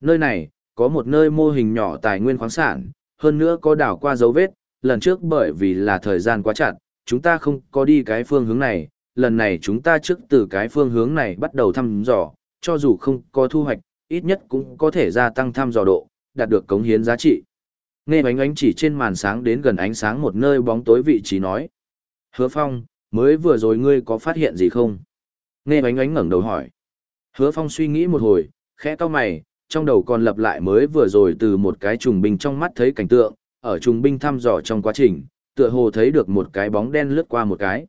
Nơi này, có một nơi mô hình nhỏ tài nguyên khoáng sản, hơn nữa có đảo qua dấu vết, lần trước bởi vì là thời gian quá chặt, chúng ta không có đi cái phương hướng này, lần này chúng ta trước từ cái phương hướng này bắt đầu thăm dò, cho dù không có thu hoạch, ít nhất cũng có thể gia tăng thăm dò độ, đạt được cống hiến giá trị. Nghe ánh ánh chỉ trên màn sáng đến gần ánh sáng một nơi bóng tối vị trí nói. Hứa Phong, mới vừa rồi ngươi có phát hiện gì không? Nghe ánh ánh ngẩng đầu hỏi. Hứa Phong suy nghĩ một hồi, khẽ to mày, trong đầu còn lập lại mới vừa rồi từ một cái trùng binh trong mắt thấy cảnh tượng, ở trùng binh thăm dò trong quá trình, tựa hồ thấy được một cái bóng đen lướt qua một cái.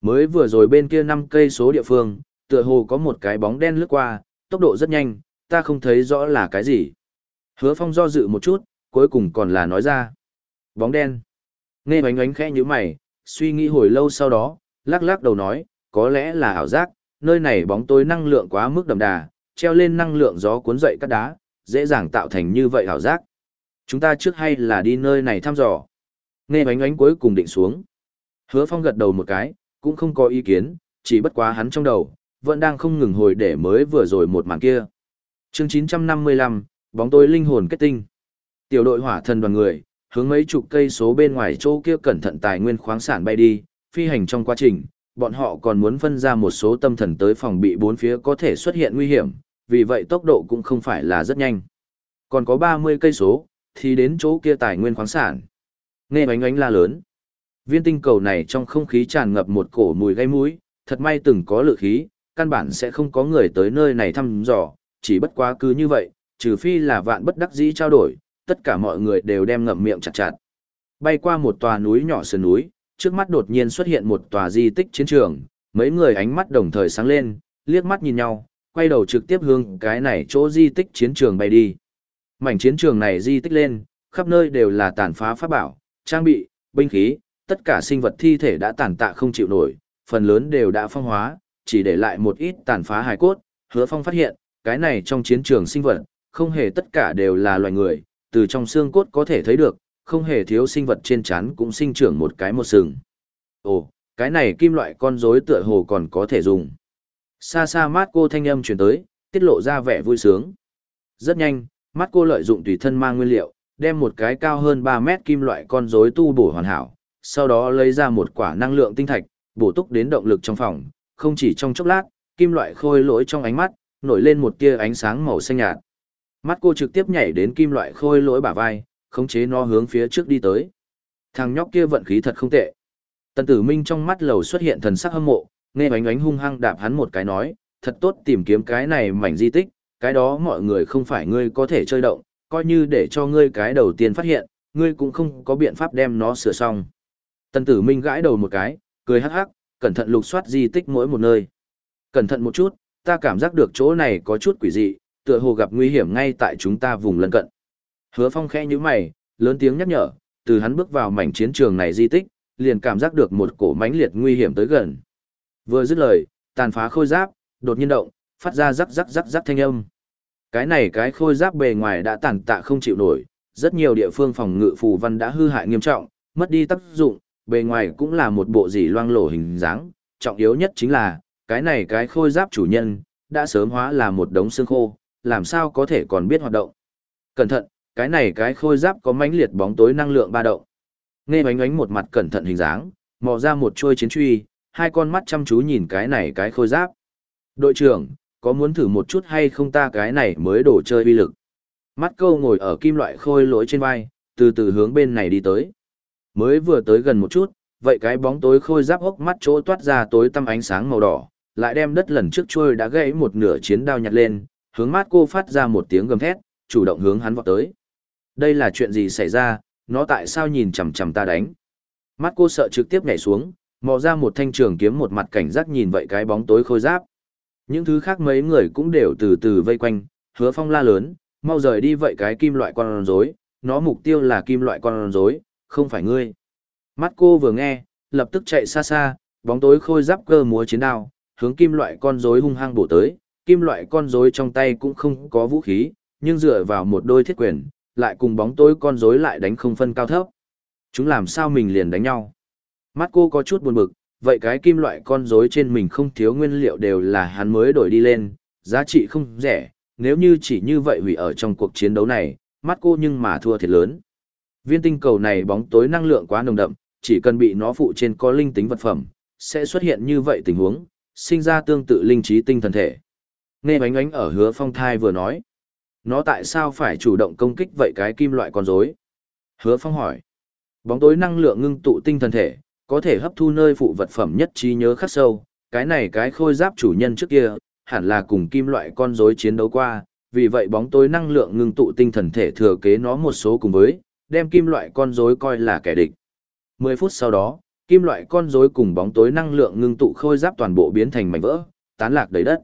Mới vừa rồi bên kia 5 cây số địa phương, tựa hồ có một cái bóng đen lướt qua, tốc độ rất nhanh, ta không thấy rõ là cái gì. Hứa Phong do dự một chút, cuối cùng còn là nói ra. Bóng đen. Nghe bánh ánh khẽ như mày, suy nghĩ hồi lâu sau đó, lắc lắc đầu nói, có lẽ là ảo giác, nơi này bóng tối năng lượng quá mức đậm đà, treo lên năng lượng gió cuốn dậy các đá, dễ dàng tạo thành như vậy ảo giác. Chúng ta trước hay là đi nơi này thăm dò. Nghe bánh ánh cuối cùng định xuống. Hứa Phong gật đầu một cái, cũng không có ý kiến, chỉ bất quá hắn trong đầu, vẫn đang không ngừng hồi để mới vừa rồi một màn kia. Chương 955, bóng tối linh hồn kết tinh. Tiểu đội hỏa thần đoàn người, hướng mấy chục cây số bên ngoài chỗ kia cẩn thận tài nguyên khoáng sản bay đi, phi hành trong quá trình, bọn họ còn muốn phân ra một số tâm thần tới phòng bị bốn phía có thể xuất hiện nguy hiểm, vì vậy tốc độ cũng không phải là rất nhanh. Còn có 30 cây số, thì đến chỗ kia tài nguyên khoáng sản. Nghe ánh ánh la lớn. Viên tinh cầu này trong không khí tràn ngập một cổ mùi gây mũi, thật may từng có lự khí, căn bản sẽ không có người tới nơi này thăm dò, chỉ bất quá cứ như vậy, trừ phi là vạn bất đắc dĩ trao đổi, tất cả mọi người đều đem ngậm miệng chặt chặt. Bay qua một tòa núi nhỏ sườn núi, trước mắt đột nhiên xuất hiện một tòa di tích chiến trường, mấy người ánh mắt đồng thời sáng lên, liếc mắt nhìn nhau, quay đầu trực tiếp hướng cái này chỗ di tích chiến trường bay đi. Mảnh chiến trường này di tích lên, khắp nơi đều là tàn phá pháp bảo, trang bị, binh khí, tất cả sinh vật thi thể đã tàn tạ không chịu nổi, phần lớn đều đã phong hóa, chỉ để lại một ít tàn phá hài cốt. Hứa Phong phát hiện, cái này trong chiến trường sinh vật, không hề tất cả đều là loài người, từ trong xương cốt có thể thấy được, không hề thiếu sinh vật trên chán cũng sinh trưởng một cái một sừng. Ồ, cái này kim loại con rối tựa hồ còn có thể dùng. Xa xa mát cô thanh âm truyền tới, tiết lộ ra vẻ vui sướng. Rất nhanh, mắt cô lợi dụng tùy thân mang nguyên liệu, đem một cái cao hơn 3 mét kim loại con rối tu bổ hoàn hảo, sau đó lấy ra một quả năng lượng tinh thạch, bổ túc đến động lực trong phòng, không chỉ trong chốc lát, kim loại khôi lỗi trong ánh mắt, nổi lên một tia ánh sáng màu xanh nhạt. Mắt cô trực tiếp nhảy đến kim loại khôi lỗi bả vai, khống chế nó hướng phía trước đi tới. Thằng nhóc kia vận khí thật không tệ. Tần Tử Minh trong mắt lầu xuất hiện thần sắc hâm mộ, nghe ánh ánh hung hăng đạp hắn một cái nói, thật tốt tìm kiếm cái này mảnh di tích, cái đó mọi người không phải ngươi có thể chơi động, coi như để cho ngươi cái đầu tiên phát hiện, ngươi cũng không có biện pháp đem nó sửa xong. Tần Tử Minh gãi đầu một cái, cười hắc hắc, cẩn thận lục soát di tích mỗi một nơi. Cẩn thận một chút, ta cảm giác được chỗ này có chút quỷ dị, tựa hồ gặp nguy hiểm ngay tại chúng ta vùng lân cận. Hứa Phong khẽ như mày, lớn tiếng nhắc nhở, từ hắn bước vào mảnh chiến trường này di tích, liền cảm giác được một cổ mãnh liệt nguy hiểm tới gần. Vừa dứt lời, tàn phá khôi giáp, đột nhiên động, phát ra rắc rắc rắc rắc thanh âm. Cái này cái khôi giáp bề ngoài đã tàn tạ không chịu nổi, rất nhiều địa phương phòng ngự phù văn đã hư hại nghiêm trọng, mất đi tác dụng, bề ngoài cũng là một bộ dỉ loang lổ hình dáng, trọng yếu nhất chính là, cái này cái khôi giáp chủ nhân, đã sớm hóa là một đống xương khô, làm sao có thể còn biết hoạt động. Cẩn thận, cái này cái khôi giáp có mãnh liệt bóng tối năng lượng ba động. Nghe oánh ánh một mặt cẩn thận hình dáng, mò ra một chuôi chiến truy, hai con mắt chăm chú nhìn cái này cái khôi giáp. Đội trưởng, có muốn thử một chút hay không ta cái này mới đổ chơi uy lực. Mắt câu ngồi ở kim loại khôi lỗi trên vai, từ từ hướng bên này đi tới. Mới vừa tới gần một chút, vậy cái bóng tối khôi giáp hốc mắt chỗ toát ra tối tăm ánh sáng màu đỏ, lại đem đất lần trước trôi đã gãy một nửa chiến đao nhặt lên, hướng mắt cô phát ra một tiếng gầm thét, chủ động hướng hắn vọt tới. Đây là chuyện gì xảy ra, nó tại sao nhìn chằm chằm ta đánh? Mắt cô sợ trực tiếp nhảy xuống, mò ra một thanh trường kiếm một mặt cảnh giác nhìn vậy cái bóng tối khôi giáp. Những thứ khác mấy người cũng đều từ từ vây quanh, hứa phong la lớn, mau rời đi vậy cái kim loại con rối, nó mục tiêu là kim loại con rối, không phải ngươi. Mắt cô vừa nghe, lập tức chạy xa xa, bóng tối khôi giáp cơ múa chiến đao, hướng kim loại con rối hung hăng bổ tới, kim loại con rối trong tay cũng không có vũ khí, nhưng dựa vào một đôi thiết quyền, lại cùng bóng tối con rối lại đánh không phân cao thấp. Chúng làm sao mình liền đánh nhau? Mắt cô có chút buồn bực, vậy cái kim loại con rối trên mình không thiếu nguyên liệu đều là hắn mới đổi đi lên, giá trị không rẻ, nếu như chỉ như vậy hủy ở trong cuộc chiến đấu này, mắt cô nhưng mà thua thiệt lớn. Viên tinh cầu này bóng tối năng lượng quá nồng đậm, chỉ cần bị nó phụ trên có linh tính vật phẩm, sẽ xuất hiện như vậy tình huống, sinh ra tương tự linh trí tinh thần thể. Nghe bánh ánh ở hứa phong thai vừa nói, nó tại sao phải chủ động công kích vậy cái kim loại con rối? Hứa phong hỏi, bóng tối năng lượng ngưng tụ tinh thần thể, có thể hấp thu nơi phụ vật phẩm nhất trí nhớ khắc sâu, cái này cái khôi giáp chủ nhân trước kia, hẳn là cùng kim loại con rối chiến đấu qua, vì vậy bóng tối năng lượng ngưng tụ tinh thần thể thừa kế nó một số cùng với, đem kim loại con rối coi là kẻ địch. 10 phút sau đó, kim loại con rối cùng bóng tối năng lượng ngưng tụ khôi giáp toàn bộ biến thành mảnh vỡ, tán lạc đầy đất.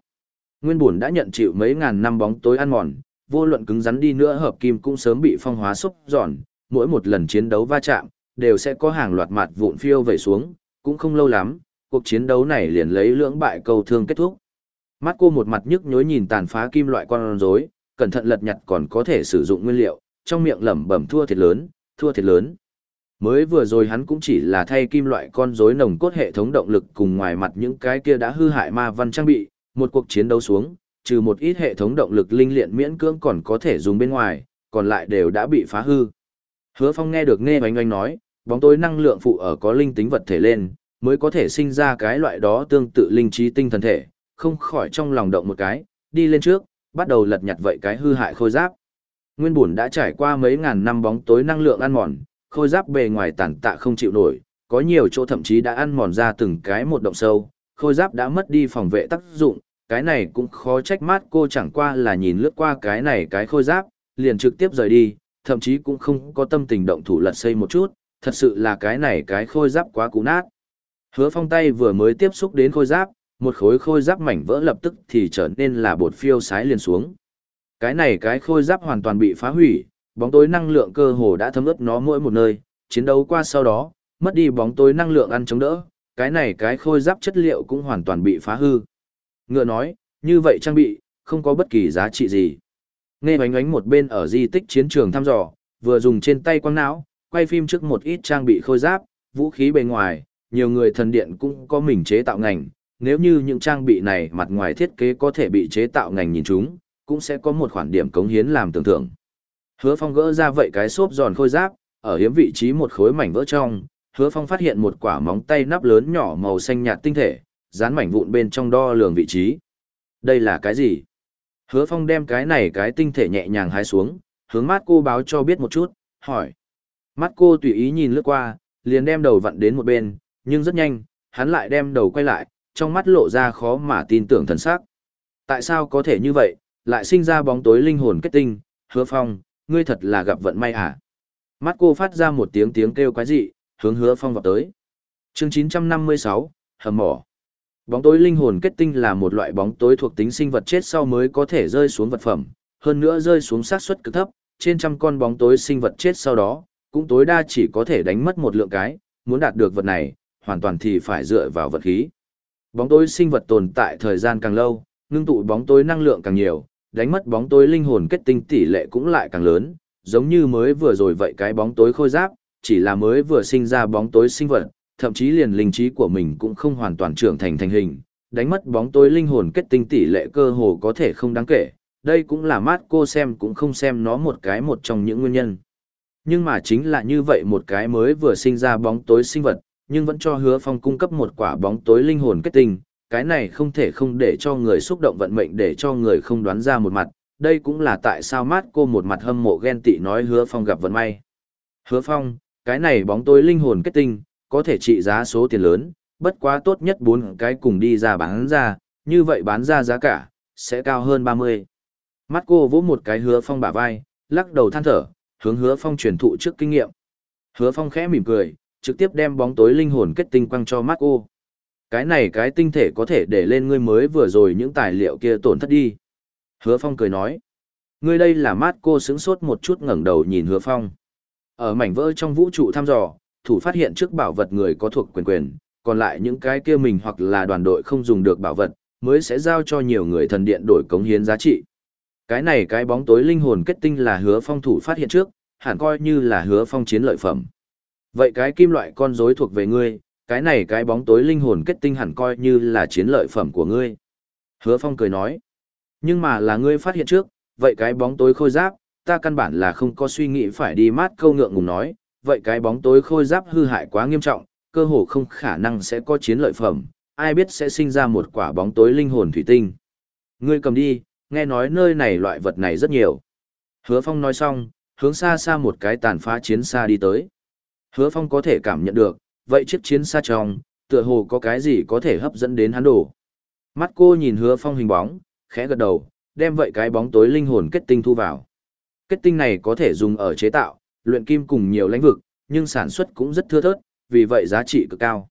Nguyên bổn đã nhận chịu mấy ngàn năm bóng tối ăn mòn, vô luận cứng rắn đi nữa hợp kim cũng sớm bị phong hóa xúc giòn, mỗi một lần chiến đấu va chạm, đều sẽ có hàng loạt mặt vụn phiêu về xuống, cũng không lâu lắm, cuộc chiến đấu này liền lấy lưỡng bại cầu thương kết thúc. Mắt cô một mặt nhức nhối nhìn tàn phá kim loại con rối, cẩn thận lật nhặt còn có thể sử dụng nguyên liệu, trong miệng lẩm bẩm thua thiệt lớn, thua thiệt lớn. Mới vừa rồi hắn cũng chỉ là thay kim loại con rối nồng cốt hệ thống động lực cùng ngoài mặt những cái kia đã hư hại ma văn trang bị, một cuộc chiến đấu xuống, trừ một ít hệ thống động lực linh luyện miễn cưỡng còn có thể dùng bên ngoài, còn lại đều đã bị phá hư. Hứa Phong nghe được nghe oanh oanh nói, bóng tối năng lượng phụ ở có linh tính vật thể lên, mới có thể sinh ra cái loại đó tương tự linh trí tinh thần thể, không khỏi trong lòng động một cái, đi lên trước, bắt đầu lật nhặt vậy cái hư hại khôi giáp. Nguyên bùn đã trải qua mấy ngàn năm bóng tối năng lượng ăn mòn, khôi giáp bề ngoài tàn tạ không chịu nổi, có nhiều chỗ thậm chí đã ăn mòn ra từng cái một động sâu, khôi giáp đã mất đi phòng vệ tác dụng, cái này cũng khó trách mát cô chẳng qua là nhìn lướt qua cái này cái khôi giáp, liền trực tiếp rời đi, thậm chí cũng không có tâm tình động thủ lật xây một chút, thật sự là cái này cái khôi giáp quá cũ nát. Hứa phong tay vừa mới tiếp xúc đến khôi giáp, một khối khôi giáp mảnh vỡ lập tức thì trở nên là bột phiêu sái liền xuống. Cái này cái khôi giáp hoàn toàn bị phá hủy, bóng tối năng lượng cơ hồ đã thấm ướt nó mỗi một nơi, chiến đấu qua sau đó, mất đi bóng tối năng lượng ăn chống đỡ, cái này cái khôi giáp chất liệu cũng hoàn toàn bị phá hư. Ngựa nói, như vậy trang bị, không có bất kỳ giá trị gì. Nghe bánh ánh một bên ở di tích chiến trường thăm dò, vừa dùng trên tay quăng não, quay phim trước một ít trang bị khôi giáp, vũ khí bề ngoài, nhiều người thần điện cũng có mình chế tạo ngành, nếu như những trang bị này mặt ngoài thiết kế có thể bị chế tạo ngành nhìn chúng, cũng sẽ có một khoản điểm cống hiến làm tưởng tượng. Hứa Phong gỡ ra vậy cái xốp giòn khôi giáp, ở hiếm vị trí một khối mảnh vỡ trong, Hứa Phong phát hiện một quả móng tay nắp lớn nhỏ màu xanh nhạt tinh thể, dán mảnh vụn bên trong đo lường vị trí. Đây là cái gì? Hứa Phong đem cái này cái tinh thể nhẹ nhàng hái xuống, hướng mắt cô báo cho biết một chút, hỏi. Mắt cô tùy ý nhìn lướt qua, liền đem đầu vặn đến một bên, nhưng rất nhanh, hắn lại đem đầu quay lại, trong mắt lộ ra khó mà tin tưởng thần sắc. Tại sao có thể như vậy, lại sinh ra bóng tối linh hồn kết tinh, hứa phong, ngươi thật là gặp vận may à? Mắt cô phát ra một tiếng tiếng kêu quái dị, hướng hứa phong vào tới. chương 956, hầm mỏ. Bóng tối linh hồn kết tinh là một loại bóng tối thuộc tính sinh vật chết sau mới có thể rơi xuống vật phẩm, hơn nữa rơi xuống xác suất cực thấp, trên trăm con bóng tối sinh vật chết sau đó, cũng tối đa chỉ có thể đánh mất một lượng cái, muốn đạt được vật này, hoàn toàn thì phải dựa vào vật khí. Bóng tối sinh vật tồn tại thời gian càng lâu, ngưng tụ bóng tối năng lượng càng nhiều, đánh mất bóng tối linh hồn kết tinh tỷ lệ cũng lại càng lớn, giống như mới vừa rồi vậy cái bóng tối khôi giáp, chỉ là mới vừa sinh ra bóng tối sinh vật, thậm chí liền linh trí của mình cũng không hoàn toàn trưởng thành thành hình, đánh mất bóng tối linh hồn kết tinh tỷ lệ cơ hồ có thể không đáng kể, đây cũng là mát cô xem cũng không xem nó một cái một trong những nguyên nhân. Nhưng mà chính là như vậy một cái mới vừa sinh ra bóng tối sinh vật, nhưng vẫn cho hứa phong cung cấp một quả bóng tối linh hồn kết tinh, cái này không thể không để cho người xúc động vận mệnh để cho người không đoán ra một mặt, đây cũng là tại sao mát cô một mặt hâm mộ ghen tị nói hứa phong gặp vận may. Hứa phong, cái này bóng tối linh hồn kết tinh, có thể trị giá số tiền lớn, bất quá tốt nhất bốn cái cùng đi ra bán ra, như vậy bán ra giá cả, sẽ cao hơn 30. Mắt cô vỗ một cái hứa phong bả vai, lắc đầu than thở, hướng hứa phong truyền thụ trước kinh nghiệm. Hứa phong khẽ mỉm cười, trực tiếp đem bóng tối linh hồn kết tinh quăng cho mắt cô. Cái này cái tinh thể có thể để lên ngươi mới vừa rồi những tài liệu kia tổn thất đi. Hứa phong cười nói. Ngươi đây là mát cô sướng sốt một chút ngẩng đầu nhìn hứa phong. Ở mảnh vỡ trong vũ trụ thăm dò, thủ phát hiện trước bảo vật người có thuộc quyền quyền, còn lại những cái kia mình hoặc là đoàn đội không dùng được bảo vật, mới sẽ giao cho nhiều người thần điện đổi cống hiến giá trị. Cái này cái bóng tối linh hồn kết tinh là hứa phong thủ phát hiện trước, hẳn coi như là hứa phong chiến lợi phẩm. Vậy cái kim loại con rối thuộc về ngươi, cái này cái bóng tối linh hồn kết tinh hẳn coi như là chiến lợi phẩm của ngươi. Hứa phong cười nói. Nhưng mà là ngươi phát hiện trước, vậy cái bóng tối khôi giáp, ta căn bản là không có suy nghĩ phải đi mát câu ngượng ngùng nói, vậy cái bóng tối khôi giáp hư hại quá nghiêm trọng, cơ hồ không khả năng sẽ có chiến lợi phẩm, ai biết sẽ sinh ra một quả bóng tối linh hồn thủy tinh. Ngươi cầm đi, nghe nói nơi này loại vật này rất nhiều. Hứa Phong nói xong, hướng xa xa một cái tàn phá chiến xa đi tới. Hứa Phong có thể cảm nhận được, vậy chiếc chiến xa trong, tựa hồ có cái gì có thể hấp dẫn đến hắn đổ. Mắt cô nhìn Hứa Phong hình bóng, khẽ gật đầu, đem vậy cái bóng tối linh hồn kết tinh thu vào. Kết tinh này có thể dùng ở chế tạo, luyện kim cùng nhiều lãnh vực, nhưng sản xuất cũng rất thưa thớt, vì vậy giá trị cực cao.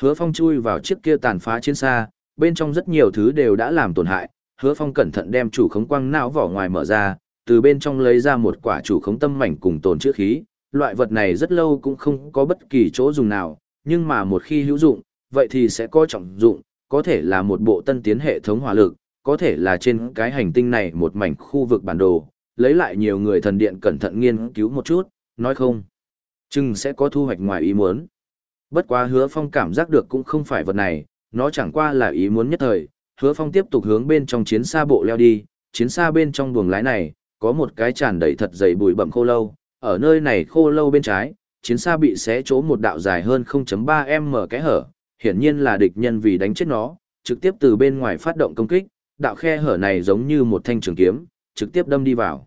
Hứa Phong chui vào chiếc kia tàn phá chiến xa, bên trong rất nhiều thứ đều đã làm tổn hại, Hứa Phong cẩn thận đem chủ khống quang não vỏ ngoài mở ra, từ bên trong lấy ra một quả chủ khống tâm mảnh cùng tồn chữ khí, loại vật này rất lâu cũng không có bất kỳ chỗ dùng nào, nhưng mà một khi hữu dụng, vậy thì sẽ có trọng dụng, có thể là một bộ tân tiến hệ thống hỏa lực, có thể là trên cái hành tinh này một mảnh khu vực bản đồ, lấy lại nhiều người thần điện cẩn thận nghiên cứu một chút, nói không. Chừng sẽ có thu hoạch ngoài ý muốn. Bất quá hứa phong cảm giác được cũng không phải vật này, nó chẳng qua là ý muốn nhất thời, hứa phong tiếp tục hướng bên trong chiến xa bộ leo đi, chiến xa bên trong buồng lái này, có một cái tràn đầy thật dày bụi bậm khô lâu, ở nơi này khô lâu bên trái, chiến xa bị xé chỗ một đạo dài hơn 0.3m kẽ hở, hiển nhiên là địch nhân vì đánh chết nó, trực tiếp từ bên ngoài phát động công kích, đạo khe hở này giống như một thanh trường kiếm, trực tiếp đâm đi vào.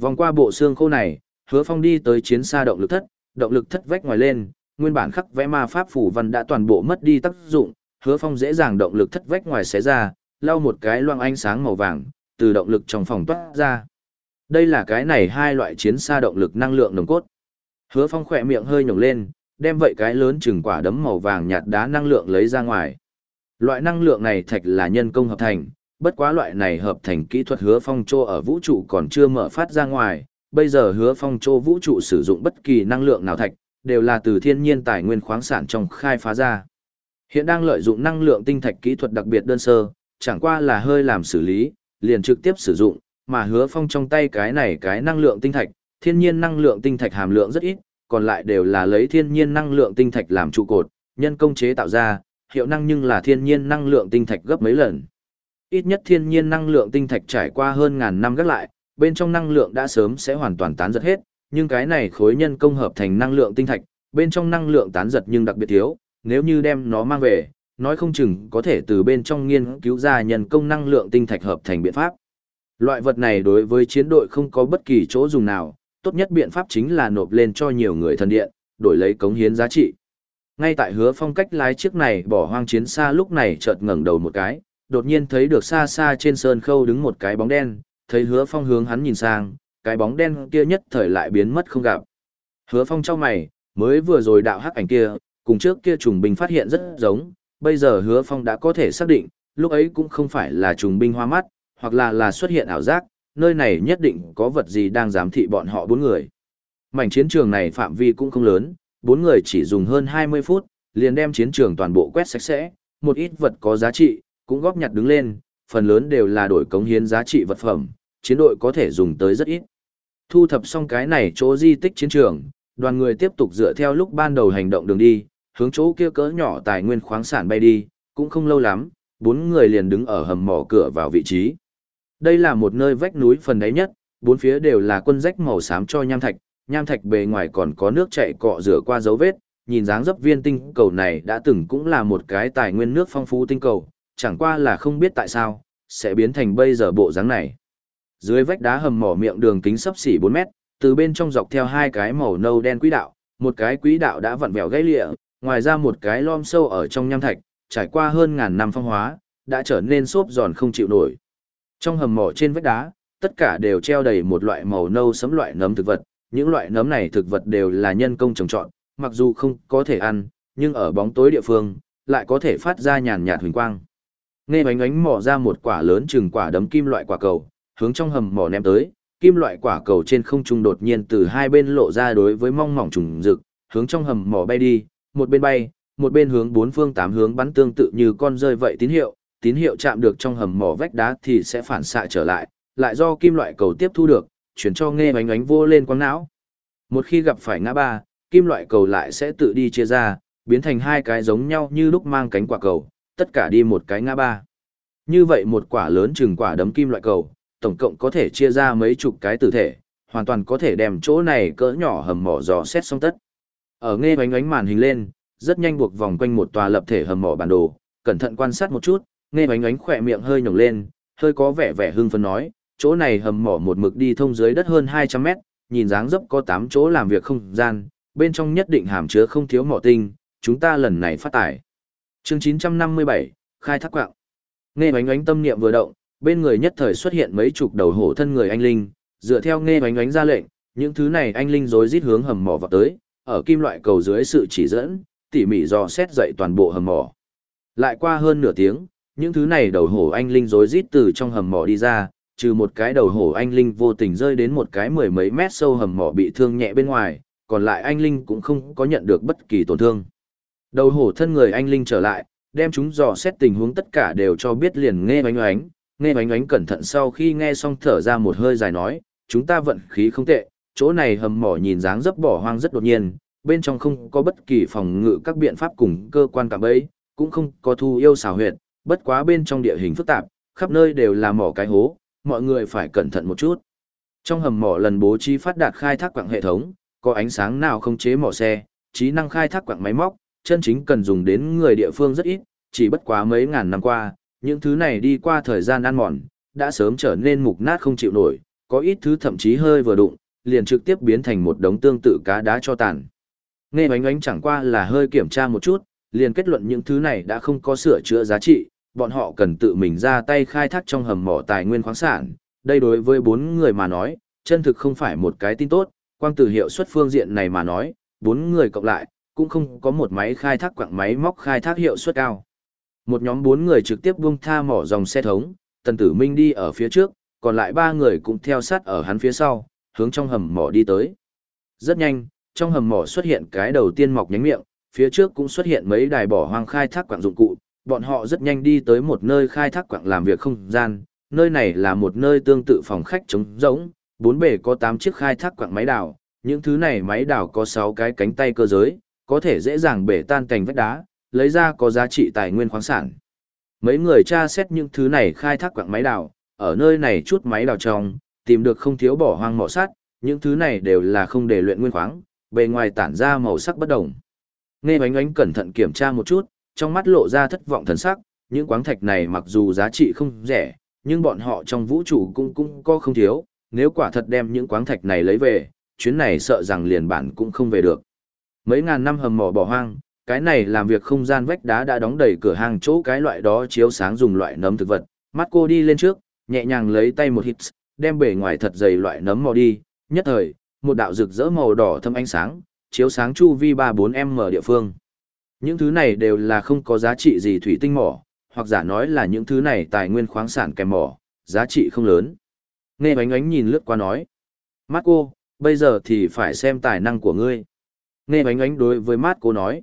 Vòng qua bộ xương khô này, Hứa Phong đi tới chiến xa động lực thất, động lực thất vách ngoài lên, nguyên bản khắc vẽ ma pháp phủ văn đã toàn bộ mất đi tác dụng, Hứa Phong dễ dàng động lực thất vách ngoài xé ra, lau một cái loang ánh sáng màu vàng, từ động lực trong phòng toát ra. Đây là cái này hai loại chiến xa động lực năng lượng nồng cốt. Hứa Phong khỏe miệng hơi nhổng lên, đem vậy cái lớn chừng quả đấm màu vàng nhạt đá năng lượng lấy ra ngoài. Loại năng lượng này thạch là nhân công hợp thành, bất quá loại này hợp thành kỹ thuật hứa phong trô ở vũ trụ còn chưa mở phát ra ngoài, bây giờ hứa phong trô vũ trụ sử dụng bất kỳ năng lượng nào thạch, đều là từ thiên nhiên tài nguyên khoáng sản trong khai phá ra. Hiện đang lợi dụng năng lượng tinh thạch kỹ thuật đặc biệt đơn sơ, chẳng qua là hơi làm xử lý, liền trực tiếp sử dụng, mà hứa phong trong tay cái này cái năng lượng tinh thạch, thiên nhiên năng lượng tinh thạch hàm lượng rất ít, còn lại đều là lấy thiên nhiên năng lượng tinh thạch làm trụ cột, nhân công chế tạo ra, hiệu năng nhưng là thiên nhiên năng lượng tinh thạch gấp mấy lần. Ít nhất thiên nhiên năng lượng tinh thạch trải qua hơn ngàn năm gác lại, bên trong năng lượng đã sớm sẽ hoàn toàn tán giật hết, nhưng cái này khối nhân công hợp thành năng lượng tinh thạch, bên trong năng lượng tán giật nhưng đặc biệt thiếu, nếu như đem nó mang về, nói không chừng có thể từ bên trong nghiên cứu ra nhân công năng lượng tinh thạch hợp thành biện pháp. Loại vật này đối với chiến đội không có bất kỳ chỗ dùng nào, tốt nhất biện pháp chính là nộp lên cho nhiều người thần điện, đổi lấy cống hiến giá trị. Ngay tại hứa phong cách lái chiếc này bỏ hoang chiến xa lúc này chợt ngẩng đầu một cái, đột nhiên thấy được xa xa trên sơn khâu đứng một cái bóng đen, thấy hứa phong hướng hắn nhìn sang, cái bóng đen kia nhất thời lại biến mất không gặp. Hứa phong trong mày, mới vừa rồi đạo hắc ảnh kia, cùng trước kia trùng binh phát hiện rất giống, bây giờ hứa phong đã có thể xác định, lúc ấy cũng không phải là trùng binh hoa mắt, hoặc là là xuất hiện ảo giác, nơi này nhất định có vật gì đang giám thị bọn họ bốn người. Mảnh chiến trường này phạm vi cũng không lớn, bốn người chỉ dùng hơn 20 phút, liền đem chiến trường toàn bộ quét sạch sẽ, một ít vật có giá trị, cũng góp nhặt đứng lên, phần lớn đều là đổi cống hiến giá trị vật phẩm, chiến đội có thể dùng tới rất ít. Thu thập xong cái này chỗ di tích chiến trường, đoàn người tiếp tục dựa theo lúc ban đầu hành động đường đi, hướng chỗ kia cỡ nhỏ tài nguyên khoáng sản bay đi, cũng không lâu lắm, bốn người liền đứng ở hầm mỏ cửa vào vị trí. Đây là một nơi vách núi phần đáy nhất, bốn phía đều là quân rách màu xám cho nham thạch, nham thạch bề ngoài còn có nước chảy cọ rửa qua dấu vết, nhìn dáng dấp viên tinh cầu này đã từng cũng là một cái tài nguyên nước phong phú tinh cầu, chẳng qua là không biết tại sao, sẽ biến thành bây giờ bộ dáng này. Dưới vách đá hầm mỏ miệng đường kính sấp xỉ 4 mét, từ bên trong dọc theo hai cái màu nâu đen quỹ đạo, một cái quỹ đạo đã vặn vẹo gãy lịa, ngoài ra một cái lom sâu ở trong nham thạch, trải qua hơn ngàn năm phong hóa, đã trở nên xốp giòn không chịu nổi. Trong hầm mỏ trên vách đá, tất cả đều treo đầy một loại màu nâu sấm loại nấm thực vật, những loại nấm này thực vật đều là nhân công trồng trọt, mặc dù không có thể ăn, nhưng ở bóng tối địa phương, lại có thể phát ra nhàn nhạt huỳnh quang. Nghe bánh ánh mỏ ra một quả lớn chừng quả đấm kim loại quả cầu, hướng trong hầm mỏ ném tới, kim loại quả cầu trên không trung đột nhiên từ hai bên lộ ra đối với mong mỏng trùng rực, hướng trong hầm mỏ bay đi, một bên bay, một bên hướng bốn phương tám hướng bắn tương tự như con rơi vậy tín hiệu, tín hiệu chạm được trong hầm mỏ vách đá thì sẽ phản xạ trở lại, lại do kim loại cầu tiếp thu được, chuyển cho nghe bánh ánh vô lên quang não. Một khi gặp phải ngã ba, kim loại cầu lại sẽ tự đi chia ra, biến thành hai cái giống nhau như lúc mang cánh quả cầu, tất cả đi một cái ngã ba. như vậy một quả lớn chừng quả đấm kim loại cầu, tổng cộng có thể chia ra mấy chục cái tử thể, hoàn toàn có thể đem chỗ này cỡ nhỏ hầm mỏ dò xét xong tất. Ở nghe bánh ánh màn hình lên, rất nhanh buộc vòng quanh một tòa lập thể hầm mỏ bản đồ, cẩn thận quan sát một chút, nghe bánh ánh khỏe miệng hơi nhổng lên, hơi có vẻ vẻ hưng phấn nói, chỗ này hầm mỏ một mực đi thông dưới đất hơn 200 mét, nhìn dáng dấp có 8 chỗ làm việc không gian, bên trong nhất định hàm chứa không thiếu mỏ tinh, chúng ta lần này phát tải. Chương 957, khai thác quạng. Nghe bánh ánh tâm niệm vừa động, bên người nhất thời xuất hiện mấy chục đầu hổ thân người anh linh, dựa theo nghe bánh ánh ra lệnh, những thứ này anh linh rối rít hướng hầm mỏ vào tới, ở kim loại cầu dưới sự chỉ dẫn, tỉ mỉ dò xét dậy toàn bộ hầm mỏ. Lại qua hơn nửa tiếng, những thứ này đầu hổ anh linh rối rít từ trong hầm mỏ đi ra, trừ một cái đầu hổ anh linh vô tình rơi đến một cái mười mấy mét sâu hầm mỏ bị thương nhẹ bên ngoài, còn lại anh linh cũng không có nhận được bất kỳ tổn thương. Đầu hổ thân người anh linh trở lại, đem chúng dò xét tình huống tất cả đều cho biết liền nghe oánh oánh, nghe oánh oánh cẩn thận sau khi nghe xong thở ra một hơi dài nói, chúng ta vận khí không tệ, chỗ này hầm mỏ nhìn dáng dấp bỏ hoang rất đột nhiên, bên trong không có bất kỳ phòng ngự các biện pháp cùng cơ quan cả bấy, cũng không có thu yêu xào huyệt, bất quá bên trong địa hình phức tạp, khắp nơi đều là mỏ cái hố, mọi người phải cẩn thận một chút. Trong hầm mỏ lần bố trí phát đạt khai thác quặng hệ thống, có ánh sáng nào không chế mỏ xe, trí năng khai thác quặng máy móc, chân chính cần dùng đến người địa phương rất ít, chỉ bất quá mấy ngàn năm qua, những thứ này đi qua thời gian ăn mòn, đã sớm trở nên mục nát không chịu nổi, có ít thứ thậm chí hơi vừa đụng, liền trực tiếp biến thành một đống tương tự cá đá cho tàn. Nghe ánh ánh chẳng qua là hơi kiểm tra một chút, liền kết luận những thứ này đã không có sửa chữa giá trị, bọn họ cần tự mình ra tay khai thác trong hầm mỏ tài nguyên khoáng sản. Đây đối với bốn người mà nói, chân thực không phải một cái tin tốt, quang từ hiệu suất phương diện này mà nói, bốn người cộng lại, cũng không có một máy khai thác quặng máy móc khai thác hiệu suất cao. Một nhóm bốn người trực tiếp buông tha mỏ dòng xe thống, Tần Tử Minh đi ở phía trước, còn lại ba người cũng theo sát ở hắn phía sau, hướng trong hầm mỏ đi tới. Rất nhanh, trong hầm mỏ xuất hiện cái đầu tiên mọc nhánh miệng, phía trước cũng xuất hiện mấy đài bỏ hoang khai thác quặng dụng cụ, bọn họ rất nhanh đi tới một nơi khai thác quặng làm việc không gian, nơi này là một nơi tương tự phòng khách trống rỗng, bốn bề có 8 chiếc khai thác quặng máy đào, những thứ này máy đào có 6 cái cánh tay cơ giới, có thể dễ dàng bể tan cành vách đá, lấy ra có giá trị tài nguyên khoáng sản. Mấy người tra xét những thứ này khai thác quặng máy đào, ở nơi này chút máy đào trong, tìm được không thiếu bỏ hoang mỏ sắt, những thứ này đều là không để luyện nguyên khoáng, bề ngoài tản ra màu sắc bất đồng. Nghe bánh ánh cẩn thận kiểm tra một chút, trong mắt lộ ra thất vọng thần sắc, những quáng thạch này mặc dù giá trị không rẻ, nhưng bọn họ trong vũ trụ cũng cũng có không thiếu, nếu quả thật đem những quáng thạch này lấy về, chuyến này sợ rằng liền bản cũng không về được. Mấy ngàn năm hầm mỏ bỏ hoang, cái này làm việc không gian vách đá đã đóng đầy cửa hàng chỗ cái loại đó chiếu sáng dùng loại nấm thực vật. Mắt cô đi lên trước, nhẹ nhàng lấy tay một hít, đem bề ngoài thật dày loại nấm mò đi, nhất thời, một đạo rực rỡ màu đỏ thâm ánh sáng, chiếu sáng chu vi 34m địa phương. Những thứ này đều là không có giá trị gì thủy tinh mỏ, hoặc giả nói là những thứ này tài nguyên khoáng sản kèm mỏ, giá trị không lớn. Nghe ánh ánh nhìn lướt qua nói. Marco, cô, bây giờ thì phải xem tài năng của ngươi. Nghe ánh ánh đối với Marco cô nói.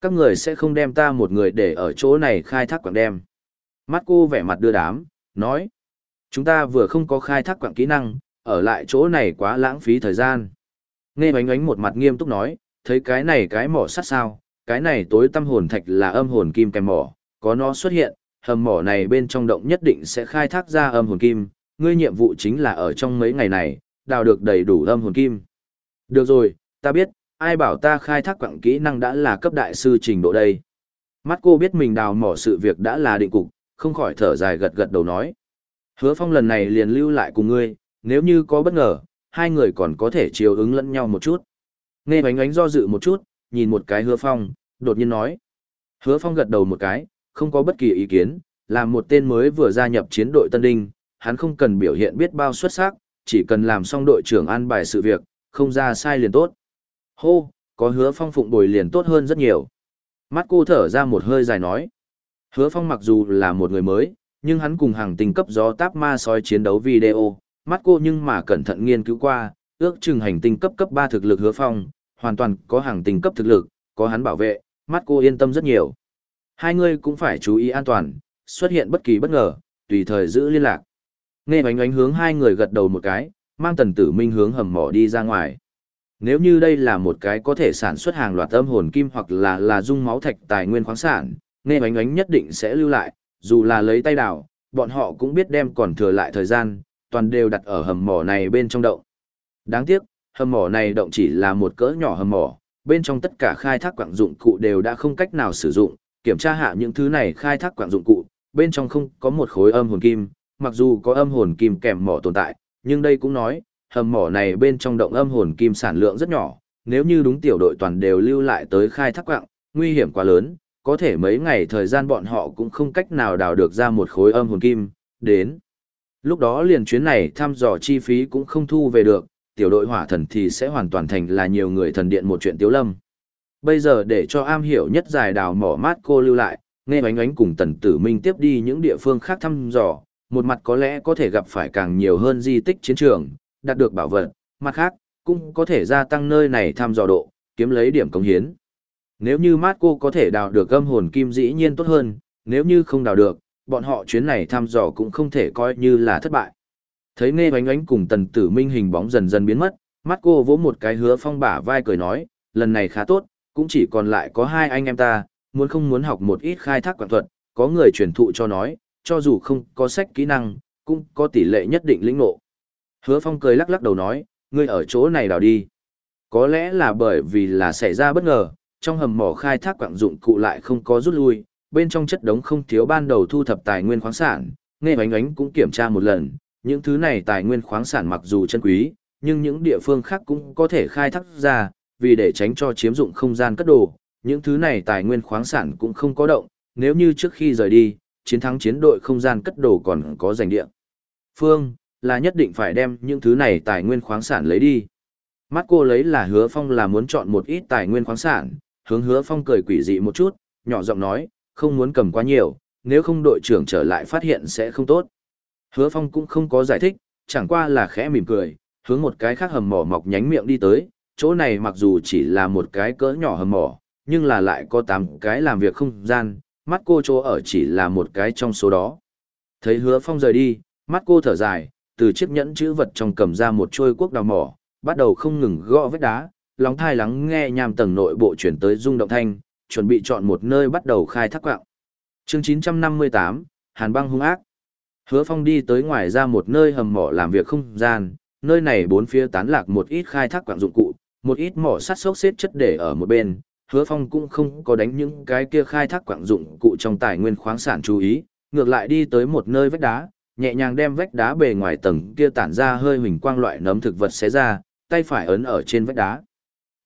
Các người sẽ không đem ta một người để ở chỗ này khai thác quảng đem. Marco cô vẻ mặt đưa đám, nói. Chúng ta vừa không có khai thác quặng kỹ năng, ở lại chỗ này quá lãng phí thời gian. Nghe bánh ánh một mặt nghiêm túc nói, thấy cái này cái mỏ sắt sao, cái này tối tâm hồn thạch là âm hồn kim kèm mỏ, có nó xuất hiện, hầm mỏ này bên trong động nhất định sẽ khai thác ra âm hồn kim, ngươi nhiệm vụ chính là ở trong mấy ngày này, đào được đầy đủ âm hồn kim. Được rồi, ta biết, ai bảo ta khai thác quặng kỹ năng đã là cấp đại sư trình độ đây. Mắt cô biết mình đào mỏ sự việc đã là định cục, không khỏi thở dài gật gật đầu nói. Hứa phong lần này liền lưu lại cùng ngươi, nếu như có bất ngờ, hai người còn có thể chiều ứng lẫn nhau một chút. Nghe bánh ánh do dự một chút, nhìn một cái hứa phong, đột nhiên nói. Hứa phong gật đầu một cái, không có bất kỳ ý kiến, là một tên mới vừa gia nhập chiến đội Tân Đinh, hắn không cần biểu hiện biết bao xuất sắc, chỉ cần làm xong đội trưởng an bài sự việc, không ra sai liền tốt. Hô, có hứa phong phụng bồi liền tốt hơn rất nhiều. Mắt cô thở ra một hơi dài nói. Hứa phong mặc dù là một người mới, nhưng hắn cùng hàng tinh cấp gió táp ma sói chiến đấu video, mắt cô nhưng mà cẩn thận nghiên cứu qua, ước chừng hành tinh cấp cấp 3 thực lực hứa phong, hoàn toàn có hàng tinh cấp thực lực, có hắn bảo vệ, mắt cô yên tâm rất nhiều. Hai người cũng phải chú ý an toàn, xuất hiện bất kỳ bất ngờ, tùy thời giữ liên lạc. Nghe bánh ánh hướng hai người gật đầu một cái, mang tần tử minh hướng hầm mỏ đi ra ngoài. Nếu như đây là một cái có thể sản xuất hàng loạt âm hồn kim hoặc là là dung máu thạch tài nguyên khoáng sản, nghe bánh ánh nhất định sẽ lưu lại, dù là lấy tay đào, bọn họ cũng biết đem còn thừa lại thời gian, toàn đều đặt ở hầm mỏ này bên trong động. Đáng tiếc, hầm mỏ này động chỉ là một cỡ nhỏ hầm mỏ, bên trong tất cả khai thác quặng dụng cụ đều đã không cách nào sử dụng, kiểm tra hạ những thứ này khai thác quặng dụng cụ, bên trong không có một khối âm hồn kim, mặc dù có âm hồn kim kèm mỏ tồn tại, nhưng đây cũng nói, hầm mỏ này bên trong động âm hồn kim sản lượng rất nhỏ, nếu như đúng tiểu đội toàn đều lưu lại tới khai thác quặng, nguy hiểm quá lớn, có thể mấy ngày thời gian bọn họ cũng không cách nào đào được ra một khối âm hồn kim, đến. Lúc đó liền chuyến này thăm dò chi phí cũng không thu về được, tiểu đội hỏa thần thì sẽ hoàn toàn thành là nhiều người thần điện một chuyện tiếu lâm. Bây giờ để cho am hiểu nhất giải đào mỏ mát cô lưu lại, nghe ánh ánh cùng tần tử minh tiếp đi những địa phương khác thăm dò, một mặt có lẽ có thể gặp phải càng nhiều hơn di tích chiến trường, đạt được bảo vật, mặt khác, cũng có thể gia tăng nơi này thăm dò độ, kiếm lấy điểm công hiến. Nếu như mát cô có thể đào được âm hồn kim dĩ nhiên tốt hơn, nếu như không đào được, bọn họ chuyến này thăm dò cũng không thể coi như là thất bại. Thấy nghe ánh ánh cùng tần tử minh hình bóng dần dần biến mất, mắt cô vỗ một cái hứa phong bả vai cười nói, lần này khá tốt, cũng chỉ còn lại có hai anh em ta, muốn không muốn học một ít khai thác quản thuật, có người truyền thụ cho nói, cho dù không có sách kỹ năng, cũng có tỷ lệ nhất định lĩnh ngộ. Hứa phong cười lắc lắc đầu nói, ngươi ở chỗ này đào đi. Có lẽ là bởi vì là xảy ra bất ngờ, trong hầm mỏ khai thác quặng dụng cụ lại không có rút lui, bên trong chất đống không thiếu ban đầu thu thập tài nguyên khoáng sản, nghe ánh ánh cũng kiểm tra một lần, những thứ này tài nguyên khoáng sản mặc dù chân quý, nhưng những địa phương khác cũng có thể khai thác ra, vì để tránh cho chiếm dụng không gian cất đồ, những thứ này tài nguyên khoáng sản cũng không có động, nếu như trước khi rời đi, chiến thắng chiến đội không gian cất đồ còn có giành địa. Phương, là nhất định phải đem những thứ này tài nguyên khoáng sản lấy đi. Mắt cô lấy là hứa phong là muốn chọn một ít tài nguyên khoáng sản, hướng hứa phong cười quỷ dị một chút, nhỏ giọng nói, không muốn cầm quá nhiều, nếu không đội trưởng trở lại phát hiện sẽ không tốt. Hứa phong cũng không có giải thích, chẳng qua là khẽ mỉm cười, hướng một cái khác hầm mỏ mọc nhánh miệng đi tới, chỗ này mặc dù chỉ là một cái cỡ nhỏ hầm mỏ, nhưng là lại có tám cái làm việc không gian, mắt cô chỗ ở chỉ là một cái trong số đó. Thấy hứa phong rời đi, mắt cô thở dài, từ chiếc nhẫn chữ vật trong cầm ra một trôi cuốc đào mỏ, bắt đầu không ngừng gõ vết đá, lóng thai lắng nghe nham tầng nội bộ chuyển tới rung động thanh, chuẩn bị chọn một nơi bắt đầu khai thác quạng. Chương 958, Hàn băng hung ác. Hứa Phong đi tới ngoài ra một nơi hầm mỏ làm việc không gian, nơi này bốn phía tán lạc một ít khai thác quạng dụng cụ, một ít mỏ sắt xốc xếp chất để ở một bên. Hứa Phong cũng không có đánh những cái kia khai thác quạng dụng cụ trong tài nguyên khoáng sản chú ý, ngược lại đi tới một nơi vách đá, nhẹ nhàng đem vách đá bề ngoài tầng kia tản ra hơi hình quang loại nấm thực vật xé ra, tay phải ấn ở trên vách đá.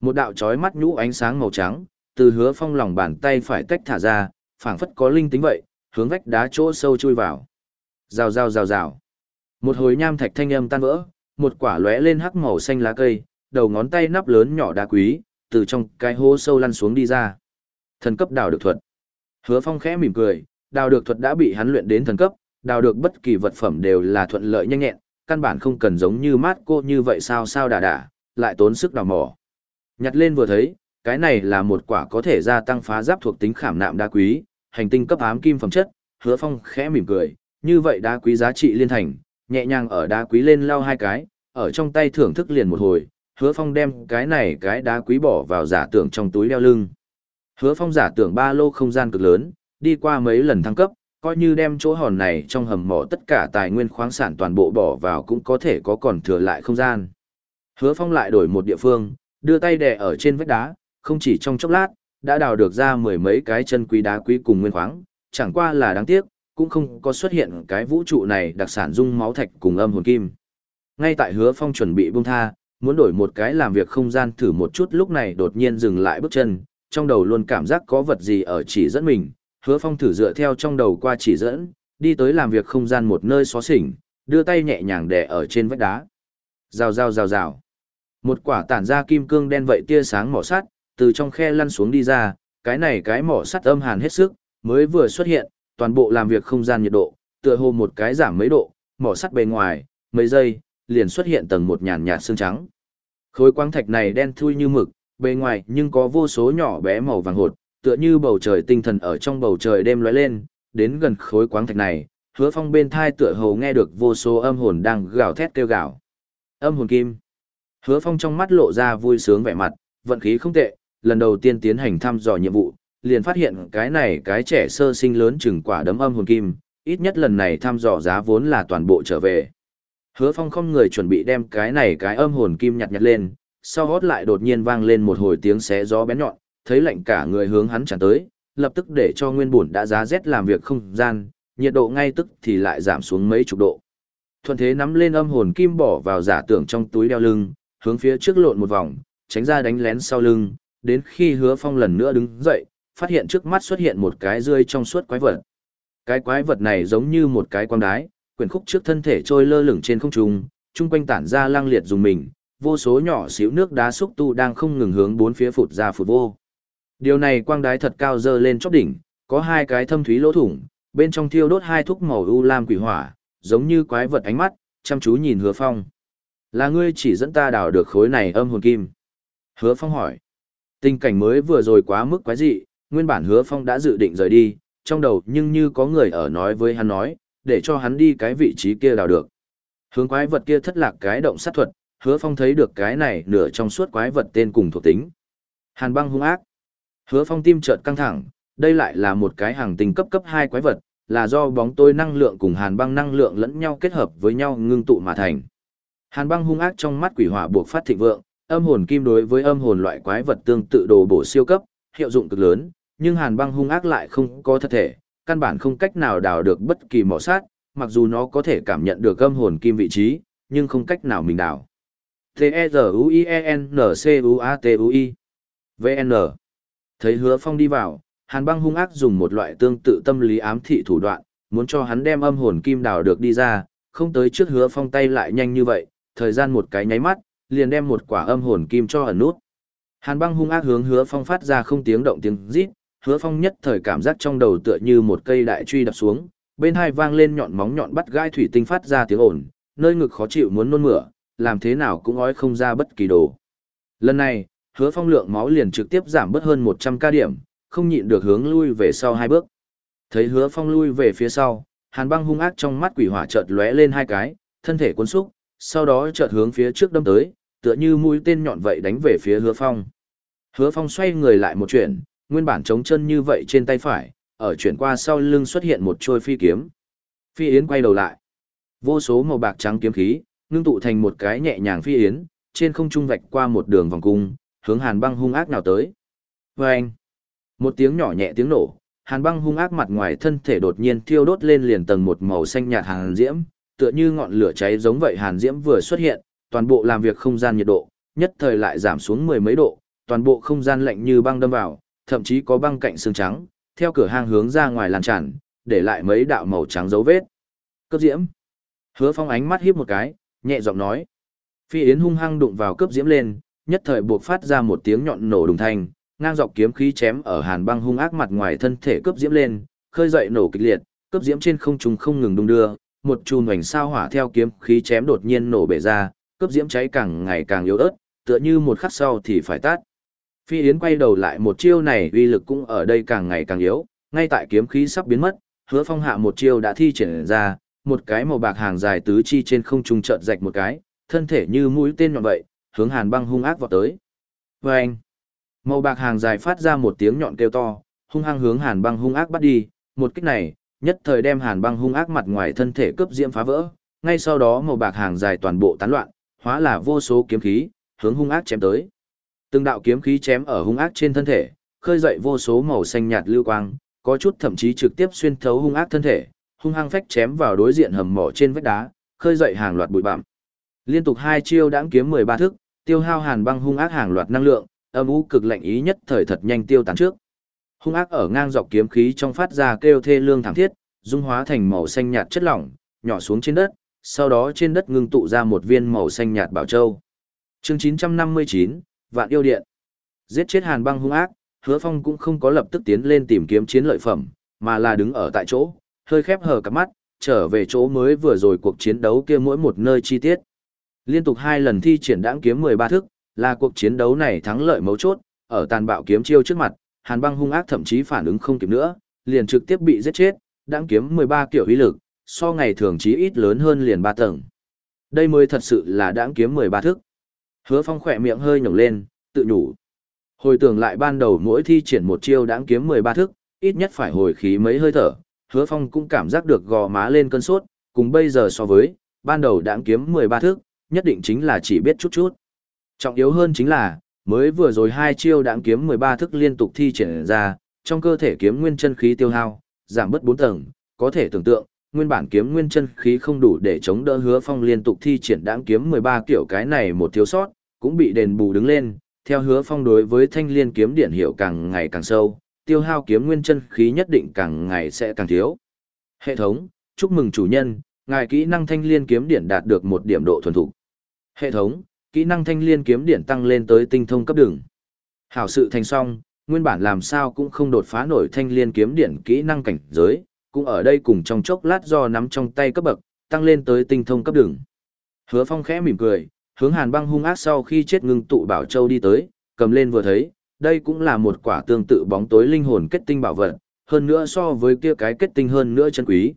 Một đạo chói mắt nhũ ánh sáng màu trắng, từ hứa phong lòng bàn tay phải tách thả ra, phảng phất có linh tính vậy, hướng vách đá chỗ sâu chui vào. Rào rào rào rào. Một hồi nham thạch thanh âm tan vỡ, một quả lóe lên hắc màu xanh lá cây, đầu ngón tay nắp lớn nhỏ đá quý, từ trong cái hố sâu lăn xuống đi ra. Thần cấp đào được thuật. Hứa Phong khẽ mỉm cười, đào được thuật đã bị hắn luyện đến thần cấp, đào được bất kỳ vật phẩm đều là thuận lợi nhanh nhẹn, căn bản không cần giống như mát cô như vậy sao sao đà đà, lại tốn sức đào mỏ. Nhặt lên vừa thấy, cái này là một quả có thể gia tăng phá giáp thuộc tính khảm nạm đá quý, hành tinh cấp ám kim phẩm chất, hứa phong khẽ mỉm cười, như vậy đá quý giá trị liên thành, nhẹ nhàng ở đá quý lên lao hai cái, ở trong tay thưởng thức liền một hồi, hứa phong đem cái này cái đá quý bỏ vào giả tưởng trong túi đeo lưng. Hứa phong giả tưởng ba lô không gian cực lớn, đi qua mấy lần thăng cấp, coi như đem chỗ hòn này trong hầm mỏ tất cả tài nguyên khoáng sản toàn bộ bỏ vào cũng có thể có còn thừa lại không gian. Hứa phong lại đổi một địa phương, đưa tay đè ở trên vách đá, không chỉ trong chốc lát, đã đào được ra mười mấy cái chân quý đá quý cùng nguyên khoáng, chẳng qua là đáng tiếc, cũng không có xuất hiện cái vũ trụ này đặc sản dung máu thạch cùng âm hồn kim. Ngay tại hứa phong chuẩn bị buông tha, muốn đổi một cái làm việc không gian thử một chút lúc này đột nhiên dừng lại bước chân, trong đầu luôn cảm giác có vật gì ở chỉ dẫn mình, hứa phong thử dựa theo trong đầu qua chỉ dẫn, đi tới làm việc không gian một nơi xó xỉnh, đưa tay nhẹ nhàng đè ở trên vách đá. Rào rào rào rào. Một quả tản ra kim cương đen vậy tia sáng mỏ sắt, từ trong khe lăn xuống đi ra, cái này cái mỏ sắt âm hàn hết sức, mới vừa xuất hiện, toàn bộ làm việc không gian nhiệt độ, tựa hồ một cái giảm mấy độ, mỏ sắt bề ngoài, mấy giây, liền xuất hiện tầng một nhàn nhạt xương trắng. Khối quang thạch này đen thui như mực, bề ngoài nhưng có vô số nhỏ bé màu vàng hột, tựa như bầu trời tinh thần ở trong bầu trời đêm lóe lên, đến gần khối quang thạch này, hứa phong bên thai tựa hồ nghe được vô số âm hồn đang gào thét kêu gào. Âm hồn kim. Hứa phong trong mắt lộ ra vui sướng vẻ mặt, vận khí không tệ, lần đầu tiên tiến hành thăm dò nhiệm vụ, liền phát hiện cái này cái trẻ sơ sinh lớn chừng quả đấm âm hồn kim, ít nhất lần này thăm dò giá vốn là toàn bộ trở về. Hứa Phong không người chuẩn bị đem cái này cái âm hồn kim nhặt nhặt lên, sau hót lại đột nhiên vang lên một hồi tiếng xé gió bén nhọn, thấy lạnh cả người hướng hắn tràn tới, lập tức để cho nguyên bổn đã giá rét làm việc không gian, nhiệt độ ngay tức thì lại giảm xuống mấy chục độ. Thuận thế nắm lên âm hồn kim bỏ vào giả tưởng trong túi đeo lưng, hướng phía trước lộn một vòng, tránh ra đánh lén sau lưng, đến khi hứa phong lần nữa đứng dậy, phát hiện trước mắt xuất hiện một cái rươi trong suốt quái vật. Cái quái vật này giống như một cái quang đái, quyển khúc trước thân thể trôi lơ lửng trên không trung, trung quanh tản ra lang liệt dùng mình, vô số nhỏ xíu nước đá xúc tu đang không ngừng hướng bốn phía phụt ra phụt vô. Điều này quang đái thật cao dơ lên chóp đỉnh, có hai cái thâm thúy lỗ thủng, bên trong thiêu đốt hai thúc màu u lam quỷ hỏa, giống như quái vật ánh mắt, chăm chú nhìn Hứa Phong. Là ngươi chỉ dẫn ta đào được khối này âm hồn kim. Hứa Phong hỏi. Tình cảnh mới vừa rồi quá mức quái dị, nguyên bản Hứa Phong đã dự định rời đi, trong đầu nhưng như có người ở nói với hắn nói, để cho hắn đi cái vị trí kia đào được. Hướng quái vật kia thất lạc cái động sát thuật, Hứa Phong thấy được cái này nửa trong suốt quái vật tên cùng thuộc tính. Hàn băng hung ác. Hứa Phong tim chợt căng thẳng, đây lại là một cái hàng tinh cấp cấp 2 quái vật, là do bóng tối năng lượng cùng hàn băng năng lượng lẫn nhau kết hợp với nhau ngưng tụ mà thành. Hàn băng hung ác trong mắt quỷ hỏa buộc phát thịnh vượng, âm hồn kim đối với âm hồn loại quái vật tương tự đồ bổ siêu cấp, hiệu dụng cực lớn, nhưng hàn băng hung ác lại không có thật thể, căn bản không cách nào đào được bất kỳ mỏ sát, mặc dù nó có thể cảm nhận được âm hồn kim vị trí, nhưng không cách nào mình đào. T-E-Z-U-I-E-N-C-U-A-T-U-I VN Thấy hứa phong đi vào, hàn băng hung ác dùng một loại tương tự tâm lý ám thị thủ đoạn, muốn cho hắn đem âm hồn kim đào được đi ra, không tới trước hứa phong tay lại nhanh như vậy, thời gian một cái nháy mắt, liền đem một quả âm hồn kim cho ẩn nút. Hàn băng hung ác hướng hứa phong phát ra không tiếng động tiếng rít, hứa phong nhất thời cảm giác trong đầu tựa như một cây đại truy đập xuống, bên hai vang lên nhọn móng nhọn bắt gai thủy tinh phát ra tiếng ồn, nơi ngực khó chịu muốn nôn mửa, làm thế nào cũng ói không ra bất kỳ đồ. Lần này, hứa phong lượng máu liền trực tiếp giảm bớt hơn 100 ca điểm, không nhịn được hướng lui về sau hai bước. Thấy hứa phong lui về phía sau, hàn băng hung ác trong mắt quỷ hỏa chợt lóe lên hai cái, thân thể cuốn xúc, sau đó chợt hướng phía trước đâm tới, tựa như mũi tên nhọn vậy đánh về phía hứa phong. Hứa phong xoay người lại một chuyển, nguyên bản chống chân như vậy trên tay phải, ở chuyển qua sau lưng xuất hiện một trôi phi kiếm. Phi yến quay đầu lại. Vô số màu bạc trắng kiếm khí, ngưng tụ thành một cái nhẹ nhàng phi yến, trên không trung vạch qua một đường vòng cung, hướng hàn băng hung ác nào tới. Oeng! Một tiếng nhỏ nhẹ tiếng nổ, hàn băng hung ác mặt ngoài thân thể đột nhiên thiêu đốt lên liền tầng một màu xanh nhạt hàn diễm, tựa như ngọn lửa cháy giống vậy hàn diễm vừa xuất hiện, toàn bộ làm việc không gian nhiệt độ, nhất thời lại giảm xuống mười mấy độ, toàn bộ không gian lạnh như băng đâm vào, thậm chí có băng cạnh xương trắng, theo cửa hang hướng ra ngoài lan tràn, để lại mấy đạo màu trắng dấu vết. Cấp diễm. Hứa Phong ánh mắt híp một cái, nhẹ giọng nói. Phi Yến hung hăng đụng vào cấp diễm lên, nhất thời buộc phát ra một tiếng nhọn nổ đùng thanh, ngang dọc kiếm khí chém ở Hàn Băng hung ác mặt ngoài thân thể cấp diễm lên, khơi dậy nổ kịch liệt, cấp diễm trên không trung không ngừng đung đưa, một chùm hoành sao hỏa theo kiếm khí chém đột nhiên nổ bể ra, cấp diễm cháy càng ngày càng yếu ớt, tựa như một khắc sau thì phải tắt. Phi Yến quay đầu lại một chiêu này uy lực cũng ở đây càng ngày càng yếu, ngay tại kiếm khí sắp biến mất, hứa phong hạ một chiêu đã thi triển ra, một cái màu bạc hàng dài tứ chi trên không trung chợt rạch một cái, thân thể như mũi tên nhọn vậy, hướng Hàn Băng hung ác vọt tới. Và anh, màu bạc hàng dài phát ra một tiếng nhọn kêu to, hung hăng hướng Hàn Băng hung ác bắt đi, một kích này, nhất thời đem Hàn Băng hung ác mặt ngoài thân thể cướp diễm phá vỡ, ngay sau đó màu bạc hàng dài toàn bộ tán loạn, hóa là vô số kiếm khí, hướng hung ác chém tới. Từng đạo kiếm khí chém ở hung ác trên thân thể, khơi dậy vô số màu xanh nhạt lưu quang, có chút thậm chí trực tiếp xuyên thấu hung ác thân thể, hung hăng phách chém vào đối diện hầm mỏ trên vách đá, khơi dậy hàng loạt bụi bặm. Liên tục hai chiêu đãng kiếm 13 thức, tiêu hao hàn băng hung ác hàng loạt năng lượng, âm u cực lạnh ý nhất thời thật nhanh tiêu tán trước. Hung ác ở ngang dọc kiếm khí trong phát ra kêu thê lương thảm thiết, dung hóa thành màu xanh nhạt chất lỏng, nhỏ xuống trên đất, sau đó trên đất ngưng tụ ra một viên màu xanh nhạt bảo châu. Chương 959, Vạn yêu điện. Giết chết Hàn Băng hung ác, Hứa Phong cũng không có lập tức tiến lên tìm kiếm chiến lợi phẩm, mà là đứng ở tại chỗ, hơi khép hờ cặp mắt, trở về chỗ mới vừa rồi cuộc chiến đấu kia mỗi một nơi chi tiết. Liên tục hai lần thi triển đãng kiếm 13 thức, là cuộc chiến đấu này thắng lợi mấu chốt, ở tàn bạo kiếm chiêu trước mặt, Hàn Băng hung ác thậm chí phản ứng không kịp nữa, liền trực tiếp bị giết chết, đáng kiếm 13 kiểu uy lực, so ngày thường chí ít lớn hơn liền 3 tầng. Đây mới thật sự là đáng kiếm 13 thức. Hứa Phong khỏe miệng hơi nhổng lên, tự nhủ. Hồi tưởng lại ban đầu mỗi thi triển một chiêu đáng kiếm 13 thức, ít nhất phải hồi khí mấy hơi thở, hứa phong cũng cảm giác được gò má lên cơn sốt, cùng bây giờ so với, ban đầu đáng kiếm 13 thước, nhất định chính là chỉ biết chút chút. Trọng yếu hơn chính là, mới vừa rồi hai chiêu đãng kiếm 13 thức liên tục thi triển ra, trong cơ thể kiếm nguyên chân khí tiêu hao, giảm bất 4 tầng, có thể tưởng tượng, nguyên bản kiếm nguyên chân khí không đủ để chống đỡ hứa phong liên tục thi triển đãng kiếm 13 kiểu cái này một thiếu sót, cũng bị đền bù đứng lên, theo hứa phong đối với thanh liên kiếm điển hiệu càng ngày càng sâu, tiêu hao kiếm nguyên chân khí nhất định càng ngày sẽ càng thiếu. Hệ thống, chúc mừng chủ nhân, ngài kỹ năng thanh liên kiếm điển đạt được một điểm độ thuần thục. Hệ thống, kỹ năng thanh liên kiếm điện tăng lên tới tinh thông cấp đường. Hảo sự thành song, nguyên bản làm sao cũng không đột phá nổi thanh liên kiếm điện kỹ năng cảnh giới, cũng ở đây cùng trong chốc lát do nắm trong tay cấp bậc, tăng lên tới tinh thông cấp đường. Hứa Phong khẽ mỉm cười, hướng Hàn Băng hung ác sau khi chết ngưng tụ bảo châu đi tới, cầm lên vừa thấy, đây cũng là một quả tương tự bóng tối linh hồn kết tinh bảo vật, hơn nữa so với kia cái kết tinh hơn nữa chân quý.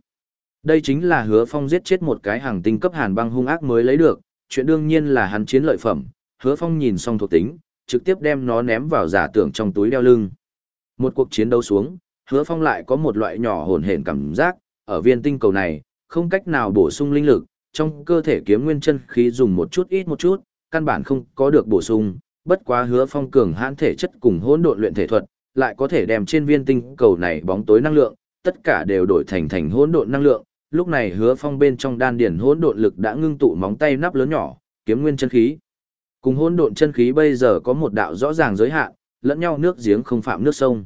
Đây chính là Hứa Phong giết chết một cái hàng tinh cấp Hàn Băng hung ác mới lấy được, chuyện đương nhiên là hắn chiến lợi phẩm, Hứa Phong nhìn xong thuộc tính, trực tiếp đem nó ném vào giả tưởng trong túi đeo lưng. Một cuộc chiến đấu xuống, hứa phong lại có một loại nhỏ hồn hển cảm giác, ở viên tinh cầu này, không cách nào bổ sung linh lực, trong cơ thể kiếm nguyên chân khí dùng một chút ít một chút, căn bản không có được bổ sung, bất quá hứa phong cường hãn thể chất cùng hỗn độn luyện thể thuật, lại có thể đem trên viên tinh cầu này bóng tối năng lượng, tất cả đều đổi thành thành hỗn độn năng lượng. Lúc này hứa phong bên trong đan điển hỗn độn lực đã ngưng tụ móng tay nắp lớn nhỏ, kiếm nguyên chân khí. Cùng hỗn độn chân khí bây giờ có một đạo rõ ràng giới hạn, lẫn nhau nước giếng không phạm nước sông.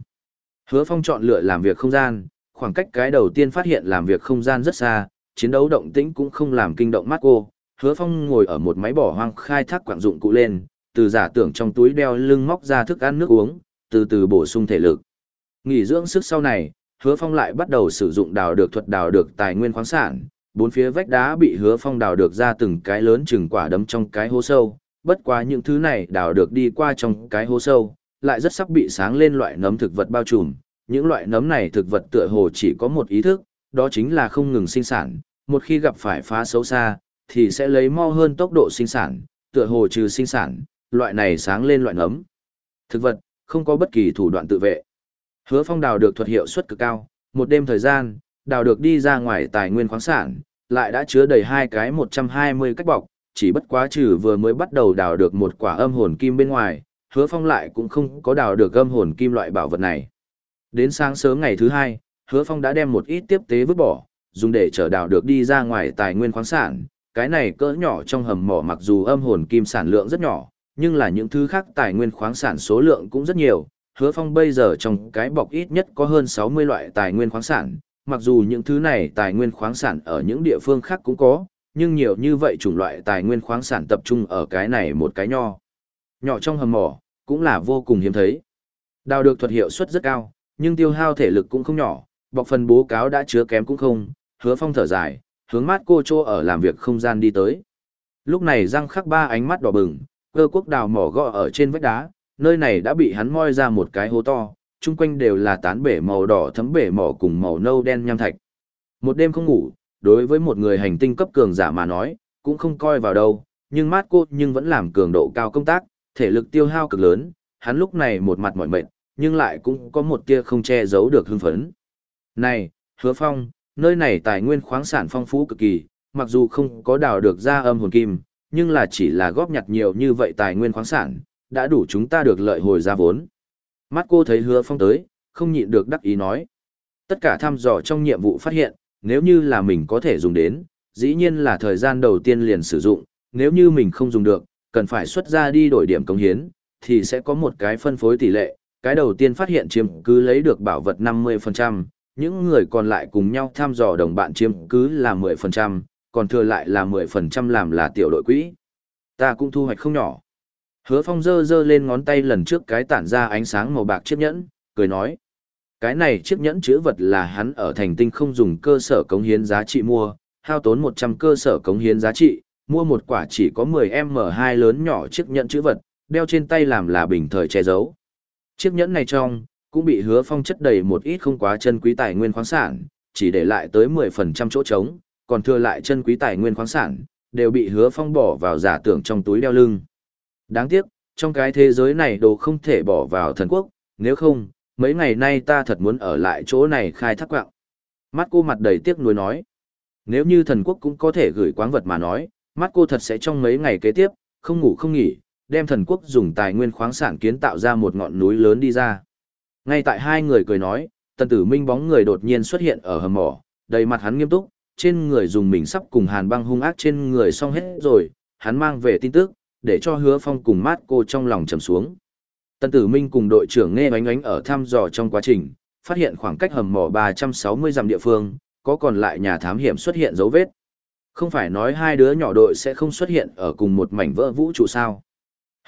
Hứa Phong chọn lựa làm việc không gian, khoảng cách cái đầu tiên phát hiện làm việc không gian rất xa, chiến đấu động tĩnh cũng không làm kinh động mắt cô. Hứa Phong ngồi ở một máy bỏ hoang khai thác quảng dụng cụ lên, từ giả tưởng trong túi đeo lưng móc ra thức ăn nước uống, từ từ bổ sung thể lực. Nghỉ dưỡng sức sau này, Hứa Phong lại bắt đầu sử dụng đào được thuật đào được tài nguyên khoáng sản, bốn phía vách đá bị Hứa Phong đào được ra từng cái lớn chừng quả đấm trong cái hố sâu, bất quá những thứ này đào được đi qua trong cái hố sâu, lại rất sắp bị sáng lên loại nấm thực vật bao trùm. Những loại nấm này thực vật tựa hồ chỉ có một ý thức, đó chính là không ngừng sinh sản, một khi gặp phải phá xấu xa, thì sẽ lấy mau hơn tốc độ sinh sản, tựa hồ trừ sinh sản, loại này sáng lên loại nấm. Thực vật, không có bất kỳ thủ đoạn tự vệ. Hứa phong đào được thuật hiệu suất cực cao, một đêm thời gian, đào được đi ra ngoài tài nguyên khoáng sản, lại đã chứa đầy hai cái 120 cách bọc, chỉ bất quá trừ vừa mới bắt đầu đào được một quả âm hồn kim bên ngoài, hứa phong lại cũng không có đào được âm hồn kim loại bảo vật này. Đến sáng sớm ngày thứ hai, hứa phong đã đem một ít tiếp tế vứt bỏ, dùng để chở đào được đi ra ngoài tài nguyên khoáng sản. Cái này cỡ nhỏ trong hầm mỏ mặc dù âm hồn kim sản lượng rất nhỏ, nhưng là những thứ khác tài nguyên khoáng sản số lượng cũng rất nhiều. Hứa phong bây giờ trong cái bọc ít nhất có hơn 60 loại tài nguyên khoáng sản, mặc dù những thứ này tài nguyên khoáng sản ở những địa phương khác cũng có, nhưng nhiều như vậy chủng loại tài nguyên khoáng sản tập trung ở cái này một cái nho. Nhỏ trong hầm mỏ, cũng là vô cùng hiếm thấy. Đào được thuật hiệu suất rất cao, nhưng tiêu hao thể lực cũng không nhỏ, bọc phần bố cáo đã chứa kém cũng không, hứa phong thở dài, hướng mắt cô chô ở làm việc không gian đi tới. Lúc này răng khắc ba ánh mắt đỏ bừng, cơ quốc đào mỏ gọ ở trên vách đá, nơi này đã bị hắn moi ra một cái hố to, chung quanh đều là tán bể màu đỏ thấm bể mỏ cùng màu nâu đen nham thạch. Một đêm không ngủ, đối với một người hành tinh cấp cường giả mà nói, cũng không coi vào đâu, nhưng mát cô nhưng vẫn làm cường độ cao công tác, thể lực tiêu hao cực lớn, hắn lúc này một mặt mỏi mệt, nhưng lại cũng có một tia không che giấu được hưng phấn. Này, hứa phong, nơi này tài nguyên khoáng sản phong phú cực kỳ, mặc dù không có đào được ra âm hồn kim, nhưng là chỉ là góp nhặt nhiều như vậy tài nguyên khoáng sản, đã đủ chúng ta được lợi hồi ra vốn. Mắt cô thấy hứa phong tới, không nhịn được đắc ý nói. Tất cả thăm dò trong nhiệm vụ phát hiện, nếu như là mình có thể dùng đến, dĩ nhiên là thời gian đầu tiên liền sử dụng, nếu như mình không dùng được, cần phải xuất ra đi đổi điểm công hiến, thì sẽ có một cái phân phối tỷ lệ, cái đầu tiên phát hiện chiếm cứ lấy được bảo vật 50%, những người còn lại cùng nhau thăm dò đồng bạn chiếm cứ là 10%, còn thừa lại là 10% làm là tiểu đội quỹ. Ta cũng thu hoạch không nhỏ. Hứa phong giơ giơ lên ngón tay lần trước cái tản ra ánh sáng màu bạc chiếc nhẫn, cười nói. Cái này chiếc nhẫn chữ vật là hắn ở thành tinh không dùng cơ sở cống hiến giá trị mua, hao tốn 100 cơ sở cống hiến giá trị, mua một quả chỉ có 10M2 lớn nhỏ chiếc nhẫn chữ vật, đeo trên tay làm là bình thời che giấu. Chiếc nhẫn này trong, cũng bị hứa phong chất đầy một ít không quá chân quý tài nguyên khoáng sản, chỉ để lại tới 10% chỗ trống, còn thừa lại chân quý tài nguyên khoáng sản, đều bị hứa phong bỏ vào giả tưởng trong túi đeo lưng. Đáng tiếc, trong cái thế giới này đồ không thể bỏ vào thần quốc, nếu không, mấy ngày nay ta thật muốn ở lại chỗ này khai thác quạng. Mắt cô mặt đầy tiếc nuối nói. Nếu như thần quốc cũng có thể gửi quáng vật mà nói, mắt cô thật sẽ trong mấy ngày kế tiếp, không ngủ không nghỉ, đem thần quốc dùng tài nguyên khoáng sản kiến tạo ra một ngọn núi lớn đi ra. Ngay tại hai người cười nói, tần tử minh bóng người đột nhiên xuất hiện ở hầm mỏ, đầy mặt hắn nghiêm túc, trên người dùng mình sắp cùng hàn băng hung ác trên người xong hết rồi, hắn mang về tin tức, để cho hứa phong cùng mát cô trong lòng trầm xuống. Tần tử minh cùng đội trưởng nghe oánh ánh ở thăm dò trong quá trình, phát hiện khoảng cách hầm mỏ 360 dặm địa phương, có còn lại nhà thám hiểm xuất hiện dấu vết. Không phải nói hai đứa nhỏ đội sẽ không xuất hiện ở cùng một mảnh vỡ vũ trụ sao.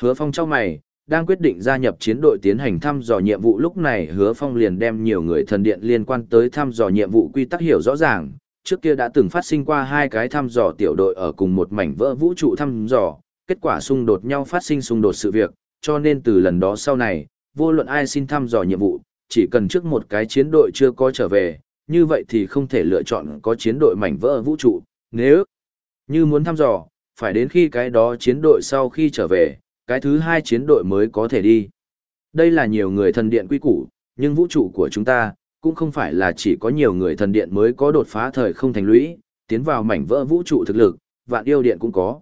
Hứa phong trong mày, đang quyết định gia nhập chiến đội tiến hành thăm dò nhiệm vụ lúc này hứa phong liền đem nhiều người thần điện liên quan tới thăm dò nhiệm vụ quy tắc hiểu rõ ràng trước kia đã từng phát sinh qua hai cái thăm dò tiểu đội ở cùng một mảnh vỡ vũ trụ thăm dò kết quả xung đột nhau phát sinh xung đột sự việc cho nên từ lần đó sau này vô luận ai xin thăm dò nhiệm vụ chỉ cần trước một cái chiến đội chưa có trở về như vậy thì không thể lựa chọn có chiến đội mảnh vỡ vũ trụ nếu như muốn thăm dò phải đến khi cái đó chiến đội sau khi trở về cái thứ hai chiến đội mới có thể đi. Đây là nhiều người thần điện quy củ, nhưng vũ trụ của chúng ta, cũng không phải là chỉ có nhiều người thần điện mới có đột phá thời không thành lũy, tiến vào mảnh vỡ vũ trụ thực lực, vạn yêu điện cũng có.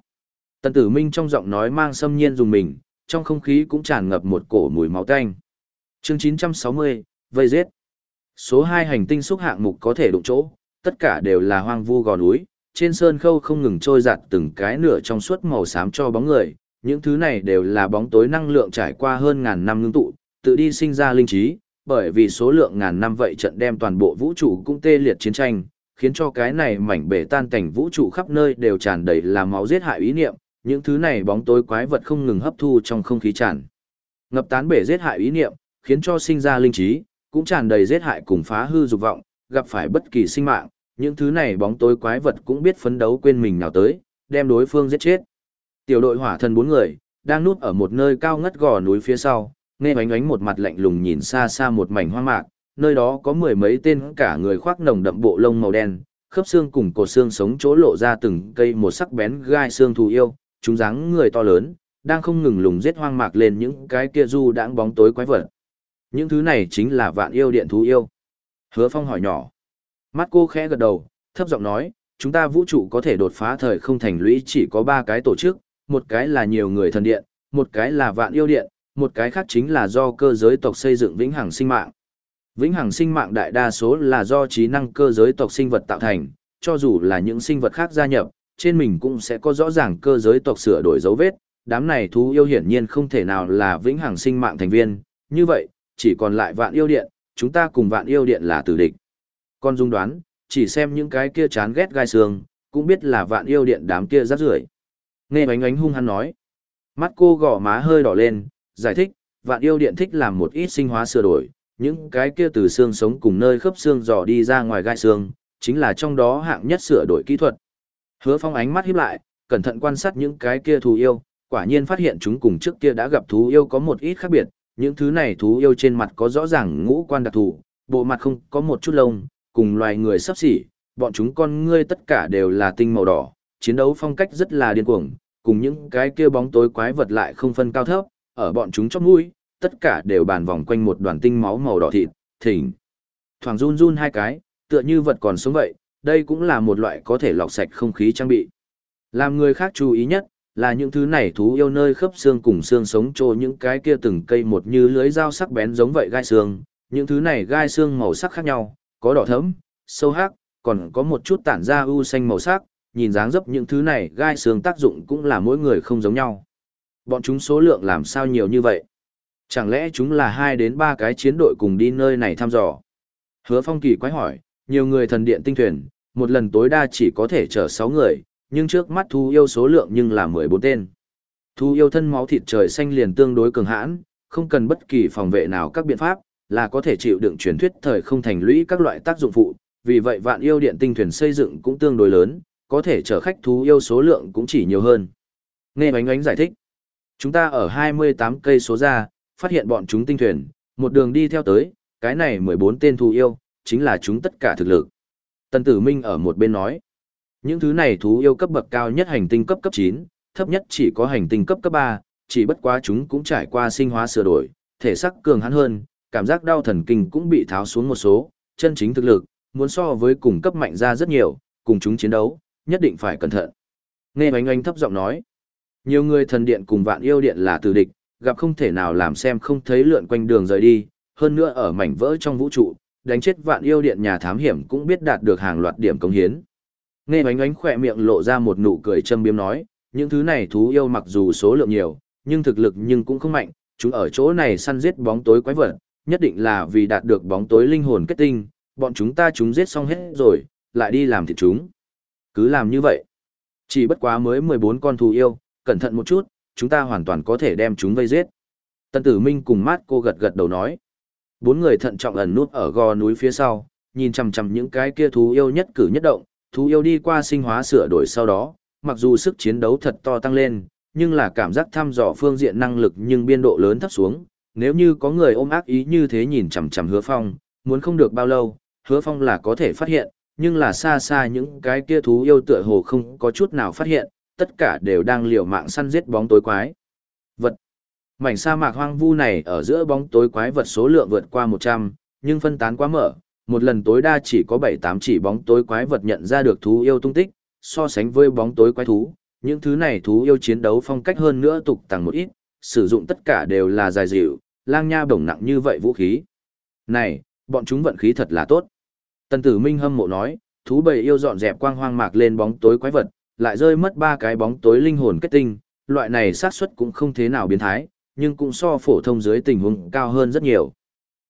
Tần tử minh trong giọng nói mang xâm nhiên dùng mình, trong không khí cũng tràn ngập một cổ mùi máu tanh. Chương 960, vây giết. Số 2 hành tinh xúc hạng mục có thể đụng chỗ, tất cả đều là hoang vu gò núi, trên sơn khâu không ngừng trôi giặt từng cái nửa trong suốt màu xám cho bóng người, những thứ này đều là bóng tối năng lượng trải qua hơn ngàn năm ngưng tụ, tự đi sinh ra linh trí, bởi vì số lượng ngàn năm vậy trận đem toàn bộ vũ trụ cũng tê liệt chiến tranh, khiến cho cái này mảnh bể tan cảnh vũ trụ khắp nơi đều tràn đầy là máu giết hại ý niệm, những thứ này bóng tối quái vật không ngừng hấp thu trong không khí tràn. Ngập tán bể giết hại ý niệm, khiến cho sinh ra linh trí, cũng tràn đầy giết hại cùng phá hư dục vọng, gặp phải bất kỳ sinh mạng, những thứ này bóng tối quái vật cũng biết phấn đấu quên mình nào tới, đem đối phương giết chết. Tiểu đội hỏa thần bốn người, đang núp ở một nơi cao ngất gò núi phía sau, nghe ánh ánh một mặt lạnh lùng nhìn xa xa một mảnh hoang mạc, nơi đó có mười mấy tên cả người khoác nồng đậm bộ lông màu đen, khớp xương cùng cột xương sống chỗ lộ ra từng cây một sắc bén gai xương thù yêu, chúng dáng người to lớn, đang không ngừng lùng giết hoang mạc lên những cái kia du đãng bóng tối quái vật. Những thứ này chính là vạn yêu điện thú yêu. Hứa Phong hỏi nhỏ. Mắt cô khẽ gật đầu, thấp giọng nói, chúng ta vũ trụ có thể đột phá thời không thành lũy chỉ có ba cái tổ chức, một cái là nhiều người thần điện, một cái là vạn yêu điện, một cái khác chính là do cơ giới tộc xây dựng vĩnh hằng sinh mạng. Vĩnh hằng sinh mạng đại đa số là do trí năng cơ giới tộc sinh vật tạo thành, cho dù là những sinh vật khác gia nhập, trên mình cũng sẽ có rõ ràng cơ giới tộc sửa đổi dấu vết, đám này thú yêu hiển nhiên không thể nào là vĩnh hằng sinh mạng thành viên, như vậy, chỉ còn lại vạn yêu điện, chúng ta cùng vạn yêu điện là tử địch. Con dung đoán, chỉ xem những cái kia chán ghét gai xương, cũng biết là vạn yêu điện đám kia rác rưởi. Nghe bánh ánh hung hắn nói. Mắt cô gò má hơi đỏ lên, giải thích, vạn yêu điện thích làm một ít sinh hóa sửa đổi, những cái kia từ xương sống cùng nơi khớp xương dò đi ra ngoài gai xương, chính là trong đó hạng nhất sửa đổi kỹ thuật. Hứa phong ánh mắt híp lại, cẩn thận quan sát những cái kia thú yêu, quả nhiên phát hiện chúng cùng trước kia đã gặp thú yêu có một ít khác biệt, những thứ này thú yêu trên mặt có rõ ràng ngũ quan đặc thù, bộ mặt không có một chút lông, cùng loài người sắp xỉ, bọn chúng con ngươi tất cả đều là tinh màu đỏ, chiến đấu phong cách rất là điên cuồng, cùng những cái kia bóng tối quái vật lại không phân cao thấp, ở bọn chúng chóp mũi, tất cả đều bàn vòng quanh một đoàn tinh máu màu đỏ thịt, thỉnh. Thoảng run run hai cái, tựa như vật còn sống vậy, đây cũng là một loại có thể lọc sạch không khí trang bị. Làm người khác chú ý nhất, là những thứ này thú yêu nơi khớp xương cùng xương sống trô những cái kia từng cây một như lưới dao sắc bén giống vậy gai xương, những thứ này gai xương màu sắc khác nhau, có đỏ thẫm, sâu hắc, còn có một chút tản ra u xanh màu sắc, nhìn dáng dấp những thứ này gai xương tác dụng cũng là mỗi người không giống nhau. Bọn chúng số lượng làm sao nhiều như vậy? Chẳng lẽ chúng là hai đến ba cái chiến đội cùng đi nơi này thăm dò? Hứa Phong kỳ quái hỏi, nhiều người thần điện tinh thuyền, một lần tối đa chỉ có thể chở 6 người, nhưng trước mắt thu yêu số lượng nhưng là 14 tên. Thu yêu thân máu thịt trời xanh liền tương đối cường hãn, không cần bất kỳ phòng vệ nào các biện pháp, là có thể chịu đựng truyền thuyết thời không thành lũy các loại tác dụng phụ, vì vậy vạn yêu điện tinh thuyền xây dựng cũng tương đối lớn, có thể chở khách thú yêu số lượng cũng chỉ nhiều hơn. Nghe bánh ánh giải thích. Chúng ta ở 28 cây số ra, phát hiện bọn chúng tinh thuyền, một đường đi theo tới, cái này 14 tên thú yêu, chính là chúng tất cả thực lực. Tần Tử Minh ở một bên nói. Những thứ này thú yêu cấp bậc cao nhất hành tinh cấp cấp 9, thấp nhất chỉ có hành tinh cấp cấp 3, chỉ bất quá chúng cũng trải qua sinh hóa sửa đổi, thể sắc cường hãn hơn, cảm giác đau thần kinh cũng bị tháo xuống một số, chân chính thực lực, muốn so với cùng cấp mạnh ra rất nhiều, cùng chúng chiến đấu, nhất định phải cẩn thận. Nghe oanh oanh thấp giọng nói, nhiều người thần điện cùng vạn yêu điện là tử địch, gặp không thể nào làm xem không thấy lượn quanh đường rời đi, hơn nữa ở mảnh vỡ trong vũ trụ, đánh chết vạn yêu điện nhà thám hiểm cũng biết đạt được hàng loạt điểm công hiến. Nghe oánh oánh khỏe miệng lộ ra một nụ cười châm biếm nói, những thứ này thú yêu mặc dù số lượng nhiều, nhưng thực lực nhưng cũng không mạnh, chúng ở chỗ này săn giết bóng tối quái vật, nhất định là vì đạt được bóng tối linh hồn kết tinh, bọn chúng ta chúng giết xong hết rồi, lại đi làm thịt chúng. Cứ làm như vậy. Chỉ bất quá mới 14 con thú yêu, cẩn thận một chút, chúng ta hoàn toàn có thể đem chúng vây giết. Tân tử Minh cùng mát cô gật gật đầu nói. Bốn người thận trọng ẩn nút ở gò núi phía sau, nhìn chằm chằm những cái kia thú yêu nhất cử nhất động, thú yêu đi qua sinh hóa sửa đổi sau đó, mặc dù sức chiến đấu thật to tăng lên, nhưng là cảm giác thăm dò phương diện năng lực nhưng biên độ lớn thấp xuống. Nếu như có người ôm ác ý như thế nhìn chằm chằm hứa phong, muốn không được bao lâu, hứa phong là có thể phát hiện, nhưng là xa xa những cái kia thú yêu tựa hồ không có chút nào phát hiện, tất cả đều đang liều mạng săn giết bóng tối quái. Mảnh sa mạc hoang vu này ở giữa bóng tối quái vật số lượng vượt qua 100, nhưng phân tán quá mở, một lần tối đa chỉ có 7-8 chỉ bóng tối quái vật nhận ra được thú yêu tung tích, so sánh với bóng tối quái thú, những thứ này thú yêu chiến đấu phong cách hơn nữa tục tăng một ít, sử dụng tất cả đều là dài dịu, lang nha bổng nặng như vậy vũ khí. Này, bọn chúng vận khí thật là tốt. Tần tử Minh hâm mộ nói, thú bầy yêu dọn dẹp quang hoang mạc lên bóng tối quái vật, lại rơi mất ba cái bóng tối linh hồn kết tinh, loại này xác suất cũng không thế nào biến thái, nhưng cũng so phổ thông dưới tình huống cao hơn rất nhiều.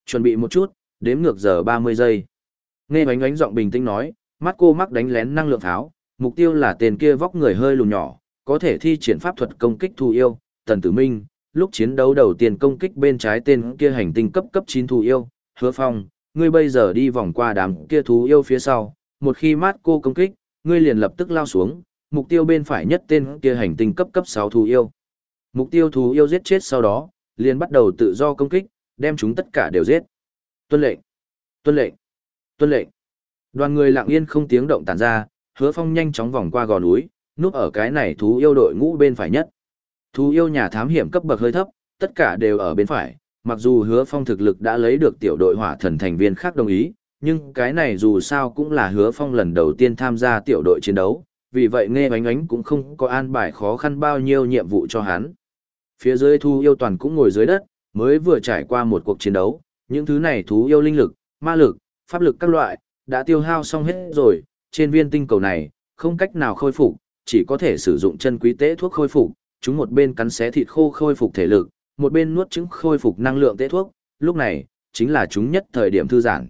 Chuẩn bị một chút, đếm ngược giờ 30 giây. Nghe bánh ánh giọng bình tĩnh nói, mắt cô mắc đánh lén năng lượng tháo mục tiêu là tên kia vóc người hơi lùn nhỏ, có thể thi triển pháp thuật công kích thu yêu, tần tử minh, lúc chiến đấu đầu tiên công kích bên trái tên kia hành tinh cấp cấp 9 thu yêu, hứa phong, ngươi bây giờ đi vòng qua đám kia thú yêu phía sau, một khi mát cô công kích, ngươi liền lập tức lao xuống, mục tiêu bên phải nhất tên kia hành tinh cấp cấp 6 thú yêu. Mục tiêu thú yêu giết chết sau đó, liền bắt đầu tự do công kích, đem chúng tất cả đều giết. Tuân lệnh, tuân lệnh, tuân lệnh. Đoàn người lặng yên không tiếng động tản ra, hứa phong nhanh chóng vòng qua gò núi, núp ở cái này thú yêu đội ngũ bên phải nhất. Thú yêu nhà thám hiểm cấp bậc hơi thấp, tất cả đều ở bên phải, mặc dù hứa phong thực lực đã lấy được tiểu đội hỏa thần thành viên khác đồng ý, nhưng cái này dù sao cũng là hứa phong lần đầu tiên tham gia tiểu đội chiến đấu, vì vậy nghe bánh ánh cũng không có an bài khó khăn bao nhiêu nhiệm vụ cho hắn. Phía dưới thú yêu toàn cũng ngồi dưới đất, mới vừa trải qua một cuộc chiến đấu, những thứ này thú yêu linh lực, ma lực, pháp lực các loại, đã tiêu hao xong hết rồi, trên viên tinh cầu này, không cách nào khôi phục, chỉ có thể sử dụng chân quý tế thuốc khôi phục, chúng một bên cắn xé thịt khô khôi phục thể lực, một bên nuốt trứng khôi phục năng lượng tế thuốc, lúc này, chính là chúng nhất thời điểm thư giãn.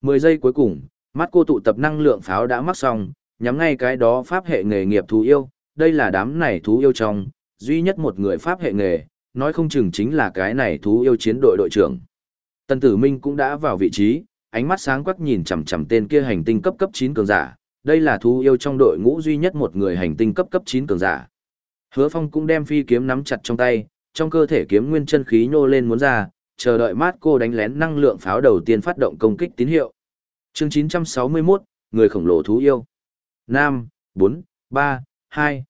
10 giây cuối cùng, mắt cô tụ tập năng lượng pháo đã mắc xong, nhắm ngay cái đó pháp hệ nghề nghiệp thú yêu, đây là đám này thú yêu trong, duy nhất một người pháp hệ nghề, nói không chừng chính là cái này thú yêu chiến đội đội trưởng. Tần Tử Minh cũng đã vào vị trí, ánh mắt sáng quắc nhìn chằm chằm tên kia hành tinh cấp cấp 9 cường giả, đây là thú yêu trong đội ngũ duy nhất một người hành tinh cấp cấp 9 cường giả. Hứa Phong cũng đem phi kiếm nắm chặt trong tay, trong cơ thể kiếm nguyên chân khí nhô lên muốn ra, chờ đợi mát cô đánh lén năng lượng pháo đầu tiên phát động công kích tín hiệu. Chương 961, người khổng lồ thú yêu. Nam, 4, 3, 2,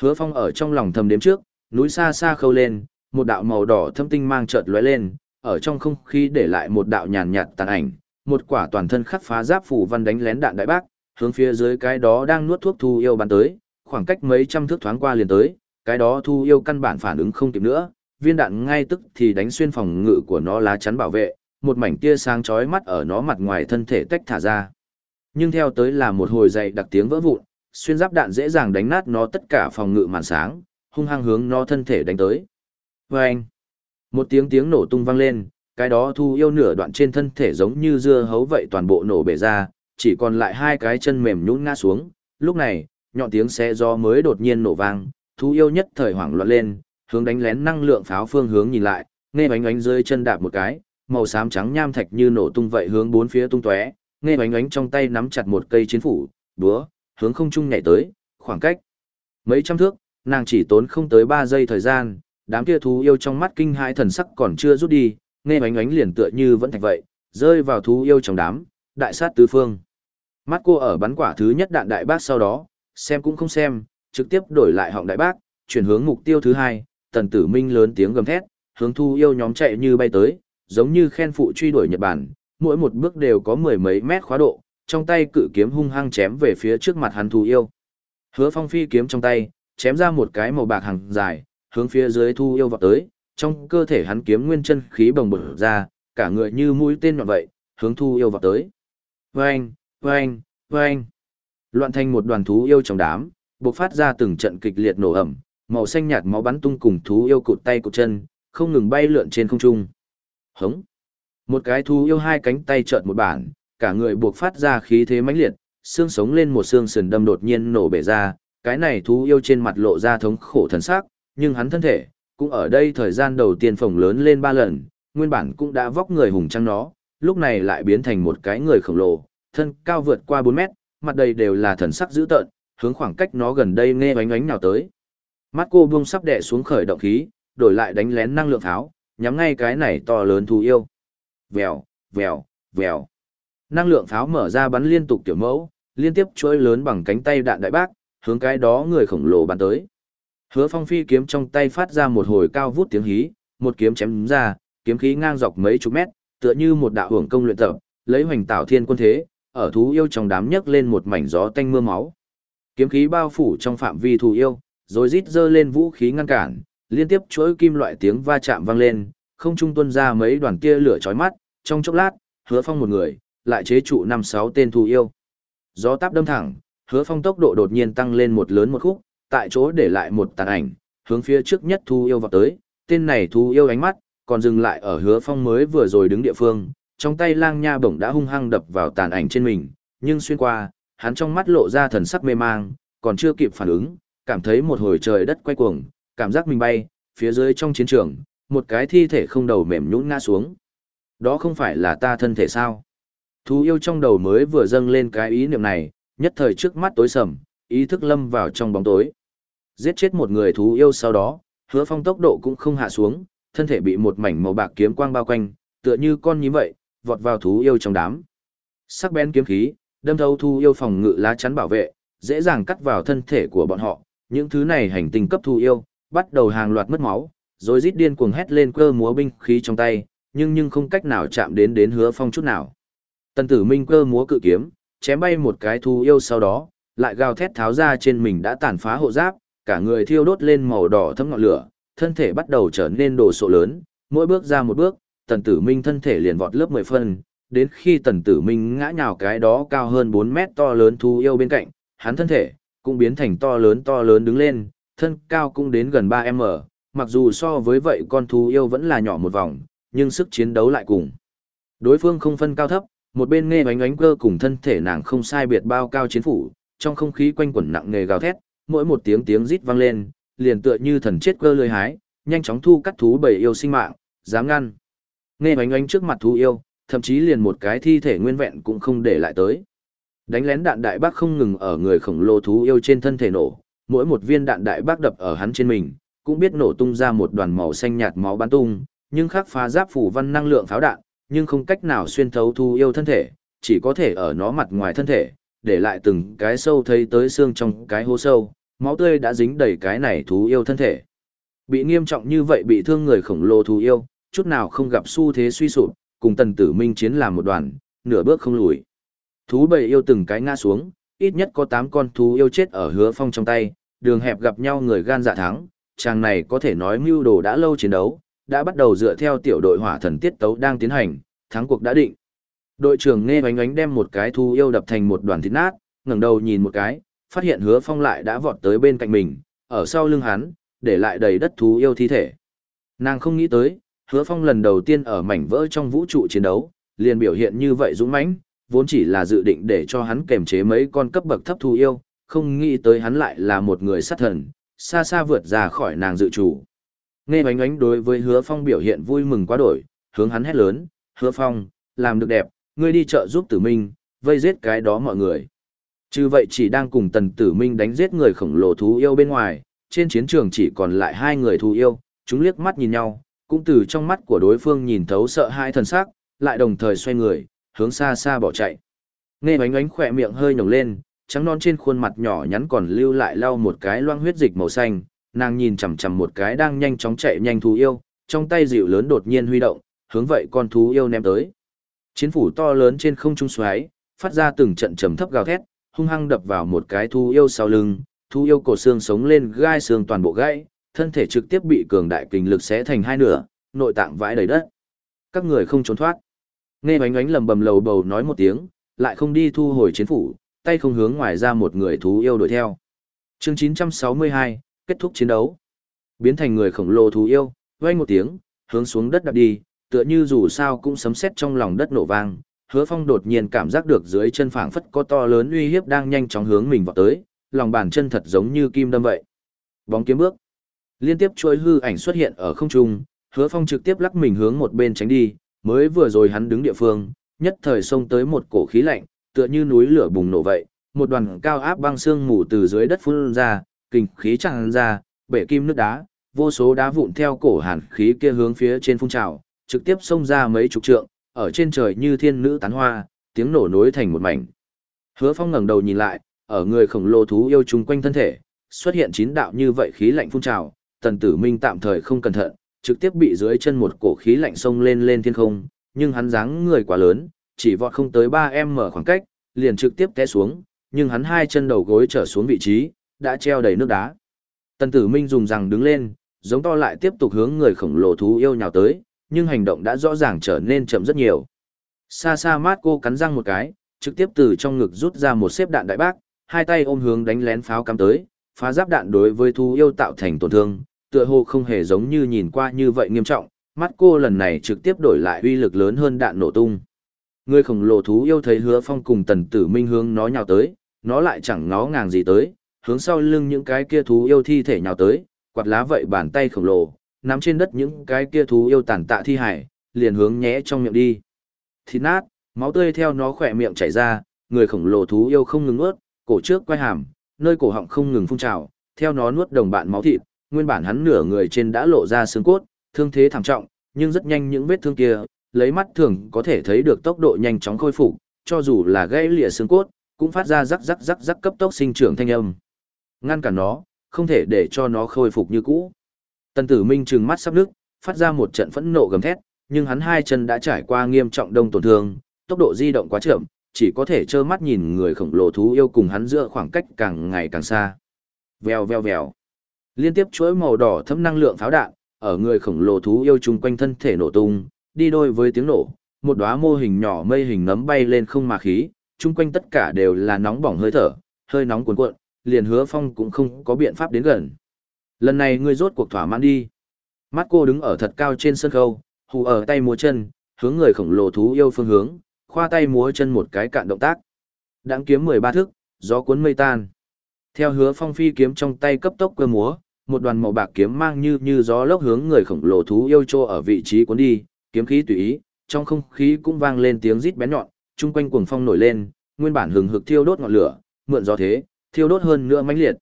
Hứa Phong ở trong lòng thầm đếm trước, núi xa xa khâu lên, một đạo màu đỏ thâm tinh mang chợt lóe lên, ở trong không khí để lại một đạo nhàn nhạt tàn ảnh, một quả toàn thân khắc phá giáp phủ văn đánh lén đạn đại bác, hướng phía dưới cái đó đang nuốt thuốc thu yêu bắn tới, khoảng cách mấy trăm thước thoáng qua liền tới, cái đó thu yêu căn bản phản ứng không kịp nữa, viên đạn ngay tức thì đánh xuyên phòng ngự của nó lá chắn bảo vệ, một mảnh tia sáng chói mắt ở nó mặt ngoài thân thể tách thả ra. Nhưng theo tới là một hồi dày đặc tiếng vỡ vụn, xuyên giáp đạn dễ dàng đánh nát nó tất cả phòng ngự màn sáng, hung hăng hướng nó thân thể đánh tới. Vâng! Một tiếng tiếng nổ tung vang lên, cái đó thu yêu nửa đoạn trên thân thể giống như dưa hấu vậy toàn bộ nổ bể ra, chỉ còn lại hai cái chân mềm nhũn ngã xuống. Lúc này, nhọn tiếng xe do mới đột nhiên nổ vang, thu yêu nhất thời hoảng loạn lên, hướng đánh lén năng lượng pháo phương hướng nhìn lại, nghe bánh ánh rơi chân đạp một cái, màu xám trắng nham thạch như nổ tung vậy hướng bốn phía tung tóe, nghe bánh ánh trong tay nắm chặt một cây chiến phủ, búa, hướng không trung nhảy tới, khoảng cách mấy trăm thước, nàng chỉ tốn không tới 3 giây thời gian, đám kia thú yêu trong mắt kinh hãi thần sắc còn chưa rút đi, nghe bánh ánh liền tựa như vẫn thạch vậy, rơi vào thú yêu trong đám, đại sát tứ phương. Mắt cô ở bắn quả thứ nhất đạn đại bác sau đó, xem cũng không xem, trực tiếp đổi lại họng đại bác, chuyển hướng mục tiêu thứ hai, tần tử minh lớn tiếng gầm thét, hướng thu yêu nhóm chạy như bay tới, giống như khen phụ truy đuổi Nhật Bản, mỗi một bước đều có mười mấy mét khóa độ, trong tay cự kiếm hung hăng chém về phía trước mặt hắn thú yêu. Hứa Phong phi kiếm trong tay, chém ra một cái màu bạc hàng dài, hướng phía dưới thú yêu vọt tới, trong cơ thể hắn kiếm nguyên chân khí bồng bột ra, cả người như mũi tên nhọn vậy, hướng thú yêu vọt tới. Vâng, vâng, vâng. Loạn thành một đoàn thú yêu trong đám, bộc phát ra từng trận kịch liệt nổ ẩm, màu xanh nhạt máu bắn tung cùng thú yêu cụt tay cụt chân, không ngừng bay lượn trên không trung. Hống. Một cái thú yêu hai cánh tay trợn một bản, cả người buộc phát ra khí thế mãnh liệt, xương sống lên một xương sườn đâm đột nhiên nổ bể ra, cái này thú yêu trên mặt lộ ra thống khổ thần sắc, nhưng hắn thân thể, cũng ở đây thời gian đầu tiên phồng lớn lên ba lần, nguyên bản cũng đã vóc người hùng trăng nó, lúc này lại biến thành một cái người khổng lồ, thân cao vượt qua 4 mét, mặt đầy đều là thần sắc dữ tợn, hướng khoảng cách nó gần đây nghe ánh ánh nào tới. Mắt cô buông sắp đè xuống khởi động khí, đổi lại đánh lén năng lượng tháo, nhắm ngay cái này to lớn thú yêu. Vèo, vèo, vèo. Năng lượng pháo mở ra bắn liên tục tiểu mẫu, liên tiếp chuỗi lớn bằng cánh tay đạn đại bác, hướng cái đó người khổng lồ bắn tới. Hứa Phong phi kiếm trong tay phát ra một hồi cao vút tiếng hí, một kiếm chém ra, kiếm khí ngang dọc mấy chục mét, tựa như một đạo hưởng công luyện tập, lấy hoành tạo thiên quân thế, ở thú yêu trong đám nhấc lên một mảnh gió tanh mưa máu. Kiếm khí bao phủ trong phạm vi thú yêu, rồi rít dơ lên vũ khí ngăn cản, liên tiếp chuỗi kim loại tiếng va chạm vang lên, không trung tuôn ra mấy đoàn tia lửa chói mắt, trong chốc lát, Hứa Phong một người, lại chế trụ năm sáu tên thù yêu. Gió táp đâm thẳng, Hứa Phong tốc độ đột nhiên tăng lên một lớn một khúc, tại chỗ để lại một tàn ảnh, hướng phía trước nhất thu yêu vào tới, tên này thu yêu ánh mắt, còn dừng lại ở Hứa Phong mới vừa rồi đứng địa phương, trong tay lang nha bổng đã hung hăng đập vào tàn ảnh trên mình, nhưng xuyên qua, hắn trong mắt lộ ra thần sắc mê mang, còn chưa kịp phản ứng, cảm thấy một hồi trời đất quay cuồng, cảm giác mình bay, phía dưới trong chiến trường, một cái thi thể không đầu mềm nhũn ngã xuống. Đó không phải là ta thân thể sao? Thú yêu trong đầu mới vừa dâng lên cái ý niệm này, nhất thời trước mắt tối sầm, ý thức lâm vào trong bóng tối. Giết chết một người thú yêu sau đó, hứa phong tốc độ cũng không hạ xuống, thân thể bị một mảnh màu bạc kiếm quang bao quanh, tựa như con nhím vậy, vọt vào thú yêu trong đám. Sắc bén kiếm khí, đâm thấu thú yêu phòng ngự lá chắn bảo vệ, dễ dàng cắt vào thân thể của bọn họ. Những thứ này hành tinh cấp thú yêu, bắt đầu hàng loạt mất máu, rồi rít điên cuồng hét lên cơ múa binh khí trong tay, nhưng nhưng không cách nào chạm đến đến hứa phong chút nào. Tần tử minh cơ múa cự kiếm, chém bay một cái thú yêu sau đó, lại gào thét tháo ra trên mình đã tàn phá hộ giáp, cả người thiêu đốt lên màu đỏ thấm ngọn lửa, thân thể bắt đầu trở nên đồ sộ lớn, mỗi bước ra một bước, tần tử minh thân thể liền vọt lớp 10 phân, đến khi tần tử minh ngã nhào cái đó cao hơn 4 mét to lớn thú yêu bên cạnh, hắn thân thể, cũng biến thành to lớn to lớn đứng lên, thân cao cũng đến gần 3m, mặc dù so với vậy con thú yêu vẫn là nhỏ một vòng, nhưng sức chiến đấu lại cùng. Đối phương không phân cao thấp, một bên nghe bánh ánh cơ cùng thân thể nàng không sai biệt bao cao chiến phủ, trong không khí quanh quẩn nặng nề gào thét, mỗi một tiếng tiếng rít vang lên, liền tựa như thần chết cơ lưới hái, nhanh chóng thu cắt thú bầy yêu sinh mạng, dám ngăn. Nghe bánh ánh trước mặt thú yêu, thậm chí liền một cái thi thể nguyên vẹn cũng không để lại tới. Đánh lén đạn đại bác không ngừng ở người khổng lồ thú yêu trên thân thể nổ, mỗi một viên đạn đại bác đập ở hắn trên mình, cũng biết nổ tung ra một đoàn màu xanh nhạt máu bắn tung, nhưng khắc phá giáp phủ văn năng lượng pháo đạn, nhưng không cách nào xuyên thấu thú yêu thân thể, chỉ có thể ở nó mặt ngoài thân thể, để lại từng cái sâu thấy tới xương trong cái hố sâu, máu tươi đã dính đầy cái này thú yêu thân thể. Bị nghiêm trọng như vậy bị thương người khổng lồ thú yêu, chút nào không gặp xu thế suy sụp, cùng tần tử minh chiến làm một đoàn, nửa bước không lùi. Thú bầy yêu từng cái ngã xuống, ít nhất có 8 con thú yêu chết ở hứa phong trong tay, đường hẹp gặp nhau người gan dạ thắng, chàng này có thể nói mưu đồ đã lâu chiến đấu, đã bắt đầu dựa theo tiểu đội hỏa thần tiết tấu đang tiến hành, thắng cuộc đã định. Đội trưởng nghe oánh oánh đem một cái thú yêu đập thành một đoàn thịt nát, ngẩng đầu nhìn một cái, phát hiện hứa phong lại đã vọt tới bên cạnh mình, ở sau lưng hắn, để lại đầy đất thú yêu thi thể. Nàng không nghĩ tới, hứa phong lần đầu tiên ở mảnh vỡ trong vũ trụ chiến đấu, liền biểu hiện như vậy dũng mãnh, vốn chỉ là dự định để cho hắn kềm chế mấy con cấp bậc thấp thú yêu, không nghĩ tới hắn lại là một người sát thần, xa xa vượt ra khỏi nàng dự chủ. Nghe oánh ánh đối với hứa phong biểu hiện vui mừng quá đổi, hướng hắn hét lớn, hứa phong, làm được đẹp, ngươi đi chợ giúp tử minh, vây giết cái đó mọi người. Chứ vậy chỉ đang cùng tần tử minh đánh giết người khổng lồ thú yêu bên ngoài, trên chiến trường chỉ còn lại hai người thú yêu, chúng liếc mắt nhìn nhau, cũng từ trong mắt của đối phương nhìn thấu sợ hai thần sắc, lại đồng thời xoay người, hướng xa xa bỏ chạy. Nghe oánh ánh khỏe miệng hơi nhổng lên, trắng non trên khuôn mặt nhỏ nhắn còn lưu lại lau một cái loang huyết dịch màu xanh, nàng nhìn chằm chằm một cái đang nhanh chóng chạy nhanh thú yêu, trong tay dịu lớn đột nhiên huy động, hướng vậy con thú yêu ném tới. Chiến phủ to lớn trên không trung xoáy, phát ra từng trận trầm thấp gào thét, hung hăng đập vào một cái thú yêu sau lưng, thú yêu cổ xương sống lên gai xương toàn bộ gãy, thân thể trực tiếp bị cường đại kình lực xé thành hai nửa, nội tạng vãi đầy đất. Các người không trốn thoát. Nghe bánh bánh lầm bầm lầu bầu nói một tiếng, lại không đi thu hồi chiến phủ, tay không hướng ngoài ra một người thú yêu đuổi theo. Chương 962, kết thúc chiến đấu. Biến thành người khổng lồ thú yêu, vang một tiếng, hướng xuống đất đạp đi, tựa như dù sao cũng sấm sét trong lòng đất nổ vang. Hứa Phong đột nhiên cảm giác được dưới chân phảng phất có to lớn uy hiếp đang nhanh chóng hướng mình vào tới, lòng bàn chân thật giống như kim đâm vậy. Bóng kiếm bước. Liên tiếp chuỗi hư ảnh xuất hiện ở không trung, Hứa Phong trực tiếp lắc mình hướng một bên tránh đi, mới vừa rồi hắn đứng địa phương, nhất thời xông tới một cổ khí lạnh, tựa như núi lửa bùng nổ vậy, một đoàn cao áp băng xương mù từ dưới đất phun ra, kinh khí tràn ra, bể kim nước đá, vô số đá vụn theo cổ hàn khí kia hướng phía trên phun trào, trực tiếp xông ra mấy chục trượng, ở trên trời như thiên nữ tán hoa, tiếng nổ nối thành một mảnh. Hứa Phong ngẩng đầu nhìn lại, ở người khổng lồ thú yêu chung quanh thân thể, xuất hiện chín đạo như vậy khí lạnh phun trào, Tần Tử Minh tạm thời không cẩn thận, trực tiếp bị dưới chân một cổ khí lạnh xông lên lên thiên không, nhưng hắn dáng người quá lớn, chỉ vọt không tới 3 mở khoảng cách, liền trực tiếp té xuống, nhưng hắn hai chân đầu gối trở xuống vị trí, đã treo đầy nước đá. Tần Tử Minh dùng rằng đứng lên, giống to lại tiếp tục hướng người khổng lồ thú yêu nhào tới, nhưng hành động đã rõ ràng trở nên chậm rất nhiều. Xa xa mát cô cắn răng một cái, trực tiếp từ trong ngực rút ra một xếp đạn đại bác, hai tay ôm hướng đánh lén pháo cắm tới, phá giáp đạn đối với thú yêu tạo thành tổn thương, tựa hồ không hề giống như nhìn qua như vậy nghiêm trọng, mắt cô lần này trực tiếp đổi lại uy lực lớn hơn đạn nổ tung. Người khổng lồ thú yêu thấy hứa phong cùng tần tử minh hướng nó nhào tới, nó lại chẳng ngó ngàng gì tới, hướng sau lưng những cái kia thú yêu thi thể nhào tới, quạt lá vậy bàn tay khổng lồ, nắm trên đất những cái kia thú yêu tàn tạ thi hải, liền hướng nhẽ trong miệng đi. Thịt nát, máu tươi theo nó khỏe miệng chảy ra, người khổng lồ thú yêu không ngừng ướt, cổ trước quay hàm, nơi cổ họng không ngừng phun trào, theo nó nuốt đồng bạn máu thịt, nguyên bản hắn nửa người trên đã lộ ra xương cốt, thương thế thảm trọng, nhưng rất nhanh những vết thương kia, lấy mắt thường có thể thấy được tốc độ nhanh chóng khôi phục, cho dù là gãy lìa xương cốt, cũng phát ra rắc rắc rắc rắc cấp tốc sinh trưởng thanh âm. Ngăn cản nó, không thể để cho nó khôi phục như cũ. Tần Tử Minh trừng mắt sắp nước, phát ra một trận phẫn nộ gầm thét, nhưng hắn hai chân đã trải qua nghiêm trọng đông tổn thương, tốc độ di động quá chậm, chỉ có thể trơ mắt nhìn người khổng lồ thú yêu cùng hắn giữa khoảng cách càng ngày càng xa. Vèo vèo vèo. Liên tiếp chuỗi màu đỏ thấm năng lượng pháo đạn, ở người khổng lồ thú yêu chung quanh thân thể nổ tung, đi đôi với tiếng nổ, một đóa mô hình nhỏ mây hình nấm bay lên không mà khí, chung quanh tất cả đều là nóng bỏng hơi thở, hơi nóng cuồn cuộn, liền hứa phong cũng không có biện pháp đến gần. Lần này ngươi rốt cuộc thỏa mãn đi. Mắt cô đứng ở thật cao trên sân khấu, hù ở tay múa chân, hướng người khổng lồ thú yêu phương hướng, khoa tay múa chân một cái cạn động tác. đáng kiếm 13 thước, gió cuốn mây tan. Theo hứa phong phi kiếm trong tay cấp tốc cơ múa, một đoàn màu bạc kiếm mang như như gió lốc hướng người khổng lồ thú yêu trô ở vị trí cuốn đi, kiếm khí tùy ý, trong không khí cũng vang lên tiếng rít bén nhọn, chung quanh cuồng phong nổi lên, nguyên bản hừng hực thiêu đốt ngọn lửa, mượn gió thế, thiêu đốt hơn nữa mãnh liệt.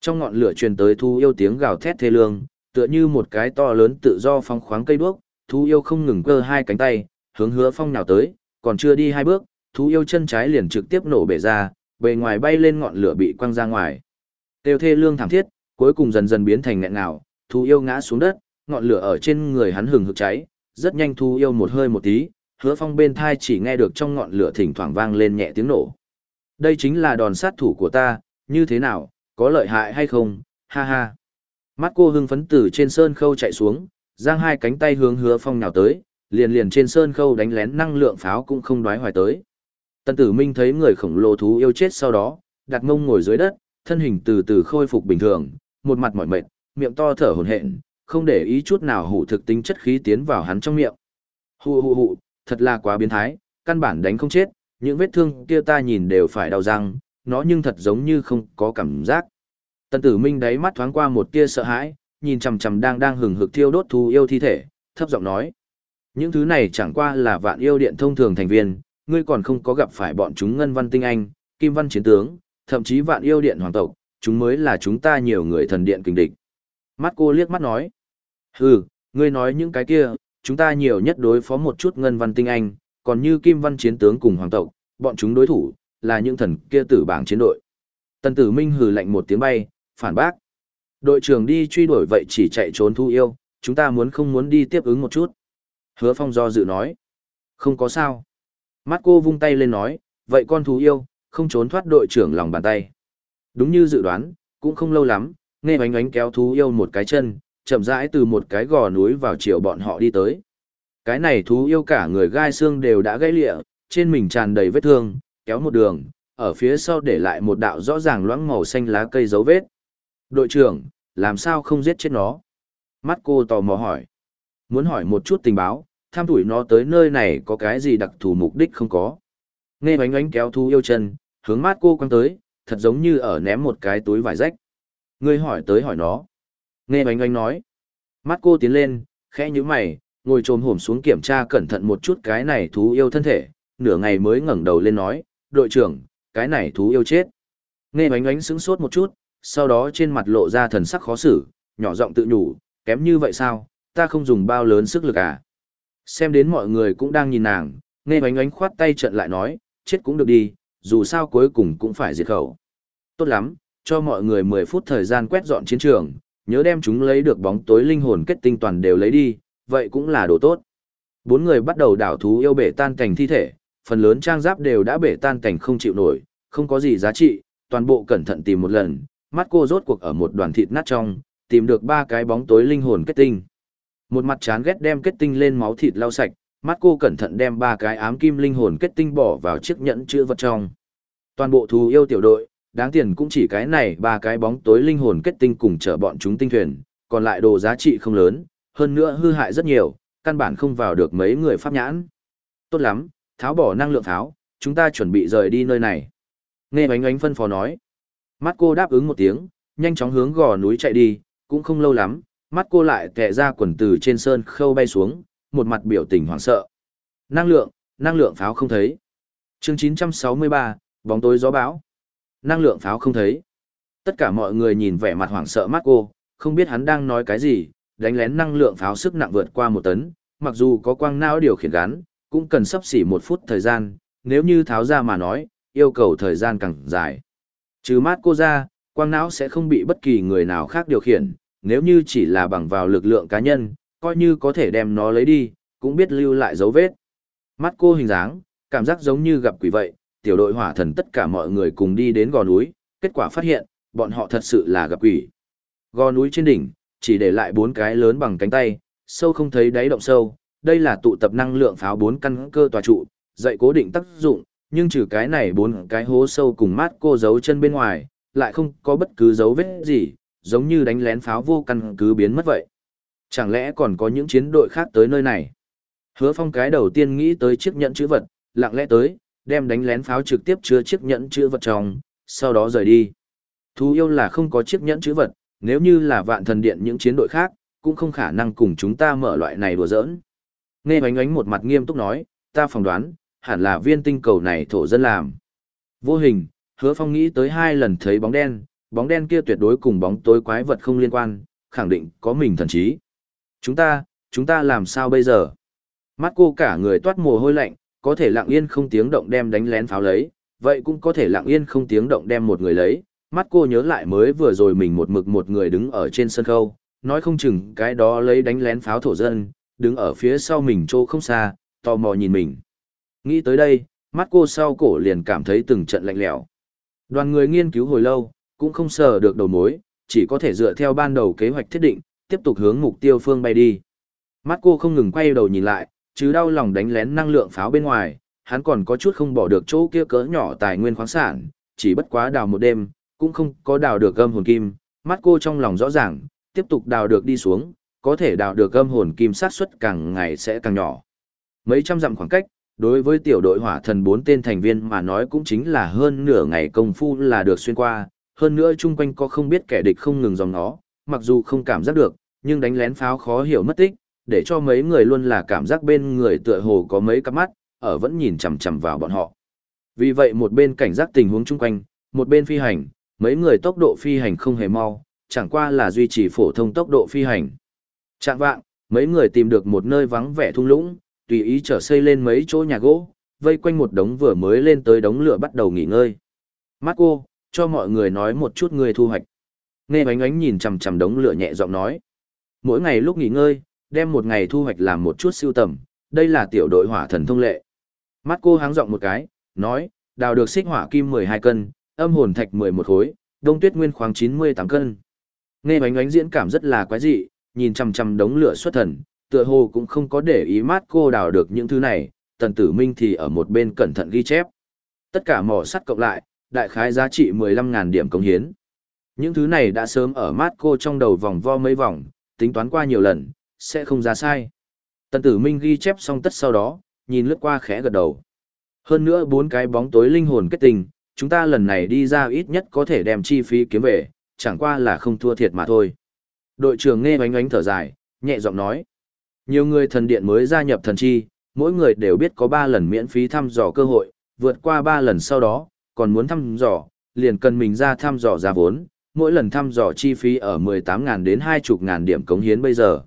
Trong ngọn lửa truyền tới thú yêu tiếng gào thét thê lương, tựa như một cái to lớn tự do phong khoáng cây đuốc, thú yêu không ngừng cơ hai cánh tay, hướng hứa phong nào tới, còn chưa đi hai bước, thú yêu chân trái liền trực tiếp nổ bể ra, bề ngoài bay lên ngọn lửa bị quăng ra ngoài. Tiêu thê lương thảm thiết, cuối cùng dần dần biến thành nghẹn ngào, thú yêu ngã xuống đất, ngọn lửa ở trên người hắn hừng hực cháy, rất nhanh thú yêu một hơi một tí, hứa phong bên thai chỉ nghe được trong ngọn lửa thỉnh thoảng vang lên nhẹ tiếng nổ. Đây chính là đòn sát thủ của ta, như thế nào, có lợi hại hay không, ha ha. Mắt cô hưng phấn từ trên sơn khâu chạy xuống, giang hai cánh tay hướng hứa phong nào tới, liền liền trên sơn khâu đánh lén năng lượng pháo cũng không đoái hoài tới. Tần tử minh thấy người khổng lồ thú yêu chết sau đó, đặt mông ngồi dưới đất, thân hình từ từ khôi phục bình thường, một mặt mỏi mệt, miệng to thở hổn hển, không để ý chút nào hủ thực tính chất khí tiến vào hắn trong miệng. Hù hù hù, thật là quá biến thái, căn bản đánh không chết, những vết thương kia ta nhìn đều phải đau răng, nó nhưng thật giống như không có cảm giác. Tần tử minh đáy mắt thoáng qua một tia sợ hãi, nhìn chằm chằm đang đang hừng hực thiêu đốt thú yêu thi thể, thấp giọng nói. Những thứ này chẳng qua là vạn yêu điện thông thường thành viên, ngươi còn không có gặp phải bọn chúng ngân văn tinh anh, kim văn chiến tướng, thậm chí vạn yêu điện hoàng tộc, chúng mới là chúng ta nhiều người thần điện kình địch. Mắt cô liếc mắt nói. Hừ, ngươi nói những cái kia, chúng ta nhiều nhất đối phó một chút ngân văn tinh anh, còn như kim văn chiến tướng cùng hoàng tộc, bọn chúng đối thủ, là những thần kia tử bảng chiến đội. Tần tử minh hừ lạnh một tiếng bay, phản bác. Đội trưởng đi truy đuổi vậy chỉ chạy trốn thu yêu, chúng ta muốn không muốn đi tiếp ứng một chút. Hứa phong do dự nói. Không có sao. Mắt cô vung tay lên nói, vậy con thú yêu, không trốn thoát đội trưởng lòng bàn tay. Đúng như dự đoán, cũng không lâu lắm, nghe oánh oánh kéo thú yêu một cái chân, chậm rãi từ một cái gò núi vào chiều bọn họ đi tới. Cái này thú yêu cả người gai xương đều đã gãy lịa, trên mình tràn đầy vết thương, kéo một đường, ở phía sau để lại một đạo rõ ràng loãng màu xanh lá cây dấu vết. Đội trưởng, làm sao không giết chết nó? Mắt cô tò mò hỏi. Muốn hỏi một chút tình báo, tham tuổi nó tới nơi này có cái gì đặc thù mục đích không có. Nghe bánh bánh kéo thú yêu chân, hướng mắt cô quăng tới, thật giống như ở ném một cái túi vải rách. Ngươi hỏi tới hỏi nó. Nghe bánh bánh nói. Mắt cô tiến lên, khẽ như mày, ngồi trồm hổm xuống kiểm tra cẩn thận một chút cái này thú yêu thân thể, nửa ngày mới ngẩng đầu lên nói, đội trưởng, cái này thú yêu chết. Nghe bánh bánh sững sốt một chút, sau đó trên mặt lộ ra thần sắc khó xử, nhỏ giọng tự nhủ, kém như vậy sao, ta không dùng bao lớn sức lực à. Xem đến mọi người cũng đang nhìn nàng, nghe bánh bánh khoát tay trận lại nói, chết cũng được đi, dù sao cuối cùng cũng phải diệt khẩu. Tốt lắm, cho mọi người 10 phút thời gian quét dọn chiến trường, nhớ đem chúng lấy được bóng tối linh hồn kết tinh toàn đều lấy đi, vậy cũng là đồ tốt. Bốn người bắt đầu đảo thú yêu bể tan cảnh thi thể, phần lớn trang giáp đều đã bể tan cảnh không chịu nổi, không có gì giá trị, toàn bộ cẩn thận tìm một lần, mắt cô rốt cuộc ở một đoàn thịt nát trong, tìm được ba cái bóng tối linh hồn kết tinh. Một mặt chán ghét đem kết tinh lên máu thịt lau sạch, mắt cô cẩn thận đem ba cái ám kim linh hồn kết tinh bỏ vào chiếc nhẫn chứa vật trong. Toàn bộ thú yêu tiểu đội, đáng tiền cũng chỉ cái này ba cái bóng tối linh hồn kết tinh cùng chở bọn chúng tinh thuyền, còn lại đồ giá trị không lớn, hơn nữa hư hại rất nhiều, căn bản không vào được mấy người pháp nhãn. Tốt lắm, tháo bỏ năng lượng tháo, chúng ta chuẩn bị rời đi nơi này. Nghe ánh ánh phân phó nói. Mắt cô đáp ứng một tiếng, nhanh chóng hướng gò núi chạy đi, cũng không lâu lắm, mắt cô lại tệ ra quần từ trên sơn khâu bay xuống, một mặt biểu tình hoảng sợ. Năng lượng, năng lượng pháo không thấy. Chương 963, bóng tối gió bão. Năng lượng pháo không thấy. Tất cả mọi người nhìn vẻ mặt hoảng sợ mắt cô, không biết hắn đang nói cái gì, đánh lén năng lượng pháo sức nặng vượt qua một tấn, mặc dù có quang não điều khiển gắn, cũng cần sắp xỉ một phút thời gian, nếu như tháo ra mà nói, yêu cầu thời gian càng dài. Trừ mát cô ra, quang não sẽ không bị bất kỳ người nào khác điều khiển, nếu như chỉ là bằng vào lực lượng cá nhân, coi như có thể đem nó lấy đi, cũng biết lưu lại dấu vết. Mắt cô hình dáng, cảm giác giống như gặp quỷ vậy, tiểu đội hỏa thần tất cả mọi người cùng đi đến gò núi, kết quả phát hiện, bọn họ thật sự là gặp quỷ. Gò núi trên đỉnh, chỉ để lại bốn cái lớn bằng cánh tay, sâu không thấy đáy động sâu, đây là tụ tập năng lượng pháo bốn căn cơ tòa trụ, dạy cố định tác dụng, nhưng trừ cái này bốn cái hố sâu cùng mát cô giấu chân bên ngoài, lại không có bất cứ dấu vết gì, giống như đánh lén pháo vô căn cứ biến mất vậy. Chẳng lẽ còn có những chiến đội khác tới nơi này? Hứa phong cái đầu tiên nghĩ tới chiếc nhẫn chữ vật, lặng lẽ tới, đem đánh lén pháo trực tiếp chứa chiếc nhẫn chữ vật trong, sau đó rời đi. Thú yêu là không có chiếc nhẫn chữ vật, nếu như là vạn thần điện những chiến đội khác, cũng không khả năng cùng chúng ta mở loại này đùa giỡn. Nghe bánh ánh một mặt nghiêm túc nói, ta phỏng đoán, hẳn là viên tinh cầu này thổ dân làm. Vô hình, hứa phong nghĩ tới hai lần thấy bóng đen, bóng đen kia tuyệt đối cùng bóng tối quái vật không liên quan, khẳng định có mình thần trí. Chúng ta, chúng ta làm sao bây giờ? Mắt cô cả người toát mồ hôi lạnh, có thể lặng yên không tiếng động đem đánh lén pháo lấy, vậy cũng có thể lặng yên không tiếng động đem một người lấy. Mắt cô nhớ lại mới vừa rồi mình một mực một người đứng ở trên sân khâu, nói không chừng cái đó lấy đánh lén pháo thổ dân, đứng ở phía sau mình chỗ không xa, tò mò nhìn mình. Nghĩ tới đây, mắt cô sau cổ liền cảm thấy từng trận lạnh lẽo. Đoàn người nghiên cứu hồi lâu, cũng không sờ được đầu mối, chỉ có thể dựa theo ban đầu kế hoạch thiết định, tiếp tục hướng mục tiêu phương bay đi. Mắt cô không ngừng quay đầu nhìn lại, chứ đau lòng đánh lén năng lượng pháo bên ngoài, hắn còn có chút không bỏ được chỗ kia cỡ nhỏ tài nguyên khoáng sản, chỉ bất quá đào một đêm, cũng không có đào được âm hồn kim. Mắt cô trong lòng rõ ràng, tiếp tục đào được đi xuống, có thể đào được âm hồn kim sát suất càng ngày sẽ càng nhỏ. Mấy trăm dặm khoảng cách, đối với tiểu đội hỏa thần bốn tên thành viên mà nói cũng chính là hơn nửa ngày công phu là được xuyên qua, hơn nữa chung quanh có không biết kẻ địch không ngừng dòng nó, mặc dù không cảm giác được, nhưng đánh lén pháo khó hiểu mất tích, để cho mấy người luôn là cảm giác bên người tựa hồ có mấy cặp mắt, ở vẫn nhìn chằm chằm vào bọn họ. Vì vậy một bên cảnh giác tình huống chung quanh, một bên phi hành, mấy người tốc độ phi hành không hề mau, chẳng qua là duy trì phổ thông tốc độ phi hành. Trạng vạng, mấy người tìm được một nơi vắng vẻ thung lũng, tùy ý trở xây lên mấy chỗ nhà gỗ, vây quanh một đống vừa mới lên tới đống lửa bắt đầu nghỉ ngơi. Marco, cho mọi người nói một chút người thu hoạch. Nghe bánh ánh nhìn chằm chằm đống lửa nhẹ giọng nói. Mỗi ngày lúc nghỉ ngơi, đem một ngày thu hoạch làm một chút siêu tầm, đây là tiểu đội hỏa thần thông lệ. Marco háng giọng một cái, nói, đào được xích hỏa kim 12 cân, âm hồn thạch 11 khối, đông tuyết nguyên khoáng 98 cân. Nghe bánh ánh diễn cảm rất là quái dị, nhìn chằm chằm đống lửa xuất thần, tựa hồ cũng không có để ý mát cô đào được những thứ này, tần tử minh thì ở một bên cẩn thận ghi chép. Tất cả mỏ sắt cộng lại, đại khái giá trị 15.000 điểm công hiến. Những thứ này đã sớm ở mát cô trong đầu vòng vo mấy vòng, tính toán qua nhiều lần, sẽ không ra sai. Tần tử minh ghi chép xong tất sau đó, nhìn lướt qua khẽ gật đầu. Hơn nữa bốn cái bóng tối linh hồn kết tình, chúng ta lần này đi ra ít nhất có thể đem chi phí kiếm về, chẳng qua là không thua thiệt mà thôi. Đội trưởng nghe bánh ánh thở dài, nhẹ giọng nói. Nhiều người thần điện mới gia nhập thần chi, mỗi người đều biết có 3 lần miễn phí thăm dò cơ hội, vượt qua 3 lần sau đó, còn muốn thăm dò, liền cần mình ra thăm dò ra vốn, mỗi lần thăm dò chi phí ở 18.000 đến 20.000 điểm cống hiến bây giờ.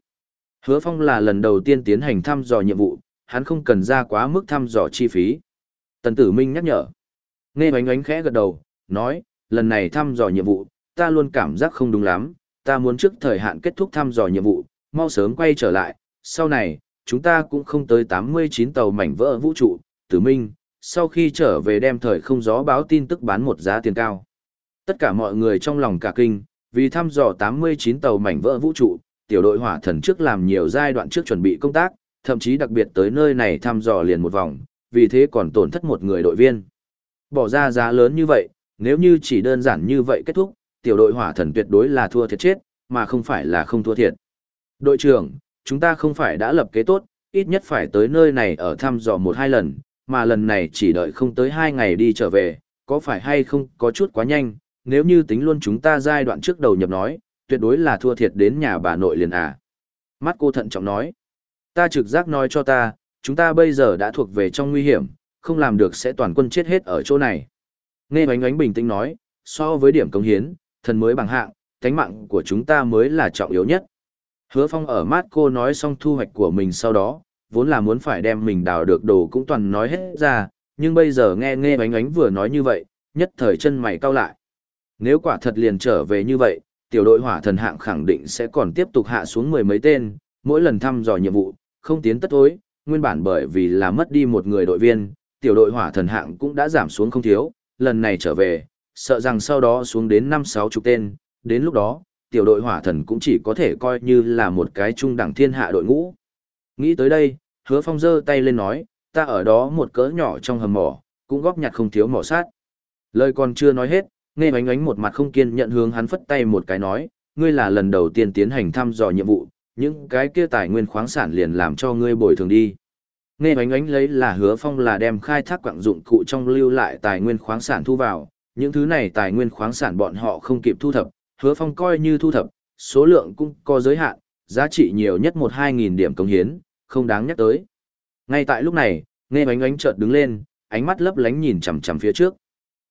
Hứa Phong là lần đầu tiên tiến hành thăm dò nhiệm vụ, hắn không cần ra quá mức thăm dò chi phí. Tần Tử Minh nhắc nhở. Nghe bánh ánh khẽ gật đầu, nói, lần này thăm dò nhiệm vụ, ta luôn cảm giác không đúng lắm, ta muốn trước thời hạn kết thúc thăm dò nhiệm vụ, mau sớm quay trở lại, sau này, chúng ta cũng không tới 89 tàu mảnh vỡ vũ trụ, Tử Minh, sau khi trở về đem thời không gió báo tin tức bán một giá tiền cao. Tất cả mọi người trong lòng cả kinh, vì thăm dò 89 tàu mảnh vỡ vũ trụ, tiểu đội hỏa thần trước làm nhiều giai đoạn trước chuẩn bị công tác, thậm chí đặc biệt tới nơi này thăm dò liền một vòng, vì thế còn tổn thất một người đội viên. Bỏ ra giá lớn như vậy, nếu như chỉ đơn giản như vậy kết thúc, tiểu đội hỏa thần tuyệt đối là thua thiệt chết, mà không phải là không thua thiệt. Đội trưởng, chúng ta không phải đã lập kế tốt, ít nhất phải tới nơi này ở thăm dò một hai lần, mà lần này chỉ đợi không tới hai ngày đi trở về, có phải hay không có chút quá nhanh, nếu như tính luôn chúng ta giai đoạn trước đầu nhập nói, tuyệt đối là thua thiệt đến nhà bà nội liền à. Mắt cô thận trọng nói, ta trực giác nói cho ta, chúng ta bây giờ đã thuộc về trong nguy hiểm, không làm được sẽ toàn quân chết hết ở chỗ này. Nghe ánh ánh bình tĩnh nói, so với điểm công hiến, thần mới bằng hạng, cánh mạng của chúng ta mới là trọng yếu nhất. Hứa Phong ở mát cô nói xong thu hoạch của mình sau đó, vốn là muốn phải đem mình đào được đồ cũng toàn nói hết ra, nhưng bây giờ nghe nghe ánh ánh vừa nói như vậy, nhất thời chân mày cau lại. Nếu quả thật liền trở về như vậy, tiểu đội hỏa thần hạng khẳng định sẽ còn tiếp tục hạ xuống mười mấy tên, mỗi lần thăm dò nhiệm vụ, không tiến tất tối, nguyên bản bởi vì là mất đi một người đội viên, tiểu đội hỏa thần hạng cũng đã giảm xuống không thiếu, lần này trở về, sợ rằng sau đó xuống đến năm sáu chục tên, đến lúc đó, tiểu đội hỏa thần cũng chỉ có thể coi như là một cái trung đẳng thiên hạ đội ngũ. Nghĩ tới đây, hứa phong giơ tay lên nói, ta ở đó một cỡ nhỏ trong hầm mỏ, cũng góp nhặt không thiếu mỏ sát. Lời còn chưa nói hết, nghe bánh ánh một mặt không kiên nhận hướng hắn phất tay một cái nói, ngươi là lần đầu tiên tiến hành thăm dò nhiệm vụ, những cái kia tài nguyên khoáng sản liền làm cho ngươi bồi thường đi. Nghe oánh ánh lấy là hứa phong là đem khai thác quặng dụng cụ trong lưu lại tài nguyên khoáng sản thu vào, những thứ này tài nguyên khoáng sản bọn họ không kịp thu thập, hứa phong coi như thu thập, số lượng cũng có giới hạn, giá trị nhiều nhất một hai nghìn điểm công hiến, không đáng nhắc tới. Ngay tại lúc này, nghe oánh ánh chợt đứng lên, ánh mắt lấp lánh nhìn chằm chằm phía trước.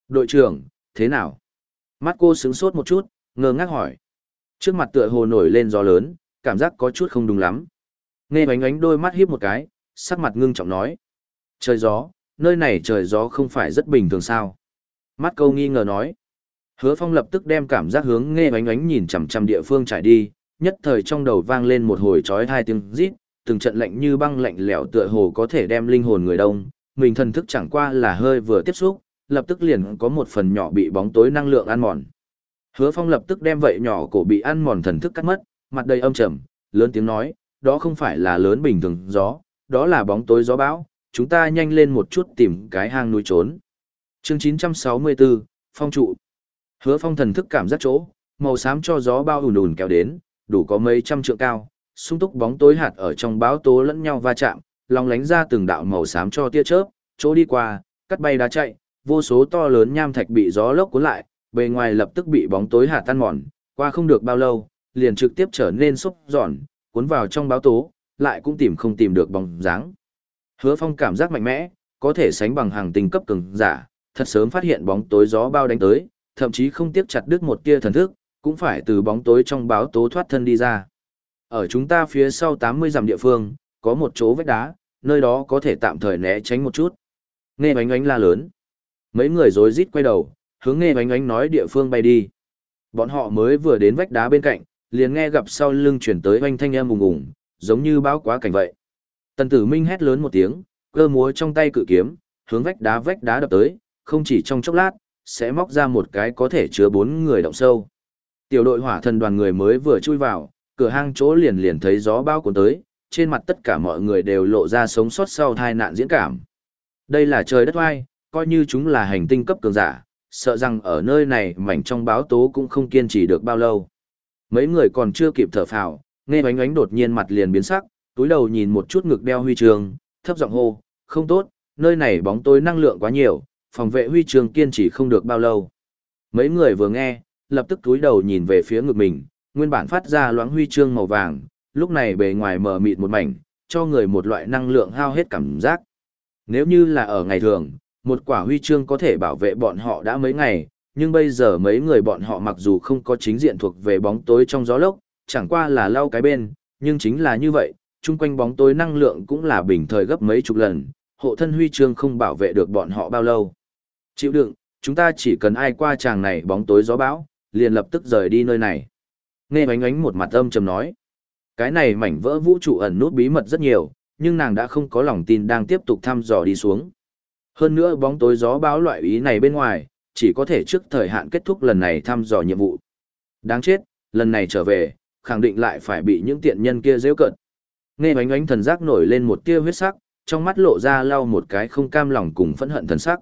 Đội trưởng, thế nào? Mắt cô sướng sốt một chút, ngơ ngác hỏi. Trước mặt tựa hồ nổi lên gió lớn, cảm giác có chút không đúng lắm. Nghe oánh ánh đôi mắt hiếp một cái, sắc mặt ngưng trọng nói. Trời gió, nơi này trời gió không phải rất bình thường sao? Mắt câu nghi ngờ nói. Hứa phong lập tức đem cảm giác hướng nghe ánh ánh nhìn chằm chằm địa phương trải đi, nhất thời trong đầu vang lên một hồi chói hai tiếng rít, từng trận lạnh như băng lạnh lẽo tựa hồ có thể đem linh hồn người đông, mình thần thức chẳng qua là hơi vừa tiếp xúc, lập tức liền có một phần nhỏ bị bóng tối năng lượng ăn mòn. Hứa Phong lập tức đem vậy nhỏ cổ bị ăn mòn thần thức cắt mất, mặt đầy âm trầm, lớn tiếng nói, đó không phải là lớn bình thường gió, đó là bóng tối gió bão, chúng ta nhanh lên một chút tìm cái hang núi trốn. Chương 964, Phong trụ. Hứa Phong thần thức cảm giác chỗ, màu xám cho gió bao ùn ùn kéo đến, đủ có mấy trăm trượng cao, sung túc bóng tối hạt ở trong báo tố lẫn nhau va chạm, long lánh ra từng đạo màu xám cho tia chớp, chỗ đi qua, cắt bay đá chạy, vô số to lớn nham thạch bị gió lốc cuốn lại, bề ngoài lập tức bị bóng tối hạt tan mòn, qua không được bao lâu, liền trực tiếp trở nên xúc giòn, cuốn vào trong báo tố, lại cũng tìm không tìm được bóng dáng. Hứa Phong cảm giác mạnh mẽ, có thể sánh bằng hàng tinh cấp cường giả, thật sớm phát hiện bóng tối gió bao đánh tới, thậm chí không tiếc chặt đứt một tia thần thức, cũng phải từ bóng tối trong báo tố thoát thân đi ra. Ở chúng ta phía sau 80 dặm địa phương, có một chỗ vách đá, nơi đó có thể tạm thời né tránh một chút. Nghe ánh ánh la lớn. Mấy người rối rít quay đầu, hướng nghe ánh ánh nói địa phương bay đi. Bọn họ mới vừa đến vách đá bên cạnh, liền nghe gặp sau lưng chuyển tới oanh thanh âm ùng ùng, giống như báo quá cảnh vậy. Tần tử minh hét lớn một tiếng, cơ múa trong tay cự kiếm, hướng vách đá vách đá đập tới, không chỉ trong chốc lát, sẽ móc ra một cái có thể chứa bốn người động sâu. Tiểu đội hỏa thần đoàn người mới vừa chui vào, cửa hang chỗ liền liền thấy gió bao cuốn tới, trên mặt tất cả mọi người đều lộ ra sống sót sau tai nạn diễn cảm. Đây là trời đất oai, coi như chúng là hành tinh cấp cường giả, sợ rằng ở nơi này mảnh trong báo tố cũng không kiên trì được bao lâu. Mấy người còn chưa kịp thở phào, nghe oánh oánh đột nhiên mặt liền biến sắc, túi đầu nhìn một chút ngực đeo huy trường, thấp giọng hô, không tốt, nơi này bóng tối năng lượng quá nhiều, phòng vệ huy trường kiên trì không được bao lâu. Mấy người vừa nghe, lập tức túi đầu nhìn về phía ngực mình, nguyên bản phát ra loáng huy chương màu vàng, lúc này bề ngoài mờ mịt một mảnh, cho người một loại năng lượng hao hết cảm giác. Nếu như là ở ngày thường, một quả huy chương có thể bảo vệ bọn họ đã mấy ngày, nhưng bây giờ mấy người bọn họ mặc dù không có chính diện thuộc về bóng tối trong gió lốc, chẳng qua là lau cái bên, nhưng chính là như vậy, chung quanh bóng tối năng lượng cũng là bình thời gấp mấy chục lần, hộ thân huy chương không bảo vệ được bọn họ bao lâu. Chịu đựng, chúng ta chỉ cần ai qua chàng này bóng tối gió bão, liền lập tức rời đi nơi này. Nghe ánh ánh một mặt âm trầm nói. Cái này mảnh vỡ vũ trụ ẩn nút bí mật rất nhiều, nhưng nàng đã không có lòng tin đang tiếp tục thăm dò đi xuống. Hơn nữa bóng tối gió báo loại ý này bên ngoài, chỉ có thể trước thời hạn kết thúc lần này thăm dò nhiệm vụ. Đáng chết, lần này trở về, khẳng định lại phải bị những tiện nhân kia dễ cận. Nghe ánh ánh thần giác nổi lên một tia huyết sắc, trong mắt lộ ra lau một cái không cam lòng cùng phẫn hận thần sắc.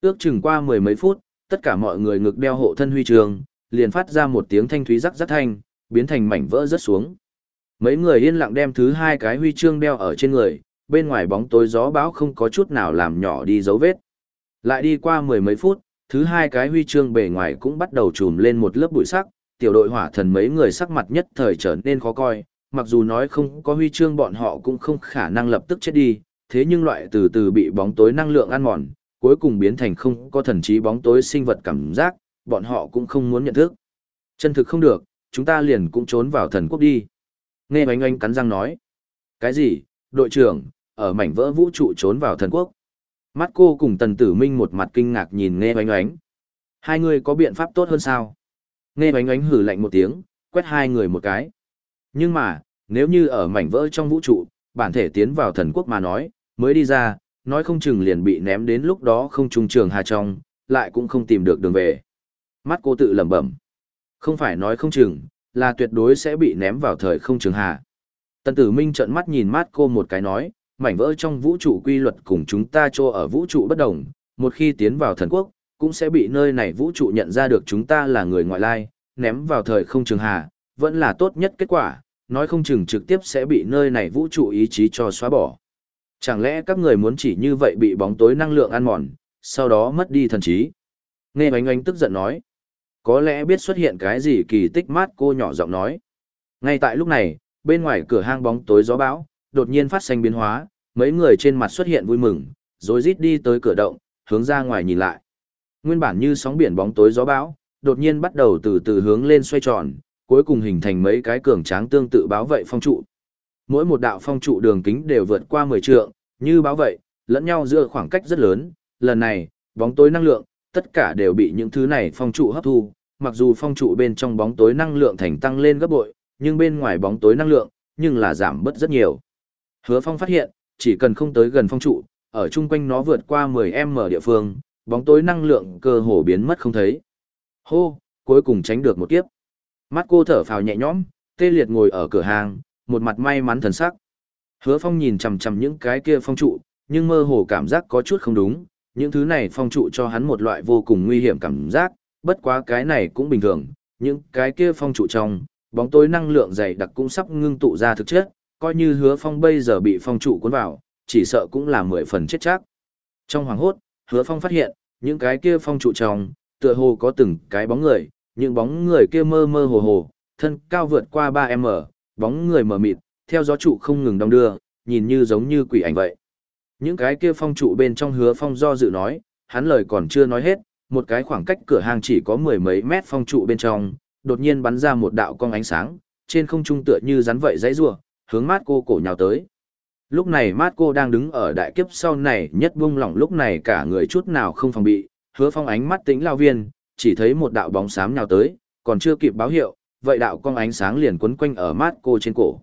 Ước chừng qua mười mấy phút, tất cả mọi người ngực đeo hộ thân huy trường, liền phát ra một tiếng thanh thúy rắc rắc thanh, biến thành mảnh vỡ rớt xuống. Mấy người yên lặng đem thứ hai cái huy chương đeo ở trên người, bên ngoài bóng tối gió bão không có chút nào làm nhỏ đi dấu vết. Lại đi qua mười mấy phút, thứ hai cái huy chương bề ngoài cũng bắt đầu trùm lên một lớp bụi sắc, tiểu đội hỏa thần mấy người sắc mặt nhất thời trở nên khó coi, mặc dù nói không có huy chương bọn họ cũng không khả năng lập tức chết đi, thế nhưng loại từ từ bị bóng tối năng lượng ăn mòn, cuối cùng biến thành không có thần trí bóng tối sinh vật cảm giác, bọn họ cũng không muốn nhận thức. Chân thực không được, chúng ta liền cũng trốn vào thần quốc đi. Nghe bánh anh cắn răng nói. Cái gì, đội trưởng, ở mảnh vỡ vũ trụ trốn vào thần quốc. Mắt cô cùng tần tử minh một mặt kinh ngạc nhìn nghe bánh ánh. Hai người có biện pháp tốt hơn sao? Nghe bánh ánh hử lạnh một tiếng, quét hai người một cái. Nhưng mà, nếu như ở mảnh vỡ trong vũ trụ, bản thể tiến vào thần quốc mà nói, mới đi ra, nói không chừng liền bị ném đến lúc đó không trùng trường hà trong, lại cũng không tìm được đường về. Mắt cô tự lẩm bẩm. Không phải nói không chừng, là tuyệt đối sẽ bị ném vào thời không trường hà. Tần tử minh trợn mắt nhìn mắt cô một cái nói, mảnh vỡ trong vũ trụ quy luật cùng chúng ta cho ở vũ trụ bất đồng, một khi tiến vào thần quốc, cũng sẽ bị nơi này vũ trụ nhận ra được chúng ta là người ngoại lai, ném vào thời không trường hà, vẫn là tốt nhất kết quả, nói không chừng trực tiếp sẽ bị nơi này vũ trụ ý chí cho xóa bỏ. Chẳng lẽ các người muốn chỉ như vậy bị bóng tối năng lượng ăn mòn, sau đó mất đi thần trí? Nghe bánh anh tức giận nói. Có lẽ biết xuất hiện cái gì kỳ tích mát cô nhỏ giọng nói. Ngay tại lúc này, bên ngoài cửa hang bóng tối gió bão, đột nhiên phát sinh biến hóa, mấy người trên mặt xuất hiện vui mừng, rồi rít đi tới cửa động, hướng ra ngoài nhìn lại. Nguyên bản như sóng biển bóng tối gió bão, đột nhiên bắt đầu từ từ hướng lên xoay tròn, cuối cùng hình thành mấy cái cường tráng tương tự báo vậy phong trụ. Mỗi một đạo phong trụ đường kính đều vượt qua 10 trượng, như báo vậy, lẫn nhau giữa khoảng cách rất lớn, lần này, bóng tối năng lượng, tất cả đều bị những thứ này phong trụ hấp thu, mặc dù phong trụ bên trong bóng tối năng lượng thành tăng lên gấp bội, nhưng bên ngoài bóng tối năng lượng, nhưng là giảm bớt rất nhiều. Hứa Phong phát hiện, chỉ cần không tới gần phong trụ, ở chung quanh nó vượt qua 10m địa phương, bóng tối năng lượng cơ hồ biến mất không thấy. Hô, cuối cùng tránh được một kiếp. Mắt cô thở phào nhẹ nhõm, tê liệt ngồi ở cửa hàng, một mặt may mắn thần sắc. Hứa Phong nhìn chằm chằm những cái kia phong trụ, nhưng mơ hồ cảm giác có chút không đúng, những thứ này phong trụ cho hắn một loại vô cùng nguy hiểm cảm giác, bất quá cái này cũng bình thường, những cái kia phong trụ trong, bóng tối năng lượng dày đặc cũng sắp ngưng tụ ra thực chất, coi như hứa phong bây giờ bị phong trụ cuốn vào, chỉ sợ cũng là mười phần chết chắc. Trong hoàng hốt, hứa phong phát hiện, những cái kia phong trụ trong, tựa hồ có từng cái bóng người, những bóng người kia mơ mơ hồ hồ, thân cao vượt qua 3m, bóng người mờ mịt, theo gió trụ không ngừng đong đưa, nhìn như giống như quỷ ảnh vậy. Những cái kia phong trụ bên trong hứa phong do dự nói, hắn lời còn chưa nói hết, một cái khoảng cách cửa hàng chỉ có mười mấy mét phong trụ bên trong, đột nhiên bắn ra một đạo cong ánh sáng, trên không trung tựa như rắn vậy dãy rủa, hướng mát cô cổ nhào tới. Lúc này mát cô đang đứng ở đại kiếp sau này nhất buông lỏng lúc này cả người chút nào không phòng bị, hứa phong ánh mắt tính lao viên, chỉ thấy một đạo bóng xám nhào tới, còn chưa kịp báo hiệu, vậy đạo quang ánh sáng liền quấn quanh ở mát cô trên cổ.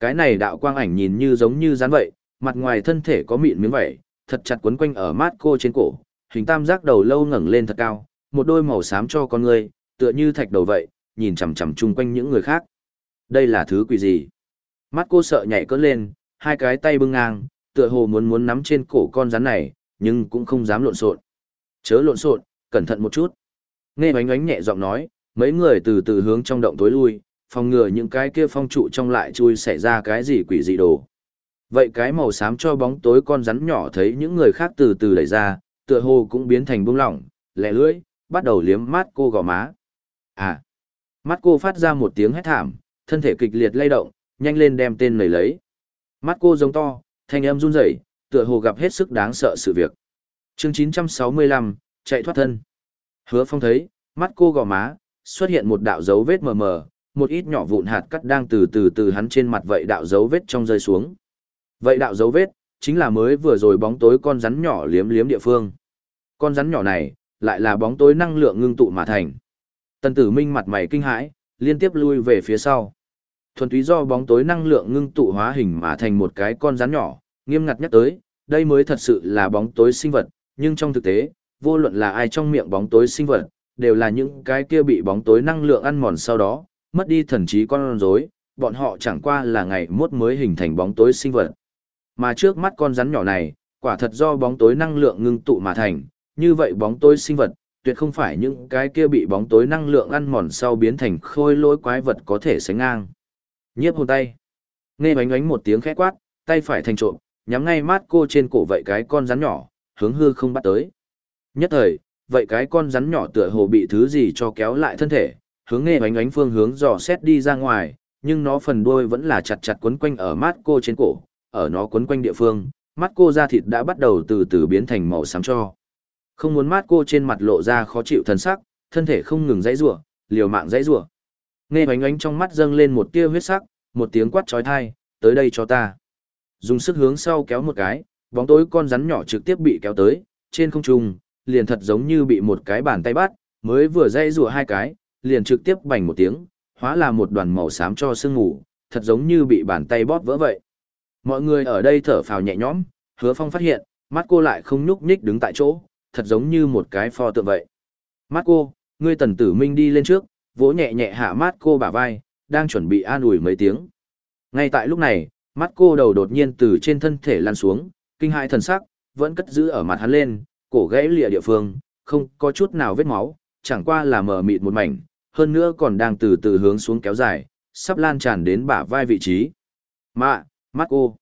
Cái này đạo quang ảnh nhìn như giống như rắn vậy, mặt ngoài thân thể có mịn miếng vảy, thật chặt quấn quanh ở mát cô trên cổ, hình tam giác đầu lâu ngẩng lên thật cao, một đôi màu xám cho con người, tựa như thạch đầu vậy, nhìn chằm chằm chung quanh những người khác. Đây là thứ quỷ gì? Mắt cô sợ nhảy cỡ lên, hai cái tay bưng ngang, tựa hồ muốn muốn nắm trên cổ con rắn này, nhưng cũng không dám lộn xộn. Chớ lộn xộn, cẩn thận một chút. Nghe oánh ánh nhẹ giọng nói, mấy người từ từ hướng trong động tối lui, phòng ngừa những cái kia phong trụ trong lại chui xảy ra cái gì quỷ dị đồ. Vậy cái màu xám cho bóng tối con rắn nhỏ thấy những người khác từ từ đẩy ra, tựa hồ cũng biến thành bông lỏng, lẻ lưỡi, bắt đầu liếm mát cô gò má. À! Mắt cô phát ra một tiếng hét thảm, thân thể kịch liệt lay động, nhanh lên đem tên này lấy. Mắt cô giống to, thanh âm run rẩy, tựa hồ gặp hết sức đáng sợ sự việc. Chương 965, chạy thoát thân. Hứa Phong thấy, mắt cô gò má, xuất hiện một đạo dấu vết mờ mờ, một ít nhỏ vụn hạt cắt đang từ từ từ hắn trên mặt vậy đạo dấu vết trong rơi xuống. Vậy đạo dấu vết, chính là mới vừa rồi bóng tối con rắn nhỏ liếm liếm địa phương. Con rắn nhỏ này, lại là bóng tối năng lượng ngưng tụ mà thành. Tần tử minh mặt mày kinh hãi, liên tiếp lui về phía sau. Thuần túy do bóng tối năng lượng ngưng tụ hóa hình mà thành một cái con rắn nhỏ, nghiêm ngặt nhắc tới, đây mới thật sự là bóng tối sinh vật, nhưng trong thực tế, vô luận là ai trong miệng bóng tối sinh vật, đều là những cái kia bị bóng tối năng lượng ăn mòn sau đó, mất đi thần trí con rối, bọn họ chẳng qua là ngày mốt mới hình thành bóng tối sinh vật. Mà trước mắt con rắn nhỏ này, quả thật do bóng tối năng lượng ngưng tụ mà thành, như vậy bóng tối sinh vật, tuyệt không phải những cái kia bị bóng tối năng lượng ăn mòn sau biến thành khôi lỗi quái vật có thể sánh ngang. Nhiếp hồn tay. Nghe bánh ánh một tiếng khẽ quát, tay phải thành trộm, nhắm ngay mắt cô trên cổ vậy cái con rắn nhỏ, hướng hư không bắt tới. Nhất thời, vậy cái con rắn nhỏ tựa hồ bị thứ gì cho kéo lại thân thể, hướng nghe bánh ánh phương hướng dò xét đi ra ngoài, nhưng nó phần đuôi vẫn là chặt chặt quấn quanh ở mắt cô trên cổ, ở nó quấn quanh địa phương, mắt cô da thịt đã bắt đầu từ từ biến thành màu xám cho. Không muốn mắt cô trên mặt lộ ra khó chịu thần sắc, thân thể không ngừng dãy rủa, liều mạng dãy rủa. Nghe bánh ánh trong mắt dâng lên một tia huyết sắc, một tiếng quát chói tai, tới đây cho ta. Dùng sức hướng sau kéo một cái, bóng tối con rắn nhỏ trực tiếp bị kéo tới, trên không trung, liền thật giống như bị một cái bàn tay bắt, mới vừa dây rùa hai cái, liền trực tiếp bành một tiếng, hóa là một đoàn màu xám cho sương ngủ, thật giống như bị bàn tay bóp vỡ vậy. Mọi người ở đây thở phào nhẹ nhõm, hứa phong phát hiện, mắt cô lại không nhúc nhích đứng tại chỗ, thật giống như một cái pho tượng vậy. Mắt cô, ngươi tần tử minh đi lên trước, vỗ nhẹ nhẹ hạ mắt cô bả vai, đang chuẩn bị an ủi mấy tiếng. Ngay tại lúc này, mắt cô đầu đột nhiên từ trên thân thể lăn xuống, kinh hại thần sắc, vẫn cất giữ ở mặt hắn lên, cổ gãy lìa địa phương, không có chút nào vết máu, chẳng qua là mờ mịt một mảnh, hơn nữa còn đang từ từ hướng xuống kéo dài, sắp lan tràn đến bả vai vị trí. Mạ, mắt cô.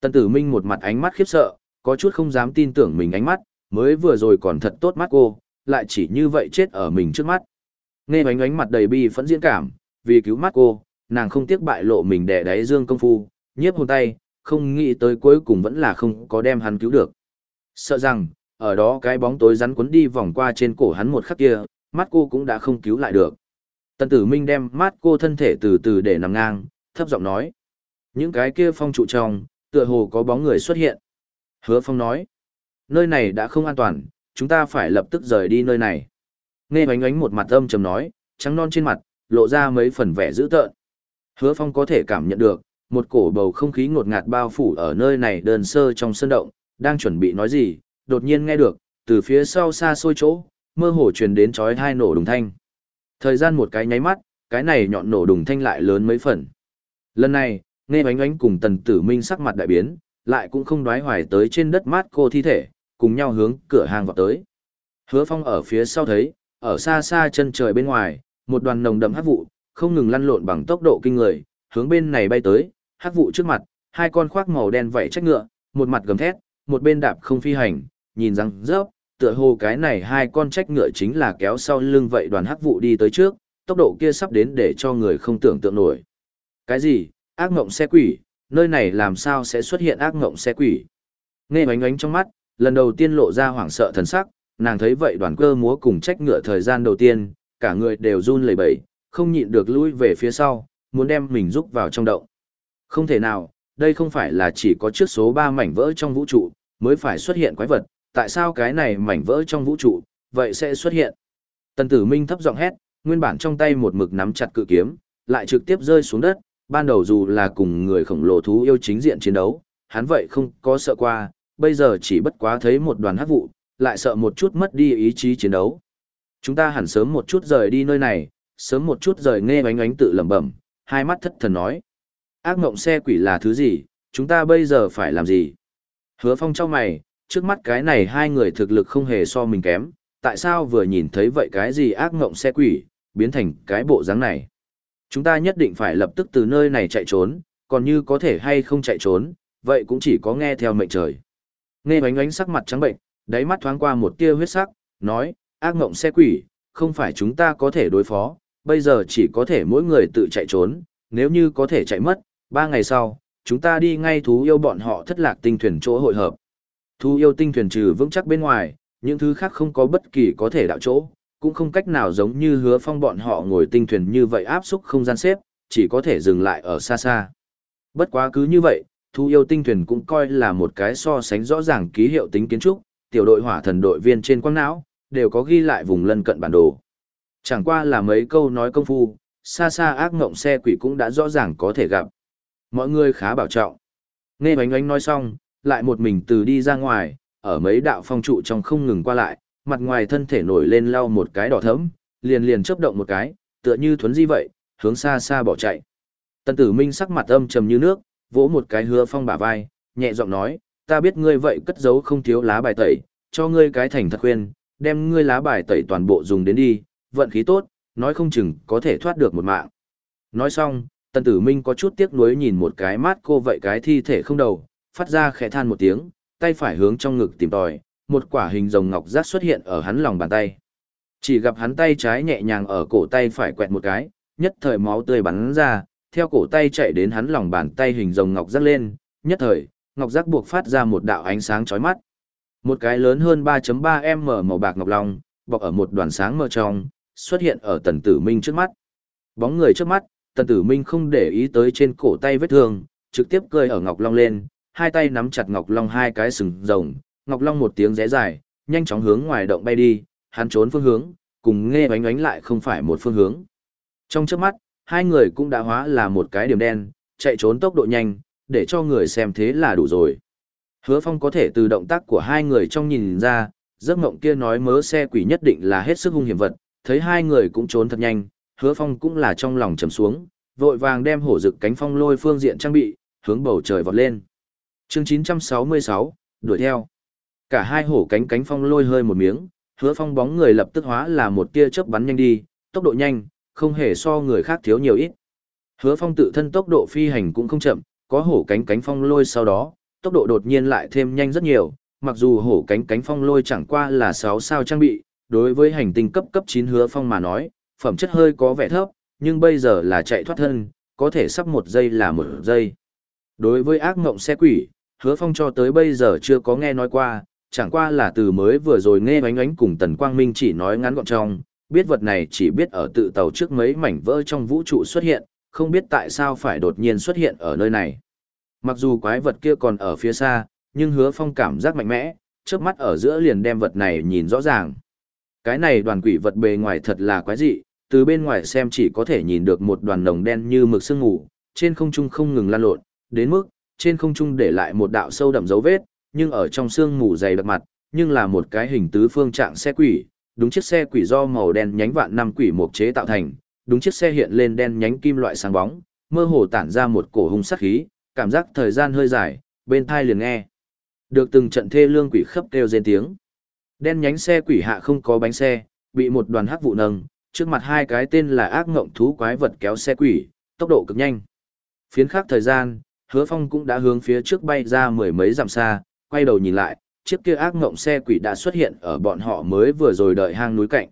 Tần tử minh một mặt ánh mắt khiếp sợ, có chút không dám tin tưởng mình ánh mắt, mới vừa rồi còn thật tốt mắt cô, lại chỉ như vậy chết ở mình trước mắt. Nghe bánh ánh mặt đầy bi phẫn diễn cảm, vì cứu mắt cô, nàng không tiếc bại lộ mình để đáy dương công phu, nhiếp hồn tay, không nghĩ tới cuối cùng vẫn là không có đem hắn cứu được. Sợ rằng, ở đó cái bóng tối rắn quấn đi vòng qua trên cổ hắn một khắc kia, mắt cô cũng đã không cứu lại được. Tần tử minh đem mắt cô thân thể từ từ để nằm ngang, thấp giọng nói. Những cái kia phong trụ trong, tựa hồ có bóng người xuất hiện. Hứa phong nói. Nơi này đã không an toàn, chúng ta phải lập tức rời đi nơi này. Nghe oánh ánh một mặt âm trầm nói, trắng non trên mặt, lộ ra mấy phần vẻ dữ tợn. Hứa phong có thể cảm nhận được, một cổ bầu không khí ngột ngạt bao phủ ở nơi này đơn sơ trong sân động, đang chuẩn bị nói gì, đột nhiên nghe được, từ phía sau xa xôi chỗ, mơ hồ truyền đến chói hai nổ đùng thanh. Thời gian một cái nháy mắt, cái này nhọn nổ đùng thanh lại lớn mấy phần. Lần này, nghe oánh ánh cùng tần tử minh sắc mặt đại biến, lại cũng không đoái hoài tới trên đất mát cô thi thể, cùng nhau hướng cửa hàng vào tới. Hứa phong ở phía sau thấy, ở xa xa chân trời bên ngoài, một đoàn nồng đậm hắc vụ, không ngừng lăn lộn bằng tốc độ kinh người, hướng bên này bay tới, hắc vụ trước mặt, hai con khoác màu đen vảy trách ngựa, một mặt gầm thét, một bên đạp không phi hành, nhìn răng rớp, tựa hồ cái này hai con trách ngựa chính là kéo sau lưng vậy đoàn hắc vụ đi tới trước, tốc độ kia sắp đến để cho người không tưởng tượng nổi. Cái gì? Ác ngộng xe quỷ, nơi này làm sao sẽ xuất hiện ác ngộng xe quỷ? Nghe ánh ánh trong mắt, lần đầu tiên lộ ra hoảng sợ thần sắc, nàng thấy vậy đoàn cơ múa cùng trách ngựa thời gian đầu tiên, cả người đều run lẩy bẩy, không nhịn được lui về phía sau, muốn đem mình rúc vào trong động. Không thể nào, đây không phải là chỉ có trước số 3 mảnh vỡ trong vũ trụ, mới phải xuất hiện quái vật, tại sao cái này mảnh vỡ trong vũ trụ, vậy sẽ xuất hiện. Tần tử minh thấp giọng hét, nguyên bản trong tay một mực nắm chặt cự kiếm, lại trực tiếp rơi xuống đất, ban đầu dù là cùng người khổng lồ thú yêu chính diện chiến đấu, hắn vậy không có sợ qua, bây giờ chỉ bất quá thấy một đoàn hắc vụ, lại sợ một chút mất đi ý chí chiến đấu. Chúng ta hẳn sớm một chút rời đi nơi này, sớm một chút rời nghe ánh ánh tự lẩm bẩm, hai mắt thất thần nói. Ác mộng xe quỷ là thứ gì, chúng ta bây giờ phải làm gì? Hứa phong trong mày, trước mắt cái này hai người thực lực không hề so mình kém, tại sao vừa nhìn thấy vậy cái gì ác mộng xe quỷ, biến thành cái bộ dáng này? Chúng ta nhất định phải lập tức từ nơi này chạy trốn, còn như có thể hay không chạy trốn, vậy cũng chỉ có nghe theo mệnh trời. Nghe ánh ánh sắc mặt trắng bệnh, đáy mắt thoáng qua một tia huyết sắc, nói, ác ngộng xe quỷ, không phải chúng ta có thể đối phó, bây giờ chỉ có thể mỗi người tự chạy trốn, nếu như có thể chạy mất, ba ngày sau, chúng ta đi ngay thú yêu bọn họ thất lạc tinh thuyền chỗ hội hợp. Thú yêu tinh thuyền trừ vững chắc bên ngoài, những thứ khác không có bất kỳ có thể đạo chỗ, cũng không cách nào giống như hứa phong bọn họ ngồi tinh thuyền như vậy áp xúc không gian xếp, chỉ có thể dừng lại ở xa xa. Bất quá cứ như vậy, thú yêu tinh thuyền cũng coi là một cái so sánh rõ ràng ký hiệu tính kiến trúc, tiểu đội hỏa thần đội viên trên quang não, đều có ghi lại vùng lân cận bản đồ. Chẳng qua là mấy câu nói công phu, xa xa ác ngộng xe quỷ cũng đã rõ ràng có thể gặp. Mọi người khá bảo trọng. Nghe bánh oánh nói xong, lại một mình từ đi ra ngoài, ở mấy đạo phong trụ trong không ngừng qua lại, mặt ngoài thân thể nổi lên lau một cái đỏ thẫm, liền liền chớp động một cái, tựa như thuấn di vậy, hướng xa xa bỏ chạy. Tần tử minh sắc mặt âm trầm như nước, vỗ một cái hứa phong bả vai, nhẹ giọng nói, ta biết ngươi vậy cất giấu không thiếu lá bài tẩy, cho ngươi cái thành thật khuyên, đem ngươi lá bài tẩy toàn bộ dùng đến đi, vận khí tốt, nói không chừng có thể thoát được một mạng. Nói xong, tần tử minh có chút tiếc nuối nhìn một cái mát cô vậy cái thi thể không đầu, phát ra khẽ than một tiếng, tay phải hướng trong ngực tìm tòi, một quả hình rồng ngọc giác xuất hiện ở hắn lòng bàn tay. Chỉ gặp hắn tay trái nhẹ nhàng ở cổ tay phải quẹt một cái, nhất thời máu tươi bắn ra, theo cổ tay chạy đến hắn lòng bàn tay hình rồng ngọc giác lên, nhất thời, ngọc giác buộc phát ra một đạo ánh sáng chói mắt. Một cái lớn hơn 3.3m màu bạc ngọc long, bọc ở một đoàn sáng mờ trong, xuất hiện ở tần tử minh trước mắt. Bóng người trước mắt, tần tử minh không để ý tới trên cổ tay vết thương, trực tiếp cười ở ngọc long lên, hai tay nắm chặt ngọc long hai cái sừng rồng, ngọc long một tiếng rẽ dài, nhanh chóng hướng ngoài động bay đi, hắn trốn phương hướng, cùng nghe bánh ánh lại không phải một phương hướng. Trong trước mắt, hai người cũng đã hóa là một cái điểm đen, chạy trốn tốc độ nhanh, để cho người xem thế là đủ rồi. Hứa Phong có thể từ động tác của hai người trong nhìn ra, giấc mộng kia nói mớ xe quỷ nhất định là hết sức hung hiểm vật, thấy hai người cũng trốn thật nhanh, Hứa Phong cũng là trong lòng trầm xuống, vội vàng đem hổ rực cánh phong lôi phương diện trang bị, hướng bầu trời vọt lên. Chương 966, đuổi theo. Cả hai hổ cánh cánh phong lôi hơi một miếng, Hứa Phong bóng người lập tức hóa là một tia chớp bắn nhanh đi, tốc độ nhanh, không hề so người khác thiếu nhiều ít. Hứa Phong tự thân tốc độ phi hành cũng không chậm, có hổ cánh cánh phong lôi sau đó, tốc độ đột nhiên lại thêm nhanh rất nhiều, mặc dù hổ cánh cánh phong lôi chẳng qua là 6 sao trang bị, đối với hành tinh cấp cấp 9 hứa phong mà nói, phẩm chất hơi có vẻ thấp, nhưng bây giờ là chạy thoát thân, có thể sắp một giây là một giây. Đối với ác ngộng xe quỷ, hứa phong cho tới bây giờ chưa có nghe nói qua, chẳng qua là từ mới vừa rồi nghe bánh ánh cùng Tần Quang Minh chỉ nói ngắn gọn trong, biết vật này chỉ biết ở tự tàu trước mấy mảnh vỡ trong vũ trụ xuất hiện, không biết tại sao phải đột nhiên xuất hiện ở nơi này. Mặc dù quái vật kia còn ở phía xa, nhưng hứa phong cảm giác mạnh mẽ, trước mắt ở giữa liền đem vật này nhìn rõ ràng. Cái này đoàn quỷ vật bề ngoài thật là quái dị, từ bên ngoài xem chỉ có thể nhìn được một đoàn nồng đen như mực sương ngủ, trên không trung không ngừng lan lộn, đến mức, trên không trung để lại một đạo sâu đậm dấu vết, nhưng ở trong sương mù dày đặc mặt, nhưng là một cái hình tứ phương trạng xe quỷ, đúng chiếc xe quỷ do màu đen nhánh vạn năm quỷ mộc chế tạo thành, đúng chiếc xe hiện lên đen nhánh kim loại sáng bóng, mơ hồ tản ra một cổ hung sát khí, cảm giác thời gian hơi dài, bên thai liền nghe. Được từng trận thê lương quỷ khắp kêu rên tiếng. Đen nhánh xe quỷ hạ không có bánh xe, bị một đoàn hắc vụ nâng, trước mặt hai cái tên là ác ngộng thú quái vật kéo xe quỷ, tốc độ cực nhanh. Phiến khác thời gian, hứa phong cũng đã hướng phía trước bay ra mười mấy dặm xa, quay đầu nhìn lại, chiếc kia ác ngộng xe quỷ đã xuất hiện ở bọn họ mới vừa rồi đợi hang núi cạnh.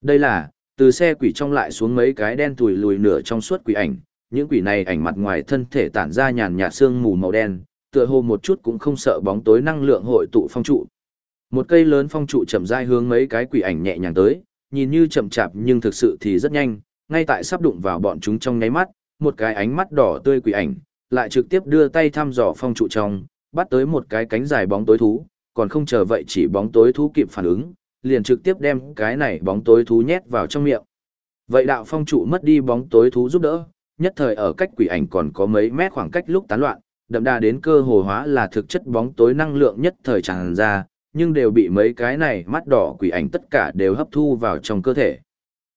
Đây là, từ xe quỷ trong lại xuống mấy cái đen tùi lùi nửa trong suốt quỷ ảnh, những quỷ này ảnh mặt ngoài thân thể tản ra nhàn nhạt sương mù màu đen, tựa hồ một chút cũng không sợ bóng tối năng lượng hội tụ phong trụ. Một cây lớn phong trụ chậm rãi hướng mấy cái quỷ ảnh nhẹ nhàng tới, nhìn như chậm chạp nhưng thực sự thì rất nhanh, ngay tại sắp đụng vào bọn chúng trong nháy mắt, một cái ánh mắt đỏ tươi quỷ ảnh, lại trực tiếp đưa tay thăm dò phong trụ trong, bắt tới một cái cánh dài bóng tối thú, còn không chờ vậy chỉ bóng tối thú kịp phản ứng, liền trực tiếp đem cái này bóng tối thú nhét vào trong miệng. Vậy đạo phong trụ mất đi bóng tối thú giúp đỡ, nhất thời ở cách quỷ ảnh còn có mấy mét khoảng cách lúc tán loạn, đậm đà đến cơ hồ hóa là thực chất bóng tối năng lượng nhất thời tràn ra, nhưng đều bị mấy cái này mắt đỏ quỷ ảnh tất cả đều hấp thu vào trong cơ thể.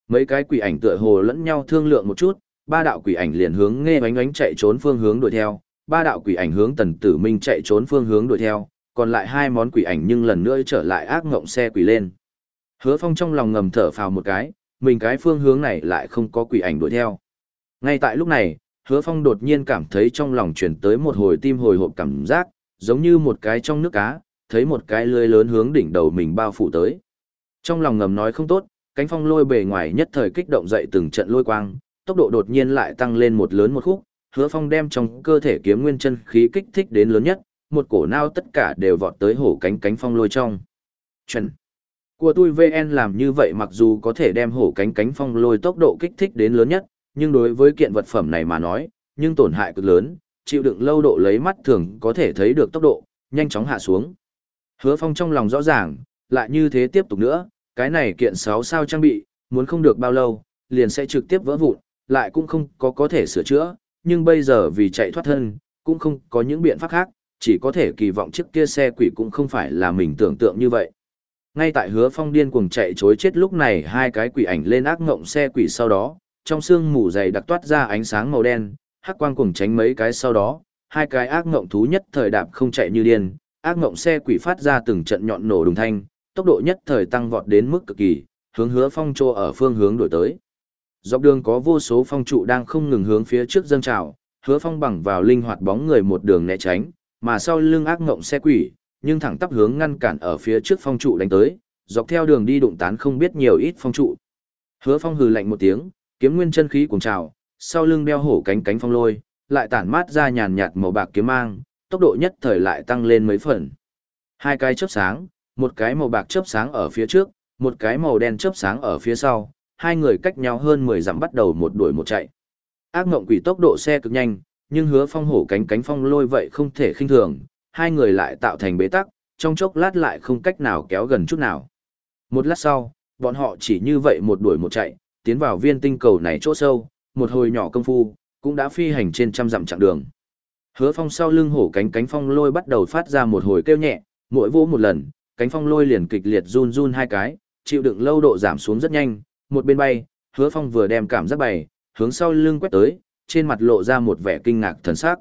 Mấy cái quỷ ảnh tựa hồ lẫn nhau thương lượng một chút, ba đạo quỷ ảnh liền hướng nghe bánh bánh chạy trốn phương hướng đuổi theo, ba đạo quỷ ảnh hướng tần tử minh chạy trốn phương hướng đuổi theo, còn lại hai món quỷ ảnh nhưng lần nữa trở lại ác ngộng xe quỷ lên. Hứa Phong trong lòng ngầm thở phào một cái, mình cái phương hướng này lại không có quỷ ảnh đuổi theo. Ngay tại lúc này, Hứa Phong đột nhiên cảm thấy trong lòng chuyển tới một hồi tim hồi hộp cảm giác, giống như một cái trong nước cá, thấy một cái lưới lớn hướng đỉnh đầu mình bao phủ tới. Trong lòng ngầm nói không tốt, cánh phong lôi bề ngoài nhất thời kích động dậy từng trận lôi quang, tốc độ đột nhiên lại tăng lên một lớn một khúc, Hứa Phong đem trong cơ thể kiếm nguyên chân khí kích thích đến lớn nhất, một cổ nao tất cả đều vọt tới hổ cánh cánh phong lôi trong. Chuẩn. Của tôi VN làm như vậy mặc dù có thể đem hổ cánh cánh phong lôi tốc độ kích thích đến lớn nhất, nhưng đối với kiện vật phẩm này mà nói, nhưng tổn hại cực lớn, chịu đựng lâu độ lấy mắt thường có thể thấy được tốc độ, nhanh chóng hạ xuống. Hứa Phong trong lòng rõ ràng, lại như thế tiếp tục nữa, cái này kiện 6 sao trang bị, muốn không được bao lâu, liền sẽ trực tiếp vỡ vụn, lại cũng không có có thể sửa chữa, nhưng bây giờ vì chạy thoát thân, cũng không có những biện pháp khác, chỉ có thể kỳ vọng chiếc kia xe quỷ cũng không phải là mình tưởng tượng như vậy. Ngay tại hứa phong điên cuồng chạy chối chết lúc này hai cái quỷ ảnh lên ác ngộng xe quỷ sau đó, trong xương mù dày đặc toát ra ánh sáng màu đen, hắc quang cùng tránh mấy cái sau đó, hai cái ác ngộng thú nhất thời đạp không chạy như điên, ác ngộng xe quỷ phát ra từng trận nhọn nổ đùng thanh, tốc độ nhất thời tăng vọt đến mức cực kỳ, hướng hứa phong trô ở phương hướng đổi tới. Dọc đường có vô số phong trụ đang không ngừng hướng phía trước dâng trào, hứa phong bằng vào linh hoạt bóng người một đường né tránh, mà sau lưng ác ngộng xe quỷ, nhưng thẳng tắp hướng ngăn cản ở phía trước phong trụ đánh tới, dọc theo đường đi đụng tán không biết nhiều ít phong trụ. Hứa phong hừ lạnh một tiếng, kiếm nguyên chân khí cuồng trào, sau lưng đeo hổ cánh cánh phong lôi, lại tản mát ra nhàn nhạt màu bạc kiếm mang, tốc độ nhất thời lại tăng lên mấy phần. Hai cái chớp sáng, một cái màu bạc chớp sáng ở phía trước, một cái màu đen chớp sáng ở phía sau, hai người cách nhau hơn 10 dặm bắt đầu một đuổi một chạy. Ác ngộng quỷ tốc độ xe cực nhanh, nhưng hứa phong hổ cánh cánh phong lôi vậy không thể khinh thường, hai người lại tạo thành bế tắc, trong chốc lát lại không cách nào kéo gần chút nào. Một lát sau, bọn họ chỉ như vậy một đuổi một chạy, tiến vào viên tinh cầu này chỗ sâu, một hồi nhỏ công phu, cũng đã phi hành trên trăm dặm chặng đường. Hứa phong sau lưng hổ cánh cánh phong lôi bắt đầu phát ra một hồi kêu nhẹ, mỗi vỗ một lần, cánh phong lôi liền kịch liệt run run hai cái, chịu đựng lâu độ giảm xuống rất nhanh, một bên bay, hứa phong vừa đem cảm giác bày, hướng sau lưng quét tới, trên mặt lộ ra một vẻ kinh ngạc thần sắc.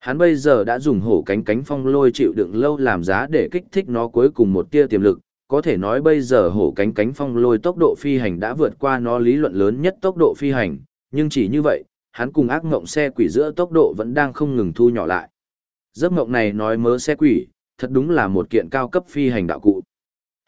Hắn bây giờ đã dùng hổ cánh cánh phong lôi chịu đựng lâu làm giá để kích thích nó cuối cùng một tia tiềm lực, có thể nói bây giờ hổ cánh cánh phong lôi tốc độ phi hành đã vượt qua nó lý luận lớn nhất tốc độ phi hành, nhưng chỉ như vậy, hắn cùng ác ngộng xe quỷ giữa tốc độ vẫn đang không ngừng thu nhỏ lại. Giấc ngộng này nói mớ xe quỷ, thật đúng là một kiện cao cấp phi hành đạo cụ.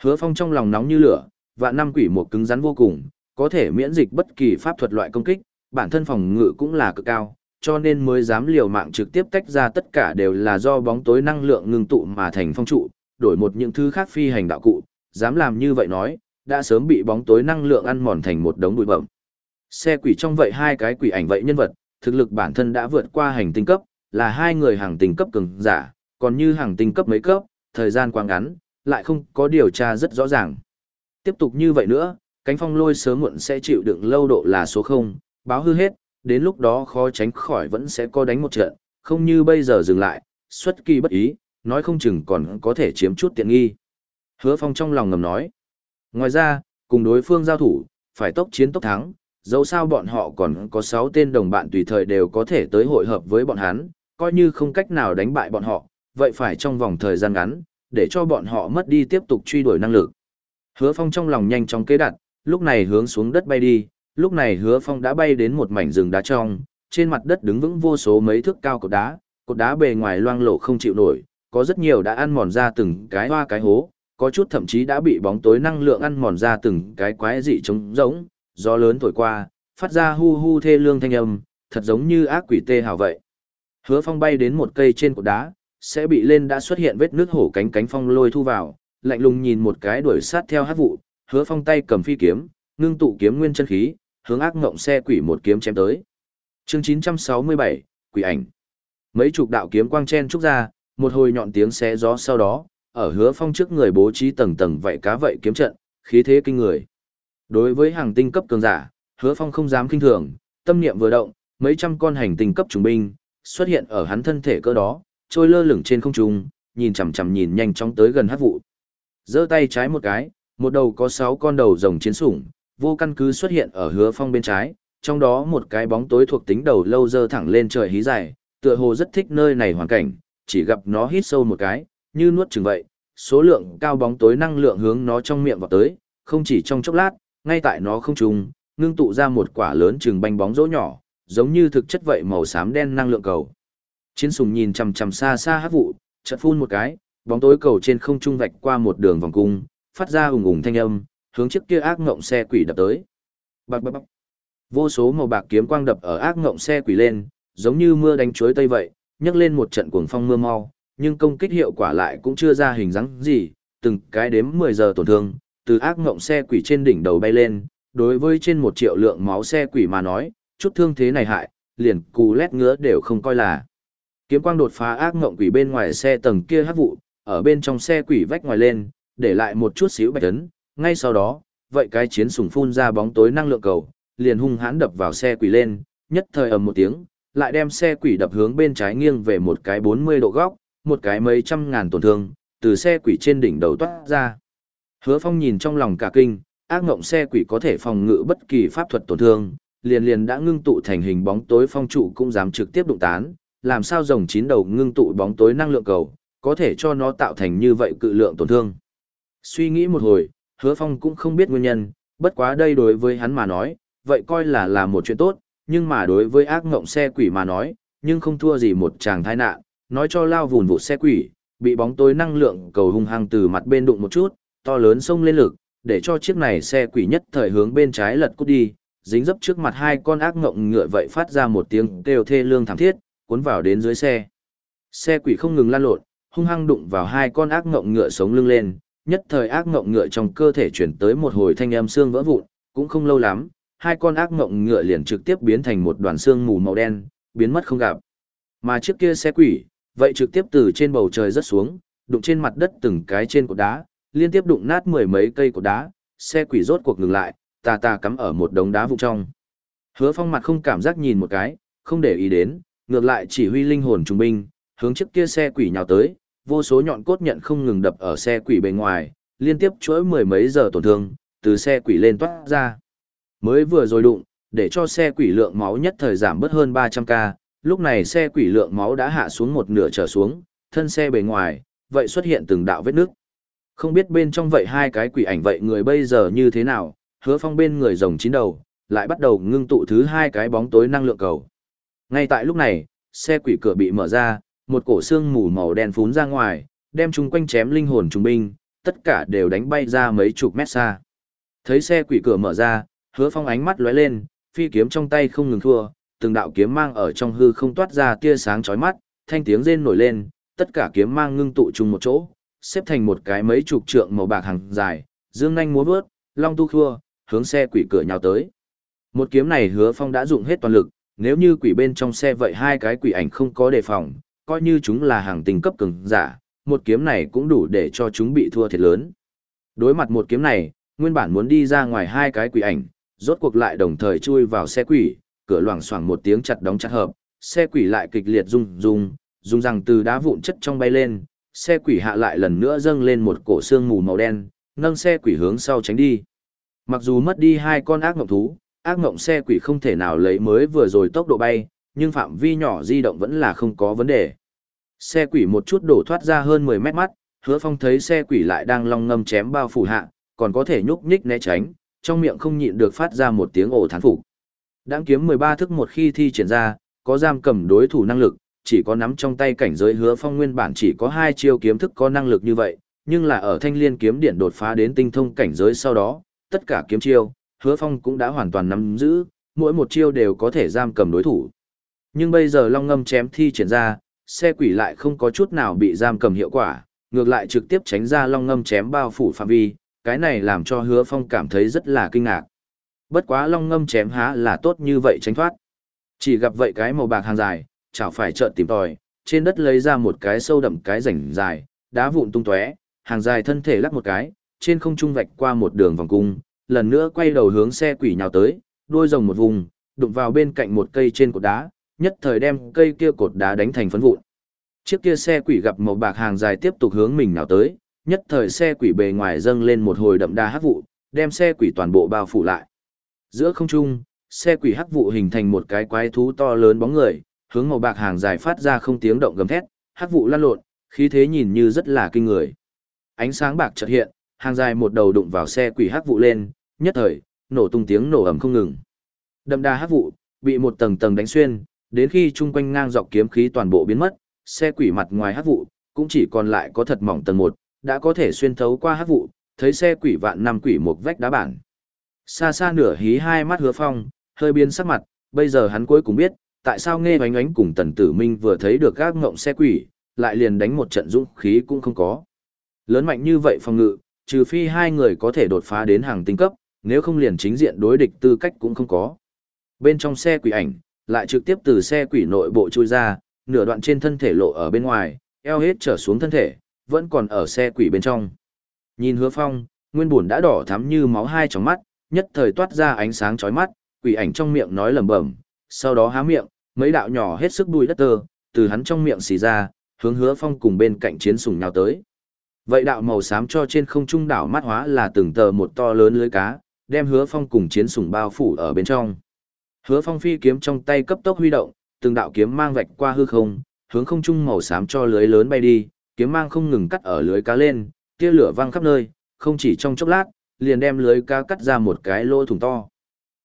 Hứa Phong trong lòng nóng như lửa, và năm quỷ một cứng rắn vô cùng, có thể miễn dịch bất kỳ pháp thuật loại công kích, bản thân phòng ngự cũng là cực cao, cho nên mới dám liều mạng trực tiếp tách ra tất cả đều là do bóng tối năng lượng ngưng tụ mà thành phong trụ, đổi một những thứ khác phi hành đạo cụ, dám làm như vậy nói, đã sớm bị bóng tối năng lượng ăn mòn thành một đống bụi bẩm. Xe quỷ trong vậy hai cái quỷ ảnh vậy nhân vật, thực lực bản thân đã vượt qua hành tinh cấp, là hai người hàng tinh cấp cường giả, còn như hàng tinh cấp mấy cấp, thời gian quá ngắn, lại không có điều tra rất rõ ràng. Tiếp tục như vậy nữa, cánh phong lôi sớm muộn sẽ chịu đựng lâu độ là số 0, báo hư hết, đến lúc đó khó tránh khỏi vẫn sẽ có đánh một trận, không như bây giờ dừng lại, xuất kỳ bất ý, nói không chừng còn có thể chiếm chút tiện nghi. Hứa Phong trong lòng ngầm nói. Ngoài ra, cùng đối phương giao thủ, phải tốc chiến tốc thắng, dẫu sao bọn họ còn có 6 tên đồng bạn tùy thời đều có thể tới hội hợp với bọn hắn, coi như không cách nào đánh bại bọn họ, vậy phải trong vòng thời gian ngắn, để cho bọn họ mất đi tiếp tục truy đuổi năng lực. Hứa Phong trong lòng nhanh chóng kế đặt, lúc này hướng xuống đất bay đi, lúc này Hứa Phong đã bay đến một mảnh rừng đá trong, trên mặt đất đứng vững vô số mấy thước cao cột đá, cột đá bề ngoài loang lổ không chịu nổi, có rất nhiều đã ăn mòn ra từng cái hoa cái hố, có chút thậm chí đã bị bóng tối năng lượng ăn mòn ra từng cái quái dị trống rỗng, gió lớn thổi qua, phát ra hu hu thê lương thanh âm, thật giống như ác quỷ tê hào vậy. Hứa Phong bay đến một cây trên cột đá, sẽ bị lên đã xuất hiện vết nước hổ cánh cánh phong lôi thu vào, lạnh lùng nhìn một cái đuổi sát theo hát vụ, hứa phong tay cầm phi kiếm, ngưng tụ kiếm nguyên chân khí, hướng ác ngộng xe quỷ một kiếm chém tới. Chương 967, Quỷ ảnh. Mấy chục đạo kiếm quang chen trúc ra, một hồi nhọn tiếng xé gió sau đó, ở hứa phong trước người bố trí tầng tầng vậy cá vậy kiếm trận, khí thế kinh người. Đối với hàng tinh cấp cường giả, hứa phong không dám kinh thường, tâm niệm vừa động, mấy trăm con hành tinh cấp trùng binh, xuất hiện ở hắn thân thể cơ đó, trôi lơ lửng trên không trung, nhìn chằm chằm nhìn nhanh chóng tới gần hắc vụ. Giơ tay trái một cái, một đầu có sáu con đầu rồng chiến sủng, vô căn cứ xuất hiện ở hứa phong bên trái, trong đó một cái bóng tối thuộc tính đầu lâu dơ thẳng lên trời hí dài, tựa hồ rất thích nơi này hoàn cảnh, chỉ gặp nó hít sâu một cái, như nuốt chừng vậy, số lượng cao bóng tối năng lượng hướng nó trong miệng vào tới, không chỉ trong chốc lát, ngay tại nó không trùng, ngưng tụ ra một quả lớn chừng banh bóng rỗ nhỏ, giống như thực chất vậy màu xám đen năng lượng cầu. Chiến sùng nhìn chằm chằm xa xa hát vụ, chợt phun một cái, bóng tối cầu trên không trung vạch qua một đường vòng cung, phát ra ùng ùng thanh âm, hướng chiếc kia ác ngộng xe quỷ đập tới. Bạc bạc bạc. Vô số màu bạc kiếm quang đập ở ác ngộng xe quỷ lên, giống như mưa đánh chuối tây vậy, nhấc lên một trận cuồng phong mưa mau, nhưng công kích hiệu quả lại cũng chưa ra hình dáng gì, từng cái đếm 10 giờ tổn thương, từ ác ngộng xe quỷ trên đỉnh đầu bay lên, đối với trên một triệu lượng máu xe quỷ mà nói, chút thương thế này hại, liền cù lét ngứa đều không coi là. Kiếm quang đột phá ác ngộng quỷ bên ngoài xe tầng kia hắc vụ, ở bên trong xe quỷ vách ngoài lên, để lại một chút xíu bạch ấn ngay sau đó, vậy cái chiến sùng phun ra bóng tối năng lượng cầu, liền hung hãn đập vào xe quỷ lên, nhất thời ầm một tiếng, lại đem xe quỷ đập hướng bên trái nghiêng về một cái 40 độ góc, một cái mấy trăm ngàn tổn thương, từ xe quỷ trên đỉnh đầu toát ra. Hứa Phong nhìn trong lòng cả kinh, ác ngộng xe quỷ có thể phòng ngự bất kỳ pháp thuật tổn thương, liền liền đã ngưng tụ thành hình bóng tối phong trụ cũng dám trực tiếp đụng tán, làm sao rồng chín đầu ngưng tụ bóng tối năng lượng cầu, có thể cho nó tạo thành như vậy cự lượng tổn thương. Suy nghĩ một hồi, Hứa Phong cũng không biết nguyên nhân, bất quá đây đối với hắn mà nói, vậy coi là là một chuyện tốt, nhưng mà đối với ác ngộng xe quỷ mà nói, nhưng không thua gì một chàng tai nạn, nói cho lao vùn vụt xe quỷ, bị bóng tối năng lượng cầu hung hăng từ mặt bên đụng một chút, to lớn xông lên lực, để cho chiếc này xe quỷ nhất thời hướng bên trái lật cút đi, dính dấp trước mặt hai con ác ngộng ngựa vậy phát ra một tiếng kêu thê lương thảm thiết, cuốn vào đến dưới xe. Xe quỷ không ngừng lan lộn, hung hăng đụng vào hai con ác ngộng ngựa sống lưng lên, nhất thời ác ngộng ngựa trong cơ thể chuyển tới một hồi thanh âm xương vỡ vụn, cũng không lâu lắm, hai con ác ngộng ngựa liền trực tiếp biến thành một đoàn xương mù màu đen, biến mất không gặp. Mà trước kia xe quỷ, vậy trực tiếp từ trên bầu trời rớt xuống, đụng trên mặt đất từng cái trên cột đá, liên tiếp đụng nát mười mấy cây cột đá, xe quỷ rốt cuộc ngừng lại, tà tà cắm ở một đống đá vụn trong. Hứa Phong mặt không cảm giác nhìn một cái, không để ý đến, ngược lại chỉ huy linh hồn trung binh, hướng trước kia xe quỷ nhào tới, vô số nhọn cốt nhận không ngừng đập ở xe quỷ bên ngoài, liên tiếp chuỗi mười mấy giờ tổn thương, từ xe quỷ lên toát ra. Mới vừa rồi đụng, để cho xe quỷ lượng máu nhất thời giảm bớt hơn 300k, lúc này xe quỷ lượng máu đã hạ xuống một nửa trở xuống, thân xe bề ngoài, vậy xuất hiện từng đạo vết nước. Không biết bên trong vậy hai cái quỷ ảnh vậy người bây giờ như thế nào, hứa phong bên người rồng chín đầu, lại bắt đầu ngưng tụ thứ hai cái bóng tối năng lượng cầu. Ngay tại lúc này, xe quỷ cửa bị mở ra, một cổ xương mù màu đen phún ra ngoài, đem chúng quanh chém linh hồn trung binh, tất cả đều đánh bay ra mấy chục mét xa. Thấy xe quỷ cửa mở ra, hứa phong ánh mắt lóe lên, phi kiếm trong tay không ngừng thua, từng đạo kiếm mang ở trong hư không toát ra tia sáng chói mắt, thanh tiếng rên nổi lên, tất cả kiếm mang ngưng tụ chung một chỗ, xếp thành một cái mấy chục trượng màu bạc hàng dài, dương nhanh múa vớt, long tu khua, hướng xe quỷ cửa nhào tới. Một kiếm này hứa phong đã dụng hết toàn lực, nếu như quỷ bên trong xe vậy hai cái quỷ ảnh không có đề phòng, coi như chúng là hàng tình cấp cường giả, một kiếm này cũng đủ để cho chúng bị thua thiệt lớn. Đối mặt một kiếm này, nguyên bản muốn đi ra ngoài hai cái quỷ ảnh, rốt cuộc lại đồng thời chui vào xe quỷ, cửa loảng xoảng một tiếng chặt đóng chặt hợp, xe quỷ lại kịch liệt rung rung, rung răng từ đá vụn chất trong bay lên, xe quỷ hạ lại lần nữa dâng lên một cổ xương mù màu đen, nâng xe quỷ hướng sau tránh đi. Mặc dù mất đi hai con ác ngộng thú, ác ngộng xe quỷ không thể nào lấy mới vừa rồi tốc độ bay, nhưng phạm vi nhỏ di động vẫn là không có vấn đề. Xe quỷ một chút đổ thoát ra hơn 10 mét mắt, hứa phong thấy xe quỷ lại đang long ngâm chém bao phủ hạ, còn có thể nhúc nhích né tránh, trong miệng không nhịn được phát ra một tiếng ồ thán phục. Đáng kiếm 13 thức một khi thi triển ra, có giam cầm đối thủ năng lực, chỉ có nắm trong tay cảnh giới hứa phong nguyên bản chỉ có hai chiêu kiếm thức có năng lực như vậy, nhưng là ở thanh liên kiếm điện đột phá đến tinh thông cảnh giới sau đó, tất cả kiếm chiêu, hứa phong cũng đã hoàn toàn nắm giữ, mỗi một chiêu đều có thể giam cầm đối thủ. Nhưng bây giờ long ngâm chém thi triển ra, xe quỷ lại không có chút nào bị giam cầm hiệu quả, ngược lại trực tiếp tránh ra long ngâm chém bao phủ phạm vi, cái này làm cho hứa phong cảm thấy rất là kinh ngạc. Bất quá long ngâm chém há là tốt như vậy tránh thoát. Chỉ gặp vậy cái màu bạc hàng dài, chảo phải trợn tìm tòi, trên đất lấy ra một cái sâu đậm cái rảnh dài, đá vụn tung tóe, hàng dài thân thể lắc một cái, trên không trung vạch qua một đường vòng cung, lần nữa quay đầu hướng xe quỷ nhào tới, đuôi rồng một vùng, đụng vào bên cạnh một cây trên cột đá, nhất thời đem cây kia cột đá đánh thành phấn vụn. Chiếc kia xe quỷ gặp màu bạc hàng dài tiếp tục hướng mình nào tới, nhất thời xe quỷ bề ngoài dâng lên một hồi đậm đà hắc vụ, đem xe quỷ toàn bộ bao phủ lại. Giữa không trung, xe quỷ hắc vụ hình thành một cái quái thú to lớn bóng người, hướng màu bạc hàng dài phát ra không tiếng động gầm thét, hắc vụ lan lộn, khí thế nhìn như rất là kinh người. Ánh sáng bạc chợt hiện, hàng dài một đầu đụng vào xe quỷ hắc vụ lên, nhất thời, nổ tung tiếng nổ ầm không ngừng. Đậm đà hắc vụ, bị một tầng tầng đánh xuyên, đến khi chung quanh ngang dọc kiếm khí toàn bộ biến mất, xe quỷ mặt ngoài hắc vụ, cũng chỉ còn lại có thật mỏng tầng một, đã có thể xuyên thấu qua hắc vụ, thấy xe quỷ vạn năm quỷ một vách đá bản. Xa xa nửa hí hai mắt hứa phong, hơi biến sắc mặt, bây giờ hắn cuối cùng biết, tại sao nghe oánh oánh cùng tần tử minh vừa thấy được các ngộng xe quỷ, lại liền đánh một trận dũng khí cũng không có. Lớn mạnh như vậy phòng ngự, trừ phi hai người có thể đột phá đến hàng tinh cấp, nếu không liền chính diện đối địch tư cách cũng không có. Bên trong xe quỷ ảnh, lại trực tiếp từ xe quỷ nội bộ chui ra, nửa đoạn trên thân thể lộ ở bên ngoài, eo hết trở xuống thân thể, vẫn còn ở xe quỷ bên trong. Nhìn hứa phong, nguyên buồn đã đỏ thắm như máu hai trong mắt, nhất thời toát ra ánh sáng chói mắt, quỷ ảnh trong miệng nói lẩm bẩm, sau đó há miệng, mấy đạo nhỏ hết sức bùi đất tơ, từ hắn trong miệng xì ra, hướng hứa phong cùng bên cạnh chiến sùng nhào tới. Vậy đạo màu xám cho trên không trung đảo mắt hóa là từng tờ một to lớn lưới cá, đem hứa phong cùng chiến sùng bao phủ ở bên trong. Hứa phong phi kiếm trong tay cấp tốc huy động, từng đạo kiếm mang vạch qua hư không, hướng không trung màu xám cho lưới lớn bay đi, kiếm mang không ngừng cắt ở lưới cá lên, tia lửa văng khắp nơi, không chỉ trong chốc lát, liền đem lưới cá cắt ra một cái lỗ thủng to.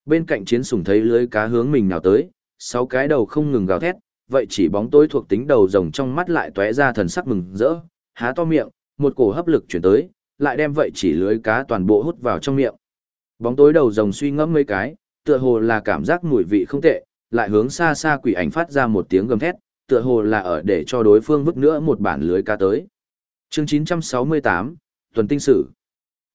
Bên cạnh chiến sủng thấy lưới cá hướng mình nào tới, sáu cái đầu không ngừng gào thét, vậy chỉ bóng tối thuộc tính đầu rồng trong mắt lại tóe ra thần sắc mừng rỡ, há to miệng, một cổ hấp lực chuyển tới, lại đem vậy chỉ lưới cá toàn bộ hút vào trong miệng. Bóng tối đầu rồng suy ngẫm mấy cái, tựa hồ là cảm giác mùi vị không tệ, lại hướng xa xa quỷ ảnh phát ra một tiếng gầm thét, tựa hồ là ở để cho đối phương vứt nữa một bản lưới cá tới. Chương 968, Tuần Tinh Sử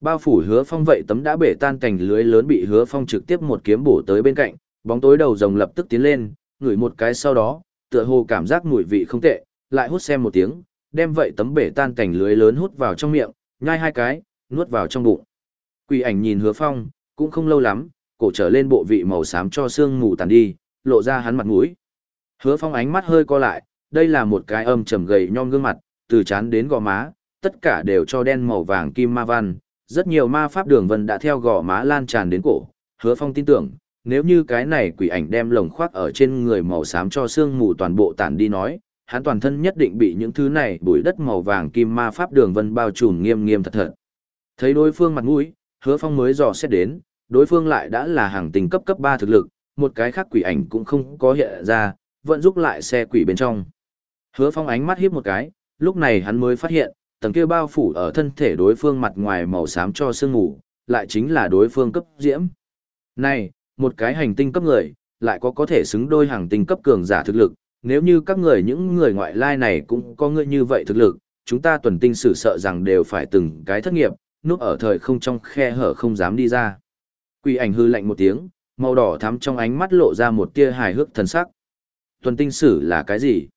Bao phủ hứa phong vậy tấm đã bể tan cảnh lưới lớn bị hứa phong trực tiếp một kiếm bổ tới bên cạnh, bóng tối đầu rồng lập tức tiến lên, ngửi một cái sau đó, tựa hồ cảm giác mùi vị không tệ, lại hút xem một tiếng, đem vậy tấm bể tan cảnh lưới lớn hút vào trong miệng, nhai hai cái, nuốt vào trong bụng. Quỷ ảnh nhìn hứa phong, cũng không lâu lắm, cổ trở lên bộ vị màu xám cho xương mù tàn đi, lộ ra hắn mặt mũi. Hứa phong ánh mắt hơi co lại, đây là một cái âm trầm gầy nhom gương mặt, từ trán đến gò má, tất cả đều cho đen màu vàng kim ma văn, rất nhiều ma pháp đường vân đã theo gò má lan tràn đến cổ, hứa phong tin tưởng, nếu như cái này quỷ ảnh đem lồng khoác ở trên người màu xám cho xương mù toàn bộ tản đi nói, hắn toàn thân nhất định bị những thứ này bụi đất màu vàng kim ma pháp đường vân bao trùm nghiêm nghiêm thật thật. Thấy đối phương mặt mũi, hứa phong mới dò xét đến, đối phương lại đã là hàng tình cấp cấp 3 thực lực, một cái khác quỷ ảnh cũng không có hiện ra, vẫn giúp lại xe quỷ bên trong. Hứa phong ánh mắt hiếp một cái, lúc này hắn mới phát hiện, tầng kia bao phủ ở thân thể đối phương mặt ngoài màu xám cho sương ngủ, lại chính là đối phương cấp diễm. Này, một cái hành tinh cấp người, lại có có thể xứng đôi hàng tinh cấp cường giả thực lực, nếu như các người những người ngoại lai này cũng có người như vậy thực lực, chúng ta tuần tinh sử sợ rằng đều phải từng cái thất nghiệp, núp ở thời không trong khe hở không dám đi ra. Quỷ ảnh hư lạnh một tiếng, màu đỏ thắm trong ánh mắt lộ ra một tia hài hước thần sắc. Tuần tinh sử là cái gì?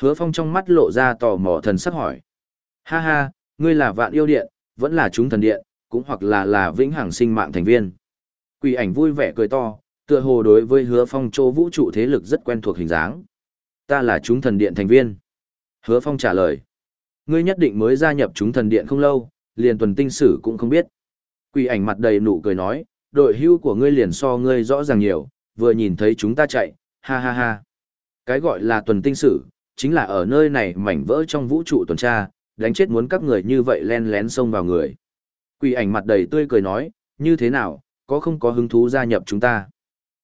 Hứa phong trong mắt lộ ra tò mò thần sắc hỏi. Ha ha, ngươi là vạn yêu điện, vẫn là chúng thần điện, cũng hoặc là là vĩnh hằng sinh mạng thành viên. Quỷ ảnh vui vẻ cười to, tựa hồ đối với hứa phong châu vũ trụ thế lực rất quen thuộc hình dáng. Ta là chúng thần điện thành viên. Hứa phong trả lời. Ngươi nhất định mới gia nhập chúng thần điện không lâu, liền tuần tinh sử cũng không biết. Quỷ ảnh mặt đầy nụ cười nói, đội hưu của ngươi liền so ngươi rõ ràng nhiều, vừa nhìn thấy chúng ta chạy, ha ha ha. Cái gọi là tuần tinh sử, chính là ở nơi này mảnh vỡ trong vũ trụ tuần tra, đánh chết muốn các người như vậy len lén xông vào người. Quỷ ảnh mặt đầy tươi cười nói, như thế nào, có không có hứng thú gia nhập chúng ta?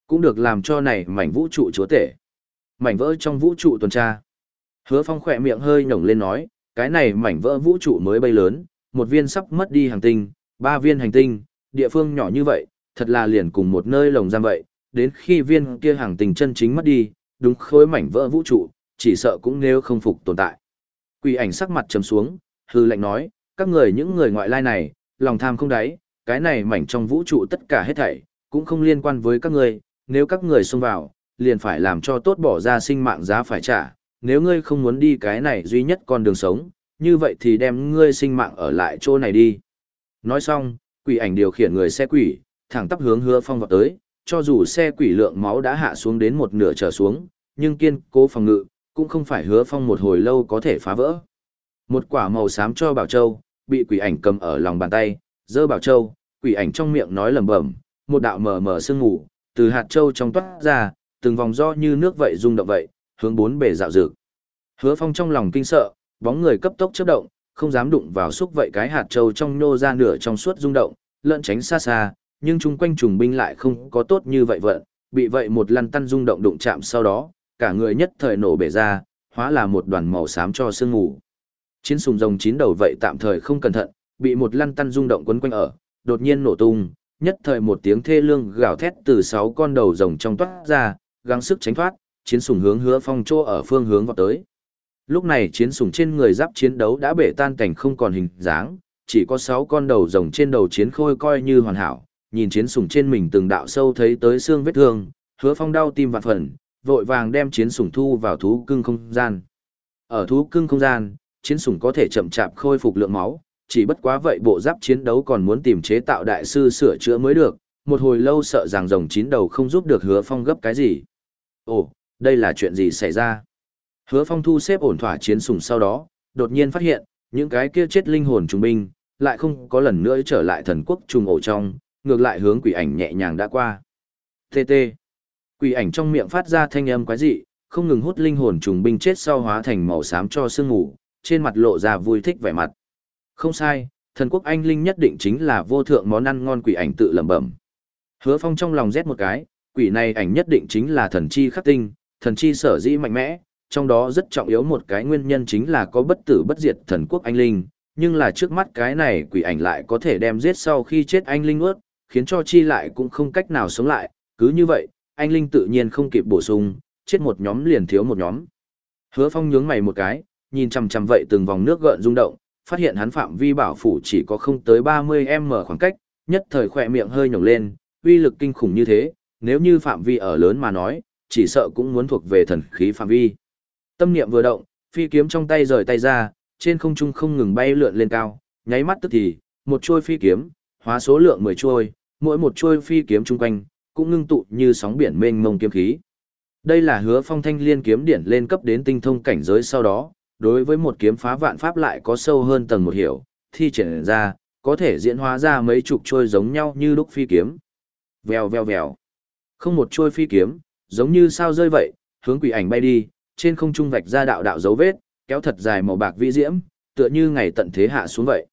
Cũng được làm cho này mảnh vũ trụ chúa tể. Mảnh vỡ trong vũ trụ tuần tra. Hứa phong khỏe miệng hơi nhổng lên nói, cái này mảnh vỡ vũ trụ mới bay lớn, một viên sắp mất đi hành tinh, ba viên hành tinh, địa phương nhỏ như vậy, thật là liền cùng một nơi lồng giam vậy, đến khi viên kia hàng tình chân chính mất đi, đúng khối mảnh vỡ vũ trụ, chỉ sợ cũng nếu không phục tồn tại. Quỷ ảnh sắc mặt trầm xuống, hư lệnh nói, các người những người ngoại lai này, lòng tham không đáy, cái này mảnh trong vũ trụ tất cả hết thảy, cũng không liên quan với các người, nếu các người xông vào, liền phải làm cho tốt bỏ ra sinh mạng giá phải trả, nếu ngươi không muốn đi cái này duy nhất con đường sống, như vậy thì đem ngươi sinh mạng ở lại chỗ này đi. Nói xong, quỷ ảnh điều khiển người xe quỷ, thẳng tắp hướng hứa phong vào tới, cho dù xe quỷ lượng máu đã hạ xuống đến một nửa trở xuống, nhưng kiên cố phòng ngự, cũng không phải hứa phong một hồi lâu có thể phá vỡ. Một quả màu xám cho Bảo Châu, bị quỷ ảnh cầm ở lòng bàn tay, giơ Bảo Châu, quỷ ảnh trong miệng nói lẩm bẩm, một đạo mờ mờ sương ngủ, từ hạt châu trong toát ra, từng vòng do như nước vậy rung động vậy, hướng bốn bề dạo dược. Hứa Phong trong lòng kinh sợ, bóng người cấp tốc chớp động, không dám đụng vào xúc vậy cái hạt châu trong nô ra nửa trong suốt rung động, lẫn tránh xa xa, nhưng chung quanh trùng binh lại không có tốt như vậy vận, bị vậy một lăn tăn rung động đụng chạm sau đó, cả người nhất thời nổ bể ra, hóa là một đoàn màu xám cho sương ngủ. Chiến sùng rồng chín đầu vậy tạm thời không cẩn thận, bị một lăn tăn rung động quấn quanh ở, đột nhiên nổ tung, nhất thời một tiếng thê lương gào thét từ sáu con đầu rồng trong toát ra, gắng sức tránh thoát, chiến sùng hướng hứa phong chỗ ở phương hướng vào tới. Lúc này chiến sùng trên người giáp chiến đấu đã bể tan cảnh không còn hình dáng, chỉ có sáu con đầu rồng trên đầu chiến khôi coi như hoàn hảo, nhìn chiến sủng trên mình từng đạo sâu thấy tới xương vết thương, hứa phong đau tim vạn phần, vội vàng đem chiến sủng thu vào thú cưng không gian. Ở thú cưng không gian, chiến sủng có thể chậm chạp khôi phục lượng máu, chỉ bất quá vậy bộ giáp chiến đấu còn muốn tìm chế tạo đại sư sửa chữa mới được, một hồi lâu sợ rằng rồng chín đầu không giúp được hứa phong gấp cái gì. Ồ, đây là chuyện gì xảy ra? Hứa phong thu xếp ổn thỏa chiến sủng sau đó, đột nhiên phát hiện, những cái kia chết linh hồn trung binh, lại không có lần nữa trở lại thần quốc trùng ổ trong, ngược lại hướng quỷ ảnh nhẹ nhàng đã qua. TT. Quỷ ảnh trong miệng phát ra thanh âm quái dị, không ngừng hút linh hồn trùng binh chết sau hóa thành màu xám cho sương ngủ, trên mặt lộ ra vui thích vẻ mặt. Không sai, thần quốc anh linh nhất định chính là vô thượng món ăn ngon quỷ ảnh tự lẩm bẩm. Hứa Phong trong lòng rét một cái, quỷ này ảnh nhất định chính là thần chi khắc tinh, thần chi sở dĩ mạnh mẽ, trong đó rất trọng yếu một cái nguyên nhân chính là có bất tử bất diệt thần quốc anh linh, nhưng là trước mắt cái này quỷ ảnh lại có thể đem giết sau khi chết anh linh ướt, khiến cho chi lại cũng không cách nào sống lại, cứ như vậy, anh linh tự nhiên không kịp bổ sung, chết một nhóm liền thiếu một nhóm. Hứa Phong nhướng mày một cái, nhìn chằm chằm vậy từng vòng nước gợn rung động, phát hiện hắn phạm vi bảo phủ chỉ có không tới 30m khoảng cách, nhất thời khỏe miệng hơi nhổng lên, uy lực kinh khủng như thế, nếu như phạm vi ở lớn mà nói, chỉ sợ cũng muốn thuộc về thần khí phạm vi. Tâm niệm vừa động, phi kiếm trong tay rời tay ra, trên không trung không ngừng bay lượn lên cao, nháy mắt tức thì, một chuôi phi kiếm, hóa số lượng 10 chuôi, mỗi một chuôi phi kiếm chung quanh, cũng ngưng tụ như sóng biển mênh mông kiếm khí. Đây là hứa phong thanh liên kiếm điển lên cấp đến tinh thông cảnh giới sau đó, đối với một kiếm phá vạn pháp lại có sâu hơn tầng một hiểu, thi triển ra, có thể diễn hóa ra mấy chục trôi giống nhau như lúc phi kiếm. Vèo vèo vèo. Không một trôi phi kiếm, giống như sao rơi vậy, hướng quỷ ảnh bay đi, trên không trung vạch ra đạo đạo dấu vết, kéo thật dài màu bạc vĩ diễm, tựa như ngày tận thế hạ xuống vậy.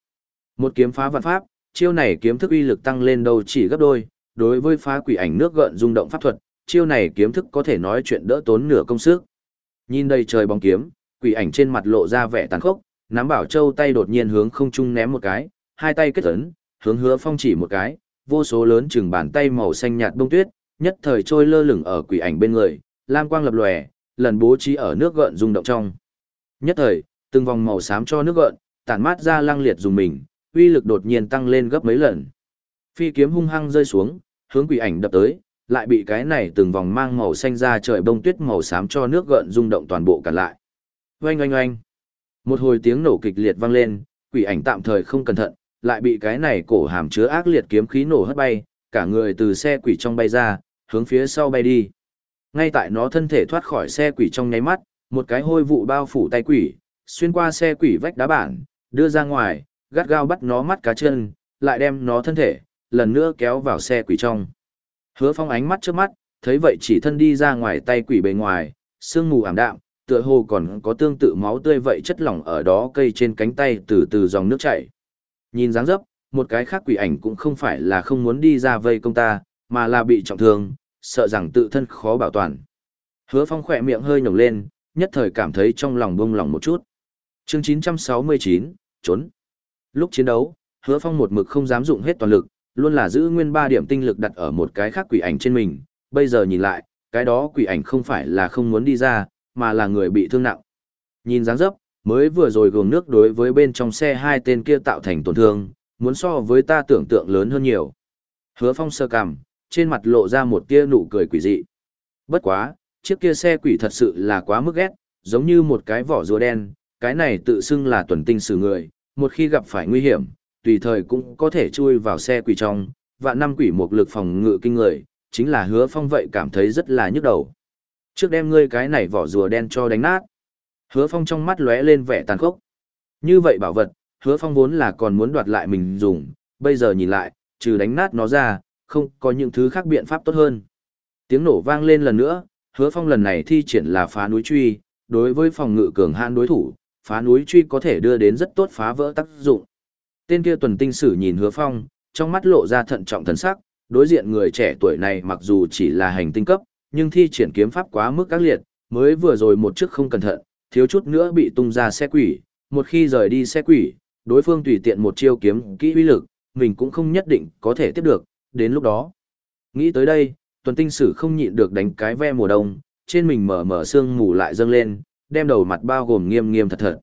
Một kiếm phá vạn pháp, chiêu này kiếm thức uy lực tăng lên đâu chỉ gấp đôi, đối với phá quỷ ảnh nước gợn rung động pháp thuật, chiêu này kiếm thức có thể nói chuyện đỡ tốn nửa công sức. Nhìn đây trời bóng kiếm, quỷ ảnh trên mặt lộ ra vẻ tàn khốc, nắm bảo châu tay đột nhiên hướng không trung ném một cái, hai tay kết ấn, hướng hứa phong chỉ một cái, vô số lớn chừng bàn tay màu xanh nhạt bông tuyết, nhất thời trôi lơ lửng ở quỷ ảnh bên người, lam quang lập lòe, lần bố trí ở nước gợn rung động trong. Nhất thời, từng vòng màu xám cho nước gợn, tản mát ra lang liệt dùng mình, uy lực đột nhiên tăng lên gấp mấy lần. Phi kiếm hung hăng rơi xuống, hướng quỷ ảnh đập tới, lại bị cái này từng vòng mang màu xanh ra trời bông tuyết màu xám cho nước gợn rung động toàn bộ cả lại. Oanh oanh oanh. Một hồi tiếng nổ kịch liệt vang lên, quỷ ảnh tạm thời không cẩn thận, lại bị cái này cổ hàm chứa ác liệt kiếm khí nổ hất bay, cả người từ xe quỷ trong bay ra, hướng phía sau bay đi. Ngay tại nó thân thể thoát khỏi xe quỷ trong nháy mắt, một cái hôi vụ bao phủ tay quỷ, xuyên qua xe quỷ vách đá bản, đưa ra ngoài, gắt gao bắt nó mắt cá chân, lại đem nó thân thể, lần nữa kéo vào xe quỷ trong. Hứa phong ánh mắt trước mắt, thấy vậy chỉ thân đi ra ngoài tay quỷ bề ngoài, sương mù ảm đạm, tựa hồ còn có tương tự máu tươi vậy chất lỏng ở đó cây trên cánh tay từ từ dòng nước chảy. Nhìn dáng dấp, một cái khác quỷ ảnh cũng không phải là không muốn đi ra vây công ta, mà là bị trọng thương, sợ rằng tự thân khó bảo toàn. Hứa phong khỏe miệng hơi nhổng lên, nhất thời cảm thấy trong lòng bông lòng một chút. Chương 969, trốn. Lúc chiến đấu, hứa phong một mực không dám dụng hết toàn lực, luôn là giữ nguyên ba điểm tinh lực đặt ở một cái khác quỷ ảnh trên mình. Bây giờ nhìn lại, cái đó quỷ ảnh không phải là không muốn đi ra, mà là người bị thương nặng. Nhìn dáng dấp, mới vừa rồi gồm nước đối với bên trong xe hai tên kia tạo thành tổn thương, muốn so với ta tưởng tượng lớn hơn nhiều. Hứa phong sơ cằm, trên mặt lộ ra một tia nụ cười quỷ dị. Bất quá, chiếc kia xe quỷ thật sự là quá mức ghét, giống như một cái vỏ rùa đen, cái này tự xưng là tuần tinh xử người, một khi gặp phải nguy hiểm, tùy thời cũng có thể chui vào xe quỷ trong, và năm quỷ một lực phòng ngự kinh người, chính là hứa phong vậy cảm thấy rất là nhức đầu. Trước đem ngươi cái này vỏ rùa đen cho đánh nát. Hứa Phong trong mắt lóe lên vẻ tàn khốc. Như vậy bảo vật, Hứa Phong vốn là còn muốn đoạt lại mình dùng, bây giờ nhìn lại, trừ đánh nát nó ra, không có những thứ khác biện pháp tốt hơn. Tiếng nổ vang lên lần nữa, Hứa Phong lần này thi triển là phá núi truy, đối với phòng ngự cường hãn đối thủ, phá núi truy có thể đưa đến rất tốt phá vỡ tác dụng. Tên kia tuần tinh sử nhìn Hứa Phong, trong mắt lộ ra thận trọng thần sắc, đối diện người trẻ tuổi này mặc dù chỉ là hành tinh cấp, nhưng thi triển kiếm pháp quá mức các liệt, mới vừa rồi một chức không cẩn thận, thiếu chút nữa bị tung ra xe quỷ, một khi rời đi xe quỷ, đối phương tùy tiện một chiêu kiếm kỹ uy lực, mình cũng không nhất định có thể tiếp được, đến lúc đó. Nghĩ tới đây, tuần tinh sử không nhịn được đánh cái ve mùa đông, trên mình mở mở xương mù lại dâng lên, đem đầu mặt bao gồm nghiêm nghiêm thật thật.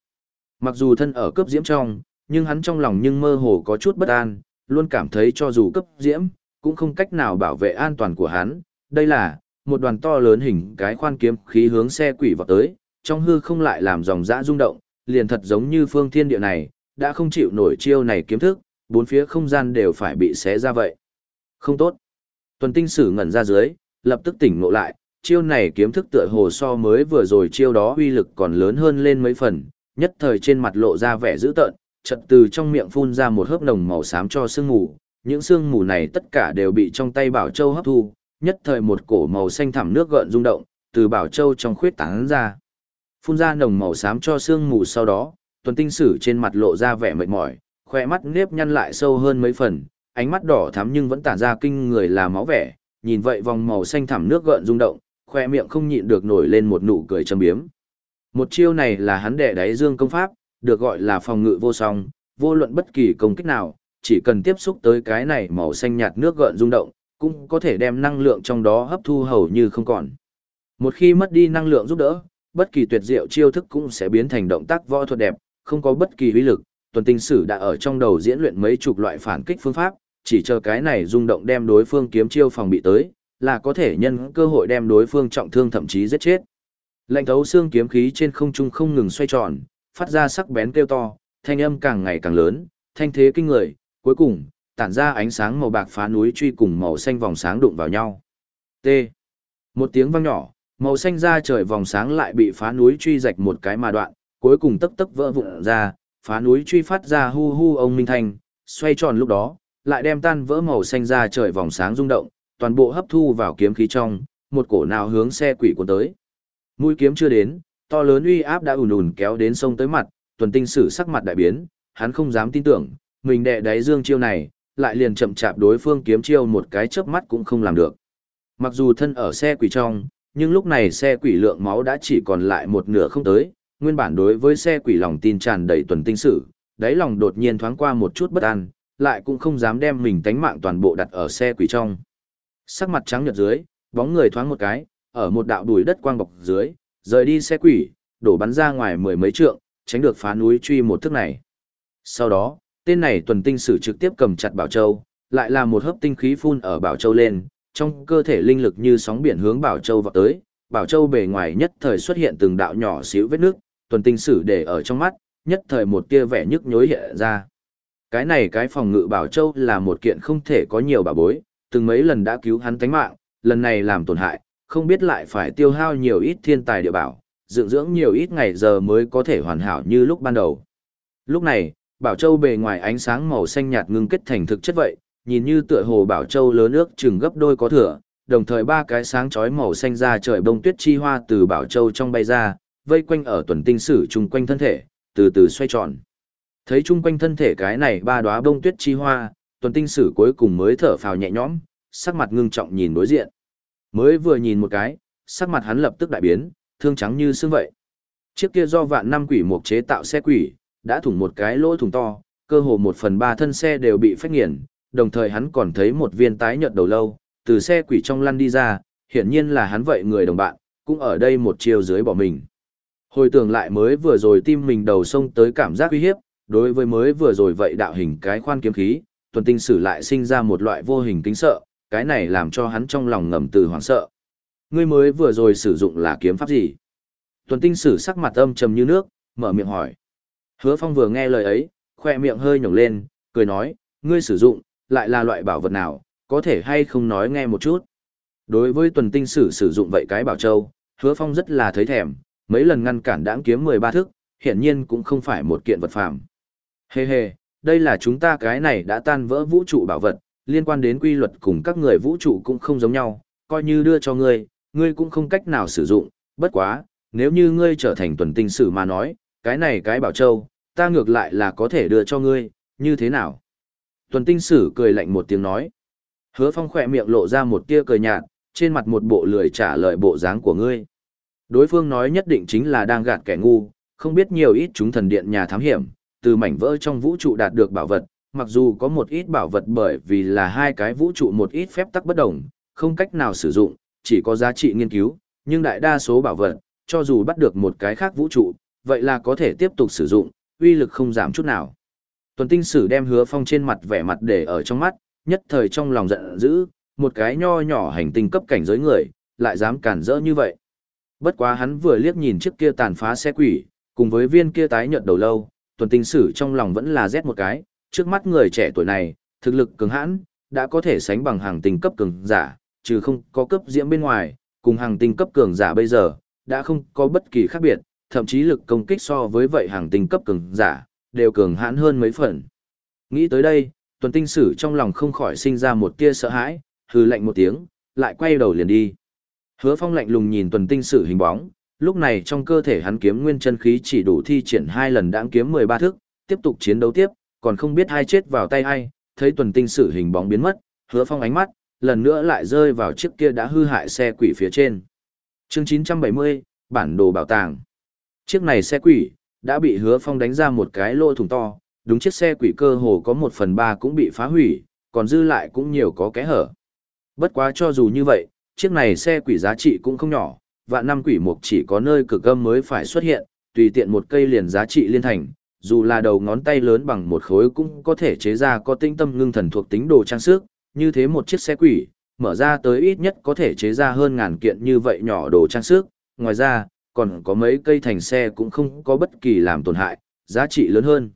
Mặc dù thân ở cấp diễm trong, nhưng hắn trong lòng nhưng mơ hồ có chút bất an, luôn cảm thấy cho dù cấp diễm, cũng không cách nào bảo vệ an toàn của hắn. Đây là, một đoàn to lớn hình cái khoan kiếm khí hướng xe quỷ vào tới, trong hư không lại làm dòng dã rung động, liền thật giống như phương thiên địa này, đã không chịu nổi chiêu này kiếm thức, bốn phía không gian đều phải bị xé ra vậy. Không tốt. Tuần tinh sử ngẩn ra dưới, lập tức tỉnh ngộ lại, chiêu này kiếm thức tựa hồ so mới vừa rồi chiêu đó uy lực còn lớn hơn lên mấy phần, nhất thời trên mặt lộ ra vẻ dữ tợn, chợt từ trong miệng phun ra một hớp nồng màu xám cho sương mù, những sương mù này tất cả đều bị trong tay Bảo Châu hấp thu, nhất thời một cổ màu xanh thẳm nước gợn rung động, từ Bảo Châu trong khuyết tán ra. Phun ra nồng màu xám cho sương mù sau đó, tuần tinh sử trên mặt lộ ra vẻ mệt mỏi, khoe mắt nếp nhăn lại sâu hơn mấy phần, ánh mắt đỏ thắm nhưng vẫn tản ra kinh người là máu vẻ, nhìn vậy vòng màu xanh thẳm nước gợn rung động, khoe miệng không nhịn được nổi lên một nụ cười châm biếm. Một chiêu này là hắn đẻ đáy dương công pháp, được gọi là phòng ngự vô song, vô luận bất kỳ công kích nào, chỉ cần tiếp xúc tới cái này màu xanh nhạt nước gợn rung động, cũng có thể đem năng lượng trong đó hấp thu hầu như không còn. Một khi mất đi năng lượng giúp đỡ, bất kỳ tuyệt diệu chiêu thức cũng sẽ biến thành động tác võ thuật đẹp, không có bất kỳ uy lực. Tuần tinh sử đã ở trong đầu diễn luyện mấy chục loại phản kích phương pháp, chỉ chờ cái này rung động đem đối phương kiếm chiêu phòng bị tới, là có thể nhân cơ hội đem đối phương trọng thương thậm chí giết chết. Lệnh thấu xương kiếm khí trên không trung không ngừng xoay tròn, phát ra sắc bén kêu to, thanh âm càng ngày càng lớn, thanh thế kinh người, cuối cùng, tản ra ánh sáng màu bạc phá núi truy cùng màu xanh vòng sáng đụng vào nhau. T. Một tiếng vang nhỏ, màu xanh ra trời vòng sáng lại bị phá núi truy rạch một cái mà đoạn, cuối cùng tấp tấp vỡ vụn ra, phá núi truy phát ra hu hu ông minh thanh, xoay tròn lúc đó, lại đem tan vỡ màu xanh ra trời vòng sáng rung động, toàn bộ hấp thu vào kiếm khí trong, một cổ nào hướng xe quỷ cuốn tới. Mũi kiếm chưa đến, to lớn uy áp đã ùn ùn kéo đến sông tới mặt, tuần tinh sử sắc mặt đại biến, hắn không dám tin tưởng, mình đệ đáy dương chiêu này, lại liền chậm chạp đối phương kiếm chiêu một cái chớp mắt cũng không làm được. Mặc dù thân ở xe quỷ trong, nhưng lúc này xe quỷ lượng máu đã chỉ còn lại một nửa không tới, nguyên bản đối với xe quỷ lòng tin tràn đầy tuần tinh sử, đáy lòng đột nhiên thoáng qua một chút bất an, lại cũng không dám đem mình tánh mạng toàn bộ đặt ở xe quỷ trong. Sắc mặt trắng nhợt dưới, bóng người thoáng một cái, ở một đạo đùi đất quang bọc dưới, rời đi xe quỷ, đổ bắn ra ngoài mười mấy trượng, tránh được phá núi truy một thức này. Sau đó, tên này tuần tinh sử trực tiếp cầm chặt Bảo Châu, lại là một hớp tinh khí phun ở Bảo Châu lên, trong cơ thể linh lực như sóng biển hướng Bảo Châu vào tới, Bảo Châu bề ngoài nhất thời xuất hiện từng đạo nhỏ xíu vết nước, tuần tinh sử để ở trong mắt, nhất thời một tia vẻ nhức nhối hiện ra. Cái này cái phòng ngự Bảo Châu là một kiện không thể có nhiều bảo bối, từng mấy lần đã cứu hắn tánh mạng, lần này làm tổn hại, không biết lại phải tiêu hao nhiều ít thiên tài địa bảo, dưỡng dưỡng nhiều ít ngày giờ mới có thể hoàn hảo như lúc ban đầu. Lúc này, Bảo Châu bề ngoài ánh sáng màu xanh nhạt ngưng kết thành thực chất vậy, nhìn như tựa hồ Bảo Châu lớn ước chừng gấp đôi có thừa, đồng thời ba cái sáng chói màu xanh ra trời bông tuyết chi hoa từ Bảo Châu trong bay ra, vây quanh ở tuần tinh sử chung quanh thân thể, từ từ xoay tròn. Thấy chung quanh thân thể cái này ba đóa bông tuyết chi hoa, tuần tinh sử cuối cùng mới thở phào nhẹ nhõm, sắc mặt ngưng trọng nhìn đối diện. Mới vừa nhìn một cái, sắc mặt hắn lập tức đại biến, thương trắng như xương vậy. Chiếc kia do vạn năm quỷ mục chế tạo xe quỷ, đã thủng một cái lỗ thủng to, cơ hồ một phần ba thân xe đều bị phách nghiền, đồng thời hắn còn thấy một viên tái nhợt đầu lâu, từ xe quỷ trong lăn đi ra, hiển nhiên là hắn vậy người đồng bạn, cũng ở đây một chiều dưới bỏ mình. Hồi tưởng lại mới vừa rồi tim mình đầu sông tới cảm giác uy hiếp, đối với mới vừa rồi vậy đạo hình cái khoan kiếm khí, tuần tinh sử lại sinh ra một loại vô hình kính sợ, cái này làm cho hắn trong lòng ngầm từ hoảng sợ. Ngươi mới vừa rồi sử dụng là kiếm pháp gì? Tuần tinh sử sắc mặt âm trầm như nước, mở miệng hỏi. Hứa phong vừa nghe lời ấy, khoe miệng hơi nhổng lên, cười nói, ngươi sử dụng, lại là loại bảo vật nào, có thể hay không nói nghe một chút. Đối với tuần tinh sử sử dụng vậy cái bảo châu, hứa phong rất là thấy thèm, mấy lần ngăn cản đãng kiếm 13 thức, hiển nhiên cũng không phải một kiện vật phàm. Hê hê, đây là chúng ta cái này đã tan vỡ vũ trụ bảo vật, liên quan đến quy luật cùng các người vũ trụ cũng không giống nhau, coi như đưa cho ngươi, ngươi cũng không cách nào sử dụng, bất quá, nếu như ngươi trở thành tuần tinh sử mà nói, cái này cái bảo châu, ta ngược lại là có thể đưa cho ngươi, như thế nào? Tuần tinh sử cười lạnh một tiếng nói. Hứa phong khỏe miệng lộ ra một tia cười nhạt, trên mặt một bộ lười trả lời bộ dáng của ngươi. Đối phương nói nhất định chính là đang gạt kẻ ngu, không biết nhiều ít chúng thần điện nhà thám hiểm, từ mảnh vỡ trong vũ trụ đạt được bảo vật, mặc dù có một ít bảo vật bởi vì là hai cái vũ trụ một ít phép tắc bất đồng, không cách nào sử dụng, chỉ có giá trị nghiên cứu, nhưng đại đa số bảo vật, cho dù bắt được một cái khác vũ trụ, vậy là có thể tiếp tục sử dụng, uy lực không giảm chút nào. Tuần tinh sử đem hứa phong trên mặt vẻ mặt để ở trong mắt, nhất thời trong lòng giận dữ, một cái nho nhỏ hành tinh cấp cảnh giới người, lại dám cản rỡ như vậy. Bất quá hắn vừa liếc nhìn chiếc kia tàn phá xe quỷ, cùng với viên kia tái nhợt đầu lâu, tuần tinh sử trong lòng vẫn là rét một cái, trước mắt người trẻ tuổi này, thực lực cường hãn, đã có thể sánh bằng hàng tinh cấp cường giả, trừ không có cấp diễm bên ngoài, cùng hàng tinh cấp cường giả bây giờ, đã không có bất kỳ khác biệt, thậm chí lực công kích so với vậy hàng tinh cấp cường giả, đều cường hãn hơn mấy phần. Nghĩ tới đây, tuần tinh sử trong lòng không khỏi sinh ra một tia sợ hãi, hừ lạnh một tiếng, lại quay đầu liền đi. Hứa phong lạnh lùng nhìn tuần tinh sử hình bóng, lúc này trong cơ thể hắn kiếm nguyên chân khí chỉ đủ thi triển hai lần đãng kiếm 13 thức, tiếp tục chiến đấu tiếp, còn không biết hai chết vào tay ai, thấy tuần tinh sử hình bóng biến mất, hứa phong ánh mắt, lần nữa lại rơi vào chiếc kia đã hư hại xe quỷ phía trên. chương 970, bản đồ bảo tàng. Chiếc này xe quỷ, đã bị hứa phong đánh ra một cái lỗ thủng to, đúng chiếc xe quỷ cơ hồ có một phần ba cũng bị phá hủy, còn dư lại cũng nhiều có kẽ hở. Bất quá cho dù như vậy, chiếc này xe quỷ giá trị cũng không nhỏ, vạn năm quỷ mục chỉ có nơi cực âm mới phải xuất hiện, tùy tiện một cây liền giá trị liên thành, dù là đầu ngón tay lớn bằng một khối cũng có thể chế ra có tinh tâm ngưng thần thuộc tính đồ trang sức, như thế một chiếc xe quỷ, mở ra tới ít nhất có thể chế ra hơn ngàn kiện như vậy nhỏ đồ trang sức, ngoài ra, còn có mấy cây thành xe cũng không có bất kỳ làm tổn hại, giá trị lớn hơn.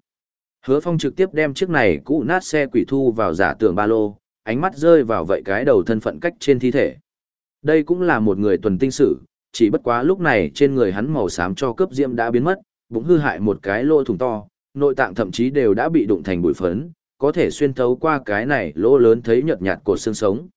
Hứa Phong trực tiếp đem chiếc này cũ nát xe quỷ thu vào giả tưởng ba lô, ánh mắt rơi vào vậy cái đầu thân phận cách trên thi thể. Đây cũng là một người tuần tinh sử, chỉ bất quá lúc này trên người hắn màu xám cho cướp diễm đã biến mất, bụng hư hại một cái lỗ thủng to, nội tạng thậm chí đều đã bị đụng thành bụi phấn, có thể xuyên thấu qua cái này lỗ lớn thấy nhợt nhạt cột xương sống.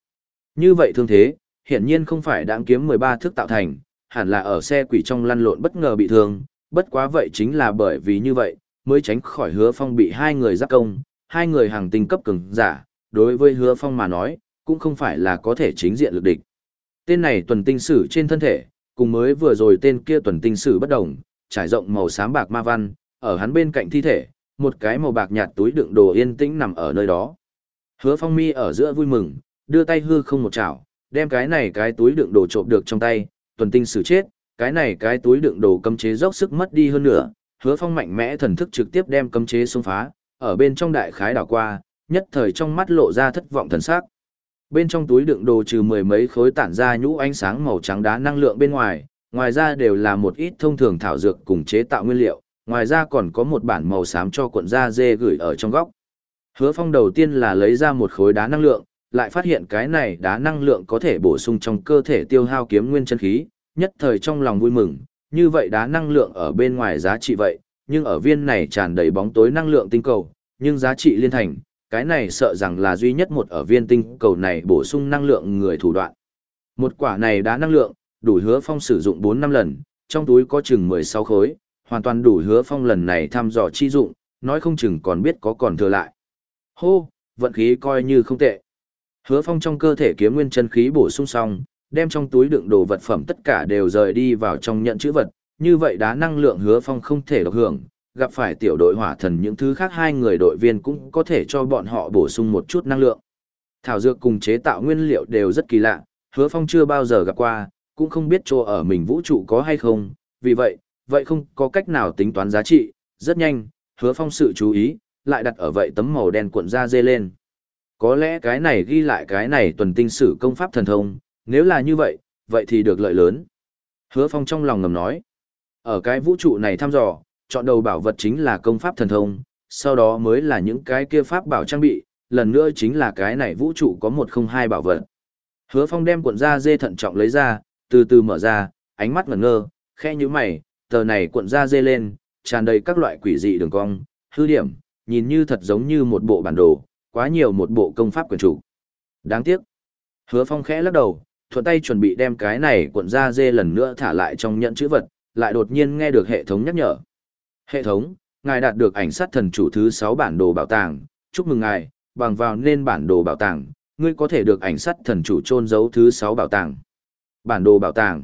Như vậy thương thế, hiển nhiên không phải đáng kiếm 13 thước tạo thành, hẳn là ở xe quỷ trong lăn lộn bất ngờ bị thương, bất quá vậy chính là bởi vì như vậy, mới tránh khỏi hứa phong bị hai người giáp công, hai người hàng tinh cấp cường giả, đối với hứa phong mà nói, cũng không phải là có thể chính diện lực địch. Tên này tuần tinh sử trên thân thể, cùng mới vừa rồi tên kia tuần tinh sử bất đồng, trải rộng màu xám bạc ma văn, ở hắn bên cạnh thi thể, một cái màu bạc nhạt túi đựng đồ yên tĩnh nằm ở nơi đó. Hứa Phong mi ở giữa vui mừng, đưa tay hư không một chảo, đem cái này cái túi đựng đồ trộm được trong tay, tuần tinh sử chết, cái này cái túi đựng đồ cấm chế dốc sức mất đi hơn nữa, Hứa Phong mạnh mẽ thần thức trực tiếp đem cấm chế xông phá, ở bên trong đại khái đảo qua, nhất thời trong mắt lộ ra thất vọng thần sắc. Bên trong túi đựng đồ trừ mười mấy khối tản ra nhũ ánh sáng màu trắng đá năng lượng bên ngoài, ngoài ra đều là một ít thông thường thảo dược cùng chế tạo nguyên liệu, ngoài ra còn có một bản màu xám cho cuộn da dê gửi ở trong góc. Hứa Phong đầu tiên là lấy ra một khối đá năng lượng, lại phát hiện cái này đá năng lượng có thể bổ sung trong cơ thể tiêu hao kiếm nguyên chân khí, nhất thời trong lòng vui mừng, như vậy đá năng lượng ở bên ngoài giá trị vậy, nhưng ở viên này tràn đầy bóng tối năng lượng tinh cầu, nhưng giá trị liên thành, cái này sợ rằng là duy nhất một ở viên tinh cầu này bổ sung năng lượng người thủ đoạn. Một quả này đá năng lượng, đủ hứa phong sử dụng 4 năm lần, trong túi có chừng 16 khối, hoàn toàn đủ hứa phong lần này thăm dò chi dụng, nói không chừng còn biết có còn thừa lại. Hô, vận khí coi như không tệ. Hứa phong trong cơ thể kiếm nguyên chân khí bổ sung xong, đem trong túi đựng đồ vật phẩm tất cả đều rời đi vào trong nhận chữ vật, như vậy đá năng lượng hứa phong không thể độc hưởng, gặp phải tiểu đội hỏa thần những thứ khác hai người đội viên cũng có thể cho bọn họ bổ sung một chút năng lượng. Thảo dược cùng chế tạo nguyên liệu đều rất kỳ lạ, hứa phong chưa bao giờ gặp qua, cũng không biết chỗ ở mình vũ trụ có hay không, vì vậy, vậy không có cách nào tính toán giá trị, rất nhanh, hứa phong sự chú ý, lại đặt ở vậy tấm màu đen cuộn da dê lên. Có lẽ cái này ghi lại cái này tuần tinh sử công pháp thần thông, nếu là như vậy, vậy thì được lợi lớn. Hứa phong trong lòng ngầm nói, ở cái vũ trụ này thăm dò, chọn đầu bảo vật chính là công pháp thần thông, sau đó mới là những cái kia pháp bảo trang bị, lần nữa chính là cái này vũ trụ có một không hai bảo vật. Hứa phong đem cuộn da dê thận trọng lấy ra, từ từ mở ra, ánh mắt ngẩn ngơ, khe như mày, tờ này cuộn da dê lên, tràn đầy các loại quỷ dị đường cong, hư điểm, nhìn như thật giống như một bộ bản đồ, quá nhiều một bộ công pháp quyền chủ. Đáng tiếc. Hứa Phong khẽ lắc đầu, thuận tay chuẩn bị đem cái này cuộn da dê lần nữa thả lại trong nhận chữ vật, lại đột nhiên nghe được hệ thống nhắc nhở. Hệ thống, ngài đạt được ảnh sát thần chủ thứ 6 bản đồ bảo tàng, chúc mừng ngài, bằng vào nên bản đồ bảo tàng, ngươi có thể được ảnh sát thần chủ trôn giấu thứ 6 bảo tàng. Bản đồ bảo tàng.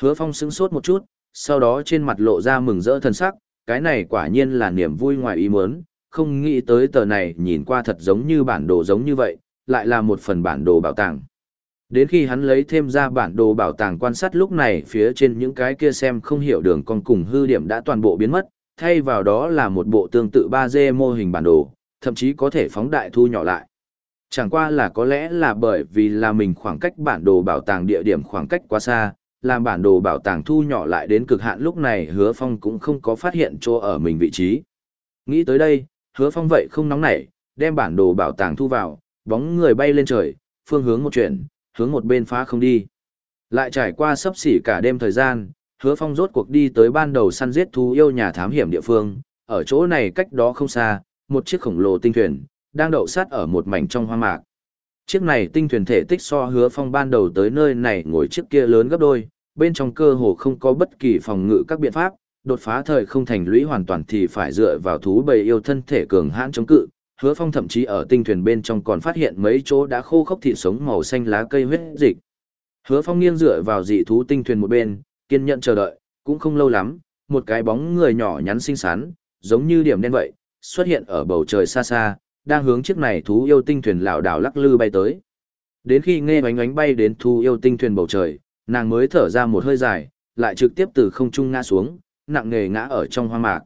Hứa Phong sững sốt một chút, sau đó trên mặt lộ ra mừng rỡ thần sắc, cái này quả nhiên là niềm vui ngoài ý muốn, không nghĩ tới tờ này nhìn qua thật giống như bản đồ giống như vậy, lại là một phần bản đồ bảo tàng. Đến khi hắn lấy thêm ra bản đồ bảo tàng quan sát lúc này phía trên những cái kia xem không hiểu đường con cùng hư điểm đã toàn bộ biến mất, thay vào đó là một bộ tương tự 3D mô hình bản đồ, thậm chí có thể phóng đại thu nhỏ lại. Chẳng qua là có lẽ là bởi vì là mình khoảng cách bản đồ bảo tàng địa điểm khoảng cách quá xa, làm bản đồ bảo tàng thu nhỏ lại đến cực hạn lúc này hứa phong cũng không có phát hiện chỗ ở mình vị trí. Nghĩ tới đây, hứa phong vậy không nóng nảy, đem bản đồ bảo tàng thu vào, bóng người bay lên trời, phương hướng một chuyển, hướng một bên phá không đi. Lại trải qua sấp xỉ cả đêm thời gian, hứa phong rốt cuộc đi tới ban đầu săn giết thú yêu nhà thám hiểm địa phương, ở chỗ này cách đó không xa, một chiếc khổng lồ tinh thuyền, đang đậu sát ở một mảnh trong hoa mạc. Chiếc này tinh thuyền thể tích so hứa phong ban đầu tới nơi này ngồi chiếc kia lớn gấp đôi, bên trong cơ hồ không có bất kỳ phòng ngự các biện pháp, đột phá thời không thành lũy hoàn toàn thì phải dựa vào thú bầy yêu thân thể cường hãn chống cự. Hứa Phong thậm chí ở tinh thuyền bên trong còn phát hiện mấy chỗ đã khô khốc thịt sống màu xanh lá cây huyết dịch. Hứa Phong nghiêng dựa vào dị thú tinh thuyền một bên, kiên nhẫn chờ đợi, cũng không lâu lắm, một cái bóng người nhỏ nhắn xinh xắn, giống như điểm đen vậy, xuất hiện ở bầu trời xa xa, đang hướng chiếc này thú yêu tinh thuyền lảo đảo lắc lư bay tới. Đến khi nghe bánh bánh bay đến thú yêu tinh thuyền bầu trời, nàng mới thở ra một hơi dài, lại trực tiếp từ không trung ngã xuống, nặng nề ngã ở trong hoang mạc.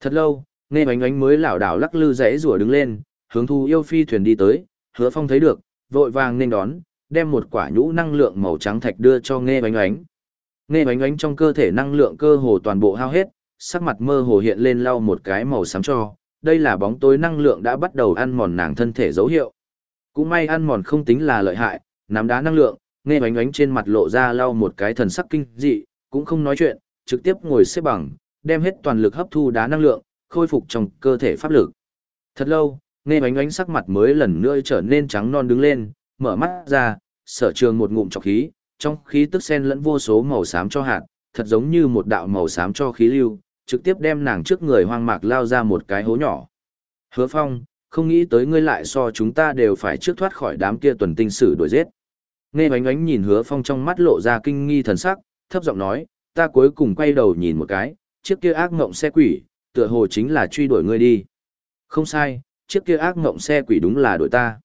Thật lâu, nghe bánh bánh mới lảo đảo lắc lư rẽ rủa đứng lên, hướng thú yêu phi thuyền đi tới, hứa phong thấy được, vội vàng nên đón, đem một quả nhũ năng lượng màu trắng thạch đưa cho nghe bánh bánh. Nghe oánh oánh trong cơ thể năng lượng cơ hồ toàn bộ hao hết, sắc mặt mơ hồ hiện lên lau một cái màu xám cho, đây là bóng tối năng lượng đã bắt đầu ăn mòn nàng thân thể dấu hiệu. Cũng may ăn mòn không tính là lợi hại, nắm đá năng lượng, nghe oánh oánh trên mặt lộ ra lau một cái thần sắc kinh dị, cũng không nói chuyện, trực tiếp ngồi xếp bằng, đem hết toàn lực hấp thu đá năng lượng, khôi phục trong cơ thể pháp lực. Thật lâu, nghe oánh oánh sắc mặt mới lần nữa trở nên trắng non đứng lên, mở mắt ra, sở trường một ngụm trọc khí, trong khí tức sen lẫn vô số màu xám cho hạt, thật giống như một đạo màu xám cho khí lưu, trực tiếp đem nàng trước người hoang mạc lao ra một cái hố nhỏ. Hứa Phong, không nghĩ tới ngươi lại so chúng ta đều phải trước thoát khỏi đám kia tuần tinh sử đuổi giết. Nghe bánh ánh nhìn hứa phong trong mắt lộ ra kinh nghi thần sắc, thấp giọng nói, ta cuối cùng quay đầu nhìn một cái, chiếc kia ác ngộng xe quỷ, tựa hồ chính là truy đuổi ngươi đi. Không sai, chiếc kia ác ngộng xe quỷ đúng là đuổi ta.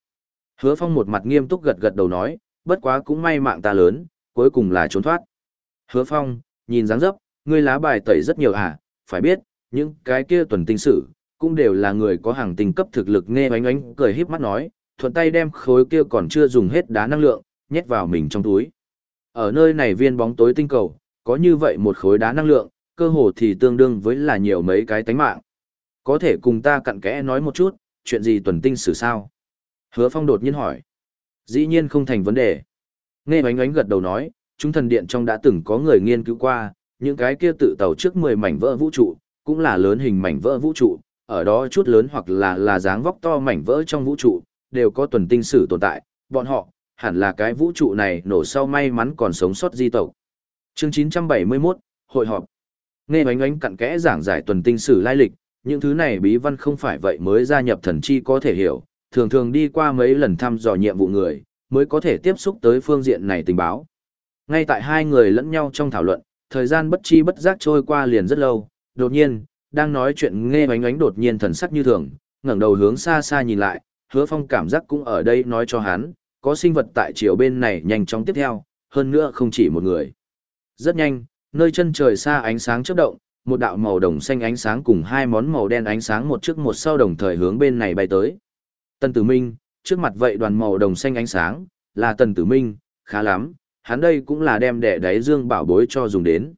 Hứa phong một mặt nghiêm túc gật gật đầu nói, bất quá cũng may mạng ta lớn, cuối cùng là trốn thoát. Hứa phong, nhìn dáng dấp, ngươi lá bài tẩy rất nhiều à, phải biết, những cái kia tuần tinh sử, cũng đều là người có hàng tinh cấp thực lực nghe oánh oánh cười híp mắt nói, thuận tay đem khối kia còn chưa dùng hết đá năng lượng, nhét vào mình trong túi. Ở nơi này viên bóng tối tinh cầu, có như vậy một khối đá năng lượng, cơ hồ thì tương đương với là nhiều mấy cái tánh mạng. Có thể cùng ta cặn kẽ nói một chút, chuyện gì tuần tinh xử sao? Hứa Phong đột nhiên hỏi. Dĩ nhiên không thành vấn đề. Nghe bánh ánh gật đầu nói, chúng thần điện trong đã từng có người nghiên cứu qua, những cái kia tự tàu trước 10 mảnh vỡ vũ trụ, cũng là lớn hình mảnh vỡ vũ trụ, ở đó chút lớn hoặc là là dáng vóc to mảnh vỡ trong vũ trụ, đều có tuần tinh sử tồn tại, bọn họ, hẳn là cái vũ trụ này nổ sau may mắn còn sống sót di tộc. Chương 971, Hội họp. Nghe bánh ánh cặn kẽ giảng giải tuần tinh sử lai lịch, những thứ này bí văn không phải vậy mới gia nhập thần chi có thể hiểu, thường thường đi qua mấy lần thăm dò nhiệm vụ người, mới có thể tiếp xúc tới phương diện này tình báo. Ngay tại hai người lẫn nhau trong thảo luận, thời gian bất chi bất giác trôi qua liền rất lâu, đột nhiên, đang nói chuyện nghe bánh ánh đột nhiên thần sắc như thường, ngẩng đầu hướng xa xa nhìn lại, hứa phong cảm giác cũng ở đây nói cho hắn, có sinh vật tại chiều bên này nhanh chóng tiếp theo, hơn nữa không chỉ một người. Rất nhanh, nơi chân trời xa ánh sáng chớp động, một đạo màu đồng xanh ánh sáng cùng hai món màu đen ánh sáng một trước một sau đồng thời hướng bên này bay tới. Tần Tử Minh, trước mặt vậy đoàn màu đồng xanh ánh sáng, là Tần Tử Minh, khá lắm, hắn đây cũng là đem đẻ đáy dương bảo bối cho dùng đến.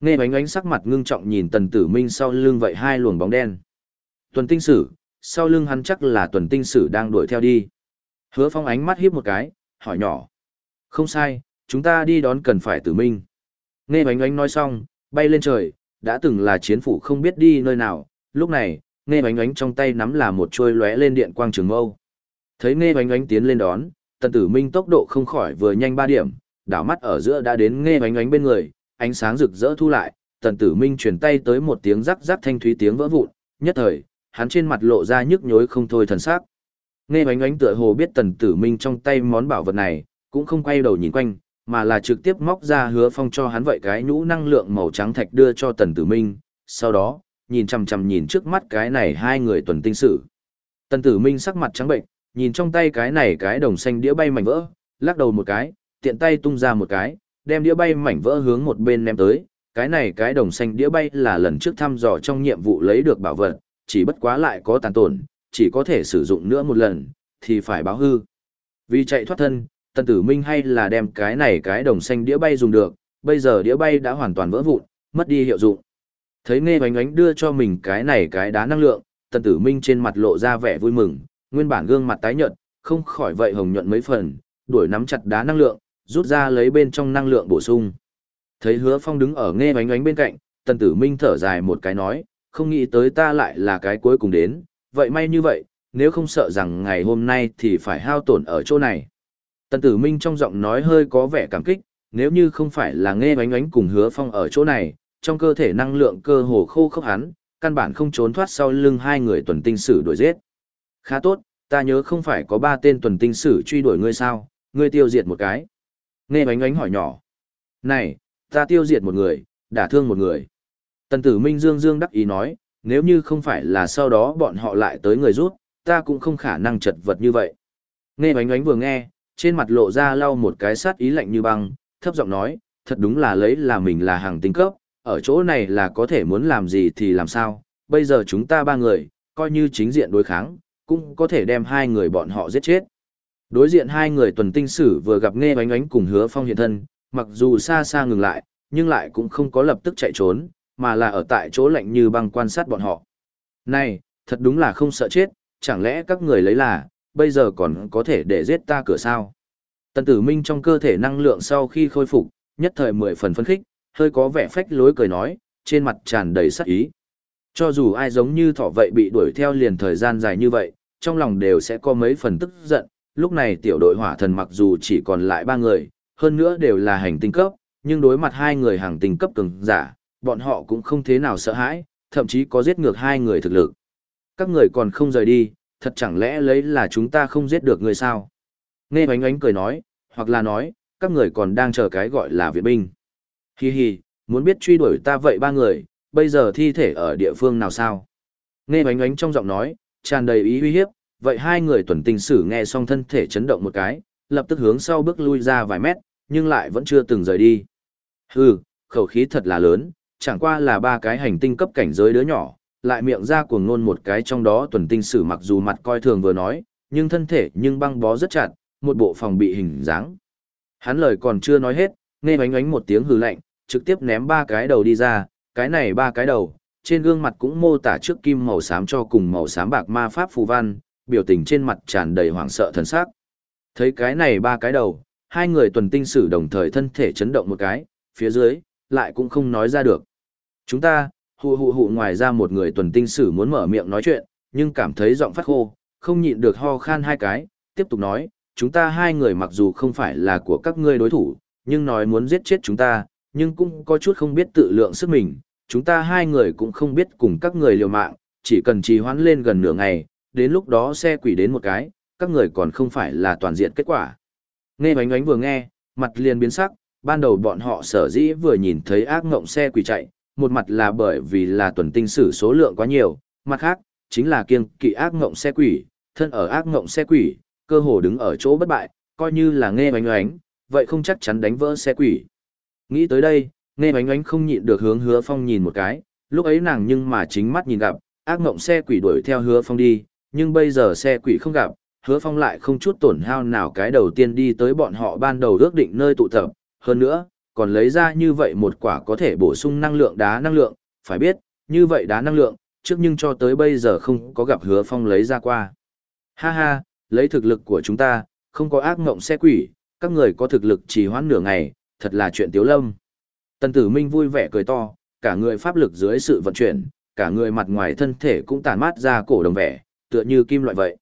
Nghe bánh ánh sắc mặt ngưng trọng nhìn Tần Tử Minh sau lưng vậy hai luồng bóng đen. Tuần tinh sử, sau lưng hắn chắc là tuần tinh sử đang đuổi theo đi. Hứa Phong ánh mắt hiếp một cái, hỏi nhỏ. Không sai, chúng ta đi đón cần phải tử minh. Nghe bánh ánh nói xong, bay lên trời, đã từng là chiến phủ không biết đi nơi nào, lúc này, nghe bánh oánh trong tay nắm là một trôi lóe lên điện quang trường mâu. Thấy nghe bánh oánh tiến lên đón, tần tử minh tốc độ không khỏi vừa nhanh ba điểm, đảo mắt ở giữa đã đến nghe bánh oánh bên người, ánh sáng rực rỡ thu lại, tần tử minh chuyển tay tới một tiếng rắc rắc thanh thúy tiếng vỡ vụn, nhất thời, hắn trên mặt lộ ra nhức nhối không thôi thần sắc. Nghe bánh oánh tựa hồ biết tần tử minh trong tay món bảo vật này, cũng không quay đầu nhìn quanh, mà là trực tiếp móc ra hứa phong cho hắn vậy cái nhũ năng lượng màu trắng thạch đưa cho tần tử minh, sau đó, nhìn chằm chằm nhìn trước mắt cái này hai người tuần tinh sử. Tần tử minh sắc mặt trắng bệnh, nhìn trong tay cái này cái đồng xanh đĩa bay mảnh vỡ, lắc đầu một cái, tiện tay tung ra một cái, đem đĩa bay mảnh vỡ hướng một bên ném tới. Cái này cái đồng xanh đĩa bay là lần trước thăm dò trong nhiệm vụ lấy được bảo vật, chỉ bất quá lại có tàn tổn, chỉ có thể sử dụng nữa một lần, thì phải báo hư. Vì chạy thoát thân, tần tử minh hay là đem cái này cái đồng xanh đĩa bay dùng được, bây giờ đĩa bay đã hoàn toàn vỡ vụn, mất đi hiệu dụng. Thấy nghe bánh ánh đưa cho mình cái này cái đá năng lượng, tần tử minh trên mặt lộ ra vẻ vui mừng, nguyên bản gương mặt tái nhợt, không khỏi vậy hồng nhuận mấy phần, đuổi nắm chặt đá năng lượng, rút ra lấy bên trong năng lượng bổ sung. Thấy hứa phong đứng ở nghe bánh ánh bên cạnh, tần tử minh thở dài một cái nói, không nghĩ tới ta lại là cái cuối cùng đến, vậy may như vậy, nếu không sợ rằng ngày hôm nay thì phải hao tổn ở chỗ này. Tần tử minh trong giọng nói hơi có vẻ cảm kích, nếu như không phải là nghe bánh ánh cùng hứa phong ở chỗ này, trong cơ thể năng lượng cơ hồ khô khốc hắn, căn bản không trốn thoát sau lưng hai người tuần tinh sử đuổi giết. Khá tốt, ta nhớ không phải có ba tên tuần tinh sử truy đuổi ngươi sao, ngươi tiêu diệt một cái. Nghe bánh ánh hỏi nhỏ. Này, ta tiêu diệt một người, đả thương một người. Tần tử Minh Dương Dương đắc ý nói, nếu như không phải là sau đó bọn họ lại tới người rút, ta cũng không khả năng chật vật như vậy. Nghe bánh ánh vừa nghe, trên mặt lộ ra lau một cái sát ý lạnh như băng, thấp giọng nói, thật đúng là lấy là mình là hàng tinh cấp, ở chỗ này là có thể muốn làm gì thì làm sao, bây giờ chúng ta ba người, coi như chính diện đối kháng, cũng có thể đem hai người bọn họ giết chết. Đối diện hai người tuần tinh sử vừa gặp nghe bánh ánh cùng hứa phong hiện thân, mặc dù xa xa ngừng lại, nhưng lại cũng không có lập tức chạy trốn, mà là ở tại chỗ lạnh như băng quan sát bọn họ. Này, thật đúng là không sợ chết, chẳng lẽ các người lấy là, bây giờ còn có thể để giết ta cửa sao? Tần tử minh trong cơ thể năng lượng sau khi khôi phục, nhất thời mười phần phấn khích, hơi có vẻ phách lối cười nói, trên mặt tràn đầy sắc ý. Cho dù ai giống như thỏ vậy bị đuổi theo liền thời gian dài như vậy, trong lòng đều sẽ có mấy phần tức giận, lúc này tiểu đội hỏa thần mặc dù chỉ còn lại ba người, hơn nữa đều là hành tinh cấp, nhưng đối mặt hai người hàng tinh cấp cường giả, bọn họ cũng không thế nào sợ hãi, thậm chí có giết ngược hai người thực lực. Các người còn không rời đi, thật chẳng lẽ lấy là chúng ta không giết được người sao? Nghe bánh ánh cười nói, hoặc là nói, các người còn đang chờ cái gọi là viện binh. Hi hi, muốn biết truy đuổi ta vậy ba người, bây giờ thi thể ở địa phương nào sao? Nghe bánh ánh trong giọng nói, tràn đầy ý uy hiếp, vậy hai người tuần tinh sử nghe xong thân thể chấn động một cái, lập tức hướng sau bước lui ra vài mét, nhưng lại vẫn chưa từng rời đi. Hừ, khẩu khí thật là lớn, chẳng qua là ba cái hành tinh cấp cảnh giới đứa nhỏ, lại miệng ra cuồng ngôn một cái trong đó tuần tinh sử mặc dù mặt coi thường vừa nói, nhưng thân thể nhưng băng bó rất chặt, một bộ phòng bị hình dáng. Hắn lời còn chưa nói hết, nghe ánh ánh một tiếng hừ lạnh, trực tiếp ném ba cái đầu đi ra, cái này ba cái đầu, trên gương mặt cũng mô tả trước kim màu xám cho cùng màu xám bạc ma pháp phù văn, biểu tình trên mặt tràn đầy hoảng sợ thần sắc. Thấy cái này ba cái đầu, hai người tuần tinh sử đồng thời thân thể chấn động một cái, phía dưới, lại cũng không nói ra được. Chúng ta, hụ hụ hụ ngoài ra một người tuần tinh sử muốn mở miệng nói chuyện, nhưng cảm thấy giọng phát khô, không nhịn được ho khan hai cái, tiếp tục nói, chúng ta hai người mặc dù không phải là của các ngươi đối thủ, nhưng nói muốn giết chết chúng ta, nhưng cũng có chút không biết tự lượng sức mình, chúng ta hai người cũng không biết cùng các người liều mạng, chỉ cần trì hoãn lên gần nửa ngày, đến lúc đó xe quỷ đến một cái, các người còn không phải là toàn diện kết quả. Nghe bánh ánh vừa nghe, mặt liền biến sắc, ban đầu bọn họ sở dĩ vừa nhìn thấy ác ngộng xe quỷ chạy, một mặt là bởi vì là tuần tinh sử số lượng quá nhiều, mặt khác, chính là kiêng kỵ ác ngộng xe quỷ, thân ở ác ngộng xe quỷ, cơ hồ đứng ở chỗ bất bại, coi như là nghe bánh ánh, vậy không chắc chắn đánh vỡ xe quỷ. Nghĩ tới đây, nghe ánh ánh không nhịn được hướng hứa phong nhìn một cái, lúc ấy nàng nhưng mà chính mắt nhìn gặp, ác ngộng xe quỷ đuổi theo hứa phong đi, nhưng bây giờ xe quỷ không gặp, hứa phong lại không chút tổn hao nào cái đầu tiên đi tới bọn họ ban đầu ước định nơi tụ tập, hơn nữa, còn lấy ra như vậy một quả có thể bổ sung năng lượng đá năng lượng, phải biết, như vậy đá năng lượng, trước nhưng cho tới bây giờ không có gặp hứa phong lấy ra qua. Ha ha, lấy thực lực của chúng ta, không có ác ngộng xe quỷ, các người có thực lực chỉ hoãn nửa ngày, thật là chuyện tiếu lâm. Tần tử minh vui vẻ cười to, cả người pháp lực dưới sự vận chuyển, cả người mặt ngoài thân thể cũng tàn mát ra cổ đồng vẻ, tựa như kim loại vậy.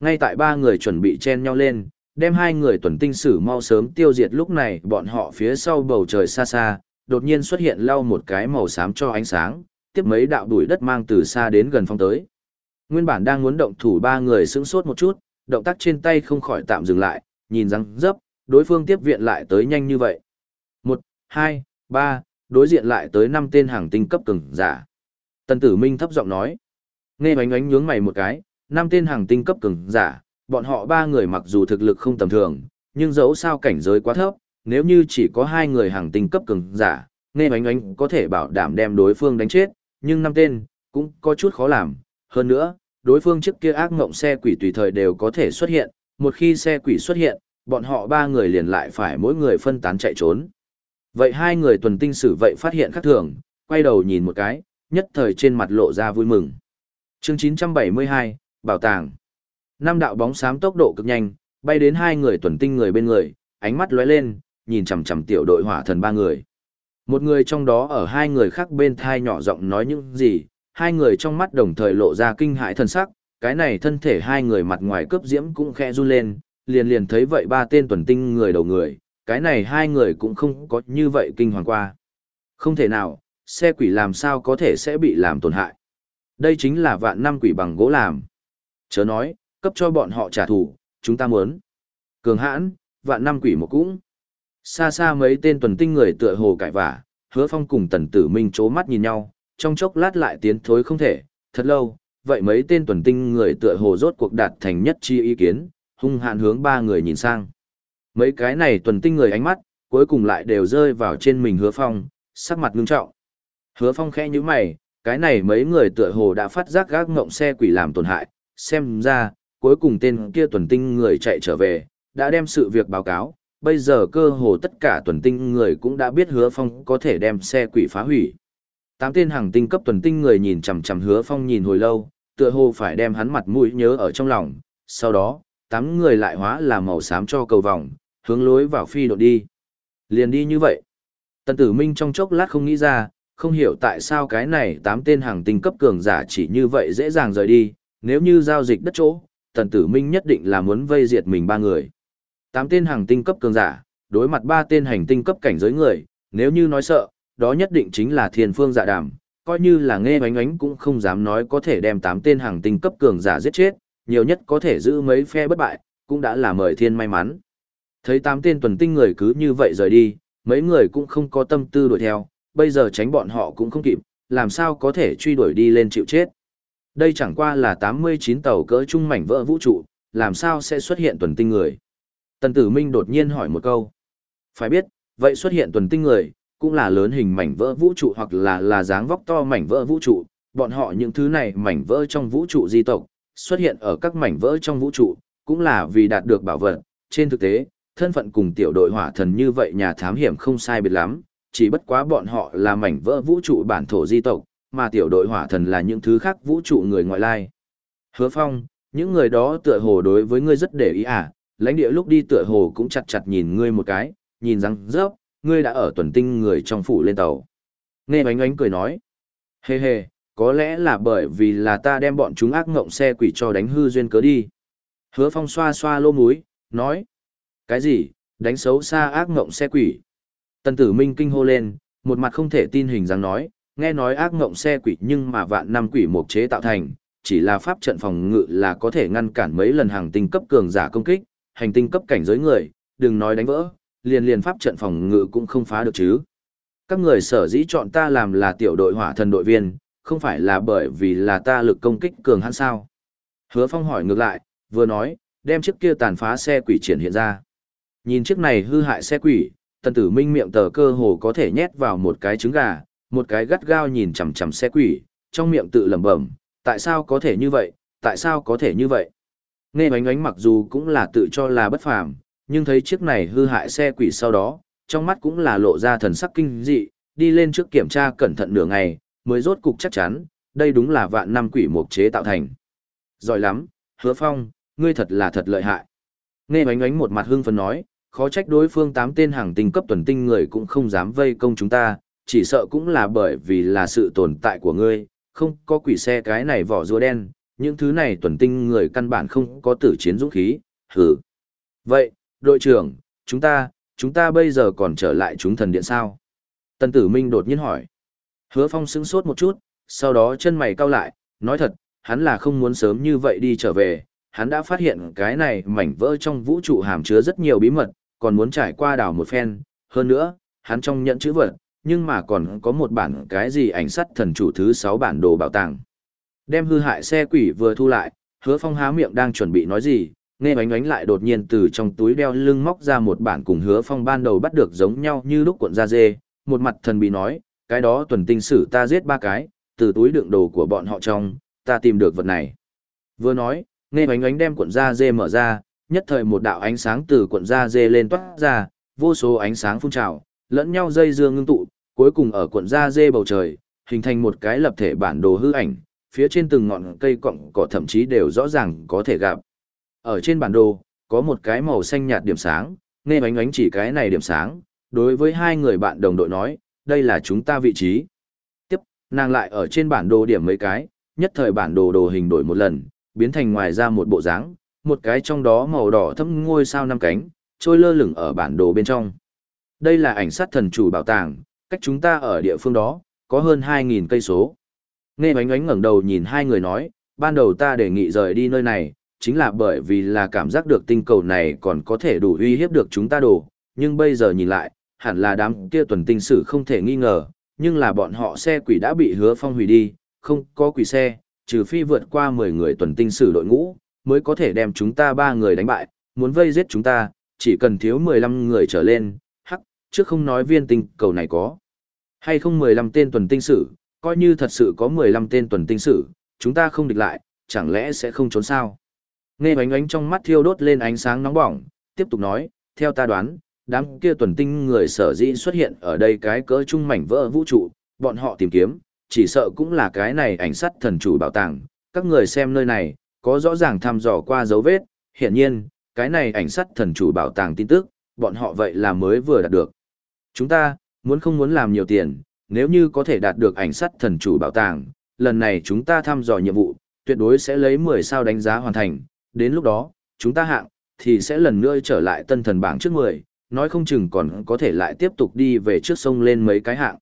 Ngay tại ba người chuẩn bị chen nhau lên, đem hai người tuần tinh sử mau sớm tiêu diệt lúc này bọn họ phía sau bầu trời xa xa, đột nhiên xuất hiện lau một cái màu xám cho ánh sáng, tiếp mấy đạo đuổi đất mang từ xa đến gần phong tới. Nguyên bản đang muốn động thủ ba người sững sốt một chút, động tác trên tay không khỏi tạm dừng lại, nhìn răng dấp, đối phương tiếp viện lại tới nhanh như vậy. Một, hai, ba, đối diện lại tới năm tên hàng tinh cấp cường giả. Tần tử minh thấp giọng nói. Nghe bánh ánh nhướng mày một cái, năm tên hàng tinh cấp cường giả, bọn họ ba người mặc dù thực lực không tầm thường, nhưng dẫu sao cảnh giới quá thấp, nếu như chỉ có hai người hàng tinh cấp cường giả, nghe bánh ánh có thể bảo đảm đem đối phương đánh chết, nhưng năm tên, cũng có chút khó làm. Hơn nữa, đối phương trước kia ác ngộng xe quỷ tùy thời đều có thể xuất hiện, một khi xe quỷ xuất hiện, bọn họ ba người liền lại phải mỗi người phân tán chạy trốn. Vậy hai người tuần tinh sử vậy phát hiện khác thường, quay đầu nhìn một cái, nhất thời trên mặt lộ ra vui mừng. Chương 972, Bảo tàng. Năm đạo bóng xám tốc độ cực nhanh, bay đến hai người tuần tinh người bên người, ánh mắt lóe lên, nhìn chằm chằm tiểu đội hỏa thần ba người. Một người trong đó ở hai người khác bên thai nhỏ giọng nói những gì, hai người trong mắt đồng thời lộ ra kinh hãi thần sắc, cái này thân thể hai người mặt ngoài cướp diễm cũng khẽ run lên, liền liền thấy vậy ba tên tuần tinh người đầu người, cái này hai người cũng không có như vậy kinh hoàng qua. Không thể nào, xe quỷ làm sao có thể sẽ bị làm tổn hại. Đây chính là vạn năm quỷ bằng gỗ làm. Chớ nói, cấp cho bọn họ trả thù, chúng ta muốn. Cường hãn, vạn năm quỷ một cũng. Xa xa mấy tên tuần tinh người tựa hồ cãi vả, hứa phong cùng tần tử minh chố mắt nhìn nhau, trong chốc lát lại tiến thối không thể, thật lâu, vậy mấy tên tuần tinh người tựa hồ rốt cuộc đạt thành nhất chi ý kiến, hung hạn hướng ba người nhìn sang. Mấy cái này tuần tinh người ánh mắt, cuối cùng lại đều rơi vào trên mình hứa phong, sắc mặt ngưng trọng. Hứa phong khẽ như mày, cái này mấy người tựa hồ đã phát giác gác ngộng xe quỷ làm tổn hại, xem ra, cuối cùng tên kia tuần tinh người chạy trở về, đã đem sự việc báo cáo, bây giờ cơ hồ tất cả tuần tinh người cũng đã biết hứa phong có thể đem xe quỷ phá hủy. Tám tên hàng tinh cấp tuần tinh người nhìn chằm chằm hứa phong nhìn hồi lâu, tựa hồ phải đem hắn mặt mũi nhớ ở trong lòng, sau đó, tám người lại hóa là màu xám cho cầu vòng, hướng lối vào phi đột đi. Liền đi như vậy. Tần tử minh trong chốc lát không nghĩ ra, không hiểu tại sao cái này tám tên hàng tinh cấp cường giả chỉ như vậy dễ dàng rời đi, nếu như giao dịch đất chỗ, tần tử minh nhất định là muốn vây diệt mình ba người. Tám tên hàng tinh cấp cường giả, đối mặt ba tên hành tinh cấp cảnh giới người, nếu như nói sợ, đó nhất định chính là thiên phương dạ đàm, coi như là nghe bánh ánh cũng không dám nói có thể đem tám tên hàng tinh cấp cường giả giết chết, nhiều nhất có thể giữ mấy phe bất bại, cũng đã là mời thiên may mắn. Thấy tám tên tuần tinh người cứ như vậy rời đi, mấy người cũng không có tâm tư đuổi theo, bây giờ tránh bọn họ cũng không kịp, làm sao có thể truy đuổi đi lên chịu chết. Đây chẳng qua là 89 tàu cỡ trung mảnh vỡ vũ trụ, làm sao sẽ xuất hiện tuần tinh người. Tần tử minh đột nhiên hỏi một câu. Phải biết, vậy xuất hiện tuần tinh người, cũng là lớn hình mảnh vỡ vũ trụ hoặc là là dáng vóc to mảnh vỡ vũ trụ, bọn họ những thứ này mảnh vỡ trong vũ trụ di tộc, xuất hiện ở các mảnh vỡ trong vũ trụ, cũng là vì đạt được bảo vật. Trên thực tế, thân phận cùng tiểu đội hỏa thần như vậy nhà thám hiểm không sai biệt lắm, chỉ bất quá bọn họ là mảnh vỡ vũ trụ bản thổ di tộc, mà tiểu đội hỏa thần là những thứ khác vũ trụ người ngoại lai. Hứa Phong, những người đó tựa hồ đối với ngươi rất để ý à, lãnh địa lúc đi tựa hồ cũng chặt chặt nhìn ngươi một cái, nhìn rằng rớp, ngươi đã ở tuần tinh người trong phủ lên tàu. Nghe bánh ánh cười nói, hề hề, có lẽ là bởi vì là ta đem bọn chúng ác ngộng xe quỷ cho đánh hư duyên cớ đi. Hứa Phong xoa xoa lô múi, nói, cái gì, đánh xấu xa ác ngộng xe quỷ. Tần tử minh kinh hô lên, một mặt không thể tin hình dáng nói, nghe nói ác ngộng xe quỷ nhưng mà vạn năm quỷ mục chế tạo thành, chỉ là pháp trận phòng ngự là có thể ngăn cản mấy lần hàng tinh cấp cường giả công kích, hành tinh cấp cảnh giới người, đừng nói đánh vỡ, liền liền pháp trận phòng ngự cũng không phá được chứ. Các người sở dĩ chọn ta làm là tiểu đội hỏa thần đội viên, không phải là bởi vì là ta lực công kích cường hắn sao. Hứa Phong hỏi ngược lại, vừa nói, đem chiếc kia tàn phá xe quỷ triển hiện ra. Nhìn chiếc này hư hại xe quỷ, tần tử minh miệng tờ cơ hồ có thể nhét vào một cái trứng gà, một cái gắt gao nhìn chằm chằm xe quỷ, trong miệng tự lẩm bẩm, tại sao có thể như vậy, tại sao có thể như vậy. Nghe oánh oánh mặc dù cũng là tự cho là bất phàm, nhưng thấy chiếc này hư hại xe quỷ sau đó, trong mắt cũng là lộ ra thần sắc kinh dị, đi lên trước kiểm tra cẩn thận nửa ngày, mới rốt cục chắc chắn, đây đúng là vạn năm quỷ mục chế tạo thành. Giỏi lắm, hứa phong, ngươi thật là thật lợi hại. Nghe oánh oánh một mặt hưng phấn nói, khó trách đối phương tám tên hàng tinh cấp tuần tinh người cũng không dám vây công chúng ta, chỉ sợ cũng là bởi vì là sự tồn tại của ngươi, không có quỷ xe cái này vỏ rùa đen, những thứ này tuần tinh người căn bản không có tử chiến dũng khí, hừ. Vậy, đội trưởng, chúng ta, chúng ta bây giờ còn trở lại chúng thần điện sao? Tần tử minh đột nhiên hỏi. Hứa phong sững sốt một chút, sau đó chân mày cau lại, nói thật, hắn là không muốn sớm như vậy đi trở về, hắn đã phát hiện cái này mảnh vỡ trong vũ trụ hàm chứa rất nhiều bí mật, còn muốn trải qua đảo một phen, hơn nữa, hắn trong nhận chữ vật, nhưng mà còn có một bản cái gì ảnh sắt thần chủ thứ 6 bản đồ bảo tàng. Đem hư hại xe quỷ vừa thu lại, hứa phong há miệng đang chuẩn bị nói gì, nghe bánh bánh lại đột nhiên từ trong túi đeo lưng móc ra một bản cùng hứa phong ban đầu bắt được giống nhau như lúc cuộn da dê, một mặt thần bị nói, cái đó tuần tinh sử ta giết ba cái, từ túi đựng đồ của bọn họ trong, ta tìm được vật này. Vừa nói, nghe bánh bánh đem cuộn da dê mở ra, nhất thời một đạo ánh sáng từ cuộn da dê lên toát ra, vô số ánh sáng phun trào, lẫn nhau dây dưa ngưng tụ, cuối cùng ở cuộn da dê bầu trời, hình thành một cái lập thể bản đồ hư ảnh, phía trên từng ngọn cây cọng cỏ thậm chí đều rõ ràng có thể gặp. Ở trên bản đồ, có một cái màu xanh nhạt điểm sáng, nghe bánh ánh chỉ cái này điểm sáng, đối với hai người bạn đồng đội nói, đây là chúng ta vị trí. Tiếp, nàng lại ở trên bản đồ điểm mấy cái, nhất thời bản đồ đồ hình đổi một lần, biến thành ngoài ra một bộ dáng, một cái trong đó màu đỏ thâm ngôi sao năm cánh, trôi lơ lửng ở bản đồ bên trong. Đây là ảnh sát thần chủ bảo tàng, cách chúng ta ở địa phương đó, có hơn 2.000 cây số. Nghe bánh ánh ngẩng đầu nhìn hai người nói, ban đầu ta đề nghị rời đi nơi này, chính là bởi vì là cảm giác được tinh cầu này còn có thể đủ uy hiếp được chúng ta đồ, nhưng bây giờ nhìn lại, hẳn là đám kia tuần tinh sử không thể nghi ngờ, nhưng là bọn họ xe quỷ đã bị hứa phong hủy đi, không có quỷ xe, trừ phi vượt qua 10 người tuần tinh sử đội ngũ, mới có thể đem chúng ta ba người đánh bại, muốn vây giết chúng ta, chỉ cần thiếu 15 người trở lên, hắc, trước không nói viên tinh cầu này có. Hay không 15 tên tuần tinh sử, coi như thật sự có 15 tên tuần tinh sử, chúng ta không địch lại, chẳng lẽ sẽ không trốn sao? Nghe bánh ánh trong mắt thiêu đốt lên ánh sáng nóng bỏng, tiếp tục nói, theo ta đoán, đám kia tuần tinh người sở dĩ xuất hiện ở đây cái cỡ trung mảnh vỡ vũ trụ, bọn họ tìm kiếm, chỉ sợ cũng là cái này ảnh sắt thần chủ bảo tàng. Các người xem nơi này, có rõ ràng thăm dò qua dấu vết, hiển nhiên, cái này ảnh sắt thần chủ bảo tàng tin tức, bọn họ vậy là mới vừa đạt được. Chúng ta, muốn không muốn làm nhiều tiền, nếu như có thể đạt được ảnh sắt thần chủ bảo tàng, lần này chúng ta thăm dò nhiệm vụ, tuyệt đối sẽ lấy 10 sao đánh giá hoàn thành, đến lúc đó, chúng ta hạng, thì sẽ lần nữa trở lại tân thần bảng trước 10, nói không chừng còn có thể lại tiếp tục đi về trước sông lên mấy cái hạng.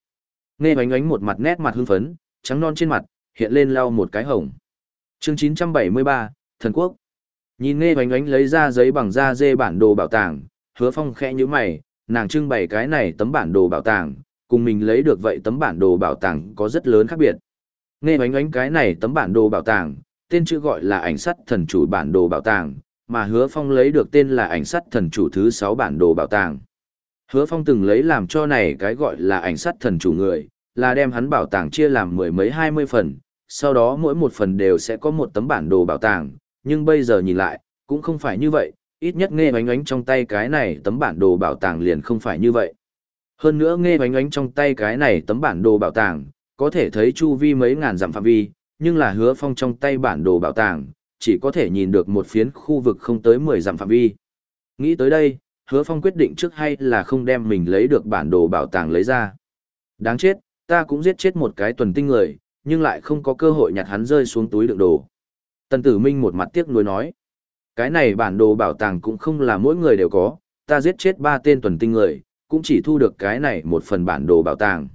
Nghe ánh ánh một mặt nét mặt hưng phấn, trắng non trên mặt, hiện lên lau một cái hồng. Chương 973, Thần Quốc. Nhìn nghe bánh ánh lấy ra giấy bằng da dê bản đồ bảo tàng, hứa phong khẽ như mày, nàng trưng bày cái này tấm bản đồ bảo tàng, cùng mình lấy được vậy tấm bản đồ bảo tàng có rất lớn khác biệt. Nghe bánh ánh cái này tấm bản đồ bảo tàng, tên chữ gọi là ảnh sắt thần chủ bản đồ bảo tàng, mà hứa phong lấy được tên là ảnh sắt thần chủ thứ 6 bản đồ bảo tàng. Hứa phong từng lấy làm cho này cái gọi là ảnh sắt thần chủ người, là đem hắn bảo tàng chia làm mười mấy hai mươi phần, sau đó mỗi một phần đều sẽ có một tấm bản đồ bảo tàng, nhưng bây giờ nhìn lại, cũng không phải như vậy, ít nhất nghe bánh ánh trong tay cái này tấm bản đồ bảo tàng liền không phải như vậy. Hơn nữa nghe bánh ánh trong tay cái này tấm bản đồ bảo tàng, có thể thấy chu vi mấy ngàn dặm phạm vi, nhưng là hứa phong trong tay bản đồ bảo tàng, chỉ có thể nhìn được một phiến khu vực không tới 10 dặm phạm vi. Nghĩ tới đây, hứa phong quyết định trước hay là không đem mình lấy được bản đồ bảo tàng lấy ra. Đáng chết, ta cũng giết chết một cái tuần tinh người, nhưng lại không có cơ hội nhặt hắn rơi xuống túi đựng đồ. Tần tử minh một mặt tiếc nuối nói. Cái này bản đồ bảo tàng cũng không là mỗi người đều có, ta giết chết ba tên tuần tinh người, cũng chỉ thu được cái này một phần bản đồ bảo tàng.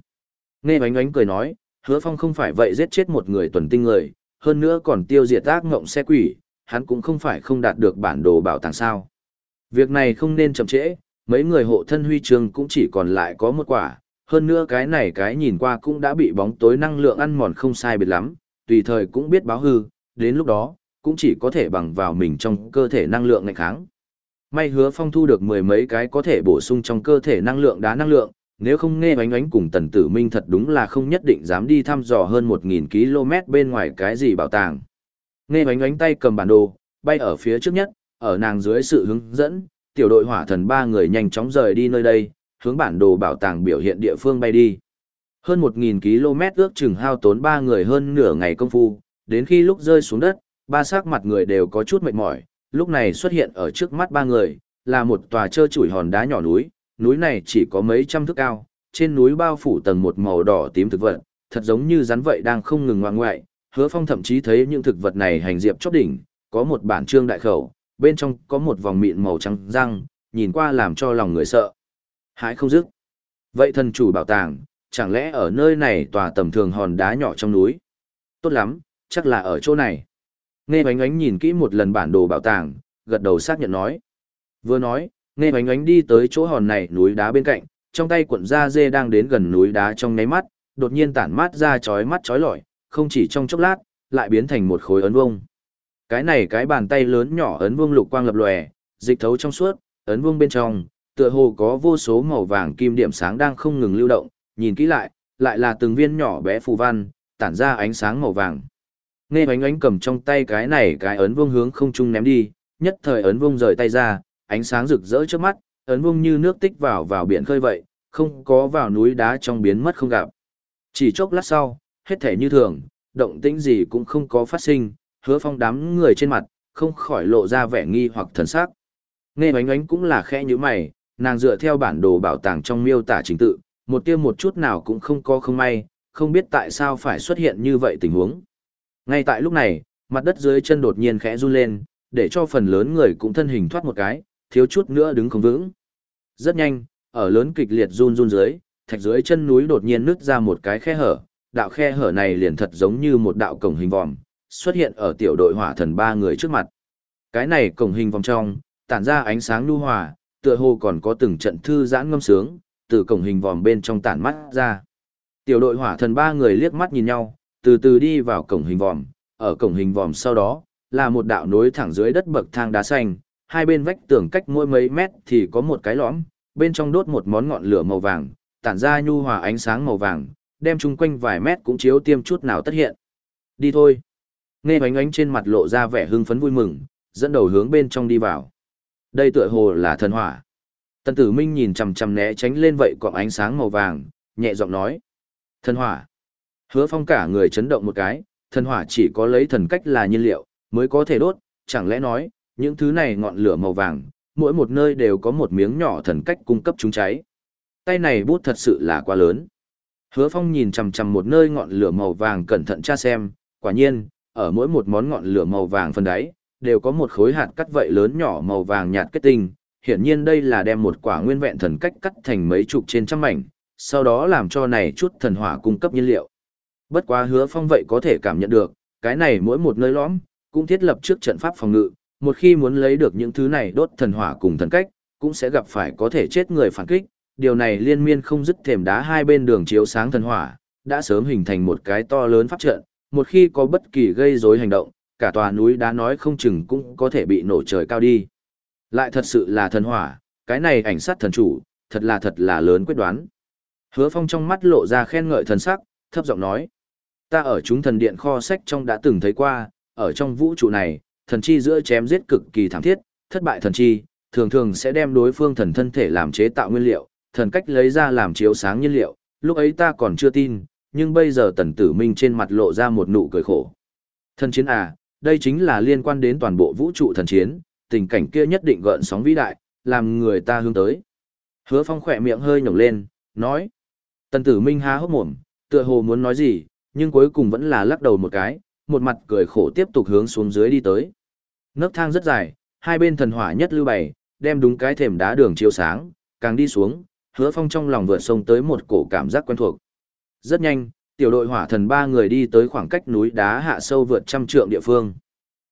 Nghe bánh ánh cười nói, hứa phong không phải vậy giết chết một người tuần tinh người, hơn nữa còn tiêu diệt ác ngộng xe quỷ, hắn cũng không phải không đạt được bản đồ bảo tàng sao. Việc này không nên chậm trễ, mấy người hộ thân huy chương cũng chỉ còn lại có một quả, hơn nữa cái này cái nhìn qua cũng đã bị bóng tối năng lượng ăn mòn không sai biệt lắm, tùy thời cũng biết báo hư, đến lúc đó, cũng chỉ có thể bằng vào mình trong cơ thể năng lượng ngày kháng. May hứa phong thu được mười mấy cái có thể bổ sung trong cơ thể năng lượng đá năng lượng, nếu không nghe ánh ánh cùng tần tử minh thật đúng là không nhất định dám đi thăm dò hơn một nghìn km bên ngoài cái gì bảo tàng. Nghe ánh ánh tay cầm bản đồ, bay ở phía trước nhất, ở nàng dưới sự hướng dẫn, tiểu đội hỏa thần ba người nhanh chóng rời đi nơi đây, hướng bản đồ bảo tàng biểu hiện địa phương bay đi. Hơn một nghìn km ước chừng hao tốn ba người hơn nửa ngày công phu, đến khi lúc rơi xuống đất, ba sắc mặt người đều có chút mệt mỏi, lúc này xuất hiện ở trước mắt ba người, là một tòa trơ trụi hòn đá nhỏ núi, núi này chỉ có mấy trăm thước cao, trên núi bao phủ tầng một màu đỏ tím thực vật, thật giống như rắn vậy đang không ngừng ngoan ngoại, hứa phong thậm chí thấy những thực vật này hành diệp chóp đỉnh, có một bản trương đại khẩu, bên trong có một vòng mịn màu trắng răng, nhìn qua làm cho lòng người sợ. Hãi không dứt. Vậy thần chủ bảo tàng, chẳng lẽ ở nơi này tòa tầm thường hòn đá nhỏ trong núi? Tốt lắm, chắc là ở chỗ này. Nghe Ánh ánh nhìn kỹ một lần bản đồ bảo tàng, gật đầu xác nhận nói. Vừa nói, nghe Ánh ánh đi tới chỗ hòn này núi đá bên cạnh, trong tay cuộn da dê đang đến gần núi đá trong nháy mắt, đột nhiên tản mát ra chói mắt chói lọi, không chỉ trong chốc lát, lại biến thành một khối ấn vông. Cái này cái bàn tay lớn nhỏ ấn vương lục quang lập lòe, dịch thấu trong suốt, ấn vương bên trong, tựa hồ có vô số màu vàng kim điểm sáng đang không ngừng lưu động, nhìn kỹ lại, lại là từng viên nhỏ bé phù văn, tản ra ánh sáng màu vàng. Nghe bánh ánh cầm trong tay cái này cái ấn vương hướng không trung ném đi, nhất thời ấn vương rời tay ra, ánh sáng rực rỡ trước mắt, ấn vương như nước tích vào vào biển khơi vậy, không có vào núi đá trong biến mất không gặp. Chỉ chốc lát sau, hết thể như thường, động tĩnh gì cũng không có phát sinh, hứa phong đám người trên mặt, không khỏi lộ ra vẻ nghi hoặc thần sắc. Nghe bánh ánh cũng là khẽ như mày, nàng dựa theo bản đồ bảo tàng trong miêu tả trình tự, một tiêu một chút nào cũng không có không may, không biết tại sao phải xuất hiện như vậy tình huống. Ngay tại lúc này, mặt đất dưới chân đột nhiên khẽ run lên, để cho phần lớn người cũng thân hình thoát một cái, thiếu chút nữa đứng không vững. Rất nhanh, ở lớn kịch liệt run run dưới, thạch dưới chân núi đột nhiên nứt ra một cái khe hở, đạo khe hở này liền thật giống như một đạo cổng hình vòm, xuất hiện ở tiểu đội hỏa thần ba người trước mặt. Cái này cổng hình vòng trong, tản ra ánh sáng nhu hòa, tựa hồ còn có từng trận thư giãn ngâm sướng, từ cổng hình vòm bên trong tản mắt ra. Tiểu đội hỏa thần ba người liếc mắt nhìn nhau, từ từ đi vào cổng hình vòm, ở cổng hình vòm sau đó, là một đạo nối thẳng dưới đất bậc thang đá xanh, hai bên vách tường cách mỗi mấy mét thì có một cái lõm, bên trong đốt một món ngọn lửa màu vàng, tản ra nhu hòa ánh sáng màu vàng, đem chung quanh vài mét cũng chiếu tiêm chút nào tất hiện. Đi thôi. Nghe bánh ánh trên mặt lộ ra vẻ hưng phấn vui mừng, dẫn đầu hướng bên trong đi vào. Đây tựa hồ là thần hỏa. Tần tử minh nhìn chằm chằm né tránh lên vậy cọng ánh sáng màu vàng, nhẹ giọng nói. Thần hỏa. Hứa phong cả người chấn động một cái, thần hỏa chỉ có lấy thần cách là nhiên liệu, mới có thể đốt, chẳng lẽ nói, những thứ này ngọn lửa màu vàng, mỗi một nơi đều có một miếng nhỏ thần cách cung cấp chúng cháy. Tay này bút thật sự là quá lớn. Hứa phong nhìn chằm chằm một nơi ngọn lửa màu vàng cẩn thận tra xem, quả nhiên, ở mỗi một món ngọn lửa màu vàng phần đáy, đều có một khối hạt cắt vậy lớn nhỏ màu vàng nhạt kết tinh. Hiển nhiên đây là đem một quả nguyên vẹn thần cách cắt thành mấy chục trên trăm mảnh, sau đó làm cho này chút thần hỏa cung cấp nhiên liệu. Bất quá hứa phong vậy có thể cảm nhận được, cái này mỗi một nơi lõm, cũng thiết lập trước trận pháp phòng ngự, một khi muốn lấy được những thứ này đốt thần hỏa cùng thần cách, cũng sẽ gặp phải có thể chết người phản kích. Điều này liên miên không dứt thềm đá hai bên đường chiếu sáng thần hỏa, đã sớm hình thành một cái to lớn pháp trận, một khi có bất kỳ gây rối hành động, cả tòa núi đá nói không chừng cũng có thể bị nổ trời cao đi. Lại thật sự là thần hỏa, cái này ảnh sát thần chủ, thật là thật là lớn quyết đoán. Hứa Phong trong mắt lộ ra khen ngợi thần sắc, thấp giọng nói. Ta ở chúng thần điện kho sách trong đã từng thấy qua, ở trong vũ trụ này, thần chi giữa chém giết cực kỳ thảm thiết, thất bại thần chi, thường thường sẽ đem đối phương thần thân thể làm chế tạo nguyên liệu, thần cách lấy ra làm chiếu sáng nhiên liệu, lúc ấy ta còn chưa tin, nhưng bây giờ tần tử minh trên mặt lộ ra một nụ cười khổ. Thần chiến à, đây chính là liên quan đến toàn bộ vũ trụ thần chiến, tình cảnh kia nhất định gợn sóng vĩ đại, làm người ta hướng tới. Hứa phong khỏe miệng hơi nhổng lên, nói. Tần tử minh há hốc mồm, tựa hồ muốn nói gì, nhưng cuối cùng vẫn là lắc đầu một cái, một mặt cười khổ tiếp tục hướng xuống dưới đi tới. Nấc thang rất dài, hai bên thần hỏa nhất lưu bày, đem đúng cái thềm đá đường chiếu sáng, càng đi xuống, hứa phong trong lòng vượt sông tới một cổ cảm giác quen thuộc. Rất nhanh, tiểu đội hỏa thần ba người đi tới khoảng cách núi đá hạ sâu vượt trăm trượng địa phương.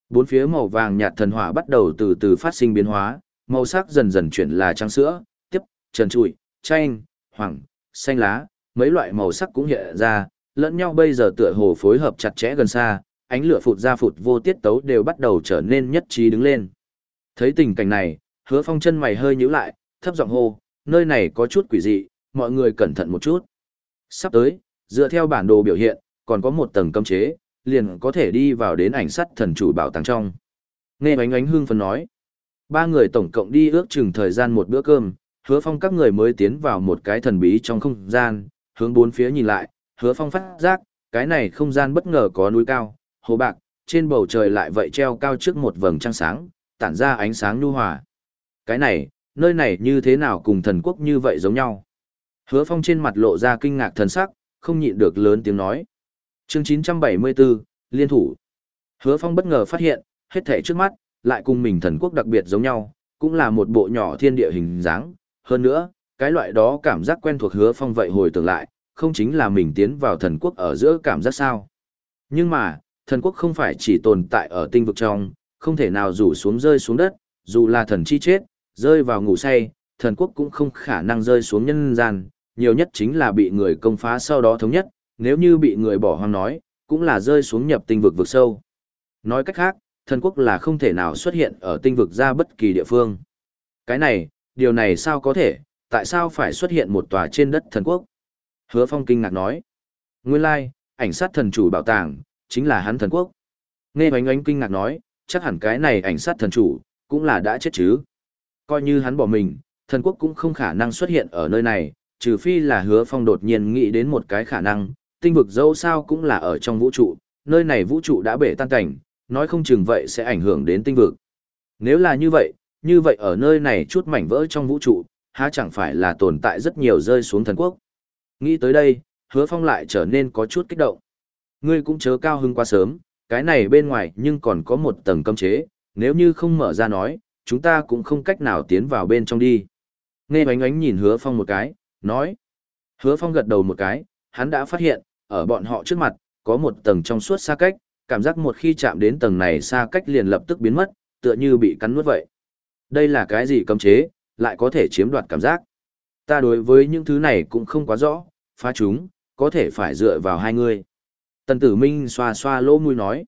Bốn phía màu vàng nhạt thần hỏa bắt đầu từ từ phát sinh biến hóa, màu sắc dần dần chuyển là trắng sữa, tiếp, trần trụi, chanh, hoàng, xanh lá, mấy loại màu sắc cũng hiện ra, lẫn nhau bây giờ tựa hồ phối hợp chặt chẽ gần xa, ánh lửa phụt ra phụt vô tiết tấu đều bắt đầu trở nên nhất trí đứng lên. Thấy tình cảnh này, hứa phong chân mày hơi nhíu lại, thấp giọng hô, nơi này có chút quỷ dị, mọi người cẩn thận một chút. Sắp tới, dựa theo bản đồ biểu hiện, còn có một tầng cấm chế, liền có thể đi vào đến ảnh sắt thần chủ bảo tàng trong. Nghe ánh ánh hương phân nói, ba người tổng cộng đi ước chừng thời gian một bữa cơm, hứa phong các người mới tiến vào một cái thần bí trong không gian, hướng bốn phía nhìn lại, hứa phong phát giác, cái này không gian bất ngờ có núi cao, hồ bạc, trên bầu trời lại vậy treo cao trước một vầng trăng sáng, tản ra ánh sáng nhu hòa. Cái này, nơi này như thế nào cùng thần quốc như vậy giống nhau? Hứa Phong trên mặt lộ ra kinh ngạc thần sắc, không nhịn được lớn tiếng nói. Chương 974, Liên thủ. Hứa Phong bất ngờ phát hiện, hết thảy trước mắt, lại cùng mình thần quốc đặc biệt giống nhau, cũng là một bộ nhỏ thiên địa hình dáng. Hơn nữa, cái loại đó cảm giác quen thuộc Hứa Phong vậy hồi tưởng lại, không chính là mình tiến vào thần quốc ở giữa cảm giác sao. Nhưng mà, thần quốc không phải chỉ tồn tại ở tinh vực trong, không thể nào rủ xuống rơi xuống đất, dù là thần chi chết, rơi vào ngủ say, thần quốc cũng không khả năng rơi xuống nhân gian, nhiều nhất chính là bị người công phá sau đó thống nhất, nếu như bị người bỏ hoang nói, cũng là rơi xuống nhập tinh vực vực sâu. Nói cách khác, thần quốc là không thể nào xuất hiện ở tinh vực ra bất kỳ địa phương. Cái này, điều này sao có thể, tại sao phải xuất hiện một tòa trên đất thần quốc? Hứa Phong kinh ngạc nói. Nguyên lai, ảnh sát thần chủ bảo tàng, chính là hắn thần quốc. Nghe oánh oánh kinh ngạc nói, chắc hẳn cái này ảnh sát thần chủ, cũng là đã chết chứ. Coi như hắn bỏ mình, thần quốc cũng không khả năng xuất hiện ở nơi này, trừ phi là hứa phong đột nhiên nghĩ đến một cái khả năng, tinh vực dẫu sao cũng là ở trong vũ trụ, nơi này vũ trụ đã bể tan cảnh, nói không chừng vậy sẽ ảnh hưởng đến tinh vực. Nếu là như vậy, như vậy ở nơi này chút mảnh vỡ trong vũ trụ, há chẳng phải là tồn tại rất nhiều rơi xuống thần quốc. Nghĩ tới đây, hứa phong lại trở nên có chút kích động. Ngươi cũng chớ cao hưng quá sớm, cái này bên ngoài nhưng còn có một tầng cấm chế, nếu như không mở ra nói, chúng ta cũng không cách nào tiến vào bên trong đi. Nghe bánh ánh nhìn hứa phong một cái, nói. Hứa phong gật đầu một cái, hắn đã phát hiện, ở bọn họ trước mặt, có một tầng trong suốt xa cách, cảm giác một khi chạm đến tầng này xa cách liền lập tức biến mất, tựa như bị cắn nuốt vậy. Đây là cái gì cấm chế, lại có thể chiếm đoạt cảm giác. Ta đối với những thứ này cũng không quá rõ, phá chúng, có thể phải dựa vào hai người. Tần tử minh xoa xoa lỗ mũi nói.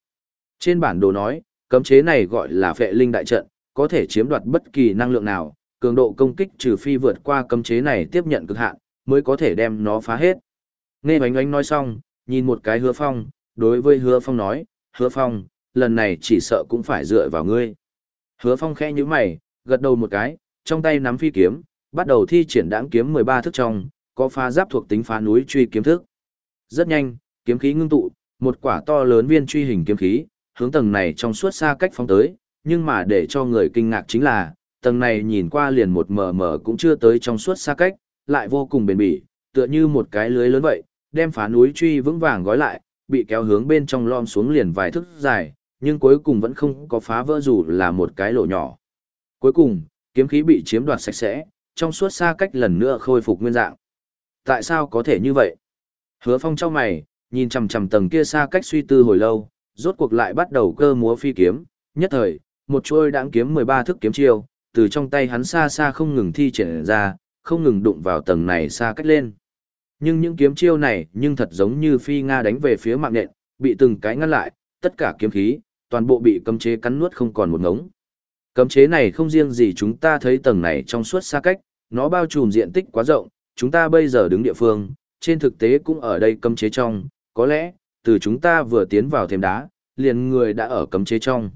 Trên bản đồ nói, cấm chế này gọi là phệ linh đại trận, có thể chiếm đoạt bất kỳ năng lượng nào, cường độ công kích trừ phi vượt qua cấm chế này tiếp nhận cực hạn, mới có thể đem nó phá hết. Nghe bánh ánh nói xong, nhìn một cái hứa phong, đối với hứa phong nói, hứa phong, lần này chỉ sợ cũng phải dựa vào ngươi. Hứa phong khẽ như mày, gật đầu một cái, trong tay nắm phi kiếm, bắt đầu thi triển đãng kiếm 13 thức trong, có phá giáp thuộc tính phá núi truy kiếm thức. Rất nhanh, kiếm khí ngưng tụ, một quả to lớn viên truy hình kiếm khí, hướng tầng này trong suốt xa cách phóng tới, nhưng mà để cho người kinh ngạc chính là, tầng này nhìn qua liền một mờ mờ cũng chưa tới trong suốt xa cách, lại vô cùng bền bỉ, tựa như một cái lưới lớn vậy, đem phá núi truy vững vàng gói lại, bị kéo hướng bên trong lom xuống liền vài thước dài, nhưng cuối cùng vẫn không có phá vỡ dù là một cái lỗ nhỏ. Cuối cùng, kiếm khí bị chiếm đoạt sạch sẽ, trong suốt xa cách lần nữa khôi phục nguyên dạng. Tại sao có thể như vậy? Hứa phong trong mày, nhìn chằm chằm tầng kia xa cách suy tư hồi lâu, rốt cuộc lại bắt đầu cơ múa phi kiếm, nhất thời, một chuôi đãng kiếm 13 thức kiếm chiêu, từ trong tay hắn xa xa không ngừng thi triển ra, không ngừng đụng vào tầng này xa cách lên. Nhưng những kiếm chiêu này nhưng thật giống như phi Nga đánh về phía mạng nện, bị từng cái ngăn lại, tất cả kiếm khí, toàn bộ bị cấm chế cắn nuốt không còn một ngống. Cấm chế này không riêng gì chúng ta thấy tầng này trong suốt xa cách, nó bao trùm diện tích quá rộng, chúng ta bây giờ đứng địa phương, trên thực tế cũng ở đây cấm chế trong, có lẽ, từ chúng ta vừa tiến vào thêm đá, liền người đã ở cấm chế trong.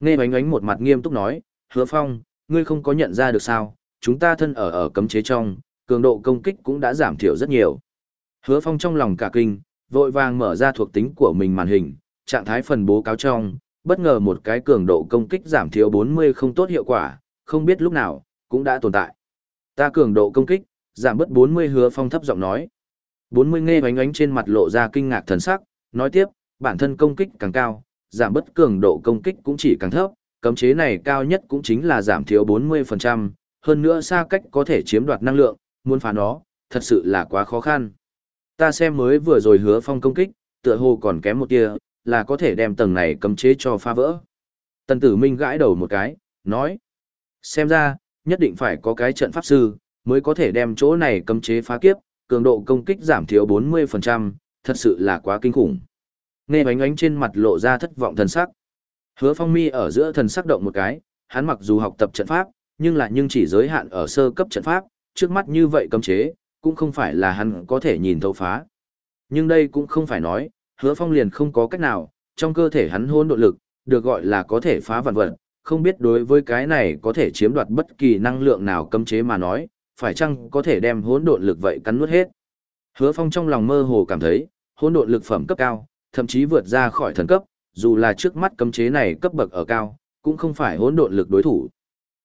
Nghe bánh ánh một mặt nghiêm túc nói, hứa phong, ngươi không có nhận ra được sao, chúng ta thân ở ở cấm chế trong, cường độ công kích cũng đã giảm thiểu rất nhiều. Hứa phong trong lòng cả kinh, vội vàng mở ra thuộc tính của mình màn hình, trạng thái phần bố cáo trong, bất ngờ một cái cường độ công kích giảm thiểu 40 không tốt hiệu quả, không biết lúc nào, cũng đã tồn tại. Ta cường độ công kích, giảm bớt 40 hứa phong thấp giọng nói. 40 nghe bánh ánh trên mặt lộ ra kinh ngạc thần sắc, nói tiếp, bản thân công kích càng cao, giảm bất cường độ công kích cũng chỉ càng thấp, cấm chế này cao nhất cũng chính là giảm thiếu 40%, hơn nữa xa cách có thể chiếm đoạt năng lượng, muốn phá nó, thật sự là quá khó khăn. Ta xem mới vừa rồi hứa phong công kích, tựa hồ còn kém một tia, là có thể đem tầng này cấm chế cho phá vỡ. Tần tử minh gãi đầu một cái, nói, xem ra, nhất định phải có cái trận pháp sư, mới có thể đem chỗ này cấm chế phá kiếp, cường độ công kích giảm thiếu 40%, thật sự là quá kinh khủng. Nghe ánh ánh trên mặt lộ ra thất vọng thần sắc. Hứa phong mi ở giữa thần sắc động một cái, hắn mặc dù học tập trận pháp, nhưng là nhưng chỉ giới hạn ở sơ cấp trận pháp, trước mắt như vậy cấm chế, cũng không phải là hắn có thể nhìn thấu phá. Nhưng đây cũng không phải nói, hứa phong liền không có cách nào, trong cơ thể hắn hôn độ lực, được gọi là có thể phá vạn vật, không biết đối với cái này có thể chiếm đoạt bất kỳ năng lượng nào cấm chế mà nói, phải chăng có thể đem hỗn độn lực vậy cắn nuốt hết. Hứa Phong trong lòng mơ hồ cảm thấy, hỗn độn lực phẩm cấp cao, thậm chí vượt ra khỏi thần cấp, dù là trước mắt cấm chế này cấp bậc ở cao, cũng không phải hỗn độn lực đối thủ.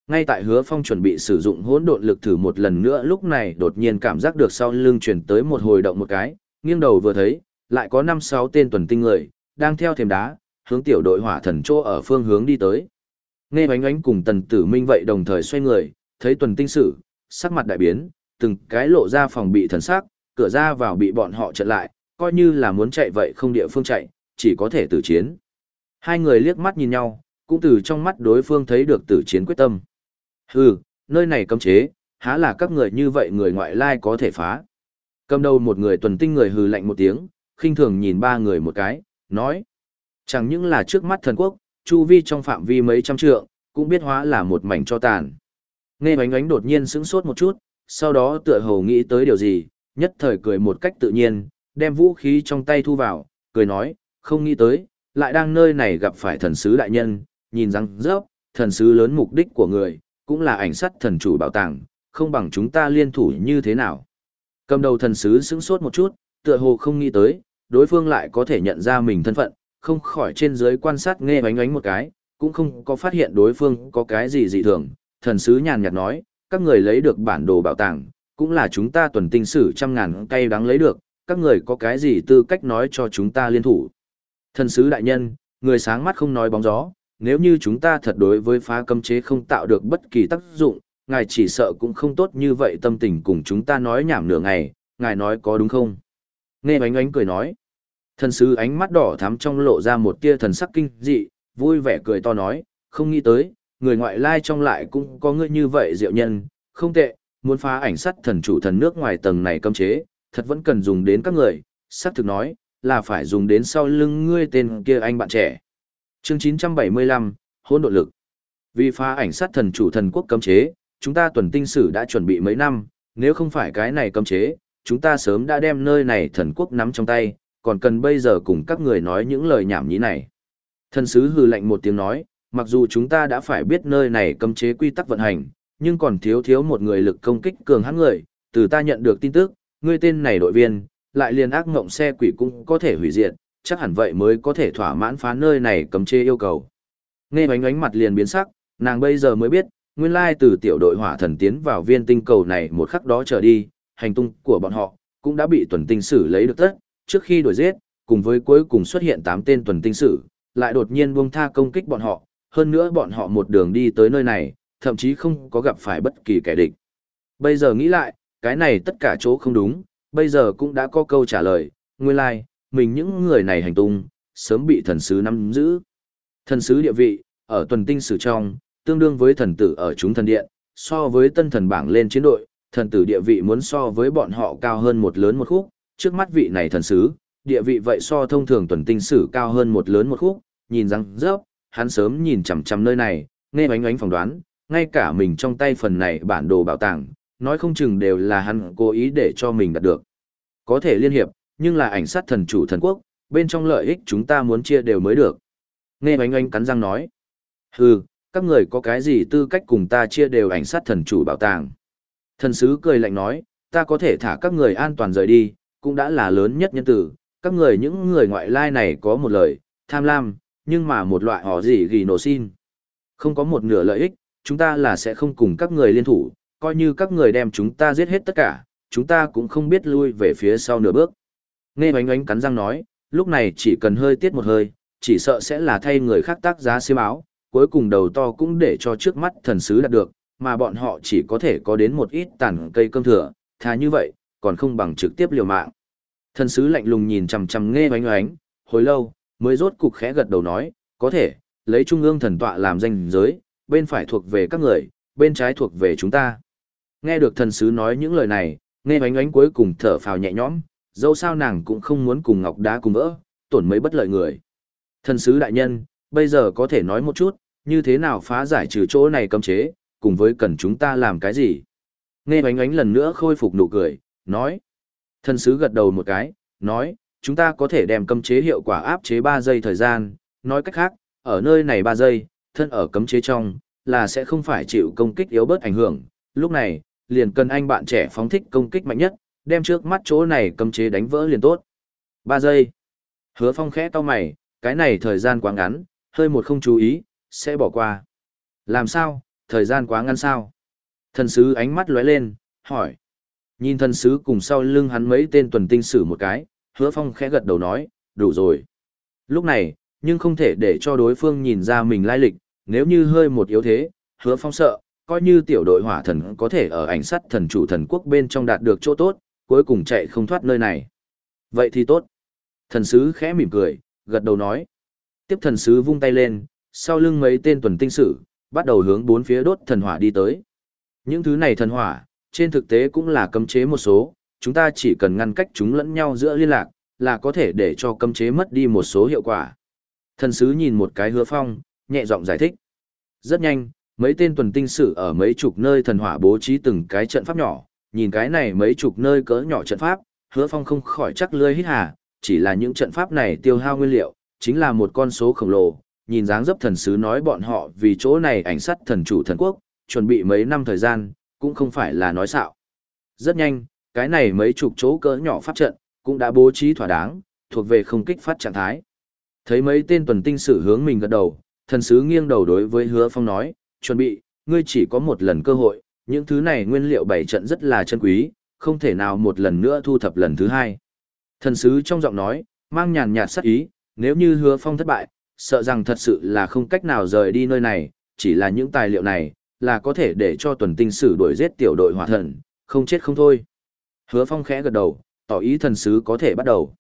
Ngay tại hứa phong chuẩn bị sử dụng hỗn độn lực thử một lần nữa lúc này đột nhiên cảm giác được sau lưng truyền tới một hồi động một cái, nghiêng đầu vừa thấy, lại có năm sáu tên tuần tinh người, đang theo thềm đá, hướng tiểu đội hỏa thần chỗ ở phương hướng đi tới. Nghe bánh ánh cùng tần tử minh vậy đồng thời xoay người, thấy tuần tinh sử, sắc mặt đại biến, từng cái lộ ra phòng bị thần sắc, cửa ra vào bị bọn họ chặn lại, coi như là muốn chạy vậy không địa phương chạy, chỉ có thể tử chiến. Hai người liếc mắt nhìn nhau, cũng từ trong mắt đối phương thấy được tử chiến quyết tâm. Hừ, nơi này cấm chế, há là các người như vậy người ngoại lai có thể phá. Cầm đầu một người tuần tinh người hừ lạnh một tiếng, khinh thường nhìn ba người một cái, nói. Chẳng những là trước mắt thần quốc, chu vi trong phạm vi mấy trăm trượng, cũng biết hóa là một mảnh cho tàn. Nghe bánh ánh đột nhiên sững sốt một chút, sau đó tựa hồ nghĩ tới điều gì, nhất thời cười một cách tự nhiên, đem vũ khí trong tay thu vào, cười nói, không nghĩ tới, lại đang nơi này gặp phải thần sứ đại nhân, nhìn răng rớp, thần sứ lớn mục đích của người, cũng là ảnh sắt thần chủ bảo tàng, không bằng chúng ta liên thủ như thế nào. Cầm đầu thần sứ sững sốt một chút, tựa hồ không nghĩ tới, đối phương lại có thể nhận ra mình thân phận, không khỏi trên dưới quan sát nghe bánh ánh một cái, cũng không có phát hiện đối phương có cái gì dị thường. Thần sứ nhàn nhạt nói, các người lấy được bản đồ bảo tàng, cũng là chúng ta tuần tinh sử trăm ngàn cây đáng lấy được, các người có cái gì tư cách nói cho chúng ta liên thủ. Thần sứ đại nhân, người sáng mắt không nói bóng gió, nếu như chúng ta thật đối với phá cấm chế không tạo được bất kỳ tác dụng, ngài chỉ sợ cũng không tốt như vậy tâm tình cùng chúng ta nói nhảm nửa ngày, ngài nói có đúng không? Nghe ánh ánh cười nói. Thần sứ ánh mắt đỏ thắm trong lộ ra một tia thần sắc kinh dị, vui vẻ cười to nói, không nghĩ tới, người ngoại lai trong lại cũng có người như vậy diệu nhân, không tệ, muốn phá ảnh sắt thần chủ thần nước ngoài tầng này cấm chế, thật vẫn cần dùng đến các người, sắc thực nói, là phải dùng đến sau lưng ngươi tên kia anh bạn trẻ. Chương 975, hỗn độ lực. Vì phá ảnh sát thần chủ thần quốc cấm chế, chúng ta tuần tinh sử đã chuẩn bị mấy năm, nếu không phải cái này cấm chế, chúng ta sớm đã đem nơi này thần quốc nắm trong tay, còn cần bây giờ cùng các người nói những lời nhảm nhí này. Thần sứ hừ lạnh một tiếng nói, mặc dù chúng ta đã phải biết nơi này cấm chế quy tắc vận hành, nhưng còn thiếu thiếu một người lực công kích cường hãn người, từ ta nhận được tin tức, ngươi tên này đội viên, lại liền ác ngộng xe quỷ cũng có thể hủy diệt, chắc hẳn vậy mới có thể thỏa mãn phá nơi này cấm chế yêu cầu. Nghe bánh ánh mặt liền biến sắc, nàng bây giờ mới biết, nguyên lai từ tiểu đội hỏa thần tiến vào viên tinh cầu này một khắc đó trở đi, hành tung của bọn họ cũng đã bị tuần tinh sử lấy được tất, trước khi đuổi giết, cùng với cuối cùng xuất hiện 8 tên tuần tinh sử, lại đột nhiên buông tha công kích bọn họ, hơn nữa bọn họ một đường đi tới nơi này, thậm chí không có gặp phải bất kỳ kẻ địch. Bây giờ nghĩ lại, cái này tất cả chỗ không đúng, bây giờ cũng đã có câu trả lời, nguyên lai, like, mình những người này hành tung, sớm bị thần sứ nắm giữ. Thần sứ địa vị, ở tuần tinh sử trong, tương đương với thần tử ở chúng thần điện, so với tân thần bảng lên chiến đội, thần tử địa vị muốn so với bọn họ cao hơn một lớn một khúc, trước mắt vị này thần sứ, địa vị vậy so thông thường tuần tinh sử cao hơn một lớn một khúc, nhìn răng rớp, hắn sớm nhìn chằm chằm nơi này, nghe ánh ánh phỏng đoán, ngay cả mình trong tay phần này bản đồ bảo tàng, nói không chừng đều là hắn cố ý để cho mình đạt được. Có thể liên hiệp, nhưng là ảnh sát thần chủ thần quốc, bên trong lợi ích chúng ta muốn chia đều mới được. Nghe ánh anh cắn răng nói. Hừ, các người có cái gì tư cách cùng ta chia đều ảnh sát thần chủ bảo tàng. Thần sứ cười lạnh nói, ta có thể thả các người an toàn rời đi, cũng đã là lớn nhất nhân tử. Các người những người ngoại lai này có một lời, tham lam, nhưng mà một loại họ gì ghi nổ xin. Không có một nửa lợi ích, chúng ta là sẽ không cùng các người liên thủ, coi như các người đem chúng ta giết hết tất cả, chúng ta cũng không biết lui về phía sau nửa bước. Nghe bánh oánh cắn răng nói, lúc này chỉ cần hơi tiết một hơi, chỉ sợ sẽ là thay người khác tác giá xiêm áo, cuối cùng đầu to cũng để cho trước mắt thần sứ đạt được, mà bọn họ chỉ có thể có đến một ít tàn cây cơm thừa, thà như vậy, còn không bằng trực tiếp liều mạng. Thần sứ lạnh lùng nhìn chằm chằm nghe bánh oánh, hồi lâu, mới rốt cục khẽ gật đầu nói, có thể, lấy trung ương thần tọa làm danh giới, bên phải thuộc về các người, bên trái thuộc về chúng ta. Nghe được thần sứ nói những lời này, nghe oánh ánh cuối cùng thở phào nhẹ nhõm, dẫu sao nàng cũng không muốn cùng ngọc đá cùng vỡ, tổn mấy bất lợi người. Thần sứ đại nhân, bây giờ có thể nói một chút, như thế nào phá giải trừ chỗ này cấm chế, cùng với cần chúng ta làm cái gì. Nghe oánh ánh lần nữa khôi phục nụ cười, nói. Thần sứ gật đầu một cái, nói, chúng ta có thể đem cấm chế hiệu quả áp chế 3 giây thời gian, nói cách khác, ở nơi này 3 giây, thân ở cấm chế trong, là sẽ không phải chịu công kích yếu bớt ảnh hưởng. Lúc này, liền cần anh bạn trẻ phóng thích công kích mạnh nhất, đem trước mắt chỗ này cầm chế đánh vỡ liền tốt. 3 giây. Hứa phong khẽ to mày, cái này thời gian quá ngắn, hơi một không chú ý, sẽ bỏ qua. Làm sao, thời gian quá ngắn sao. Thần sứ ánh mắt lóe lên, hỏi. Nhìn thần sứ cùng sau lưng hắn mấy tên tuần tinh sử một cái, hứa phong khẽ gật đầu nói, đủ rồi. Lúc này, nhưng không thể để cho đối phương nhìn ra mình lai lịch, nếu như hơi một yếu thế, hứa phong sợ, coi như tiểu đội hỏa thần có thể ở ảnh sắt thần chủ thần quốc bên trong đạt được chỗ tốt, cuối cùng chạy không thoát nơi này. Vậy thì tốt. Thần sứ khẽ mỉm cười, gật đầu nói. Tiếp thần sứ vung tay lên, sau lưng mấy tên tuần tinh sử, bắt đầu hướng bốn phía đốt thần hỏa đi tới. Những thứ này thần hỏa, trên thực tế cũng là cấm chế một số, chúng ta chỉ cần ngăn cách chúng lẫn nhau giữa liên lạc, là có thể để cho cấm chế mất đi một số hiệu quả. Thần sứ nhìn một cái hứa phong, nhẹ giọng giải thích. Rất nhanh, mấy tên tuần tinh sử ở mấy chục nơi thần hỏa bố trí từng cái trận pháp nhỏ, nhìn cái này mấy chục nơi cỡ nhỏ trận pháp, hứa phong không khỏi chắc lưỡi hít hà, chỉ là những trận pháp này tiêu hao nguyên liệu, chính là một con số khổng lồ, nhìn dáng dấp thần sứ nói bọn họ vì chỗ này ảnh sát thần chủ thần quốc, chuẩn bị mấy năm thời gian, cũng không phải là nói xạo. Rất nhanh, cái này mấy chục chỗ cỡ nhỏ pháp trận, cũng đã bố trí thỏa đáng, thuộc về không kích phát trạng thái. Thấy mấy tên tuần tinh sử hướng mình gật đầu, thần sứ nghiêng đầu đối với hứa phong nói, chuẩn bị, ngươi chỉ có một lần cơ hội, những thứ này nguyên liệu bảy trận rất là chân quý, không thể nào một lần nữa thu thập lần thứ hai. Thần sứ trong giọng nói, mang nhàn nhạt sắc ý, nếu như hứa phong thất bại, sợ rằng thật sự là không cách nào rời đi nơi này, chỉ là những tài liệu này, là có thể để cho tuần tinh sử đuổi giết tiểu đội hỏa thần, không chết không thôi. Hứa phong khẽ gật đầu, tỏ ý thần sứ có thể bắt đầu.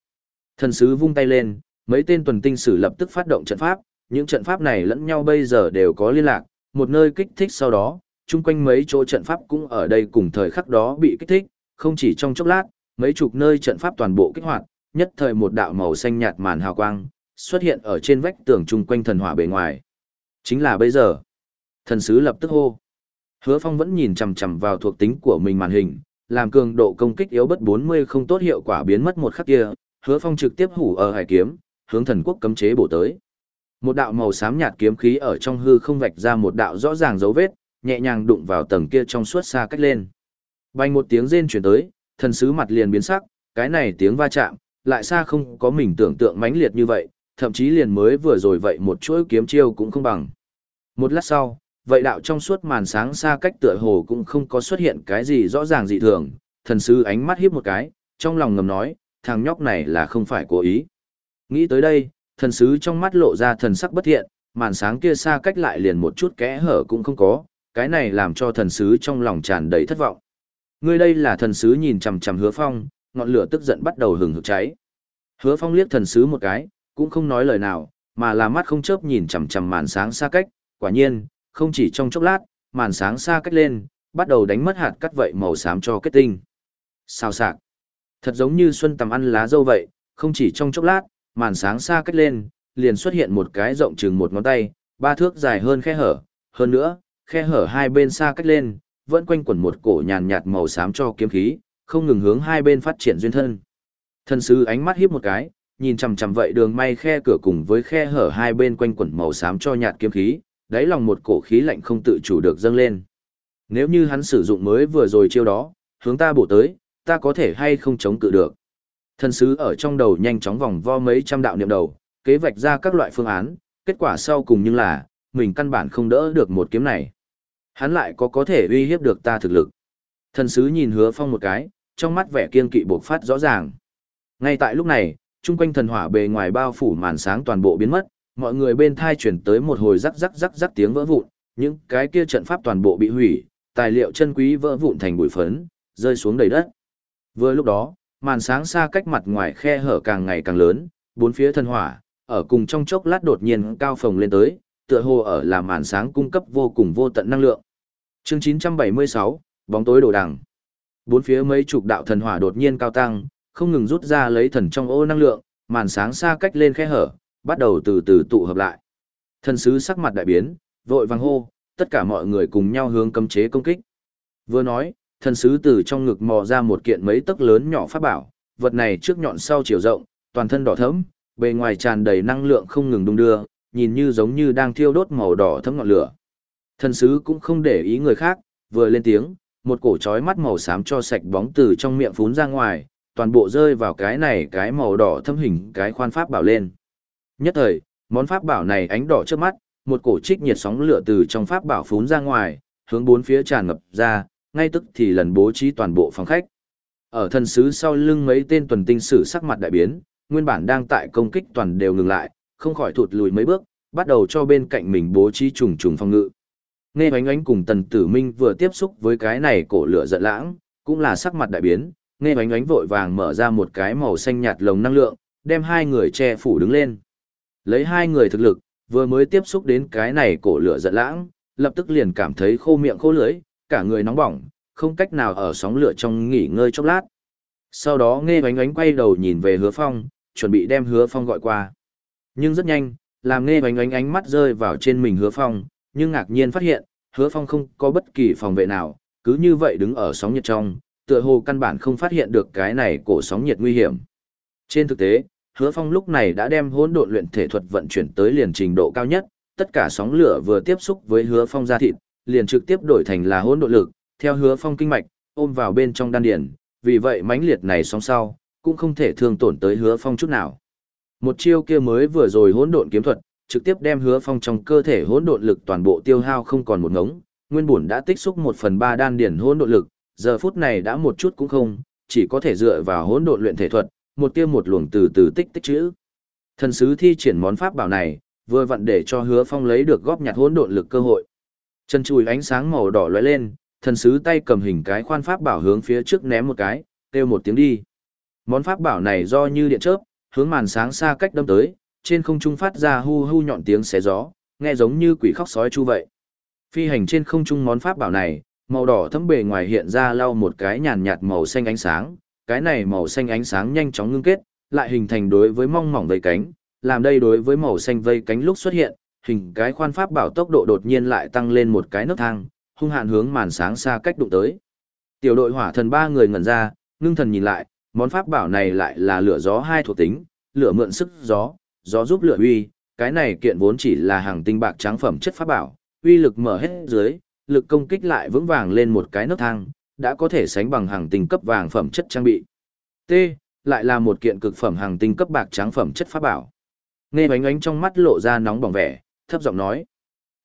Thần sứ vung tay lên, mấy tên tuần tinh sử lập tức phát động trận pháp, những trận pháp này lẫn nhau bây giờ đều có liên lạc, một nơi kích thích sau đó, chung quanh mấy chỗ trận pháp cũng ở đây cùng thời khắc đó bị kích thích, không chỉ trong chốc lát, mấy chục nơi trận pháp toàn bộ kích hoạt, nhất thời một đạo màu xanh nhạt màn hào quang xuất hiện ở trên vách tường chung quanh thần hỏa bề ngoài. Chính là bây giờ. Thần sứ lập tức hô. Hứa Phong vẫn nhìn chằm chằm vào thuộc tính của mình màn hình, làm cường độ công kích yếu bất 40 không tốt hiệu quả biến mất một khắc kia, Hứa Phong trực tiếp hủ ở hải kiếm, hướng thần quốc cấm chế bổ tới. Một đạo màu xám nhạt kiếm khí ở trong hư không vạch ra một đạo rõ ràng dấu vết, nhẹ nhàng đụng vào tầng kia trong suốt xa cách lên. Bay một tiếng rên chuyển tới, thần sứ mặt liền biến sắc, cái này tiếng va chạm, lại xa không có mình tưởng tượng mãnh liệt như vậy, thậm chí liền mới vừa rồi vậy một chuỗi kiếm chiêu cũng không bằng. Một lát sau, vậy đạo trong suốt màn sáng xa cách tựa hồ cũng không có xuất hiện cái gì rõ ràng dị thường, thần sứ ánh mắt hiếp một cái, trong lòng ngầm nói, thằng nhóc này là không phải cố ý. Nghĩ tới đây, thần sứ trong mắt lộ ra thần sắc bất thiện, màn sáng kia xa cách lại liền một chút kẽ hở cũng không có, cái này làm cho thần sứ trong lòng tràn đầy thất vọng. Ngươi đây là thần sứ nhìn chằm chằm hứa phong, ngọn lửa tức giận bắt đầu hừng hực cháy. Hứa phong liếc thần sứ một cái, cũng không nói lời nào, mà là mắt không chớp nhìn chằm chằm màn sáng xa cách, quả nhiên, không chỉ trong chốc lát, màn sáng xa cách lên, bắt đầu đánh mất hạt cắt vậy màu xám cho kết tinh. Sao sạc. Thật giống như xuân tầm ăn lá dâu vậy, không chỉ trong chốc lát, màn sáng xa cách lên, liền xuất hiện một cái rộng chừng một ngón tay, ba thước dài hơn khe hở, hơn nữa, khe hở hai bên xa cách lên, vẫn quanh quẩn một cổ nhàn nhạt màu xám cho kiếm khí, không ngừng hướng hai bên phát triển duyên thân. Thần sư ánh mắt híp một cái, nhìn chằm chằm vậy đường may khe cửa cùng với khe hở hai bên quanh quẩn màu xám cho nhạt kiếm khí, đáy lòng một cổ khí lạnh không tự chủ được dâng lên. Nếu như hắn sử dụng mới vừa rồi chiêu đó, hướng ta bổ tới, ta có thể hay không chống cự được. Thần sứ ở trong đầu nhanh chóng vòng vo mấy trăm đạo niệm đầu, kế vạch ra các loại phương án, kết quả sau cùng nhưng là, mình căn bản không đỡ được một kiếm này. Hắn lại có có thể uy hiếp được ta thực lực. Thần sứ nhìn hứa phong một cái, trong mắt vẻ kiên kỵ bộc phát rõ ràng. Ngay tại lúc này, chung quanh thần hỏa bề ngoài bao phủ màn sáng toàn bộ biến mất, mọi người bên thai chuyển tới một hồi rắc rắc rắc rắc tiếng vỡ vụn, những cái kia trận pháp toàn bộ bị hủy, tài liệu chân quý vỡ vụn thành bụi phấn, rơi xuống đầy đất. Vừa lúc đó, màn sáng xa cách mặt ngoài khe hở càng ngày càng lớn, bốn phía thần hỏa, ở cùng trong chốc lát đột nhiên cao phồng lên tới, tựa hồ ở là màn sáng cung cấp vô cùng vô tận năng lượng. Chương 976, bóng tối đổ đằng. Bốn phía mấy chục đạo thần hỏa đột nhiên cao tăng, không ngừng rút ra lấy thần trong ô năng lượng, màn sáng xa cách lên khe hở, bắt đầu từ từ tụ hợp lại. Thần sứ sắc mặt đại biến, vội vàng hô, tất cả mọi người cùng nhau hướng cấm chế công kích. Vừa nói, thần sứ từ trong ngực mò ra một kiện mấy tấc lớn nhỏ pháp bảo, vật này trước nhọn sau chiều rộng, toàn thân đỏ thẫm, bề ngoài tràn đầy năng lượng không ngừng đung đưa, nhìn như giống như đang thiêu đốt màu đỏ thẫm ngọn lửa. Thần sứ cũng không để ý người khác, vừa lên tiếng, một cổ chói mắt màu xám cho sạch bóng từ trong miệng phún ra ngoài, toàn bộ rơi vào cái này cái màu đỏ thâm hình cái khoan pháp bảo lên. Nhất thời, món pháp bảo này ánh đỏ trước mắt, một cổ trích nhiệt sóng lửa từ trong pháp bảo phún ra ngoài, hướng bốn phía tràn ngập ra, ngay tức thì lần bố trí toàn bộ phòng khách. Ở thần sứ sau lưng mấy tên tuần tinh sử sắc mặt đại biến, nguyên bản đang tại công kích toàn đều ngừng lại, không khỏi thụt lùi mấy bước, bắt đầu cho bên cạnh mình bố trí trùng trùng phòng ngự. Nghe oánh oánh cùng tần tử minh vừa tiếp xúc với cái này cổ lửa giận lãng, cũng là sắc mặt đại biến, nghe oánh oánh vội vàng mở ra một cái màu xanh nhạt lồng năng lượng, đem hai người che phủ đứng lên. Lấy hai người thực lực, vừa mới tiếp xúc đến cái này cổ lửa giận lãng, lập tức liền cảm thấy khô miệng khô lưỡi, cả người nóng bỏng, không cách nào ở sóng lửa trong nghỉ ngơi chốc lát. Sau đó nghe bánh ánh quay đầu nhìn về hứa phong, chuẩn bị đem hứa phong gọi qua. Nhưng rất nhanh, làm nghe bánh ánh ánh mắt rơi vào trên mình hứa phong, nhưng ngạc nhiên phát hiện, hứa phong không có bất kỳ phòng vệ nào, cứ như vậy đứng ở sóng nhiệt trong, tựa hồ căn bản không phát hiện được cái này cổ sóng nhiệt nguy hiểm. Trên thực tế, hứa phong lúc này đã đem hỗn độn luyện thể thuật vận chuyển tới liền trình độ cao nhất, tất cả sóng lửa vừa tiếp xúc với hứa phong ra thịt, liền trực tiếp đổi thành là hỗn độn lực, theo hứa phong kinh mạch, ôm vào bên trong đan điền vì vậy mãnh liệt này sóng sau, cũng không thể thương tổn tới hứa phong chút nào. Một chiêu kia mới vừa rồi hỗn độn kiếm thuật, trực tiếp đem hứa phong trong cơ thể hỗn độn lực toàn bộ tiêu hao không còn một ngống, nguyên bổn đã tích xúc một phần ba đan điển hỗn độn lực, giờ phút này đã một chút cũng không, chỉ có thể dựa vào hỗn độn luyện thể thuật, một tiêu một luồng từ từ tích tích chữ. Thần sứ thi triển món pháp bảo này, vừa vặn để cho Hứa Phong lấy được góp nhặt hỗn độn lực cơ hội. Chân chùi ánh sáng màu đỏ lóe lên, thần sứ tay cầm hình cái khoan pháp bảo hướng phía trước ném một cái, kêu một tiếng đi. Món pháp bảo này do như điện chớp, hướng màn sáng xa cách đâm tới, trên không trung phát ra hu hu nhọn tiếng xé gió, nghe giống như quỷ khóc sói chu vậy. Phi hành trên không trung món pháp bảo này, màu đỏ thấm bề ngoài hiện ra lau một cái nhàn nhạt màu xanh ánh sáng, cái này màu xanh ánh sáng nhanh chóng ngưng kết, lại hình thành đối với mong mỏng vây cánh, làm đây đối với màu xanh vây cánh lúc xuất hiện, hình cái khoan pháp bảo tốc độ đột nhiên lại tăng lên một cái nấc thang, hung hạn hướng màn sáng xa cách đụng tới. Tiểu đội hỏa thần ba người ngẩn ra, ngưng thần nhìn lại, món pháp bảo này lại là lửa gió hai thuộc tính, lửa mượn sức gió, gió giúp lửa uy, cái này kiện vốn chỉ là hàng tinh bạc trắng phẩm chất pháp bảo, uy lực mở hết dưới, lực công kích lại vững vàng lên một cái nấc thang, đã có thể sánh bằng hàng tinh cấp vàng phẩm chất trang bị. T, lại là một kiện cực phẩm hàng tinh cấp bạc trắng phẩm chất pháp bảo. Nghe bánh ánh trong mắt lộ ra nóng bỏng vẻ, thấp giọng nói.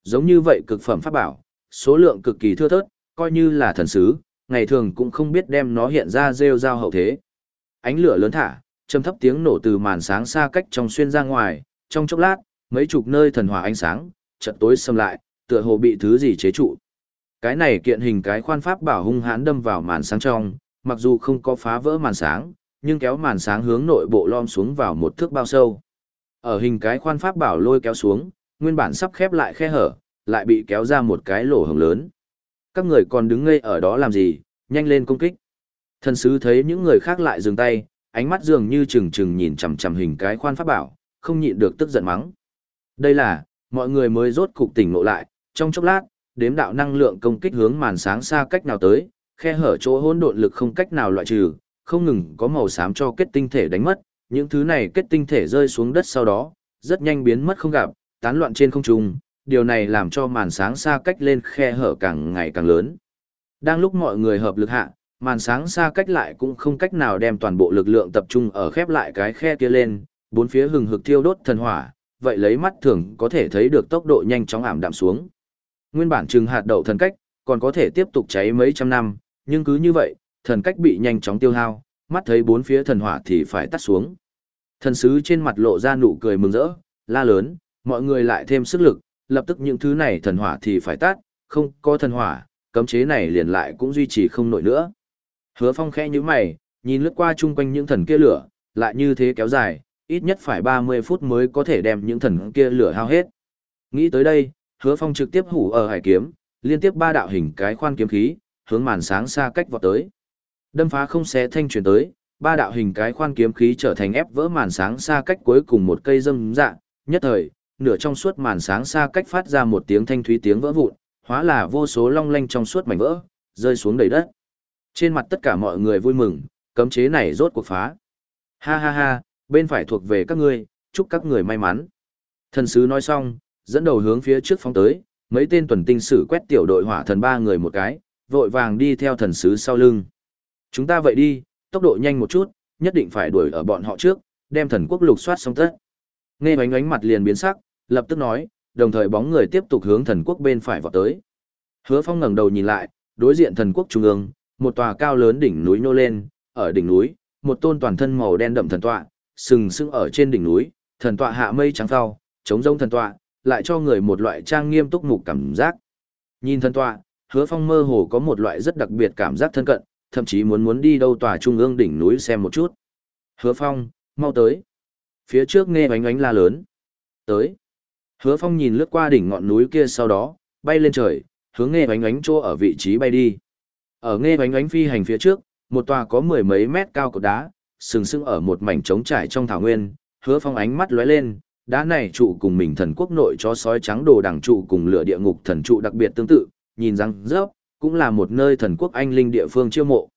Giống như vậy cực phẩm pháp bảo, số lượng cực kỳ thưa thớt, coi như là thần sứ, ngày thường cũng không biết đem nó hiện ra rêu rao hậu thế. Ánh lửa lớn thả, trầm thấp tiếng nổ từ màn sáng xa cách trong xuyên ra ngoài, trong chốc lát, mấy chục nơi thần hỏa ánh sáng, chợt tối xâm lại, tựa hồ bị thứ gì chế trụ. Cái này kiện hình cái khoan pháp bảo hung hãn đâm vào màn sáng trong, mặc dù không có phá vỡ màn sáng, nhưng kéo màn sáng hướng nội bộ lom xuống vào một thước bao sâu. Ở hình cái khoan pháp bảo lôi kéo xuống, nguyên bản sắp khép lại khe hở, lại bị kéo ra một cái lỗ hồng lớn. Các người còn đứng ngây ở đó làm gì, nhanh lên công kích. Thần sứ thấy những người khác lại dừng tay, ánh mắt dường như chừng chừng nhìn chằm chằm hình cái khoan pháp bảo, không nhịn được tức giận mắng. Đây là, mọi người mới rốt cục tỉnh ngộ lại, trong chốc lát, đếm đạo năng lượng công kích hướng màn sáng xa cách nào tới, khe hở chỗ hỗn độn lực không cách nào loại trừ, không ngừng có màu xám cho kết tinh thể đánh mất, những thứ này kết tinh thể rơi xuống đất sau đó, rất nhanh biến mất không gặp, tán loạn trên không trung, điều này làm cho màn sáng xa cách lên khe hở càng ngày càng lớn. Đang lúc mọi người hợp lực hạ, màn sáng xa cách lại cũng không cách nào đem toàn bộ lực lượng tập trung ở khép lại cái khe kia lên, bốn phía hừng hực thiêu đốt thần hỏa, vậy lấy mắt thường có thể thấy được tốc độ nhanh chóng ảm đạm xuống. Nguyên bản trừng hạt đậu thần cách, còn có thể tiếp tục cháy mấy trăm năm, nhưng cứ như vậy, thần cách bị nhanh chóng tiêu hao, mắt thấy bốn phía thần hỏa thì phải tắt xuống. Thần sứ trên mặt lộ ra nụ cười mừng rỡ, la lớn, mọi người lại thêm sức lực, lập tức những thứ này thần hỏa thì phải tắt, không có thần hỏa, cấm chế này liền lại cũng duy trì không nổi nữa. Hứa phong khẽ như mày, nhìn lướt qua chung quanh những thần kia lửa, lại như thế kéo dài, ít nhất phải 30 phút mới có thể đem những thần kia lửa hao hết. Nghĩ tới đây, hứa phong trực tiếp hủ ở hải kiếm, liên tiếp ba đạo hình cái khoan kiếm khí, hướng màn sáng xa cách vọt tới. Đâm phá không xé thanh truyền tới, ba đạo hình cái khoan kiếm khí trở thành ép vỡ màn sáng xa cách cuối cùng một cây dâm dạ, nhất thời, nửa trong suốt màn sáng xa cách phát ra một tiếng thanh thúy tiếng vỡ vụn, hóa là vô số long lanh trong suốt mảnh vỡ, rơi xuống đầy đất. Trên mặt tất cả mọi người vui mừng, cấm chế này rốt cuộc phá. Ha ha ha, bên phải thuộc về các ngươi, chúc các người may mắn. Thần sứ nói xong, dẫn đầu hướng phía trước phóng tới, mấy tên tuần tinh sử quét tiểu đội hỏa thần ba người một cái, vội vàng đi theo thần sứ sau lưng. Chúng ta vậy đi, tốc độ nhanh một chút, nhất định phải đuổi ở bọn họ trước, đem thần quốc lục soát xong tất. Nghe bánh ánh mặt liền biến sắc, lập tức nói, đồng thời bóng người tiếp tục hướng thần quốc bên phải vọt tới. Hứa Phong ngẩng đầu nhìn lại, đối diện thần quốc trung ương, một tòa cao lớn đỉnh núi nô lên, ở đỉnh núi, một tôn toàn thân màu đen đậm thần tọa, sừng sững ở trên đỉnh núi, thần tọa hạ mây trắng phao, chống rông thần tọa, lại cho người một loại trang nghiêm túc mục cảm giác. Nhìn thần tọa, Hứa Phong mơ hồ có một loại rất đặc biệt cảm giác thân cận, thậm chí muốn muốn đi đâu tòa trung ương đỉnh núi xem một chút. Hứa Phong, mau tới. Phía trước nghe bánh bánh la lớn. Tới. Hứa Phong nhìn lướt qua đỉnh ngọn núi kia sau đó, bay lên trời, hướng nghe bánh ánh chỗ ở vị trí bay đi. Ở nghe bánh ánh phi hành phía trước, một tòa có mười mấy mét cao cột đá, sừng sững ở một mảnh trống trải trong thảo nguyên, Hứa Phong ánh mắt lóe lên, đá này trụ cùng mình thần quốc nội cho sói trắng đồ đằng trụ cùng lửa địa ngục thần trụ đặc biệt tương tự, nhìn răng rớp, cũng là một nơi thần quốc anh linh địa phương chiêu mộ.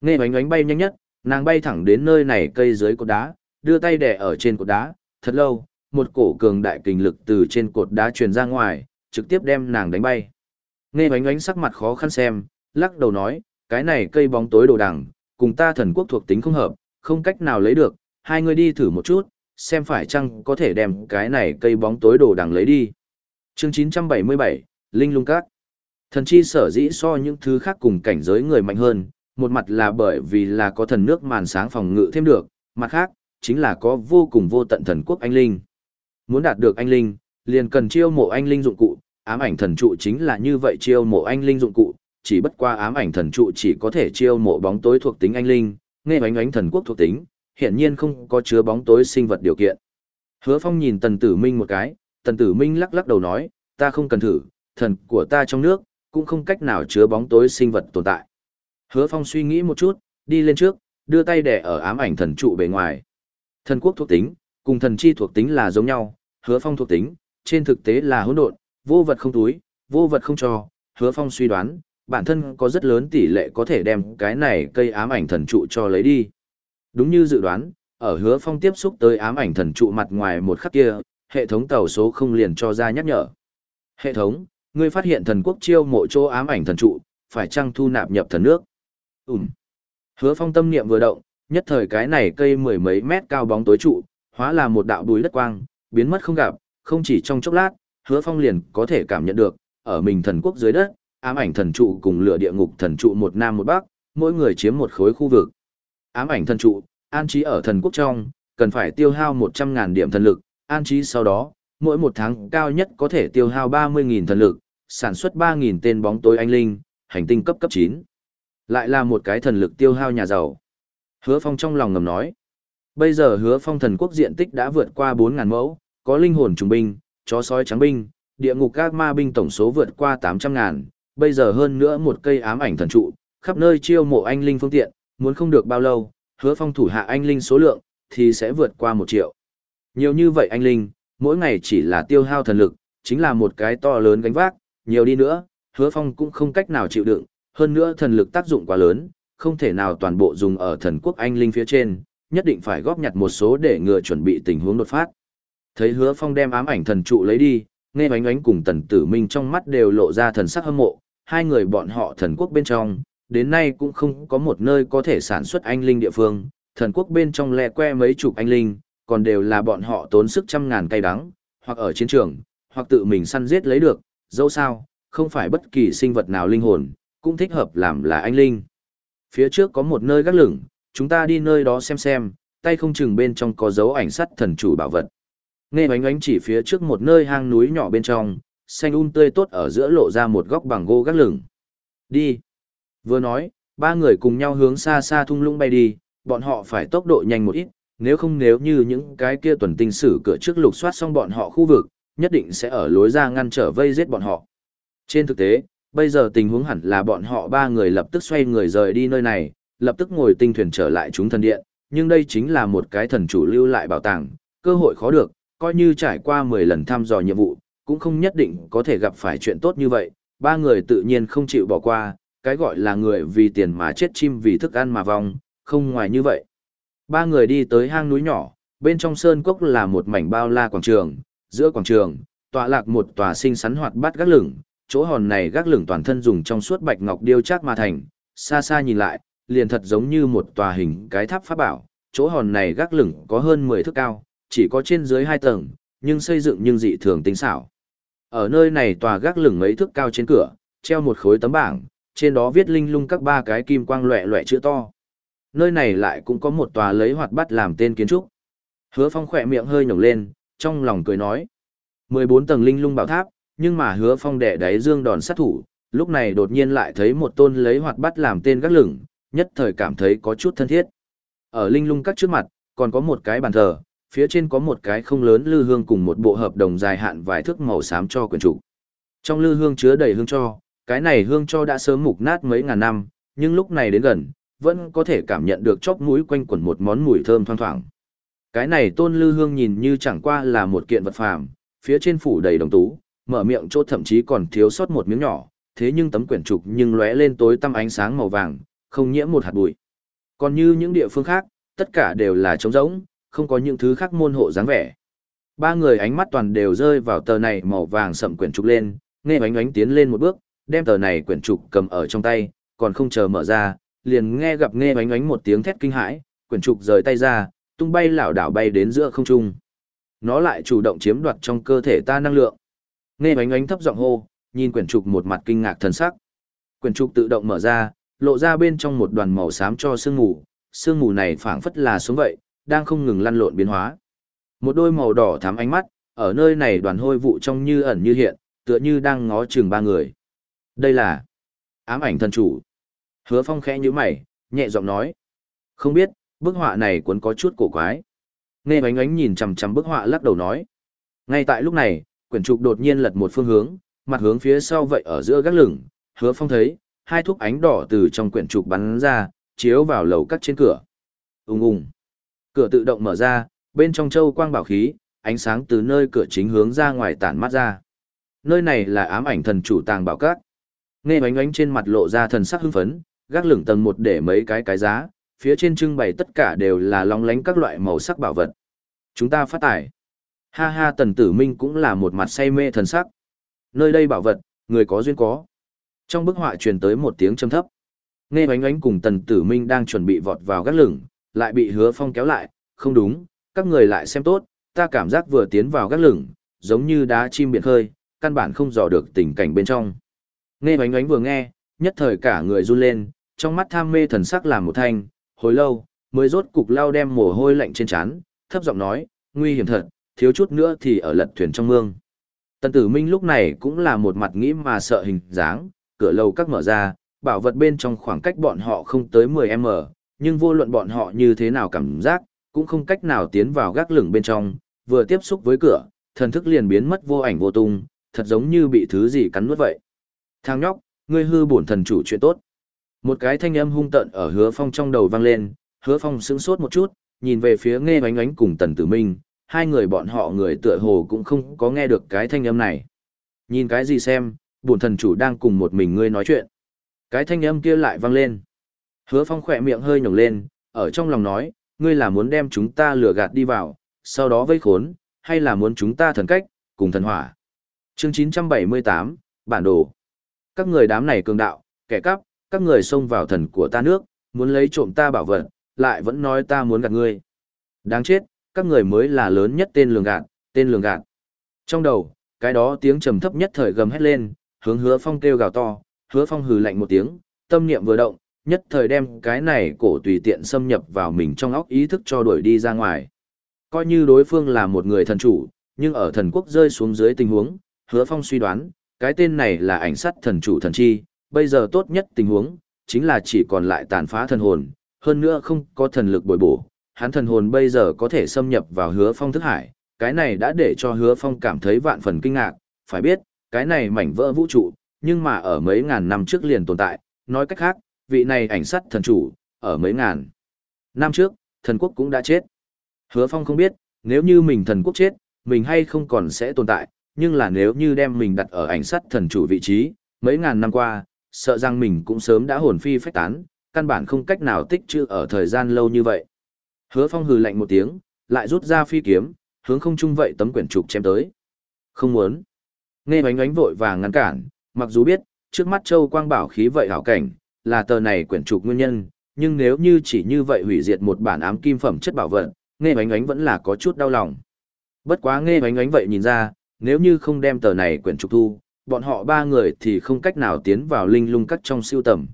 Nghe bánh ánh bay nhanh nhất, nàng bay thẳng đến nơi này cây dưới cột đá, đưa tay đè ở trên cột đá, thật lâu, một cổ cường đại kình lực từ trên cột đá truyền ra ngoài, trực tiếp đem nàng đánh bay. Nghe bánh ánh sắc mặt khó khăn xem, lắc đầu nói, cái này cây bóng tối đồ đằng, cùng ta thần quốc thuộc tính không hợp, không cách nào lấy được, hai người đi thử một chút, xem phải chăng có thể đem cái này cây bóng tối đồ đằng lấy đi. Chương 977, Linh Lung Các Thần chi sở dĩ so những thứ khác cùng cảnh giới người mạnh hơn, một mặt là bởi vì là có thần nước màn sáng phòng ngự thêm được, mặt khác, chính là có vô cùng vô tận thần quốc anh linh. Muốn đạt được anh linh, liền cần chiêu mộ anh linh dụng cụ, ám ảnh thần trụ chính là như vậy chiêu mộ anh linh dụng cụ, chỉ bất qua ám ảnh thần trụ chỉ có thể chiêu mộ bóng tối thuộc tính anh linh, nghe ánh ánh thần quốc thuộc tính, hiện nhiên không có chứa bóng tối sinh vật điều kiện. Hứa Phong nhìn Tần Tử Minh một cái, Tần Tử Minh lắc lắc đầu nói, ta không cần thử, thần của ta trong nước, cũng không cách nào chứa bóng tối sinh vật tồn tại. Hứa Phong suy nghĩ một chút, đi lên trước, đưa tay đè ở ám ảnh thần trụ bề ngoài. Thần quốc thuộc tính, cùng thần chi thuộc tính là giống nhau, Hứa Phong thuộc tính, trên thực tế là hỗn độn, vô vật không túi, vô vật không cho, Hứa Phong suy đoán, bản thân có rất lớn tỷ lệ có thể đem cái này cây ám ảnh thần trụ cho lấy đi. Đúng như dự đoán, ở Hứa Phong tiếp xúc tới ám ảnh thần trụ mặt ngoài một khắc kia, hệ thống tàu số không liền cho ra nhắc nhở. Hệ thống, ngươi phát hiện thần quốc chiêu mộ chỗ ám ảnh thần trụ, phải chăng thu nạp nhập thần nước? Ừm. Hứa phong tâm niệm vừa động, nhất thời cái này cây mười mấy mét cao bóng tối trụ, hóa là một đạo bùi đất quang, biến mất không gặp, không chỉ trong chốc lát, hứa phong liền có thể cảm nhận được, ở mình thần quốc dưới đất, ám ảnh thần trụ cùng lửa địa ngục thần trụ một nam một bắc, mỗi người chiếm một khối khu vực. Ám ảnh thần trụ, an trí ở thần quốc trong, cần phải tiêu hao một trăm ngàn điểm thần lực, an trí sau đó, mỗi một tháng cao nhất có thể tiêu hao 30.000 thần lực, sản xuất 3.000 tên bóng tối anh linh, hành tinh cấp cấp 9. Lại là một cái thần lực tiêu hao nhà giàu. Hứa Phong trong lòng ngầm nói. Bây giờ hứa phong thần quốc diện tích đã vượt qua 4.000 mẫu, có linh hồn trùng binh, chó sói trắng binh, địa ngục các ma binh tổng số vượt qua 800.000, bây giờ hơn nữa một cây ám ảnh thần trụ, khắp nơi chiêu mộ anh linh phương tiện, muốn không được bao lâu, hứa phong thủ hạ anh linh số lượng, thì sẽ vượt qua 1 triệu. Nhiều như vậy anh linh, mỗi ngày chỉ là tiêu hao thần lực, chính là một cái to lớn gánh vác, nhiều đi nữa, hứa phong cũng không cách nào chịu đựng, hơn nữa thần lực tác dụng quá lớn, không thể nào toàn bộ dùng ở thần quốc anh linh phía trên, nhất định phải góp nhặt một số để ngừa chuẩn bị tình huống đột phát. Thấy hứa phong đem ám ảnh thần trụ lấy đi, nghe ánh ánh cùng tần tử minh trong mắt đều lộ ra thần sắc hâm mộ, hai người bọn họ thần quốc bên trong, đến nay cũng không có một nơi có thể sản xuất anh linh địa phương, thần quốc bên trong lẻ que mấy chục anh linh, còn đều là bọn họ tốn sức trăm ngàn cây đắng, hoặc ở chiến trường, hoặc tự mình săn giết lấy được, dẫu sao, không phải bất kỳ sinh vật nào linh hồn, cũng thích hợp làm là anh linh. Phía trước có một nơi gác lửng, chúng ta đi nơi đó xem xem, tay không chừng bên trong có dấu ảnh sắt thần chủ bảo vật. Nghe bánh ánh chỉ phía trước một nơi hang núi nhỏ bên trong, xanh un um tươi tốt ở giữa lộ ra một góc bằng gỗ gác lửng. Đi. Vừa nói, ba người cùng nhau hướng xa xa thung lũng bay đi, bọn họ phải tốc độ nhanh một ít, nếu không nếu như những cái kia tuần tinh sử cửa trước lục soát xong bọn họ khu vực, nhất định sẽ ở lối ra ngăn trở vây giết bọn họ. Trên thực tế, bây giờ tình huống hẳn là bọn họ ba người lập tức xoay người rời đi nơi này, lập tức ngồi tinh thuyền trở lại chúng thần điện, nhưng đây chính là một cái thần chủ lưu lại bảo tàng, cơ hội khó được, coi như trải qua 10 lần thăm dò nhiệm vụ, cũng không nhất định có thể gặp phải chuyện tốt như vậy, ba người tự nhiên không chịu bỏ qua, cái gọi là người vì tiền mà chết chim vì thức ăn mà vong, không ngoài như vậy. Ba người đi tới hang núi nhỏ, bên trong sơn cốc là một mảnh bao la quảng trường, giữa quảng trường, tọa lạc một tòa sinh sắn hoạt bát gác lửng, chỗ hòn này gác lửng toàn thân dùng trong suốt bạch ngọc điêu chắc mà thành, xa xa nhìn lại, liền thật giống như một tòa hình cái tháp pháp bảo, chỗ hòn này gác lửng có hơn 10 thước cao, chỉ có trên dưới 2 tầng, nhưng xây dựng nhưng dị thường tinh xảo. Ở nơi này tòa gác lửng mấy thước cao trên cửa, treo một khối tấm bảng, trên đó viết linh lung các ba cái kim quang loẹ loẹ chữ to. Nơi này lại cũng có một tòa lấy hoạt bát làm tên kiến trúc. Hứa Phong khỏe miệng hơi nhổng lên, trong lòng cười nói. 14 tầng linh lung bảo tháp, nhưng mà Hứa Phong đẻ đáy dương đòn sát thủ, lúc này đột nhiên lại thấy một tôn lấy hoạt bát làm tên gác lửng, nhất thời cảm thấy có chút thân thiết. Ở linh lung các trước mặt, còn có một cái bàn thờ, phía trên có một cái không lớn lư hương cùng một bộ hợp đồng dài hạn vài thước màu xám cho quyền chủ. Trong lư hương chứa đầy hương cho, cái này hương cho đã sớm mục nát mấy ngàn năm, nhưng lúc này đến gần, vẫn có thể cảm nhận được chóp mũi quanh quẩn một món mùi thơm thoang thoảng. Cái này tôn lư hương nhìn như chẳng qua là một kiện vật phàm, phía trên phủ đầy đồng tú, mở miệng chỗ thậm chí còn thiếu sót một miếng nhỏ, thế nhưng tấm quyển trục nhưng lóe lên tối tăm ánh sáng màu vàng, không nhiễm một hạt bụi. Còn như những địa phương khác, tất cả đều là trống rỗng, không có những thứ khác môn hộ dáng vẻ. Ba người ánh mắt toàn đều rơi vào tờ này màu vàng sậm quyển trục lên, nghe ánh ánh tiến lên một bước, đem tờ này quyển trục cầm ở trong tay, còn không chờ mở ra, liền nghe gặp nghe ánh ánh một tiếng thét kinh hãi, quyển trục rời tay ra, tung bay lảo đảo bay đến giữa không trung. Nó lại chủ động chiếm đoạt trong cơ thể ta năng lượng. Nghe ánh ánh thấp giọng hô, nhìn quyển trục một mặt kinh ngạc thần sắc. Quyển trục tự động mở ra, lộ ra bên trong một đoàn màu xám cho sương mù, sương mù này phảng phất là xuống vậy, đang không ngừng lăn lộn biến hóa. Một đôi màu đỏ thắm ánh mắt, ở nơi này đoàn hôi vụ trong như ẩn như hiện, tựa như đang ngó chừng ba người. Đây là ám ảnh thần chủ. Hứa Phong khẽ nhíu mày, nhẹ giọng nói. Không biết, bức họa này cuốn có chút cổ quái. Nghe bánh ánh nhìn chằm chằm bức họa lắc đầu nói. Ngay tại lúc này, quyển trục đột nhiên lật một phương hướng, mặt hướng phía sau vậy ở giữa gác lửng, hứa phong thấy, hai thuốc ánh đỏ từ trong quyển trục bắn ra, chiếu vào lầu cắt trên cửa. Ung ung. Cửa tự động mở ra, bên trong châu quang bảo khí, ánh sáng từ nơi cửa chính hướng ra ngoài tản mắt ra. Nơi này là ám ảnh thần chủ tàng bảo các. Nghe bánh ánh trên mặt lộ ra thần sắc hưng phấn, gác lửng tầng một để mấy cái cái giá, phía trên trưng bày tất cả đều là long lánh các loại màu sắc bảo vật. Chúng ta phát tải. Ha ha tần tử minh cũng là một mặt say mê thần sắc. Nơi đây bảo vật, người có duyên có. Trong bức họa truyền tới một tiếng trầm thấp. Nghe bánh ánh cùng tần tử minh đang chuẩn bị vọt vào gác lửng, lại bị hứa phong kéo lại, không đúng, các người lại xem tốt, ta cảm giác vừa tiến vào gác lửng, giống như đá chim biển khơi, căn bản không dò được tình cảnh bên trong. Nghe bánh ánh vừa nghe, nhất thời cả người run lên, trong mắt tham mê thần sắc làm một thanh, hồi lâu, mới rốt cục lao đem mồ hôi lạnh trên trán, thấp giọng nói, nguy hiểm thật, thiếu chút nữa thì ở lật thuyền trong mương. Tần tử minh lúc này cũng là một mặt nghĩ mà sợ hình dáng, cửa lầu các mở ra, bảo vật bên trong khoảng cách bọn họ không tới 10m, nhưng vô luận bọn họ như thế nào cảm giác, cũng không cách nào tiến vào gác lửng bên trong, vừa tiếp xúc với cửa, thần thức liền biến mất vô ảnh vô tung, thật giống như bị thứ gì cắn nuốt vậy. Thang nhóc, ngươi hư bổn thần chủ chuyện tốt. Một cái thanh âm hung tợn ở hứa phong trong đầu vang lên, hứa phong sững sốt một chút, nhìn về phía nghe ánh ánh cùng tần tử minh, hai người bọn họ người tựa hồ cũng không có nghe được cái thanh âm này. Nhìn cái gì xem, bổn thần chủ đang cùng một mình ngươi nói chuyện. Cái thanh âm kia lại vang lên. Hứa phong khỏe miệng hơi nhổng lên, ở trong lòng nói, ngươi là muốn đem chúng ta lừa gạt đi vào, sau đó vây khốn, hay là muốn chúng ta thần cách, cùng thần hỏa. Chương 978, Bản đồ. Các người đám này cường đạo, kẻ cắp, các người xông vào thần của ta nước, muốn lấy trộm ta bảo vật, lại vẫn nói ta muốn gạt ngươi. Đáng chết, các người mới là lớn nhất tên lường gạt, tên lường gạt. Trong đầu, cái đó tiếng trầm thấp nhất thời gầm hét lên, hướng hứa phong kêu gào to, hứa phong hừ lạnh một tiếng, tâm niệm vừa động, nhất thời đem cái này cổ tùy tiện xâm nhập vào mình trong óc ý thức cho đuổi đi ra ngoài. Coi như đối phương là một người thần chủ, nhưng ở thần quốc rơi xuống dưới tình huống, hứa phong suy đoán, cái tên này là ảnh sắt thần chủ thần chi, bây giờ tốt nhất tình huống, chính là chỉ còn lại tàn phá thần hồn, hơn nữa không có thần lực bồi bổ, hắn thần hồn bây giờ có thể xâm nhập vào hứa phong thức hải, cái này đã để cho hứa phong cảm thấy vạn phần kinh ngạc, phải biết, cái này mảnh vỡ vũ trụ, nhưng mà ở mấy ngàn năm trước liền tồn tại, nói cách khác, vị này ảnh sắt thần chủ, ở mấy ngàn năm trước, thần quốc cũng đã chết. Hứa phong không biết, nếu như mình thần quốc chết, mình hay không còn sẽ tồn tại, nhưng là nếu như đem mình đặt ở ảnh sắt thần chủ vị trí, mấy ngàn năm qua, sợ rằng mình cũng sớm đã hồn phi phách tán, căn bản không cách nào tích trữ ở thời gian lâu như vậy. Hứa Phong hừ lạnh một tiếng, lại rút ra phi kiếm, hướng không trung vậy tấm quyển trục chém tới. Không muốn. Nghe bánh ánh vội vàng ngăn cản, mặc dù biết, trước mắt Châu Quang bảo khí vậy hảo cảnh, là tờ này quyển trục nguyên nhân, nhưng nếu như chỉ như vậy hủy diệt một bản ám kim phẩm chất bảo vật, nghe bánh ánh vẫn là có chút đau lòng. Bất quá nghe bánh ánh vậy nhìn ra, nếu như không đem tờ này quyển trục thu, bọn họ ba người thì không cách nào tiến vào linh lung cắt trong siêu tầm.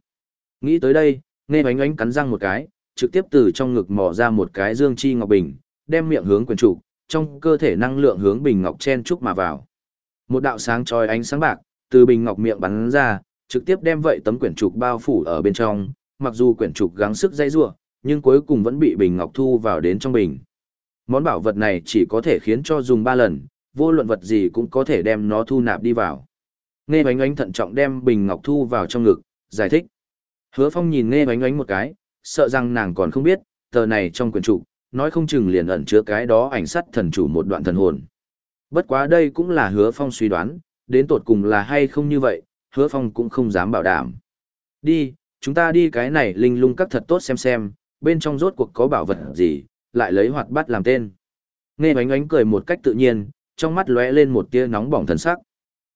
Nghĩ tới đây, nghe bánh ánh cắn răng một cái, trực tiếp từ trong ngực mò ra một cái dương chi ngọc bình, đem miệng hướng quyển trục, trong cơ thể năng lượng hướng bình ngọc chen trúc mà vào. Một đạo sáng chói ánh sáng bạc, từ bình ngọc miệng bắn ra, trực tiếp đem vậy tấm quyển trục bao phủ ở bên trong, mặc dù quyển trục gắng sức dây rủa, nhưng cuối cùng vẫn bị bình ngọc thu vào đến trong bình. Món bảo vật này chỉ có thể khiến cho dùng ba lần, vô luận vật gì cũng có thể đem nó thu nạp đi vào. Nghe bánh ánh thận trọng đem bình ngọc thu vào trong ngực, giải thích. Hứa Phong nhìn nghe bánh ánh một cái, sợ rằng nàng còn không biết, tờ này trong quyển trục, nói không chừng liền ẩn chứa cái đó ảnh sắt thần chủ một đoạn thần hồn. Bất quá đây cũng là hứa phong suy đoán, đến tột cùng là hay không như vậy, hứa phong cũng không dám bảo đảm. Đi, chúng ta đi cái này linh lung các thật tốt xem xem, bên trong rốt cuộc có bảo vật gì, lại lấy hoạt bát làm tên. Nghe bánh ánh cười một cách tự nhiên, trong mắt lóe lên một tia nóng bỏng thần sắc.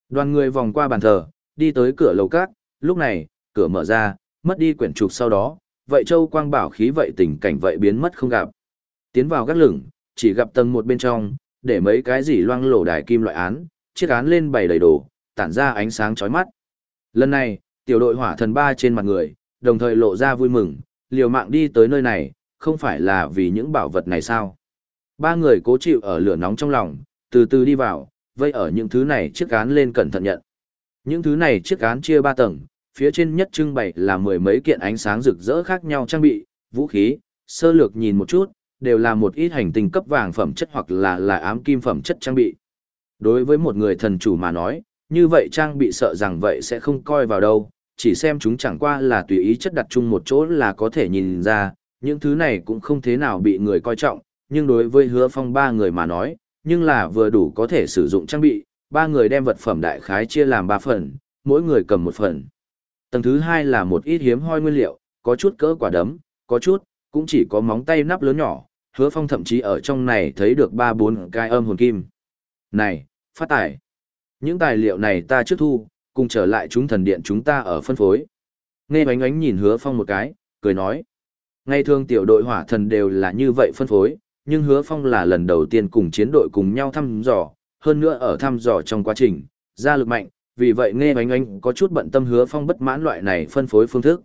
Đoàn người vòng qua bàn thờ, đi tới cửa lầu các, lúc này, cửa mở ra, mất đi quyển trục sau đó, vậy châu quang bảo khí vậy tình cảnh vậy biến mất không gặp. Tiến vào gác lửng, chỉ gặp tầng một bên trong, để mấy cái gì loang lổ đài kim loại án, chiếc án lên bày đầy đồ, tản ra ánh sáng chói mắt. Lần này, tiểu đội hỏa thần ba trên mặt người, đồng thời lộ ra vui mừng, liều mạng đi tới nơi này, không phải là vì những bảo vật này sao. Ba người cố chịu ở lửa nóng trong lòng, từ từ đi vào, vây ở những thứ này chiếc án lên cẩn thận nhận. Những thứ này chiếc án chia ba tầng, phía trên nhất trưng bày là mười mấy kiện ánh sáng rực rỡ khác nhau trang bị, vũ khí, sơ lược nhìn một chút, đều là một ít hành tinh cấp vàng phẩm chất hoặc là là ám kim phẩm chất trang bị. Đối với một người thần chủ mà nói, như vậy trang bị sợ rằng vậy sẽ không coi vào đâu, chỉ xem chúng chẳng qua là tùy ý chất đặt chung một chỗ là có thể nhìn ra, những thứ này cũng không thế nào bị người coi trọng, nhưng đối với hứa phong ba người mà nói, nhưng là vừa đủ có thể sử dụng trang bị, ba người đem vật phẩm đại khái chia làm ba phần, mỗi người cầm một phần. Tầng thứ hai là một ít hiếm hoi nguyên liệu, có chút cỡ quả đấm, có chút, cũng chỉ có móng tay nắp lớn nhỏ, hứa phong thậm chí ở trong này thấy được ba bốn cái âm hồn kim. Này, phát tài. Những tài liệu này ta trước thu, cùng trở lại chúng thần điện chúng ta ở phân phối. Nghe bánh oánh nhìn hứa phong một cái, cười nói. Ngay thường tiểu đội hỏa thần đều là như vậy phân phối, nhưng hứa phong là lần đầu tiên cùng chiến đội cùng nhau thăm dò, hơn nữa ở thăm dò trong quá trình, ra lực mạnh, vì vậy nghe bánh oánh có chút bận tâm hứa phong bất mãn loại này phân phối phương thức.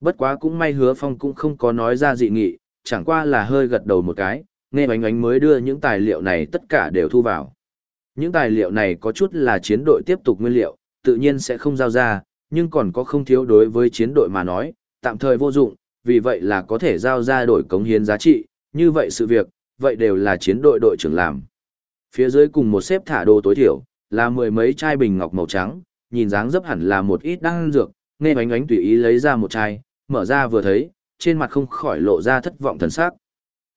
Bất quá cũng may hứa phong cũng không có nói ra dị nghị, chẳng qua là hơi gật đầu một cái, nghe bánh oánh mới đưa những tài liệu này tất cả đều thu vào. Những tài liệu này có chút là chiến đội tiếp tục nguyên liệu, tự nhiên sẽ không giao ra, nhưng còn có không thiếu đối với chiến đội mà nói, tạm thời vô dụng, vì vậy là có thể giao ra đổi cống hiến giá trị, như vậy sự việc, vậy đều là chiến đội đội trưởng làm. Phía dưới cùng một xếp thả đồ tối thiểu, là mười mấy chai bình ngọc màu trắng, nhìn dáng dấp hẳn là một ít đan dược, nghe bánh oánh tùy ý lấy ra một chai, mở ra vừa thấy, trên mặt không khỏi lộ ra thất vọng thần sắc.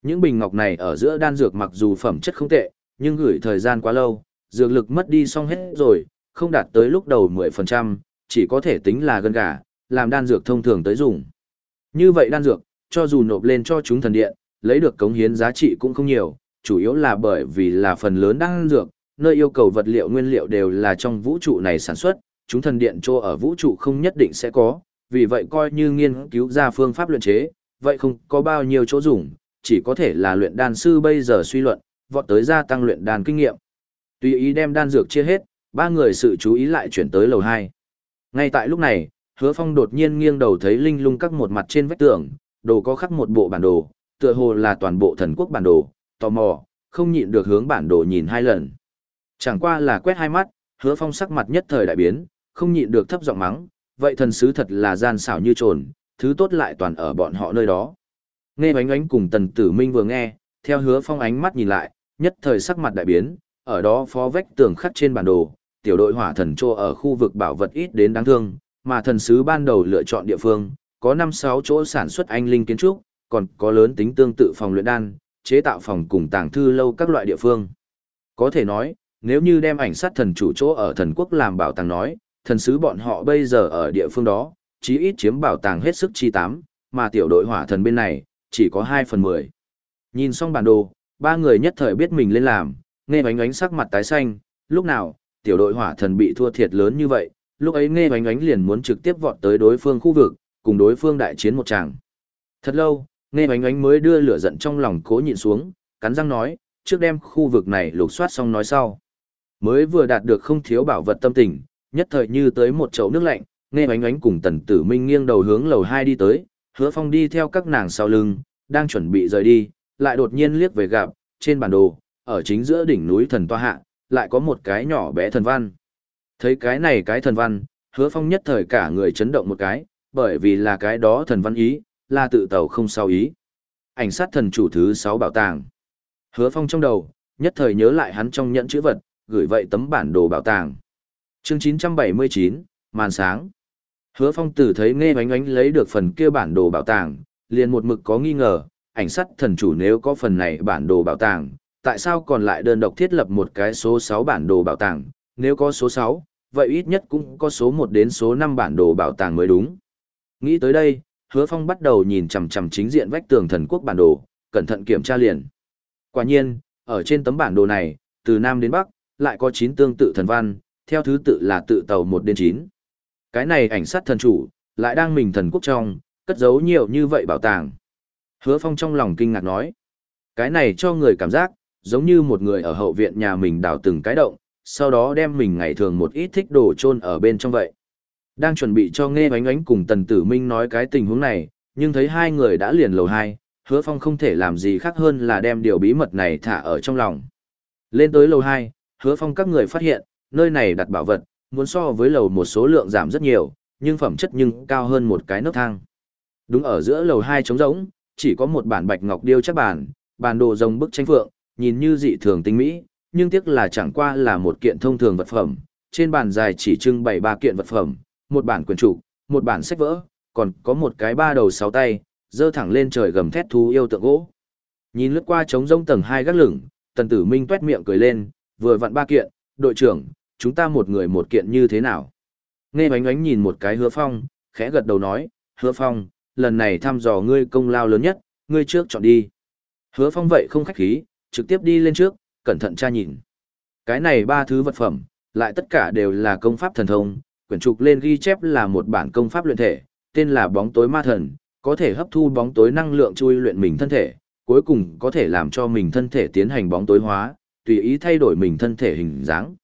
Những bình ngọc này ở giữa đan dược mặc dù phẩm chất không tệ, nhưng gửi thời gian quá lâu, dược lực mất đi xong hết rồi, không đạt tới lúc đầu 10%, chỉ có thể tính là gân gà, làm đan dược thông thường tới dùng. Như vậy đan dược, cho dù nộp lên cho chúng thần điện, lấy được cống hiến giá trị cũng không nhiều, chủ yếu là bởi vì là phần lớn đan dược, nơi yêu cầu vật liệu nguyên liệu đều là trong vũ trụ này sản xuất, chúng thần điện cho ở vũ trụ không nhất định sẽ có, vì vậy coi như nghiên cứu ra phương pháp luyện chế, vậy không có bao nhiêu chỗ dùng, chỉ có thể là luyện đan sư bây giờ suy luận, vọt tới gia tăng luyện đan kinh nghiệm. Tùy ý đem đan dược chia hết, ba người sự chú ý lại chuyển tới lầu 2. Ngay tại lúc này, Hứa Phong đột nhiên nghiêng đầu thấy linh lung các một mặt trên vách tường, đồ có khắc một bộ bản đồ, tựa hồ là toàn bộ thần quốc bản đồ, tò mò, không nhịn được hướng bản đồ nhìn hai lần. Chẳng qua là quét hai mắt, Hứa Phong sắc mặt nhất thời đại biến, không nhịn được thấp giọng mắng, vậy thần sứ thật là gian xảo như trồn, thứ tốt lại toàn ở bọn họ nơi đó. Nghe bánh ánh cùng tần tử minh vừa nghe, theo hứa phong ánh mắt nhìn lại, nhất thời sắc mặt đại biến, ở đó phó vách tường khắc trên bản đồ, tiểu đội hỏa thần trô ở khu vực bảo vật ít đến đáng thương, mà thần sứ ban đầu lựa chọn địa phương, có 5-6 chỗ sản xuất anh linh kiến trúc, còn có lớn tính tương tự phòng luyện đan, chế tạo phòng cùng tàng thư lâu các loại địa phương. Có thể nói, nếu như đem ảnh sát thần chủ chỗ ở thần quốc làm bảo tàng nói, thần sứ bọn họ bây giờ ở địa phương đó, chí ít chiếm bảo tàng hết sức chi tám, mà tiểu đội hỏa thần bên này, chỉ có 2 phần 10. Nhìn xong bản đồ, ba người nhất thời biết mình lên làm, nghe bánh ánh sắc mặt tái xanh, lúc nào, tiểu đội hỏa thần bị thua thiệt lớn như vậy, lúc ấy nghe bánh ánh liền muốn trực tiếp vọt tới đối phương khu vực, cùng đối phương đại chiến một tràng. Thật lâu, nghe bánh ánh mới đưa lửa giận trong lòng cố nhịn xuống, cắn răng nói, trước đem khu vực này lục soát xong nói sau. Mới vừa đạt được không thiếu bảo vật tâm tình, nhất thời như tới một chậu nước lạnh, nghe ánh ánh cùng tần tử minh nghiêng đầu hướng lầu hai đi tới, hứa phong đi theo các nàng sau lưng, đang chuẩn bị rời đi, lại đột nhiên liếc về gặp, trên bản đồ, ở chính giữa đỉnh núi thần toa hạ, lại có một cái nhỏ bé thần văn. Thấy cái này cái thần văn, hứa phong nhất thời cả người chấn động một cái, bởi vì là cái đó thần văn ý, là tự tàu không sao ý. Ảnh sát thần chủ thứ 6 bảo tàng. Hứa phong trong đầu, nhất thời nhớ lại hắn trong nhẫn chữ vật, gửi vậy tấm bản đồ bảo tàng. Chương 979, màn sáng. Hứa phong tử thấy nghe bánh ánh lấy được phần kia bản đồ bảo tàng, liền một mực có nghi ngờ, ảnh sắt thần chủ nếu có phần này bản đồ bảo tàng, tại sao còn lại đơn độc thiết lập một cái số 6 bản đồ bảo tàng, nếu có số 6, vậy ít nhất cũng có số 1 đến số 5 bản đồ bảo tàng mới đúng. Nghĩ tới đây, hứa phong bắt đầu nhìn chằm chằm chính diện vách tường thần quốc bản đồ, cẩn thận kiểm tra liền. Quả nhiên, ở trên tấm bản đồ này, từ Nam đến Bắc, lại có 9 tương tự thần văn, theo thứ tự là tự tàu 1 đến 9. Cái này ảnh sát thần chủ, lại đang mình thần quốc trong, cất giấu nhiều như vậy bảo tàng. Hứa phong trong lòng kinh ngạc nói, cái này cho người cảm giác, giống như một người ở hậu viện nhà mình đào từng cái động, sau đó đem mình ngày thường một ít thích đồ chôn ở bên trong vậy. Đang chuẩn bị cho nghe bánh ánh cùng Tần Tử Minh nói cái tình huống này, nhưng thấy hai người đã liền lầu hai, hứa phong không thể làm gì khác hơn là đem điều bí mật này thả ở trong lòng. Lên tới lầu hai, hứa phong các người phát hiện, nơi này đặt bảo vật, muốn so với lầu một số lượng giảm rất nhiều, nhưng phẩm chất nhưng cao hơn một cái nấc thang. Đúng ở giữa lầu hai trống rỗng, chỉ có một bản bạch ngọc điêu chắc bản, bản đồ rồng bức tranh phượng, nhìn như dị thường tinh mỹ, nhưng tiếc là chẳng qua là một kiện thông thường vật phẩm, trên bàn dài chỉ trưng bày ba kiện vật phẩm, một bản quyển trụ, một bản sách vỡ, còn có một cái ba đầu sáu tay, dơ thẳng lên trời gầm thét thú yêu tượng gỗ. Nhìn lướt qua trống rỗng tầng hai gác lửng, tần tử minh tuét miệng cười lên, vừa vặn ba kiện, đội trưởng, chúng ta một người một kiện như thế nào? Nghe bánh ánh nhìn một cái hứa phong, khẽ gật đầu nói, hứa phong, lần này thăm dò ngươi công lao lớn nhất, ngươi trước chọn đi. Hứa phong vậy không khách khí, trực tiếp đi lên trước, cẩn thận tra nhìn. Cái này ba thứ vật phẩm, lại tất cả đều là công pháp thần thông, quyển trục lên ghi chép là một bản công pháp luyện thể, tên là bóng tối ma thần, có thể hấp thu bóng tối năng lượng chui luyện mình thân thể, cuối cùng có thể làm cho mình thân thể tiến hành bóng tối hóa, tùy ý thay đổi mình thân thể hình dáng.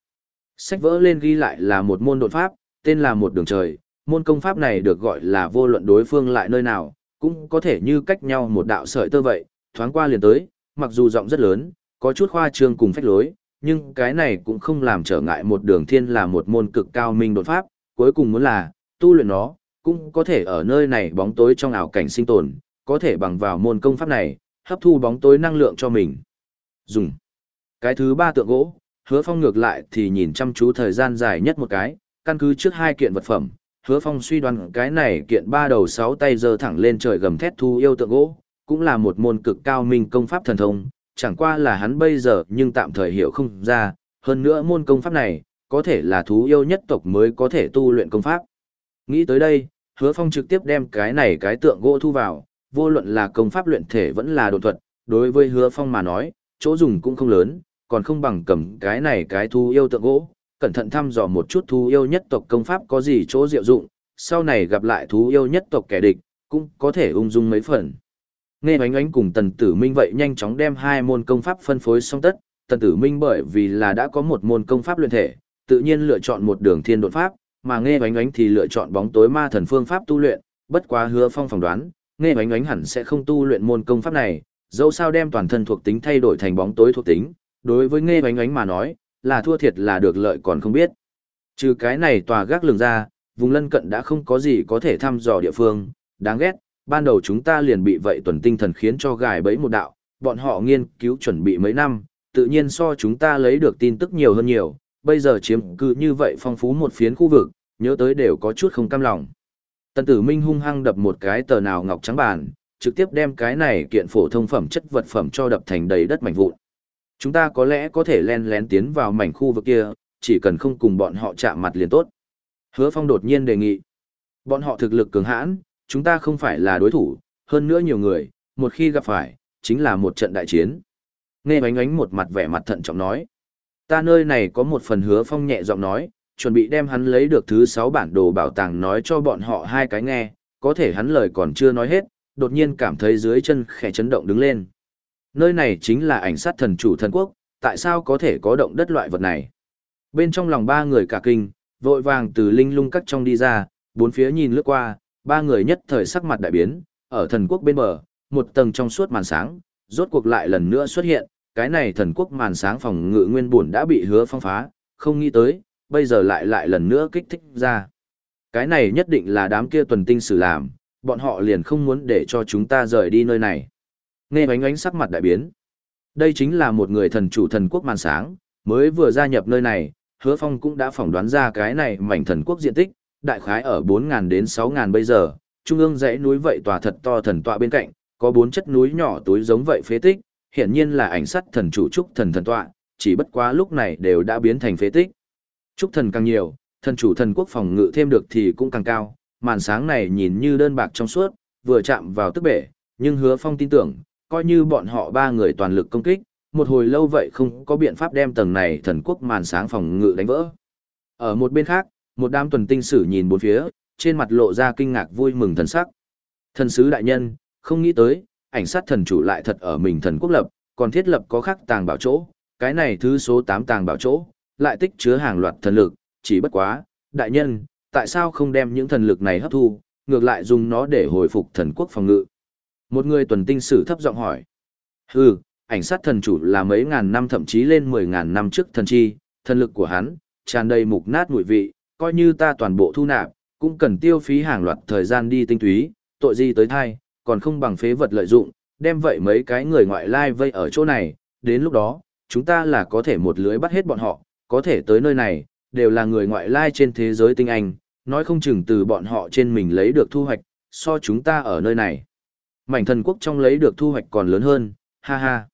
Sách vỡ lên ghi lại là một môn đột pháp, tên là một đường trời, môn công pháp này được gọi là vô luận đối phương lại nơi nào, cũng có thể như cách nhau một đạo sợi tơ vậy, thoáng qua liền tới, mặc dù rộng rất lớn, có chút khoa trương cùng phách lối, nhưng cái này cũng không làm trở ngại một đường thiên là một môn cực cao minh đột pháp, cuối cùng muốn là, tu luyện nó, cũng có thể ở nơi này bóng tối trong ảo cảnh sinh tồn, có thể bằng vào môn công pháp này, hấp thu bóng tối năng lượng cho mình. Dùng. Cái thứ ba tượng gỗ, hứa phong ngược lại thì nhìn chăm chú thời gian dài nhất một cái, căn cứ trước hai kiện vật phẩm, hứa phong suy đoán cái này kiện ba đầu sáu tay giơ thẳng lên trời gầm thét thu yêu tượng gỗ, cũng là một môn cực cao minh công pháp thần thông, chẳng qua là hắn bây giờ nhưng tạm thời hiểu không ra, hơn nữa môn công pháp này, có thể là thú yêu nhất tộc mới có thể tu luyện công pháp. Nghĩ tới đây, hứa phong trực tiếp đem cái này cái tượng gỗ thu vào, vô luận là công pháp luyện thể vẫn là đột thuật, đối với hứa phong mà nói, chỗ dùng cũng không lớn, còn không bằng cầm cái này cái thú yêu tượng gỗ, cẩn thận thăm dò một chút thú yêu nhất tộc công pháp có gì chỗ diệu dụng, sau này gặp lại thú yêu nhất tộc kẻ địch, cũng có thể ung dung mấy phần. Nghe ánh ánh cùng tần tử minh vậy nhanh chóng đem hai môn công pháp phân phối xong tất, tần tử minh bởi vì là đã có một môn công pháp luyện thể, tự nhiên lựa chọn một đường thiên đột pháp, mà nghe ánh ánh thì lựa chọn bóng tối ma thần phương pháp tu luyện, bất quá hứa phong phỏng đoán, nghe ánh ánh hẳn sẽ không tu luyện môn công pháp này, dẫu sao đem toàn thân thuộc tính thay đổi thành bóng tối thuộc tính, đối với nghe oánh oánh mà nói, là thua thiệt là được lợi còn không biết. Trừ cái này tòa gác lường ra, vùng lân cận đã không có gì có thể thăm dò địa phương, đáng ghét, ban đầu chúng ta liền bị vậy tuần tinh thần khiến cho gài bẫy một đạo, bọn họ nghiên cứu chuẩn bị mấy năm, tự nhiên so chúng ta lấy được tin tức nhiều hơn nhiều, bây giờ chiếm cứ như vậy phong phú một phiến khu vực, nhớ tới đều có chút không cam lòng. Tần tử minh hung hăng đập một cái tờ nào ngọc trắng bàn, trực tiếp đem cái này kiện phổ thông phẩm chất vật phẩm cho đập thành đầy đất mảnh vụn. Chúng ta có lẽ có thể len lén tiến vào mảnh khu vực kia, chỉ cần không cùng bọn họ chạm mặt liền tốt. Hứa Phong đột nhiên đề nghị. Bọn họ thực lực cường hãn, chúng ta không phải là đối thủ, hơn nữa nhiều người, một khi gặp phải, chính là một trận đại chiến. Nghe bánh ánh một mặt vẻ mặt thận trọng nói. Ta nơi này có một phần hứa phong nhẹ giọng nói, chuẩn bị đem hắn lấy được thứ sáu bản đồ bảo tàng nói cho bọn họ hai cái nghe, có thể hắn lời còn chưa nói hết, đột nhiên cảm thấy dưới chân khẽ chấn động đứng lên. Nơi này chính là ảnh sát thần chủ thần quốc, tại sao có thể có động đất loại vật này? Bên trong lòng ba người cả kinh, vội vàng từ linh lung cắt trong đi ra, bốn phía nhìn lướt qua, ba người nhất thời sắc mặt đại biến, ở thần quốc bên bờ, một tầng trong suốt màn sáng, rốt cuộc lại lần nữa xuất hiện, cái này thần quốc màn sáng phòng ngự nguyên buồn đã bị hứa phong phá, không nghĩ tới, bây giờ lại lại lần nữa kích thích ra. Cái này nhất định là đám kia tuần tinh sử làm, bọn họ liền không muốn để cho chúng ta rời đi nơi này. Nghe ánh ánh sắc mặt đại biến. Đây chính là một người thần chủ thần quốc màn sáng, mới vừa gia nhập nơi này, hứa phong cũng đã phỏng đoán ra cái này mảnh thần quốc diện tích, đại khái ở 4.000 đến 6.000 bây giờ, trung ương dãy núi vậy tòa thật to thần tọa bên cạnh, có bốn chất núi nhỏ túi giống vậy phế tích, hiển nhiên là ảnh sắt thần chủ trúc thần thần tọa, chỉ bất quá lúc này đều đã biến thành phế tích. Trúc thần càng nhiều, thần chủ thần quốc phòng ngự thêm được thì cũng càng cao, màn sáng này nhìn như đơn bạc trong suốt, vừa chạm vào tức bể, nhưng hứa phong tin tưởng, coi như bọn họ ba người toàn lực công kích, một hồi lâu vậy không có biện pháp đem tầng này thần quốc màn sáng phòng ngự đánh vỡ. Ở một bên khác, một đám tuần tinh sử nhìn bốn phía, trên mặt lộ ra kinh ngạc vui mừng thần sắc. Thần sứ đại nhân, không nghĩ tới, ảnh sát thần chủ lại thật ở mình thần quốc lập, còn thiết lập có khắc tàng bảo chỗ, cái này thứ số 8 tàng bảo chỗ, lại tích chứa hàng loạt thần lực, chỉ bất quá, đại nhân, tại sao không đem những thần lực này hấp thu, ngược lại dùng nó để hồi phục thần quốc phòng ngự. Một người tuần tinh sử thấp giọng hỏi. Hừ, ảnh sát thần chủ là mấy ngàn năm thậm chí lên mười ngàn năm trước thần chi, thần lực của hắn, tràn đầy mục nát mùi vị, coi như ta toàn bộ thu nạp, cũng cần tiêu phí hàng loạt thời gian đi tinh túy, tội gì tới thai, còn không bằng phế vật lợi dụng, đem vậy mấy cái người ngoại lai vây ở chỗ này, đến lúc đó, chúng ta là có thể một lưới bắt hết bọn họ, có thể tới nơi này, đều là người ngoại lai trên thế giới tinh anh, nói không chừng từ bọn họ trên mình lấy được thu hoạch, so chúng ta ở nơi này. Mảnh thần quốc trong lấy được thu hoạch còn lớn hơn, ha ha.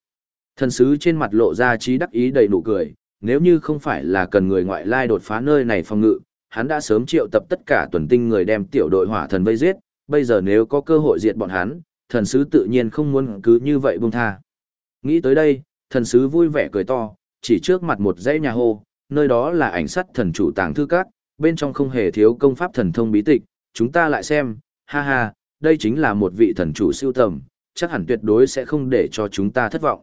Thần sứ trên mặt lộ ra trí đắc ý đầy nụ cười, nếu như không phải là cần người ngoại lai đột phá nơi này phòng ngự, hắn đã sớm triệu tập tất cả tuần tinh người đem tiểu đội hỏa thần vây giết, bây giờ nếu có cơ hội diệt bọn hắn, thần sứ tự nhiên không muốn cứ như vậy buông tha. Nghĩ tới đây, thần sứ vui vẻ cười to, chỉ trước mặt một dãy nhà hồ, nơi đó là ảnh sắt thần chủ tàng thư các, bên trong không hề thiếu công pháp thần thông bí tịch, chúng ta lại xem, ha ha, đây chính là một vị thần chủ siêu tầm, chắc hẳn tuyệt đối sẽ không để cho chúng ta thất vọng.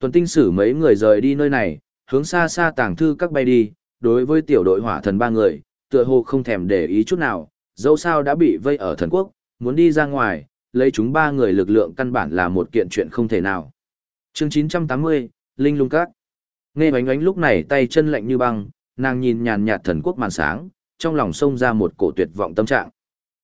Tuần tinh sử mấy người rời đi nơi này, hướng xa xa tàng thư các bay đi, đối với tiểu đội hỏa thần ba người, tựa hồ không thèm để ý chút nào, dẫu sao đã bị vây ở thần quốc, muốn đi ra ngoài, lấy chúng ba người lực lượng căn bản là một kiện chuyện không thể nào. Chương 980, Linh Lung Các Nghe bánh ánh lúc này tay chân lạnh như băng, nàng nhìn nhàn nhạt thần quốc màn sáng, trong lòng xông ra một cổ tuyệt vọng tâm trạng.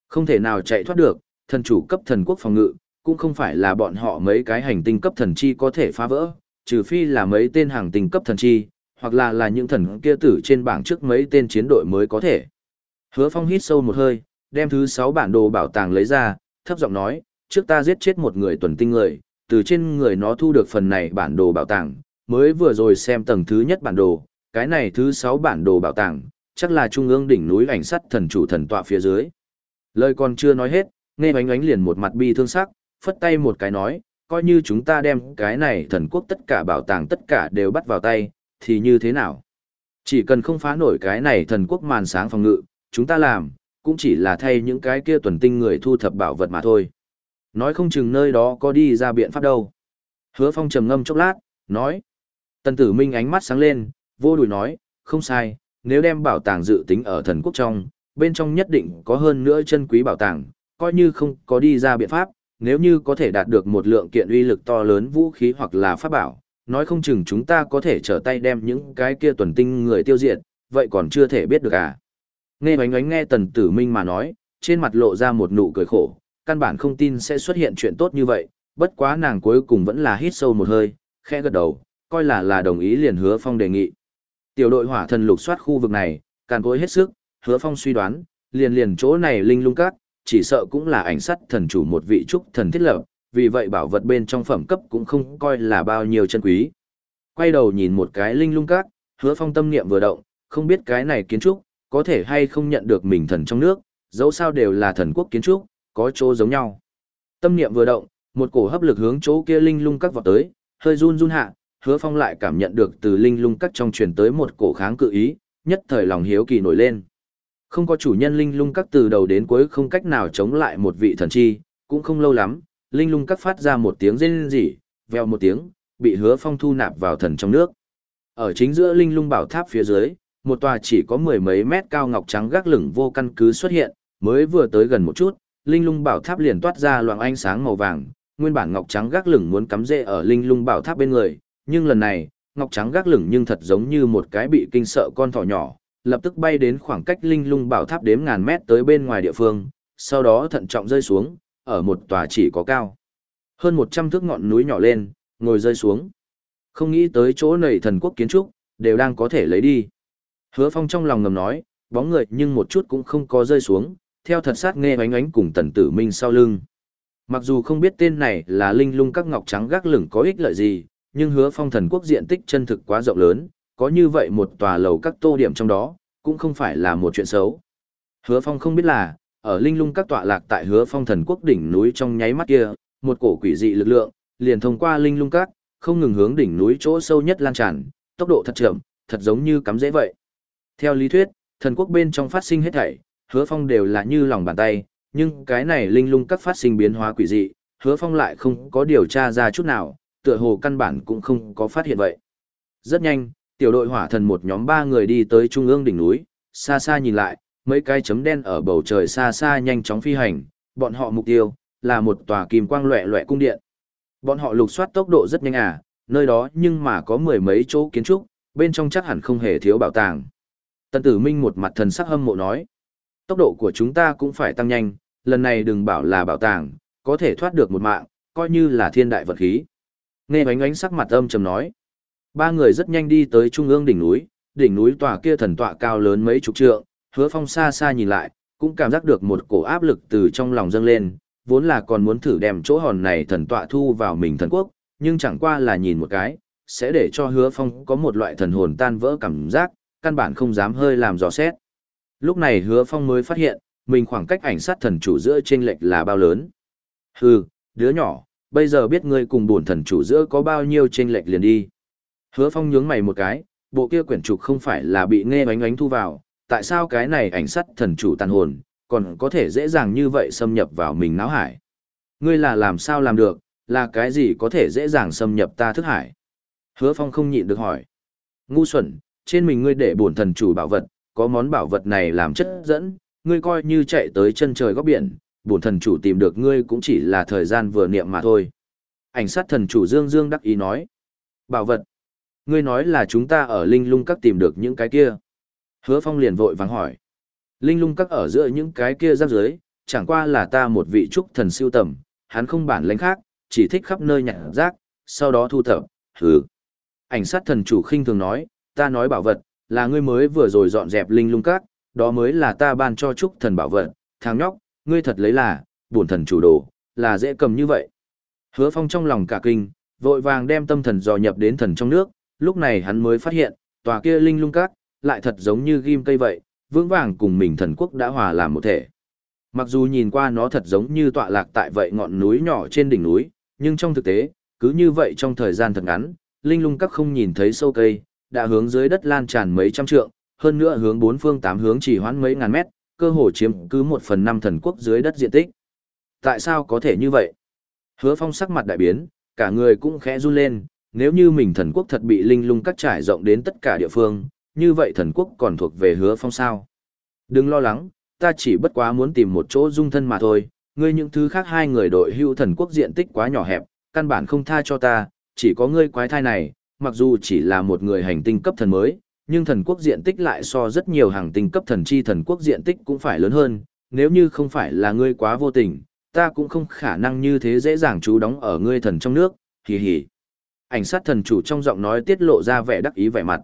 Không thể nào chạy thoát được, thần chủ cấp thần quốc phòng ngự, cũng không phải là bọn họ mấy cái hành tinh cấp thần chi có thể phá vỡ, trừ phi là mấy tên hàng tinh cấp thần chi, hoặc là là những thần kia tử trên bảng trước mấy tên chiến đội mới có thể. Hứa Phong hít sâu một hơi, đem thứ sáu bản đồ bảo tàng lấy ra, thấp giọng nói, trước ta giết chết một người tuần tinh người, từ trên người nó thu được phần này bản đồ bảo tàng, mới vừa rồi xem tầng thứ nhất bản đồ, cái này thứ sáu bản đồ bảo tàng, chắc là trung ương đỉnh núi ảnh sắt thần chủ thần tọa phía dưới. Lời còn chưa nói hết, nghe oánh ánh liền một mặt bi thương sắc, phất tay một cái nói, coi như chúng ta đem cái này thần quốc tất cả bảo tàng tất cả đều bắt vào tay, thì như thế nào? Chỉ cần không phá nổi cái này thần quốc màn sáng phòng ngự, chúng ta làm, cũng chỉ là thay những cái kia tuần tinh người thu thập bảo vật mà thôi. Nói không chừng nơi đó có đi ra biện pháp đâu. Hứa phong trầm ngâm chốc lát, nói. Tần tử minh ánh mắt sáng lên, vô đùi nói, không sai, nếu đem bảo tàng dự tính ở thần quốc trong, bên trong nhất định có hơn nữa chân quý bảo tàng, coi như không có đi ra biện pháp, nếu như có thể đạt được một lượng kiện uy lực to lớn vũ khí hoặc là pháp bảo, nói không chừng chúng ta có thể trở tay đem những cái kia tuần tinh người tiêu diệt, vậy còn chưa thể biết được à. Nghe bánh ánh nghe tần tử minh mà nói, trên mặt lộ ra một nụ cười khổ, căn bản không tin sẽ xuất hiện chuyện tốt như vậy, bất quá nàng cuối cùng vẫn là hít sâu một hơi, khẽ gật đầu, coi là là đồng ý liền hứa phong đề nghị. Tiểu đội hỏa thần lục soát khu vực này, càn cối hết sức, hứa phong suy đoán, liền liền chỗ này linh lung cát, chỉ sợ cũng là ảnh sắt thần chủ một vị trúc thần thiết lập, vì vậy bảo vật bên trong phẩm cấp cũng không coi là bao nhiêu chân quý. Quay đầu nhìn một cái linh lung cát, hứa phong tâm niệm vừa động, không biết cái này kiến trúc, có thể hay không nhận được mình thần trong nước, dẫu sao đều là thần quốc kiến trúc, có chỗ giống nhau. Tâm niệm vừa động, một cổ hấp lực hướng chỗ kia linh lung các vọt tới, hơi run run hạ, hứa phong lại cảm nhận được từ linh lung các trong truyền tới một cổ kháng cự ý, nhất thời lòng hiếu kỳ nổi lên. Không có chủ nhân linh lung các từ đầu đến cuối không cách nào chống lại một vị thần chi, cũng không lâu lắm, linh lung các phát ra một tiếng rên rỉ, veo một tiếng, bị hứa phong thu nạp vào thần trong nước. Ở chính giữa linh lung bảo tháp phía dưới, một tòa chỉ có mười mấy mét cao ngọc trắng gác lửng vô căn cứ xuất hiện, mới vừa tới gần một chút, linh lung bảo tháp liền toát ra loạng ánh sáng màu vàng, nguyên bản ngọc trắng gác lửng muốn cắm rễ ở linh lung bảo tháp bên người, nhưng lần này, ngọc trắng gác lửng nhưng thật giống như một cái bị kinh sợ con thỏ nhỏ, lập tức bay đến khoảng cách linh lung bảo tháp đếm ngàn mét tới bên ngoài địa phương, sau đó thận trọng rơi xuống, ở một tòa chỉ có cao. Hơn 100 thước ngọn núi nhỏ lên, ngồi rơi xuống. Không nghĩ tới chỗ này thần quốc kiến trúc, đều đang có thể lấy đi. Hứa phong trong lòng ngầm nói, bóng người nhưng một chút cũng không có rơi xuống, theo thật sát nghe ánh ánh cùng tần tử minh sau lưng. Mặc dù không biết tên này là linh lung các ngọc trắng gác lửng có ích lợi gì, nhưng hứa phong thần quốc diện tích chân thực quá rộng lớn, có như vậy một tòa lầu các tô điểm trong đó, cũng không phải là một chuyện xấu. Hứa phong không biết là, ở linh lung các tọa lạc tại hứa phong thần quốc đỉnh núi trong nháy mắt kia, một cổ quỷ dị lực lượng, liền thông qua linh lung các, không ngừng hướng đỉnh núi chỗ sâu nhất lan tràn, tốc độ thật chậm, thật giống như cắm dễ vậy. Theo lý thuyết, thần quốc bên trong phát sinh hết thảy, hứa phong đều là như lòng bàn tay, nhưng cái này linh lung các phát sinh biến hóa quỷ dị, hứa phong lại không có điều tra ra chút nào, tựa hồ căn bản cũng không có phát hiện vậy. Rất nhanh, tiểu đội hỏa thần một nhóm ba người đi tới trung ương đỉnh núi, xa xa nhìn lại, mấy cái chấm đen ở bầu trời xa xa nhanh chóng phi hành, bọn họ mục tiêu là một tòa kim quang loẻ loẻ cung điện. Bọn họ lục soát tốc độ rất nhanh à, nơi đó nhưng mà có mười mấy chỗ kiến trúc, bên trong chắc hẳn không hề thiếu bảo tàng. Tần Tử Minh một mặt thần sắc hâm mộ nói, tốc độ của chúng ta cũng phải tăng nhanh, lần này đừng bảo là bảo tàng, có thể thoát được một mạng, coi như là thiên đại vật khí. Nghe ánh ánh sắc mặt âm trầm nói, ba người rất nhanh đi tới trung ương đỉnh núi, đỉnh núi tòa kia thần tọa cao lớn mấy chục trượng, hứa phong xa xa nhìn lại, cũng cảm giác được một cổ áp lực từ trong lòng dâng lên, vốn là còn muốn thử đem chỗ hòn này thần tọa thu vào mình thần quốc, nhưng chẳng qua là nhìn một cái, sẽ để cho hứa phong có một loại thần hồn tan vỡ cảm giác, căn bản không dám hơi làm dò xét. Lúc này hứa phong mới phát hiện, mình khoảng cách ảnh sát thần chủ giữa trên lệch là bao lớn. Hừ, đứa nhỏ, bây giờ biết ngươi cùng bổn thần chủ giữa có bao nhiêu trên lệch liền đi. Hứa phong nhướng mày một cái, bộ kia quyển trục không phải là bị nghe ánh ánh thu vào, tại sao cái này ảnh sát thần chủ tàn hồn, còn có thể dễ dàng như vậy xâm nhập vào mình não hải. Ngươi là làm sao làm được, là cái gì có thể dễ dàng xâm nhập ta thức hải? Hứa Phong không nhịn được hỏi. Ngu xuẩn, trên mình ngươi để bổn thần chủ bảo vật, có món bảo vật này làm chất dẫn, ngươi coi như chạy tới chân trời góc biển, bổn thần chủ tìm được ngươi cũng chỉ là thời gian vừa niệm mà thôi. Ảnh sát thần chủ Dương Dương đắc ý nói. Bảo vật. Ngươi nói là chúng ta ở linh lung các tìm được những cái kia. Hứa Phong liền vội vàng hỏi. Linh lung các ở giữa những cái kia giáp dưới, chẳng qua là ta một vị trúc thần siêu tầm, hắn không bản lãnh khác, chỉ thích khắp nơi nhặt rác, sau đó thu thập, hừ. Ảnh sát thần chủ khinh thường nói, ta nói bảo vật, là ngươi mới vừa rồi dọn dẹp linh lung các, đó mới là ta ban cho trúc thần bảo vật, thằng nhóc, ngươi thật lấy là, bổn thần chủ đồ, là dễ cầm như vậy. Hứa phong trong lòng cả kinh, vội vàng đem tâm thần dò nhập đến thần trong nước, lúc này hắn mới phát hiện, tòa kia linh lung các, lại thật giống như ghim cây vậy, vững vàng cùng mình thần quốc đã hòa làm một thể. Mặc dù nhìn qua nó thật giống như tọa lạc tại vậy ngọn núi nhỏ trên đỉnh núi, nhưng trong thực tế, cứ như vậy trong thời gian thật ngắn, linh lung các không nhìn thấy sâu cây, đã hướng dưới đất lan tràn mấy trăm trượng, hơn nữa hướng bốn phương tám hướng chỉ hoãn mấy ngàn mét, cơ hồ chiếm cứ một phần năm thần quốc dưới đất diện tích. Tại sao có thể như vậy? Hứa phong sắc mặt đại biến, cả người cũng khẽ run lên, nếu như mình thần quốc thật bị linh lung cắt trải rộng đến tất cả địa phương, như vậy thần quốc còn thuộc về hứa phong sao. Đừng lo lắng, ta chỉ bất quá muốn tìm một chỗ dung thân mà thôi, ngươi những thứ khác hai người đội hưu thần quốc diện tích quá nhỏ hẹp, căn bản không tha cho ta, chỉ có ngươi quái thai này, mặc dù chỉ là một người hành tinh cấp thần mới, nhưng thần quốc diện tích lại so rất nhiều hàng tinh cấp thần chi thần quốc diện tích cũng phải lớn hơn, nếu như không phải là ngươi quá vô tình, ta cũng không khả năng như thế dễ dàng trú đóng ở ngươi thần trong nước, hì hì. Ảnh sát thần chủ trong giọng nói tiết lộ ra vẻ đắc ý vẻ mặt.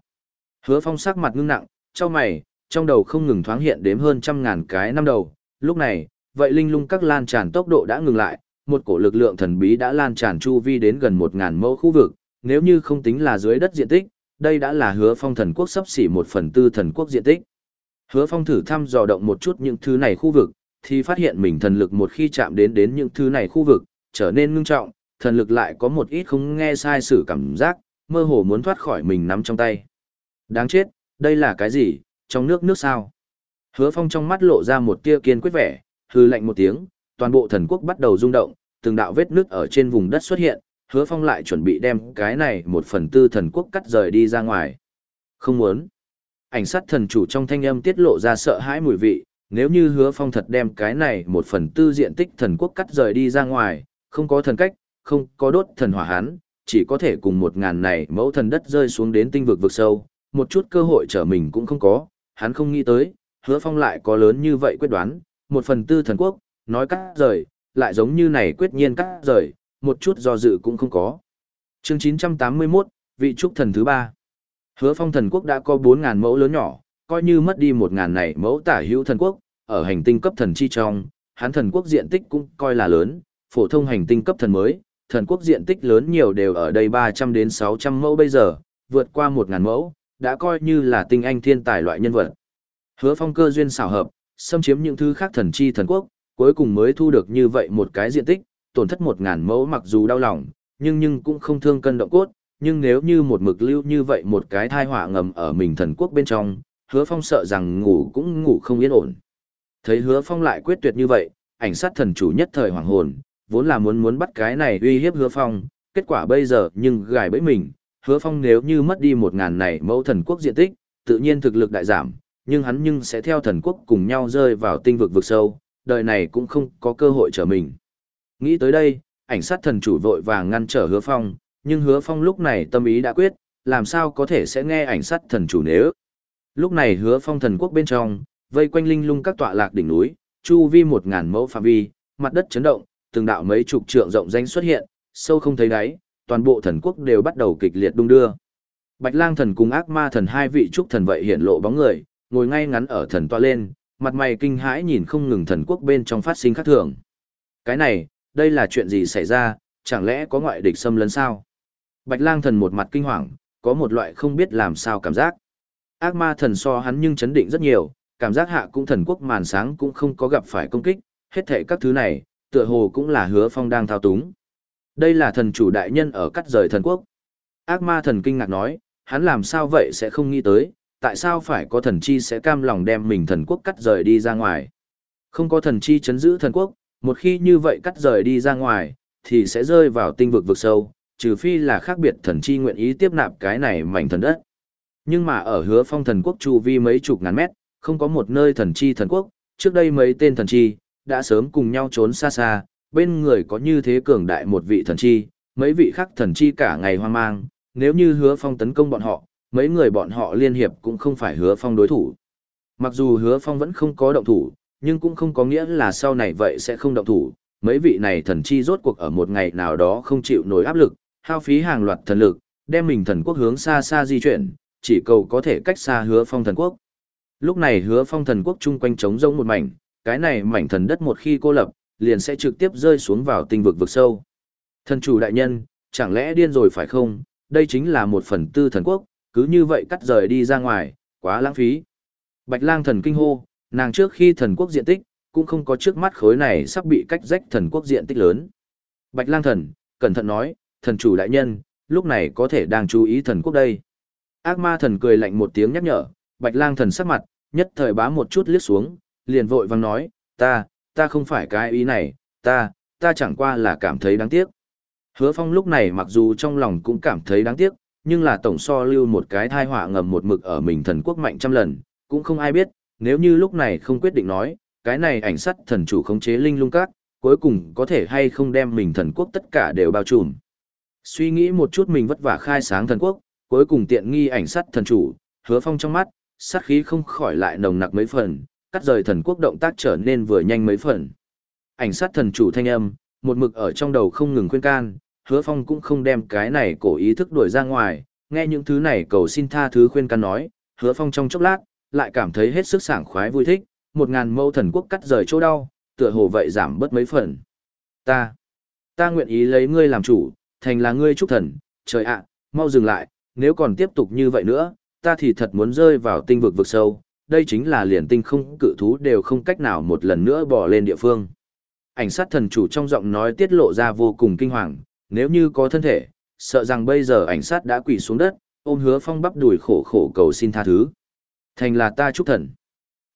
Hứa phong sắc mặt ngưng nặng, trong mày, trong đầu không ngừng thoáng hiện đếm hơn trăm ngàn cái năm đầu. Lúc này, vậy linh lung các lan tràn tốc độ đã ngừng lại, một cổ lực lượng thần bí đã lan tràn chu vi đến gần một ngàn mẫu khu vực, nếu như không tính là dưới đất diện tích, đây đã là hứa phong thần quốc sắp xỉ một phần tư thần quốc diện tích. Hứa phong thử thăm dò động một chút những thứ này khu vực, thì phát hiện mình thần lực một khi chạm đến đến những thứ này khu vực, trở nên ngưng trọng, thần lực lại có một ít không nghe sai sử cảm giác, mơ hồ muốn thoát khỏi mình nắm trong tay. Đáng chết, đây là cái gì, trong nước nước sao? Hứa phong trong mắt lộ ra một tia kiên quyết vẻ, hư lạnh một tiếng, toàn bộ thần quốc bắt đầu rung động, từng đạo vết nước ở trên vùng đất xuất hiện, hứa phong lại chuẩn bị đem cái này một phần tư thần quốc cắt rời đi ra ngoài. Không muốn. Ảnh sát thần chủ trong thanh âm tiết lộ ra sợ hãi mùi vị, nếu như hứa phong thật đem cái này một phần tư diện tích thần quốc cắt rời đi ra ngoài, không có thần cách, không có đốt thần hỏa hắn chỉ có thể cùng một ngàn này mẫu thần đất rơi xuống đến tinh vực vực sâu, một chút cơ hội trở mình cũng không có, hắn không nghĩ tới, hứa phong lại có lớn như vậy quyết đoán, một phần tư thần quốc, nói cắt rời, lại giống như này quyết nhiên cắt rời, một chút do dự cũng không có. Chương 981, vị trúc thần thứ ba. Hứa phong thần quốc đã có 4.000 mẫu lớn nhỏ, coi như mất đi 1.000 này mẫu tả hữu thần quốc, ở hành tinh cấp thần chi trong, hắn thần quốc diện tích cũng coi là lớn, phổ thông hành tinh cấp thần mới, thần quốc diện tích lớn nhiều đều ở đây 300 đến 600 mẫu bây giờ, vượt qua 1.000 mẫu, đã coi như là tinh anh thiên tài loại nhân vật. Hứa phong cơ duyên xảo hợp, xâm chiếm những thứ khác thần chi thần quốc, cuối cùng mới thu được như vậy một cái diện tích, tổn thất 1.000 mẫu mặc dù đau lòng, nhưng nhưng cũng không thương cân động cốt, nhưng nếu như một mực lưu như vậy một cái thai họa ngầm ở mình thần quốc bên trong, hứa phong sợ rằng ngủ cũng ngủ không yên ổn. Thấy hứa phong lại quyết tuyệt như vậy, ảnh sát thần chủ nhất thời hoàng hồn, vốn là muốn muốn bắt cái này uy hiếp hứa phong, kết quả bây giờ nhưng gài bẫy mình, hứa phong nếu như mất đi một ngàn này mẫu thần quốc diện tích, tự nhiên thực lực đại giảm, nhưng hắn nhưng sẽ theo thần quốc cùng nhau rơi vào tinh vực vực sâu, đời này cũng không có cơ hội trở mình. Nghĩ tới đây, ảnh sát thần chủ vội vàng ngăn trở hứa phong, nhưng hứa phong lúc này tâm ý đã quyết, làm sao có thể sẽ nghe ảnh sát thần chủ nếu. Lúc này hứa phong thần quốc bên trong, vây quanh linh lung các tọa lạc đỉnh núi, chu vi một ngàn mẫu phạm vi, mặt đất chấn động, từng đạo mấy chục trượng rộng danh xuất hiện, sâu không thấy đáy, toàn bộ thần quốc đều bắt đầu kịch liệt đung đưa. Bạch Lang thần cùng ác ma thần hai vị trúc thần vậy hiện lộ bóng người, ngồi ngay ngắn ở thần toa lên, mặt mày kinh hãi nhìn không ngừng thần quốc bên trong phát sinh khác thường. Cái này, đây là chuyện gì xảy ra, chẳng lẽ có ngoại địch xâm lấn sao? Bạch lang thần một mặt kinh hoàng, có một loại không biết làm sao cảm giác. Ác ma thần so hắn nhưng chấn định rất nhiều, cảm giác hạ cũng thần quốc màn sáng cũng không có gặp phải công kích, hết thệ các thứ này, tựa hồ cũng là hứa phong đang thao túng. Đây là thần chủ đại nhân ở cắt rời thần quốc. Ác ma thần kinh ngạc nói, hắn làm sao vậy sẽ không nghĩ tới, tại sao phải có thần chi sẽ cam lòng đem mình thần quốc cắt rời đi ra ngoài. Không có thần chi chấn giữ thần quốc, một khi như vậy cắt rời đi ra ngoài, thì sẽ rơi vào tinh vực vực sâu, trừ phi là khác biệt thần chi nguyện ý tiếp nạp cái này mảnh thần đất. Nhưng mà ở hứa phong thần quốc chu vi mấy chục ngàn mét, không có một nơi thần chi thần quốc, trước đây mấy tên thần chi, đã sớm cùng nhau trốn xa xa, bên người có như thế cường đại một vị thần chi, mấy vị khác thần chi cả ngày hoang mang, nếu như hứa phong tấn công bọn họ, mấy người bọn họ liên hiệp cũng không phải hứa phong đối thủ. Mặc dù hứa phong vẫn không có động thủ, nhưng cũng không có nghĩa là sau này vậy sẽ không động thủ. Mấy vị này thần chi rốt cuộc ở một ngày nào đó không chịu nổi áp lực, hao phí hàng loạt thần lực, đem mình thần quốc hướng xa xa di chuyển, chỉ cầu có thể cách xa hứa phong thần quốc. Lúc này hứa phong thần quốc chung quanh trống rỗng một mảnh, cái này mảnh thần đất một khi cô lập, liền sẽ trực tiếp rơi xuống vào tinh vực vực sâu. Thần chủ đại nhân, chẳng lẽ điên rồi phải không, đây chính là một phần tư thần quốc, cứ như vậy cắt rời đi ra ngoài, quá lãng phí. Bạch lang thần kinh hô, nàng trước khi thần quốc diện tích, cũng không có trước mắt khối này sắp bị cách rách thần quốc diện tích lớn. Bạch lang thần, cẩn thận nói, thần chủ đại nhân, lúc này có thể đang chú ý thần quốc đây. Ác ma thần cười lạnh một tiếng nhắc nhở, bạch lang thần sắc mặt, nhất thời bá một chút liếc xuống, liền vội vang nói, ta, ta không phải cái ý này, ta, ta chẳng qua là cảm thấy đáng tiếc. Hứa phong lúc này mặc dù trong lòng cũng cảm thấy đáng tiếc, nhưng là tổng so lưu một cái thai họa ngầm một mực ở mình thần quốc mạnh trăm lần, cũng không ai biết, nếu như lúc này không quyết định nói, cái này ảnh sắt thần chủ khống chế linh lung các, cuối cùng có thể hay không đem mình thần quốc tất cả đều bao trùm. Suy nghĩ một chút mình vất vả khai sáng thần quốc, cuối cùng tiện nghi ảnh sắt thần chủ, hứa phong trong mắt, sát khí không khỏi lại nồng nặc mấy phần, cắt rời thần quốc động tác trở nên vừa nhanh mấy phần. Ảnh sát thần chủ thanh âm, một mực ở trong đầu không ngừng khuyên can, hứa phong cũng không đem cái này cổ ý thức đuổi ra ngoài, nghe những thứ này cầu xin tha thứ khuyên can nói, hứa phong trong chốc lát, lại cảm thấy hết sức sảng khoái vui thích, một ngàn mâu thần quốc cắt rời chỗ đau, tựa hồ vậy giảm bớt mấy phần. Ta, ta nguyện ý lấy ngươi làm chủ, thành là ngươi trúc thần, trời ạ, mau dừng lại, nếu còn tiếp tục như vậy nữa, ta thì thật muốn rơi vào tinh vực vực sâu, đây chính là liền tinh không cự thú đều không cách nào một lần nữa bỏ lên địa phương. Ảnh sát thần chủ trong giọng nói tiết lộ ra vô cùng kinh hoàng, nếu như có thân thể, sợ rằng bây giờ ảnh sát đã quỳ xuống đất, ôm hứa phong bắp đùi khổ khổ cầu xin tha thứ. Thành là ta chúc thần.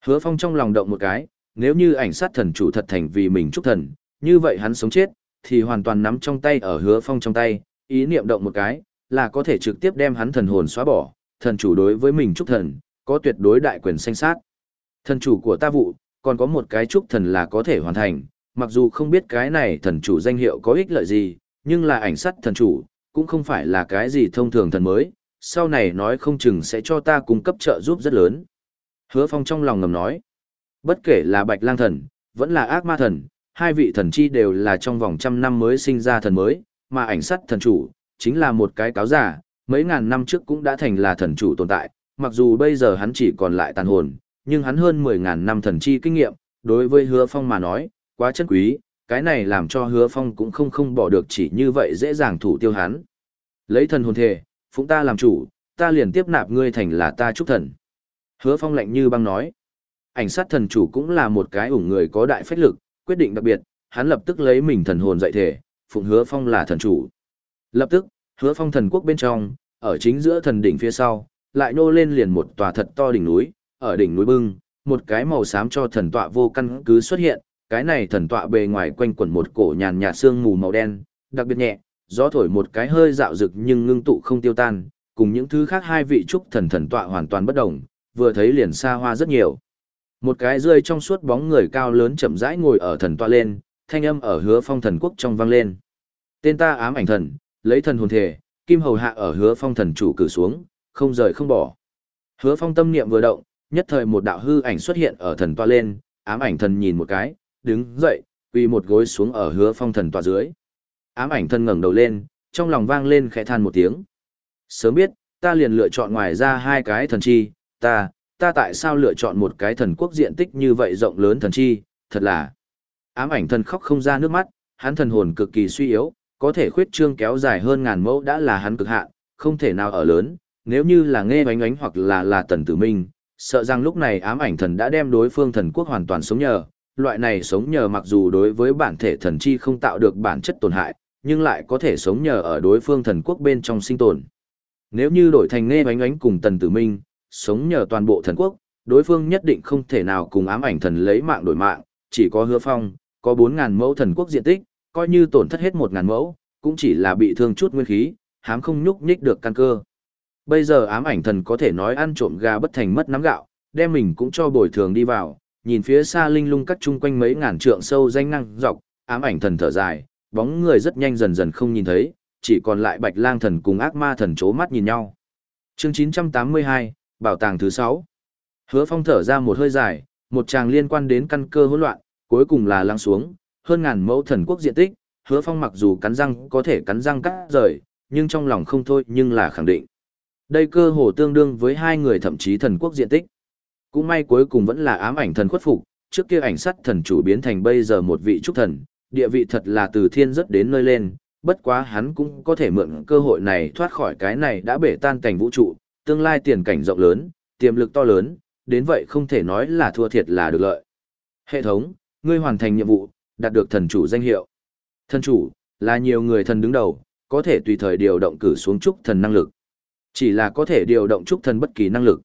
Hứa phong trong lòng động một cái, nếu như ảnh sát thần chủ thật thành vì mình chúc thần, như vậy hắn sống chết, thì hoàn toàn nắm trong tay ở hứa phong trong tay, ý niệm động một cái, là có thể trực tiếp đem hắn thần hồn xóa bỏ, thần chủ đối với mình chúc thần, có tuyệt đối đại quyền sanh sát. Thần chủ của ta vụ, còn có một cái trúc thần là có thể hoàn thành, mặc dù không biết cái này thần chủ danh hiệu có ích lợi gì, nhưng là ảnh sắt thần chủ, cũng không phải là cái gì thông thường thần mới, sau này nói không chừng sẽ cho ta cung cấp trợ giúp rất lớn. Hứa Phong trong lòng ngầm nói, bất kể là Bạch Lang thần, vẫn là ác ma thần, hai vị thần chi đều là trong vòng trăm năm mới sinh ra thần mới, mà ảnh sắt thần chủ, chính là một cái cáo giả, mấy ngàn năm trước cũng đã thành là thần chủ tồn tại, mặc dù bây giờ hắn chỉ còn lại tàn hồn, nhưng hắn hơn 10.000 năm thần chi kinh nghiệm, đối với hứa phong mà nói, quá chân quý, cái này làm cho hứa phong cũng không không bỏ được chỉ như vậy dễ dàng thủ tiêu hắn. Lấy thần hồn thể, phụng ta làm chủ, ta liền tiếp nạp ngươi thành là ta trúc thần. Hứa phong lạnh như băng nói, ảnh sát thần chủ cũng là một cái ủng người có đại phách lực, quyết định đặc biệt, hắn lập tức lấy mình thần hồn dạy thể, phụng hứa phong là thần chủ. Lập tức, hứa phong thần quốc bên trong, ở chính giữa thần đỉnh phía sau, lại nô lên liền một tòa thật to đỉnh núi, ở đỉnh núi bưng, một cái màu xám cho thần tọa vô căn cứ xuất hiện, cái này thần tọa bề ngoài quanh quẩn một cổ nhàn nhạt sương mù màu đen, đặc biệt nhẹ, gió thổi một cái hơi dạo rực nhưng ngưng tụ không tiêu tan, cùng những thứ khác hai vị trúc thần thần tọa hoàn toàn bất động, vừa thấy liền xa hoa rất nhiều. Một cái rơi trong suốt bóng người cao lớn chậm rãi ngồi ở thần tọa lên, thanh âm ở hứa phong thần quốc trong vang lên. Tên ta ám ảnh thần, lấy thần hồn thể, kim hầu hạ ở hứa phong thần chủ cử xuống, không rời không bỏ. Hứa phong tâm niệm vừa động, nhất thời một đạo hư ảnh xuất hiện ở thần toa lên, ám ảnh thần nhìn một cái, đứng dậy, quỳ một gối xuống ở hứa phong thần toa dưới. Ám ảnh thần ngẩng đầu lên, trong lòng vang lên khẽ than một tiếng. Sớm biết, ta liền lựa chọn ngoài ra hai cái thần chi, ta, ta tại sao lựa chọn một cái thần quốc diện tích như vậy rộng lớn thần chi, thật là. Ám ảnh thần khóc không ra nước mắt, hắn thần hồn cực kỳ suy yếu, có thể khuyết trương kéo dài hơn ngàn mẫu đã là hắn cực hạn, không thể nào ở lớn, nếu như là nghe oánh oánh hoặc là là tần tử minh, sợ rằng lúc này ám ảnh thần đã đem đối phương thần quốc hoàn toàn sống nhờ, loại này sống nhờ mặc dù đối với bản thể thần chi không tạo được bản chất tổn hại, nhưng lại có thể sống nhờ ở đối phương thần quốc bên trong sinh tồn. Nếu như đổi thành nghe oánh oánh cùng tần tử minh, sống nhờ toàn bộ thần quốc, đối phương nhất định không thể nào cùng ám ảnh thần lấy mạng đổi mạng, chỉ có hứa phong, có 4.000 mẫu thần quốc diện tích, coi như tổn thất hết 1.000 mẫu, cũng chỉ là bị thương chút nguyên khí, hám không nhúc nhích được căn cơ. Bây giờ ám ảnh thần có thể nói ăn trộm gà bất thành mất nắm gạo, đem mình cũng cho bồi thường đi vào, nhìn phía xa linh lung cắt chung quanh mấy ngàn trượng sâu danh năng dọc, ám ảnh thần thở dài, bóng người rất nhanh dần dần không nhìn thấy, chỉ còn lại bạch lang thần cùng ác ma thần chố mắt nhìn nhau. Chương 982, Bảo tàng thứ 6 Hứa phong thở ra một hơi dài, một tràng liên quan đến căn cơ hỗn loạn, cuối cùng là lắng xuống, hơn ngàn mẫu thần quốc diện tích, hứa phong mặc dù cắn răng có thể cắn răng cắt rời, nhưng trong lòng không thôi nhưng là khẳng định. Đây cơ hồ tương đương với hai người thậm chí thần quốc diện tích. Cũng may cuối cùng vẫn là ám ảnh thần khuất phục, trước kia ảnh sắt thần chủ biến thành bây giờ một vị trúc thần, địa vị thật là từ thiên rất đến nơi lên, bất quá hắn cũng có thể mượn cơ hội này thoát khỏi cái này đã bể tan cảnh vũ trụ, tương lai tiền cảnh rộng lớn, tiềm lực to lớn, đến vậy không thể nói là thua thiệt là được lợi. Hệ thống, ngươi hoàn thành nhiệm vụ, đạt được thần chủ danh hiệu. Thần chủ, là nhiều người thần đứng đầu, có thể tùy thời điều động cử xuống trúc thần năng lực. Chỉ là có thể điều động trúc thần bất kỳ năng lực.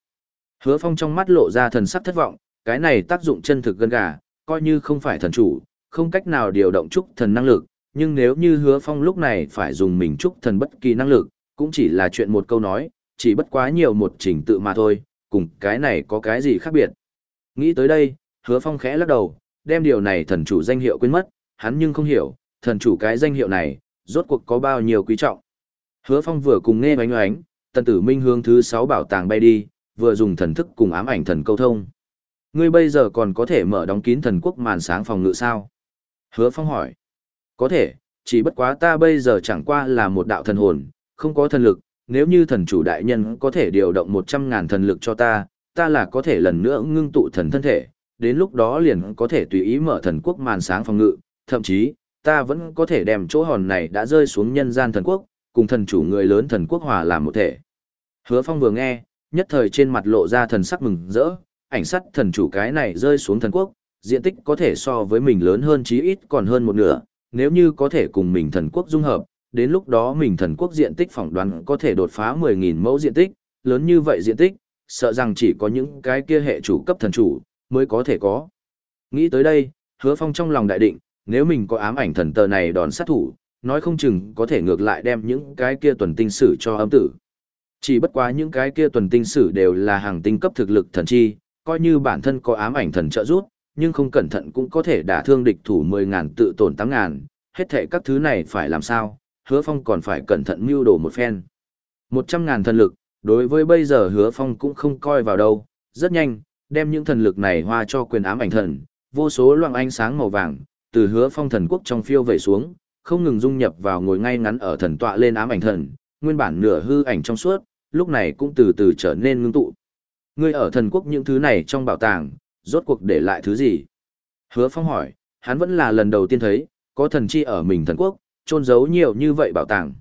Hứa Phong trong mắt lộ ra thần sắc thất vọng, cái này tác dụng chân thực gân gà, coi như không phải thần chủ, không cách nào điều động trúc thần năng lực, nhưng nếu như Hứa Phong lúc này phải dùng mình trúc thần bất kỳ năng lực, cũng chỉ là chuyện một câu nói, chỉ bất quá nhiều một trình tự mà thôi, cùng cái này có cái gì khác biệt. Nghĩ tới đây, Hứa Phong khẽ lắc đầu, đem điều này thần chủ danh hiệu quên mất, hắn nhưng không hiểu, thần chủ cái danh hiệu này, rốt cuộc có bao nhiêu quý trọng. Hứa Phong vừa cùng nghe bánh oánh, tần tử minh hướng thứ sáu bảo tàng bay đi, vừa dùng thần thức cùng ám ảnh thần câu thông. Ngươi bây giờ còn có thể mở đóng kín thần quốc màn sáng phòng ngự sao? Hứa Phong hỏi. Có thể, chỉ bất quá ta bây giờ chẳng qua là một đạo thần hồn, không có thần lực, nếu như thần chủ đại nhân có thể điều động một trăm ngàn thần lực cho ta, ta là có thể lần nữa ngưng tụ thần thân thể, đến lúc đó liền có thể tùy ý mở thần quốc màn sáng phòng ngự, thậm chí, ta vẫn có thể đem chỗ hòn này đã rơi xuống nhân gian thần quốc, cùng thần chủ người lớn thần quốc hòa làm một thể. Hứa Phong vừa nghe, nhất thời trên mặt lộ ra thần sắc mừng rỡ, ảnh sắt thần chủ cái này rơi xuống thần quốc, diện tích có thể so với mình lớn hơn chí ít còn hơn một nửa, nếu như có thể cùng mình thần quốc dung hợp, đến lúc đó mình thần quốc diện tích phỏng đoán có thể đột phá 10.000 mẫu diện tích, lớn như vậy diện tích, sợ rằng chỉ có những cái kia hệ chủ cấp thần chủ, mới có thể có. Nghĩ tới đây, hứa phong trong lòng đại định, nếu mình có ám ảnh thần tờ này đòn sát thủ, nói không chừng có thể ngược lại đem những cái kia tuần tinh sử cho âm tử. Chỉ bất quá những cái kia tuần tinh sử đều là hàng tinh cấp thực lực thần chi, coi như bản thân có ám ảnh thần trợ giúp, nhưng không cẩn thận cũng có thể đả thương địch thủ 10.000 tự tổn 8.000, hết thệ các thứ này phải làm sao, hứa phong còn phải cẩn thận mưu đồ một phen. 100.000 thần lực, đối với bây giờ hứa phong cũng không coi vào đâu, rất nhanh, đem những thần lực này hoa cho quyền ám ảnh thần, vô số loang ánh sáng màu vàng, từ hứa phong thần quốc trong phiêu về xuống, không ngừng dung nhập vào ngồi ngay ngắn ở thần tọa lên ám ảnh thần, nguyên bản nửa hư ảnh trong suốt, lúc này cũng từ từ trở nên ngưng tụ. Ngươi ở thần quốc những thứ này trong bảo tàng, rốt cuộc để lại thứ gì? Hứa Phong hỏi, hắn vẫn là lần đầu tiên thấy, có thần chi ở mình thần quốc, trôn giấu nhiều như vậy bảo tàng.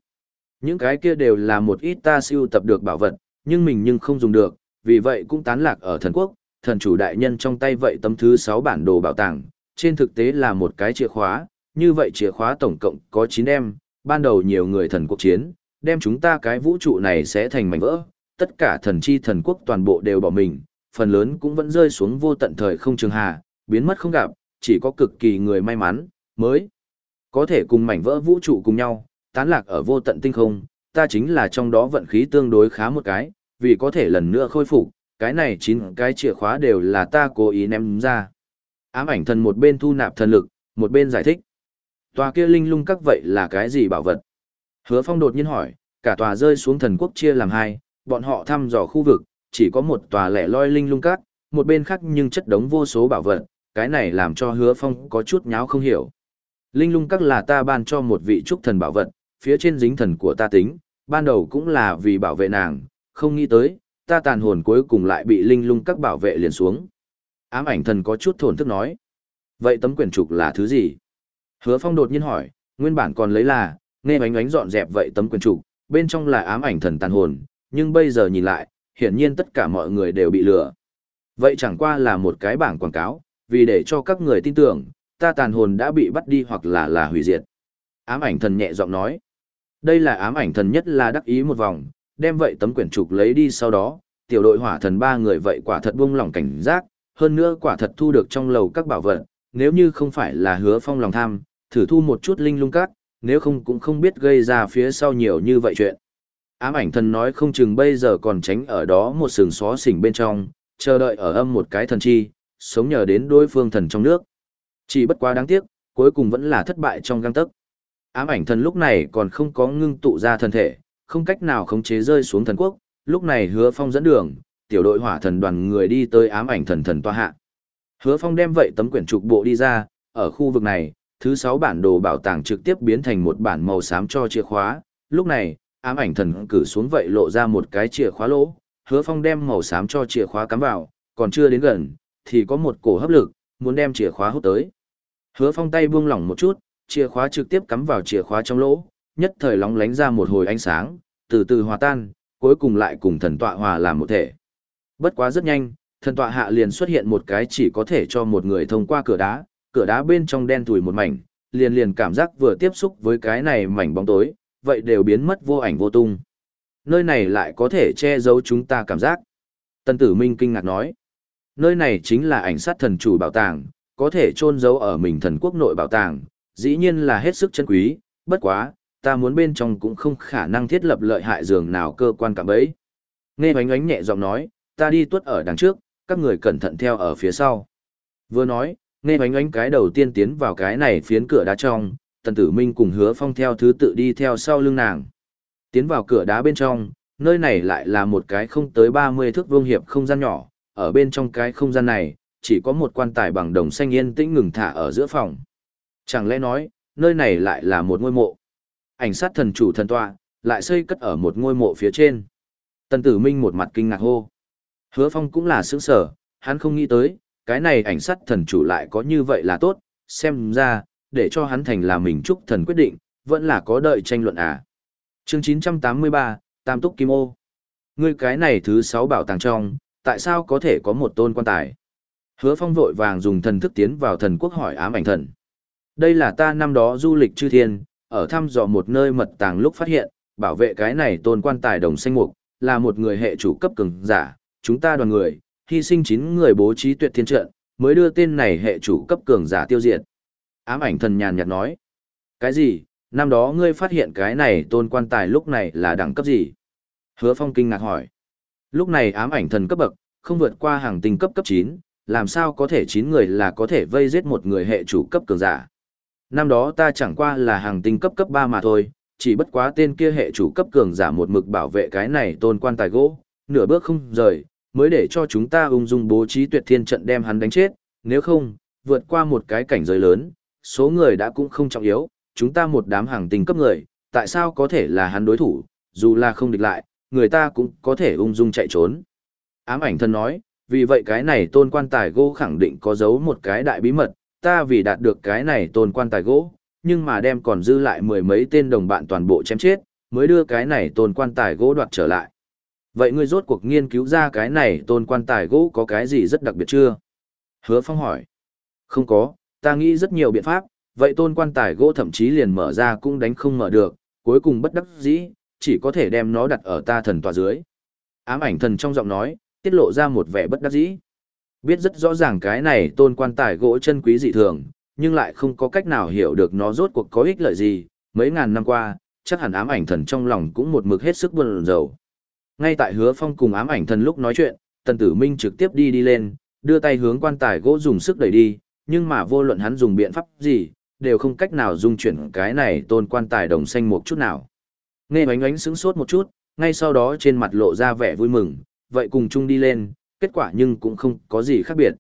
Những cái kia đều là một ít ta siêu tập được bảo vật, nhưng mình nhưng không dùng được, vì vậy cũng tán lạc ở thần quốc, thần chủ đại nhân trong tay vậy tấm thứ 6 bản đồ bảo tàng, trên thực tế là một cái chìa khóa, như vậy chìa khóa tổng cộng có 9 em, ban đầu nhiều người thần quốc chiến, đem chúng ta cái vũ trụ này sẽ thành mảnh vỡ, tất cả thần chi thần quốc toàn bộ đều bỏ mình, phần lớn cũng vẫn rơi xuống vô tận thời không trường hà, biến mất không gặp, chỉ có cực kỳ người may mắn, mới có thể cùng mảnh vỡ vũ trụ cùng nhau, tán lạc ở vô tận tinh không, ta chính là trong đó vận khí tương đối khá một cái, vì có thể lần nữa khôi phục, cái này chín cái chìa khóa đều là ta cố ý ném ra. Ám ảnh thần một bên thu nạp thần lực, một bên giải thích. Tòa kia linh lung các vậy là cái gì bảo vật? Hứa Phong đột nhiên hỏi, cả tòa rơi xuống thần quốc chia làm hai, bọn họ thăm dò khu vực, chỉ có một tòa lẻ loi linh lung Cát, một bên khác nhưng chất đống vô số bảo vật, cái này làm cho hứa phong có chút nháo không hiểu. Linh lung Cát là ta ban cho một vị trúc thần bảo vật, phía trên dính thần của ta tính, ban đầu cũng là vì bảo vệ nàng, không nghĩ tới, ta tàn hồn cuối cùng lại bị linh lung các bảo vệ liền xuống. Ám ảnh thần có chút thổn thức nói. Vậy tấm quyển trục là thứ gì? Hứa phong đột nhiên hỏi, nguyên bản còn lấy là, nghe ánh ánh dọn dẹp vậy tấm quyển trụ bên trong là ám ảnh thần tàn hồn, nhưng bây giờ nhìn lại, hiển nhiên tất cả mọi người đều bị lừa. Vậy chẳng qua là một cái bảng quảng cáo, vì để cho các người tin tưởng, ta tàn hồn đã bị bắt đi hoặc là là hủy diệt. Ám ảnh thần nhẹ giọng nói. Đây là ám ảnh thần nhất là đắc ý một vòng, đem vậy tấm quyển trục lấy đi sau đó, tiểu đội hỏa thần ba người vậy quả thật buông lỏng cảnh giác, hơn nữa quả thật thu được trong lầu các bảo vật, nếu như không phải là hứa phong lòng tham, thử thu một chút linh lung cát, nếu không cũng không biết gây ra phía sau nhiều như vậy chuyện. Ám ảnh thần nói không chừng bây giờ còn tránh ở đó một sừng xó xỉnh bên trong, chờ đợi ở âm một cái thần chi, sống nhờ đến đối phương thần trong nước. Chỉ bất quá đáng tiếc, cuối cùng vẫn là thất bại trong găng tấc. Ám ảnh thần lúc này còn không có ngưng tụ ra thần thể, không cách nào khống chế rơi xuống thần quốc, lúc này hứa phong dẫn đường, tiểu đội hỏa thần đoàn người đi tới ám ảnh thần thần toa hạ. Hứa phong đem vậy tấm quyển trục bộ đi ra, ở khu vực này, thứ sáu bản đồ bảo tàng trực tiếp biến thành một bản màu xám cho chìa khóa, lúc này, ám ảnh thần cử xuống vậy lộ ra một cái chìa khóa lỗ, hứa phong đem màu xám cho chìa khóa cắm vào, còn chưa đến gần, thì có một cổ hấp lực, muốn đem chìa khóa hút tới. Hứa phong tay buông lỏng một chút, chìa khóa trực tiếp cắm vào chìa khóa trong lỗ, nhất thời lóng lánh ra một hồi ánh sáng, từ từ hòa tan, cuối cùng lại cùng thần tọa hòa làm một thể. Bất quá rất nhanh, thần tọa hạ liền xuất hiện một cái chỉ có thể cho một người thông qua cửa đá, cửa đá bên trong đen thủi một mảnh, liền liền cảm giác vừa tiếp xúc với cái này mảnh bóng tối, vậy đều biến mất vô ảnh vô tung. Nơi này lại có thể che giấu chúng ta cảm giác. Tân tử minh kinh ngạc nói. Nơi này chính là ảnh sát thần chủ bảo tàng, có thể chôn giấu ở mình thần quốc nội bảo tàng, dĩ nhiên là hết sức chân quý, bất quá, ta muốn bên trong cũng không khả năng thiết lập lợi hại dường nào cơ quan cảm bấy. Nghe bánh ánh nhẹ giọng nói, ta đi tuất ở đằng trước, các người cẩn thận theo ở phía sau. Vừa nói, nghe oánh ánh cái đầu tiên tiến vào cái này phiến cửa đá trong, tần tử minh cùng hứa phong theo thứ tự đi theo sau lưng nàng. Tiến vào cửa đá bên trong, nơi này lại là một cái không tới 30 thước vuông hiệp không gian nhỏ, ở bên trong cái không gian này, chỉ có một quan tài bằng đồng xanh yên tĩnh ngừng thả ở giữa phòng. Chẳng lẽ nói, nơi này lại là một ngôi mộ. Ảnh sát thần chủ thần tọa, lại xây cất ở một ngôi mộ phía trên. Tần tử minh một mặt kinh ngạc hô. Hứa phong cũng là sướng sở, hắn không nghĩ tới, cái này ảnh sát thần chủ lại có như vậy là tốt, xem ra, để cho hắn thành là mình chúc thần quyết định, vẫn là có đợi tranh luận à. Chương 983, Tam Túc Kim Ô. Ngươi cái này thứ 6 bảo tàng trong, tại sao có thể có một tôn quan tài? Hứa Phong vội vàng dùng thần thức tiến vào thần quốc hỏi ám ảnh thần. Đây là ta năm đó du lịch chư thiên, ở thăm dò một nơi mật tàng lúc phát hiện, bảo vệ cái này tôn quan tài đồng xanh mục, là một người hệ chủ cấp cường giả, chúng ta đoàn người, hy sinh 9 người bố trí tuyệt thiên trận, mới đưa tên này hệ chủ cấp cường giả tiêu diệt. Ám ảnh thần nhàn nhạt nói. Cái gì, năm đó ngươi phát hiện cái này tôn quan tài lúc này là đẳng cấp gì? Hứa Phong kinh ngạc hỏi. Lúc này ám ảnh thần cấp bậc, không vượt qua hàng tinh cấp cấp 9, làm sao có thể 9 người là có thể vây giết một người hệ chủ cấp cường giả. Năm đó ta chẳng qua là hàng tinh cấp cấp 3 mà thôi, chỉ bất quá tên kia hệ chủ cấp cường giả một mực bảo vệ cái này tôn quan tài gỗ, nửa bước không rời, mới để cho chúng ta ung dung bố trí tuyệt thiên trận đem hắn đánh chết, nếu không, vượt qua một cái cảnh giới lớn, số người đã cũng không trọng yếu, chúng ta một đám hàng tình cấp người, tại sao có thể là hắn đối thủ, dù là không địch lại, người ta cũng có thể ung dung chạy trốn. Ám ảnh thân nói, vì vậy cái này tôn quan tài gỗ khẳng định có giấu một cái đại bí mật, ta vì đạt được cái này tôn quan tài gỗ, nhưng mà đem còn dư lại mười mấy tên đồng bạn toàn bộ chém chết, mới đưa cái này tôn quan tài gỗ đoạt trở lại. Vậy ngươi rốt cuộc nghiên cứu ra cái này tôn quan tài gỗ có cái gì rất đặc biệt chưa? Hứa Phong hỏi. Không có, ta nghĩ rất nhiều biện pháp, vậy tôn quan tài gỗ thậm chí liền mở ra cũng đánh không mở được, cuối cùng bất đắc dĩ, chỉ có thể đem nó đặt ở ta thần tòa dưới. Ám ảnh thần trong giọng nói, tiết lộ ra một vẻ bất đắc dĩ. Biết rất rõ ràng cái này tôn quan tài gỗ chân quý dị thường, nhưng lại không có cách nào hiểu được nó rốt cuộc có ích lợi gì, mấy ngàn năm qua, chắc hẳn ám ảnh thần trong lòng cũng một mực hết sức buồn rầu. Ngay tại hứa phong cùng ám ảnh thần lúc nói chuyện, tần tử minh trực tiếp đi đi lên, đưa tay hướng quan tài gỗ dùng sức đẩy đi, nhưng mà vô luận hắn dùng biện pháp gì, đều không cách nào dung chuyển cái này tôn quan tài đồng xanh một chút nào. Nghe bánh ánh sững sốt một chút, ngay sau đó trên mặt lộ ra vẻ vui mừng, vậy cùng chung đi lên, kết quả nhưng cũng không có gì khác biệt.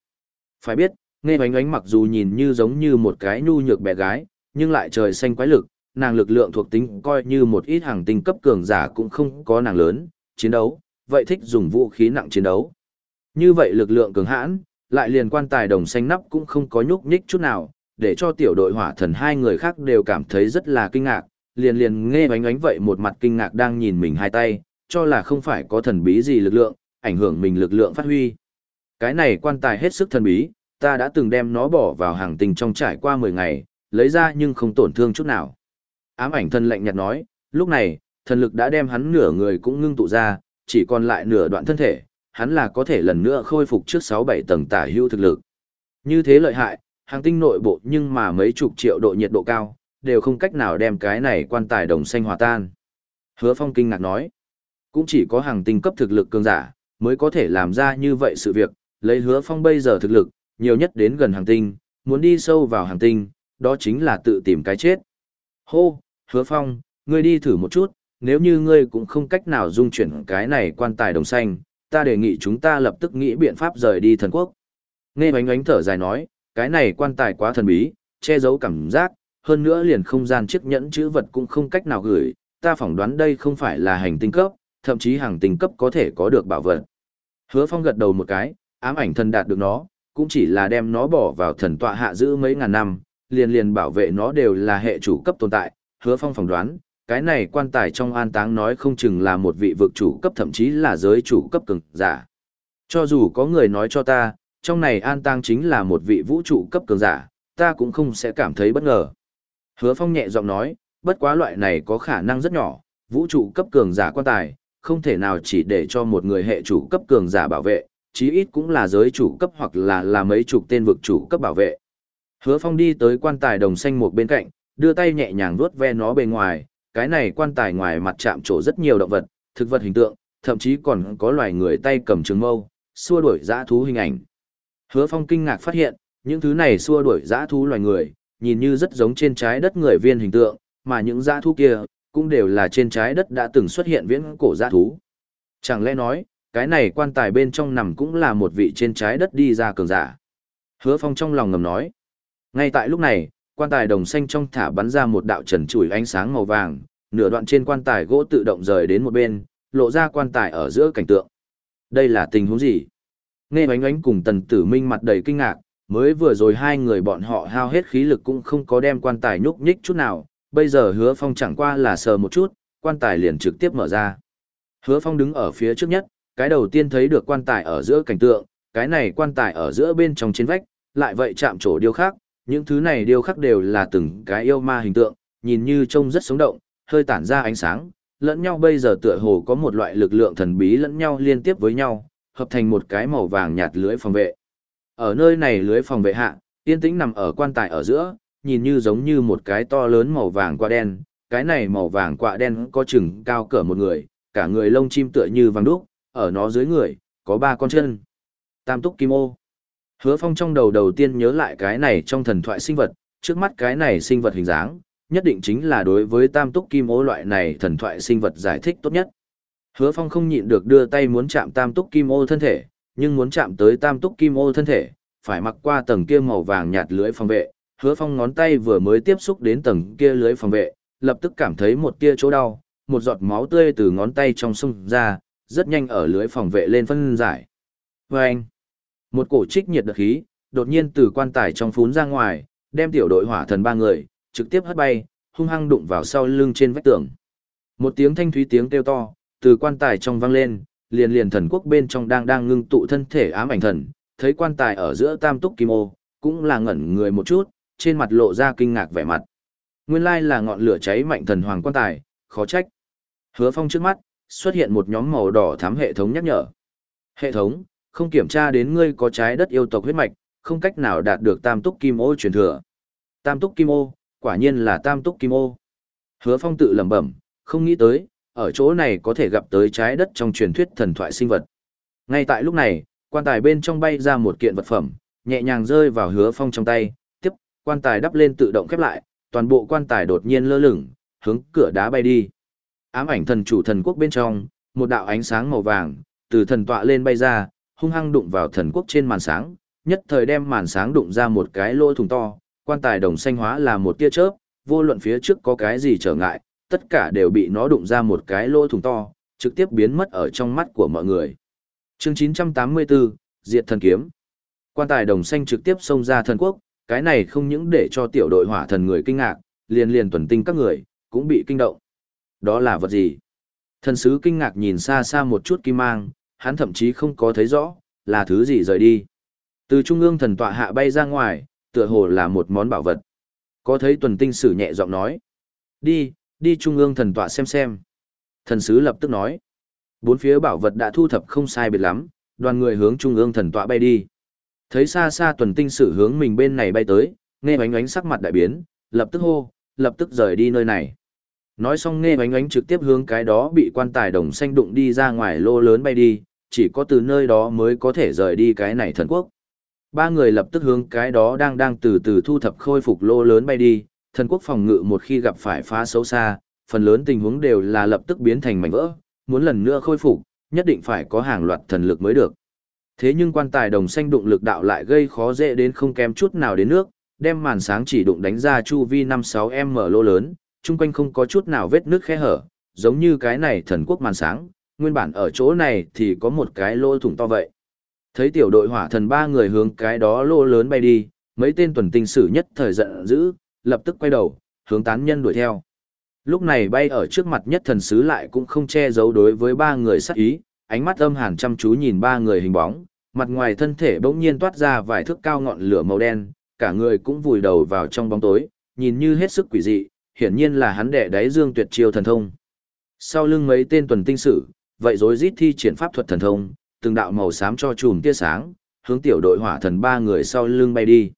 Phải biết, nghe bánh ánh mặc dù nhìn như giống như một cái nhu nhược bé gái, nhưng lại trời xanh quái lực, nàng lực lượng thuộc tính coi như một ít hàng tinh cấp cường giả cũng không có nàng lớn, chiến đấu, vậy thích dùng vũ khí nặng chiến đấu. Như vậy lực lượng cường hãn, lại liền quan tài đồng xanh nắp cũng không có nhúc nhích chút nào, để cho tiểu đội hỏa thần hai người khác đều cảm thấy rất là kinh ngạc, liền liền nghe bánh ánh vậy một mặt kinh ngạc đang nhìn mình hai tay, cho là không phải có thần bí gì lực lượng, ảnh hưởng mình lực lượng phát huy. Cái này quan tài hết sức thần bí, ta đã từng đem nó bỏ vào hàng tinh trong trải qua 10 ngày, lấy ra nhưng không tổn thương chút nào. Ám ảnh thân lạnh nhạt nói, lúc này, thần lực đã đem hắn nửa người cũng ngưng tụ ra, chỉ còn lại nửa đoạn thân thể, hắn là có thể lần nữa khôi phục trước 6-7 tầng tả hữu thực lực. Như thế lợi hại, hàng tinh nội bộ nhưng mà mấy chục triệu độ nhiệt độ cao, đều không cách nào đem cái này quan tài đồng xanh hòa tan. Hứa Phong kinh ngạc nói, cũng chỉ có hàng tinh cấp thực lực cường giả, mới có thể làm ra như vậy sự việc, lấy Hứa Phong bây giờ thực lực, nhiều nhất đến gần hàng tinh, muốn đi sâu vào hàng tinh, đó chính là tự tìm cái chết. Hô, Hứa Phong, ngươi đi thử một chút, nếu như ngươi cũng không cách nào dung chuyển cái này quan tài đồng xanh, ta đề nghị chúng ta lập tức nghĩ biện pháp rời đi thần quốc. Nghe bánh ánh thở dài nói, cái này quan tài quá thần bí, che giấu cảm giác, hơn nữa liền không gian chiếc nhẫn chữ vật cũng không cách nào gửi, ta phỏng đoán đây không phải là hành tinh cấp, thậm chí hàng tinh cấp có thể có được bảo vật. Hứa Phong gật đầu một cái, ám ảnh thần đạt được nó, cũng chỉ là đem nó bỏ vào thần tọa hạ giữ mấy ngàn năm, liền liền bảo vệ nó đều là hệ chủ cấp tồn tại. Hứa Phong phỏng đoán, cái này quan tài trong an táng nói không chừng là một vị vực chủ cấp thậm chí là giới chủ cấp cường giả. Cho dù có người nói cho ta, trong này an táng chính là một vị vũ trụ cấp cường giả, ta cũng không sẽ cảm thấy bất ngờ. Hứa Phong nhẹ giọng nói, bất quá loại này có khả năng rất nhỏ, vũ trụ cấp cường giả quan tài, không thể nào chỉ để cho một người hệ chủ cấp cường giả bảo vệ, chí ít cũng là giới chủ cấp hoặc là là mấy chục tên vực chủ cấp bảo vệ. Hứa Phong đi tới quan tài đồng xanh một bên cạnh, đưa tay nhẹ nhàng vuốt ve nó bề ngoài, cái này quan tài ngoài mặt chạm trổ rất nhiều động vật, thực vật hình tượng, thậm chí còn có loài người tay cầm trường mâu, xua đuổi dã thú hình ảnh. Hứa Phong kinh ngạc phát hiện, những thứ này xua đuổi dã thú loài người, nhìn như rất giống trên trái đất người viên hình tượng, mà những dã thú kia, cũng đều là trên trái đất đã từng xuất hiện viễn cổ dã thú. Chẳng lẽ nói, cái này quan tài bên trong nằm cũng là một vị trên trái đất đi ra cường giả. Hứa Phong trong lòng ngầm nói. Ngay tại lúc này, quan tài đồng xanh trong thả bắn ra một đạo trần chùi ánh sáng màu vàng, nửa đoạn trên quan tài gỗ tự động rời đến một bên, lộ ra quan tài ở giữa cảnh tượng. Đây là tình huống gì? Nghe ánh ánh cùng tần tử minh mặt đầy kinh ngạc, mới vừa rồi hai người bọn họ hao hết khí lực cũng không có đem quan tài nhúc nhích chút nào, bây giờ hứa phong chẳng qua là sờ một chút, quan tài liền trực tiếp mở ra. Hứa phong đứng ở phía trước nhất, cái đầu tiên thấy được quan tài ở giữa cảnh tượng, cái này quan tài ở giữa bên trong trên vách, lại vậy chạm trổ điêu khác những thứ này điêu khắc đều là từng cái yêu ma hình tượng, nhìn như trông rất sống động, hơi tản ra ánh sáng, lẫn nhau bây giờ tựa hồ có một loại lực lượng thần bí lẫn nhau liên tiếp với nhau, hợp thành một cái màu vàng nhạt lưới phòng vệ. Ở nơi này lưới phòng vệ hạ, yên tĩnh nằm ở quan tài ở giữa, nhìn như giống như một cái to lớn màu vàng qua đen, cái này màu vàng quạ đen có chừng cao cỡ một người, cả người lông chim tựa như vàng đúc, ở nó dưới người, có ba con chân. Tam túc kim ô. Hứa phong trong đầu đầu tiên nhớ lại cái này trong thần thoại sinh vật, trước mắt cái này sinh vật hình dáng, nhất định chính là đối với tam túc kim ô loại này thần thoại sinh vật giải thích tốt nhất. Hứa phong không nhịn được đưa tay muốn chạm tam túc kim ô thân thể, nhưng muốn chạm tới tam túc kim ô thân thể, phải mặc qua tầng kia màu vàng nhạt lưới phòng vệ. Hứa phong ngón tay vừa mới tiếp xúc đến tầng kia lưới phòng vệ, lập tức cảm thấy một tia chỗ đau, một giọt máu tươi từ ngón tay trong sông ra, rất nhanh ở lưới phòng vệ lên phân giải. Và anh, một cổ trích nhiệt đợt khí, đột nhiên từ quan tài trong phún ra ngoài, đem tiểu đội hỏa thần ba người, trực tiếp hất bay, hung hăng đụng vào sau lưng trên vách tường. Một tiếng thanh thúy tiếng kêu to, từ quan tài trong vang lên, liền liền thần quốc bên trong đang đang ngưng tụ thân thể ám ảnh thần, thấy quan tài ở giữa tam túc kim ô, cũng là ngẩn người một chút, trên mặt lộ ra kinh ngạc vẻ mặt. Nguyên lai là ngọn lửa cháy mạnh thần hoàng quan tài, khó trách. Hứa phong trước mắt, xuất hiện một nhóm màu đỏ thám hệ thống nhắc nhở. Hệ thống, không kiểm tra đến ngươi có trái đất yêu tộc huyết mạch, không cách nào đạt được tam túc kim ô truyền thừa. Tam túc kim ô, quả nhiên là tam túc kim ô. Hứa phong tự lẩm bẩm, không nghĩ tới, ở chỗ này có thể gặp tới trái đất trong truyền thuyết thần thoại sinh vật. Ngay tại lúc này, quan tài bên trong bay ra một kiện vật phẩm, nhẹ nhàng rơi vào hứa phong trong tay, tiếp, quan tài đắp lên tự động khép lại, toàn bộ quan tài đột nhiên lơ lửng, hướng cửa đá bay đi. Ám ảnh thần chủ thần quốc bên trong, một đạo ánh sáng màu vàng, từ thần tọa lên bay ra, hung hăng đụng vào thần quốc trên màn sáng, nhất thời đem màn sáng đụng ra một cái lỗ thủng to, quan tài đồng xanh hóa là một tia chớp, vô luận phía trước có cái gì trở ngại, tất cả đều bị nó đụng ra một cái lỗ thủng to, trực tiếp biến mất ở trong mắt của mọi người. Chương 984, Diệt thần kiếm. Quan tài đồng xanh trực tiếp xông ra thần quốc, cái này không những để cho tiểu đội hỏa thần người kinh ngạc, liền liền tuần tinh các người, cũng bị kinh động. Đó là vật gì? Thần sứ kinh ngạc nhìn xa xa một chút kim mang, hắn thậm chí không có thấy rõ, là thứ gì rời đi. Từ trung ương thần tọa hạ bay ra ngoài, tựa hồ là một món bảo vật. Có thấy tuần tinh sử nhẹ giọng nói. Đi, đi trung ương thần tọa xem xem. Thần sứ lập tức nói. Bốn phía bảo vật đã thu thập không sai biệt lắm, đoàn người hướng trung ương thần tọa bay đi. Thấy xa xa tuần tinh sử hướng mình bên này bay tới, nghe oánh ánh sắc mặt đại biến, lập tức hô, lập tức rời đi nơi này. Nói xong nghe oánh ánh trực tiếp hướng cái đó bị quan tài đồng xanh đụng đi ra ngoài lô lớn bay đi, chỉ có từ nơi đó mới có thể rời đi cái này thần quốc. Ba người lập tức hướng cái đó đang đang từ từ thu thập khôi phục lô lớn bay đi, thần quốc phòng ngự một khi gặp phải phá xấu xa, phần lớn tình huống đều là lập tức biến thành mảnh vỡ, muốn lần nữa khôi phục, nhất định phải có hàng loạt thần lực mới được. Thế nhưng quan tài đồng xanh đụng lực đạo lại gây khó dễ đến không kém chút nào đến nước, đem màn sáng chỉ đụng đánh ra chu vi 5-6m lô lớn, chung quanh không có chút nào vết nước khe hở, giống như cái này thần quốc màn sáng, nguyên bản ở chỗ này thì có một cái lô thủng to vậy. Thấy tiểu đội hỏa thần ba người hướng cái đó lô lớn bay đi, mấy tên tuần tinh sử nhất thời giận dữ, lập tức quay đầu, hướng tán nhân đuổi theo. Lúc này bay ở trước mặt nhất thần sứ lại cũng không che giấu đối với ba người sắc ý, ánh mắt âm hàn chăm chú nhìn ba người hình bóng, mặt ngoài thân thể bỗng nhiên toát ra vài thước cao ngọn lửa màu đen, cả người cũng vùi đầu vào trong bóng tối, nhìn như hết sức quỷ dị, hiển nhiên là hắn đệ đáy dương tuyệt chiêu thần thông. Sau lưng mấy tên tuần tinh sử, vậy rối rít thi triển pháp thuật thần thông, từng đạo màu xám cho chùm tia sáng, hướng tiểu đội hỏa thần ba người sau lưng bay đi.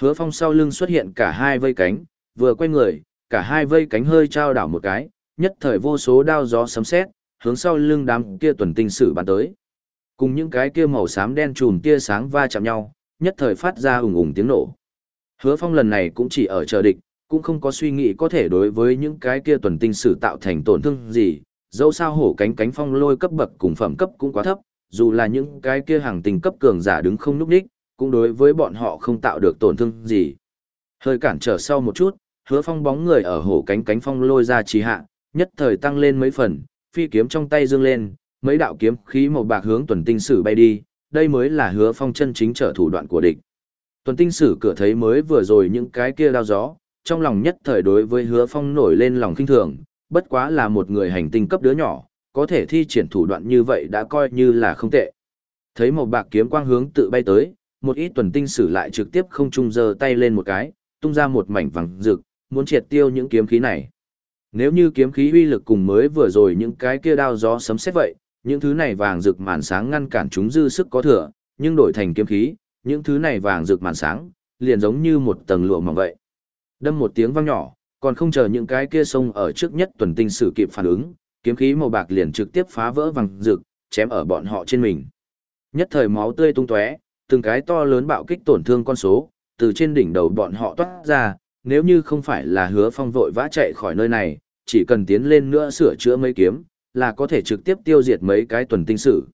Hứa Phong sau lưng xuất hiện cả hai vây cánh, vừa quay người, cả hai vây cánh hơi trao đảo một cái, nhất thời vô số đao gió sấm sét, hướng sau lưng đám kia tuần tinh sử bắn tới. Cùng những cái kia màu xám đen chùm tia sáng va chạm nhau, nhất thời phát ra ùng ùng tiếng nổ. Hứa Phong lần này cũng chỉ ở chờ địch, cũng không có suy nghĩ có thể đối với những cái kia tuần tinh sử tạo thành tổn thương gì, dẫu sao hổ cánh cánh phong lôi cấp bậc cùng phẩm cấp cũng quá thấp, dù là những cái kia hàng tình cấp cường giả đứng không núp đích, cũng đối với bọn họ không tạo được tổn thương gì. Hơi cản trở sau một chút, hứa phong bóng người ở hổ cánh cánh phong lôi ra trì hạ, nhất thời tăng lên mấy phần, phi kiếm trong tay dương lên, mấy đạo kiếm khí màu bạc hướng tuần tinh sử bay đi, đây mới là hứa phong chân chính trở thủ đoạn của địch. Tuần tinh sử cửa thấy mới vừa rồi những cái kia đao gió, trong lòng nhất thời đối với hứa phong nổi lên lòng kinh thường, bất quá là một người hành tinh cấp đứa nhỏ, có thể thi triển thủ đoạn như vậy đã coi như là không tệ. Thấy một bạc kiếm quang hướng tự bay tới, một ít tuần tinh sử lại trực tiếp không trung giơ tay lên một cái, tung ra một mảnh vàng rực, muốn triệt tiêu những kiếm khí này. Nếu như kiếm khí uy lực cùng mới vừa rồi những cái kia đao gió sấm sét vậy, những thứ này vàng rực màn sáng ngăn cản chúng dư sức có thừa, nhưng đổi thành kiếm khí, những thứ này vàng rực màn sáng, liền giống như một tầng lụa mỏng vậy. Đâm một tiếng vang nhỏ, còn không chờ những cái kia sông ở trước nhất tuần tinh sử kịp phản ứng, kiếm khí màu bạc liền trực tiếp phá vỡ vàng rực, chém ở bọn họ trên mình. Nhất thời máu tươi tung tóe, từng cái to lớn bạo kích tổn thương con số, từ trên đỉnh đầu bọn họ toát ra, nếu như không phải là hứa phong vội vã chạy khỏi nơi này, chỉ cần tiến lên nữa sửa chữa mấy kiếm, là có thể trực tiếp tiêu diệt mấy cái tuần tinh sử.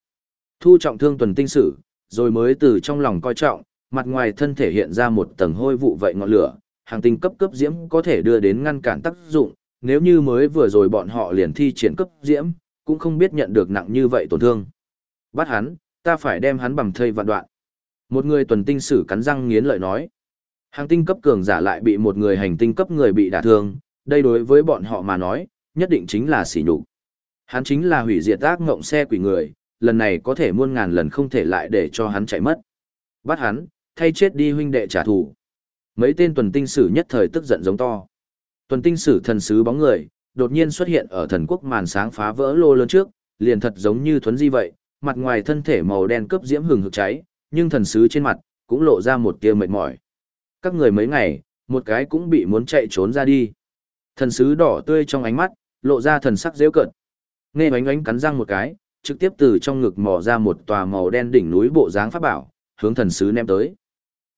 Thu trọng thương tuần tinh sử, rồi mới từ trong lòng coi trọng, mặt ngoài thân thể hiện ra một tầng hôi vụ vậy ngọn lửa, hàng tinh cấp cấp diễm có thể đưa đến ngăn cản tác dụng, nếu như mới vừa rồi bọn họ liền thi triển cấp diễm, cũng không biết nhận được nặng như vậy tổn thương. Bắt hắn, ta phải đem hắn bằng thây vạn đoạn. Một người tuần tinh sử cắn răng nghiến lợi nói. Hàng tinh cấp cường giả lại bị một người hành tinh cấp người bị đả thương, đây đối với bọn họ mà nói, nhất định chính là sỉ nhục. Hắn chính là hủy diệt ác ngộng xe quỷ người, lần này có thể muôn ngàn lần không thể lại để cho hắn chạy mất. Bắt hắn, thay chết đi huynh đệ trả thù. Mấy tên tuần tinh sử nhất thời tức giận giống to. Tuần tinh sử thần sứ bóng người, đột nhiên xuất hiện ở thần quốc màn sáng phá vỡ lô lớn trước, liền thật giống như thuấn di vậy, mặt ngoài thân thể màu đen cướp diễm hừng hực cháy, nhưng thần sứ trên mặt cũng lộ ra một tia mệt mỏi. Các người mấy ngày, một cái cũng bị muốn chạy trốn ra đi. Thần sứ đỏ tươi trong ánh mắt, lộ ra thần sắc dễu cợt. Nghe bánh ánh cắn răng một cái, trực tiếp từ trong ngực mò ra một tòa màu đen đỉnh núi bộ dáng pháp bảo, hướng thần sứ ném tới.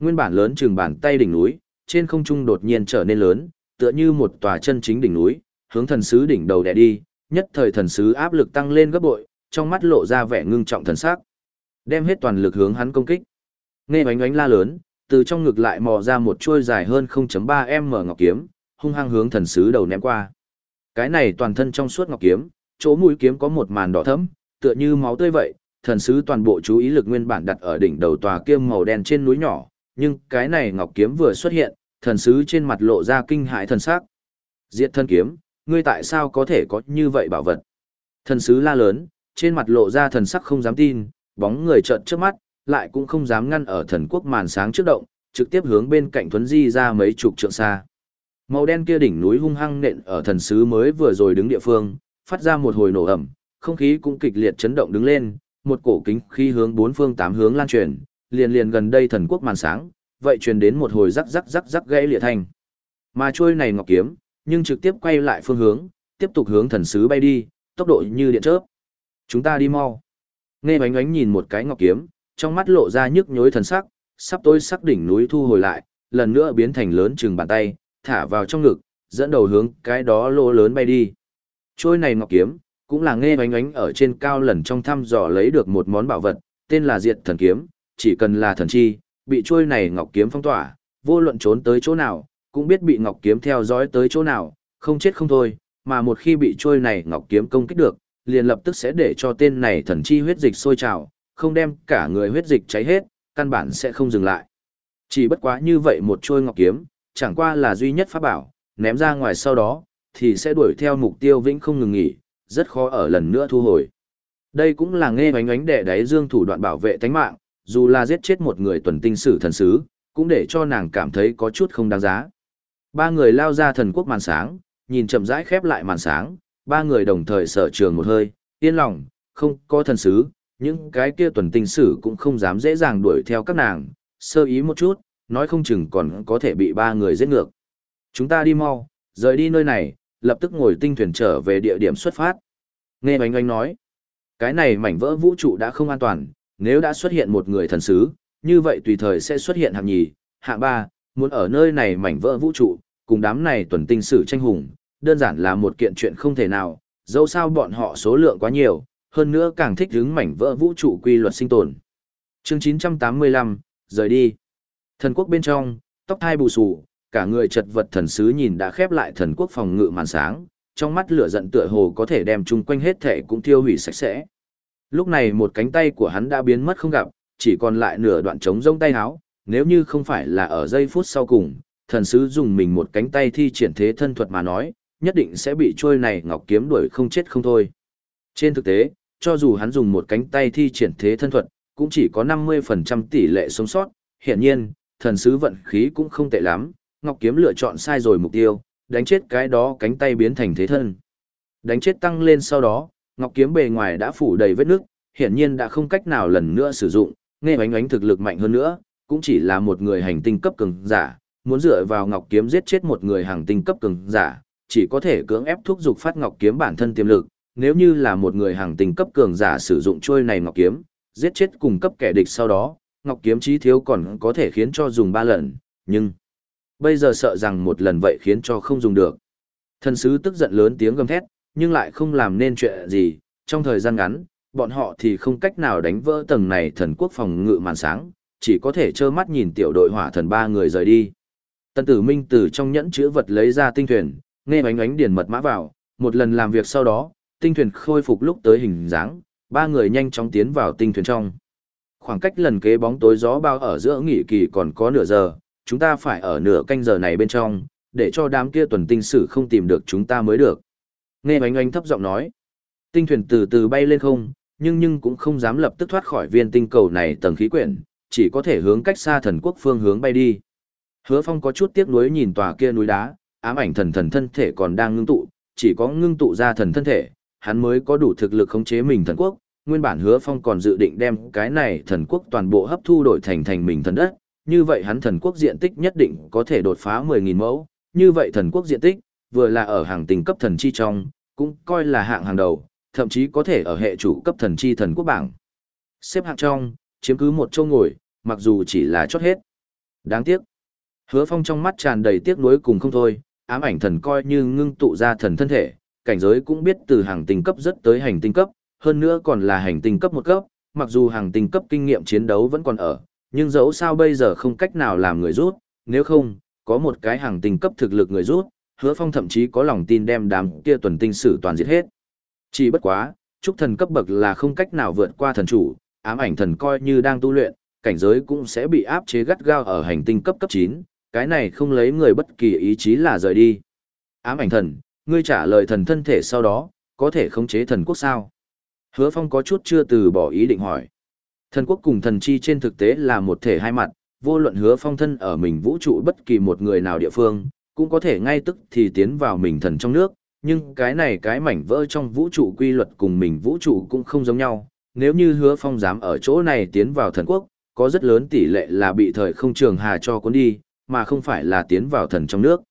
Nguyên bản lớn chừng bàn tay đỉnh núi, trên không trung đột nhiên trở nên lớn, tựa như một tòa chân chính đỉnh núi, hướng thần sứ đỉnh đầu đè đi, nhất thời thần sứ áp lực tăng lên gấp bội, trong mắt lộ ra vẻ ngưng trọng thần sắc. Đem hết toàn lực hướng hắn công kích. Nghe oánh oánh la lớn, từ trong ngực lại mò ra một chuôi dài hơn 0.3m ngọc kiếm, hung hăng hướng thần sứ đầu ném qua. Cái này toàn thân trong suốt ngọc kiếm, chỗ mũi kiếm có một màn đỏ thẫm, tựa như máu tươi vậy, thần sứ toàn bộ chú ý lực nguyên bản đặt ở đỉnh đầu tòa kia màu đen trên núi nhỏ, nhưng cái này ngọc kiếm vừa xuất hiện, thần sứ trên mặt lộ ra kinh hãi thần sắc. Diệt thân kiếm, ngươi tại sao có thể có như vậy bảo vật? Thần sứ la lớn, trên mặt lộ ra thần sắc không dám tin, bóng người trợn trước mắt, lại cũng không dám ngăn ở thần quốc màn sáng trước động, trực tiếp hướng bên cạnh thuấn di ra mấy chục trượng xa. Màu đen kia đỉnh núi hung hăng nện ở thần sứ mới vừa rồi đứng địa phương, phát ra một hồi nổ ẩm, không khí cũng kịch liệt chấn động đứng lên, một cổ kính khí hướng bốn phương tám hướng lan truyền, liền liền gần đây thần quốc màn sáng, vậy truyền đến một hồi rắc rắc rắc rắc gãy lịa thành Mà trôi này ngọc kiếm, nhưng trực tiếp quay lại phương hướng, tiếp tục hướng thần sứ bay đi, tốc độ như điện chớp. Chúng ta đi mau. Nghe bánh ánh nhìn một cái ngọc kiếm, trong mắt lộ ra nhức nhối thần sắc, sắp tối sắc đỉnh núi thu hồi lại, lần nữa biến thành lớn chừng bàn tay, thả vào trong ngực, dẫn đầu hướng cái đó lỗ lớn bay đi. Trôi này ngọc kiếm, cũng là nghe bánh ánh ở trên cao lần trong thăm dò lấy được một món bảo vật, tên là diệt thần kiếm, chỉ cần là thần chi, bị trôi này ngọc kiếm phong tỏa, vô luận trốn tới chỗ nào, cũng biết bị ngọc kiếm theo dõi tới chỗ nào, không chết không thôi, mà một khi bị trôi này ngọc kiếm công kích được, liền lập tức sẽ để cho tên này thần chi huyết dịch sôi trào, không đem cả người huyết dịch cháy hết, căn bản sẽ không dừng lại. Chỉ bất quá như vậy một trôi ngọc kiếm, chẳng qua là duy nhất pháp bảo, ném ra ngoài sau đó, thì sẽ đuổi theo mục tiêu vĩnh không ngừng nghỉ, rất khó ở lần nữa thu hồi. Đây cũng là nghe bánh ánh đẻ đáy dương thủ đoạn bảo vệ tánh mạng, dù là giết chết một người tuần tinh sử thần sứ, cũng để cho nàng cảm thấy có chút không đáng giá. Ba người lao ra thần quốc màn sáng, nhìn chậm rãi khép lại màn sáng, ba người đồng thời sở trường một hơi, yên lòng, không có thần sứ, những cái kia tuần tinh sử cũng không dám dễ dàng đuổi theo các nàng, sơ ý một chút, nói không chừng còn có thể bị ba người giết ngược. Chúng ta đi mau, rời đi nơi này, lập tức ngồi tinh thuyền trở về địa điểm xuất phát. Nghe bánh anh nói, cái này mảnh vỡ vũ trụ đã không an toàn, nếu đã xuất hiện một người thần sứ, như vậy tùy thời sẽ xuất hiện hạng nhì, hạng ba, muốn ở nơi này mảnh vỡ vũ trụ, cùng đám này tuần tinh sử tranh hùng, đơn giản là một kiện chuyện không thể nào, dẫu sao bọn họ số lượng quá nhiều, hơn nữa càng thích hứng mảnh vỡ vũ trụ quy luật sinh tồn. Chương 985, rời đi. Thần quốc bên trong, tóc hai bù xù, cả người chật vật thần sứ nhìn đã khép lại thần quốc phòng ngự màn sáng, trong mắt lửa giận tựa hồ có thể đem chung quanh hết thể cũng tiêu hủy sạch sẽ. Lúc này một cánh tay của hắn đã biến mất không gặp, chỉ còn lại nửa đoạn trống rông tay háo, nếu như không phải là ở giây phút sau cùng, thần sứ dùng mình một cánh tay thi triển thế thân thuật mà nói, nhất định sẽ bị trôi này ngọc kiếm đuổi không chết không thôi. Trên thực tế, cho dù hắn dùng một cánh tay thi triển thế thân thuật, cũng chỉ có 50% tỷ lệ sống sót, hiển nhiên, thần sứ vận khí cũng không tệ lắm, ngọc kiếm lựa chọn sai rồi mục tiêu, đánh chết cái đó cánh tay biến thành thế thân. Đánh chết tăng lên sau đó, ngọc kiếm bề ngoài đã phủ đầy vết nước, hiển nhiên đã không cách nào lần nữa sử dụng, nghe ánh ánh thực lực mạnh hơn nữa, cũng chỉ là một người hành tinh cấp cường giả, muốn dựa vào ngọc kiếm giết chết một người hành tinh cấp cường giả, chỉ có thể cưỡng ép thúc dục phát ngọc kiếm bản thân tiềm lực, nếu như là một người hàng tinh cấp cường giả sử dụng trôi này ngọc kiếm, giết chết cùng cấp kẻ địch sau đó, ngọc kiếm chí thiếu còn có thể khiến cho dùng ba lần, nhưng bây giờ sợ rằng một lần vậy khiến cho không dùng được. Thần sứ tức giận lớn tiếng gầm thét, nhưng lại không làm nên chuyện gì, trong thời gian ngắn, bọn họ thì không cách nào đánh vỡ tầng này thần quốc phòng ngự màn sáng, chỉ có thể trơ mắt nhìn tiểu đội hỏa thần ba người rời đi. tân tử minh từ trong nhẫn chữ vật lấy ra tinh thuyền, nghe bánh ánh điền mật mã vào, một lần làm việc sau đó, tinh thuyền khôi phục lúc tới hình dáng, ba người nhanh chóng tiến vào tinh thuyền trong. Khoảng cách lần kế bóng tối gió bao ở giữa nghỉ kỳ còn có nửa giờ, chúng ta phải ở nửa canh giờ này bên trong, để cho đám kia tuần tinh sử không tìm được chúng ta mới được. Nghe bánh ánh thấp giọng nói, tinh thuyền từ từ bay lên không, nhưng nhưng cũng không dám lập tức thoát khỏi viên tinh cầu này tầng khí quyển, chỉ có thể hướng cách xa thần quốc phương hướng bay đi. Hứa Phong có chút tiếc nuối nhìn tòa kia núi đá, ám ảnh thần thần thân thể còn đang ngưng tụ, chỉ có ngưng tụ ra thần thân thể, hắn mới có đủ thực lực khống chế mình thần quốc. Nguyên bản Hứa Phong còn dự định đem cái này thần quốc toàn bộ hấp thu đổi thành thành mình thần đất, như vậy hắn thần quốc diện tích nhất định có thể đột phá 10.000 mẫu, như vậy thần quốc diện tích, vừa là ở hàng tình cấp thần chi trong, cũng coi là hạng hàng đầu, thậm chí có thể ở hệ chủ cấp thần chi thần quốc bảng. Xếp hạng trong, chiếm cứ một châu ngồi, mặc dù chỉ là chót hết. Đáng tiếc. Hứa Phong trong mắt tràn đầy tiếc nuối cùng không thôi, ám ảnh thần coi như ngưng tụ ra thần thân thể, cảnh giới cũng biết từ hàng tinh cấp rất tới hành tinh cấp, hơn nữa còn là hành tinh cấp một cấp, mặc dù hàng tinh cấp kinh nghiệm chiến đấu vẫn còn ở, nhưng dẫu sao bây giờ không cách nào làm người rút, nếu không, có một cái hàng tinh cấp thực lực người rút, hứa phong thậm chí có lòng tin đem đám kia tuần tinh sử toàn diệt hết. Chỉ bất quá, trúc thần cấp bậc là không cách nào vượt qua thần chủ, ám ảnh thần coi như đang tu luyện, cảnh giới cũng sẽ bị áp chế gắt gao ở hành tinh cấp cấp chín. cái này không lấy người bất kỳ ý chí là rời đi. Ám ảnh thần, ngươi trả lời thần thân thể sau đó, có thể khống chế thần quốc sao? Hứa Phong có chút chưa từ bỏ ý định hỏi. Thần quốc cùng thần chi trên thực tế là một thể hai mặt, vô luận hứa phong thân ở mình vũ trụ bất kỳ một người nào địa phương, cũng có thể ngay tức thì tiến vào mình thần trong nước, nhưng cái này cái mảnh vỡ trong vũ trụ quy luật cùng mình vũ trụ cũng không giống nhau. Nếu như hứa phong dám ở chỗ này tiến vào thần quốc, có rất lớn tỷ lệ là bị thời không trường hà cho cuốn đi, mà không phải là tiến vào thần trong nước.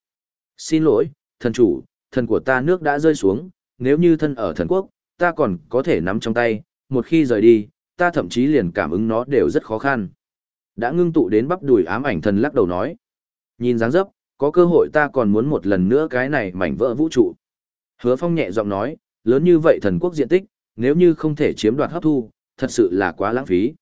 Xin lỗi, thần chủ, thần của ta nước đã rơi xuống, nếu như thân ở thần quốc, ta còn có thể nắm trong tay, một khi rời đi, ta thậm chí liền cảm ứng nó đều rất khó khăn. Đã ngưng tụ đến bắp đùi ám ảnh thần lắc đầu nói. Nhìn dáng dấp, có cơ hội ta còn muốn một lần nữa cái này mảnh vỡ vũ trụ. Hứa phong nhẹ giọng nói, lớn như vậy thần quốc diện tích, nếu như không thể chiếm đoạt hấp thu, thật sự là quá lãng phí.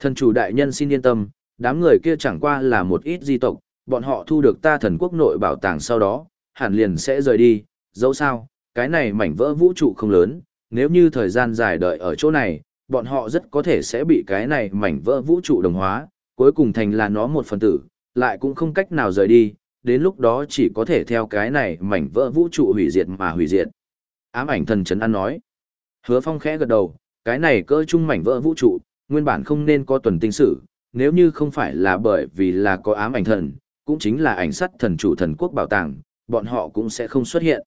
Thần chủ đại nhân xin yên tâm, đám người kia chẳng qua là một ít di tộc, bọn họ thu được ta thần quốc nội bảo tàng sau đó, hẳn liền sẽ rời đi, dẫu sao, cái này mảnh vỡ vũ trụ không lớn, nếu như thời gian dài đợi ở chỗ này, bọn họ rất có thể sẽ bị cái này mảnh vỡ vũ trụ đồng hóa, cuối cùng thành là nó một phần tử, lại cũng không cách nào rời đi, đến lúc đó chỉ có thể theo cái này mảnh vỡ vũ trụ hủy diệt mà hủy diệt. Ám ảnh thần chấn ăn nói. Hứa phong khẽ gật đầu, cái này cỡ chung mảnh vỡ vũ trụ, nguyên bản không nên có tuần tinh sử, nếu như không phải là bởi vì là có ám ảnh thần, cũng chính là ảnh sắt thần chủ thần quốc bảo tàng, bọn họ cũng sẽ không xuất hiện.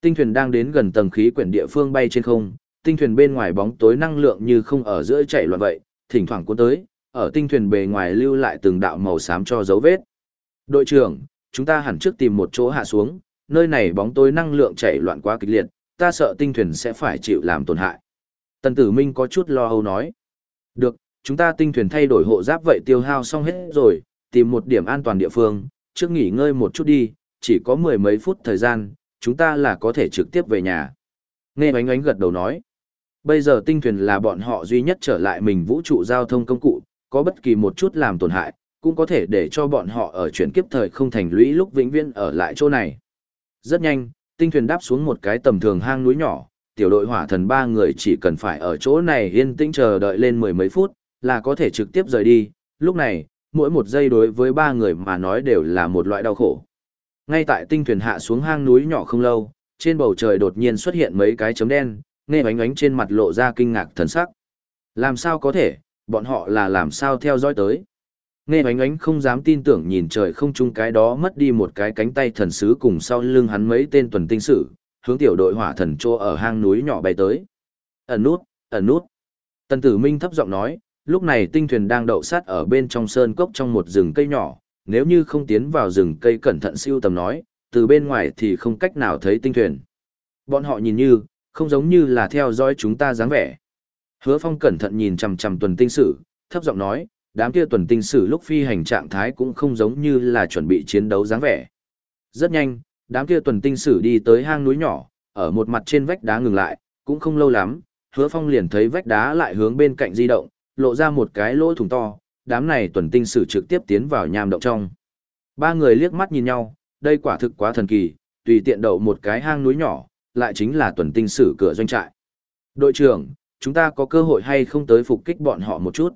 Tinh thuyền đang đến gần tầng khí quyển địa phương bay trên không, tinh thuyền bên ngoài bóng tối năng lượng như không ở giữa chạy loạn vậy, thỉnh thoảng cuốn tới, ở tinh thuyền bề ngoài lưu lại từng đạo màu xám cho dấu vết. Đội trưởng, chúng ta hẳn trước tìm một chỗ hạ xuống, nơi này bóng tối năng lượng chảy loạn quá kịch liệt, ta sợ tinh thuyền sẽ phải chịu làm tổn hại. Tần Tử Minh có chút lo âu nói. Được, chúng ta tinh thuyền thay đổi hộ giáp vậy tiêu hao xong hết rồi, tìm một điểm an toàn địa phương, trước nghỉ ngơi một chút đi, chỉ có mười mấy phút thời gian, chúng ta là có thể trực tiếp về nhà. Nghe ánh ánh gật đầu nói. Bây giờ tinh thuyền là bọn họ duy nhất trở lại mình vũ trụ giao thông công cụ, có bất kỳ một chút làm tổn hại, cũng có thể để cho bọn họ ở chuyển kiếp thời không thành lũy lúc vĩnh viễn ở lại chỗ này. Rất nhanh, tinh thuyền đáp xuống một cái tầm thường hang núi nhỏ, tiểu đội hỏa thần ba người chỉ cần phải ở chỗ này yên tĩnh chờ đợi lên mười mấy phút, là có thể trực tiếp rời đi. Lúc này, mỗi một giây đối với ba người mà nói đều là một loại đau khổ. Ngay tại tinh thuyền hạ xuống hang núi nhỏ không lâu, trên bầu trời đột nhiên xuất hiện mấy cái chấm đen, nghe ánh ánh trên mặt lộ ra kinh ngạc thần sắc. Làm sao có thể, bọn họ là làm sao theo dõi tới. Nghe ánh ánh không dám tin tưởng nhìn trời không chung cái đó mất đi một cái cánh tay thần sứ cùng sau lưng hắn mấy tên tuần tinh sử, hướng tiểu đội hỏa thần trô ở hang núi nhỏ bay tới. Ẩn nút, ẩn nút. Tần tử minh thấp giọng nói, lúc này tinh thuyền đang đậu sát ở bên trong sơn cốc trong một rừng cây nhỏ, nếu như không tiến vào rừng cây cẩn thận siêu tầm nói, từ bên ngoài thì không cách nào thấy tinh thuyền. Bọn họ nhìn như, Không giống như là theo dõi chúng ta dáng vẻ. Hứa Phong cẩn thận nhìn chằm chằm tuần tinh sử, thấp giọng nói, đám kia tuần tinh sử lúc phi hành trạng thái cũng không giống như là chuẩn bị chiến đấu dáng vẻ. Rất nhanh, đám kia tuần tinh sử đi tới hang núi nhỏ, ở một mặt trên vách đá ngừng lại, cũng không lâu lắm, hứa phong liền thấy vách đá lại hướng bên cạnh di động, lộ ra một cái lỗ thủng to, đám này tuần tinh sử trực tiếp tiến vào nham động trong. Ba người liếc mắt nhìn nhau, đây quả thực quá thần kỳ, tùy tiện đậu một cái hang núi nhỏ, lại chính là tuần tinh sử cửa doanh trại. Đội trưởng, chúng ta có cơ hội hay không tới phục kích bọn họ một chút?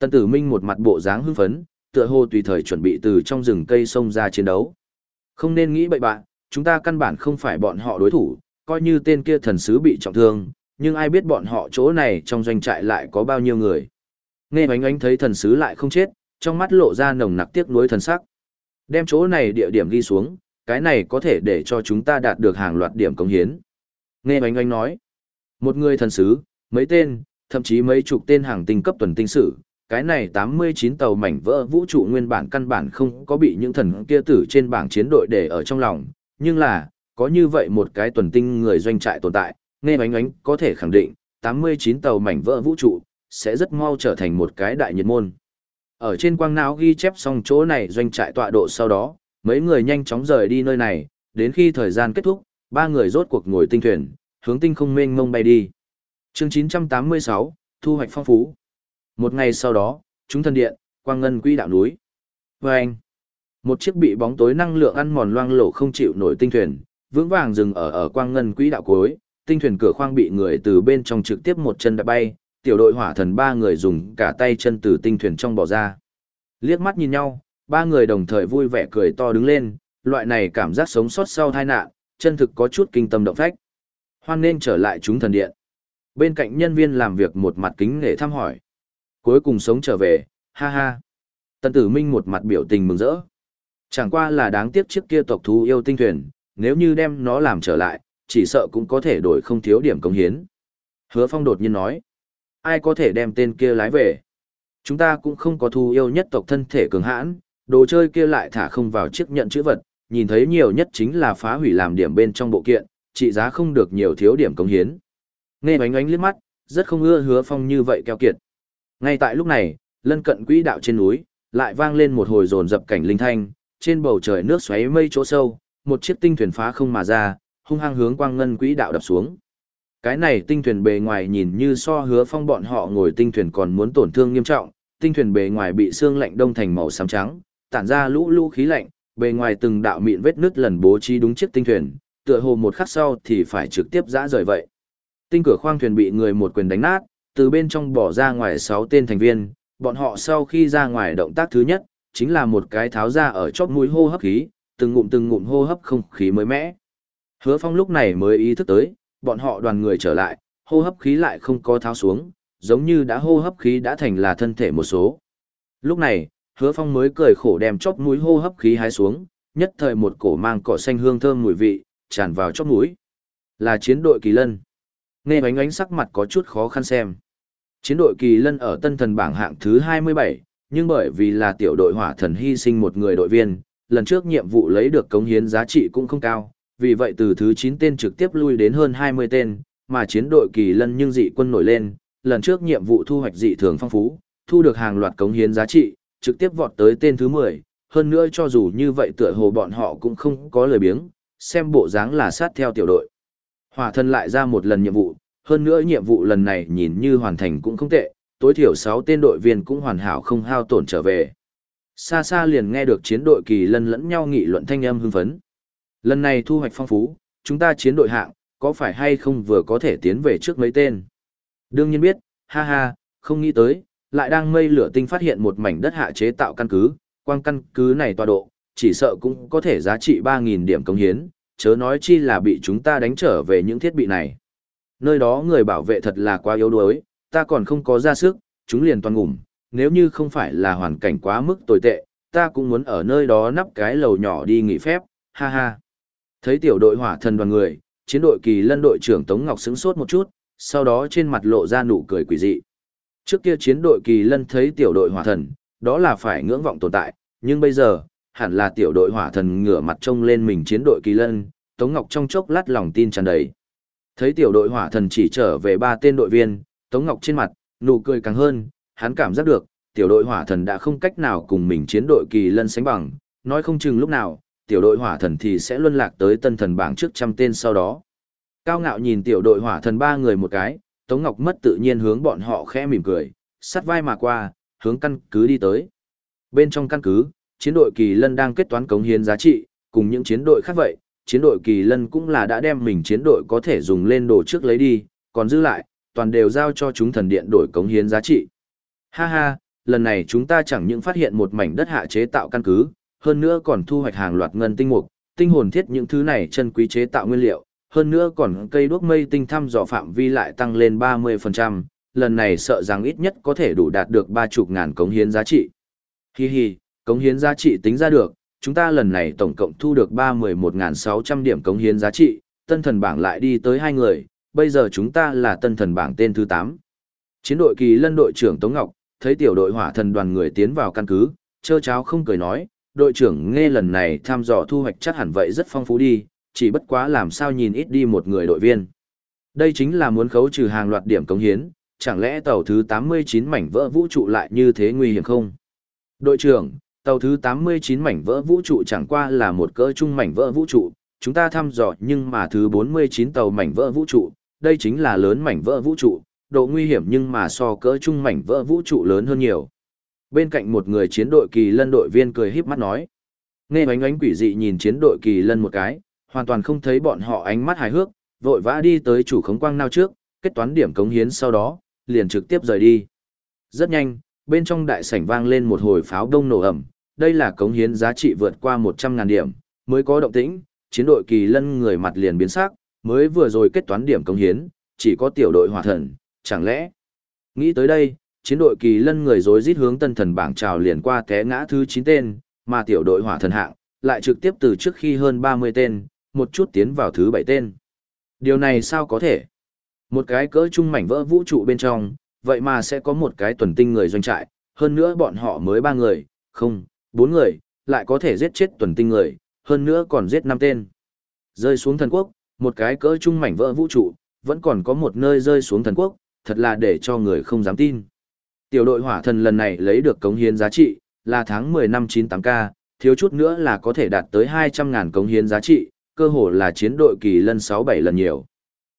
Tân tử minh một mặt bộ dáng hưng phấn, tựa hồ tùy thời chuẩn bị từ trong rừng cây sông ra chiến đấu. Không nên nghĩ bậy bạn, chúng ta căn bản không phải bọn họ đối thủ, coi như tên kia thần sứ bị trọng thương, nhưng ai biết bọn họ chỗ này trong doanh trại lại có bao nhiêu người. Nghe bánh ánh thấy thần sứ lại không chết, trong mắt lộ ra nồng nặc tiếc nuối thần sắc. Đem chỗ này địa điểm ghi xuống, cái này có thể để cho chúng ta đạt được hàng loạt điểm công hiến. Nghe bánh ánh nói, một người thần sứ, mấy tên, thậm chí mấy chục tên hàng tinh cấp tuần tinh sử, cái này 89 tàu mảnh vỡ vũ trụ nguyên bản căn bản không có bị những thần kia tử trên bảng chiến đội để ở trong lòng, nhưng là, có như vậy một cái tuần tinh người doanh trại tồn tại, nghe bánh ánh có thể khẳng định, 89 tàu mảnh vỡ vũ trụ, sẽ rất mau trở thành một cái đại nhiệt môn. Ở trên quang não ghi chép xong chỗ này doanh trại tọa độ sau đó, mấy người nhanh chóng rời đi nơi này, đến khi thời gian kết thúc, ba người rốt cuộc ngồi tinh thuyền, hướng tinh không mênh mông bay đi. Chương 986, thu hoạch phong phú. Một ngày sau đó, chúng thân điện, quang ngân quỹ đạo núi. Và anh, một chiếc bị bóng tối năng lượng ăn mòn loang lổ không chịu nổi tinh thuyền, vững vàng dừng ở ở quang ngân quỹ đạo cuối, tinh thuyền cửa khoang bị người từ bên trong trực tiếp một chân đã bay, tiểu đội hỏa thần ba người dùng cả tay chân từ tinh thuyền trong bỏ ra. Liếc mắt nhìn nhau, ba người đồng thời vui vẻ cười to đứng lên, loại này cảm giác sống sót sau tai nạn, chân thực có chút kinh tâm động phách. Hoan nên trở lại chúng thần điện. Bên cạnh nhân viên làm việc một mặt kính nể thăm hỏi. Cuối cùng sống trở về, ha ha. Tần tử minh một mặt biểu tình mừng rỡ. Chẳng qua là đáng tiếc chiếc kia tộc thú yêu tinh thuyền, nếu như đem nó làm trở lại, chỉ sợ cũng có thể đổi không thiếu điểm công hiến. Hứa phong đột nhiên nói. Ai có thể đem tên kia lái về? Chúng ta cũng không có thú yêu nhất tộc thân thể cường hãn, đồ chơi kia lại thả không vào chiếc nhận chữ vật, nhìn thấy nhiều nhất chính là phá hủy làm điểm bên trong bộ kiện, trị giá không được nhiều thiếu điểm công hiến. Nghe bánh ánh liếc mắt, rất không ưa hứa phong như vậy keo kiệt. Ngay tại lúc này, lân cận quỹ đạo trên núi, lại vang lên một hồi rồn dập cảnh linh thanh, trên bầu trời nước xoáy mây chỗ sâu, một chiếc tinh thuyền phá không mà ra, hung hăng hướng quang ngân quỹ đạo đập xuống. Cái này tinh thuyền bề ngoài nhìn như so hứa phong bọn họ ngồi tinh thuyền còn muốn tổn thương nghiêm trọng, tinh thuyền bề ngoài bị xương lạnh đông thành màu xám trắng, tản ra lũ lũ khí lạnh, bề ngoài từng đạo mịn vết nứt lần bố trí đúng chiếc tinh thuyền, tựa hồ một khắc sau thì phải trực tiếp dã rời vậy. Tinh cửa khoang thuyền bị người một quyền đánh nát, từ bên trong bỏ ra ngoài 6 tên thành viên, bọn họ sau khi ra ngoài động tác thứ nhất, chính là một cái tháo ra ở chóp mũi hô hấp khí, từng ngụm từng ngụm hô hấp không khí mới mẻ. Hứa Phong lúc này mới ý thức tới, bọn họ đoàn người trở lại, hô hấp khí lại không có tháo xuống, giống như đã hô hấp khí đã thành là thân thể một số. Lúc này, Hứa Phong mới cười khổ đem chóp mũi hô hấp khí hái xuống, nhất thời một cổ mang cỏ xanh hương thơm mùi vị, tràn vào chóp mũi. Là chiến đội Kỳ Lân. Nghe bánh ánh sắc mặt có chút khó khăn xem. Chiến đội Kỳ Lân ở tân thần bảng hạng thứ 27, nhưng bởi vì là tiểu đội hỏa thần hy sinh một người đội viên, lần trước nhiệm vụ lấy được cống hiến giá trị cũng không cao, vì vậy từ thứ 9 tên trực tiếp lui đến hơn 20 tên, mà chiến đội Kỳ Lân nhưng dị quân nổi lên, lần trước nhiệm vụ thu hoạch dị thường phong phú, thu được hàng loạt cống hiến giá trị, trực tiếp vọt tới tên thứ 10, hơn nữa cho dù như vậy tựa hồ bọn họ cũng không có lời biếng, xem bộ dáng là sát theo tiểu đội. Hỏa thần lại ra một lần nhiệm vụ, hơn nữa nhiệm vụ lần này nhìn như hoàn thành cũng không tệ, tối thiểu 6 tên đội viên cũng hoàn hảo không hao tổn trở về. Xa xa liền nghe được chiến đội kỳ lân lẫn nhau nghị luận thanh âm hưng phấn. Lần này thu hoạch phong phú, chúng ta chiến đội hạng, có phải hay không vừa có thể tiến về trước mấy tên? Đương nhiên biết, ha ha, không nghĩ tới, lại đang mây lửa tinh phát hiện một mảnh đất hạ chế tạo căn cứ, quang căn cứ này tọa độ, chỉ sợ cũng có thể giá trị 3.000 điểm công hiến, chớ nói chi là bị chúng ta đánh trở về những thiết bị này. Nơi đó người bảo vệ thật là quá yếu đuối, ta còn không có ra sức, chúng liền toàn ngủm, nếu như không phải là hoàn cảnh quá mức tồi tệ, ta cũng muốn ở nơi đó nắp cái lầu nhỏ đi nghỉ phép, ha ha. Thấy tiểu đội hỏa thần đoàn người, chiến đội kỳ lân đội trưởng Tống Ngọc sững sốt một chút, sau đó trên mặt lộ ra nụ cười quỷ dị. Trước kia chiến đội kỳ lân thấy tiểu đội hỏa thần, đó là phải ngưỡng vọng tồn tại, nhưng bây giờ, hẳn là tiểu đội hỏa thần ngửa mặt trông lên mình chiến đội kỳ lân, Tống Ngọc trong chốc lát lòng tin tràn đầy. Thấy tiểu đội hỏa thần chỉ trở về ba tên đội viên, Tống Ngọc trên mặt, nụ cười càng hơn, hắn cảm giác được, tiểu đội hỏa thần đã không cách nào cùng mình chiến đội kỳ lân sánh bằng, nói không chừng lúc nào, tiểu đội hỏa thần thì sẽ luân lạc tới tân thần bảng trước trăm tên sau đó. Cao ngạo nhìn tiểu đội hỏa thần ba người một cái, Tống Ngọc mất tự nhiên hướng bọn họ khẽ mỉm cười, sắt vai mà qua, hướng căn cứ đi tới. Bên trong căn cứ, chiến đội kỳ lân đang kết toán cống hiến giá trị, cùng những chiến đội khác vậy, chiến đội kỳ lân cũng là đã đem mình chiến đội có thể dùng lên đồ trước lấy đi, còn giữ lại, toàn đều giao cho chúng thần điện đổi cống hiến giá trị. Ha ha, lần này chúng ta chẳng những phát hiện một mảnh đất hạ chế tạo căn cứ, hơn nữa còn thu hoạch hàng loạt ngân tinh mục, tinh hồn thiết những thứ này chân quý chế tạo nguyên liệu, hơn nữa còn cây đuốc mây tinh thăm dò phạm vi lại tăng lên 30%, lần này sợ rằng ít nhất có thể đủ đạt được ba chục ngàn cống hiến giá trị. Hi hi, cống hiến giá trị tính ra được, chúng ta lần này tổng cộng thu được 31.600 điểm cống hiến giá trị, tân thần bảng lại đi tới hai người, bây giờ chúng ta là tân thần bảng tên thứ 8. Chiến đội kỳ lân đội trưởng Tống Ngọc, thấy tiểu đội hỏa thần đoàn người tiến vào căn cứ, chơ cháo không cười nói, đội trưởng nghe lần này tham dò thu hoạch chắc hẳn vậy rất phong phú đi, chỉ bất quá làm sao nhìn ít đi một người đội viên. Đây chính là muốn khấu trừ hàng loạt điểm cống hiến, chẳng lẽ tàu thứ 89 mảnh vỡ vũ trụ lại như thế nguy hiểm không? Đội trưởng, tàu thứ 89 mảnh vỡ vũ trụ chẳng qua là một cỡ trung mảnh vỡ vũ trụ, chúng ta thăm dò nhưng mà thứ 49 tàu mảnh vỡ vũ trụ, đây chính là lớn mảnh vỡ vũ trụ, độ nguy hiểm nhưng mà so cỡ trung mảnh vỡ vũ trụ lớn hơn nhiều. Bên cạnh một người chiến đội kỳ lân đội viên cười híp mắt nói. Nghe ánh ánh quỷ dị nhìn chiến đội kỳ lân một cái, hoàn toàn không thấy bọn họ ánh mắt hài hước, vội vã đi tới chủ khống quang nao trước, kết toán điểm cống hiến sau đó, liền trực tiếp rời đi. Rất nhanh, bên trong đại sảnh vang lên một hồi pháo đông nổ ẩm, đây là cống hiến giá trị vượt qua 100.000 điểm, mới có động tĩnh, chiến đội kỳ lân người mặt liền biến sắc, mới vừa rồi kết toán điểm cống hiến, chỉ có tiểu đội hỏa thần, chẳng lẽ? Nghĩ tới đây, chiến đội kỳ lân người rối rít hướng tân thần bảng trào liền qua té ngã thứ 9 tên, mà tiểu đội hỏa thần hạng, lại trực tiếp từ trước khi hơn 30 tên, một chút tiến vào thứ 7 tên. Điều này sao có thể? Một cái cỡ trung mảnh vỡ vũ trụ bên trong, vậy mà sẽ có một cái tuần tinh người doanh trại, hơn nữa bọn họ mới ba người, không, bốn người, lại có thể giết chết tuần tinh người, hơn nữa còn giết năm tên. Rơi xuống thần quốc, một cái cỡ trung mảnh vỡ vũ trụ, vẫn còn có một nơi rơi xuống thần quốc, thật là để cho người không dám tin. Tiểu đội hỏa thần lần này lấy được cống hiến giá trị, là tháng 10 năm 98K, thiếu chút nữa là có thể đạt tới 200.000 cống hiến giá trị, cơ hồ là chiến đội kỳ lân 6-7 lần nhiều.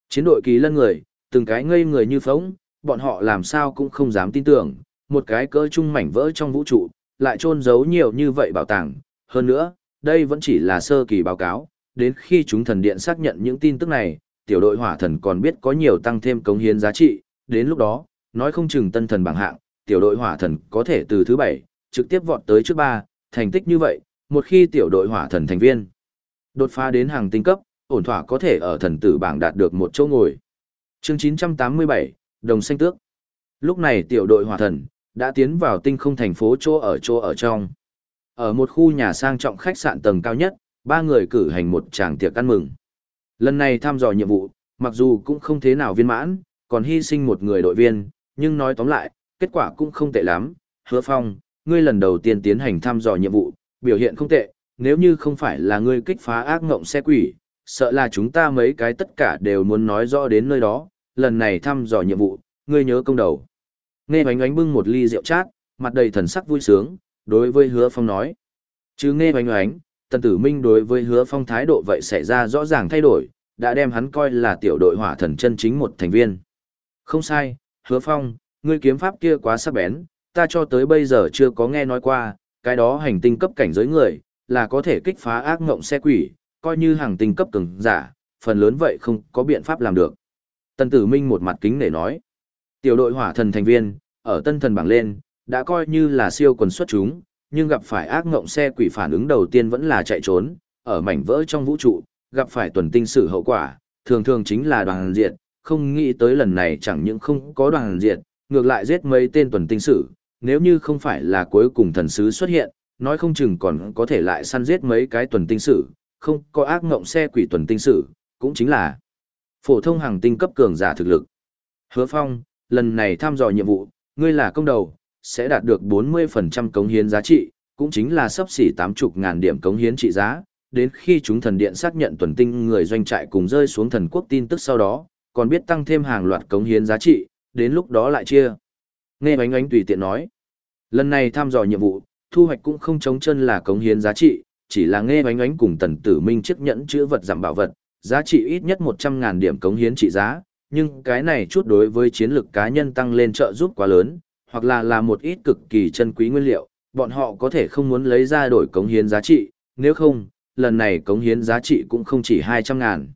Chiến đội kỳ lân người, từng cái ngây người như phóng, bọn họ làm sao cũng không dám tin tưởng, một cái cỡ trung mảnh vỡ trong vũ trụ, lại trôn giấu nhiều như vậy bảo tàng. Hơn nữa, đây vẫn chỉ là sơ kỳ báo cáo, đến khi chúng thần điện xác nhận những tin tức này, tiểu đội hỏa thần còn biết có nhiều tăng thêm cống hiến giá trị, đến lúc đó, nói không chừng tân thần bảng hạng, tiểu đội hỏa thần có thể từ thứ bảy trực tiếp vọt tới trước ba thành tích như vậy, một khi tiểu đội hỏa thần thành viên đột phá đến hàng tinh cấp, ổn thỏa có thể ở thần tử bảng đạt được một chỗ ngồi. Chương 987, Đồng Xanh Tước. Lúc này tiểu đội hỏa thần đã tiến vào tinh không thành phố chỗ ở chỗ ở trong. Ở một khu nhà sang trọng khách sạn tầng cao nhất, ba người cử hành một tràng tiệc ăn mừng. Lần này tham dò nhiệm vụ, mặc dù cũng không thế nào viên mãn, còn hy sinh một người đội viên, nhưng nói tóm lại, kết quả cũng không tệ lắm. Hứa Phong, ngươi lần đầu tiên tiến hành thăm dò nhiệm vụ, biểu hiện không tệ, nếu như không phải là ngươi kích phá ác ngộng xe quỷ, sợ là chúng ta mấy cái tất cả đều muốn nói rõ đến nơi đó, lần này thăm dò nhiệm vụ, ngươi nhớ công đầu. Nghe oánh oánh bưng một ly rượu chát, mặt đầy thần sắc vui sướng, đối với hứa phong nói. Chứ nghe oánh oánh, tần tử minh đối với hứa phong thái độ vậy xảy ra rõ ràng thay đổi, đã đem hắn coi là tiểu đội hỏa thần chân chính một thành viên. Không sai, hứa phong, ngươi kiếm pháp kia quá sắc bén, ta cho tới bây giờ chưa có nghe nói qua, cái đó hành tinh cấp cảnh giới người, là có thể kích phá ác ngộng xe quỷ, coi như hàng tinh cấp cường giả, phần lớn vậy không có biện pháp làm được. Tần Tử Minh một mặt kính để nói, tiểu đội hỏa thần thành viên, ở tân thần bảng lên, đã coi như là siêu quần xuất chúng, nhưng gặp phải ác ngộng xe quỷ phản ứng đầu tiên vẫn là chạy trốn, ở mảnh vỡ trong vũ trụ, gặp phải tuần tinh sử hậu quả, thường thường chính là đoàn diệt, không nghĩ tới lần này chẳng những không có đoàn diệt, ngược lại giết mấy tên tuần tinh sử, nếu như không phải là cuối cùng thần sứ xuất hiện, nói không chừng còn có thể lại săn giết mấy cái tuần tinh sử, không có ác ngộng xe quỷ tuần tinh sử, cũng chính là phổ thông hàng tinh cấp cường giả thực lực. Hứa Phong, lần này tham dò nhiệm vụ, ngươi là công đầu, sẽ đạt được 40% cống hiến giá trị, cũng chính là sắp xỉ 80 ngàn điểm cống hiến trị giá, đến khi chúng thần điện xác nhận tuần tinh người doanh trại cùng rơi xuống thần quốc tin tức sau đó, còn biết tăng thêm hàng loạt cống hiến giá trị, đến lúc đó lại chia. Nghe bánh ánh tùy tiện nói. Lần này thăm dò nhiệm vụ, thu hoạch cũng không chống chân là cống hiến giá trị, chỉ là nghe bánh ánh cùng tần tử minh chiếc nhẫn chữa vật giảm bảo vật, giá trị ít nhất 100.000 điểm cống hiến trị giá, nhưng cái này chút đối với chiến lược cá nhân tăng lên trợ giúp quá lớn, hoặc là là một ít cực kỳ chân quý nguyên liệu, bọn họ có thể không muốn lấy ra đổi cống hiến giá trị, nếu không, lần này cống hiến giá trị cũng không chỉ 200 ngàn.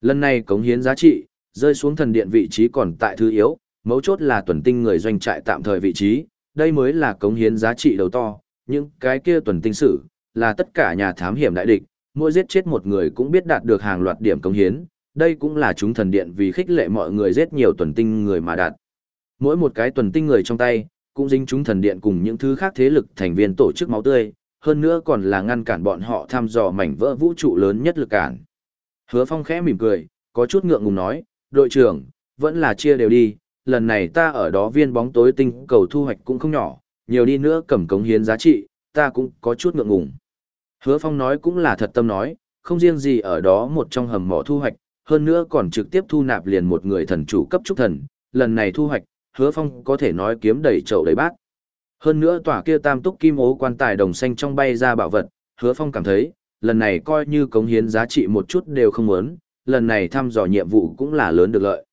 Lần này cống hiến giá trị, rơi xuống thần điện vị trí còn tại thứ yếu, mấu chốt là tuần tinh người doanh trại tạm thời vị trí, đây mới là cống hiến giá trị đầu to, nhưng cái kia tuần tinh sử, là tất cả nhà thám hiểm đại địch, mỗi giết chết một người cũng biết đạt được hàng loạt điểm cống hiến, đây cũng là chúng thần điện vì khích lệ mọi người giết nhiều tuần tinh người mà đạt. Mỗi một cái tuần tinh người trong tay, cũng dính chúng thần điện cùng những thứ khác thế lực thành viên tổ chức máu tươi, hơn nữa còn là ngăn cản bọn họ thăm dò mảnh vỡ vũ trụ lớn nhất lực cản. Hứa Phong khẽ mỉm cười, có chút ngượng ngùng nói, đội trưởng, vẫn là chia đều đi, lần này ta ở đó viên bóng tối tinh cầu thu hoạch cũng không nhỏ, nhiều đi nữa cầm cống hiến giá trị, ta cũng có chút ngượng ngùng. Hứa Phong nói cũng là thật tâm nói, không riêng gì ở đó một trong hầm mỏ thu hoạch, hơn nữa còn trực tiếp thu nạp liền một người thần chủ cấp trúc thần, lần này thu hoạch, hứa phong có thể nói kiếm đầy chậu đầy bát. Hơn nữa tòa kia tam túc kim ố quan tài đồng xanh trong bay ra bảo vật, hứa phong cảm thấy, lần này coi như cống hiến giá trị một chút đều không muốn, lần này thăm dò nhiệm vụ cũng là lớn được lợi.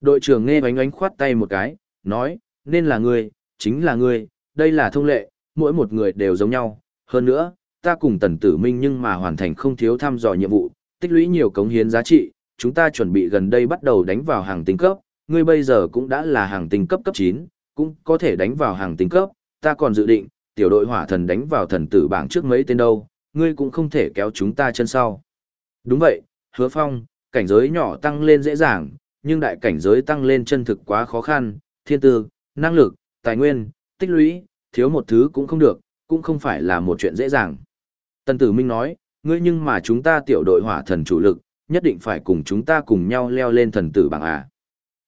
Đội trưởng nghe bánh ánh khoát tay một cái, nói, nên là ngươi, chính là ngươi, đây là thông lệ, mỗi một người đều giống nhau. Hơn nữa, ta cùng tần tử minh nhưng mà hoàn thành không thiếu thăm dò nhiệm vụ, tích lũy nhiều cống hiến giá trị, chúng ta chuẩn bị gần đây bắt đầu đánh vào hàng tinh cấp, ngươi bây giờ cũng đã là hàng tinh cấp cấp 9, cũng có thể đánh vào hàng tinh cấp, ta còn dự định, tiểu đội hỏa thần đánh vào thần tử bảng trước mấy tên đâu, ngươi cũng không thể kéo chúng ta chân sau. Đúng vậy, hứa phong, cảnh giới nhỏ tăng lên dễ dàng, nhưng đại cảnh giới tăng lên chân thực quá khó khăn, thiên tư, năng lực, tài nguyên, tích lũy, thiếu một thứ cũng không được, cũng không phải là một chuyện dễ dàng. Tần tử minh nói, ngươi nhưng mà chúng ta tiểu đội hỏa thần chủ lực, nhất định phải cùng chúng ta cùng nhau leo lên thần tử bảng à.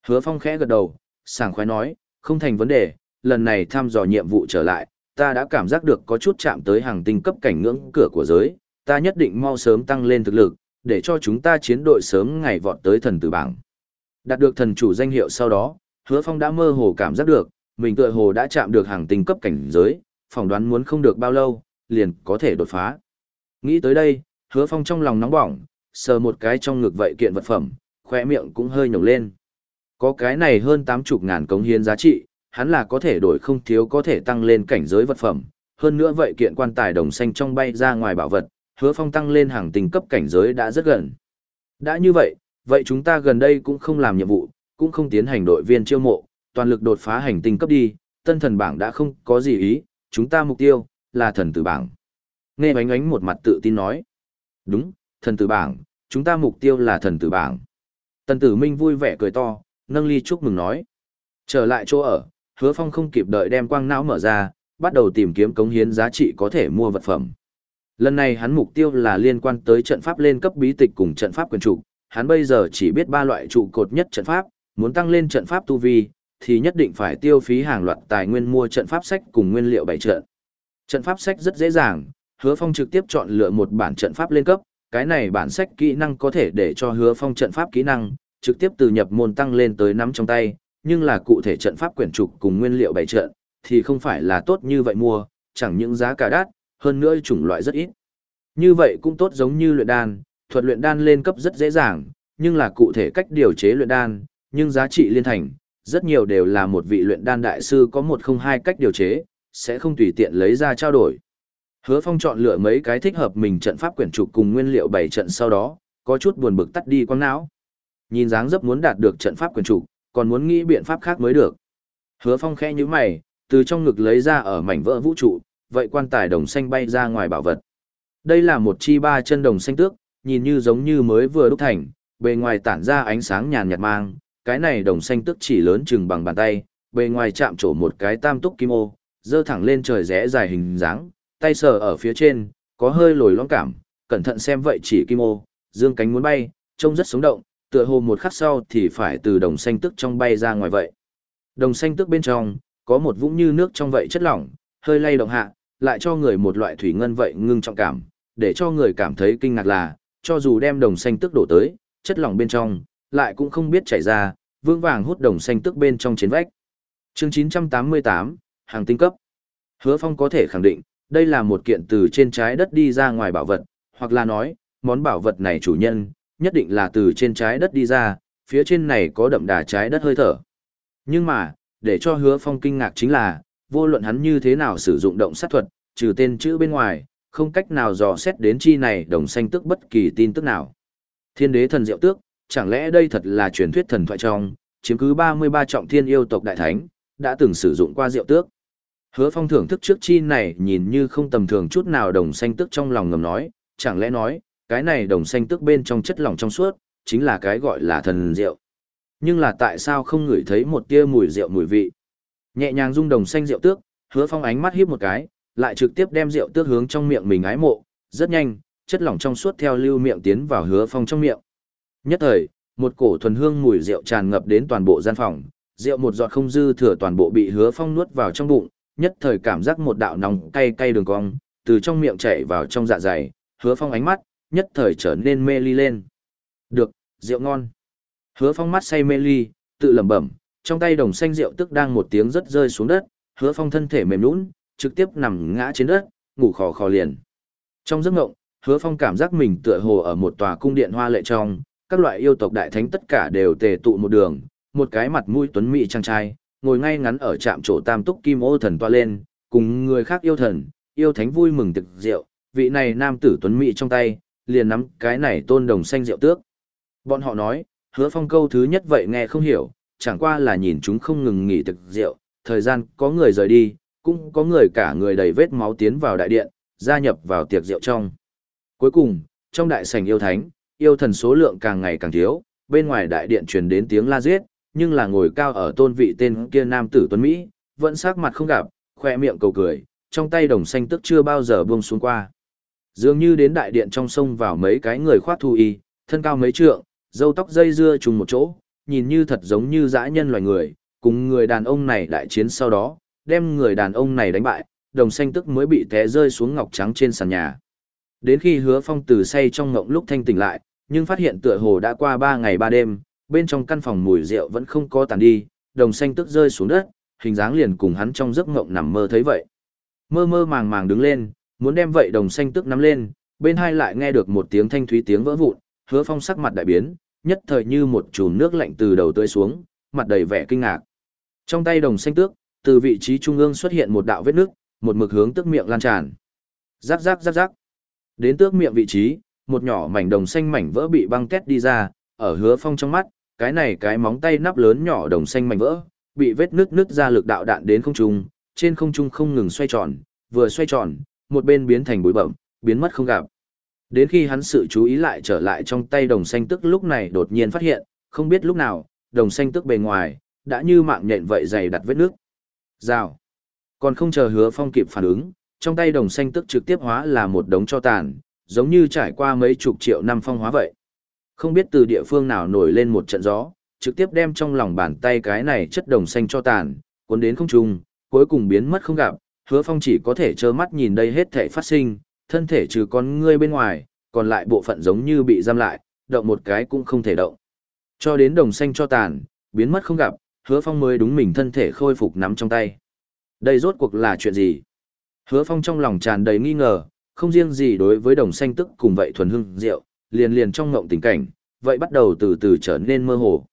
Hứa Phong khẽ gật đầu, sảng khoái nói, không thành vấn đề, lần này thăm dò nhiệm vụ trở lại, ta đã cảm giác được có chút chạm tới hàng tinh cấp cảnh ngưỡng cửa của giới, ta nhất định mau sớm tăng lên thực lực, để cho chúng ta chiến đội sớm ngày vọt tới thần tử bảng. Đạt được thần chủ danh hiệu sau đó, Hứa Phong đã mơ hồ cảm giác được, mình tựa hồ đã chạm được hàng tinh cấp cảnh giới, phỏng đoán muốn không được bao lâu, liền có thể đột phá. Nghĩ tới đây, Hứa Phong trong lòng nóng bỏng, sờ một cái trong ngực vậy kiện vật phẩm, khỏe miệng cũng hơi nhổng lên. Có cái này hơn tám chục ngàn cống hiến giá trị, hắn là có thể đổi không thiếu có thể tăng lên cảnh giới vật phẩm. Hơn nữa vậy kiện quan tài đồng xanh trong bay ra ngoài bảo vật, hứa phong tăng lên hàng tình cấp cảnh giới đã rất gần. Đã như vậy, vậy chúng ta gần đây cũng không làm nhiệm vụ, cũng không tiến hành đội viên chiêu mộ, toàn lực đột phá hành tinh cấp đi, tân thần bảng đã không có gì ý, chúng ta mục tiêu, là thần tử bảng. Nghe bánh ánh một mặt tự tin nói. Đúng, thần tử bảng, chúng ta mục tiêu là thần tử bảng. Tần tử minh vui vẻ cười to, nâng ly chúc mừng nói. Trở lại chỗ ở, hứa phong không kịp đợi đem quang não mở ra, bắt đầu tìm kiếm cống hiến giá trị có thể mua vật phẩm. Lần này hắn mục tiêu là liên quan tới trận pháp lên cấp bí tịch cùng trận pháp quyền trụ, hắn bây giờ chỉ biết ba loại trụ cột nhất trận pháp, muốn tăng lên trận pháp tu vi, thì nhất định phải tiêu phí hàng loạt tài nguyên mua trận pháp sách cùng nguyên liệu bày trận. Trận pháp sách rất dễ dàng, Hứa Phong trực tiếp chọn lựa một bản trận pháp lên cấp, cái này bản sách kỹ năng có thể để cho Hứa Phong trận pháp kỹ năng trực tiếp từ nhập môn tăng lên tới nắm trong tay, nhưng là cụ thể trận pháp quyển trục cùng nguyên liệu bày trận, thì không phải là tốt như vậy mua, chẳng những giá cả đắt, hơn nữa chủng loại rất ít. Như vậy cũng tốt giống như luyện đan, thuật luyện đan lên cấp rất dễ dàng, nhưng là cụ thể cách điều chế luyện đan, nhưng giá trị liên thành, rất nhiều đều là một vị luyện đan đại sư có một không hai cách điều chế, sẽ không tùy tiện lấy ra trao đổi. Hứa Phong chọn lựa mấy cái thích hợp mình trận pháp quyển trục cùng nguyên liệu bảy trận sau đó, có chút buồn bực tắt đi quang não. Nhìn dáng dấp muốn đạt được trận pháp quyển trục, còn muốn nghĩ biện pháp khác mới được. Hứa Phong khẽ nhíu mày, từ trong ngực lấy ra ở mảnh vỡ vũ trụ, vậy quan tài đồng xanh bay ra ngoài bảo vật. Đây là một chi ba chân đồng xanh tước, nhìn như giống như mới vừa đúc thành, bề ngoài tản ra ánh sáng nhàn nhạt mang, cái này đồng xanh tước chỉ lớn chừng bằng bàn tay, bề ngoài chạm trổ một cái tam túc kim ô, dơ thẳng lên trời rẽ dài hình dáng, tay sờ ở phía trên, có hơi lồi lõm cảm, cẩn thận xem vậy chỉ kim ô, dương cánh muốn bay, trông rất sống động, tựa hồ một khắc sau thì phải từ đồng xanh tức trong bay ra ngoài vậy. Đồng xanh tức bên trong, có một vũng như nước trong vậy chất lỏng, hơi lay động hạ, lại cho người một loại thủy ngân vậy ngưng trọng cảm, để cho người cảm thấy kinh ngạc là, cho dù đem đồng xanh tức đổ tới, chất lỏng bên trong, lại cũng không biết chảy ra, vương vàng hút đồng xanh tức bên trong chiến vách. Chương 988, hàng tinh cấp. Hứa Phong có thể khẳng định, đây là một kiện từ trên trái đất đi ra ngoài bảo vật, hoặc là nói, món bảo vật này chủ nhân, nhất định là từ trên trái đất đi ra, phía trên này có đậm đà trái đất hơi thở. Nhưng mà, để cho hứa phong kinh ngạc chính là, vô luận hắn như thế nào sử dụng động sát thuật, trừ tên chữ bên ngoài, không cách nào dò xét đến chi này đồng xanh tức bất kỳ tin tức nào. Thiên đế thần diệu tước, chẳng lẽ đây thật là truyền thuyết thần thoại trong, chiếm cứ 33 trọng thiên yêu tộc đại thánh, đã từng sử dụng qua diệu tước. Hứa phong thưởng thức trước chi này nhìn như không tầm thường chút nào đồng xanh tức trong lòng ngầm nói, chẳng lẽ nói, cái này đồng xanh tức bên trong chất lỏng trong suốt, chính là cái gọi là thần rượu. Nhưng là tại sao không ngửi thấy một tia mùi rượu mùi vị? Nhẹ nhàng rung đồng xanh rượu tước, hứa phong ánh mắt híp một cái, lại trực tiếp đem rượu tước hướng trong miệng mình ái mộ, rất nhanh, chất lỏng trong suốt theo lưu miệng tiến vào hứa phong trong miệng. Nhất thời, một cổ thuần hương mùi rượu tràn ngập đến toàn bộ gian phòng, rượu một giọt không dư thừa toàn bộ bị hứa phong nuốt vào trong bụng, nhất thời cảm giác một đạo nóng cay cay đường cong, từ trong miệng chảy vào trong dạ dày, hứa phong ánh mắt, nhất thời trở nên mê ly lên. Được, rượu ngon. Hứa phong mắt say mê ly, tự lẩm bẩm, trong tay đồng xanh rượu tức đang một tiếng rất rơi xuống đất, hứa phong thân thể mềm nũng, trực tiếp nằm ngã trên đất, ngủ khò khò liền. Trong giấc ngộng, hứa phong cảm giác mình tựa hồ ở một tòa cung điện hoa lệ trong, các loại yêu tộc đại thánh tất cả đều tề tụ một đường, một cái mặt mũi tuấn mỹ trang trai, ngồi ngay ngắn ở trạm chỗ tam túc kim ô thần toa lên, cùng người khác yêu thần, yêu thánh vui mừng thực rượu, vị này nam tử tuấn mỹ trong tay, liền nắm cái này tôn đồng xanh rượu tước. Bọn họ nói, hứa phong câu thứ nhất vậy nghe không hiểu, chẳng qua là nhìn chúng không ngừng nghỉ thực rượu, thời gian có người rời đi, cũng có người cả người đầy vết máu tiến vào đại điện, gia nhập vào tiệc rượu trong. Cuối cùng, trong đại sảnh yêu thánh, yêu thần số lượng càng ngày càng thiếu, bên ngoài đại điện truyền đến tiếng la giết, nhưng là ngồi cao ở tôn vị tên kia nam tử tuấn Mỹ, vẫn sắc mặt không gặp, khoe miệng cầu cười, trong tay đồng xanh tức chưa bao giờ buông xuống qua. Dường như đến đại điện trong sông vào mấy cái người khoác thu y, thân cao mấy trượng, râu tóc dây dưa trùng một chỗ, nhìn như thật giống như dã nhân loài người, cùng người đàn ông này đại chiến sau đó, đem người đàn ông này đánh bại, đồng xanh tức mới bị té rơi xuống ngọc trắng trên sàn nhà. Đến khi hứa phong từ say trong ngộng lúc thanh tỉnh lại, nhưng phát hiện tựa hồ đã qua ba ngày ba đêm, bên trong căn phòng mùi rượu vẫn không có tàn đi, đồng xanh tức rơi xuống đất, hình dáng liền cùng hắn trong giấc ngộng nằm mơ thấy vậy. Mơ mơ màng màng đứng lên, muốn đem vậy đồng xanh tức nắm lên, bên hai lại nghe được một tiếng thanh thúy tiếng vỡ vụn, hứa phong sắc mặt đại biến, nhất thời như một chùm nước lạnh từ đầu tới xuống, mặt đầy vẻ kinh ngạc. Trong tay đồng xanh tước, từ vị trí trung ương xuất hiện một đạo vết nước, một mực hướng tức miệng lan tràn. Rắc rắc rắc rắc. Đến tước miệng vị trí, một nhỏ mảnh đồng xanh mảnh vỡ bị băng kết đi ra, ở hứa phong trong mắt, cái này cái móng tay nắp lớn nhỏ đồng xanh mảnh vỡ, bị vết nước nứt ra lực đạo đạn đến không trung, trên không trung không ngừng xoay tròn, vừa xoay tròn, một bên biến thành bụi bậm, biến mất không gặp. Đến khi hắn sự chú ý lại trở lại trong tay đồng xanh tức lúc này đột nhiên phát hiện, không biết lúc nào, đồng xanh tức bề ngoài, đã như mạng nhện vậy dày đặt vết nước. Rào. Còn không chờ hứa phong kịp phản ứng, trong tay đồng xanh tức trực tiếp hóa là một đống cho tàn, giống như trải qua mấy chục triệu năm phong hóa vậy. Không biết từ địa phương nào nổi lên một trận gió, trực tiếp đem trong lòng bàn tay cái này chất đồng xanh cho tàn, cuốn đến không trung, cuối cùng biến mất không gặp, hứa phong chỉ có thể trơ mắt nhìn đây hết thể phát sinh, thân thể trừ con ngươi bên ngoài, còn lại bộ phận giống như bị giam lại, động một cái cũng không thể động. Cho đến đồng xanh cho tàn, biến mất không gặp, hứa phong mới đúng mình thân thể khôi phục nắm trong tay. Đây rốt cuộc là chuyện gì? Hứa phong trong lòng tràn đầy nghi ngờ, không riêng gì đối với đồng xanh tức cùng vậy thuần hưng, rượu, liền liền trong ngộng tình cảnh, vậy bắt đầu từ từ trở nên mơ hồ.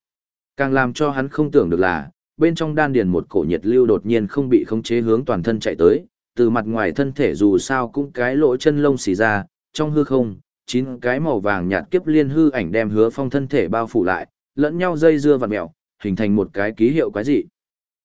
Càng làm cho hắn không tưởng được là, bên trong đan điền một cổ nhiệt lưu đột nhiên không bị khống chế hướng toàn thân chạy tới, từ mặt ngoài thân thể dù sao cũng cái lỗ chân lông xì ra, trong hư không, chín cái màu vàng nhạt kiếp liên hư ảnh đem hứa phong thân thể bao phủ lại, lẫn nhau dây dưa vặn mèo, hình thành một cái ký hiệu quái dị.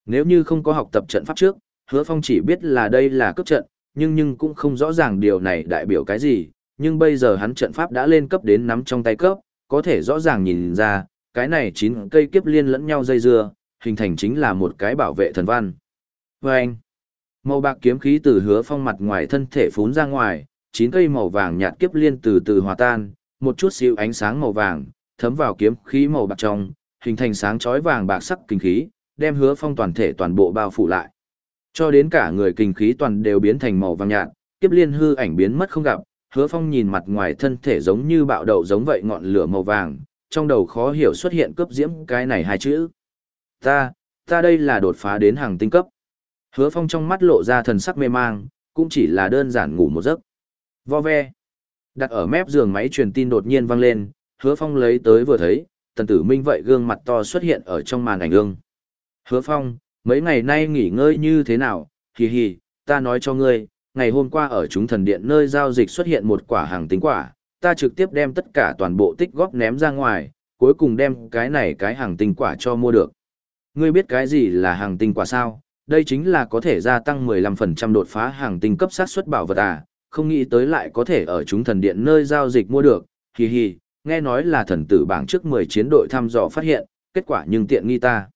Nếu như không có học tập trận pháp trước, hứa phong chỉ biết là đây là cấp trận, nhưng nhưng cũng không rõ ràng điều này đại biểu cái gì, nhưng bây giờ hắn trận pháp đã lên cấp đến nắm trong tay cấp, có thể rõ ràng nhìn ra, cái này chín cây kiếp liên lẫn nhau dây dưa, hình thành chính là một cái bảo vệ thần văn. Và anh, màu bạc kiếm khí từ hứa phong mặt ngoài thân thể phún ra ngoài, chín cây màu vàng nhạt kiếp liên từ từ hòa tan, một chút xíu ánh sáng màu vàng, thấm vào kiếm khí màu bạc trong, hình thành sáng chói vàng bạc sắc kinh khí, đem hứa phong toàn thể toàn bộ bao phủ lại. Cho đến cả người kinh khí toàn đều biến thành màu vàng nhạt, kiếp liên hư ảnh biến mất không gặp, hứa phong nhìn mặt ngoài thân thể giống như bạo đậu giống vậy ngọn lửa màu vàng, trong đầu khó hiểu xuất hiện cướp diễm cái này hai chữ. Ta, ta đây là đột phá đến hàng tinh cấp. Hứa phong trong mắt lộ ra thần sắc mê mang, cũng chỉ là đơn giản ngủ một giấc. Vo ve. Đặt ở mép giường máy truyền tin đột nhiên vang lên, hứa phong lấy tới vừa thấy, tần tử minh vậy gương mặt to xuất hiện ở trong màn ảnh gương Hứa phong, mấy ngày nay nghỉ ngơi như thế nào, hì hì, ta nói cho ngươi, ngày hôm qua ở chúng thần điện nơi giao dịch xuất hiện một quả hàng tính quả, ta trực tiếp đem tất cả toàn bộ tích góp ném ra ngoài, cuối cùng đem cái này cái hàng tinh quả cho mua được. Ngươi biết cái gì là hàng tinh quả sao? Đây chính là có thể gia tăng 15% đột phá hàng tinh cấp sát xuất bảo vật à, không nghĩ tới lại có thể ở chúng thần điện nơi giao dịch mua được, hì hì, nghe nói là thần tử bảng trước 10 chiến đội thăm dò phát hiện, kết quả nhưng tiện nghi ta.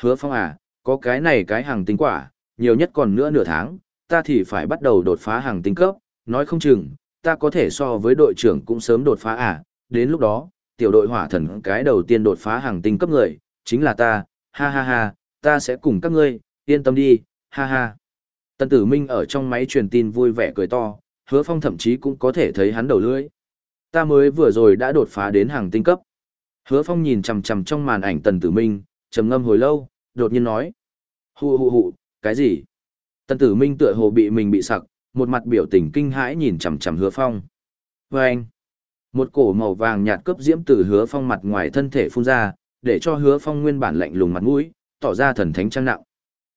Hứa phong à, có cái này cái hàng tinh quả, nhiều nhất còn nữa nửa tháng, ta thì phải bắt đầu đột phá hàng tinh cấp, nói không chừng, ta có thể so với đội trưởng cũng sớm đột phá à, đến lúc đó, tiểu đội hỏa thần cái đầu tiên đột phá hàng tinh cấp người, chính là ta, ha ha ha, ta sẽ cùng các ngươi, yên tâm đi, ha ha. Tần tử minh ở trong máy truyền tin vui vẻ cười to, hứa phong thậm chí cũng có thể thấy hắn đầu lưỡi. Ta mới vừa rồi đã đột phá đến hàng tinh cấp. Hứa phong nhìn chằm chằm trong màn ảnh tần tử minh, trầm ngâm hồi lâu, đột nhiên nói. Hù hù hù, cái gì? Tần tử minh tựa hồ bị mình bị sặc, một mặt biểu tình kinh hãi nhìn chằm chằm hứa phong. Và anh, một cổ màu vàng nhạt cấp diễm từ hứa phong mặt ngoài thân thể phun ra, để cho hứa phong nguyên bản lạnh lùng mặt mũi, tỏ ra thần thánh trang nặng.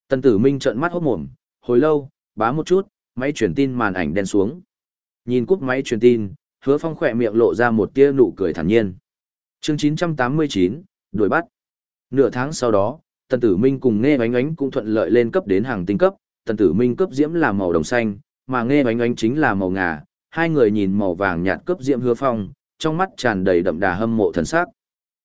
Tần tử minh trợn mắt hốt mồm, hồi lâu, bá một chút, máy truyền tin màn ảnh đen xuống. Nhìn cúp máy truyền tin, hứa phong khỏe miệng lộ ra một tia nụ cười thản nhiên. Chương 989, đuổi bắt. Nửa tháng sau đó, Tần Tử Minh cùng Nghe ánh Ánh cũng thuận lợi lên cấp đến hàng tinh cấp, Tần Tử Minh cấp diễm là màu đồng xanh, mà Nghe Bánh oánh chính là màu ngà, hai người nhìn màu vàng nhạt cấp diễm hứa phong, trong mắt tràn đầy đậm đà hâm mộ thần sắc.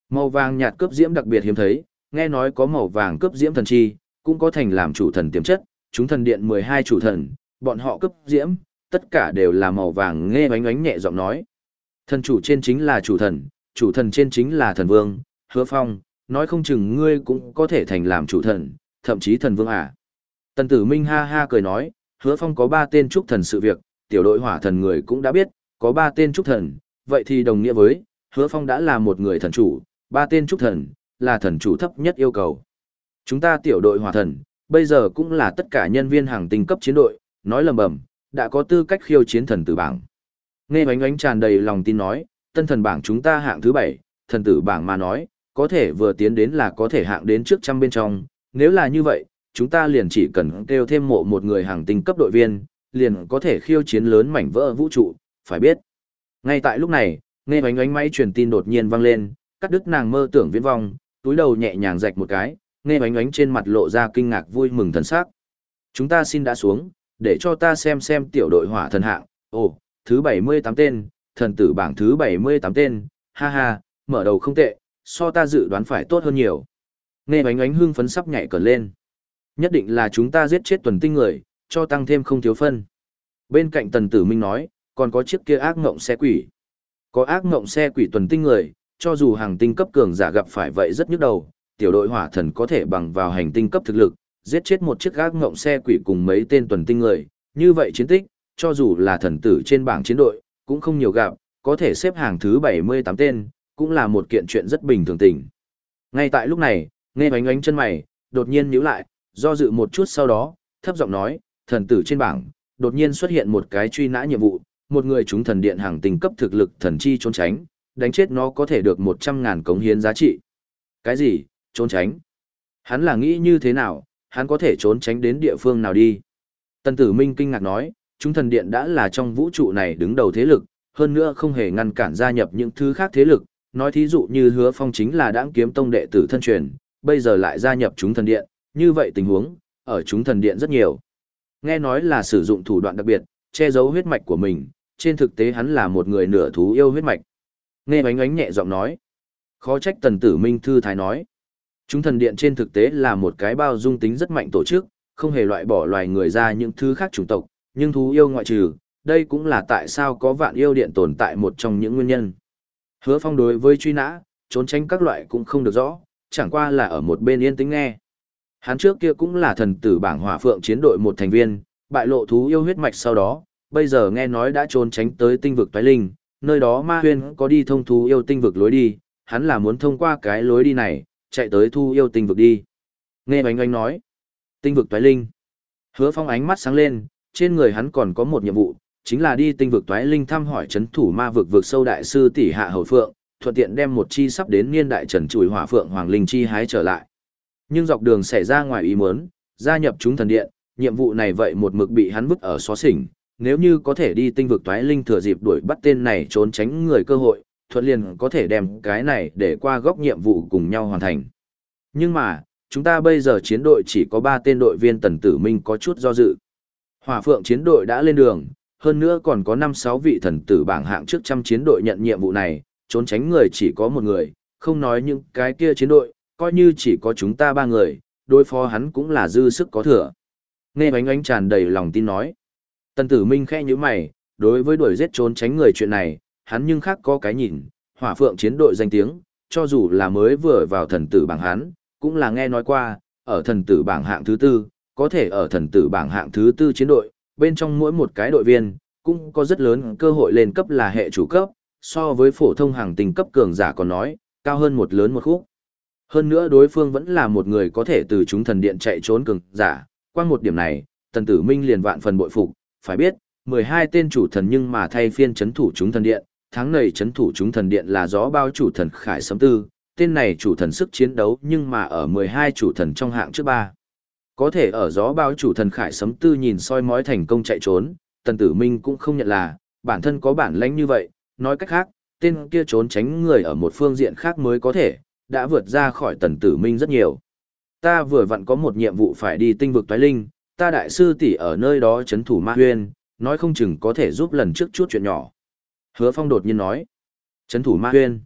Màu vàng nhạt cấp diễm đặc biệt hiếm thấy, nghe nói có màu vàng cấp diễm thần chi, cũng có thành làm chủ thần tiềm chất, chúng thần điện 12 chủ thần, bọn họ cấp diễm, tất cả đều là màu vàng nghe bánh oánh nhẹ giọng nói. Thần chủ trên chính là chủ thần, chủ thần trên chính là thần vương, hứa phong, nói không chừng ngươi cũng có thể thành làm chủ thần, thậm chí thần vương à. Tần tử minh ha ha cười nói, hứa phong có ba tên trúc thần sự việc, tiểu đội hỏa thần người cũng đã biết, có ba tên trúc thần, vậy thì đồng nghĩa với, hứa phong đã là một người thần chủ, ba tên trúc thần, là thần chủ thấp nhất yêu cầu. Chúng ta tiểu đội hỏa thần, bây giờ cũng là tất cả nhân viên hàng tinh cấp chiến đội, nói lầm bầm, đã có tư cách khiêu chiến thần tử bảng. Nghe bánh ánh tràn đầy lòng tin nói, tân thần bảng chúng ta hạng thứ bảy, thần tử bảng mà nói, có thể vừa tiến đến là có thể hạng đến trước trăm bên trong, nếu là như vậy, chúng ta liền chỉ cần kêu thêm mộ một người hàng tinh cấp đội viên, liền có thể khiêu chiến lớn mảnh vỡ vũ trụ, phải biết. Ngay tại lúc này, nghe bánh ánh máy truyền tin đột nhiên vang lên, cắt đứt nàng mơ tưởng viễn vong, túi đầu nhẹ nhàng rạch một cái, nghe bánh ánh trên mặt lộ ra kinh ngạc vui mừng thần sắc. Chúng ta xin đã xuống, để cho ta xem xem tiểu đội hỏa thần hạng, ồ, thứ 78 tên, thần tử bảng thứ 78 tên, ha ha, mở đầu không tệ, so ta dự đoán phải tốt hơn nhiều. Nghe bánh ánh hương phấn sắp nhảy cẩn lên. Nhất định là chúng ta giết chết tuần tinh người, cho tăng thêm không thiếu phân. Bên cạnh tần tử minh nói, còn có chiếc kia ác ngộng xe quỷ. Có ác ngộng xe quỷ tuần tinh người, cho dù hàng tinh cấp cường giả gặp phải vậy rất nhức đầu, tiểu đội hỏa thần có thể bằng vào hành tinh cấp thực lực, giết chết một chiếc ác ngộng xe quỷ cùng mấy tên tuần tinh người, như vậy chiến tích, cho dù là thần tử trên bảng chiến đội, cũng không nhiều gặp, có thể xếp hàng thứ 78 tên, cũng là một kiện chuyện rất bình thường tình. Ngay tại lúc này, nghe bánh ánh chân mày, đột nhiên nhíu lại, do dự một chút sau đó, thấp giọng nói, thần tử trên bảng, đột nhiên xuất hiện một cái truy nã nhiệm vụ, một người chúng thần điện hàng tình cấp thực lực thần chi trốn tránh, đánh chết nó có thể được 100.000 cống hiến giá trị. Cái gì, trốn tránh? Hắn là nghĩ như thế nào, hắn có thể trốn tránh đến địa phương nào đi? Tần tử minh kinh ngạc nói, chúng thần điện đã là trong vũ trụ này đứng đầu thế lực, hơn nữa không hề ngăn cản gia nhập những thứ khác thế lực, nói thí dụ như hứa phong chính là đáng kiếm tông đệ tử thân truyền, bây giờ lại gia nhập chúng thần điện, như vậy tình huống, ở chúng thần điện rất nhiều. Nghe nói là sử dụng thủ đoạn đặc biệt, che giấu huyết mạch của mình, trên thực tế hắn là một người nửa thú yêu huyết mạch. Nghe ánh ánh nhẹ giọng nói. Khó trách tần tử minh thư thái nói. Chúng thần điện trên thực tế là một cái bao dung tính rất mạnh tổ chức, không hề loại bỏ loài người ra những thứ khác chủng tộc, nhưng thú yêu ngoại trừ, đây cũng là tại sao có vạn yêu điện tồn tại một trong những nguyên nhân. Hứa phong đối với truy nã, trốn tránh các loại cũng không được rõ, chẳng qua là ở một bên yên tĩnh nghe. Hắn trước kia cũng là thần tử bảng hỏa phượng chiến đội một thành viên, bại lộ thú yêu huyết mạch sau đó, bây giờ nghe nói đã trốn tránh tới tinh vực toái linh, nơi đó ma huyên có đi thông thú yêu tinh vực lối đi, hắn là muốn thông qua cái lối đi này, chạy tới thu yêu tinh vực đi. Nghe bánh oanh nói, tinh vực toái linh. Hứa phong ánh mắt sáng lên, trên người hắn còn có một nhiệm vụ, chính là đi tinh vực toái linh thăm hỏi chấn thủ ma vực vực sâu đại sư tỷ hạ hầu phượng, thuận tiện đem một chi sắp đến niên đại trần chùi hỏa phượng hoàng linh chi hái trở lại. Nhưng dọc đường xảy ra ngoài ý muốn, gia nhập chúng thần điện, nhiệm vụ này vậy một mực bị hắn vứt ở xó xỉnh, nếu như có thể đi tinh vực toái linh thừa dịp đuổi bắt tên này trốn tránh người cơ hội, thuận liền có thể đem cái này để qua góc nhiệm vụ cùng nhau hoàn thành. Nhưng mà, chúng ta bây giờ chiến đội chỉ có 3 tên đội viên tần tử minh có chút do dự. Hỏa phượng chiến đội đã lên đường, hơn nữa còn có 5-6 vị thần tử bảng hạng trước trăm chiến đội nhận nhiệm vụ này, trốn tránh người chỉ có một người, không nói những cái kia chiến đội, coi như chỉ có chúng ta ba người, đối phó hắn cũng là dư sức có thừa. Nghe bánh ánh tràn đầy lòng tin nói. Tần tử minh khẽ như mày, đối với đuổi giết trốn tránh người chuyện này, hắn nhưng khác có cái nhìn, hỏa phượng chiến đội danh tiếng, cho dù là mới vừa vào thần tử bảng hắn, cũng là nghe nói qua, ở thần tử bảng hạng thứ tư, có thể ở thần tử bảng hạng thứ tư chiến đội, bên trong mỗi một cái đội viên, cũng có rất lớn cơ hội lên cấp là hệ chủ cấp, so với phổ thông hàng tình cấp cường giả còn nói, cao hơn một lớn một khúc. Hơn nữa đối phương vẫn là một người có thể từ chúng thần điện chạy trốn cường giả, qua một điểm này, tần tử minh liền vạn phần bội phục, phải biết, 12 tên chủ thần nhưng mà thay phiên chấn thủ chúng thần điện, tháng này chấn thủ chúng thần điện là gió bao chủ thần khải sấm tư, tên này chủ thần sức chiến đấu nhưng mà ở 12 chủ thần trong hạng trước ba. Có thể ở gió bao chủ thần khải sấm tư nhìn soi mói thành công chạy trốn, tần tử minh cũng không nhận là, bản thân có bản lãnh như vậy, nói cách khác, tên kia trốn tránh người ở một phương diện khác mới có thể, đã vượt ra khỏi tần tử minh rất nhiều. Ta vừa vặn có một nhiệm vụ phải đi tinh vực toái linh, ta đại sư tỷ ở nơi đó chấn thủ ma huyên, nói không chừng có thể giúp lần trước chút chuyện nhỏ. Hứa Phong đột nhiên nói. Chấn thủ ma huyên.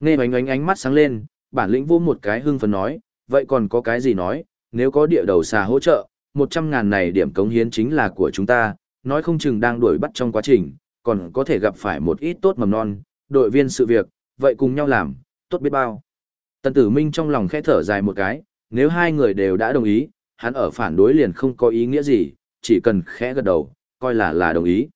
Nghe bánh ánh ánh mắt sáng lên, bản lĩnh vô một cái hưng phấn nói, vậy còn có cái gì nói, nếu có địa đầu xà hỗ trợ, một trăm ngàn này điểm cống hiến chính là của chúng ta, nói không chừng đang đuổi bắt trong quá trình, còn có thể gặp phải một ít tốt mầm non, đội viên sự việc, vậy cùng nhau làm, tốt biết bao. Tần tử minh trong lòng khẽ thở dài một cái, nếu hai người đều đã đồng ý, hắn ở phản đối liền không có ý nghĩa gì, chỉ cần khẽ gật đầu, coi là là đồng ý.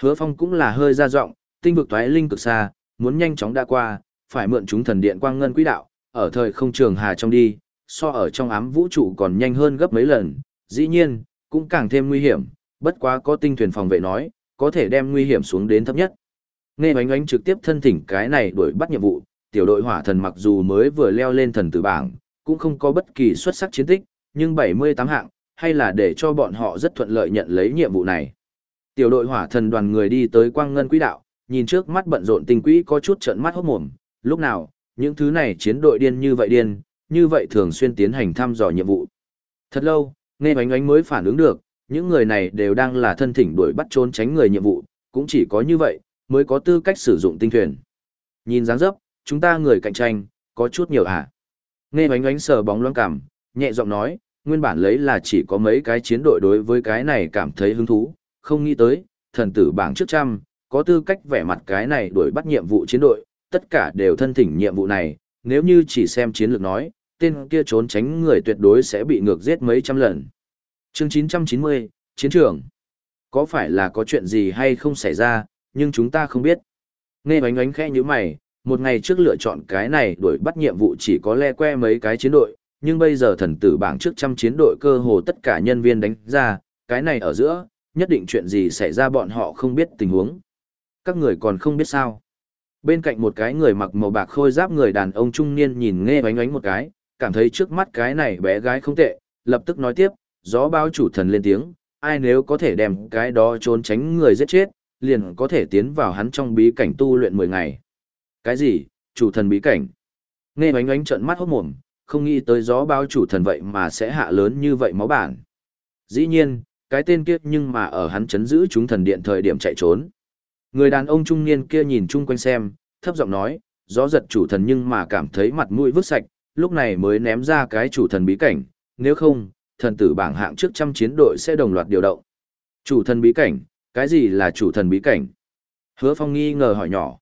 Hứa phong cũng là hơi ra giọng tinh vực toái linh cực xa, muốn nhanh chóng đã qua, phải mượn chúng thần điện quang ngân quỹ đạo, ở thời không trường hà trong đi, so ở trong ám vũ trụ còn nhanh hơn gấp mấy lần, dĩ nhiên, cũng càng thêm nguy hiểm, bất quá có tinh thuyền phòng vệ nói, có thể đem nguy hiểm xuống đến thấp nhất. Nghe bánh ánh trực tiếp thân thỉnh cái này đuổi bắt nhiệm vụ, tiểu đội hỏa thần mặc dù mới vừa leo lên thần tử bảng, cũng không có bất kỳ xuất sắc chiến tích, nhưng 78 hạng, hay là để cho bọn họ rất thuận lợi nhận lấy nhiệm vụ này. Tiểu đội hỏa thần đoàn người đi tới quang ngân quỹ đạo, nhìn trước mắt bận rộn tinh quỹ có chút trợn mắt hốt mồm, lúc nào, những thứ này chiến đội điên như vậy điên, như vậy thường xuyên tiến hành thăm dò nhiệm vụ. Thật lâu, nghe bánh ánh mới phản ứng được, những người này đều đang là thân thỉnh đuổi bắt trốn tránh người nhiệm vụ, cũng chỉ có như vậy, mới có tư cách sử dụng tinh thuyền. Nhìn dáng dấp, chúng ta người cạnh tranh, có chút nhiều à. Nghe oánh ánh sờ bóng loáng cảm, nhẹ giọng nói, nguyên bản lấy là chỉ có mấy cái chiến đội đối với cái này cảm thấy hứng thú, không nghĩ tới, thần tử bảng trước trăm, có tư cách vẻ mặt cái này đuổi bắt nhiệm vụ chiến đội, tất cả đều thân thỉnh nhiệm vụ này, nếu như chỉ xem chiến lược nói, tên kia trốn tránh người tuyệt đối sẽ bị ngược giết mấy trăm lần. Chương 990, Chiến trường. Có phải là có chuyện gì hay không xảy ra, nhưng chúng ta không biết. Nghe bánh ánh khẽ như mày, một ngày trước lựa chọn cái này đuổi bắt nhiệm vụ chỉ có le que mấy cái chiến đội, nhưng bây giờ thần tử bảng trước trăm chiến đội cơ hồ tất cả nhân viên đánh ra, cái này ở giữa, nhất định chuyện gì xảy ra bọn họ không biết tình huống. Các người còn không biết sao. Bên cạnh một cái người mặc màu bạc khôi giáp người đàn ông trung niên nhìn nghe bánh ánh một cái, cảm thấy trước mắt cái này bé gái không tệ, lập tức nói tiếp, gió bao chủ thần lên tiếng, ai nếu có thể đem cái đó trốn tránh người giết chết, liền có thể tiến vào hắn trong bí cảnh tu luyện 10 ngày. Cái gì, chủ thần bí cảnh? Nghe oánh ánh trận mắt hốt mồm, không nghĩ tới gió bao chủ thần vậy mà sẽ hạ lớn như vậy máu bản. Dĩ nhiên, cái tên kia nhưng mà ở hắn chấn giữ chúng thần điện thời điểm chạy trốn. Người đàn ông trung niên kia nhìn chung quanh xem, thấp giọng nói, gió giật chủ thần nhưng mà cảm thấy mặt mũi vứt sạch, lúc này mới ném ra cái chủ thần bí cảnh, nếu không, thần tử bảng hạng trước trăm chiến đội sẽ đồng loạt điều động. Chủ thần bí cảnh, cái gì là chủ thần bí cảnh? Hứa Phong nghi ngờ hỏi nhỏ.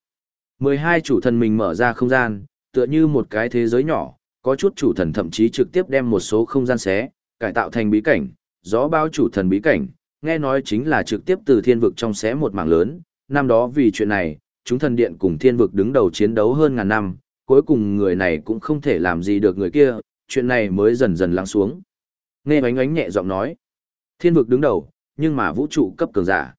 12 chủ thần mình mở ra không gian, tựa như một cái thế giới nhỏ, có chút chủ thần thậm chí trực tiếp đem một số không gian xé, cải tạo thành bí cảnh, gió bao chủ thần bí cảnh, nghe nói chính là trực tiếp từ thiên vực trong xé một mảng lớn, năm đó vì chuyện này, chúng thần điện cùng thiên vực đứng đầu chiến đấu hơn ngàn năm, cuối cùng người này cũng không thể làm gì được người kia, chuyện này mới dần dần lắng xuống. Nghe bánh ánh nhẹ giọng nói, thiên vực đứng đầu, nhưng mà vũ trụ cấp cường giả.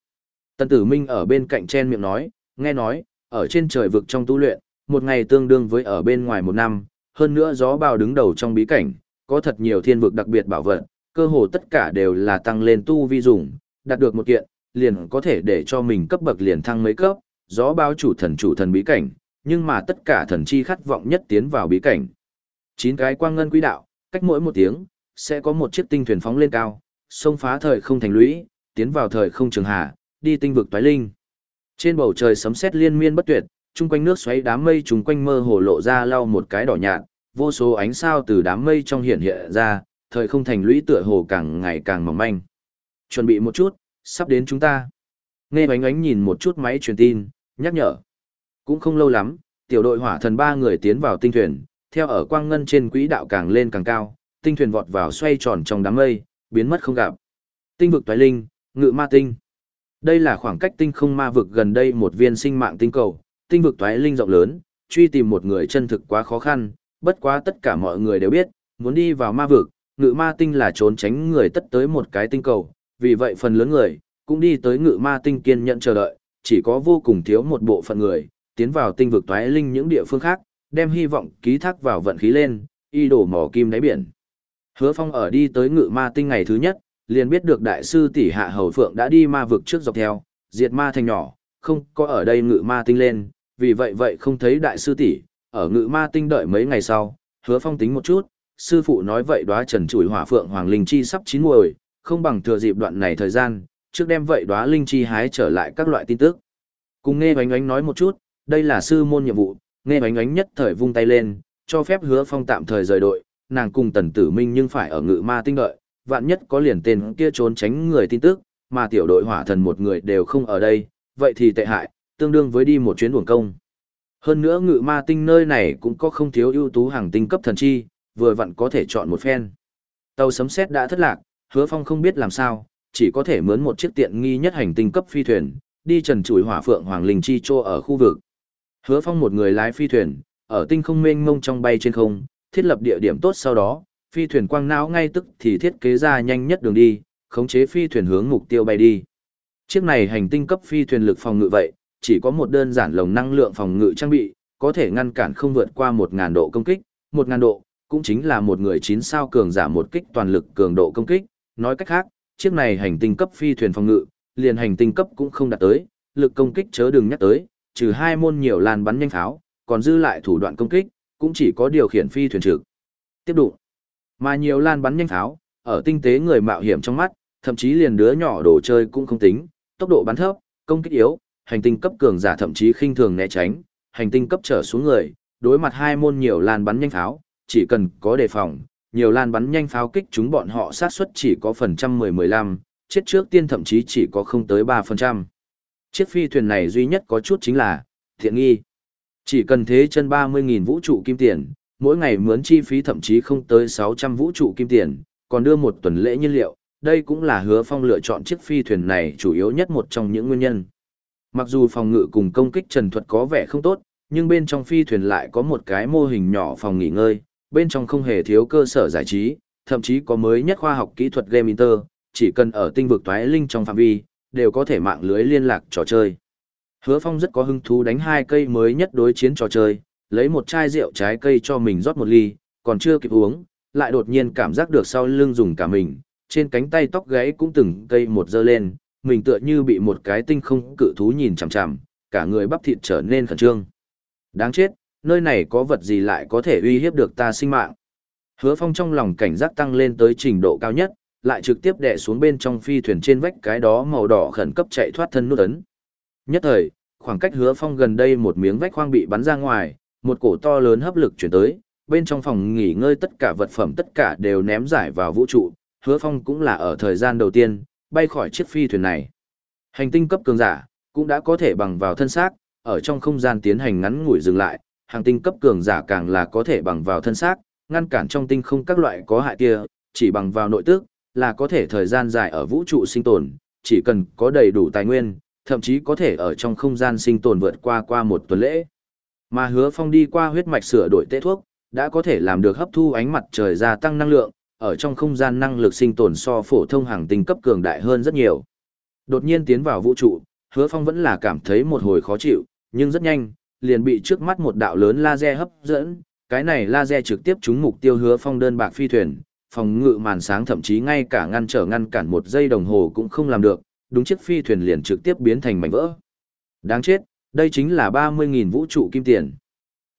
Tần tử minh ở bên cạnh chen miệng nói, nghe nói, ở trên trời vực trong tu luyện, một ngày tương đương với ở bên ngoài một năm, hơn nữa gió bào đứng đầu trong bí cảnh, có thật nhiều thiên vực đặc biệt bảo vật, cơ hồ tất cả đều là tăng lên tu vi dùng, đạt được một kiện, liền có thể để cho mình cấp bậc liền thăng mấy cấp, gió bao chủ thần chủ thần bí cảnh, nhưng mà tất cả thần chi khát vọng nhất tiến vào bí cảnh. Chín cái quang ngân quỹ đạo, cách mỗi một tiếng, sẽ có một chiếc tinh thuyền phóng lên cao, xông phá thời không thành lũy, tiến vào thời không trường hạ đi tinh vực toái linh. Trên bầu trời sấm sét liên miên bất tuyệt, chung quanh nước xoáy đám mây chung quanh mơ hồ lộ ra lau một cái đỏ nhạt, vô số ánh sao từ đám mây trong hiện hiện ra, thời không thành lũy tựa hồ càng ngày càng mỏng manh. Chuẩn bị một chút, sắp đến chúng ta. Nghe bánh ánh nhìn một chút máy truyền tin, nhắc nhở. Cũng không lâu lắm, tiểu đội hỏa thần ba người tiến vào tinh thuyền, theo ở quang ngân trên quỹ đạo càng lên càng cao, tinh thuyền vọt vào xoay tròn trong đám mây, biến mất không gặp. Tinh vực toái linh, ngự ma tinh. Đây là khoảng cách tinh không ma vực gần đây một viên sinh mạng tinh cầu, tinh vực toái linh rộng lớn, truy tìm một người chân thực quá khó khăn, bất quá tất cả mọi người đều biết, muốn đi vào ma vực, ngự ma tinh là trốn tránh người tất tới một cái tinh cầu, vì vậy phần lớn người, cũng đi tới ngự ma tinh kiên nhận chờ đợi, chỉ có vô cùng thiếu một bộ phận người, tiến vào tinh vực toái linh những địa phương khác, đem hy vọng ký thác vào vận khí lên, y đổ mỏ kim đáy biển. Hứa Phong ở đi tới ngự ma tinh ngày thứ nhất, liền biết được đại sư tỷ hạ hầu phượng đã đi ma vực trước dọc theo, diệt ma thành nhỏ, không có ở đây ngự ma tinh lên, vì vậy vậy không thấy đại sư tỷ, ở ngự ma tinh đợi mấy ngày sau, hứa phong tính một chút, sư phụ nói vậy đóa trần chủi hỏa phượng hoàng linh chi sắp chín muồi, không bằng thừa dịp đoạn này thời gian, trước đem vậy đóa linh chi hái trở lại các loại tin tức. Cùng nghe bánh ánh nói một chút, đây là sư môn nhiệm vụ, nghe bánh ánh nhất thời vung tay lên, cho phép hứa phong tạm thời rời đội, nàng cùng tần tử minh nhưng phải ở ngự ma tinh đợi, vạn nhất có liền tên kia trốn tránh người tin tức, mà tiểu đội hỏa thần một người đều không ở đây, vậy thì tệ hại, tương đương với đi một chuyến uổng công. Hơn nữa ngự ma tinh nơi này cũng có không thiếu ưu tú hàng tinh cấp thần chi, vừa vặn có thể chọn một phen. Tàu sấm sét đã thất lạc, hứa phong không biết làm sao, chỉ có thể mướn một chiếc tiện nghi nhất hành tinh cấp phi thuyền, đi trần chuỗi hỏa phượng hoàng linh chi trô ở khu vực. Hứa phong một người lái phi thuyền, ở tinh không mênh mông trong bay trên không, thiết lập địa điểm tốt sau đó, phi thuyền quang não ngay tức thì thiết kế ra nhanh nhất đường đi, khống chế phi thuyền hướng mục tiêu bay đi. Chiếc này hành tinh cấp phi thuyền lực phòng ngự vậy, chỉ có một đơn giản lồng năng lượng phòng ngự trang bị, có thể ngăn cản không vượt qua 1000 độ công kích, 1000 độ cũng chính là một người 9 sao cường giả một kích toàn lực cường độ công kích, nói cách khác, chiếc này hành tinh cấp phi thuyền phòng ngự, liền hành tinh cấp cũng không đạt tới, lực công kích chớ đừng nhắc tới, trừ hai môn nhiều làn bắn nhanh pháo, còn dư lại thủ đoạn công kích, cũng chỉ có điều khiển phi thuyền trực. Tiếp đụng. Mà nhiều lan bắn nhanh pháo, ở tinh tế người mạo hiểm trong mắt, thậm chí liền đứa nhỏ đồ chơi cũng không tính, tốc độ bắn thấp, công kích yếu, hành tinh cấp cường giả thậm chí khinh thường né tránh, hành tinh cấp trở xuống người, đối mặt hai môn nhiều lan bắn nhanh pháo, chỉ cần có đề phòng, nhiều lan bắn nhanh pháo kích chúng bọn họ sát suất chỉ có phần trăm 10-15, chết trước tiên thậm chí chỉ có không tới ba phần trăm Chiếc phi thuyền này duy nhất có chút chính là, thiện nghi. Chỉ cần thế chân 30.000 vũ trụ kim tiền, mỗi ngày mướn chi phí thậm chí không tới 600 vũ trụ kim tiền, còn đưa một tuần lễ nhiên liệu, đây cũng là hứa phong lựa chọn chiếc phi thuyền này chủ yếu nhất một trong những nguyên nhân. Mặc dù phòng ngự cùng công kích trần thuật có vẻ không tốt, nhưng bên trong phi thuyền lại có một cái mô hình nhỏ phòng nghỉ ngơi, bên trong không hề thiếu cơ sở giải trí, thậm chí có mới nhất khoa học kỹ thuật game inter, chỉ cần ở tinh vực toái linh trong phạm vi, đều có thể mạng lưới liên lạc trò chơi. Hứa Phong rất có hứng thú đánh hai cây mới nhất đối chiến trò chơi, lấy một chai rượu trái cây cho mình rót một ly, còn chưa kịp uống, lại đột nhiên cảm giác được sau lưng dùng cả mình, trên cánh tay tóc gáy cũng từng cây một dơ lên, mình tựa như bị một cái tinh không cự thú nhìn chằm chằm, cả người bắp thịt trở nên khẩn trương. Đáng chết, nơi này có vật gì lại có thể uy hiếp được ta sinh mạng. Hứa Phong trong lòng cảnh giác tăng lên tới trình độ cao nhất, lại trực tiếp đè xuống bên trong phi thuyền trên vách cái đó màu đỏ khẩn cấp chạy thoát thân nút ấn. Nhất thời, khoảng cách Hứa Phong gần đây một miếng vách khoang bị bắn ra ngoài, một cổ to lớn hấp lực chuyển tới, bên trong phòng nghỉ ngơi tất cả vật phẩm tất cả đều ném giải vào vũ trụ, hứa phong cũng là ở thời gian đầu tiên, bay khỏi chiếc phi thuyền này. Hành tinh cấp cường giả, cũng đã có thể bằng vào thân xác, ở trong không gian tiến hành ngắn ngủi dừng lại, hành tinh cấp cường giả càng là có thể bằng vào thân xác, ngăn cản trong tinh không các loại có hại kia, chỉ bằng vào nội tức, là có thể thời gian dài ở vũ trụ sinh tồn, chỉ cần có đầy đủ tài nguyên, thậm chí có thể ở trong không gian sinh tồn vượt qua qua một tuần lễ. Mà hứa phong đi qua huyết mạch sửa đổi tê thuốc, đã có thể làm được hấp thu ánh mặt trời gia tăng năng lượng, ở trong không gian năng lực sinh tồn so phổ thông hàng tinh cấp cường đại hơn rất nhiều. Đột nhiên tiến vào vũ trụ, hứa phong vẫn là cảm thấy một hồi khó chịu, nhưng rất nhanh, liền bị trước mắt một đạo lớn laser hấp dẫn, cái này laser trực tiếp trúng mục tiêu hứa phong đơn bạc phi thuyền, phòng ngự màn sáng thậm chí ngay cả ngăn trở ngăn cản một giây đồng hồ cũng không làm được, đúng chiếc phi thuyền liền trực tiếp biến thành mảnh vỡ. Đáng chết, đây chính là 30.000 vũ trụ kim tiền.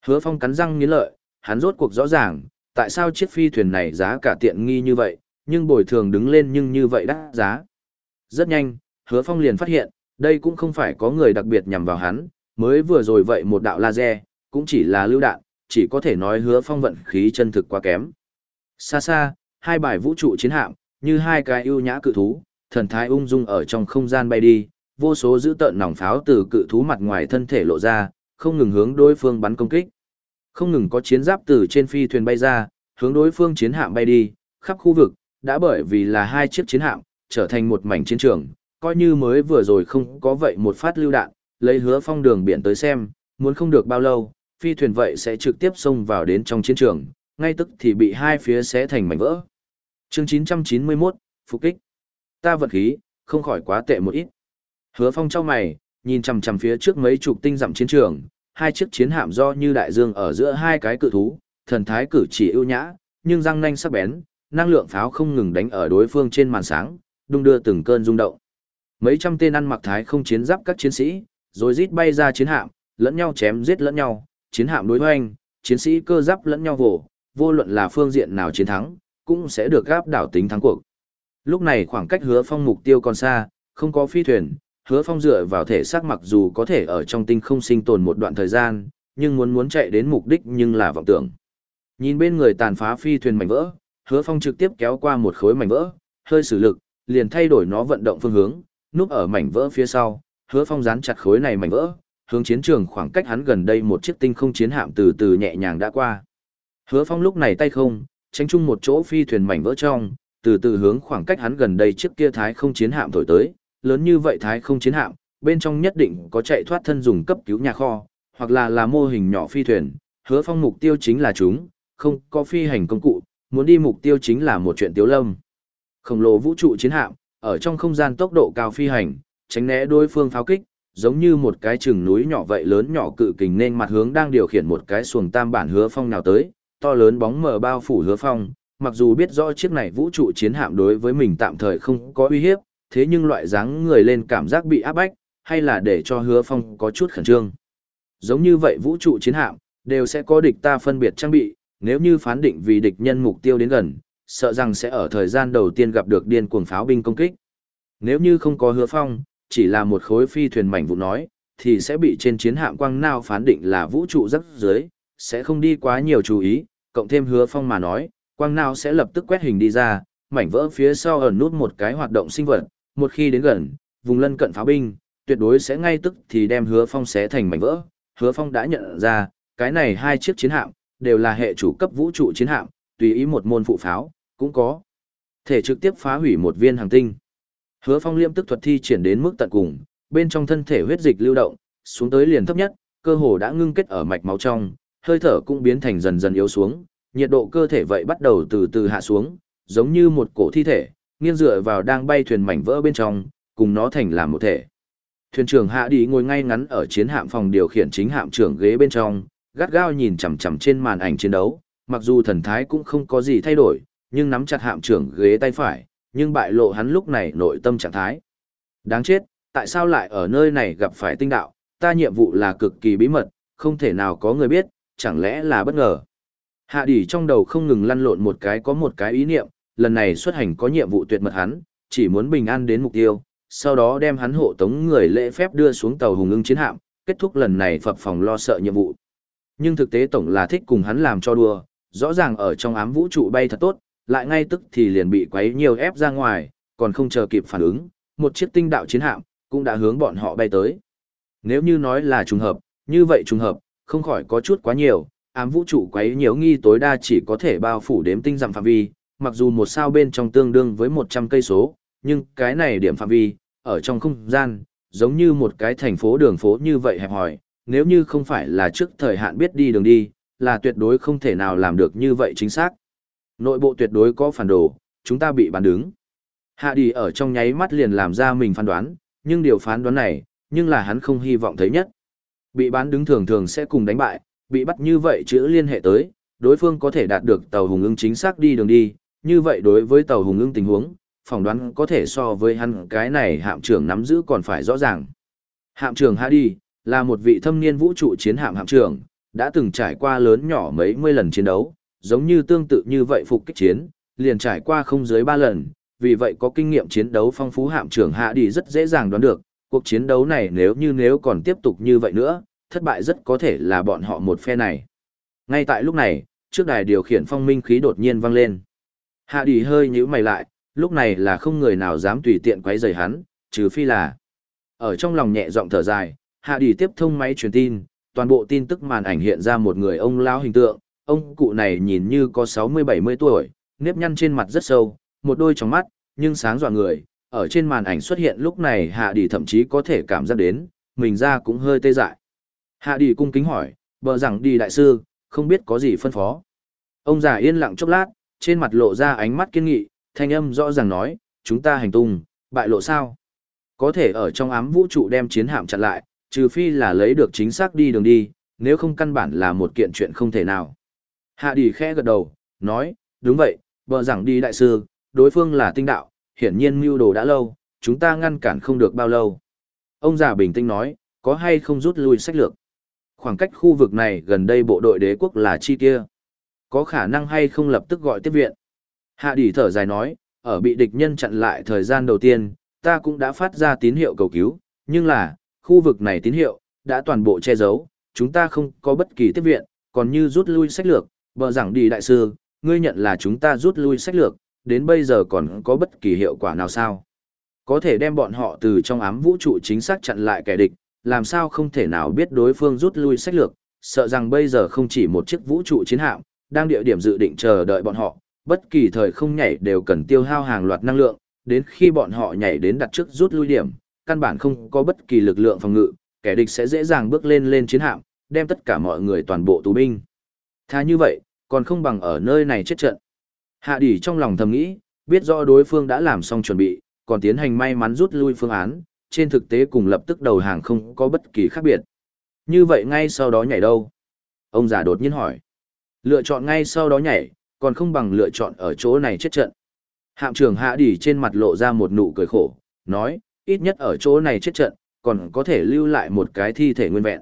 Hứa phong cắn răng nghiến lợi, hắn rốt cuộc rõ ràng, tại sao chiếc phi thuyền này giá cả tiện nghi như vậy, nhưng bồi thường đứng lên nhưng như vậy đắt giá. Rất nhanh, hứa phong liền phát hiện, đây cũng không phải có người đặc biệt nhằm vào hắn, mới vừa rồi vậy một đạo laser, cũng chỉ là lưu đạn, chỉ có thể nói hứa phong vận khí chân thực quá kém. Xa xa, hai bài vũ trụ chiến hạm, như hai cái ưu nhã cự thú, thần thái ung dung ở trong không gian bay đi, vô số dữ tợn nòng pháo từ cự thú mặt ngoài thân thể lộ ra, không ngừng hướng đối phương bắn công kích. Không ngừng có chiến giáp từ trên phi thuyền bay ra, hướng đối phương chiến hạm bay đi, khắp khu vực, đã bởi vì là hai chiếc chiến hạm, trở thành một mảnh chiến trường, coi như mới vừa rồi không có vậy một phát lưu đạn, lấy hứa phong đường biển tới xem, muốn không được bao lâu, phi thuyền vậy sẽ trực tiếp xông vào đến trong chiến trường, ngay tức thì bị hai phía xé thành mảnh vỡ. Chương 991, Phục kích. Ta vật khí, không khỏi quá tệ một ít. Hứa phong trong mày, nhìn chằm chằm phía trước mấy chục tinh dặm chiến trường, hai chiếc chiến hạm do như đại dương ở giữa hai cái cự thú, thần thái cử chỉ ưu nhã, nhưng răng nanh sắc bén, năng lượng pháo không ngừng đánh ở đối phương trên màn sáng, đung đưa từng cơn rung động. Mấy trăm tên ăn mặc thái không chiến giáp các chiến sĩ, rồi rít bay ra chiến hạm, lẫn nhau chém giết lẫn nhau, chiến hạm đối hoành, chiến sĩ cơ giáp lẫn nhau vồ, vô luận là phương diện nào chiến thắng, cũng sẽ được gáp đảo tính thắng cuộc. Lúc này khoảng cách hứa phong mục tiêu còn xa, không có phi thuyền, hứa phong dựa vào thể xác mặc dù có thể ở trong tinh không sinh tồn một đoạn thời gian, nhưng muốn muốn chạy đến mục đích nhưng là vọng tưởng. Nhìn bên người tàn phá phi thuyền mảnh vỡ, hứa phong trực tiếp kéo qua một khối mảnh vỡ, hơi sử lực, liền thay đổi nó vận động phương hướng, núp ở mảnh vỡ phía sau, hứa phong dán chặt khối này mảnh vỡ, hướng chiến trường khoảng cách hắn gần đây một chiếc tinh không chiến hạm từ từ nhẹ nhàng đã qua. Hứa phong lúc này tay không, tránh chung một chỗ phi thuyền mảnh vỡ trong, từ từ hướng khoảng cách hắn gần đây chiếc kia thái không chiến hạm thổi tới, lớn như vậy thái không chiến hạm, bên trong nhất định có chạy thoát thân dùng cấp cứu nhà kho, hoặc là là mô hình nhỏ phi thuyền, hứa phong mục tiêu chính là chúng, không có phi hành công cụ, muốn đi mục tiêu chính là một chuyện tiếu lâm. Khổng lồ vũ trụ chiến hạm, ở trong không gian tốc độ cao phi hành, tránh né đối phương pháo kích, giống như một cái chừng núi nhỏ vậy lớn nhỏ cự kình nên mặt hướng đang điều khiển một cái xuồng tam bản hứa phong nào tới, to lớn bóng mờ bao phủ hứa phong, mặc dù biết rõ chiếc này vũ trụ chiến hạm đối với mình tạm thời không có uy hiếp, thế nhưng loại dáng người lên cảm giác bị áp bách, hay là để cho hứa phong có chút khẩn trương. Giống như vậy vũ trụ chiến hạm, đều sẽ có địch ta phân biệt trang bị, nếu như phán định vì địch nhân mục tiêu đến gần, sợ rằng sẽ ở thời gian đầu tiên gặp được điên cuồng pháo binh công kích. Nếu như không có hứa phong, chỉ là một khối phi thuyền mảnh vụ nói, thì sẽ bị trên chiến hạm quang nao phán định là vũ trụ rất dưới, sẽ không đi quá nhiều chú ý, cộng thêm hứa phong mà nói, quang nao sẽ lập tức quét hình đi ra, mảnh vỡ phía sau ẩn nút một cái hoạt động sinh vật, một khi đến gần, vùng lân cận pháo binh, tuyệt đối sẽ ngay tức thì đem hứa phong xé thành mảnh vỡ. Hứa phong đã nhận ra, cái này hai chiếc chiến hạm, đều là hệ chủ cấp vũ trụ chiến hạm, tùy ý một môn phụ pháo, cũng có thể trực tiếp phá hủy một viên hành tinh. Hứa Phong liêm tức thuật thi triển đến mức tận cùng, bên trong thân thể huyết dịch lưu động, xuống tới liền thấp nhất, cơ hồ đã ngưng kết ở mạch máu trong, hơi thở cũng biến thành dần dần yếu xuống, nhiệt độ cơ thể vậy bắt đầu từ từ hạ xuống, giống như một cổ thi thể, nghiêng dựa vào đang bay thuyền mảnh vỡ bên trong, cùng nó thành làm một thể. Thuyền trưởng Hạ Đi ngồi ngay ngắn ở chiến hạm phòng điều khiển chính hạm trưởng ghế bên trong, gắt gao nhìn chằm chằm trên màn ảnh chiến đấu, mặc dù thần thái cũng không có gì thay đổi, nhưng nắm chặt hạm trưởng ghế tay phải, nhưng bại lộ hắn lúc này nội tâm trạng thái. Đáng chết, tại sao lại ở nơi này gặp phải tinh đạo, ta nhiệm vụ là cực kỳ bí mật, không thể nào có người biết, chẳng lẽ là bất ngờ. Hạ đỉ trong đầu không ngừng lăn lộn một cái có một cái ý niệm, lần này xuất hành có nhiệm vụ tuyệt mật hắn, chỉ muốn bình an đến mục tiêu, sau đó đem hắn hộ tống người lễ phép đưa xuống tàu hùng ưng chiến hạm, kết thúc lần này phập phòng lo sợ nhiệm vụ. Nhưng thực tế tổng là thích cùng hắn làm cho đùa, rõ ràng ở trong ám vũ trụ bay thật tốt, lại ngay tức thì liền bị quấy nhiều ép ra ngoài, còn không chờ kịp phản ứng, một chiếc tinh đạo chiến hạm cũng đã hướng bọn họ bay tới. Nếu như nói là trùng hợp, như vậy trùng hợp, không khỏi có chút quá nhiều, ám vũ trụ quấy nhiều nghi tối đa chỉ có thể bao phủ đếm tinh giảm phạm vi, mặc dù một sao bên trong tương đương với 100 cây số, nhưng cái này điểm phạm vi ở trong không gian, giống như một cái thành phố đường phố như vậy hẹp hòi, nếu như không phải là trước thời hạn biết đi đường đi, là tuyệt đối không thể nào làm được như vậy chính xác. Nội bộ tuyệt đối có phản đồ, chúng ta bị bán đứng. Hạ đi ở trong nháy mắt liền làm ra mình phán đoán, nhưng điều phán đoán này, nhưng là hắn không hy vọng thấy nhất. Bị bán đứng thường thường sẽ cùng đánh bại, bị bắt như vậy chữ liên hệ tới, đối phương có thể đạt được tàu hùng ưng chính xác đi đường đi, như vậy đối với tàu hùng ưng tình huống, phỏng đoán có thể so với hắn cái này hạm trưởng nắm giữ còn phải rõ ràng. Hạm trưởng Hạ đi, là một vị thâm niên vũ trụ chiến hạm hạm trưởng, đã từng trải qua lớn nhỏ mấy mươi lần chiến đấu, giống như tương tự như vậy phục kích chiến, liền trải qua không dưới ba lần, vì vậy có kinh nghiệm chiến đấu phong phú hạm trưởng Hạ đi rất dễ dàng đoán được, cuộc chiến đấu này nếu như nếu còn tiếp tục như vậy nữa, thất bại rất có thể là bọn họ một phe này. Ngay tại lúc này, trước đài điều khiển phong minh khí đột nhiên vang lên. Hạ đi hơi nhíu mày lại, lúc này là không người nào dám tùy tiện quấy rầy hắn, trừ phi là. Ở trong lòng nhẹ giọng thở dài, Hạ đi tiếp thông máy truyền tin, toàn bộ tin tức màn ảnh hiện ra một người ông lão hình tượng, ông cụ này nhìn như có 60-70 tuổi, nếp nhăn trên mặt rất sâu, một đôi tròng mắt, nhưng sáng dọa người, ở trên màn ảnh xuất hiện lúc này Hạ đi thậm chí có thể cảm giác đến, mình ra cũng hơi tê dại. Hạ đi cung kính hỏi, bờ rằng đi đại sư, không biết có gì phân phó. Ông già yên lặng chốc lát, trên mặt lộ ra ánh mắt kiên nghị, thanh âm rõ ràng nói, chúng ta hành tung, bại lộ sao? Có thể ở trong ám vũ trụ đem chiến hạm chặn lại, trừ phi là lấy được chính xác đi đường đi, nếu không căn bản là một kiện chuyện không thể nào. Hạ đi khẽ gật đầu, nói, đúng vậy, bờ rằng đi đại sư, đối phương là tinh đạo, hiển nhiên mưu đồ đã lâu, chúng ta ngăn cản không được bao lâu. Ông già bình tĩnh nói, có hay không rút lui sách lược. Khoảng cách khu vực này gần đây bộ đội đế quốc là chi kia. Có khả năng hay không lập tức gọi tiếp viện. Hạ đỉ thở dài nói, ở bị địch nhân chặn lại thời gian đầu tiên, ta cũng đã phát ra tín hiệu cầu cứu, nhưng là, khu vực này tín hiệu, đã toàn bộ che giấu, chúng ta không có bất kỳ tiếp viện, còn như rút lui sách lược, bờ rằng đi đại sư, ngươi nhận là chúng ta rút lui sách lược, đến bây giờ còn có bất kỳ hiệu quả nào sao? Có thể đem bọn họ từ trong ám vũ trụ chính xác chặn lại kẻ địch, làm sao không thể nào biết đối phương rút lui sách lược, sợ rằng bây giờ không chỉ một chiếc vũ trụ chiến hạm, đang địa điểm dự định chờ đợi bọn họ, bất kỳ thời không nhảy đều cần tiêu hao hàng loạt năng lượng, đến khi bọn họ nhảy đến đặt trước rút lui điểm, căn bản không có bất kỳ lực lượng phòng ngự, kẻ địch sẽ dễ dàng bước lên lên chiến hạm, đem tất cả mọi người toàn bộ tù binh. Tha như vậy, còn không bằng ở nơi này chết trận. Hạ đỉ trong lòng thầm nghĩ, biết rõ đối phương đã làm xong chuẩn bị, còn tiến hành may mắn rút lui phương án, trên thực tế cùng lập tức đầu hàng không có bất kỳ khác biệt. Như vậy ngay sau đó nhảy đâu? Ông già đột nhiên hỏi. Lựa chọn ngay sau đó nhảy, còn không bằng lựa chọn ở chỗ này chết trận. Hạm trưởng hạ đỉ trên mặt lộ ra một nụ cười khổ, nói, ít nhất ở chỗ này chết trận, còn có thể lưu lại một cái thi thể nguyên vẹn.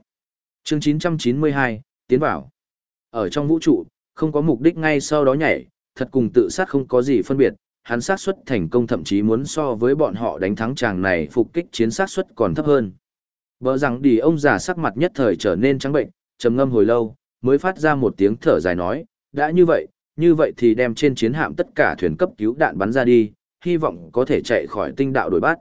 Chương 992, tiến vào. Ở trong vũ trụ, không có mục đích ngay sau đó nhảy, thật cùng tự sát không có gì phân biệt, hắn sát suất thành công thậm chí muốn so với bọn họ đánh thắng chàng này phục kích chiến sát suất còn thấp hơn. vợ rằng đi ông già sắc mặt nhất thời trở nên trắng bệnh, trầm ngâm hồi lâu, mới phát ra một tiếng thở dài nói, đã như vậy, như vậy thì đem trên chiến hạm tất cả thuyền cấp cứu đạn bắn ra đi, hy vọng có thể chạy khỏi tinh đạo đổi bắt.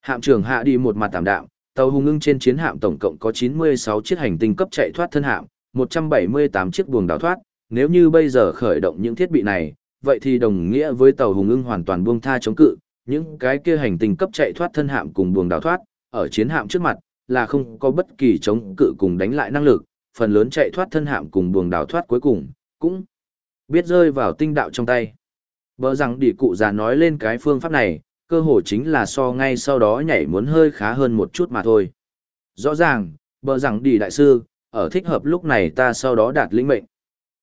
Hạm trưởng hạ đi một mặt tạm đạm, tàu hùng ngưng trên chiến hạm tổng cộng có 96 chiếc hành tinh cấp chạy thoát thân hạm, 178 chiếc buồng đào thoát, nếu như bây giờ khởi động những thiết bị này, vậy thì đồng nghĩa với tàu hùng ưng hoàn toàn buông tha chống cự, những cái kia hành tinh cấp chạy thoát thân hạm cùng buồng đào thoát, ở chiến hạm trước mặt, là không có bất kỳ chống cự cùng đánh lại năng lực, phần lớn chạy thoát thân hạm cùng buồng đào thoát cuối cùng, cũng biết rơi vào tinh đạo trong tay. Bờ rằng đi cụ già nói lên cái phương pháp này, cơ hội chính là so ngay sau đó nhảy muốn hơi khá hơn một chút mà thôi. Rõ ràng, bờ rằng đi đại sư, ở thích hợp lúc này ta sau đó đạt lĩnh mệnh.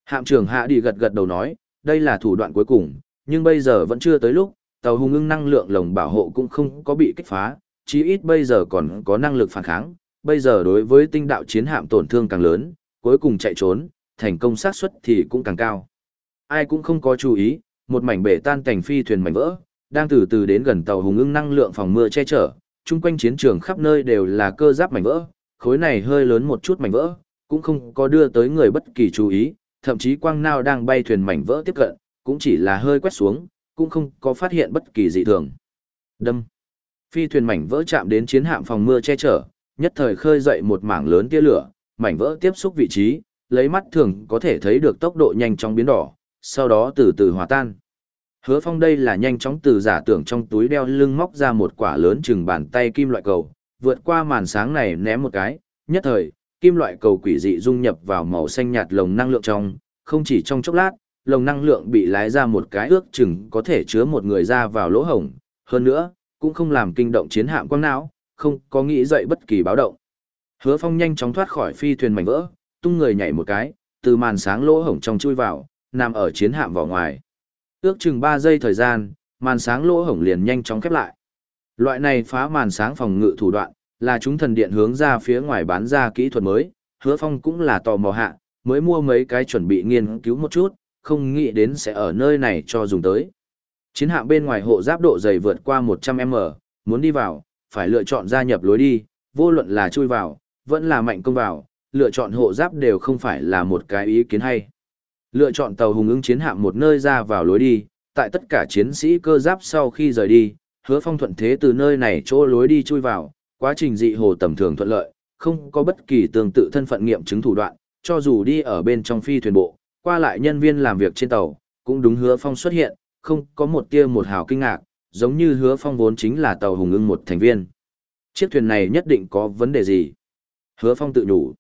Hạm trưởng hạ đi gật gật đầu nói, đây là thủ đoạn cuối cùng, nhưng bây giờ vẫn chưa tới lúc, tàu hùng ưng năng lượng lồng bảo hộ cũng không có bị kích phá, chí ít bây giờ còn có năng lực phản kháng, bây giờ đối với tinh đạo chiến hạm tổn thương càng lớn, cuối cùng chạy trốn, thành công xác suất thì cũng càng cao. Ai cũng không có chú ý, một mảnh bể tan cảnh phi thuyền mảnh vỡ, đang từ từ đến gần tàu hùng ưng năng lượng phòng mưa che chở, chung quanh chiến trường khắp nơi đều là cơ giáp mảnh vỡ, khối này hơi lớn một chút mảnh vỡ, cũng không có đưa tới người bất kỳ chú ý, thậm chí quang nao đang bay thuyền mảnh vỡ tiếp cận, cũng chỉ là hơi quét xuống, cũng không có phát hiện bất kỳ dị thường. Đâm. Phi thuyền mảnh vỡ chạm đến chiến hạm phòng mưa che chở, nhất thời khơi dậy một mảng lớn tia lửa, mảnh vỡ tiếp xúc vị trí, lấy mắt thường có thể thấy được tốc độ nhanh chóng biến đỏ, sau đó từ từ hòa tan. Hứa Phong đây là nhanh chóng từ giả tưởng trong túi đeo lưng móc ra một quả lớn chừng bàn tay kim loại cầu, vượt qua màn sáng này ném một cái, nhất thời, kim loại cầu quỷ dị dung nhập vào màu xanh nhạt lồng năng lượng trong, không chỉ trong chốc lát, lồng năng lượng bị lái ra một cái ước chừng có thể chứa một người ra vào lỗ hổng, hơn nữa, cũng không làm kinh động chiến hạm quang não, không có nghĩ dậy bất kỳ báo động. Hứa Phong nhanh chóng thoát khỏi phi thuyền mảnh vỡ, tung người nhảy một cái, từ màn sáng lỗ hổng trong chui vào, nằm ở chiến hạm vỏ ngoài. Ước chừng 3 giây thời gian, màn sáng lỗ hổng liền nhanh chóng khép lại. Loại này phá màn sáng phòng ngự thủ đoạn, là chúng thần điện hướng ra phía ngoài bán ra kỹ thuật mới, hứa phong cũng là tò mò hạ, mới mua mấy cái chuẩn bị nghiên cứu một chút, không nghĩ đến sẽ ở nơi này cho dùng tới. Chiến hạm bên ngoài hộ giáp độ dày vượt qua 100m, muốn đi vào, phải lựa chọn gia nhập lối đi, vô luận là chui vào, vẫn là mạnh công vào, lựa chọn hộ giáp đều không phải là một cái ý kiến hay. Lựa chọn tàu hùng ứng chiến hạm một nơi ra vào lối đi, tại tất cả chiến sĩ cơ giáp sau khi rời đi, hứa phong thuận thế từ nơi này chỗ lối đi chui vào, quá trình dị hồ tầm thường thuận lợi, không có bất kỳ tương tự thân phận nghiệm chứng thủ đoạn, cho dù đi ở bên trong phi thuyền bộ, qua lại nhân viên làm việc trên tàu, cũng đúng hứa phong xuất hiện, không có một tia một hào kinh ngạc, giống như hứa phong vốn chính là tàu hùng ưng một thành viên. Chiếc thuyền này nhất định có vấn đề gì? Hứa phong tự nhủ.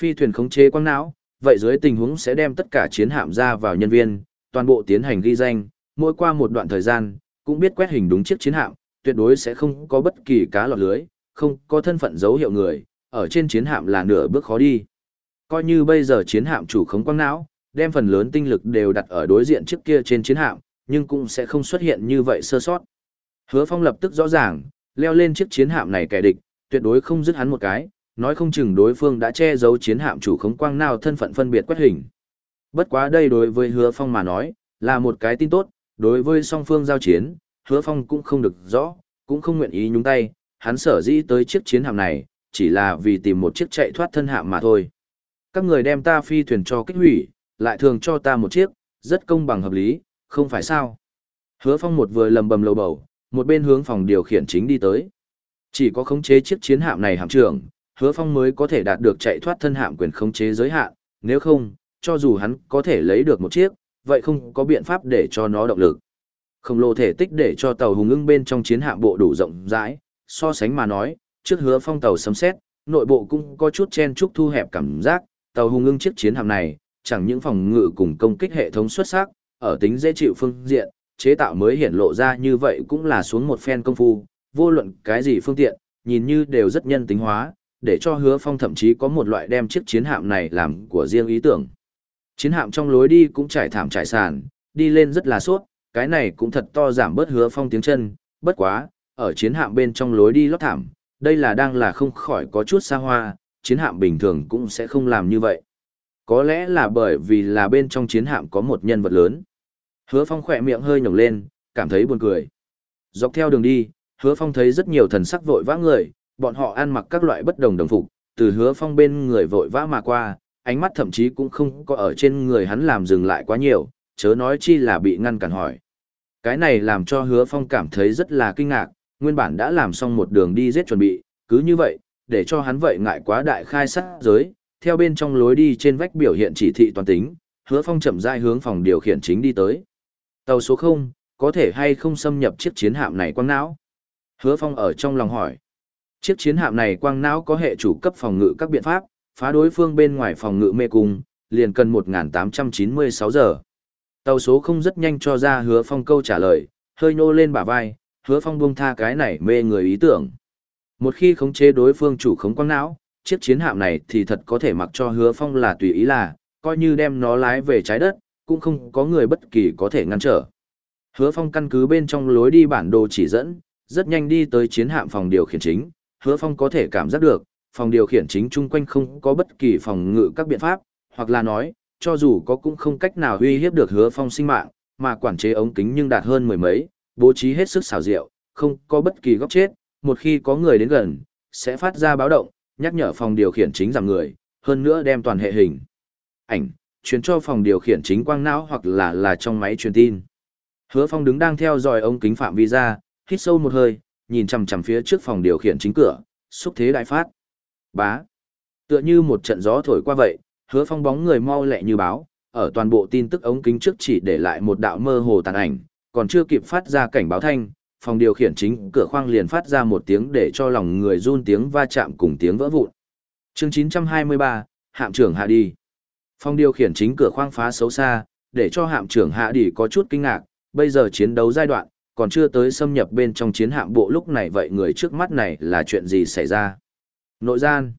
Phi thuyền khống chế quang não, vậy dưới tình huống sẽ đem tất cả chiến hạm ra vào nhân viên, toàn bộ tiến hành ghi danh, mỗi qua một đoạn thời gian, cũng biết quét hình đúng chiếc chiến hạm, tuyệt đối sẽ không có bất kỳ cá lọt lưới, không có thân phận dấu hiệu người, ở trên chiến hạm là nửa bước khó đi. Coi như bây giờ chiến hạm chủ khống quang não, đem phần lớn tinh lực đều đặt ở đối diện trước kia trên chiến hạm, nhưng cũng sẽ không xuất hiện như vậy sơ sót. Hứa Phong lập tức rõ ràng, leo lên chiếc chiến hạm này kẻ địch, tuyệt đối không dứt hắn một cái, nói không chừng đối phương đã che giấu chiến hạm chủ khống quang nào thân phận phân biệt quét hình. Bất quá đây đối với Hứa Phong mà nói, là một cái tin tốt, đối với song phương giao chiến, Hứa Phong cũng không được rõ, cũng không nguyện ý nhúng tay, hắn sở dĩ tới chiếc chiến hạm này, chỉ là vì tìm một chiếc chạy thoát thân hạm mà thôi. Các người đem ta phi thuyền cho kích hủy, lại thường cho ta một chiếc, rất công bằng hợp lý, không phải sao. Hứa Phong một vừa lầm bầm lầu bầu, một bên hướng phòng điều khiển chính đi tới. Chỉ có khống chế chiếc chiến hạm này hạm trưởng, hứa phong mới có thể đạt được chạy thoát thân hạm quyền khống chế giới hạn, nếu không, cho dù hắn có thể lấy được một chiếc, vậy không có biện pháp để cho nó động lực. Khổng lồ thể tích để cho tàu hùng ưng bên trong chiến hạm bộ đủ rộng rãi, so sánh mà nói, trước hứa phong tàu sấm xét, nội bộ cũng có chút chen chúc thu hẹp cảm giác, tàu hùng ưng chiếc chiến hạm này, chẳng những phòng ngự cùng công kích hệ thống xuất sắc, ở tính dễ chịu phương diện, chế tạo mới hiển lộ ra như vậy cũng là xuống một phen công phu, vô luận cái gì phương tiện, nhìn như đều rất nhân tính hóa, để cho hứa phong thậm chí có một loại đem chiếc chiến hạm này làm của riêng ý tưởng. Chiến hạm trong lối đi cũng trải thảm trải sàn, đi lên rất là suốt, cái này cũng thật to giảm bớt hứa phong tiếng chân, bất quá, ở chiến hạm bên trong lối đi lót thảm, đây là đang là không khỏi có chút xa hoa, chiến hạm bình thường cũng sẽ không làm như vậy. Có lẽ là bởi vì là bên trong chiến hạm có một nhân vật lớn. Hứa phong khỏe miệng hơi nhổng lên, cảm thấy buồn cười. Dọc theo đường đi, hứa phong thấy rất nhiều thần sắc vội vã người, bọn họ ăn mặc các loại bất đồng đồng phục, từ hứa phong bên người vội vã mà qua, ánh mắt thậm chí cũng không có ở trên người hắn làm dừng lại quá nhiều, chớ nói chi là bị ngăn cản hỏi. Cái này làm cho hứa phong cảm thấy rất là kinh ngạc, nguyên bản đã làm xong một đường đi giết chuẩn bị, cứ như vậy, để cho hắn vậy ngại quá đại khai sát giới, theo bên trong lối đi trên vách biểu hiện chỉ thị toàn tính, hứa phong chậm rãi hướng phòng điều khiển chính đi tới. Tàu số 0, có thể hay không xâm nhập chiếc chiến hạm này quang não? Hứa phong ở trong lòng hỏi. Chiếc chiến hạm này quang não có hệ chủ cấp phòng ngự các biện pháp, phá đối phương bên ngoài phòng ngự mê cung, liền cần 1896 giờ. Tàu số không rất nhanh cho ra hứa phong câu trả lời, hơi nô lên bả vai, hứa phong buông tha cái này mê người ý tưởng. Một khi khống chế đối phương chủ khống quang não, chiếc chiến hạm này thì thật có thể mặc cho hứa phong là tùy ý là, coi như đem nó lái về trái đất, cũng không có người bất kỳ có thể ngăn trở. Hứa phong căn cứ bên trong lối đi bản đồ chỉ dẫn, rất nhanh đi tới chiến hạm phòng điều khiển chính, hứa phong có thể cảm giác được, phòng điều khiển chính chung quanh không có bất kỳ phòng ngự các biện pháp, hoặc là nói, cho dù có cũng không cách nào uy hiếp được hứa phong sinh mạng, mà quản chế ống kính nhưng đạt hơn mười mấy, bố trí hết sức xảo diệu, không có bất kỳ góc chết, một khi có người đến gần, sẽ phát ra báo động, nhắc nhở phòng điều khiển chính giảm người, hơn nữa đem toàn hệ hình. Ảnh, truyền cho phòng điều khiển chính quang não hoặc là là trong máy truyền tin. Hứa Phong đứng đang theo dõi ống kính phạm vi ra, hít sâu một hơi, nhìn chằm chằm phía trước phòng điều khiển chính cửa, xúc thế đại phát. Bá. Tựa như một trận gió thổi qua vậy, hứa phong bóng người mau lẹ như báo, ở toàn bộ tin tức ống kính trước chỉ để lại một đạo mơ hồ tàn ảnh, còn chưa kịp phát ra cảnh báo thanh, phòng điều khiển chính cửa khoang liền phát ra một tiếng để cho lòng người run tiếng va chạm cùng tiếng vỡ vụn. Chương 923, hạm trưởng hạ đi. Phong điều khiển chính cửa khoang phá xấu xa, để cho hạm trưởng hạ đỉ có chút kinh ngạc, bây giờ chiến đấu giai đoạn, còn chưa tới xâm nhập bên trong chiến hạm bộ lúc này vậy người trước mắt này là chuyện gì xảy ra. Nội gian.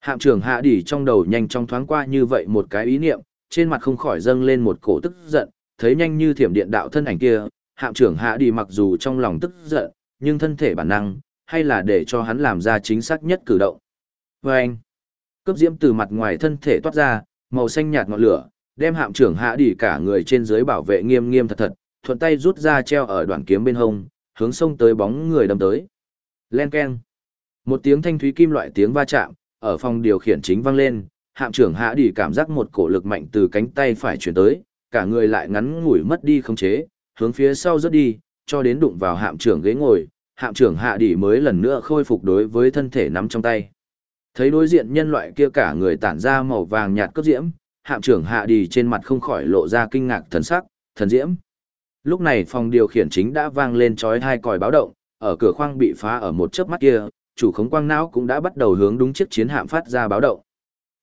Hạm trưởng hạ đỉ trong đầu nhanh chóng thoáng qua như vậy một cái ý niệm, trên mặt không khỏi dâng lên một cổ tức giận, thấy nhanh như thiểm điện đạo thân ảnh kia, hạm trưởng hạ đỉ mặc dù trong lòng tức giận, nhưng thân thể bản năng, hay là để cho hắn làm ra chính xác nhất cử động. Vâng. Và anh, cấp diễm từ mặt ngoài thân thể toát ra, màu xanh nhạt ngọn lửa, đem hạm trưởng hạ đi cả người trên dưới bảo vệ nghiêm nghiêm thật thật, thuận tay rút ra treo ở đoạn kiếm bên hông, hướng sông tới bóng người đâm tới. Len keng. Một tiếng thanh thúy kim loại tiếng va chạm, ở phòng điều khiển chính vang lên, hạm trưởng hạ đi cảm giác một cổ lực mạnh từ cánh tay phải chuyển tới, cả người lại ngắn ngủi mất đi khống chế, hướng phía sau rớt đi, cho đến đụng vào hạm trưởng ghế ngồi, hạm trưởng hạ đi mới lần nữa khôi phục đối với thân thể nắm trong tay. Thấy đối diện nhân loại kia cả người tản ra màu vàng nhạt cấp diễm, hạm trưởng hạ đi trên mặt không khỏi lộ ra kinh ngạc thần sắc, thần diễm. Lúc này phòng điều khiển chính đã vang lên chói hai còi báo động, ở cửa khoang bị phá ở một chớp mắt kia, chủ khống quang não cũng đã bắt đầu hướng đúng chiếc chiến hạm phát ra báo động.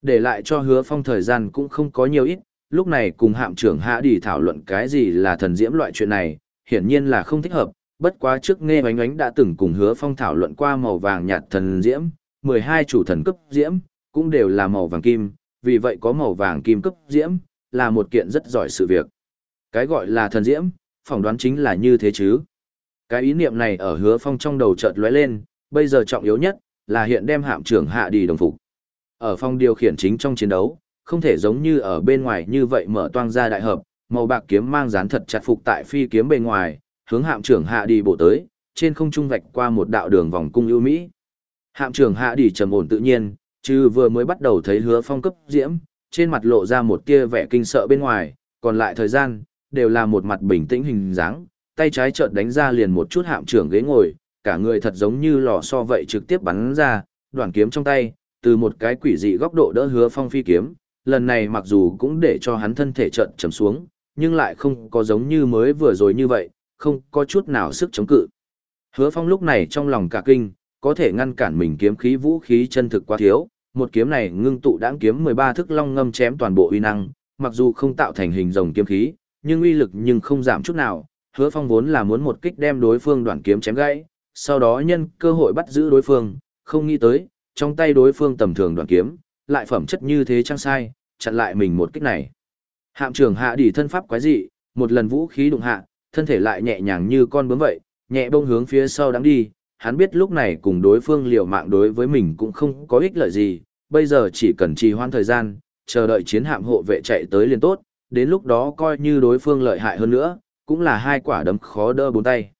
Để lại cho hứa phong thời gian cũng không có nhiều ít, lúc này cùng hạm trưởng hạ đi thảo luận cái gì là thần diễm loại chuyện này, hiển nhiên là không thích hợp, bất quá trước nghe bánh oánh đã từng cùng hứa phong thảo luận qua màu vàng nhạt thần diễm, 12 chủ thần cấp diễm, cũng đều là màu vàng kim, vì vậy có màu vàng kim cấp diễm, là một kiện rất giỏi sự việc. Cái gọi là thần diễm, phỏng đoán chính là như thế chứ. Cái ý niệm này ở hứa phong trong đầu chợt lóe lên, bây giờ trọng yếu nhất, là hiện đem hạm trưởng hạ đi đồng phục. Ở Phong điều khiển chính trong chiến đấu, không thể giống như ở bên ngoài như vậy mở toang ra đại hợp, màu bạc kiếm mang dán thật chặt phục tại phi kiếm bề ngoài, hướng hạm trưởng hạ đi bộ tới, trên không trung vạch qua một đạo đường vòng cung ưu mỹ. Hạm trưởng hạ đi trầm ổn tự nhiên, chứ vừa mới bắt đầu thấy hứa phong cấp diễm, trên mặt lộ ra một tia vẻ kinh sợ bên ngoài, còn lại thời gian, đều là một mặt bình tĩnh hình dáng, tay trái chợt đánh ra liền một chút hạm trưởng ghế ngồi, cả người thật giống như lò so vậy trực tiếp bắn ra, đoạn kiếm trong tay, từ một cái quỷ dị góc độ đỡ hứa phong phi kiếm, lần này mặc dù cũng để cho hắn thân thể chợt trầm xuống, nhưng lại không có giống như mới vừa rồi như vậy, không có chút nào sức chống cự. Hứa phong lúc này trong lòng cả kinh, có thể ngăn cản mình kiếm khí vũ khí chân thực quá thiếu, một kiếm này ngưng tụ đãng kiếm 13 thức long ngâm chém toàn bộ uy năng, mặc dù không tạo thành hình rồng kiếm khí, nhưng uy lực nhưng không giảm chút nào. Hứa Phong vốn là muốn một kích đem đối phương đoạn kiếm chém gãy, sau đó nhân cơ hội bắt giữ đối phương, không nghĩ tới, trong tay đối phương tầm thường đoạn kiếm, lại phẩm chất như thế chẳng sai, chặn lại mình một kích này. Hạm trưởng hạ đỉ thân pháp quái dị, một lần vũ khí đụng hạ, thân thể lại nhẹ nhàng như con bướm vậy, nhẹ bông hướng phía sau đang đi, hắn biết lúc này cùng đối phương liều mạng đối với mình cũng không có ích lợi gì, bây giờ chỉ cần trì hoãn thời gian, chờ đợi chiến hạm hộ vệ chạy tới liền tốt, đến lúc đó coi như đối phương lợi hại hơn nữa, cũng là hai quả đấm khó đỡ bốn tay.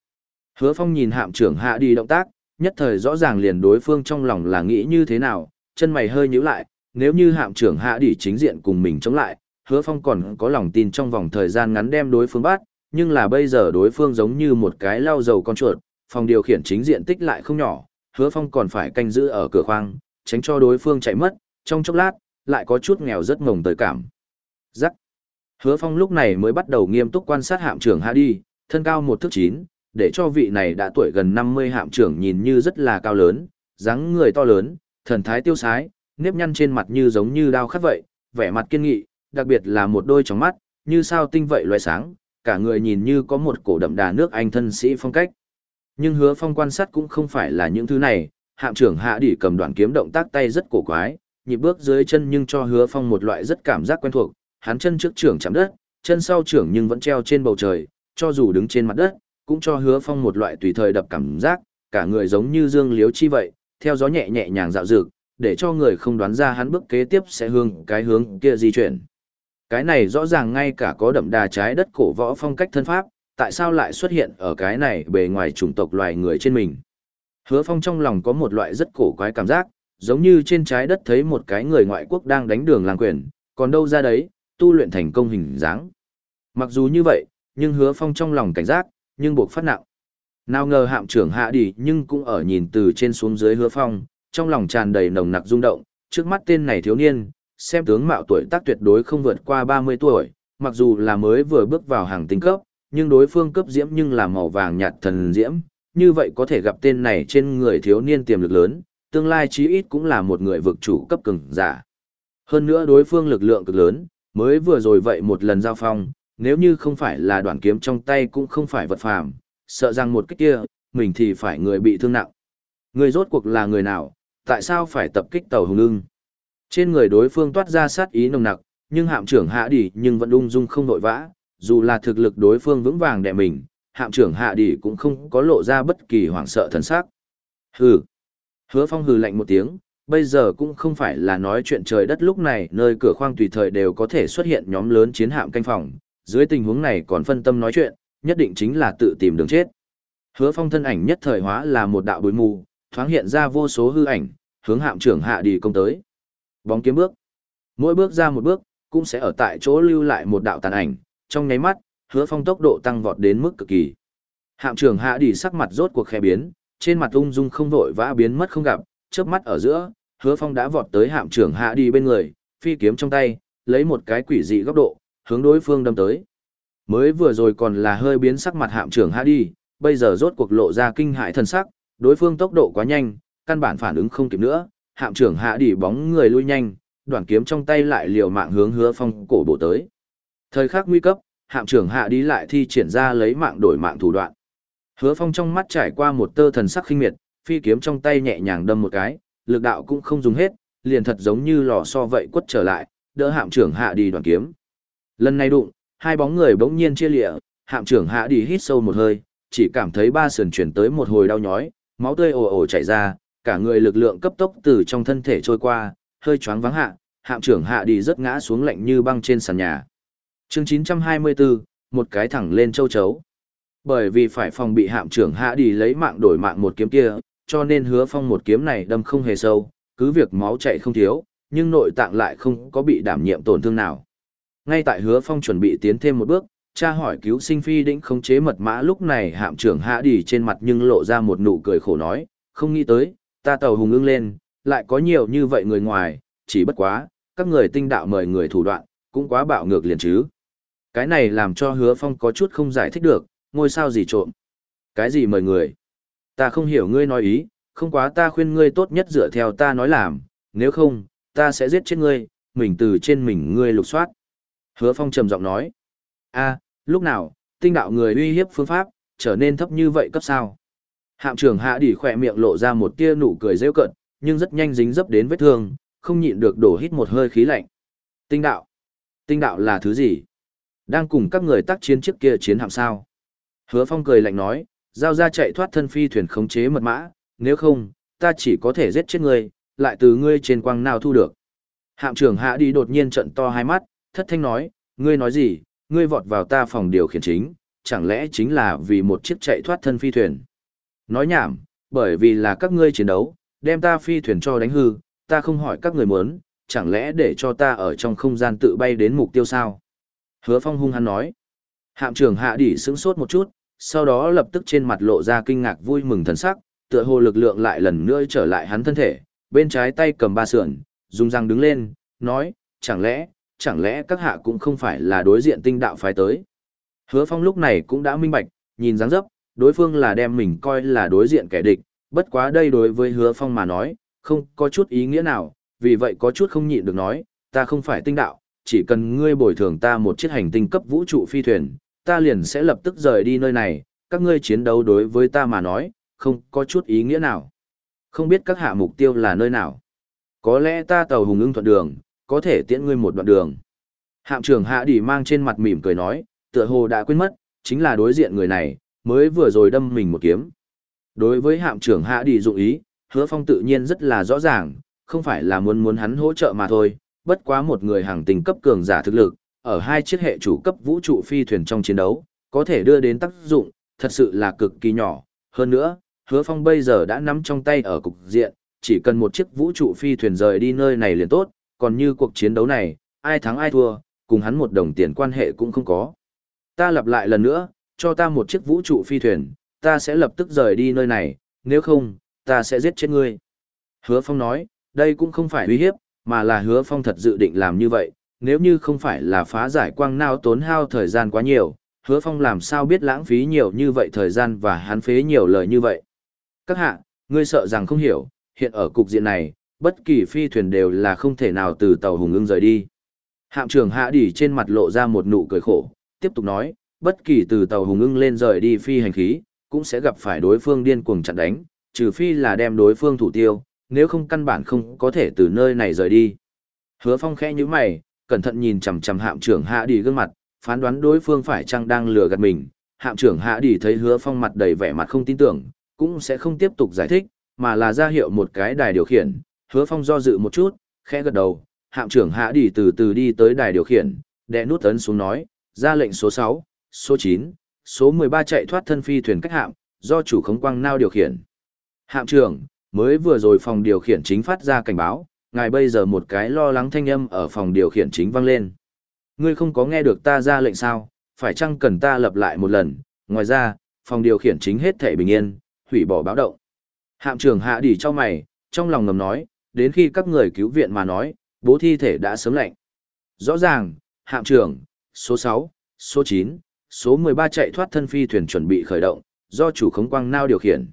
Hứa Phong nhìn hạm trưởng hạ đi động tác, nhất thời rõ ràng liền đối phương trong lòng là nghĩ như thế nào, chân mày hơi nhíu lại, nếu như hạm trưởng hạ đi chính diện cùng mình chống lại, Hứa Phong còn có lòng tin trong vòng thời gian ngắn đem đối phương bắt, nhưng là bây giờ đối phương giống như một cái lau dầu con chuột, phòng điều khiển chính diện tích lại không nhỏ, Hứa Phong còn phải canh giữ ở cửa khoang, tránh cho đối phương chạy mất, trong chốc lát, lại có chút nghèo rất ngồng tới cảm. Rắc. Hứa Phong lúc này mới bắt đầu nghiêm túc quan sát hạm trưởng Hạ đi, thân cao một thước chín, để cho vị này đã tuổi gần 50 hạm trưởng nhìn như rất là cao lớn, dáng người to lớn, thần thái tiêu sái, nếp nhăn trên mặt như giống như đao khắc vậy, vẻ mặt kiên nghị, đặc biệt là một đôi tròng mắt, như sao tinh vậy loài sáng, cả người nhìn như có một cổ đậm đà nước Anh thân sĩ phong cách. Nhưng hứa phong quan sát cũng không phải là những thứ này, hạm trưởng hạ đỉ cầm đoạn kiếm động tác tay rất cổ quái, nhịp bước dưới chân nhưng cho hứa phong một loại rất cảm giác quen thuộc, hắn chân trước trưởng chạm đất, chân sau trưởng nhưng vẫn treo trên bầu trời, cho dù đứng trên mặt đất, cũng cho hứa phong một loại tùy thời đập cảm giác, cả người giống như dương liếu chi vậy, theo gió nhẹ nhẹ nhàng dạo dực, để cho người không đoán ra hắn bước kế tiếp sẽ hướng cái hướng kia di chuyển. Cái này rõ ràng ngay cả có đậm đà trái đất cổ võ phong cách thân pháp, tại sao lại xuất hiện ở cái này bề ngoài chủng tộc loài người trên mình. Hứa phong trong lòng có một loại rất cổ quái cảm giác, giống như trên trái đất thấy một cái người ngoại quốc đang đánh đường làng quyền, còn đâu ra đấy, tu luyện thành công hình dáng. Mặc dù như vậy, nhưng hứa phong trong lòng cảnh giác, nhưng buộc phát nặng. Nào ngờ hạm trưởng hạ đi nhưng cũng ở nhìn từ trên xuống dưới hứa phong, trong lòng tràn đầy nồng nặc rung động, trước mắt tên này thiếu niên, xem tướng mạo tuổi tác tuyệt đối không vượt qua 30 tuổi, mặc dù là mới vừa bước vào hàng tinh cấp, nhưng đối phương cấp diễm nhưng là màu vàng nhạt thần diễm, như vậy có thể gặp tên này trên người thiếu niên tiềm lực lớn, tương lai chí ít cũng là một người vực chủ cấp cường giả. Hơn nữa đối phương lực lượng cực lớn, mới vừa rồi vậy một lần giao phong, nếu như không phải là đoạn kiếm trong tay cũng không phải vật phàm, sợ rằng một cách kia, mình thì phải người bị thương nặng. Người rốt cuộc là người nào, tại sao phải tập kích tàu hùng lưng? Trên người đối phương toát ra sát ý nồng nặc, nhưng hạm trưởng hạ đi nhưng vẫn ung dung không nội vã, dù là thực lực đối phương vững vàng đè mình, hạm trưởng hạ đi cũng không có lộ ra bất kỳ hoảng sợ thần sắc. Hừ. Hứa phong hừ lạnh một tiếng, bây giờ cũng không phải là nói chuyện trời đất lúc này nơi cửa khoang tùy thời đều có thể xuất hiện nhóm lớn chiến hạm canh phòng, dưới tình huống này còn phân tâm nói chuyện, nhất định chính là tự tìm đường chết. Hứa phong thân ảnh nhất thời hóa là một đạo bối mù, thoáng hiện ra vô số hư ảnh, hướng hạm trưởng hạ đi công tới. Bóng kiếm bước. Mỗi bước ra một bước, cũng sẽ ở tại chỗ lưu lại một đạo tàn ảnh, trong nháy mắt, hứa phong tốc độ tăng vọt đến mức cực kỳ. Hạm trưởng hạ đi sắc mặt rốt cuộc khẽ biến, trên mặt ung dung không vội vã biến mất không gặp, chớp mắt ở giữa, hứa phong đã vọt tới hạm trưởng hạ đi bên người, phi kiếm trong tay, lấy một cái quỷ dị góc độ, hướng đối phương đâm tới. Mới vừa rồi còn là hơi biến sắc mặt hạm trưởng hạ đi, bây giờ rốt cuộc lộ ra kinh hại thần sắc, đối phương tốc độ quá nhanh, căn bản phản ứng không kịp nữa, hạm trưởng hạ đi bóng người lui nhanh, đoạn kiếm trong tay lại liều mạng hướng hứa phong cổ bộ tới. Thời khắc nguy cấp, hạm trưởng hạ đi lại thi triển ra lấy mạng đổi mạng thủ đoạn. Hứa phong trong mắt trải qua một tơ thần sắc khinh miệt, phi kiếm trong tay nhẹ nhàng đâm một cái, lực đạo cũng không dùng hết, liền thật giống như lò so vậy quất trở lại, đỡ hạm trưởng hạ đi đoàn kiếm. Lần này đụng, hai bóng người bỗng nhiên chia lịa, hạm trưởng hạ đi hít sâu một hơi, chỉ cảm thấy ba sườn chuyển tới một hồi đau nhói, máu tươi ồ ồ chảy ra, cả người lực lượng cấp tốc từ trong thân thể trôi qua, hơi choáng vắng hạ, hạm trưởng hạ đi rất ngã xuống lạnh như băng trên sàn nhà. Chương 924, một cái thẳng lên châu chấu. Bởi vì phải phòng bị hạm trưởng hạ đi lấy mạng đổi mạng một kiếm kia, cho nên hứa phong một kiếm này đâm không hề sâu, cứ việc máu chạy không thiếu, nhưng nội tạng lại không có bị đảm nhiệm tổn thương nào. Ngay tại hứa phong chuẩn bị tiến thêm một bước, cha hỏi cứu sinh phi đĩnh khống chế mật mã lúc này hạm trưởng hạ đi trên mặt nhưng lộ ra một nụ cười khổ nói, không nghĩ tới, ta tàu hùng ưng lên, lại có nhiều như vậy người ngoài, chỉ bất quá, các người tinh đạo mời người thủ đoạn, cũng quá bạo ngược liền chứ. Cái này làm cho hứa phong có chút không giải thích được, ngôi sao gì trộm. Cái gì mời người? Ta không hiểu ngươi nói ý, không quá ta khuyên ngươi tốt nhất dựa theo ta nói làm, nếu không, ta sẽ giết chết ngươi, mình từ trên mình ngươi lục soát. Hứa phong trầm giọng nói. a lúc nào, tinh đạo người uy hiếp phương pháp, trở nên thấp như vậy cấp sao? Hạm trưởng hạ đỉ khỏe miệng lộ ra một tia nụ cười rêu cận, nhưng rất nhanh dính dấp đến vết thương, không nhịn được đổ hít một hơi khí lạnh. Tinh đạo? Tinh đạo là thứ gì? Đang cùng các người tác chiến trước kia chiến hạm sao? Hứa phong cười lạnh nói, giao ra chạy thoát thân phi thuyền khống chế mật mã, nếu không, ta chỉ có thể giết chết ngươi, lại từ ngươi trên quang nào thu được. Hạm trưởng hạ đi đột nhiên trận to hai mắt, thất thanh nói, ngươi nói gì, ngươi vọt vào ta phòng điều khiển chính, chẳng lẽ chính là vì một chiếc chạy thoát thân phi thuyền. Nói nhảm, bởi vì là các ngươi chiến đấu, đem ta phi thuyền cho đánh hư, ta không hỏi các người muốn, chẳng lẽ để cho ta ở trong không gian tự bay đến mục tiêu sao? Hứa phong hung hắn nói. Hạm trưởng hạ đỉ sững sốt một chút, sau đó lập tức trên mặt lộ ra kinh ngạc vui mừng thần sắc, tựa hồ lực lượng lại lần nữa trở lại hắn thân thể, bên trái tay cầm ba sườn, dùng răng đứng lên, nói, chẳng lẽ, chẳng lẽ các hạ cũng không phải là đối diện tinh đạo phái tới. Hứa phong lúc này cũng đã minh bạch, nhìn dáng dấp, đối phương là đem mình coi là đối diện kẻ địch, bất quá đây đối với hứa phong mà nói, không có chút ý nghĩa nào, vì vậy có chút không nhịn được nói, ta không phải tinh đạo, chỉ cần ngươi bồi thường ta một chiếc hành tinh cấp vũ trụ phi thuyền, ta liền sẽ lập tức rời đi nơi này, các ngươi chiến đấu đối với ta mà nói, không có chút ý nghĩa nào. Không biết các hạ mục tiêu là nơi nào. Có lẽ ta tàu hùng ưng thuận đường, có thể tiễn ngươi một đoạn đường. Hạm trưởng hạ đỉ mang trên mặt mỉm cười nói, tựa hồ đã quên mất, chính là đối diện người này, mới vừa rồi đâm mình một kiếm. Đối với hạm trưởng hạ đỉ dụng ý, hứa phong tự nhiên rất là rõ ràng, không phải là muốn muốn hắn hỗ trợ mà thôi, bất quá một người hàng tình cấp cường giả thực lực, ở hai chiếc hệ chủ cấp vũ trụ phi thuyền trong chiến đấu, có thể đưa đến tác dụng, thật sự là cực kỳ nhỏ. Hơn nữa, hứa phong bây giờ đã nắm trong tay ở cục diện, chỉ cần một chiếc vũ trụ phi thuyền rời đi nơi này liền tốt, còn như cuộc chiến đấu này, ai thắng ai thua, cùng hắn một đồng tiền quan hệ cũng không có. Ta lặp lại lần nữa, cho ta một chiếc vũ trụ phi thuyền, ta sẽ lập tức rời đi nơi này, nếu không, ta sẽ giết chết ngươi. Hứa Phong nói, đây cũng không phải uy hiếp, mà là Hứa Phong thật dự định làm như vậy, nếu như không phải là phá giải quang nao tốn hao thời gian quá nhiều, hứa phong làm sao biết lãng phí nhiều như vậy thời gian và hắn phế nhiều lời như vậy. Các hạ, ngươi sợ rằng không hiểu, hiện ở cục diện này, bất kỳ phi thuyền đều là không thể nào từ tàu hùng ưng rời đi. Hạm trưởng hạ đỉ trên mặt lộ ra một nụ cười khổ, tiếp tục nói, bất kỳ từ tàu hùng ưng lên rời đi phi hành khí, cũng sẽ gặp phải đối phương điên cuồng chặn đánh, trừ phi là đem đối phương thủ tiêu, nếu không căn bản không có thể từ nơi này rời đi. Hứa Phong khẽ như mày, cẩn thận nhìn chằm chằm hạm trưởng hạ đỉ gương mặt, phán đoán đối phương phải chăng đang lừa gạt mình. Hạm trưởng hạ đỉ thấy hứa phong mặt đầy vẻ mặt không tin tưởng, cũng sẽ không tiếp tục giải thích, mà là ra hiệu một cái đài điều khiển. Hứa phong do dự một chút, khẽ gật đầu, hạm trưởng hạ đỉ từ từ đi tới đài điều khiển, đè nút ấn xuống nói, ra lệnh số 6, số 9, số 13 chạy thoát thân phi thuyền cách hạm, do chủ khống quang nao điều khiển. Hạm trưởng, mới vừa rồi phòng điều khiển chính phát ra cảnh báo, ngài bây giờ một cái lo lắng thanh âm ở phòng điều khiển chính vang lên. Ngươi không có nghe được ta ra lệnh sao, phải chăng cần ta lập lại một lần, ngoài ra, phòng điều khiển chính hết thể bình yên, hủy bỏ báo động. Hạm trưởng hạ đỉ cho mày, trong lòng ngầm nói, đến khi các người cứu viện mà nói, bố thi thể đã sớm lệnh. Rõ ràng, hạm trưởng, số 6, số 9, số 13 chạy thoát thân phi thuyền chuẩn bị khởi động, do chủ khống quang nao điều khiển.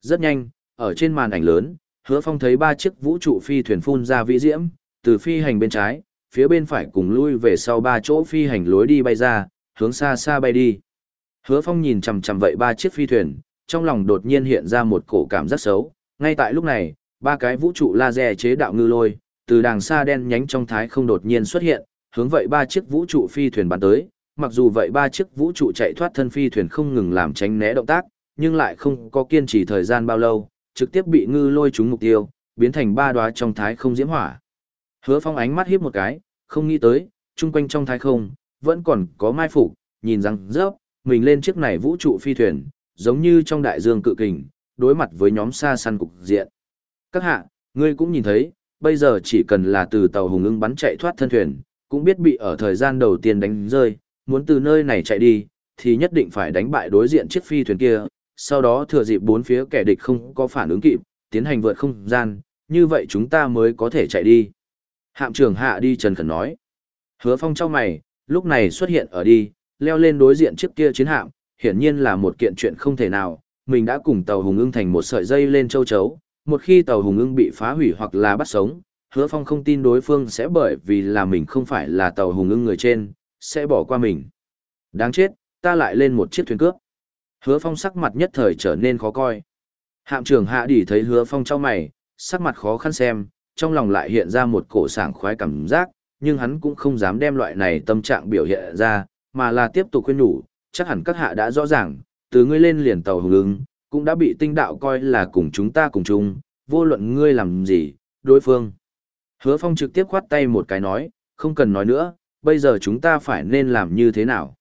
Rất nhanh, ở trên màn ảnh lớn, hứa phong thấy ba chiếc vũ trụ phi thuyền phun ra vĩ diễm, từ phi hành bên trái, phía bên phải cùng lui về sau ba chỗ phi hành lối đi bay ra, hướng xa xa bay đi. Hứa Phong nhìn chằm chằm vậy ba chiếc phi thuyền, trong lòng đột nhiên hiện ra một cổ cảm giác xấu. Ngay tại lúc này, ba cái vũ trụ laser chế đạo ngư lôi, từ đàng xa đen nhánh trong thái không đột nhiên xuất hiện, hướng vậy ba chiếc vũ trụ phi thuyền bắn tới. Mặc dù vậy ba chiếc vũ trụ chạy thoát thân phi thuyền không ngừng làm tránh né động tác, nhưng lại không có kiên trì thời gian bao lâu, trực tiếp bị ngư lôi trúng mục tiêu, biến thành ba đóa trong thái không diễm hỏa. Hứa Phong ánh mắt hiếp một cái, không nghĩ tới, chung quanh trong thái không, vẫn còn có mai phục, nhìn rằng rớp, mình lên chiếc này vũ trụ phi thuyền, giống như trong đại dương cự kình, đối mặt với nhóm xa săn cục diện. Các hạ, ngươi cũng nhìn thấy, bây giờ chỉ cần là từ tàu hùng ưng bắn chạy thoát thân thuyền, cũng biết bị ở thời gian đầu tiên đánh rơi, muốn từ nơi này chạy đi, thì nhất định phải đánh bại đối diện chiếc phi thuyền kia, sau đó thừa dịp bốn phía kẻ địch không có phản ứng kịp, tiến hành vượt không gian, như vậy chúng ta mới có thể chạy đi. Hạm trưởng hạ đi Trần Khẩn nói. Hứa phong trong mày, lúc này xuất hiện ở đi, leo lên đối diện chiếc kia chiến hạm, hiển nhiên là một kiện chuyện không thể nào, mình đã cùng tàu hùng ưng thành một sợi dây lên châu chấu, một khi tàu hùng ưng bị phá hủy hoặc là bắt sống, hứa phong không tin đối phương sẽ bởi vì là mình không phải là tàu hùng ưng người trên, sẽ bỏ qua mình. Đáng chết, ta lại lên một chiếc thuyền cướp. Hứa phong sắc mặt nhất thời trở nên khó coi. Hạm trưởng hạ đỉ thấy hứa phong trao mày, sắc mặt khó khăn xem, trong lòng lại hiện ra một cổ sảng khoái cảm giác, nhưng hắn cũng không dám đem loại này tâm trạng biểu hiện ra, mà là tiếp tục khuyên nhủ, chắc hẳn các hạ đã rõ ràng, từ ngươi lên liền tàu hùng ứng, cũng đã bị tinh đạo coi là cùng chúng ta cùng chung, vô luận ngươi làm gì, đối phương. Hứa Phong trực tiếp khoát tay một cái nói, không cần nói nữa, bây giờ chúng ta phải nên làm như thế nào.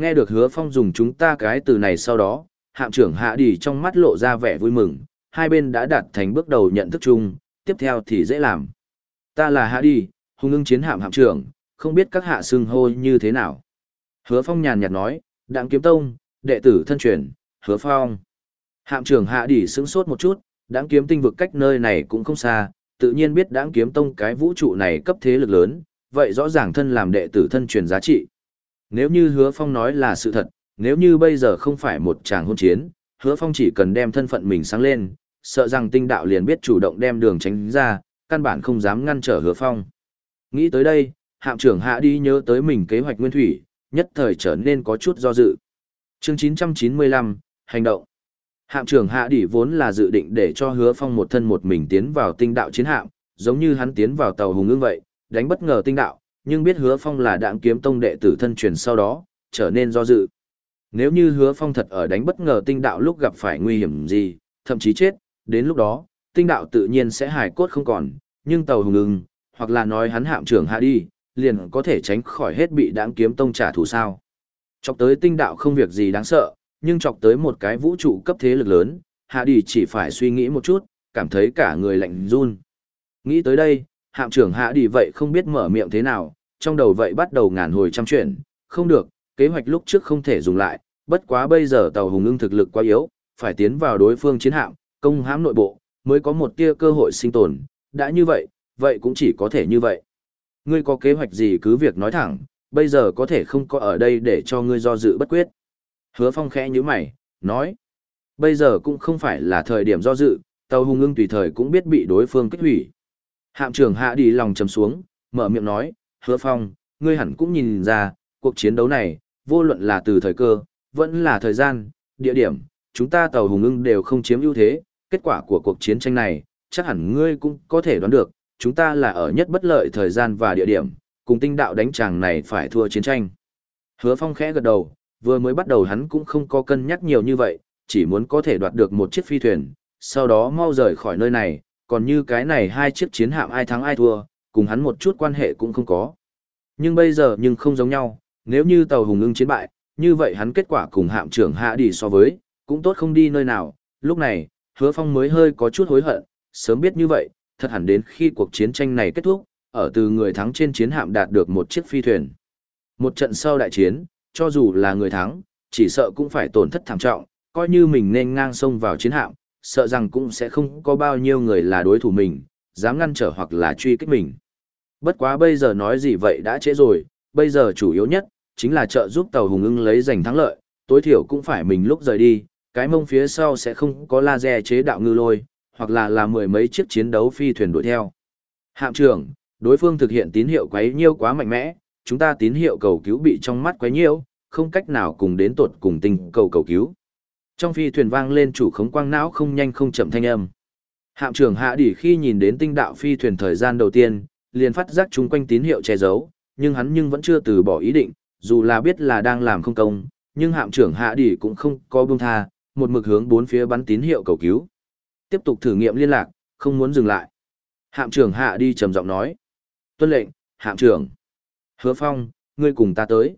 Nghe được Hứa Phong dùng chúng ta cái từ này sau đó, hạm trưởng hạ đi trong mắt lộ ra vẻ vui mừng, hai bên đã đạt thành bước đầu nhận thức chung, tiếp theo thì dễ làm. Ta là hạ đi, hùng ưng chiến hạm hạm trưởng, không biết các hạ xưng hô như thế nào. Hứa Phong nhàn nhạt nói, đặng kiếm tông, đệ tử thân truyền, hứa Phong. Hạm trưởng hạ đi sững sốt một chút, đặng kiếm tinh vực cách nơi này cũng không xa, tự nhiên biết đặng kiếm tông cái vũ trụ này cấp thế lực lớn, vậy rõ ràng thân làm đệ tử thân truyền giá trị. Nếu như hứa Phong nói là sự thật, nếu như bây giờ không phải một tràng hôn chiến, hứa Phong chỉ cần đem thân phận mình sáng lên, sợ rằng tinh đạo liền biết chủ động đem đường tránh ra, căn bản không dám ngăn trở hứa phong. Nghĩ tới đây, hạm trưởng hạ đi nhớ tới mình kế hoạch nguyên thủy, nhất thời trở nên có chút do dự. Chương 995, hành động. Hạm trưởng hạ đi vốn là dự định để cho hứa phong một thân một mình tiến vào tinh đạo chiến hạm, giống như hắn tiến vào tàu hùng ương vậy, đánh bất ngờ tinh đạo, nhưng biết hứa phong là đạng kiếm tông đệ tử thân truyền sau đó, trở nên do dự. Nếu như hứa phong thật ở đánh bất ngờ tinh đạo lúc gặp phải nguy hiểm gì, thậm chí chết, đến lúc đó, tinh đạo tự nhiên sẽ hài cốt không còn, nhưng tàu hùng ưng, hoặc là nói hắn hạm trưởng hạ đi, liền có thể tránh khỏi hết bị đáng kiếm tông trả thù sao. Chọc tới tinh đạo không việc gì đáng sợ, nhưng chọc tới một cái vũ trụ cấp thế lực lớn, hạ đi chỉ phải suy nghĩ một chút, cảm thấy cả người lạnh run. Nghĩ tới đây, hạm trưởng hạ đi vậy không biết mở miệng thế nào, trong đầu vậy bắt đầu ngàn hồi trăm chuyện, không được, kế hoạch lúc trước không thể dùng lại, bất quá bây giờ tàu hùng ưng thực lực quá yếu, phải tiến vào đối phương chiến hạm, công hãm nội bộ, mới có một tia cơ hội sinh tồn, đã như vậy, vậy cũng chỉ có thể như vậy. Ngươi có kế hoạch gì cứ việc nói thẳng, bây giờ có thể không có ở đây để cho ngươi do dự bất quyết. Hứa Phong khẽ như mày, nói, bây giờ cũng không phải là thời điểm do dự, tàu hùng ưng tùy thời cũng biết bị đối phương kích hủy. Hạm trưởng hạ đi lòng chầm xuống, mở miệng nói, hứa Phong, ngươi hẳn cũng nhìn ra, cuộc chiến đấu này, vô luận là từ thời cơ, vẫn là thời gian, địa điểm, chúng ta tàu hùng ưng đều không chiếm ưu thế, kết quả của cuộc chiến tranh này, chắc hẳn ngươi cũng có thể đoán được, chúng ta là ở nhất bất lợi thời gian và địa điểm, cùng tinh đạo đánh chàng này phải thua chiến tranh. Hứa Phong khẽ gật đầu, vừa mới bắt đầu hắn cũng không có cân nhắc nhiều như vậy, chỉ muốn có thể đoạt được một chiếc phi thuyền, sau đó mau rời khỏi nơi này, còn như cái này hai chiếc chiến hạm ai thắng ai thua, cùng hắn một chút quan hệ cũng không có. Nhưng bây giờ nhưng không giống nhau, nếu như tàu hùng ưng chiến bại, như vậy hắn kết quả cùng hạm trưởng hạ đi so với, cũng tốt không đi nơi nào, lúc này, hứa phong mới hơi có chút hối hận, sớm biết như vậy, thật hẳn đến khi cuộc chiến tranh này kết thúc, ở từ người thắng trên chiến hạm đạt được một chiếc phi thuyền. Một trận sau đại chiến, cho dù là người thắng, chỉ sợ cũng phải tổn thất thảm trọng, coi như mình nên ngang sông vào chiến hạm, sợ rằng cũng sẽ không có bao nhiêu người là đối thủ mình, dám ngăn trở hoặc là truy kích mình. Bất quá bây giờ nói gì vậy đã trễ rồi, bây giờ chủ yếu nhất, chính là trợ giúp tàu hùng ưng lấy giành thắng lợi, tối thiểu cũng phải mình lúc rời đi, cái mông phía sau sẽ không có laser chế đạo ngư lôi, hoặc là là mười mấy chiếc chiến đấu phi thuyền đuổi theo. Hạm trưởng, đối phương thực hiện tín hiệu quấy nhiêu quá mạnh mẽ, chúng ta tín hiệu cầu cứu bị trong mắt quấy nhiêu, không cách nào cùng đến tột cùng tình cầu cầu cứu. Trong phi thuyền vang lên chủ khống quang não không nhanh không chậm thanh âm. Hạm trưởng hạ đỉ khi nhìn đến tinh đạo phi thuyền thời gian đầu tiên, liền phát giác chúng quanh tín hiệu che giấu, nhưng hắn nhưng vẫn chưa từ bỏ ý định, dù là biết là đang làm không công, nhưng hạm trưởng hạ đỉ cũng không có buông tha, một mực hướng bốn phía bắn tín hiệu cầu cứu. Tiếp tục thử nghiệm liên lạc, không muốn dừng lại. Hạm trưởng hạ đi trầm giọng nói. Tuân lệnh, hạm trưởng. Hứa phong, ngươi cùng ta tới.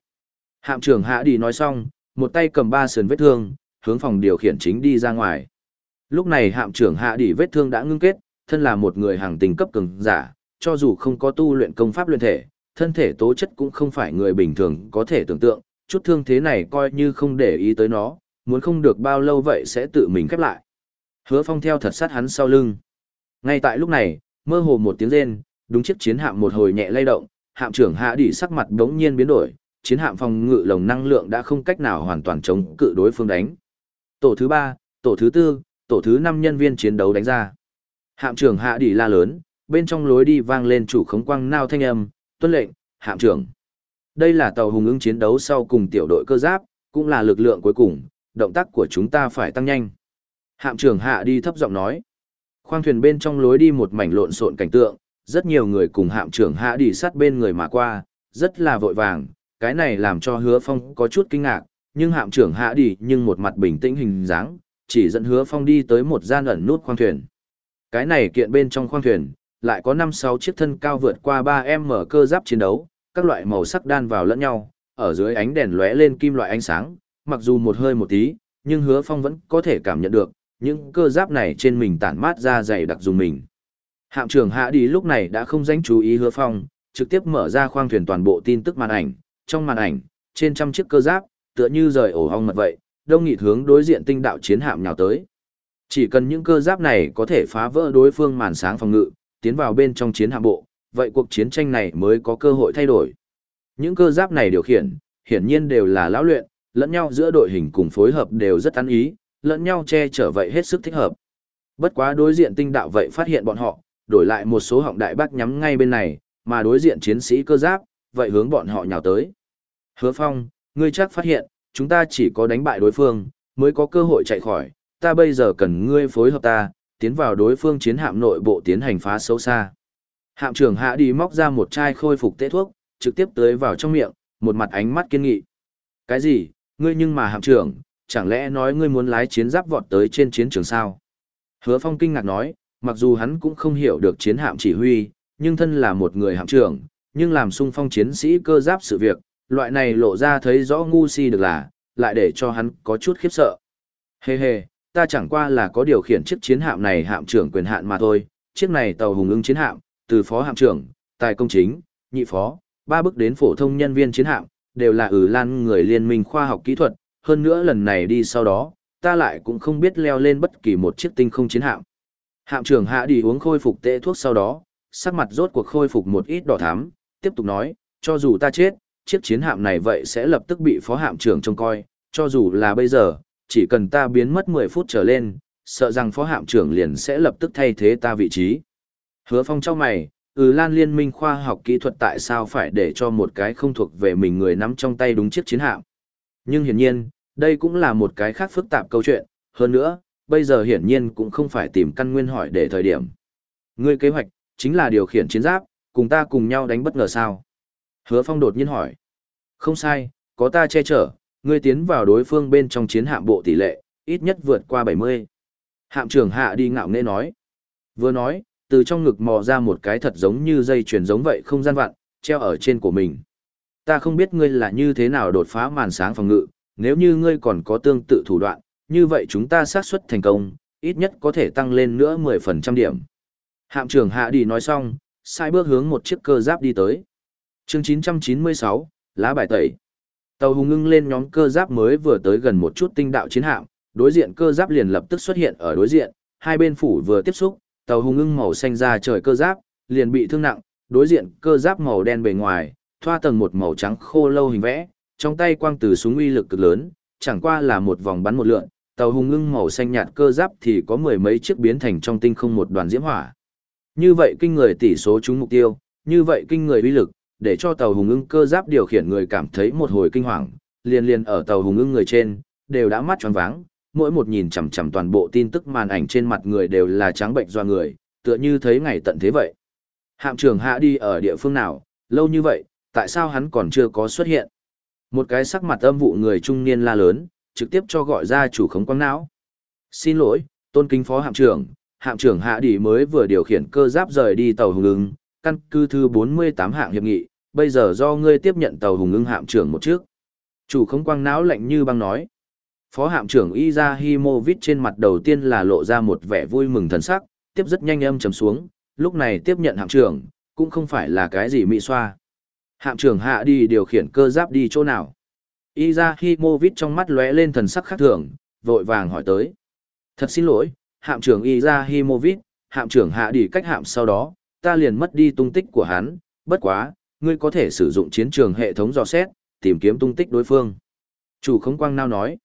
Hạm trưởng hạ đi nói xong, một tay cầm ba sườn vết thương, hướng phòng điều khiển chính đi ra ngoài. Lúc này hạm trưởng hạ đỉ vết thương đã ngưng kết, thân là một người hàng tình cấp cường giả, cho dù không có tu luyện công pháp luyện thể, thân thể tố chất cũng không phải người bình thường có thể tưởng tượng, chút thương thế này coi như không để ý tới nó, muốn không được bao lâu vậy sẽ tự mình khép lại. Hứa phong theo thật sát hắn sau lưng. Ngay tại lúc này, mơ hồ một tiếng rên, đúng chiếc chiến hạm một hồi nhẹ lay động, hạm trưởng hạ Đỉ sắc mặt đống nhiên biến đổi, chiến hạm phòng ngự lồng năng lượng đã không cách nào hoàn toàn chống cự đối phương đánh. Tổ thứ ba, tổ thứ tư, tổ thứ năm nhân viên chiến đấu đánh ra. Hạm trưởng hạ đi la lớn, bên trong lối đi vang lên chủ khống quang nao thanh âm, tuân lệnh, hạm trưởng. Đây là tàu hùng ứng chiến đấu sau cùng tiểu đội cơ giáp, cũng là lực lượng cuối cùng, động tác của chúng ta phải tăng nhanh. Hạm trưởng hạ đi thấp giọng nói. Khoang thuyền bên trong lối đi một mảnh lộn xộn cảnh tượng, rất nhiều người cùng hạm trưởng hạ đi sát bên người mà qua, rất là vội vàng, cái này làm cho hứa phong có chút kinh ngạc, nhưng hạm trưởng hạ đi nhưng một mặt bình tĩnh hình dáng, chỉ dẫn hứa phong đi tới một gian ẩn nút khoang thuyền. Cái này kiện bên trong khoang thuyền, lại có 5-6 chiếc thân cao vượt qua ba m cơ giáp chiến đấu, các loại màu sắc đan vào lẫn nhau, ở dưới ánh đèn lóe lên kim loại ánh sáng, mặc dù một hơi một tí, nhưng hứa phong vẫn có thể cảm nhận được, những cơ giáp này trên mình tản mát ra dày đặc dùng mình. Hạm trưởng hạ đi lúc này đã không dánh chú ý hứa phong, trực tiếp mở ra khoang thuyền toàn bộ tin tức màn ảnh, trong màn ảnh, trên trăm chiếc cơ giáp, tựa như rời ổ hong mật vậy, đông nghịt hướng đối diện tinh đạo chiến hạm nhào tới. Chỉ cần những cơ giáp này có thể phá vỡ đối phương màn sáng phòng ngự, tiến vào bên trong chiến hạm bộ, vậy cuộc chiến tranh này mới có cơ hội thay đổi. Những cơ giáp này điều khiển, hiển nhiên đều là lão luyện, lẫn nhau giữa đội hình cùng phối hợp đều rất ăn ý, lẫn nhau che chở vậy hết sức thích hợp. Bất quá đối diện tinh đạo vậy phát hiện bọn họ, đổi lại một số họng đại bác nhắm ngay bên này, mà đối diện chiến sĩ cơ giáp, vậy hướng bọn họ nhào tới. Hứa Phong, ngươi chắc phát hiện, chúng ta chỉ có đánh bại đối phương, mới có cơ hội chạy khỏi, ta bây giờ cần ngươi phối hợp ta, tiến vào đối phương chiến hạm nội bộ tiến hành phá xấu xa. Hạm trưởng hạ đi móc ra một chai khôi phục tế thuốc, trực tiếp tới vào trong miệng, một mặt ánh mắt kiên nghị. Cái gì, ngươi nhưng mà hạm trưởng, chẳng lẽ nói ngươi muốn lái chiến giáp vọt tới trên chiến trường sao? Hứa Phong kinh ngạc nói, mặc dù hắn cũng không hiểu được chiến hạm chỉ huy, nhưng thân là một người hạm trưởng, nhưng làm sung phong chiến sĩ cơ giáp sự việc, loại này lộ ra thấy rõ ngu si được là, lại để cho hắn có chút khiếp sợ. Hê hê, ta chẳng qua là có điều khiển chiếc chiến hạm này hạm trưởng quyền hạn mà thôi, chiếc này tàu hùng ưng chiến hạm, từ phó hạm trưởng, tài công chính, nhị phó, ba bước đến phổ thông nhân viên chiến hạm, đều là ử lan người liên minh khoa học kỹ thuật, hơn nữa lần này đi sau đó, ta lại cũng không biết leo lên bất kỳ một chiếc tinh không chiến hạm. Hạm trưởng hạ đi uống khôi phục tệ thuốc sau đó, sắc mặt rốt cuộc khôi phục một ít đỏ thắm, tiếp tục nói, cho dù ta chết, chiếc chiến hạm này vậy sẽ lập tức bị phó hạm trưởng trông coi, cho dù là bây giờ, chỉ cần ta biến mất 10 phút trở lên, sợ rằng phó hạm trưởng liền sẽ lập tức thay thế ta vị trí. Hứa phong trong mày, ừ lan liên minh khoa học kỹ thuật tại sao phải để cho một cái không thuộc về mình người nắm trong tay đúng chiếc chiến hạm. Nhưng hiển nhiên, đây cũng là một cái khác phức tạp câu chuyện, hơn nữa, bây giờ hiển nhiên cũng không phải tìm căn nguyên hỏi để thời điểm. Ngươi kế hoạch, chính là điều khiển chiến giáp, cùng ta cùng nhau đánh bất ngờ sao. Hứa phong đột nhiên hỏi. Không sai, có ta che chở, ngươi tiến vào đối phương bên trong chiến hạm bộ tỷ lệ, ít nhất vượt qua 70. Hạm trưởng hạ đi ngạo nghễ nói. Vừa nói, từ trong ngực mò ra một cái thật giống như dây chuyền giống vậy không gian vặn, treo ở trên của mình. Ta không biết ngươi là như thế nào đột phá màn sáng phòng ngự, nếu như ngươi còn có tương tự thủ đoạn, như vậy chúng ta xác suất thành công, ít nhất có thể tăng lên nữa 10% điểm. Hạm trưởng hạ đi nói xong, sai bước hướng một chiếc cơ giáp đi tới chương 996, lá bài tẩy. Tàu hùng ngưng lên nhóm cơ giáp mới vừa tới gần một chút tinh đạo chiến hạm, đối diện cơ giáp liền lập tức xuất hiện ở đối diện, hai bên phủ vừa tiếp xúc, tàu hùng ngưng màu xanh ra trời cơ giáp, liền bị thương nặng, đối diện cơ giáp màu đen bề ngoài, thoa tầng một màu trắng khô lâu hình vẽ, trong tay quang từ súng uy lực cực lớn, chẳng qua là một vòng bắn một lượn, tàu hùng ngưng màu xanh nhạt cơ giáp thì có mười mấy chiếc biến thành trong tinh không một đoàn diễm hỏa. Như vậy kinh người tỷ số trúng mục tiêu, như vậy kinh người uy lực, để cho tàu hùng ưng cơ giáp điều khiển người cảm thấy một hồi kinh hoàng, liền liền ở tàu hùng ưng người trên, đều đã mắt tròn váng, mỗi một nhìn chằm chằm toàn bộ tin tức màn ảnh trên mặt người đều là trắng bệnh do người, tựa như thấy ngày tận thế vậy. Hạm trưởng hạ đi ở địa phương nào, lâu như vậy, tại sao hắn còn chưa có xuất hiện? Một cái sắc mặt âm vụ người trung niên la lớn, trực tiếp cho gọi ra chủ khống quang não. Xin lỗi, tôn kính phó hạm trưởng, hạm trưởng hạ đi mới vừa điều khiển cơ giáp rời đi tàu hùng ưng, căn cứ thư 48 hạng hiệp nghị, bây giờ do ngươi tiếp nhận tàu hùng ưng hạm trưởng một trước. Chủ không quang não lạnh như băng nói. Phó hạm trưởng Izahimovic trên mặt đầu tiên là lộ ra một vẻ vui mừng thần sắc, tiếp rất nhanh âm trầm xuống, lúc này tiếp nhận hạm trưởng, cũng không phải là cái gì mỹ xoa. Hạm trưởng hạ đi điều khiển cơ giáp đi chỗ nào. Izahimovic trong mắt lóe lên thần sắc khác thường, vội vàng hỏi tới. Thật xin lỗi, hạm trưởng Izahimovic, hạm trưởng hạ đi cách hạm sau đó, ta liền mất đi tung tích của hắn, bất quá, ngươi có thể sử dụng chiến trường hệ thống dò xét, tìm kiếm tung tích đối phương. Chủ khống quang nao nói.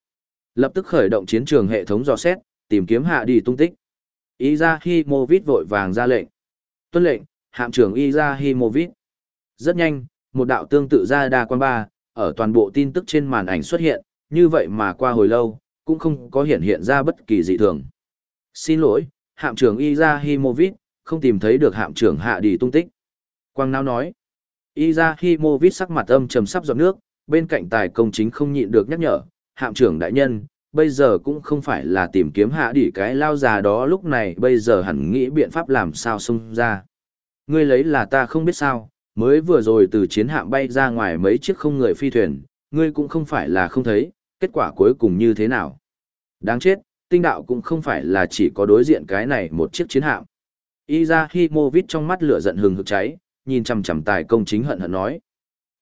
Lập tức khởi động chiến trường hệ thống dò xét, tìm kiếm hạ đi tung tích. Izahimovic vội vàng ra lệnh. Tuân lệnh, hạm trưởng Izahimovic. Rất nhanh, một đạo tương tự ra đa quan ba, ở toàn bộ tin tức trên màn ảnh xuất hiện, như vậy mà qua hồi lâu, cũng không có hiện hiện ra bất kỳ dị thường. Xin lỗi, hạm trưởng Izahimovic, không tìm thấy được hạm trưởng hạ đi tung tích. Quang Nao nói, Izahimovic sắc mặt âm trầm sắp giọt nước, bên cạnh tài công chính không nhịn được nhắc nhở, hạm trưởng đại nhân, bây giờ cũng không phải là tìm kiếm hạ đỉ cái lao già đó lúc này bây giờ hẳn nghĩ biện pháp làm sao xông ra. Ngươi lấy là ta không biết sao, mới vừa rồi từ chiến hạm bay ra ngoài mấy chiếc không người phi thuyền, ngươi cũng không phải là không thấy, kết quả cuối cùng như thế nào. Đáng chết, tinh đạo cũng không phải là chỉ có đối diện cái này một chiếc chiến hạm. Izahimovic trong mắt lửa giận hừng hực cháy, nhìn chằm chằm tài công chính hận hận nói.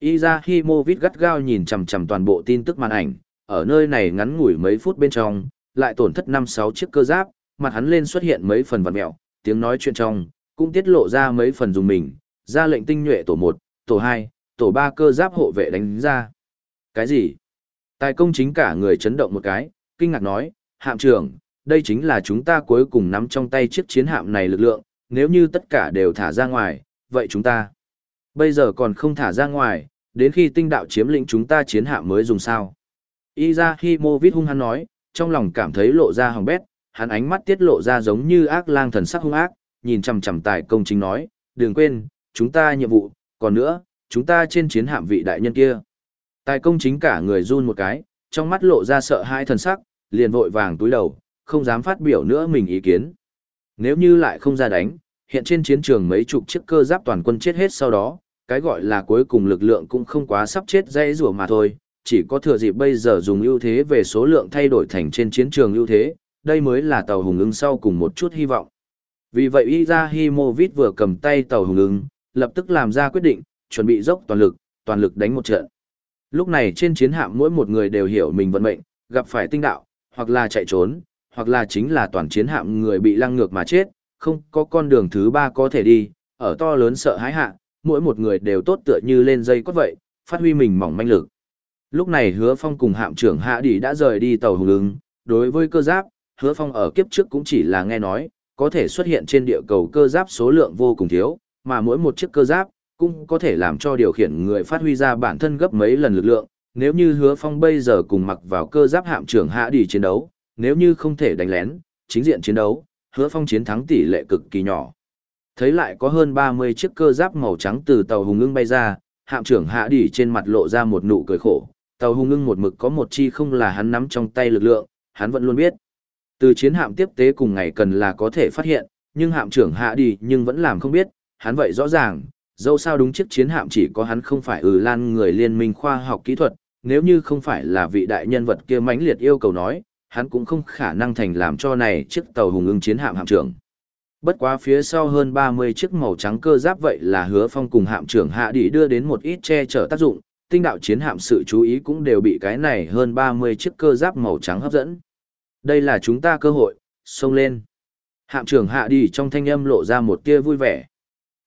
Izahimovic gắt gao nhìn chằm chằm toàn bộ tin tức màn ảnh, ở nơi này ngắn ngủi mấy phút bên trong, lại tổn thất 5-6 chiếc cơ giáp, mặt hắn lên xuất hiện mấy phần vật mẹo, tiếng nói chuyện trong, cũng tiết lộ ra mấy phần dùng mình, ra lệnh tinh nhuệ tổ 1, tổ 2, tổ 3 cơ giáp hộ vệ đánh ra. Cái gì? Tài công chính cả người chấn động một cái, kinh ngạc nói, hạm trưởng, đây chính là chúng ta cuối cùng nắm trong tay chiếc chiến hạm này lực lượng, nếu như tất cả đều thả ra ngoài, vậy chúng ta bây giờ còn không thả ra ngoài, đến khi tinh đạo chiếm lĩnh chúng ta chiến hạm mới dùng sao. Izahimovic hung hăng nói, trong lòng cảm thấy lộ ra hỏng bét, hắn ánh mắt tiết lộ ra giống như ác lang thần sắc hung ác, nhìn chằm chằm tài công chính nói, đừng quên, chúng ta nhiệm vụ, còn nữa, chúng ta trên chiến hạm vị đại nhân kia. Tài công chính cả người run một cái, trong mắt lộ ra sợ hai thần sắc, liền vội vàng túi đầu, không dám phát biểu nữa mình ý kiến. Nếu như lại không ra đánh, hiện trên chiến trường mấy chục chiếc cơ giáp toàn quân chết hết sau đó, cái gọi là cuối cùng lực lượng cũng không quá sắp chết dễ rủa mà thôi, chỉ có thừa dịp bây giờ dùng ưu thế về số lượng thay đổi thành trên chiến trường ưu thế, đây mới là tàu hùng ứng sau cùng một chút hy vọng. Vì vậy Izahimovic vừa cầm tay tàu hùng ứng, lập tức làm ra quyết định, chuẩn bị dốc toàn lực, toàn lực đánh một trận. Lúc này trên chiến hạm mỗi một người đều hiểu mình vận mệnh, gặp phải tinh đạo, hoặc là chạy trốn, hoặc là chính là toàn chiến hạm người bị lăng ngược mà chết, không có con đường thứ ba có thể đi, ở to lớn sợ hãi hạ, mỗi một người đều tốt tựa như lên dây cốt vậy, phát huy mình mỏng manh lực. Lúc này hứa phong cùng hạm trưởng hạ đi đã rời đi tàu hùng ứng, đối với cơ giáp, hứa phong ở kiếp trước cũng chỉ là nghe nói, có thể xuất hiện trên địa cầu cơ giáp số lượng vô cùng thiếu, mà mỗi một chiếc cơ giáp cũng có thể làm cho điều khiển người phát huy ra bản thân gấp mấy lần lực lượng. Nếu như hứa phong bây giờ cùng mặc vào cơ giáp hạm trưởng hạ đi chiến đấu, nếu như không thể đánh lén, chính diện chiến đấu, hứa phong chiến thắng tỷ lệ cực kỳ nhỏ. Thấy lại có hơn 30 chiếc cơ giáp màu trắng từ tàu hùng ưng bay ra, hạm trưởng hạ đi trên mặt lộ ra một nụ cười khổ. Tàu hùng ưng một mực có một chi không là hắn nắm trong tay lực lượng, hắn vẫn luôn biết. Từ chiến hạm tiếp tế cùng ngày cần là có thể phát hiện, nhưng hạm trưởng hạ đi nhưng vẫn làm không biết, hắn vậy rõ ràng, dẫu sao đúng chiếc chiến hạm chỉ có hắn không phải ừ lan người liên minh khoa học kỹ thuật, nếu như không phải là vị đại nhân vật kia mãnh liệt yêu cầu nói, hắn cũng không khả năng thành làm cho này chiếc tàu hùng ưng chiến hạm hạm trưởng. Bất quá phía sau hơn 30 chiếc màu trắng cơ giáp vậy là hứa phong cùng hạm trưởng hạ đi đưa đến một ít che chở tác dụng, tinh đạo chiến hạm sự chú ý cũng đều bị cái này hơn 30 chiếc cơ giáp màu trắng hấp dẫn. Đây là chúng ta cơ hội, xông lên. Hạm trưởng hạ đi trong thanh âm lộ ra một tia vui vẻ.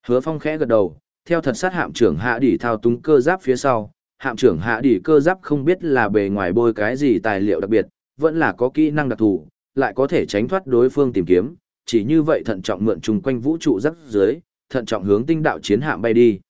Hứa phong khẽ gật đầu, theo thật sát hạm trưởng hạ đi thao túng cơ giáp phía sau. Hạm trưởng hạ đi cơ giáp không biết là bề ngoài bôi cái gì tài liệu đặc biệt, vẫn là có kỹ năng đặc thù, lại có thể tránh thoát đối phương tìm kiếm, chỉ như vậy thận trọng mượn trùng quanh vũ trụ rắc dưới, thận trọng hướng tinh đạo chiến hạm bay đi.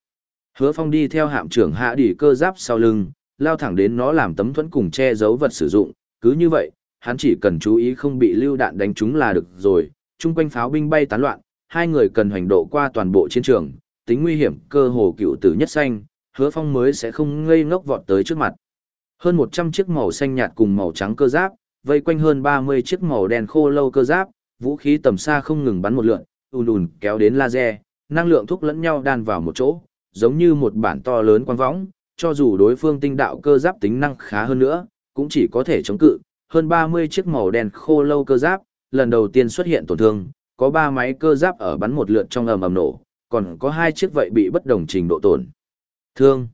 Hứa Phong đi theo hạm trưởng hạ đỉ cơ giáp sau lưng, lao thẳng đến nó làm tấm thuẫn cùng che giấu vật sử dụng, cứ như vậy, hắn chỉ cần chú ý không bị lưu đạn đánh trúng là được rồi, chung quanh pháo binh bay tán loạn, hai người cần hành độ qua toàn bộ chiến trường, tính nguy hiểm cơ hồ cựu tử nhất xanh, Hứa Phong mới sẽ không ngây ngốc vọt tới trước mặt. Hơn 100 chiếc màu xanh nhạt cùng màu trắng cơ giáp, vây quanh hơn 30 chiếc màu đen khô lâu cơ giáp, vũ khí tầm xa không ngừng bắn một lượn, ùn ùn kéo đến laser, năng lượng thúc lẫn nhau đan vào một chỗ, giống như một bản to lớn quang võng, cho dù đối phương tinh đạo cơ giáp tính năng khá hơn nữa, cũng chỉ có thể chống cự. Hơn 30 chiếc màu đen khô lâu cơ giáp, lần đầu tiên xuất hiện tổn thương, có 3 máy cơ giáp ở bắn một lượt trong ầm ầm nổ, còn có hai chiếc vậy bị bất đồng trình độ tổn thương.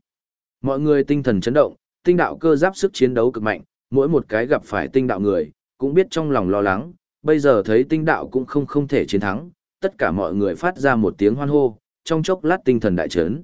Mọi người tinh thần chấn động, tinh đạo cơ giáp sức chiến đấu cực mạnh, mỗi một cái gặp phải tinh đạo người, cũng biết trong lòng lo lắng, bây giờ thấy tinh đạo cũng không không thể chiến thắng, tất cả mọi người phát ra một tiếng hoan hô, trong chốc lát tinh thần đại chấn.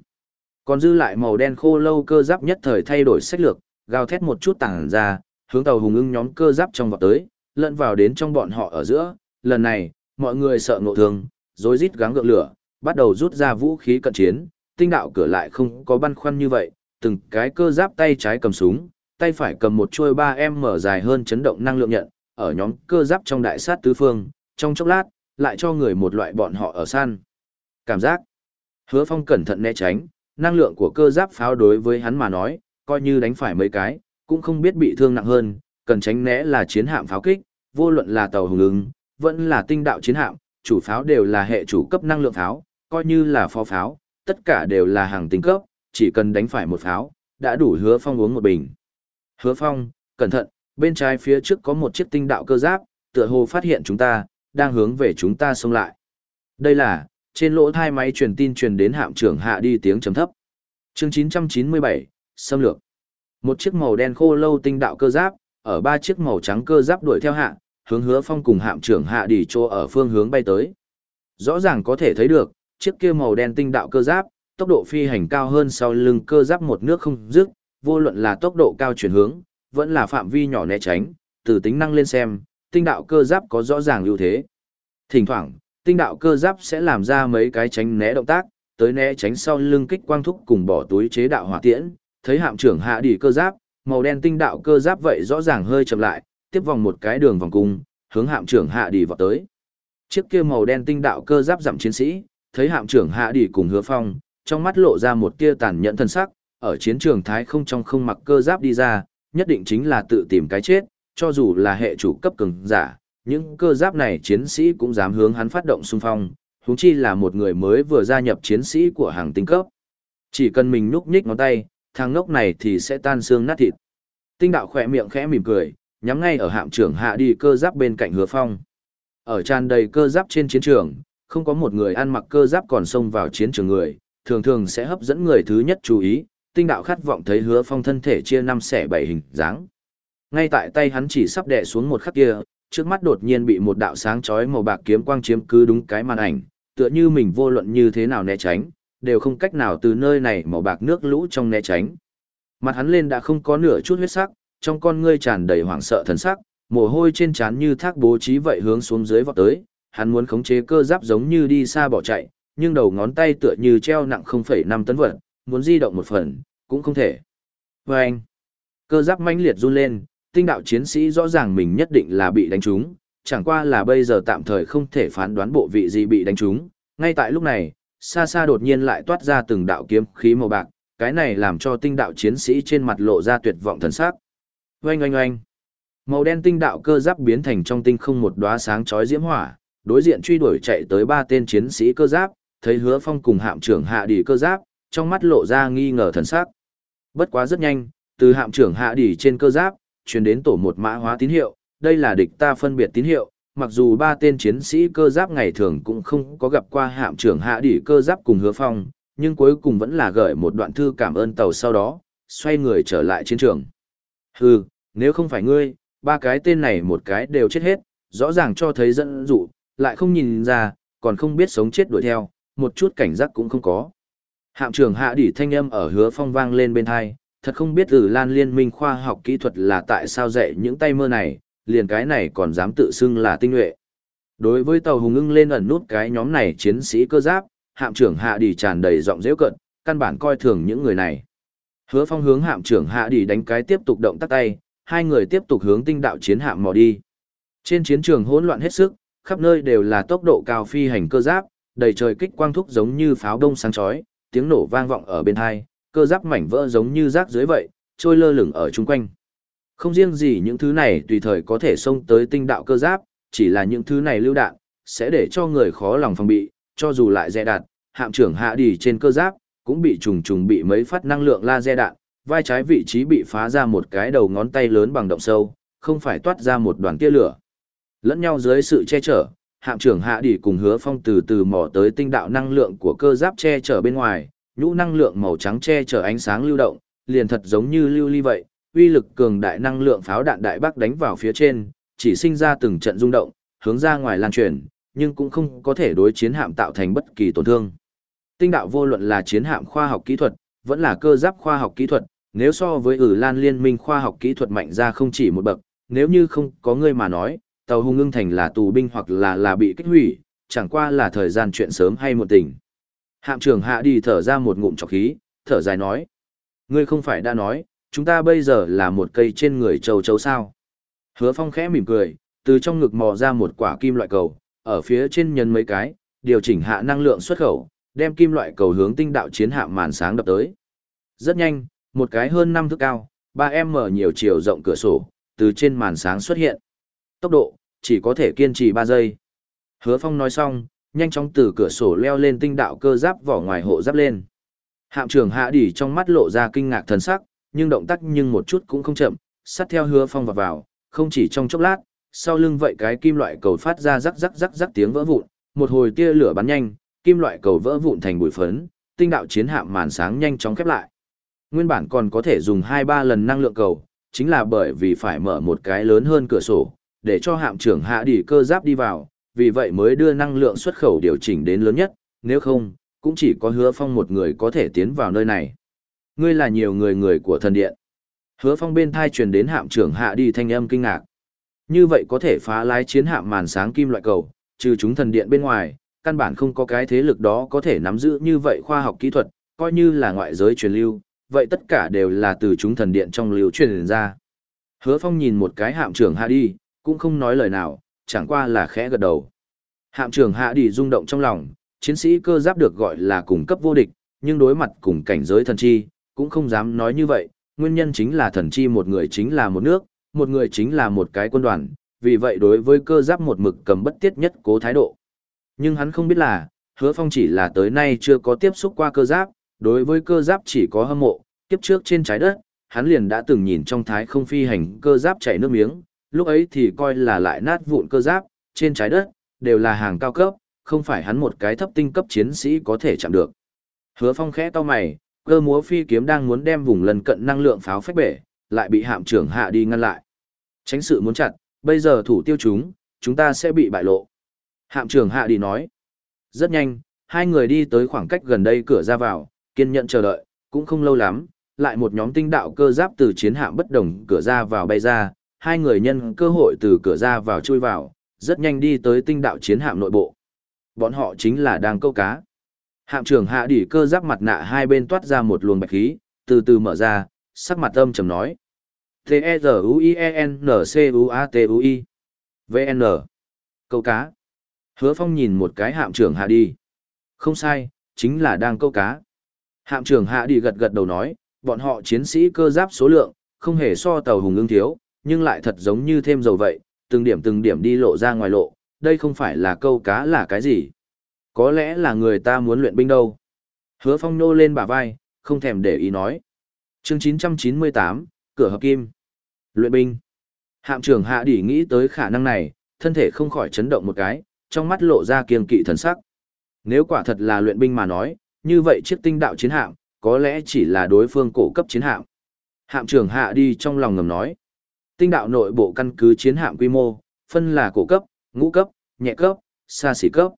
Còn dư lại màu đen khô lâu cơ giáp nhất thời thay đổi sách lược, gào thét một chút tàng ra, hướng tàu hùng ưng nhóm cơ giáp trong vọt tới, lẫn vào đến trong bọn họ ở giữa. Lần này, mọi người sợ ngộ thương, rối rít gắng gượng lửa, bắt đầu rút ra vũ khí cận chiến, tinh đạo cửa lại không có băn khoăn như vậy, từng cái cơ giáp tay trái cầm súng, tay phải cầm một chuôi 3M dài hơn chấn động năng lượng nhận, ở nhóm cơ giáp trong đại sát tứ phương, trong chốc lát, lại cho người một loại bọn họ ở săn. Cảm giác. Hứa Phong cẩn thận né tránh, năng lượng của cơ giáp pháo đối với hắn mà nói, coi như đánh phải mấy cái, cũng không biết bị thương nặng hơn, cần tránh né là chiến hạm pháo kích, vô luận là tàu hùng ứng, vẫn là tinh đạo chiến hạm, chủ pháo đều là hệ chủ cấp năng lượng pháo, coi như là phó pháo, tất cả đều là hàng tinh cấp, chỉ cần đánh phải một pháo, đã đủ hứa phong uống một bình. Hứa phong, cẩn thận, bên trái phía trước có một chiếc tinh đạo cơ giáp, tựa hồ phát hiện chúng ta, đang hướng về chúng ta xông lại. Đây là, trên lỗ thai máy truyền tin truyền đến hạm trưởng hạ đi tiếng chấm thấp. Chương 997, xâm lược. Một chiếc màu đen khô lâu tinh đạo cơ giáp, ở ba chiếc màu trắng cơ giáp đuổi theo hạ, hướng hứa phong cùng hạm trưởng hạ đi chỗ ở phương hướng bay tới. Rõ ràng có thể thấy được, chiếc kia màu đen tinh đạo cơ giáp, tốc độ phi hành cao hơn sau lưng cơ giáp một nước không dứt, vô luận là tốc độ cao chuyển hướng, vẫn là phạm vi nhỏ né tránh, từ tính năng lên xem, tinh đạo cơ giáp có rõ ràng ưu thế. Thỉnh thoảng, tinh đạo cơ giáp sẽ làm ra mấy cái tránh né động tác, tới né tránh sau lưng kích quang thúc cùng bỏ túi chế đạo hỏa tiễn, thấy hạm trưởng hạ đi cơ giáp, màu đen tinh đạo cơ giáp vậy rõ ràng hơi chậm lại, tiếp vòng một cái đường vòng cung, hướng hạm trưởng hạ đi vào tới. Chiếc kia màu đen tinh đạo cơ giáp giảm chiến sĩ, thấy hạm trưởng hạ đi cùng hứa phong, trong mắt lộ ra một tia tàn nhẫn thân sắc, ở chiến trường thái không trong không mặc cơ giáp đi ra, nhất định chính là tự tìm cái chết, cho dù là hệ chủ cấp cường giả, những cơ giáp này chiến sĩ cũng dám hướng hắn phát động xung phong, huống chi là một người mới vừa gia nhập chiến sĩ của hàng tinh cấp. Chỉ cần mình nhúc nhích ngón tay, thằng ngốc này thì sẽ tan xương nát thịt. Tinh đạo khỏe miệng khẽ mỉm cười, nhắm ngay ở hạm trưởng hạ đi cơ giáp bên cạnh hứa phong. Ở tràn đầy cơ giáp trên chiến trường, không có một người ăn mặc cơ giáp còn xông vào chiến trường người, thường thường sẽ hấp dẫn người thứ nhất chú ý, tinh đạo khát vọng thấy hứa phong thân thể chia năm xẻ bảy hình dáng. Ngay tại tay hắn chỉ sắp đè xuống một khắc kia, trước mắt đột nhiên bị một đạo sáng chói màu bạc kiếm quang chiếm cứ đúng cái màn ảnh, tựa như mình vô luận như thế nào né tránh, đều không cách nào từ nơi này màu bạc nước lũ trong né tránh. Mặt hắn lên đã không có nửa chút huyết sắc, trong con ngươi tràn đầy hoảng sợ thần sắc, mồ hôi trên trán như thác bố trí vậy hướng xuống dưới vọt tới, hắn muốn khống chế cơ giáp giống như đi xa bỏ chạy, nhưng đầu ngón tay tựa như treo nặng 0,5 tấn vật, muốn di động một phần, cũng không thể. Và anh, cơ giáp mãnh liệt run lên, tinh đạo chiến sĩ rõ ràng mình nhất định là bị đánh trúng, chẳng qua là bây giờ tạm thời không thể phán đoán bộ vị gì bị đánh trúng. Ngay tại lúc này, xa xa đột nhiên lại toát ra từng đạo kiếm khí màu bạc, cái này làm cho tinh đạo chiến sĩ trên mặt lộ ra tuyệt vọng thần sắc. Oanh oanh oanh. Màu đen tinh đạo cơ giáp biến thành trong tinh không một đóa sáng chói diễm hỏa, đối diện truy đuổi chạy tới ba tên chiến sĩ cơ giáp, thấy Hứa Phong cùng hạm trưởng hạ đỉ cơ giáp, trong mắt lộ ra nghi ngờ thần sắc. Bất quá rất nhanh, từ hạm trưởng hạ đỉ trên cơ giáp, truyền đến tổ một mã hóa tín hiệu, đây là địch ta phân biệt tín hiệu, mặc dù ba tên chiến sĩ cơ giáp ngày thường cũng không có gặp qua hạm trưởng hạ đỉ cơ giáp cùng hứa phong, nhưng cuối cùng vẫn là gửi một đoạn thư cảm ơn tàu sau đó, xoay người trở lại chiến trường. Hừ, nếu không phải ngươi, ba cái tên này một cái đều chết hết, rõ ràng cho thấy dẫn dụ, lại không nhìn ra, còn không biết sống chết đuổi theo, một chút cảnh giác cũng không có. Hạm trưởng hạ đỉ thanh âm ở hứa phong vang lên bên thai, thật không biết từ lan liên minh khoa học kỹ thuật là tại sao dạy những tay mơ này, liền cái này còn dám tự xưng là tinh nhuệ. Đối với tàu hùng ưng lên ẩn nút cái nhóm này chiến sĩ cơ giáp, hạm trưởng hạ đỉ tràn đầy giọng dễu cận, căn bản coi thường những người này. Hứa phong hướng hạm trưởng hạ đỉ đánh cái tiếp tục động tắt tay, hai người tiếp tục hướng tinh đạo chiến hạm mò đi. Trên chiến trường hỗn loạn hết sức, khắp nơi đều là tốc độ cao phi hành cơ giáp, đầy trời kích quang thúc giống như pháo đông sáng chói, tiếng nổ vang vọng ở bên hai, cơ giáp mảnh vỡ giống như rác dưới vậy, trôi lơ lửng ở chung quanh. Không riêng gì những thứ này tùy thời có thể xông tới tinh đạo cơ giáp, chỉ là những thứ này lưu đạn, sẽ để cho người khó lòng phòng bị, cho dù lại dè đạt, hạm trưởng hạ đi trên cơ giáp, cũng bị trùng trùng bị mấy phát năng lượng laser đạn, vai trái vị trí bị phá ra một cái đầu ngón tay lớn bằng động sâu, không phải toát ra một đoàn tia lửa. Lẫn nhau dưới sự che chở, hạm trưởng hạ đỉ cùng hứa phong từ từ mò tới tinh đạo năng lượng của cơ giáp che chở bên ngoài, nhũ năng lượng màu trắng che chở ánh sáng lưu động, liền thật giống như lưu ly vậy, uy lực cường đại năng lượng pháo đạn đại bác đánh vào phía trên, chỉ sinh ra từng trận rung động, hướng ra ngoài lan truyền, nhưng cũng không có thể đối chiến hạm tạo thành bất kỳ tổn thương. Tinh đạo vô luận là chiến hạm khoa học kỹ thuật, vẫn là cơ giáp khoa học kỹ thuật, nếu so với ử lan liên minh khoa học kỹ thuật mạnh ra không chỉ một bậc, nếu như không có người mà nói, tàu hung ngưng thành là tù binh hoặc là là bị kích hủy, chẳng qua là thời gian chuyện sớm hay một tình. Hạm trưởng hạ đi thở ra một ngụm trọc khí, thở dài nói. Ngươi không phải đã nói, chúng ta bây giờ là một cây trên người châu chấu sao. Hứa phong khẽ mỉm cười, từ trong ngực mò ra một quả kim loại cầu, ở phía trên nhấn mấy cái, điều chỉnh hạ năng lượng xuất khẩu, đem kim loại cầu hướng tinh đạo chiến hạm màn sáng đập tới. Rất nhanh, một cái hơn năm thước cao, 3m nhiều chiều rộng cửa sổ, từ trên màn sáng xuất hiện. Tốc độ, chỉ có thể kiên trì 3 giây. Hứa Phong nói xong, nhanh chóng từ cửa sổ leo lên tinh đạo cơ giáp vỏ ngoài hộ giáp lên. Hạm trưởng hạ đỉ trong mắt lộ ra kinh ngạc thần sắc, nhưng động tác nhưng một chút cũng không chậm, sát theo hứa phong vào vào, không chỉ trong chốc lát, sau lưng vậy cái kim loại cầu phát ra rắc rắc rắc rắc tiếng vỡ vụn, một hồi tia lửa bắn nhanh, kim loại cầu vỡ vụn thành bụi phấn, tinh đạo chiến hạm màn sáng nhanh chóng khép lại. Nguyên bản còn có thể dùng 2-3 lần năng lượng cầu, chính là bởi vì phải mở một cái lớn hơn cửa sổ, để cho hạm trưởng hạ đỉ cơ giáp đi vào, vì vậy mới đưa năng lượng xuất khẩu điều chỉnh đến lớn nhất, nếu không, cũng chỉ có hứa phong một người có thể tiến vào nơi này. Ngươi là nhiều người người của thần điện. Hứa phong bên thai truyền đến hạm trưởng hạ đi thanh âm kinh ngạc. Như vậy có thể phá lái chiến hạm màn sáng kim loại cầu, trừ chúng thần điện bên ngoài, căn bản không có cái thế lực đó có thể nắm giữ như vậy khoa học kỹ thuật, coi như là ngoại giới truyền lưu, vậy tất cả đều là từ chúng thần điện trong lưu truyền ra. Hứa phong nhìn một cái hạm trưởng hạ đi, cũng không nói lời nào, chẳng qua là khẽ gật đầu. Hạm trưởng hạ đi rung động trong lòng, chiến sĩ cơ giáp được gọi là cung cấp vô địch, nhưng đối mặt cùng cảnh giới thần chi, cũng không dám nói như vậy, nguyên nhân chính là thần chi một người chính là một nước, một người chính là một cái quân đoàn, vì vậy đối với cơ giáp một mực cầm bất tiết nhất cố thái độ. Nhưng hắn không biết là, hứa phong chỉ là tới nay chưa có tiếp xúc qua cơ giáp, đối với cơ giáp chỉ có hâm mộ, kiếp trước trên trái đất, hắn liền đã từng nhìn trong thái không phi hành cơ giáp chảy nước miếng, lúc ấy thì coi là lại nát vụn cơ giáp, trên trái đất, đều là hàng cao cấp, không phải hắn một cái thấp tinh cấp chiến sĩ có thể chạm được. Hứa phong khẽ to mày, cơ múa phi kiếm đang muốn đem vùng lân cận năng lượng pháo phách bể, lại bị hạm trưởng hạ đi ngăn lại. Tránh sự muốn chặt, bây giờ thủ tiêu chúng, chúng ta sẽ bị bại lộ. Hạm trưởng hạ đi nói. Rất nhanh, hai người đi tới khoảng cách gần đây cửa ra vào, kiên nhẫn chờ đợi, cũng không lâu lắm, lại một nhóm tinh đạo cơ giáp từ chiến hạm bất đồng cửa ra vào bay ra, hai người nhân cơ hội từ cửa ra vào chui vào, rất nhanh đi tới tinh đạo chiến hạm nội bộ. Bọn họ chính là đang câu cá. Hạm trưởng hạ đỉ cơ giáp mặt nạ hai bên toát ra một luồng bạch khí, từ từ mở ra, sắc mặt âm trầm nói. T-E-Z-U-I-E-N-C-U-A-T-U-I v n Câu cá Hứa phong nhìn một cái hạm trưởng hạ đi. Không sai, chính là đang câu cá. Hạm trưởng hạ đi gật gật đầu nói, bọn họ chiến sĩ cơ giáp số lượng, không hề so tàu hùng ưng thiếu, nhưng lại thật giống như thêm dầu vậy, từng điểm từng điểm đi lộ ra ngoài lộ, đây không phải là câu cá là cái gì. Có lẽ là người ta muốn luyện binh đâu. Hứa phong nô lên bả vai, không thèm để ý nói. chương 998, cửa hợp kim. Luyện binh. Hạm trưởng hạ đỉ nghĩ tới khả năng này, thân thể không khỏi chấn động một cái, trong mắt lộ ra kiên kỵ thần sắc. Nếu quả thật là luyện binh mà nói, như vậy chiếc tinh đạo chiến hạm, có lẽ chỉ là đối phương cổ cấp chiến hạm. Hạm trưởng hạ đi trong lòng ngầm nói. Tinh đạo nội bộ căn cứ chiến hạm quy mô, phân là cổ cấp, ngũ cấp, nhẹ cấp, xa xỉ cấp.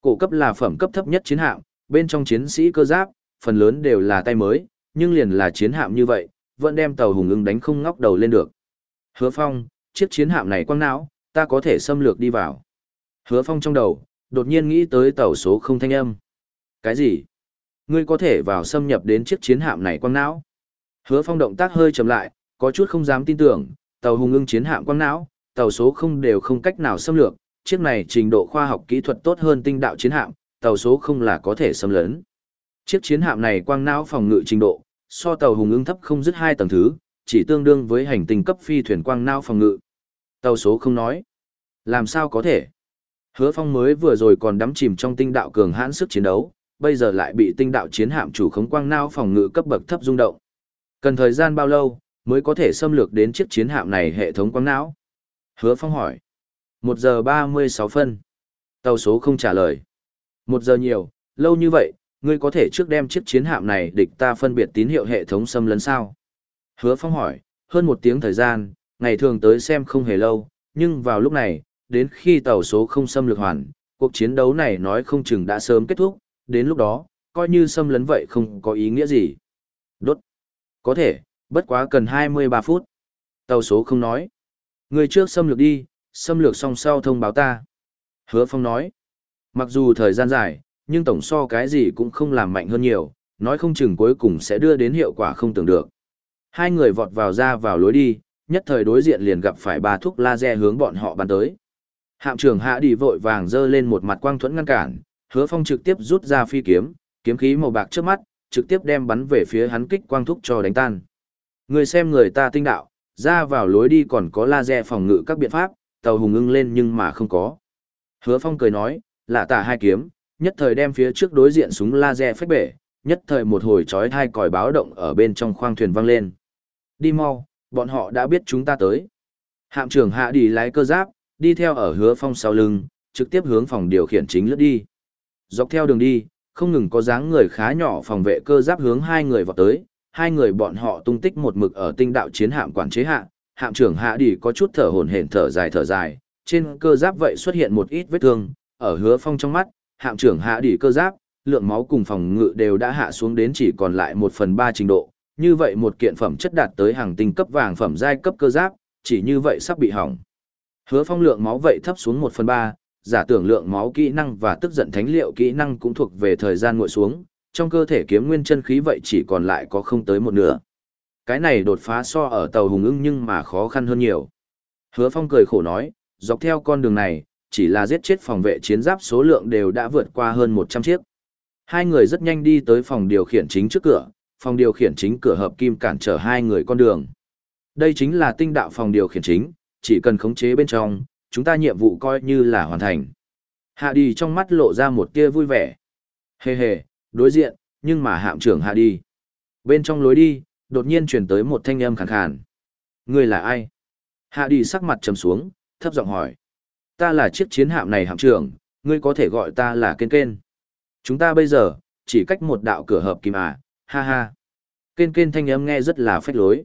Cổ cấp là phẩm cấp thấp nhất chiến hạm, bên trong chiến sĩ cơ giáp, phần lớn đều là tay mới, nhưng liền là chiến hạm như vậy, vẫn đem tàu hùng ưng đánh không ngóc đầu lên được. Hứa Phong, chiếc chiến hạm này quăng não, ta có thể xâm lược đi vào. Hứa Phong trong đầu, đột nhiên nghĩ tới tàu số không thanh âm. Cái gì? Ngươi có thể vào xâm nhập đến chiếc chiến hạm này quăng não? Hứa Phong động tác hơi chậm lại, có chút không dám tin tưởng, tàu hùng ưng chiến hạm quang não, tàu số không đều không cách nào xâm lược, chiếc này trình độ khoa học kỹ thuật tốt hơn tinh đạo chiến hạm, tàu số không là có thể xâm lấn. Chiếc chiến hạm này quang não phòng ngự trình độ, so tàu hùng ưng thấp không dứt hai tầng thứ, chỉ tương đương với hành tinh cấp phi thuyền quang não phòng ngự. Tàu số không nói. Làm sao có thể? Hứa Phong mới vừa rồi còn đắm chìm trong tinh đạo cường hãn sức chiến đấu, bây giờ lại bị tinh đạo chiến hạm chủ khống quang não phòng ngự cấp bậc thấp rung động. Cần thời gian bao lâu mới có thể xâm lược đến chiếc chiến hạm này hệ thống quang não? Hứa Phong hỏi. Một giờ ba mươi sáu phân. Tàu số không trả lời. Một giờ nhiều, lâu như vậy, ngươi có thể trước đem chiếc chiến hạm này địch ta phân biệt tín hiệu hệ thống xâm lấn sao? Hứa Phong hỏi, hơn một tiếng thời gian, ngày thường tới xem không hề lâu, nhưng vào lúc này, đến khi tàu số không xâm lược hoàn, cuộc chiến đấu này nói không chừng đã sớm kết thúc, đến lúc đó, coi như xâm lấn vậy không có ý nghĩa gì. Đốt. Có thể, bất quá cần 23 phút. Tàu số không nói. Người trước xâm lược đi, xâm lược xong sau thông báo ta. Hứa Phong nói. Mặc dù thời gian dài, nhưng tổng so cái gì cũng không làm mạnh hơn nhiều, nói không chừng cuối cùng sẽ đưa đến hiệu quả không tưởng được. Hai người vọt vào ra vào lối đi, nhất thời đối diện liền gặp phải ba thuốc laser hướng bọn họ bắn tới. Hạm trưởng hạ đi vội vàng dơ lên một mặt quang thuẫn ngăn cản, hứa phong trực tiếp rút ra phi kiếm, kiếm khí màu bạc trước mắt, trực tiếp đem bắn về phía hắn kích quang thúc cho đánh tan. Người xem người ta tinh đạo, ra vào lối đi còn có laser phòng ngự các biện pháp, tàu hùng ưng lên nhưng mà không có. Hứa phong cười nói, lạ tả hai kiếm, nhất thời đem phía trước đối diện súng laser phách bể, nhất thời một hồi chói thai còi báo động ở bên trong khoang thuyền vang lên. Đi mau, bọn họ đã biết chúng ta tới. Hạm trưởng hạ đi lái cơ giáp, đi theo ở hứa phong sau lưng, trực tiếp hướng phòng điều khiển chính lướt đi. Dọc theo đường đi, không ngừng có dáng người khá nhỏ phòng vệ cơ giáp hướng hai người vào tới, hai người bọn họ tung tích một mực ở tinh đạo chiến hạm quản chế hạ, hạm trưởng hạ đi có chút thở hổn hển thở dài thở dài, trên cơ giáp vậy xuất hiện một ít vết thương, ở hứa phong trong mắt, hạm trưởng hạ đi cơ giáp, lượng máu cùng phòng ngự đều đã hạ xuống đến chỉ còn lại một phần ba trình độ, như vậy một kiện phẩm chất đạt tới hàng tinh cấp vàng phẩm giai cấp cơ giáp, chỉ như vậy sắp bị hỏng. Hứa phong lượng máu vậy thấp xuống một phần ba, giả tưởng lượng máu kỹ năng và tức giận thánh liệu kỹ năng cũng thuộc về thời gian nguội xuống, trong cơ thể kiếm nguyên chân khí vậy chỉ còn lại có không tới một nửa. Cái này đột phá so ở tàu hùng ưng nhưng mà khó khăn hơn nhiều. Hứa phong cười khổ nói, dọc theo con đường này, chỉ là giết chết phòng vệ chiến giáp số lượng đều đã vượt qua hơn 100 chiếc. Hai người rất nhanh đi tới phòng điều khiển chính trước cửa, phòng điều khiển chính cửa hợp kim cản trở hai người con đường. Đây chính là tinh đạo phòng điều khiển chính, chỉ cần khống chế bên trong, chúng ta nhiệm vụ coi như là hoàn thành. Hạ đi trong mắt lộ ra một tia vui vẻ. Hề hề, đối diện, nhưng mà hạm trưởng hạ đi. Bên trong lối đi, đột nhiên truyền tới một thanh âm khàn khàn. Người là ai? Hạ đi sắc mặt trầm xuống, thấp giọng hỏi. Ta là chiếc chiến hạm này hạm trưởng, ngươi có thể gọi ta là kên kên. Chúng ta bây giờ, chỉ cách một đạo cửa hợp kim à, ha ha. Kên kên thanh âm nghe rất là phách lối.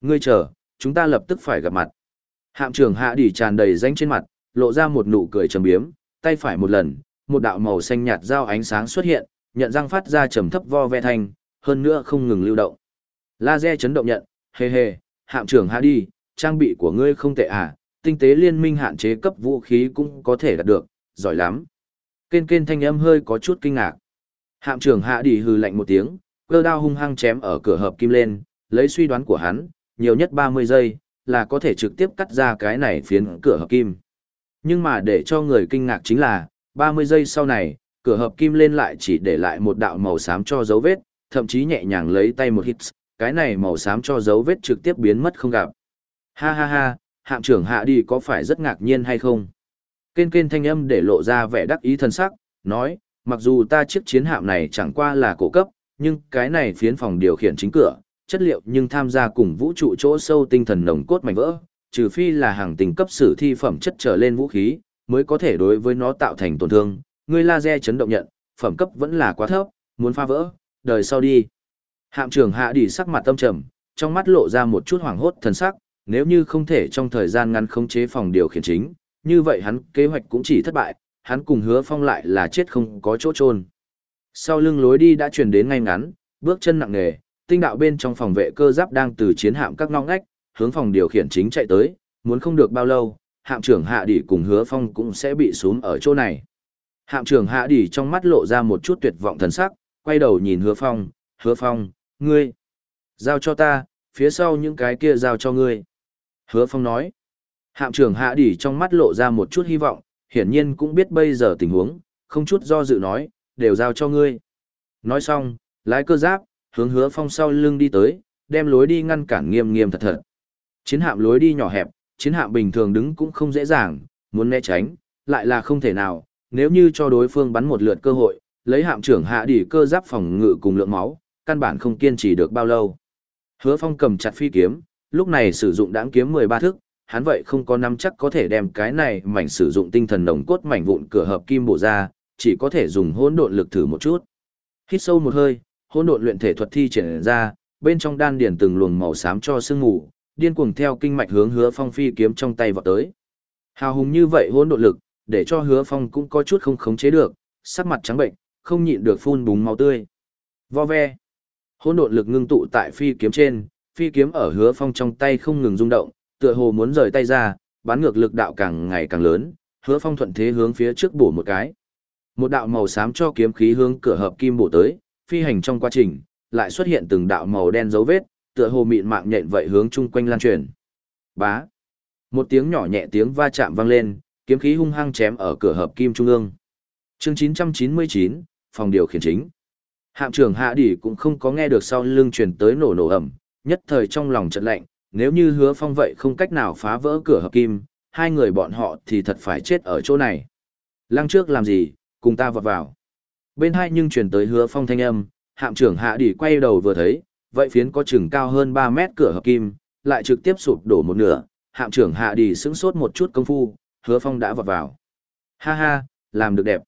Ngươi chờ, chúng ta lập tức phải gặp mặt. Hạm trưởng hạ đi tràn đầy danh trên mặt, lộ ra một nụ cười trầm biếm, tay phải một lần, một đạo màu xanh nhạt giao ánh sáng xuất hiện, nhận răng phát ra trầm thấp vo ve thanh, hơn nữa không ngừng lưu động. Laser chấn động nhận, hề hề, hạm trưởng hạ đi, trang bị của ngươi không tệ à, tinh tế liên minh hạn chế cấp vũ khí cũng có thể đạt được, giỏi lắm. Kên kên thanh âm hơi có chút kinh ngạc. Hạm trưởng hạ đi hừ lạnh một tiếng, cơ đao hung hăng chém ở cửa hợp kim lên, lấy suy đoán của hắn, nhiều nhất 30 giây, là có thể trực tiếp cắt ra cái này phiến cửa hợp kim. Nhưng mà để cho người kinh ngạc chính là, 30 giây sau này, cửa hợp kim lên lại chỉ để lại một đạo màu xám cho dấu vết, thậm chí nhẹ nhàng lấy tay một hít, cái này màu xám cho dấu vết trực tiếp biến mất không gặp. Ha ha ha, hạm trưởng hạ đi có phải rất ngạc nhiên hay không? Kên kên thanh âm để lộ ra vẻ đắc ý thân sắc, nói, mặc dù ta chiếc chiến hạm này chẳng qua là cổ cấp, nhưng cái này phiến phòng điều khiển chính cửa, chất liệu nhưng tham gia cùng vũ trụ chỗ sâu tinh thần nồng cốt mảnh vỡ, trừ phi là hàng tình cấp sử thi phẩm chất trở lên vũ khí, mới có thể đối với nó tạo thành tổn thương. Ngươi laser chấn động nhận, phẩm cấp vẫn là quá thấp, muốn phá vỡ, đời sau đi. Hạm trưởng hạ đi sắc mặt tâm trầm, trong mắt lộ ra một chút hoảng hốt thần sắc, nếu như không thể trong thời gian ngắn khống chế phòng điều khiển chính, như vậy hắn kế hoạch cũng chỉ thất bại, hắn cùng hứa phong lại là chết không có chỗ trôn. Sau lưng lối đi đã truyền đến ngay ngắn, bước chân nặng nề, tinh đạo bên trong phòng vệ cơ giáp đang từ chiến hạm các ngóc ngách, hướng phòng điều khiển chính chạy tới, muốn không được bao lâu, hạm trưởng hạ đỉ cùng hứa phong cũng sẽ bị xuống ở chỗ này. Hạm trưởng hạ đỉ trong mắt lộ ra một chút tuyệt vọng thần sắc, quay đầu nhìn hứa phong, hứa phong, ngươi, giao cho ta, phía sau những cái kia giao cho ngươi. Hứa phong nói, hạm trưởng hạ đỉ trong mắt lộ ra một chút hy vọng, hiển nhiên cũng biết bây giờ tình huống, không chút do dự nói, đều giao cho ngươi. Nói xong, lái cơ giáp, hướng hứa phong sau lưng đi tới, đem lối đi ngăn cản nghiêm nghiêm thật thật. Chiến hạm lối đi nhỏ hẹp, chiến hạm bình thường đứng cũng không dễ dàng, muốn né tránh, lại là không thể nào, nếu như cho đối phương bắn một lượt cơ hội, lấy hạm trưởng hạ đỉ cơ giáp phòng ngự cùng lượng máu, căn bản không kiên trì được bao lâu. Hứa Phong cầm chặt phi kiếm, lúc này sử dụng đãng kiếm 13 thức, hắn vậy không có nắm chắc có thể đem cái này mảnh sử dụng tinh thần nồng cốt mảnh vụn cửa hợp kim bổ ra, chỉ có thể dùng hỗn độn lực thử một chút. Hít sâu một hơi, hỗn độn luyện thể thuật thi triển ra, bên trong đan điển từng luồng màu xám cho sương ngủ, điên cuồng theo kinh mạch hướng Hứa Phong phi kiếm trong tay vọt tới. Hào hùng như vậy hỗn độn lực, để cho Hứa Phong cũng có chút không khống chế được, sắc mặt trắng bệnh, không nhịn được phun búng máu tươi. Vo ve. Hỗn độn lực ngưng tụ tại phi kiếm trên, phi kiếm ở Hứa Phong trong tay không ngừng rung động, tựa hồ muốn rời tay ra, bán ngược lực đạo càng ngày càng lớn, Hứa Phong thuận thế hướng phía trước bổ một cái. Một đạo màu xám cho kiếm khí hướng cửa hợp kim bổ tới, phi hành trong quá trình, lại xuất hiện từng đạo màu đen dấu vết, tựa hồ mịn mạng nhện vậy hướng chung quanh lan truyền. Bá. Một tiếng nhỏ nhẹ tiếng va chạm vang lên, kiếm khí hung hăng chém ở cửa hợp kim trung ương. Chương 999, phòng điều khiển chính. Hạm trưởng Hạ Đỉ cũng không có nghe được sau lưng truyền tới nổ nổ ầm, nhất thời trong lòng chợt lạnh, nếu như Hứa Phong vậy không cách nào phá vỡ cửa hợp kim, hai người bọn họ thì thật phải chết ở chỗ này. Lăng trước làm gì, cùng ta vọt vào. Bên hai nhưng truyền tới Hứa Phong thanh âm, hạm trưởng Hạ Đỉ quay đầu vừa thấy, vậy phiến có chừng cao hơn 3 mét cửa hợp kim, lại trực tiếp sụp đổ một nửa, hạm trưởng hạ Đỉ sững sốt một chút công phu, hứa phong đã vọt vào. Ha ha, làm được đẹp.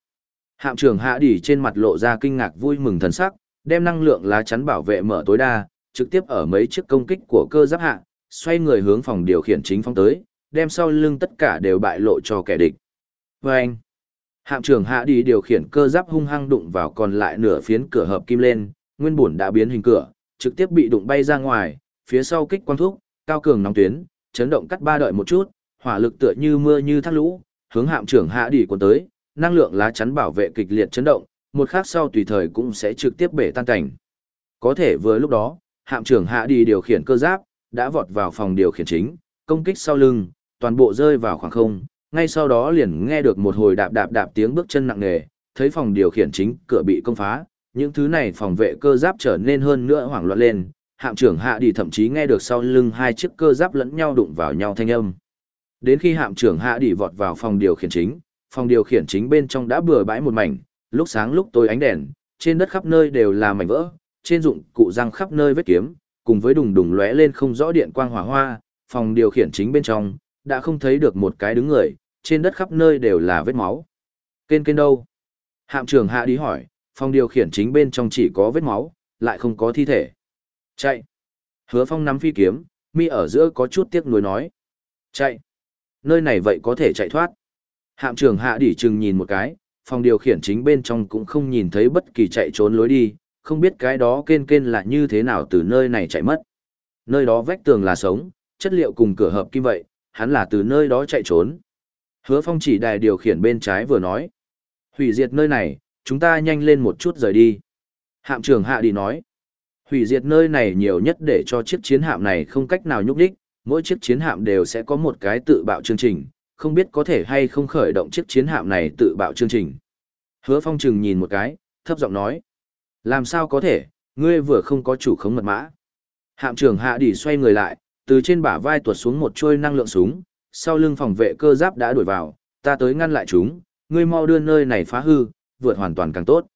Hạm trưởng hạ Đỉ trên mặt lộ ra kinh ngạc vui mừng thần sắc, đem năng lượng lá chắn bảo vệ mở tối đa, trực tiếp ở mấy chiếc công kích của cơ giáp hạ, xoay người hướng phòng điều khiển chính phong tới, đem sau lưng tất cả đều bại lộ cho kẻ địch. vê anh, hạm trưởng hạ đi điều khiển cơ giáp hung hăng đụng vào còn lại nửa phiến cửa hợp kim lên, nguyên bổn đã biến hình cửa, trực tiếp bị đụng bay ra ngoài, phía sau kích quang thúc, cao cường nóng tuyến, chấn động cắt ba đợi một chút, hỏa lực tựa như mưa như thác lũ, hướng hạm trưởng hạ đi cuốn tới, năng lượng lá chắn bảo vệ kịch liệt chấn động, một khắc sau tùy thời cũng sẽ trực tiếp bể tan cảnh. Có thể vừa lúc đó, hạm trưởng hạ đi điều khiển cơ giáp, đã vọt vào phòng điều khiển chính, công kích sau lưng, toàn bộ rơi vào khoảng không, ngay sau đó liền nghe được một hồi đạp đạp đạp tiếng bước chân nặng nề, thấy phòng điều khiển chính cửa bị công phá, những thứ này phòng vệ cơ giáp trở nên hơn nữa hoảng loạn lên, hạm trưởng hạ đi thậm chí nghe được sau lưng hai chiếc cơ giáp lẫn nhau đụng vào nhau thanh âm. Đến khi hạm trưởng hạ đi vọt vào phòng điều khiển chính, phòng điều khiển chính bên trong đã bừa bãi một mảnh, lúc sáng lúc tối ánh đèn, trên đất khắp nơi đều là mảnh vỡ, trên dụng cụ răng khắp nơi vết kiếm, cùng với đùng đùng lóe lên không rõ điện quang hỏa hoa, phòng điều khiển chính bên trong đã không thấy được một cái đứng người, trên đất khắp nơi đều là vết máu. Kên kên đâu? Hạm trưởng hạ đi hỏi, phòng điều khiển chính bên trong chỉ có vết máu, lại không có thi thể. Chạy. Hứa phong nắm phi kiếm, mi ở giữa có chút tiếc nuối nói. Chạy. Nơi này vậy có thể chạy thoát. Hạm trưởng hạ đỉ chừng nhìn một cái, phòng điều khiển chính bên trong cũng không nhìn thấy bất kỳ chạy trốn lối đi, không biết cái đó kên kên là như thế nào từ nơi này chạy mất. Nơi đó vách tường là sống, chất liệu cùng cửa hợp kim vậy, hắn là từ nơi đó chạy trốn. Hứa phong chỉ đài điều khiển bên trái vừa nói. Hủy diệt nơi này, chúng ta nhanh lên một chút rời đi. Hạm trưởng hạ đi nói. Hủy diệt nơi này nhiều nhất để cho chiếc chiến hạm này không cách nào nhúc đích, mỗi chiếc chiến hạm đều sẽ có một cái tự bạo chương trình, không biết có thể hay không khởi động chiếc chiến hạm này tự bạo chương trình. Hứa phong trừng nhìn một cái, thấp giọng nói. Làm sao có thể, ngươi vừa không có chủ khống mật mã. Hạm trưởng hạ đỉ xoay người lại, từ trên bả vai tuột xuống một trôi năng lượng súng, sau lưng phòng vệ cơ giáp đã đuổi vào, ta tới ngăn lại chúng, ngươi mau đưa nơi này phá hư, vượt hoàn toàn càng tốt.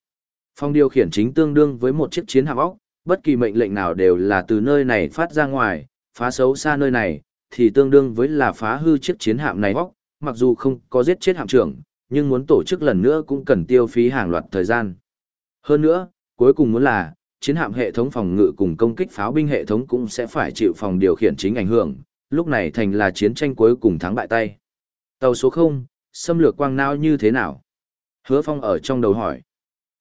Phòng điều khiển chính tương đương với một chiếc chiến hạm óc, bất kỳ mệnh lệnh nào đều là từ nơi này phát ra ngoài, phá xấu xa nơi này, thì tương đương với là phá hư chiếc chiến hạm này óc, mặc dù không có giết chết hạm trưởng, nhưng muốn tổ chức lần nữa cũng cần tiêu phí hàng loạt thời gian. Hơn nữa, cuối cùng muốn là, chiến hạm hệ thống phòng ngự cùng công kích pháo binh hệ thống cũng sẽ phải chịu phòng điều khiển chính ảnh hưởng, lúc này thành là chiến tranh cuối cùng thắng bại tay. Tàu số 0, xâm lược quang não như thế nào? Hứa Phong ở trong đầu hỏi.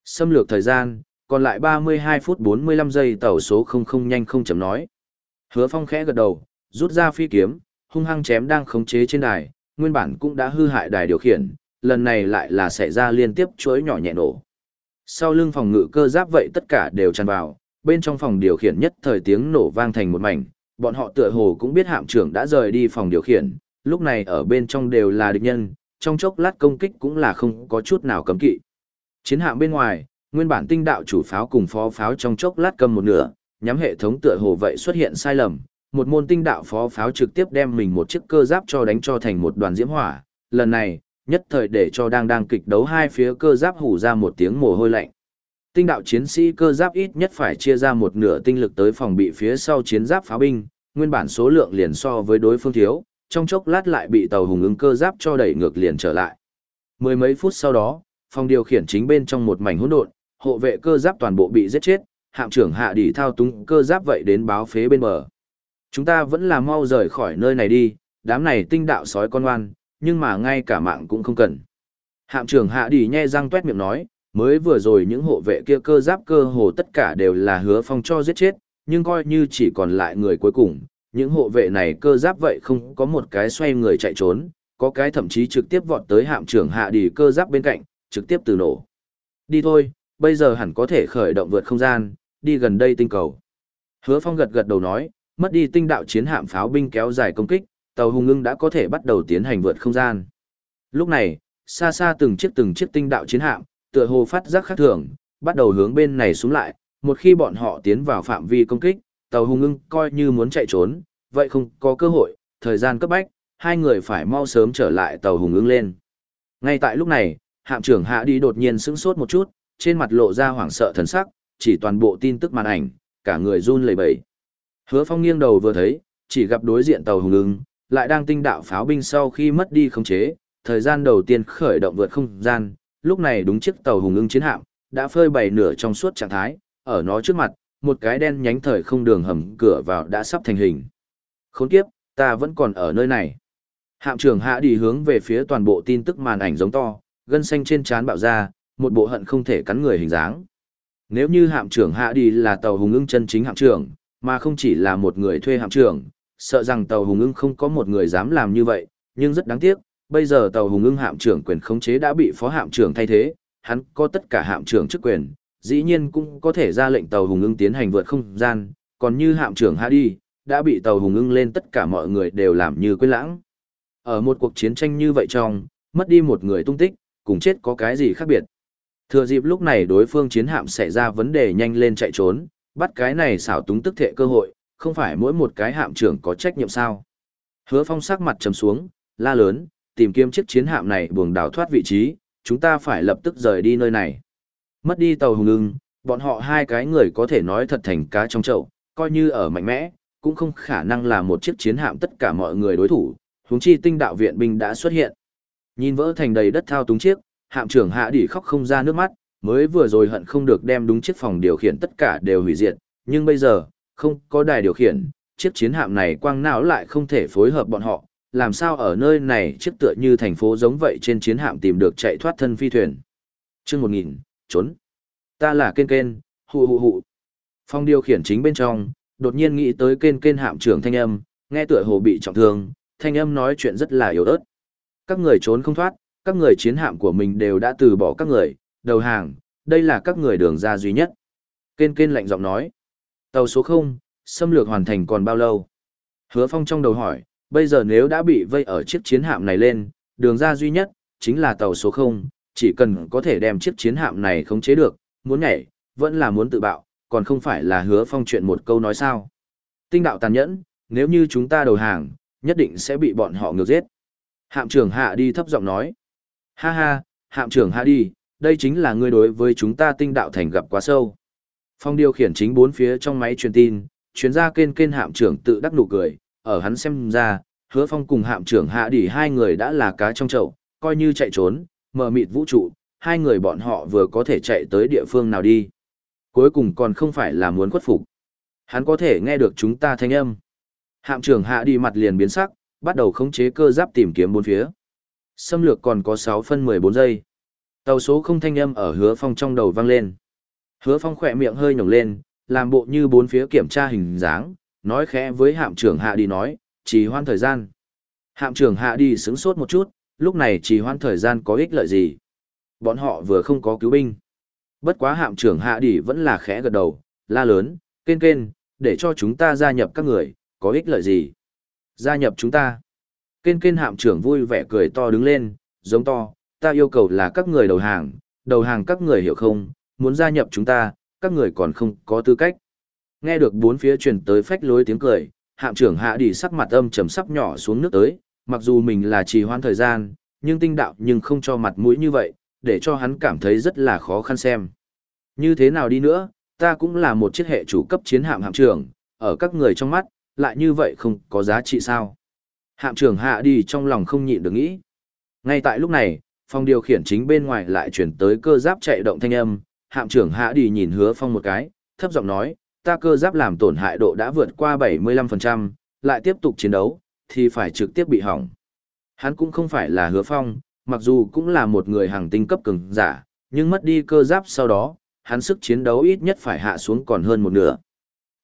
Xâm lược thời gian, còn lại 32 phút 45 giây tàu số 00 nhanh không chấm nói. Hứa Phong khẽ gật đầu, rút ra phi kiếm, hung hăng chém đang khống chế trên đài, nguyên bản cũng đã hư hại đài điều khiển, lần này lại là xảy ra liên tiếp chuỗi nhỏ nhẹ nổ. Sau lưng phòng ngự cơ giáp vậy tất cả đều tràn vào, bên trong phòng điều khiển nhất thời tiếng nổ vang thành một mảnh, bọn họ tựa hồ cũng biết hạm trưởng đã rời đi phòng điều khiển, lúc này ở bên trong đều là địch nhân, trong chốc lát công kích cũng là không có chút nào cấm kỵ. Chiến hạm bên ngoài, nguyên bản tinh đạo chủ pháo cùng phó pháo trong chốc lát cầm một nửa, nhắm hệ thống tựa hồ vậy xuất hiện sai lầm, một môn tinh đạo phó pháo trực tiếp đem mình một chiếc cơ giáp cho đánh cho thành một đoàn diễm hỏa, lần này, nhất thời để cho đang đang kịch đấu hai phía cơ giáp hủ ra một tiếng mồ hôi lạnh. Tinh đạo chiến sĩ cơ giáp ít nhất phải chia ra một nửa tinh lực tới phòng bị phía sau chiến giáp pháo binh, nguyên bản số lượng liền so với đối phương thiếu, trong chốc lát lại bị tàu hùng ứng cơ giáp cho đẩy ngược liền trở lại. Mười mấy phút sau đó, phòng điều khiển chính bên trong một mảnh hỗn độn, hộ vệ cơ giáp toàn bộ bị giết chết, hạm trưởng hạ đỉ thao túng cơ giáp vậy đến báo phế bên bờ. Chúng ta vẫn là mau rời khỏi nơi này đi, đám này tinh đạo sói con ngoan, nhưng mà ngay cả mạng cũng không cần. Hạm trưởng hạ đỉ nhe răng tuét miệng nói, mới vừa rồi những hộ vệ kia cơ giáp cơ hồ tất cả đều là hứa phong cho giết chết, nhưng coi như chỉ còn lại người cuối cùng, những hộ vệ này cơ giáp vậy không có một cái xoay người chạy trốn, có cái thậm chí trực tiếp vọt tới hạm trưởng hạ đỉ cơ giáp bên cạnh, trực tiếp từ nổ. Đi thôi, bây giờ hẳn có thể khởi động vượt không gian, đi gần đây tinh cầu. Hứa Phong gật gật đầu nói, mất đi tinh đạo chiến hạm pháo binh kéo dài công kích, tàu hùng ngưng đã có thể bắt đầu tiến hành vượt không gian. Lúc này, xa xa từng chiếc từng chiếc tinh đạo chiến hạm, tựa hồ phát giác khác thường, bắt đầu hướng bên này xuống lại, một khi bọn họ tiến vào phạm vi công kích, tàu hùng ngưng coi như muốn chạy trốn, vậy không có cơ hội, thời gian cấp bách, hai người phải mau sớm trở lại tàu hùng ngưng lên. Ngay tại lúc này, hạm trưởng hạ đi đột nhiên sững sốt một chút, trên mặt lộ ra hoảng sợ thần sắc, chỉ toàn bộ tin tức màn ảnh, cả người run lẩy bẩy. Hứa Phong nghiêng đầu vừa thấy, chỉ gặp đối diện tàu hùng lưng lại đang tinh đạo pháo binh sau khi mất đi khống chế, thời gian đầu tiên khởi động vượt không gian, lúc này đúng chiếc tàu hùng lưng chiến hạm, đã phơi bày nửa trong suốt trạng thái, ở nó trước mặt, một cái đen nhánh thời không đường hầm cửa vào đã sắp thành hình. Khốn kiếp, ta vẫn còn ở nơi này. Hạm trưởng hạ đi hướng về phía toàn bộ tin tức màn ảnh giống to, gân xanh trên trán bạo ra, một bộ hận không thể cắn người hình dáng. Nếu như hạm trưởng hạ đi là tàu hùng ưng chân chính hạm trưởng, mà không chỉ là một người thuê hạm trưởng, sợ rằng tàu hùng ưng không có một người dám làm như vậy, nhưng rất đáng tiếc, bây giờ tàu hùng ưng hạm trưởng quyền khống chế đã bị phó hạm trưởng thay thế, hắn có tất cả hạm trưởng chức quyền, dĩ nhiên cũng có thể ra lệnh tàu hùng ưng tiến hành vượt không gian, còn như hạm trưởng hạ đi, đã bị tàu hùng ưng lên tất cả mọi người đều làm như quên lãng. Ở một cuộc chiến tranh như vậy trong, mất đi một người tung tích, cùng chết có cái gì khác biệt. Thừa dịp lúc này đối phương chiến hạm xảy ra vấn đề nhanh lên chạy trốn, bắt cái này xảo túng tức thệ cơ hội, không phải mỗi một cái hạm trưởng có trách nhiệm sao. Hứa phong sắc mặt trầm xuống, la lớn, tìm kiếm chiếc chiến hạm này buồng đảo thoát vị trí, chúng ta phải lập tức rời đi nơi này. Mất đi tàu hùng ưng, bọn họ hai cái người có thể nói thật thành cá trong chậu, coi như ở mạnh mẽ, cũng không khả năng là một chiếc chiến hạm tất cả mọi người đối thủ, huống chi tinh đạo viện binh đã xuất hiện. Nhìn vỡ thành đầy đất thao túng chiếc, hạm trưởng hạ đỉ khóc không ra nước mắt, mới vừa rồi hận không được đem đúng chiếc phòng điều khiển tất cả đều hủy diệt, nhưng bây giờ, không có đài điều khiển, chiếc chiến hạm này quang não lại không thể phối hợp bọn họ, làm sao ở nơi này chiếc tựa như thành phố giống vậy trên chiến hạm tìm được chạy thoát thân phi thuyền. Chương 1000, trốn. Ta là Kên Kên, hụ hụ hụ. Phong điều khiển chính bên trong, đột nhiên nghĩ tới kên kên hạm trưởng thanh âm, nghe tựa hồ bị trọng thương, thanh âm nói chuyện rất là yếu ớt. Các người trốn không thoát, các người chiến hạm của mình đều đã từ bỏ các người, đầu hàng, đây là các người đường ra duy nhất. Kên kên lạnh giọng nói. Tàu số 0, xâm lược hoàn thành còn bao lâu? Hứa Phong trong đầu hỏi, bây giờ nếu đã bị vây ở chiếc chiến hạm này lên, đường ra duy nhất, chính là tàu số 0, chỉ cần có thể đem chiếc chiến hạm này khống chế được, muốn nhảy, vẫn là muốn tự bạo, còn không phải là hứa phong chuyện một câu nói sao. Tinh đạo tàn nhẫn, nếu như chúng ta đầu hàng, nhất định sẽ bị bọn họ ngược giết. Hạm trưởng hạ đi thấp giọng nói. Ha ha, hạm trưởng hạ đi, đây chính là ngươi đối với chúng ta tinh đạo thành gặp quá sâu. Phong điều khiển chính bốn phía trong máy truyền tin, chuyến gia kênh kênh hạm trưởng tự đắc nụ cười, ở hắn xem ra, hứa phong cùng hạm trưởng hạ đi hai người đã là cá trong chậu, coi như chạy trốn, mờ mịt vũ trụ, hai người bọn họ vừa có thể chạy tới địa phương nào đi. Cuối cùng còn không phải là muốn khuất phục. Hắn có thể nghe được chúng ta thanh âm. Hạm trưởng hạ đi mặt liền biến sắc, bắt đầu khống chế cơ giáp tìm kiếm bốn phía. Xâm lược còn có 6 phân 14 giây. Tàu số không thanh âm ở hứa phong trong đầu vang lên. Hứa phong khỏe miệng hơi nhổng lên, làm bộ như bốn phía kiểm tra hình dáng, nói khẽ với hạm trưởng hạ đi nói, chỉ hoan thời gian. Hạm trưởng hạ đi sướng sốt một chút, lúc này chỉ hoan thời gian có ích lợi gì. Bọn họ vừa không có cứu binh. Bất quá hạm trưởng hạ đi vẫn là khẽ gật đầu, la lớn, kên kên, để cho chúng ta gia nhập các người, có ích lợi gì? Gia nhập chúng ta. Kên kên hạm trưởng vui vẻ cười to đứng lên, giống to, ta yêu cầu là các người đầu hàng, đầu hàng các người hiểu không, muốn gia nhập chúng ta, các người còn không có tư cách. Nghe được bốn phía truyền tới phách lối tiếng cười, hạm trưởng hạ đi sắc mặt âm trầm sắp nhỏ xuống nước tới, mặc dù mình là trì hoãn thời gian, nhưng tinh đạo nhưng không cho mặt mũi như vậy, để cho hắn cảm thấy rất là khó khăn xem. Như thế nào đi nữa, ta cũng là một chiếc hệ chủ cấp chiến hạm hạm trưởng, ở các người trong mắt, lại như vậy không có giá trị sao. Hạm trưởng hạ đi trong lòng không nhịn được nghĩ. Ngay tại lúc này, phòng điều khiển chính bên ngoài lại chuyển tới cơ giáp chạy động thanh âm, hạm trưởng hạ đi nhìn hứa phong một cái, thấp giọng nói, ta cơ giáp làm tổn hại độ đã vượt qua 75%, lại tiếp tục chiến đấu, thì phải trực tiếp bị hỏng. Hắn cũng không phải là hứa phong, mặc dù cũng là một người hàng tinh cấp cường giả, nhưng mất đi cơ giáp sau đó, hắn sức chiến đấu ít nhất phải hạ xuống còn hơn một nửa.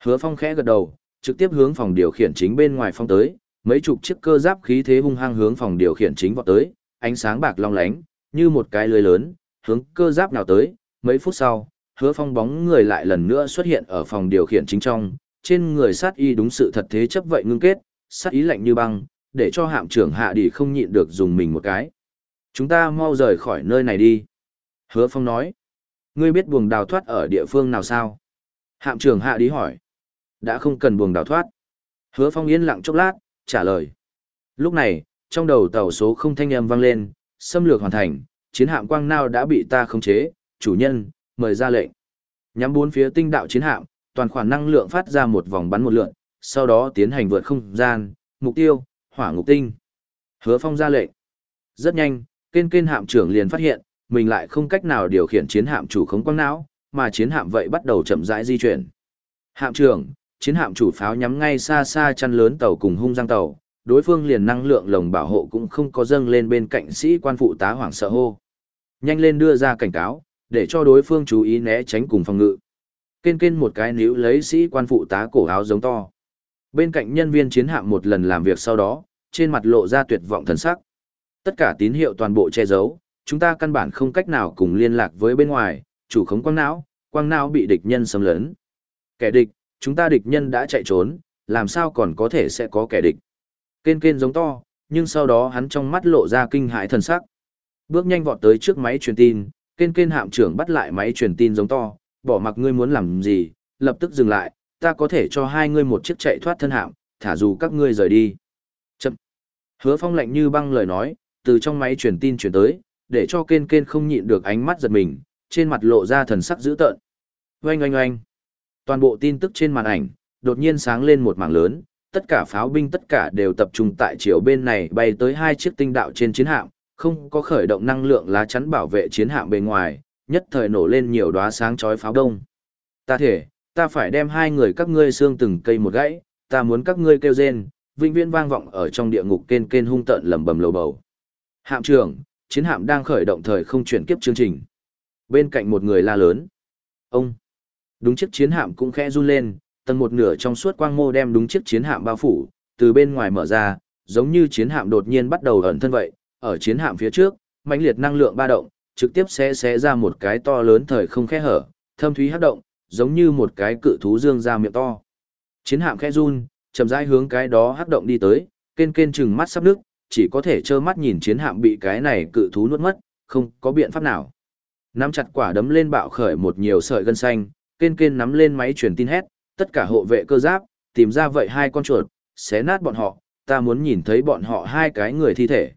Hứa phong khẽ gật đầu, trực tiếp hướng phòng điều khiển chính bên ngoài phong tới, mấy chục chiếc cơ giáp khí thế hung hăng hướng phòng điều khiển chính vọt tới, ánh sáng bạc long lánh, như một cái lưới lớn, hướng cơ giáp nào tới, mấy phút sau, hứa phong bóng người lại lần nữa xuất hiện ở phòng điều khiển chính trong, trên người sát y đúng sự thật thế chấp vậy ngưng kết, sát ý lạnh như băng, để cho hạm trưởng hạ đi không nhịn được dùng mình một cái. Chúng ta mau rời khỏi nơi này đi. Hứa phong nói, ngươi biết buồng đào thoát ở địa phương nào sao? Hạm trưởng hạ đi hỏi, đã không cần buồng đào thoát. Hứa phong yên lặng chốc lát, trả lời. Lúc này, trong đầu tàu số không thanh âm vang lên, xâm lược hoàn thành, chiến hạm quang nào đã bị ta khống chế, chủ nhân, mời ra lệnh. Nhắm bốn phía tinh đạo chiến hạm, toàn khoản năng lượng phát ra một vòng bắn một lượn, sau đó tiến hành vượt không gian, mục tiêu, hỏa ngục tinh. Hứa Phong ra lệnh. Rất nhanh, kên kên hạm trưởng liền phát hiện, mình lại không cách nào điều khiển chiến hạm chủ khống quang não, mà chiến hạm vậy bắt đầu chậm rãi di chuyển. Hạm trưởng, chiến hạm chủ pháo nhắm ngay xa xa chăn lớn tàu cùng hung giang tàu, đối phương liền năng lượng lồng bảo hộ cũng không có dâng lên bên cạnh sĩ quan phụ tá hoảng sợ hô. Nhanh lên đưa ra cảnh cáo, để cho đối phương chú ý né tránh cùng phòng ngự. Kên kên một cái níu lấy sĩ quan phụ tá cổ áo giống to. Bên cạnh nhân viên chiến hạm một lần làm việc sau đó, trên mặt lộ ra tuyệt vọng thần sắc. Tất cả tín hiệu toàn bộ che giấu, chúng ta căn bản không cách nào cùng liên lạc với bên ngoài, chủ khống quang não, quang não bị địch nhân xâm lấn. Kẻ địch, chúng ta địch nhân đã chạy trốn, làm sao còn có thể sẽ có kẻ địch. Kên kên giống to, nhưng sau đó hắn trong mắt lộ ra kinh hãi thần sắc. Bước nhanh vọt tới trước máy truyền tin, kên kên hạm trưởng bắt lại máy truyền tin giống to, bỏ mặc ngươi muốn làm gì, lập tức dừng lại, ta có thể cho hai ngươi một chiếc chạy thoát thân hạm, thả dù các ngươi rời đi. Chậm. Hứa phong lạnh như băng lời nói, từ trong máy truyền tin truyền tới, để cho kên kên không nhịn được ánh mắt giật mình, trên mặt lộ ra thần sắc dữ tợn. Oanh oanh oanh. Toàn bộ tin tức trên màn ảnh, đột nhiên sáng lên một mảng lớn, tất cả pháo binh tất cả đều tập trung tại chiều bên này bay tới hai chiếc tinh đạo trên chiến hạm, không có khởi động năng lượng lá chắn bảo vệ chiến hạm bên ngoài, nhất thời nổ lên nhiều đóa sáng chói pháo đông. Ta thể, ta phải đem hai người các ngươi xương từng cây một gãy, ta muốn các ngươi kêu rên, vinh viễn vang vọng ở trong địa ngục kên kên hung tợn lầm bầm lầu bầu. Hạm trưởng, chiến hạm đang khởi động thời không chuyển kiếp chương trình. Bên cạnh một người la lớn. Ông! Đúng chiếc chiến hạm cũng khẽ run lên, tầng một nửa trong suốt quang mô đem đúng chiếc chiến hạm bao phủ, từ bên ngoài mở ra, giống như chiến hạm đột nhiên bắt đầu ẩn thân vậy, ở chiến hạm phía trước, mãnh liệt năng lượng ba động, trực tiếp sẽ xé ra một cái to lớn thời không khe hở, thâm thúy hấp động, giống như một cái cự thú dương ra miệng to. Chiến hạm khẽ run, chậm rãi hướng cái đó hấp động đi tới, kên kên chừng mắt sắp nước, chỉ có thể trơ mắt nhìn chiến hạm bị cái này cự thú nuốt mất, không có biện pháp nào. Nắm chặt quả đấm lên bạo khởi một nhiều sợi gân xanh, kên kên nắm lên máy truyền tin hét, tất cả hộ vệ cơ giáp, tìm ra vậy hai con chuột, xé nát bọn họ, ta muốn nhìn thấy bọn họ hai cái người thi thể.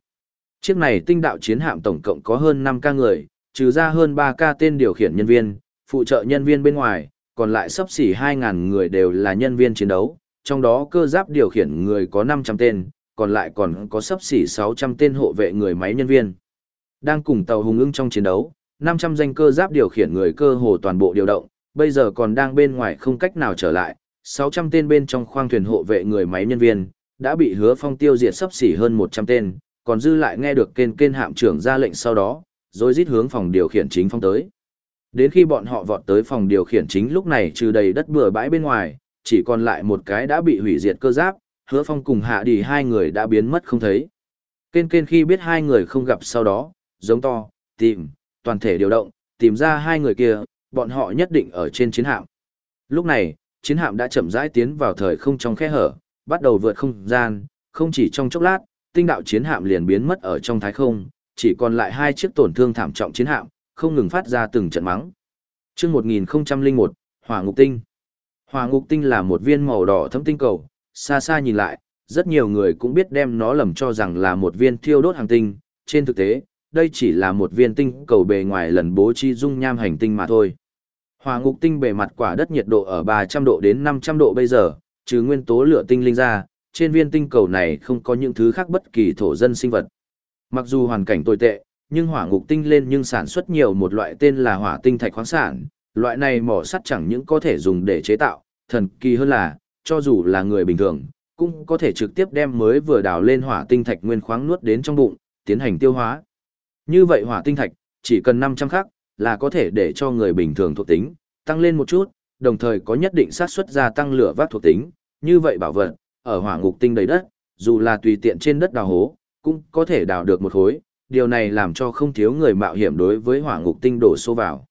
Chiếc này tinh đạo chiến hạm tổng cộng có hơn 5 ca người, trừ ra hơn 3 ca tên điều khiển nhân viên, phụ trợ nhân viên bên ngoài, còn lại sắp xỉ 2.000 người đều là nhân viên chiến đấu, trong đó cơ giáp điều khiển người có 500 tên, còn lại còn có sắp xỉ 600 tên hộ vệ người máy nhân viên. Đang cùng tàu hùng ưng trong chiến đấu, 500 danh cơ giáp điều khiển người cơ hồ toàn bộ điều động, bây giờ còn đang bên ngoài không cách nào trở lại, 600 tên bên trong khoang thuyền hộ vệ người máy nhân viên, đã bị hứa phong tiêu diệt sắp xỉ hơn 100 tên, còn dư lại nghe được kên kên hạm trưởng ra lệnh sau đó, rồi rít hướng phòng điều khiển chính phong tới. Đến khi bọn họ vọt tới phòng điều khiển chính lúc này trừ đầy đất bừa bãi bên ngoài, chỉ còn lại một cái đã bị hủy diệt cơ giáp, hứa phong cùng hạ đi hai người đã biến mất không thấy. Kên kên khi biết hai người không gặp sau đó, giống to, tìm, toàn thể điều động, tìm ra hai người kia, bọn họ nhất định ở trên chiến hạm. Lúc này, chiến hạm đã chậm rãi tiến vào thời không trong khe hở, bắt đầu vượt không gian, không chỉ trong chốc lát, tinh đạo chiến hạm liền biến mất ở trong thái không, chỉ còn lại hai chiếc tổn thương thảm trọng chiến hạm, không ngừng phát ra từng trận mắng. Chương 1001, Hỏa Ngục Tinh. Hỏa Ngục Tinh là một viên màu đỏ thẫm tinh cầu, xa xa nhìn lại, rất nhiều người cũng biết đem nó lầm cho rằng là một viên thiêu đốt hành tinh, trên thực tế, đây chỉ là một viên tinh cầu bề ngoài lần bố trí dung nham hành tinh mà thôi. Hỏa ngục tinh bề mặt quả đất nhiệt độ ở 300 độ đến 500 độ bây giờ, trừ nguyên tố lửa tinh linh ra, trên viên tinh cầu này không có những thứ khác bất kỳ thổ dân sinh vật. Mặc dù hoàn cảnh tồi tệ, nhưng hỏa ngục tinh lên nhưng sản xuất nhiều một loại tên là hỏa tinh thạch khoáng sản, loại này mỏ sắt chẳng những có thể dùng để chế tạo, thần kỳ hơn là, cho dù là người bình thường, cũng có thể trực tiếp đem mới vừa đào lên hỏa tinh thạch nguyên khoáng nuốt đến trong bụng, tiến hành tiêu hóa. Như vậy hỏa tinh thạch, chỉ cần 500 khắc, là có thể để cho người bình thường thuộc tính, tăng lên một chút, đồng thời có nhất định xác suất gia tăng lửa vác thuộc tính, như vậy bảo vật, ở hỏa ngục tinh đầy đất, dù là tùy tiện trên đất đào hố, cũng có thể đào được một khối, điều này làm cho không thiếu người mạo hiểm đối với hỏa ngục tinh đổ xô vào.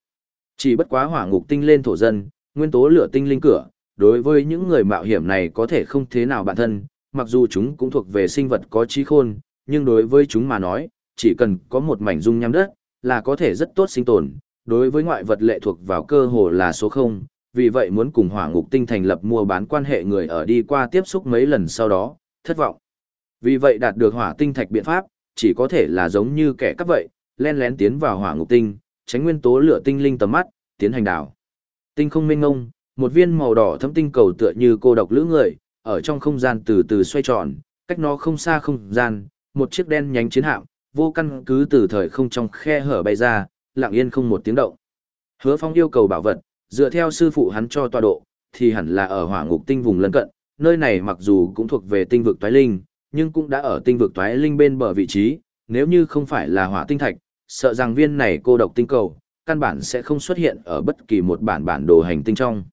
Chỉ bất quá hỏa ngục tinh lên thổ dân, nguyên tố lửa tinh linh cửa, đối với những người mạo hiểm này có thể không thế nào bản thân, mặc dù chúng cũng thuộc về sinh vật có trí khôn, nhưng đối với chúng mà nói, chỉ cần có một mảnh dung nham đất, là có thể rất tốt sinh tồn, đối với ngoại vật lệ thuộc vào cơ hồ là số 0, vì vậy muốn cùng hỏa ngục tinh thành lập mua bán quan hệ người ở đi qua tiếp xúc mấy lần sau đó, thất vọng. Vì vậy đạt được hỏa tinh thạch biện pháp, chỉ có thể là giống như kẻ cắp vậy, len lén tiến vào hỏa ngục tinh, tránh nguyên tố lửa tinh linh tầm mắt, tiến hành đảo. Tinh không minh ngông, một viên màu đỏ thấm tinh cầu tựa như cô độc lữ người, ở trong không gian từ từ xoay tròn, cách nó không xa không gian, một chiếc đen nhánh chiến hạm, vô căn cứ từ thời không trong khe hở bay ra, lặng yên không một tiếng động. Hứa Phong yêu cầu bảo vật, dựa theo sư phụ hắn cho tọa độ, thì hẳn là ở hỏa ngục tinh vùng lân cận, nơi này mặc dù cũng thuộc về tinh vực toái linh, nhưng cũng đã ở tinh vực toái linh bên bờ vị trí, nếu như không phải là hỏa tinh thạch, sợ rằng viên này cô độc tinh cầu, căn bản sẽ không xuất hiện ở bất kỳ một bản bản đồ hành tinh trong.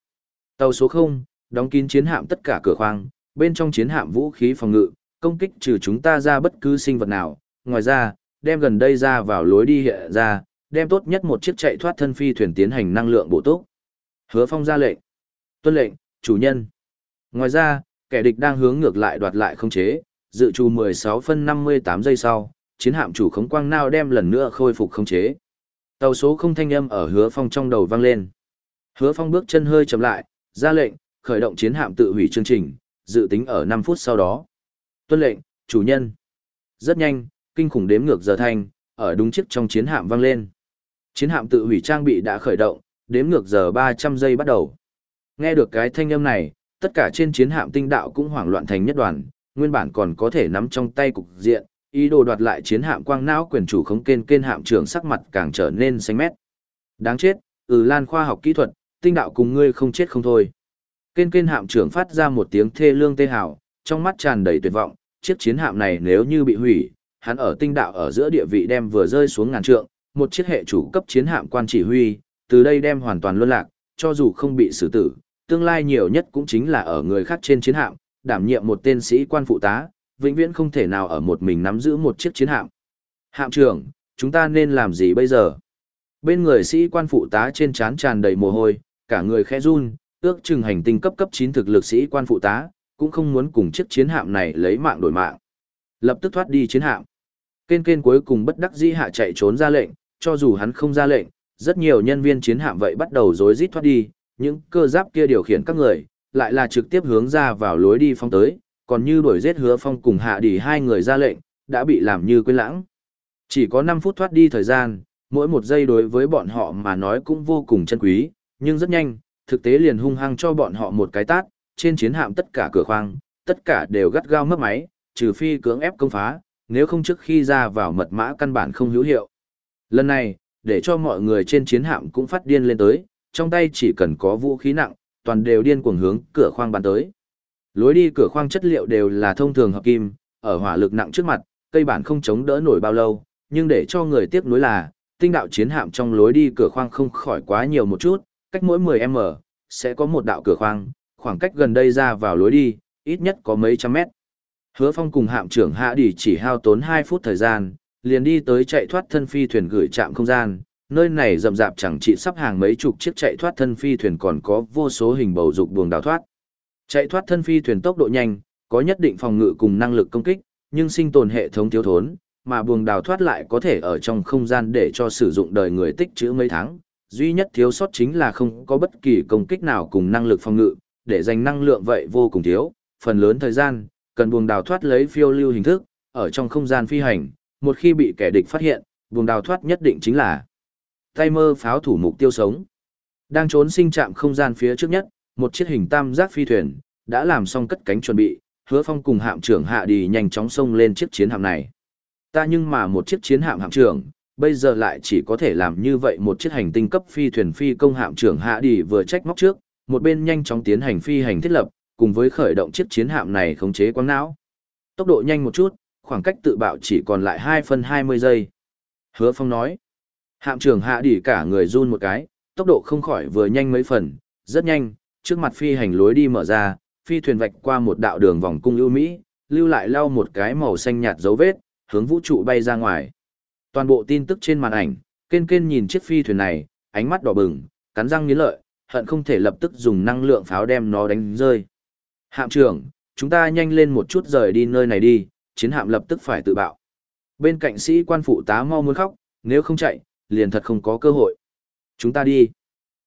Tàu số 0, đóng kín chiến hạm tất cả cửa khoang, bên trong chiến hạm vũ khí phòng ngự, công kích trừ chúng ta ra bất cứ sinh vật nào, ngoài ra, đem gần đây ra vào lối đi hiện ra, đem tốt nhất một chiếc chạy thoát thân phi thuyền tiến hành năng lượng bổ túc. Hứa Phong ra lệnh. Tuân lệnh, chủ nhân. Ngoài ra, kẻ địch đang hướng ngược lại đoạt lại không chế, dự trù 16 phân 58 giây sau, chiến hạm chủ khống quang nào đem lần nữa khôi phục không chế. Tàu số không thanh âm ở Hứa Phong trong đầu vang lên. Hứa Phong bước chân hơi chậm lại, ra lệnh, khởi động chiến hạm tự hủy chương trình, dự tính ở 5 phút sau đó. Tuân lệnh, chủ nhân. Rất nhanh, kinh khủng đếm ngược giờ thanh, ở đúng chiếc trong chiến hạm vang lên. Chiến hạm tự hủy trang bị đã khởi động, đếm ngược giờ 300 giây bắt đầu. Nghe được cái thanh âm này, tất cả trên chiến hạm tinh đạo cũng hoảng loạn thành nhất đoàn, nguyên bản còn có thể nắm trong tay cục diện, ý đồ đoạt lại chiến hạm quang não quyền chủ khống kên kên hạm trưởng sắc mặt càng trở nên xanh mét. Đáng chết, ừ lan khoa học kỹ thuật, tinh đạo cùng ngươi không chết không thôi. Kên kên hạm trưởng phát ra một tiếng thê lương tê hào, trong mắt tràn đầy tuyệt vọng, chiếc chiến hạm này nếu như bị hủy, hắn ở tinh đạo ở giữa địa vị đem vừa rơi xuống ngàn trượng, một chiếc hệ chủ cấp chiến hạm quan chỉ huy, từ đây đem hoàn toàn luân lạc, cho dù không bị xử tử, tương lai nhiều nhất cũng chính là ở người khác trên chiến hạm, đảm nhiệm một tên sĩ quan phụ tá, vĩnh viễn không thể nào ở một mình nắm giữ một chiếc chiến hạm. Hạm trưởng, chúng ta nên làm gì bây giờ? Bên người sĩ quan phụ tá trên trán tràn đầy mồ hôi, cả người khẽ run, ước chừng hành tinh cấp cấp 9 thực lực sĩ quan phụ tá, cũng không muốn cùng chiếc chiến hạm này lấy mạng đổi mạng. Lập tức thoát đi chiến hạm. Kên kên cuối cùng bất đắc dĩ hạ chạy trốn ra lệnh, cho dù hắn không ra lệnh, rất nhiều nhân viên chiến hạm vậy bắt đầu rối rít thoát đi, những cơ giáp kia điều khiển các người, lại là trực tiếp hướng ra vào lối đi phong tới, còn như đuổi giết hứa phong cùng hạ đỉ hai người ra lệnh, đã bị làm như quên lãng. Chỉ có 5 phút thoát đi thời gian, mỗi một giây đối với bọn họ mà nói cũng vô cùng chân quý, nhưng rất nhanh, thực tế liền hung hăng cho bọn họ một cái tát, trên chiến hạm tất cả cửa khoang, tất cả đều gắt gao mất máy, trừ phi cưỡng ép công phá, nếu không trước khi ra vào mật mã căn bản không hữu hiệu. Lần này, để cho mọi người trên chiến hạm cũng phát điên lên tới, trong tay chỉ cần có vũ khí nặng, toàn đều điên cuồng hướng cửa khoang bắn tới. Lối đi cửa khoang chất liệu đều là thông thường hợp kim, ở hỏa lực nặng trước mặt, cây bản không chống đỡ nổi bao lâu, nhưng để cho người tiếc nuối là, tinh đạo chiến hạm trong lối đi cửa khoang không khỏi quá nhiều một chút, cách mỗi 10m, sẽ có một đạo cửa khoang, khoảng cách gần đây ra vào lối đi, ít nhất có mấy trăm mét. Hứa Phong cùng hạm trưởng Hạ Đi chỉ hao tốn 2 phút thời gian, liền đi tới chạy thoát thân phi thuyền gửi trạm không gian, nơi này rậm rạp chẳng chỉ sắp hàng mấy chục chiếc chạy thoát thân phi thuyền còn có vô số hình bầu dục buồng đào thoát. Chạy thoát thân phi thuyền tốc độ nhanh, có nhất định phòng ngự cùng năng lực công kích, nhưng sinh tồn hệ thống thiếu thốn, mà buồng đào thoát lại có thể ở trong không gian để cho sử dụng đời người tích trữ mấy tháng. Duy nhất thiếu sót chính là không có bất kỳ công kích nào cùng năng lực phòng ngự, để dành năng lượng vậy vô cùng thiếu, phần lớn thời gian, cần buồng đào thoát lấy phiêu lưu hình thức, ở trong không gian phi hành, một khi bị kẻ địch phát hiện, buồng đào thoát nhất định chính là tay mơ pháo thủ mục tiêu sống. Đang trốn sinh trạm không gian phía trước nhất, một chiếc hình tam giác phi thuyền, đã làm xong cất cánh chuẩn bị, hứa phong cùng hạm trưởng hạ đi nhanh chóng xông lên chiếc chiến hạm này. Ta nhưng mà một chiếc chiến hạm hạm trưởng, bây giờ lại chỉ có thể làm như vậy một chiếc hành tinh cấp phi thuyền phi công hạm trưởng hạ đi vừa trách móc trước, một bên nhanh chóng tiến hành phi hành thiết lập, cùng với khởi động chiếc chiến hạm này khống chế quang não. Tốc độ nhanh một chút, khoảng cách tự bạo chỉ còn lại 2 phân 20 giây. Hứa Phong nói, hạm trưởng hạ đỉ cả người run một cái, tốc độ không khỏi vừa nhanh mấy phần, rất nhanh, trước mặt phi hành lối đi mở ra, phi thuyền vạch qua một đạo đường vòng cung ưu mỹ, lưu lại lau một cái màu xanh nhạt dấu vết, hướng vũ trụ bay ra ngoài. Toàn bộ tin tức trên màn ảnh, kên kên nhìn chiếc phi thuyền này, ánh mắt đỏ bừng, cắn răng nghiến lợi, hận không thể lập tức dùng năng lượng pháo đem nó đánh rơi. Hạm trưởng, chúng ta nhanh lên một chút rời đi nơi này đi, chiến hạm lập tức phải tự bạo. Bên cạnh sĩ quan phụ tá mau muốn khóc, nếu không chạy, liền thật không có cơ hội. Chúng ta đi.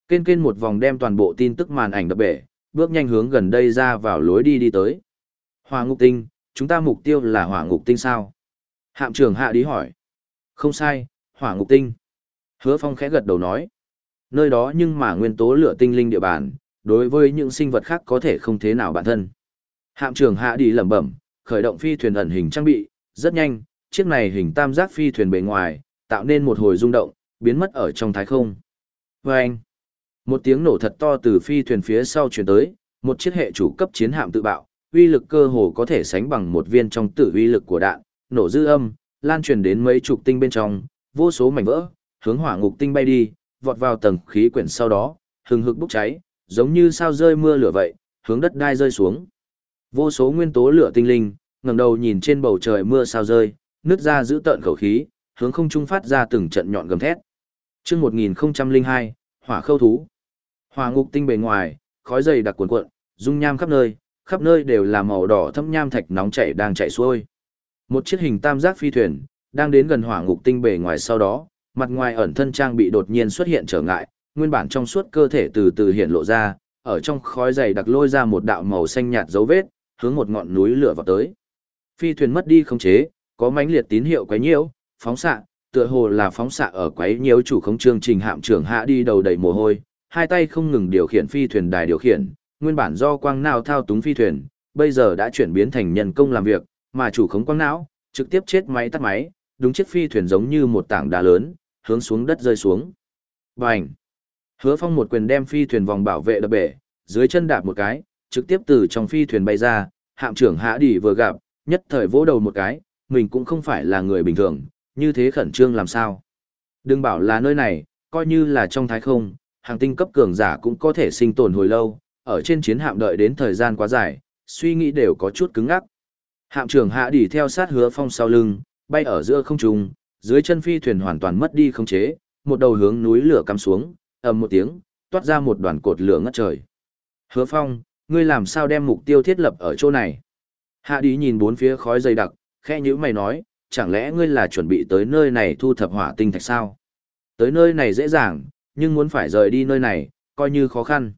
Kên kên một vòng đem toàn bộ tin tức màn ảnh đập bể, bước nhanh hướng gần đây ra vào lối đi đi tới. Hỏa ngục tinh, chúng ta mục tiêu là hỏa ngục tinh sao? Hạm trưởng hạ đi hỏi. Không sai, hỏa ngục tinh. Hứa phong khẽ gật đầu nói. Nơi đó nhưng mà nguyên tố lửa tinh linh địa bàn, đối với những sinh vật khác có thể không thế nào bản thân. Hạm trưởng hạ đi lẩm bẩm, khởi động phi thuyền ẩn hình trang bị, rất nhanh, chiếc này hình tam giác phi thuyền bề ngoài, tạo nên một hồi rung động, biến mất ở trong thái không. Vâng! Một tiếng nổ thật to từ phi thuyền phía sau truyền tới, một chiếc hệ chủ cấp chiến hạm tự bạo, uy lực cơ hồ có thể sánh bằng một viên trong tử uy lực của đạn, nổ dư âm, lan truyền đến mấy chục tinh bên trong, vô số mảnh vỡ, hướng hỏa ngục tinh bay đi, vọt vào tầng khí quyển sau đó, hừng hực bốc cháy, giống như sao rơi mưa lửa vậy, hướng đất đai rơi xuống. Vô số nguyên tố lửa tinh linh, ngẩng đầu nhìn trên bầu trời mưa sao rơi, nứt ra giữ tợn khẩu khí, hướng không trung phát ra từng trận nhọn gầm thét. Chương 1002, Hỏa Khâu thú. Hỏa ngục tinh bề ngoài, khói dày đặc cuồn cuộn, dung nham khắp nơi, khắp nơi đều là màu đỏ thâm nham thạch nóng chảy đang chảy xuôi. Một chiếc hình tam giác phi thuyền đang đến gần hỏa ngục tinh bề ngoài sau đó, mặt ngoài ẩn thân trang bị đột nhiên xuất hiện trở ngại, nguyên bản trong suốt cơ thể từ từ hiện lộ ra, ở trong khói dày đặc lôi ra một đạo màu xanh nhạt dấu vết, hướng một ngọn núi lửa vào tới. Phi thuyền mất đi khống chế, có mãnh liệt tín hiệu quấy nhiễu, phóng xạ, tựa hồ là phóng xạ ở quấy nhiễu chủ khống chương trình hạm trưởng hạ đi đầu đầy mồ hôi, hai tay không ngừng điều khiển phi thuyền đài điều khiển, nguyên bản do quang não thao túng phi thuyền, bây giờ đã chuyển biến thành nhân công làm việc, mà chủ khống quang não trực tiếp chết máy tắt máy, đúng chiếc phi thuyền giống như một tảng đá lớn, hướng xuống đất rơi xuống. Bành! Hứa Phong một quyền đem phi thuyền vòng bảo vệ đập bể, dưới chân đạp một cái, trực tiếp từ trong phi thuyền bay ra, hạm trưởng Hạ Đỉ vừa gặp, nhất thời vỗ đầu một cái, mình cũng không phải là người bình thường, như thế khẩn trương làm sao? Đừng bảo là nơi này, coi như là trong thái không, hàng tinh cấp cường giả cũng có thể sinh tồn hồi lâu, ở trên chiến hạm đợi đến thời gian quá dài, suy nghĩ đều có chút cứng ngắc. Hạm trưởng hạ đỉ theo sát hứa phong sau lưng, bay ở giữa không trung, dưới chân phi thuyền hoàn toàn mất đi khống chế, một đầu hướng núi lửa cắm xuống, ầm một tiếng, toát ra một đoàn cột lửa ngất trời. Hứa phong, ngươi làm sao đem mục tiêu thiết lập ở chỗ này? Hạ đi nhìn bốn phía khói dày đặc, khẽ nhữ mày nói, chẳng lẽ ngươi là chuẩn bị tới nơi này thu thập hỏa tinh thạch sao? Tới nơi này dễ dàng, nhưng muốn phải rời đi nơi này, coi như khó khăn.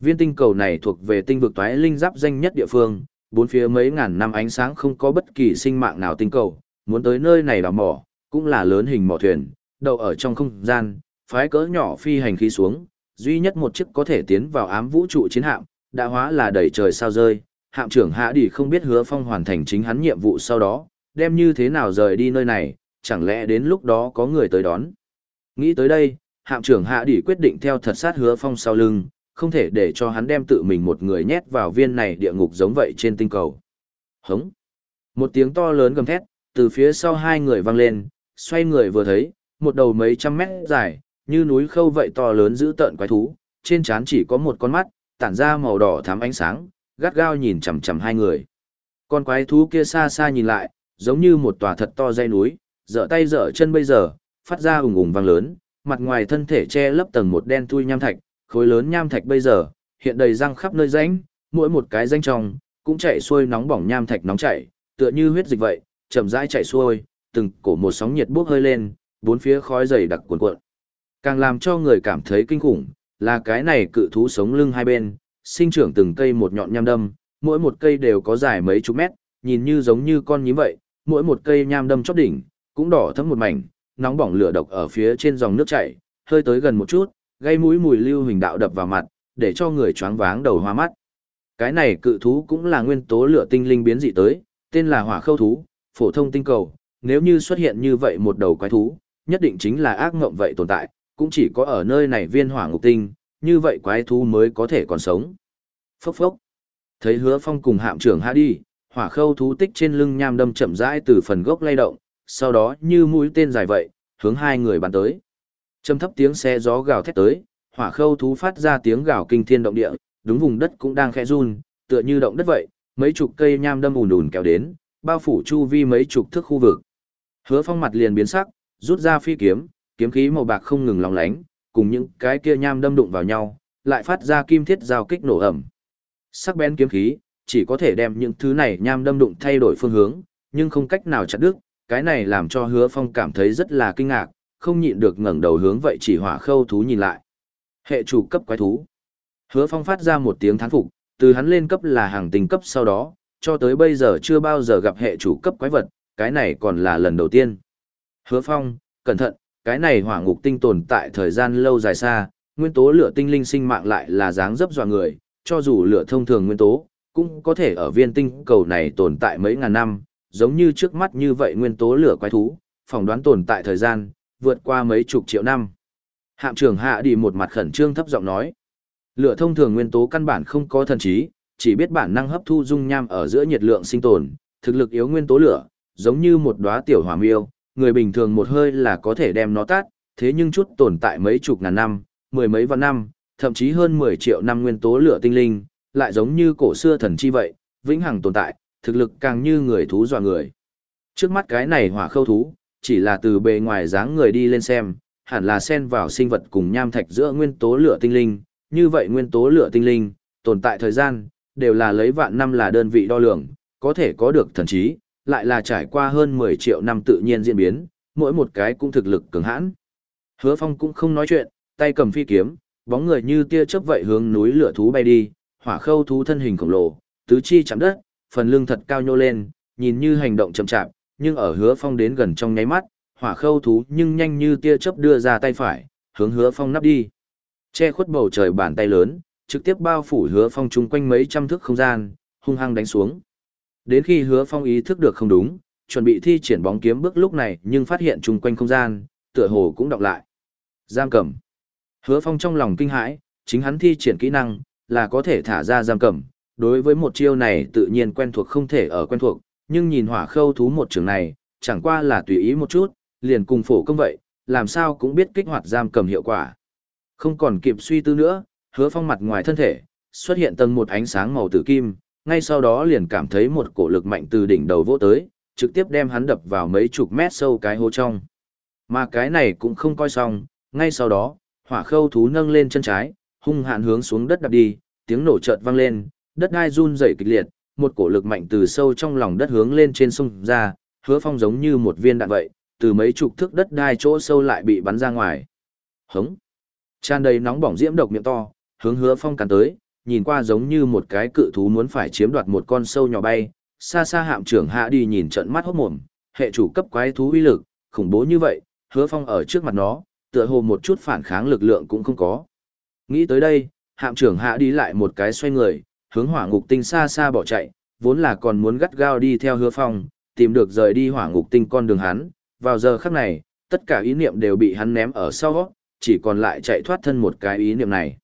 Viên tinh cầu này thuộc về tinh vực toái linh giáp danh nhất địa phương, bốn phía mấy ngàn năm ánh sáng không có bất kỳ sinh mạng nào tinh cầu, muốn tới nơi này đào mỏ, cũng là lớn hình mỏ thuyền, đậu ở trong không gian, phái cỡ nhỏ phi hành khí xuống, duy nhất một chiếc có thể tiến vào ám vũ trụ chiến hạm, đã hóa là đầy trời sao rơi, hạm trưởng hạ đi không biết hứa phong hoàn thành chính hắn nhiệm vụ sau đó, đem như thế nào rời đi nơi này, chẳng lẽ đến lúc đó có người tới đón. Nghĩ tới đây, hạm trưởng hạ đi quyết định theo thật sát hứa phong sau lưng, không thể để cho hắn đem tự mình một người nhét vào viên này địa ngục giống vậy trên tinh cầu. Hống! Một tiếng to lớn gầm thét, từ phía sau hai người vang lên, xoay người vừa thấy, một đầu mấy trăm mét dài, như núi khâu vậy to lớn giữ tợn quái thú, trên trán chỉ có một con mắt, tản ra màu đỏ thắm ánh sáng, gắt gao nhìn chằm chằm hai người. Con quái thú kia xa xa nhìn lại, giống như một tòa thật to dây núi, dở tay dở chân bây giờ, phát ra ùng ùng vang lớn, mặt ngoài thân thể che lấp tầng một đen thui nham thạch, khối lớn nham thạch bây giờ, hiện đầy răng khắp nơi rãnh, mỗi một cái rãnh trong, cũng chạy xuôi nóng bỏng nham thạch nóng chảy, tựa như huyết dịch vậy, chậm rãi chạy xuôi, từng cổ một sóng nhiệt bốc hơi lên, bốn phía khói dày đặc cuồn cuộn. Càng làm cho người cảm thấy kinh khủng, là cái này cự thú sống lưng hai bên, sinh trưởng từng cây một nhọn nham đâm, mỗi một cây đều có dài mấy chục mét, nhìn như giống như con nhím vậy, mỗi một cây nham đâm chóp đỉnh, cũng đỏ thấm một mảnh, nóng bỏng lửa độc ở phía trên dòng nước chảy, hơi tới gần một chút, gây mũi mùi lưu hình đạo đập vào mặt, để cho người choáng váng đầu hoa mắt. Cái này cự thú cũng là nguyên tố lửa tinh linh biến dị tới, tên là hỏa khâu thú, phổ thông tinh cầu, nếu như xuất hiện như vậy một đầu quái thú, nhất định chính là ác ngộng vậy tồn tại, cũng chỉ có ở nơi này viên hỏa ngục tinh, như vậy quái thú mới có thể còn sống. Phốc phốc. Thấy hứa phong cùng hạm trưởng hạ đi, hỏa khâu thú tích trên lưng nham đâm chậm rãi từ phần gốc lay động, sau đó như mũi tên dài vậy, hướng hai người bắn tới. Trầm thấp tiếng xe gió gào thét tới, hỏa khâu thú phát ra tiếng gào kinh thiên động địa, đúng vùng đất cũng đang khẽ run, tựa như động đất vậy, mấy chục cây nham đâm ùn ùn kéo đến, bao phủ chu vi mấy chục thước khu vực. Hứa Phong mặt liền biến sắc, rút ra phi kiếm, kiếm khí màu bạc không ngừng lóng lánh, cùng những cái kia nham đâm đụng vào nhau, lại phát ra kim thiết giao kích nổ ầm. Sắc bén kiếm khí, chỉ có thể đem những thứ này nham đâm đụng thay đổi phương hướng, nhưng không cách nào chặt đứt, cái này làm cho Hứa Phong cảm thấy rất là kinh ngạc, không nhịn được ngẩng đầu hướng vậy chỉ hỏa khâu thú nhìn lại. Hệ chủ cấp quái thú. Hứa Phong phát ra một tiếng thán phục, từ hắn lên cấp là hàng tình cấp sau đó, cho tới bây giờ chưa bao giờ gặp hệ chủ cấp quái vật, cái này còn là lần đầu tiên. Hứa Phong, cẩn thận, cái này hỏa ngục tinh tồn tại thời gian lâu dài xa, nguyên tố lửa tinh linh sinh mạng lại là dáng dấp dọa người, cho dù lửa thông thường nguyên tố, cũng có thể ở viên tinh cầu này tồn tại mấy ngàn năm, giống như trước mắt như vậy nguyên tố lửa quái thú, phỏng đoán tồn tại thời gian, vượt qua mấy chục triệu năm. Hạm trưởng hạ đi một mặt khẩn trương thấp giọng nói. Lửa thông thường nguyên tố căn bản không có thần trí, chỉ biết bản năng hấp thu dung nham ở giữa nhiệt lượng sinh tồn, thực lực yếu nguyên tố lửa, giống như một đóa tiểu hỏa miêu, người bình thường một hơi là có thể đem nó tát, thế nhưng chút tồn tại mấy chục ngàn năm, mười mấy vạn năm, thậm chí hơn 10 triệu năm nguyên tố lửa tinh linh, lại giống như cổ xưa thần chi vậy, vĩnh hằng tồn tại, thực lực càng như người thú dọa người. Trước mắt cái này hỏa khâu thú, chỉ là từ bề ngoài dáng người đi lên xem, hẳn là xen vào sinh vật cùng nham thạch giữa nguyên tố lửa tinh linh, như vậy nguyên tố lửa tinh linh, tồn tại thời gian, đều là lấy vạn năm là đơn vị đo lường, có thể có được thần trí, lại là trải qua hơn 10 triệu năm tự nhiên diễn biến, mỗi một cái cũng thực lực cường hãn. Hứa Phong cũng không nói chuyện, tay cầm phi kiếm, bóng người như tia chớp vậy hướng núi lửa thú bay đi, hỏa khâu thú thân hình khổng lồ, tứ chi chạm đất, phần lưng thật cao nhô lên, nhìn như hành động chậm chạp, nhưng ở Hứa Phong đến gần trong nháy mắt, hỏa khâu thú nhưng nhanh như tia chớp đưa ra tay phải, hướng Hứa Phong nắp đi. Che khuất bầu trời bàn tay lớn, trực tiếp bao phủ Hứa Phong chung quanh mấy trăm thước không gian, hung hăng đánh xuống. Đến khi hứa phong ý thức được không đúng, chuẩn bị thi triển bóng kiếm bước lúc này nhưng phát hiện chung quanh không gian, tựa hồ cũng đọc lại. Giam cầm. Hứa phong trong lòng kinh hãi, chính hắn thi triển kỹ năng, là có thể thả ra giam cầm. Đối với một chiêu này tự nhiên quen thuộc không thể ở quen thuộc, nhưng nhìn hỏa khâu thú một trường này, chẳng qua là tùy ý một chút, liền cùng phổ công vậy, làm sao cũng biết kích hoạt giam cầm hiệu quả. Không còn kịp suy tư nữa, hứa phong mặt ngoài thân thể, xuất hiện tầng một ánh sáng màu tử kim, ngay sau đó liền cảm thấy một cổ lực mạnh từ đỉnh đầu vỗ tới, trực tiếp đem hắn đập vào mấy chục mét sâu cái hố trong. Mà cái này cũng không coi xong, ngay sau đó, hỏa khâu thú nâng lên chân trái, hung hạn hướng xuống đất đạp đi, tiếng nổ chợt vang lên, đất đai run rẩy kịch liệt, một cổ lực mạnh từ sâu trong lòng đất hướng lên trên sông ra, hứa phong giống như một viên đạn vậy, từ mấy chục thước đất đai chỗ sâu lại bị bắn ra ngoài. Hống! Tràn đầy nóng bỏng diễm độc miệng to, hướng hứa phong cắn tới, nhìn qua giống như một cái cự thú muốn phải chiếm đoạt một con sâu nhỏ bay, xa xa hạm trưởng hạ đi nhìn trận mắt hốt mồm, hệ chủ cấp quái thú uy lực, khủng bố như vậy, hứa phong ở trước mặt nó, tựa hồ một chút phản kháng lực lượng cũng không có. Nghĩ tới đây, hạm trưởng hạ đi lại một cái xoay người, hướng hỏa ngục tinh xa xa bỏ chạy, vốn là còn muốn gắt gao đi theo hứa phong, tìm được rời đi hỏa ngục tinh con đường hắn, vào giờ khắc này, tất cả ý niệm đều bị hắn ném ở sau, chỉ còn lại chạy thoát thân một cái ý niệm này.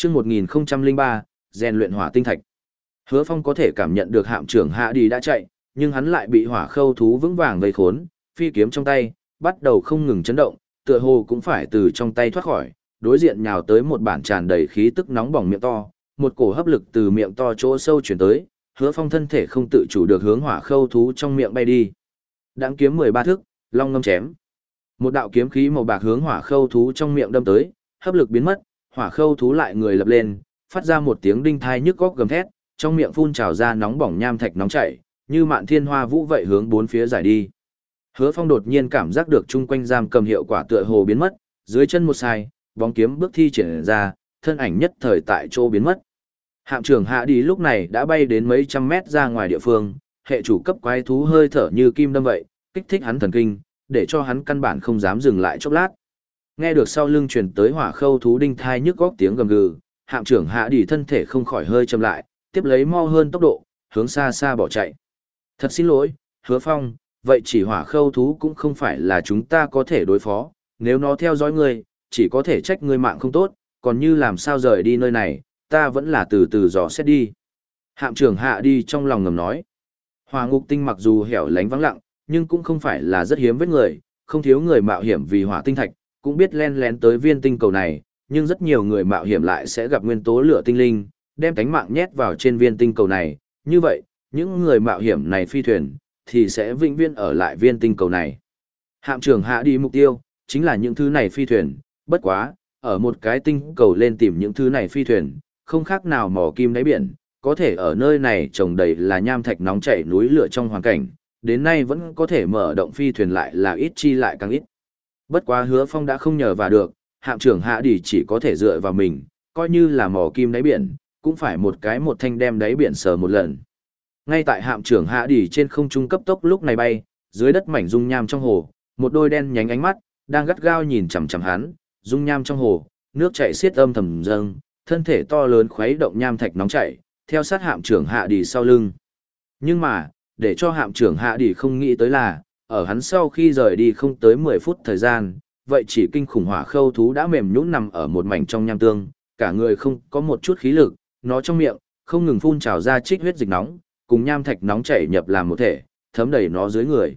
Trước 1003, rèn luyện hỏa tinh thạch. Hứa Phong có thể cảm nhận được hạm trưởng hạ đi đã chạy, nhưng hắn lại bị hỏa khâu thú vững vàng vây khốn, phi kiếm trong tay, bắt đầu không ngừng chấn động, tựa hồ cũng phải từ trong tay thoát khỏi, đối diện nhào tới một bản tràn đầy khí tức nóng bỏng miệng to, một cổ hấp lực từ miệng to chỗ sâu chuyển tới, hứa phong thân thể không tự chủ được hướng hỏa khâu thú trong miệng bay đi. Đáng kiếm 13 thước, long ngâm chém. Một đạo kiếm khí màu bạc hướng hỏa khâu thú trong miệng đâm tới, hấp lực biến mất, hỏa khâu thú lại người lập lên, phát ra một tiếng đinh thai nhức góc gầm thét, trong miệng phun trào ra nóng bỏng nham thạch nóng chảy, như mạn thiên hoa vũ vậy hướng bốn phía giải đi. Hứa Phong đột nhiên cảm giác được chung quanh giam cầm hiệu quả tựa hồ biến mất, dưới chân một sai, bóng kiếm bước thi triển ra, thân ảnh nhất thời tại chỗ biến mất. Hạm trưởng hạ đi lúc này đã bay đến mấy trăm mét ra ngoài địa phương, hệ chủ cấp quái thú hơi thở như kim đâm vậy, kích thích hắn thần kinh, để cho hắn căn bản không dám dừng lại chốc lát. Nghe được sau lưng truyền tới hỏa khâu thú đinh thai nhức góc tiếng gầm gừ, hạm trưởng hạ đi thân thể không khỏi hơi chậm lại, tiếp lấy mo hơn tốc độ, hướng xa xa bỏ chạy. Thật xin lỗi, hứa phong, vậy chỉ hỏa khâu thú cũng không phải là chúng ta có thể đối phó, nếu nó theo dõi ngươi, chỉ có thể trách ngươi mạng không tốt, còn như làm sao rời đi nơi này, ta vẫn là từ từ dò xét đi. Hạm trưởng hạ đi trong lòng ngầm nói. Hỏa ngục tinh mặc dù hẻo lánh vắng lặng, nhưng cũng không phải là rất hiếm với người, không thiếu người mạo hiểm vì hỏa tinh thạch, cũng biết len lén tới viên tinh cầu này, nhưng rất nhiều người mạo hiểm lại sẽ gặp nguyên tố lửa tinh linh, đem cánh mạng nhét vào trên viên tinh cầu này, như vậy, những người mạo hiểm này phi thuyền, thì sẽ vĩnh viễn ở lại viên tinh cầu này. Hạm trưởng hạ đi mục tiêu, chính là những thứ này phi thuyền, bất quá, ở một cái tinh cầu lên tìm những thứ này phi thuyền, không khác nào mỏ kim đáy biển, có thể ở nơi này trồng đầy là nham thạch nóng chảy núi lửa trong hoàn cảnh, đến nay vẫn có thể mở động phi thuyền lại là ít chi lại càng ít. Bất quá hứa phong đã không nhờ và được, hạm trưởng hạ đỉ chỉ có thể dựa vào mình, coi như là mỏ kim đáy biển, cũng phải một cái một thanh đem đáy biển sờ một lần. Ngay tại hạm trưởng hạ đỉ trên không trung cấp tốc lúc này bay, dưới đất mảnh dung nham trong hồ, một đôi đen nhánh ánh mắt, đang gắt gao nhìn chằm chằm hắn, dung nham trong hồ, nước chảy xiết âm thầm dâng, thân thể to lớn khuấy động nham thạch nóng chảy, theo sát hạm trưởng hạ đỉ sau lưng. Nhưng mà, để cho hạm trưởng hạ đỉ không nghĩ tới là, ở hắn sau khi rời đi không tới 10 phút thời gian, vậy chỉ kinh khủng hỏa khâu thú đã mềm nhũn nằm ở một mảnh trong nham tương, cả người không có một chút khí lực, nó trong miệng, không ngừng phun trào ra trích huyết dịch nóng, cùng nham thạch nóng chảy nhập làm một thể, thấm đầy nó dưới người.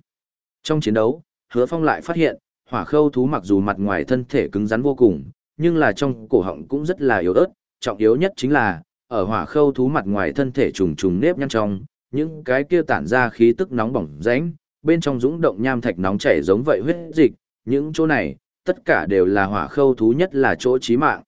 Trong chiến đấu, hứa phong lại phát hiện, hỏa khâu thú mặc dù mặt ngoài thân thể cứng rắn vô cùng, nhưng là trong cổ họng cũng rất là yếu ớt, trọng yếu nhất chính là, ở hỏa khâu thú mặt ngoài thân thể trùng trùng nếp nhăn trong, những cái kia tản ra khí tức nóng bỏng rãnh, bên trong dũng động nham thạch nóng chảy giống vậy huyết dịch, những chỗ này, tất cả đều là hỏa khâu thú nhất là chỗ chí mạng.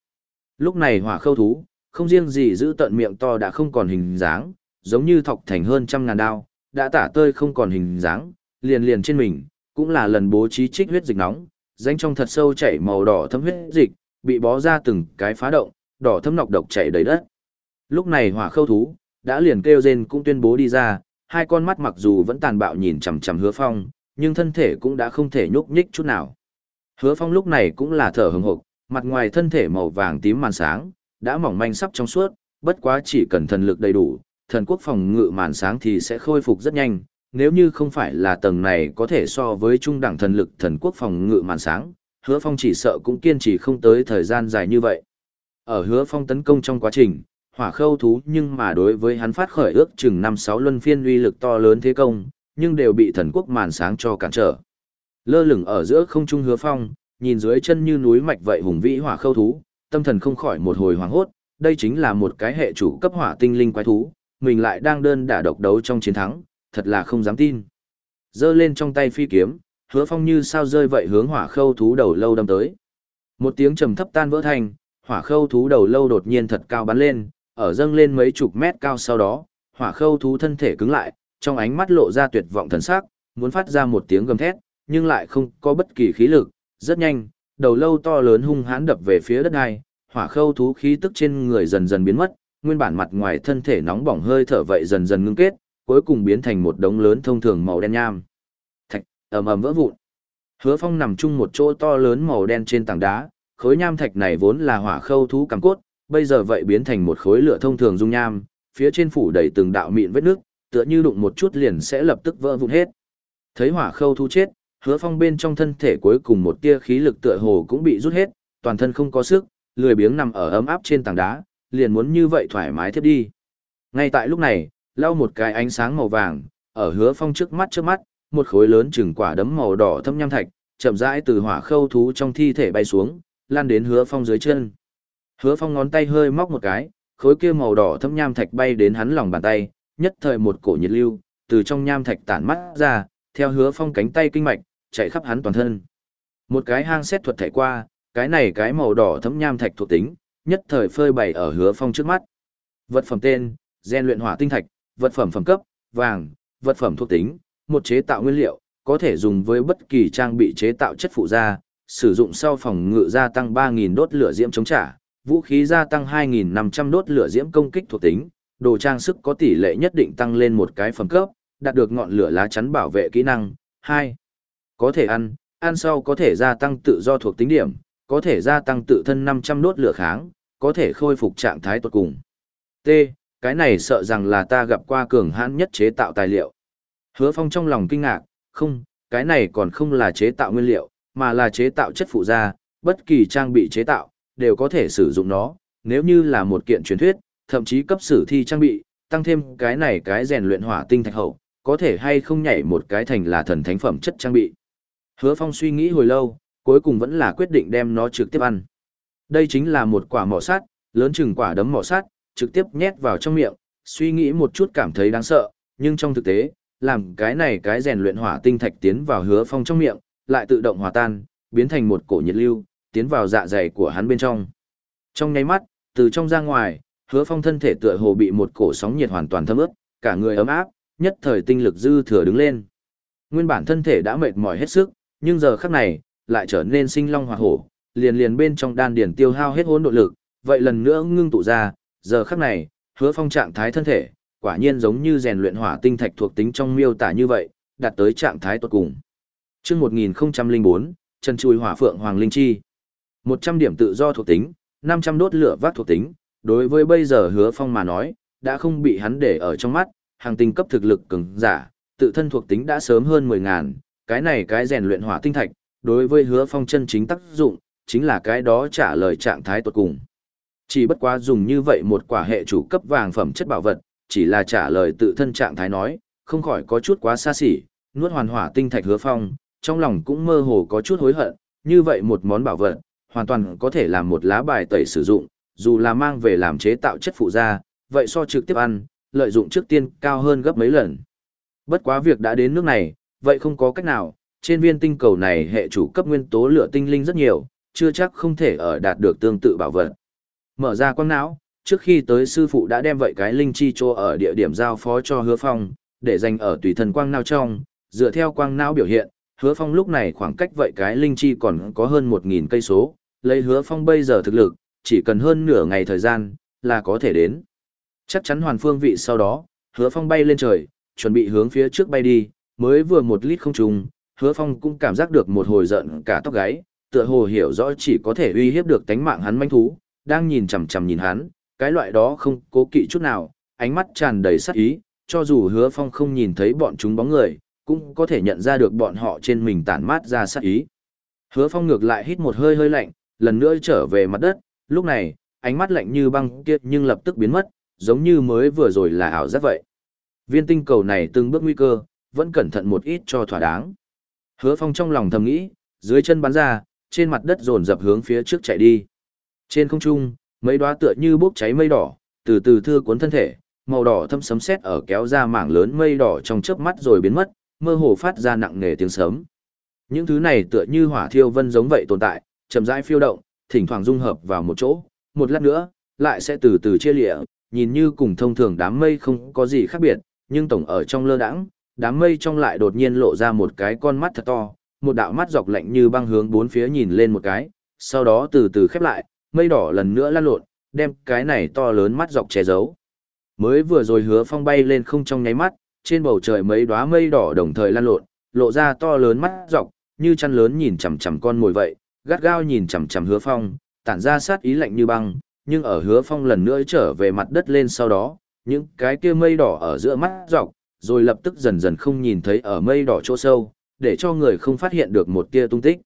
Lúc này hỏa khâu thú, không riêng gì giữ tận miệng to đã không còn hình dáng, giống như thọc thành hơn trăm ngàn đao, đã tả tơi không còn hình dáng, liền liền trên mình, cũng là lần bố trí trích huyết dịch nóng, danh trong thật sâu chảy màu đỏ thấm huyết dịch, bị bó ra từng cái phá động, đỏ thấm nọc độc chảy đầy đất. Lúc này hỏa khâu thú, đã liền kêu rên cũng tuyên bố đi ra, hai con mắt mặc dù vẫn tàn bạo nhìn chằm chằm hứa phong, nhưng thân thể cũng đã không thể nhúc nhích chút nào. Hứa phong lúc này cũng là thở hừng hộp mặt ngoài thân thể màu vàng tím màn sáng, đã mỏng manh sắp trong suốt, bất quá chỉ cần thần lực đầy đủ, thần quốc phòng ngự màn sáng thì sẽ khôi phục rất nhanh, nếu như không phải là tầng này có thể so với trung đẳng thần lực thần quốc phòng ngự màn sáng, hứa phong chỉ sợ cũng kiên trì không tới thời gian dài như vậy. Ở hứa phong tấn công trong quá trình, hỏa khâu thú nhưng mà đối với hắn phát khởi ước chừng năm sáu luân phiên uy lực to lớn thế công, nhưng đều bị thần quốc màn sáng cho cản trở. Lơ lửng ở giữa không trung hứa phong, nhìn dưới chân như núi mạch vậy hùng vĩ hỏa khâu thú, tâm thần không khỏi một hồi hoảng hốt, đây chính là một cái hệ chủ cấp hỏa tinh linh quái thú, mình lại đang đơn đả độc đấu trong chiến thắng, thật là không dám tin. Giơ lên trong tay phi kiếm, hứa phong như sao rơi vậy hướng hỏa khâu thú đầu lâu đâm tới. Một tiếng trầm thấp tan vỡ thành, hỏa khâu thú đầu lâu đột nhiên thật cao bắn lên, ở dâng lên mấy chục mét cao sau đó, hỏa khâu thú thân thể cứng lại, trong ánh mắt lộ ra tuyệt vọng thần sắc, muốn phát ra một tiếng gầm thét, nhưng lại không có bất kỳ khí lực, rất nhanh, đầu lâu to lớn hung hãn đập về phía đất đai, hỏa khâu thú khí tức trên người dần dần biến mất, nguyên bản mặt ngoài thân thể nóng bỏng hơi thở vậy dần dần ngưng kết, cuối cùng biến thành một đống lớn thông thường màu đen nham. Thạch ầm ầm vỡ vụn. Hứa Phong nằm chung một chỗ to lớn màu đen trên tảng đá, khối nham thạch này vốn là hỏa khâu thú cằm cốt, bây giờ vậy biến thành một khối lửa thông thường dung nham, phía trên phủ đầy từng đạo mịn vết nước, tựa như đụng một chút liền sẽ lập tức vỡ vụn hết. Thấy hỏa khâu thú chết, Hứa Phong bên trong thân thể cuối cùng một tia khí lực tựa hồ cũng bị rút hết, toàn thân không có sức, lười biếng nằm ở ấm áp trên tảng đá, liền muốn như vậy thoải mái thiếp đi. Ngay tại lúc này, lau một cái ánh sáng màu vàng, ở hứa phong trước mắt trước mắt, một khối lớn chừng quả đấm màu đỏ thâm nham thạch, chậm rãi từ hỏa khâu thú trong thi thể bay xuống, lan đến hứa phong dưới chân. Hứa phong ngón tay hơi móc một cái, khối kia màu đỏ thâm nham thạch bay đến hắn lòng bàn tay, nhất thời một cổ nhiệt lưu, từ trong nham thạch tản mắt ra, theo hứa phong cánh tay kinh mạch, chạy khắp hắn toàn thân. Một cái hang xét thuật thảy qua, cái này cái màu đỏ thấm nham thạch thuộc tính, nhất thời phơi bày ở hứa phong trước mắt. Vật phẩm tên, gen luyện hỏa tinh thạch, vật phẩm phẩm cấp, vàng, vật phẩm thuộc tính, một chế tạo nguyên liệu, có thể dùng với bất kỳ trang bị chế tạo chất phụ gia, sử dụng sau phòng ngự gia tăng 3.000 đốt lửa diễm chống trả, vũ khí gia tăng 2.500 đốt lửa diễm công kích thuộc tính, đồ trang sức có tỷ lệ nhất định tăng lên một cái phẩm cấp, đạt được ngọn lửa lá chắn bảo vệ kỹ năng, 2. Có thể ăn, ăn sau có thể gia tăng tự do thuộc tính điểm, có thể gia tăng tự thân 500 đốt lửa kháng, có thể khôi phục trạng thái tốt cùng. T. Cái này sợ rằng là ta gặp qua cường hãn nhất chế tạo tài liệu. Hứa Phong trong lòng kinh ngạc, không, cái này còn không là chế tạo nguyên liệu, mà là chế tạo chất phụ gia, bất kỳ trang bị chế tạo, đều có thể sử dụng nó, nếu như là một kiện truyền thuyết, thậm chí cấp sử thi trang bị, tăng thêm cái này cái rèn luyện hỏa tinh thạch hậu, có thể hay không nhảy một cái thành là thần thánh phẩm chất trang bị. Hứa Phong suy nghĩ hồi lâu, cuối cùng vẫn là quyết định đem nó trực tiếp ăn. Đây chính là một quả mỏ sắt, lớn chừng quả đấm mỏ sắt, trực tiếp nhét vào trong miệng, suy nghĩ một chút cảm thấy đáng sợ, nhưng trong thực tế, làm cái này cái rèn luyện hỏa tinh thạch tiến vào hứa phong trong miệng, lại tự động hòa tan, biến thành một cổ nhiệt lưu, tiến vào dạ dày của hắn bên trong. Trong nháy mắt, từ trong ra ngoài, hứa phong thân thể tựa hồ bị một cổ sóng nhiệt hoàn toàn thấm ướt, cả người ấm áp, nhất thời tinh lực dư thừa đứng lên. Nguyên bản thân thể đã mệt mỏi hết sức, nhưng giờ khắc này, lại trở nên sinh long hỏa hổ, liền liền bên trong đan điển tiêu hao hết hỗn độ lực, vậy lần nữa ngưng tụ ra, giờ khắc này, hứa phong trạng thái thân thể, quả nhiên giống như rèn luyện hỏa tinh thạch thuộc tính trong miêu tả như vậy, đạt tới trạng thái tốt cùng. Trước 1004, chân chui hỏa phượng hoàng linh chi. 100 điểm tự do thuộc tính, 500 đốt lửa vác thuộc tính, đối với bây giờ hứa phong mà nói, đã không bị hắn để ở trong mắt, hàng tinh cấp thực lực cường giả, tự thân thuộc tính đã sớm hơn 10.000, cái này cái rèn luyện hỏa tinh thạch, đối với hứa phong chân chính tác dụng, chính là cái đó trả lời trạng thái tuột cùng. Chỉ bất quá dùng như vậy một quả hệ chủ cấp vàng phẩm chất bảo vật, chỉ là trả lời tự thân trạng thái nói, không khỏi có chút quá xa xỉ, nuốt hoàn hỏa tinh thạch hứa phong, trong lòng cũng mơ hồ có chút hối hận, như vậy một món bảo vật, hoàn toàn có thể làm một lá bài tẩy sử dụng, dù là mang về làm chế tạo chất phụ gia, vậy so trực tiếp ăn, lợi dụng trước tiên cao hơn gấp mấy lần. Bất quá việc đã đến nước này, vậy không có cách nào, trên viên tinh cầu này hệ chủ cấp nguyên tố lửa tinh linh rất nhiều, chưa chắc không thể ở đạt được tương tự bảo vật. Mở ra quang não, trước khi tới sư phụ đã đem vậy cái linh chi cho ở địa điểm giao phó cho hứa phong, để dành ở tùy thần quang não trong, dựa theo quang não biểu hiện, hứa phong lúc này khoảng cách vậy cái linh chi còn có hơn 1.000 cây số, lấy hứa phong bây giờ thực lực, chỉ cần hơn nửa ngày thời gian, là có thể đến. Chắc chắn hoàn phương vị sau đó, hứa phong bay lên trời, chuẩn bị hướng phía trước bay đi, mới vừa một lít không trùng, hứa phong cũng cảm giác được một hồi giận cả tóc gáy, tựa hồ hiểu rõ chỉ có thể uy hiếp được tánh mạng hắn manh thú, đang nhìn chằm chằm nhìn hắn, cái loại đó không cố kỵ chút nào, ánh mắt tràn đầy sát ý, cho dù hứa phong không nhìn thấy bọn chúng bóng người, cũng có thể nhận ra được bọn họ trên mình tản mát ra sát ý. Hứa phong ngược lại hít một hơi hơi lạnh, lần nữa trở về mặt đất, lúc này, ánh mắt lạnh như băng kia nhưng lập tức biến mất, giống như mới vừa rồi là ảo giác vậy. Viên tinh cầu này từng bước nguy cơ, vẫn cẩn thận một ít cho thỏa đáng. Hứa Phong trong lòng thầm nghĩ, dưới chân bắn ra, trên mặt đất dồn dập hướng phía trước chạy đi. Trên không trung, mấy đóa tựa như bốc cháy mây đỏ, từ từ thưa cuốn thân thể, màu đỏ thâm sấm sét ở kéo ra mảng lớn mây đỏ trong chớp mắt rồi biến mất, mơ hồ phát ra nặng nề tiếng sấm. Những thứ này tựa như hỏa thiêu vân giống vậy tồn tại, chậm rãi phiêu động, thỉnh thoảng dung hợp vào một chỗ, một lát nữa, lại sẽ từ từ chia lịa, nhìn như cùng thông thường đám mây không có gì khác biệt, nhưng tổng ở trong lơ đãng, đám mây trong lại đột nhiên lộ ra một cái con mắt thật to, một đạo mắt dọc lạnh như băng hướng bốn phía nhìn lên một cái, sau đó từ từ khép lại, mây đỏ lần nữa lan lộn, đem cái này to lớn mắt dọc che giấu. Mới vừa rồi hứa phong bay lên không trong nháy mắt, trên bầu trời mấy đóa mây đỏ đồng thời lan lộn, lộ ra to lớn mắt dọc, như chăn lớn nhìn chằm chằm con mồi vậy, gắt gao nhìn chằm chằm hứa phong, tản ra sát ý lạnh như băng, nhưng ở hứa phong lần nữa trở về mặt đất lên sau đó, những cái kia mây đỏ ở giữa mắt dọc, rồi lập tức dần dần không nhìn thấy ở mây đỏ chỗ sâu, để cho người không phát hiện được một tia tung tích.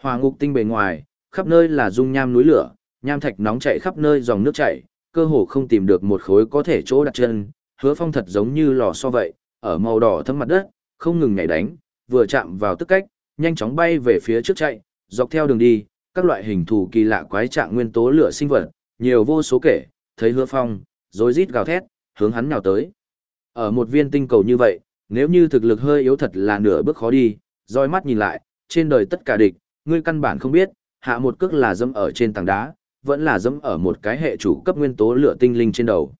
Hỏa ngục tinh bề ngoài, khắp nơi là dung nham núi lửa, nham thạch nóng chảy khắp nơi dòng nước chảy, cơ hồ không tìm được một khối có thể chỗ đặt chân, hứa phong thật giống như lò so vậy, ở màu đỏ thấm mặt đất, không ngừng nhảy đánh, vừa chạm vào tức cách, nhanh chóng bay về phía trước chạy, dọc theo đường đi, các loại hình thù kỳ lạ quái trạng nguyên tố lửa sinh vật, nhiều vô số kể, thấy hứa phong, rồi rít gào thét, hướng hắn nhào tới. Ở một viên tinh cầu như vậy, nếu như thực lực hơi yếu thật là nửa bước khó đi, roi mắt nhìn lại, trên đời tất cả địch, ngươi căn bản không biết, hạ một cước là dẫm ở trên tảng đá, vẫn là dẫm ở một cái hệ chủ cấp nguyên tố lửa tinh linh trên đầu.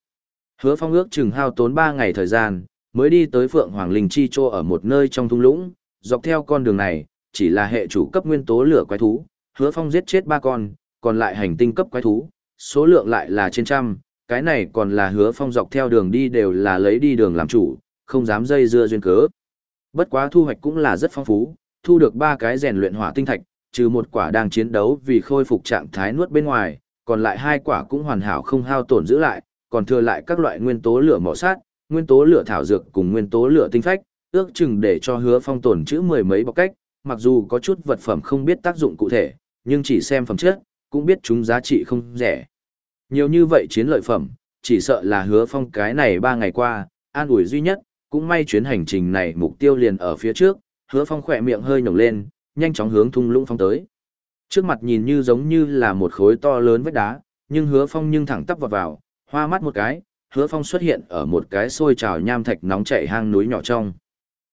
Hứa Phong ước chừng hao tốn 3 ngày thời gian, mới đi tới Phượng Hoàng Linh Chi Chô ở một nơi trong thung lũng, dọc theo con đường này, chỉ là hệ chủ cấp nguyên tố lửa quái thú, Hứa Phong giết chết 3 con, còn lại hành tinh cấp quái thú, số lượng lại là trên trăm, cái này còn là Hứa Phong dọc theo đường đi đều là lấy đi đường làm chủ, không dám dây dưa duyên cớ. Bất quá thu hoạch cũng là rất phong phú, thu được 3 cái rèn luyện hỏa tinh thạch, trừ một quả đang chiến đấu vì khôi phục trạng thái nuốt bên ngoài, còn lại hai quả cũng hoàn hảo không hao tổn giữ lại, còn thừa lại các loại nguyên tố lửa mỏ sát, nguyên tố lửa thảo dược cùng nguyên tố lửa tinh phách, ước chừng để cho hứa phong tổn chữ mười mấy bọc cách, mặc dù có chút vật phẩm không biết tác dụng cụ thể, nhưng chỉ xem phẩm chất, cũng biết chúng giá trị không rẻ. Nhiều như vậy chiến lợi phẩm, chỉ sợ là hứa phong cái này ba ngày qua, an ủi duy nhất, cũng may chuyến hành trình này mục tiêu liền ở phía trước, hứa phong khỏe miệng hơi nhổng lên, nhanh chóng hướng thung lũng phong tới. Trước mặt nhìn như giống như là một khối to lớn vách đá, nhưng hứa phong nhưng thẳng tắp vào vào, hoa mắt một cái, hứa phong xuất hiện ở một cái xôi trào nham thạch nóng chảy hang núi nhỏ trong.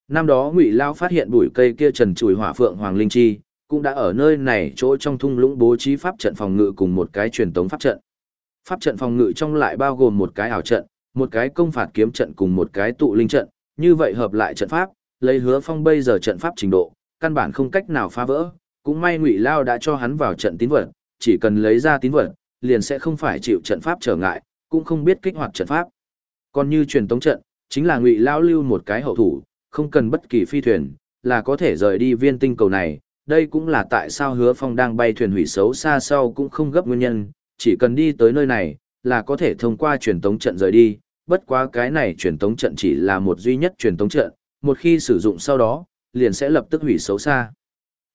Năm đó Ngụy Lao phát hiện bụi cây kia trần chùi hỏa phượng hoàng linh chi, cũng đã ở nơi này chỗ trong thung lũng bố trí pháp trận phòng ngự cùng một cái truyền tống pháp trận. Pháp trận phòng ngự trong lại bao gồm một cái ảo trận, một cái công phạt kiếm trận cùng một cái tụ linh trận, như vậy hợp lại trận pháp, lấy hứa phong bây giờ trận pháp trình độ, căn bản không cách nào phá vỡ, cũng may Ngụy Lao đã cho hắn vào trận tín vật, chỉ cần lấy ra tín vật, liền sẽ không phải chịu trận pháp trở ngại, cũng không biết kích hoạt trận pháp. Còn như truyền tống trận, chính là Ngụy Lao lưu một cái hậu thủ, không cần bất kỳ phi thuyền, là có thể rời đi viên tinh cầu này, đây cũng là tại sao Hứa Phong đang bay thuyền hủy xấu xa sau cũng không gấp nguyên nhân, chỉ cần đi tới nơi này, là có thể thông qua truyền tống trận rời đi, bất quá cái này truyền tống trận chỉ là một duy nhất truyền tống trận, một khi sử dụng sau đó, liền sẽ lập tức hủy xấu xa.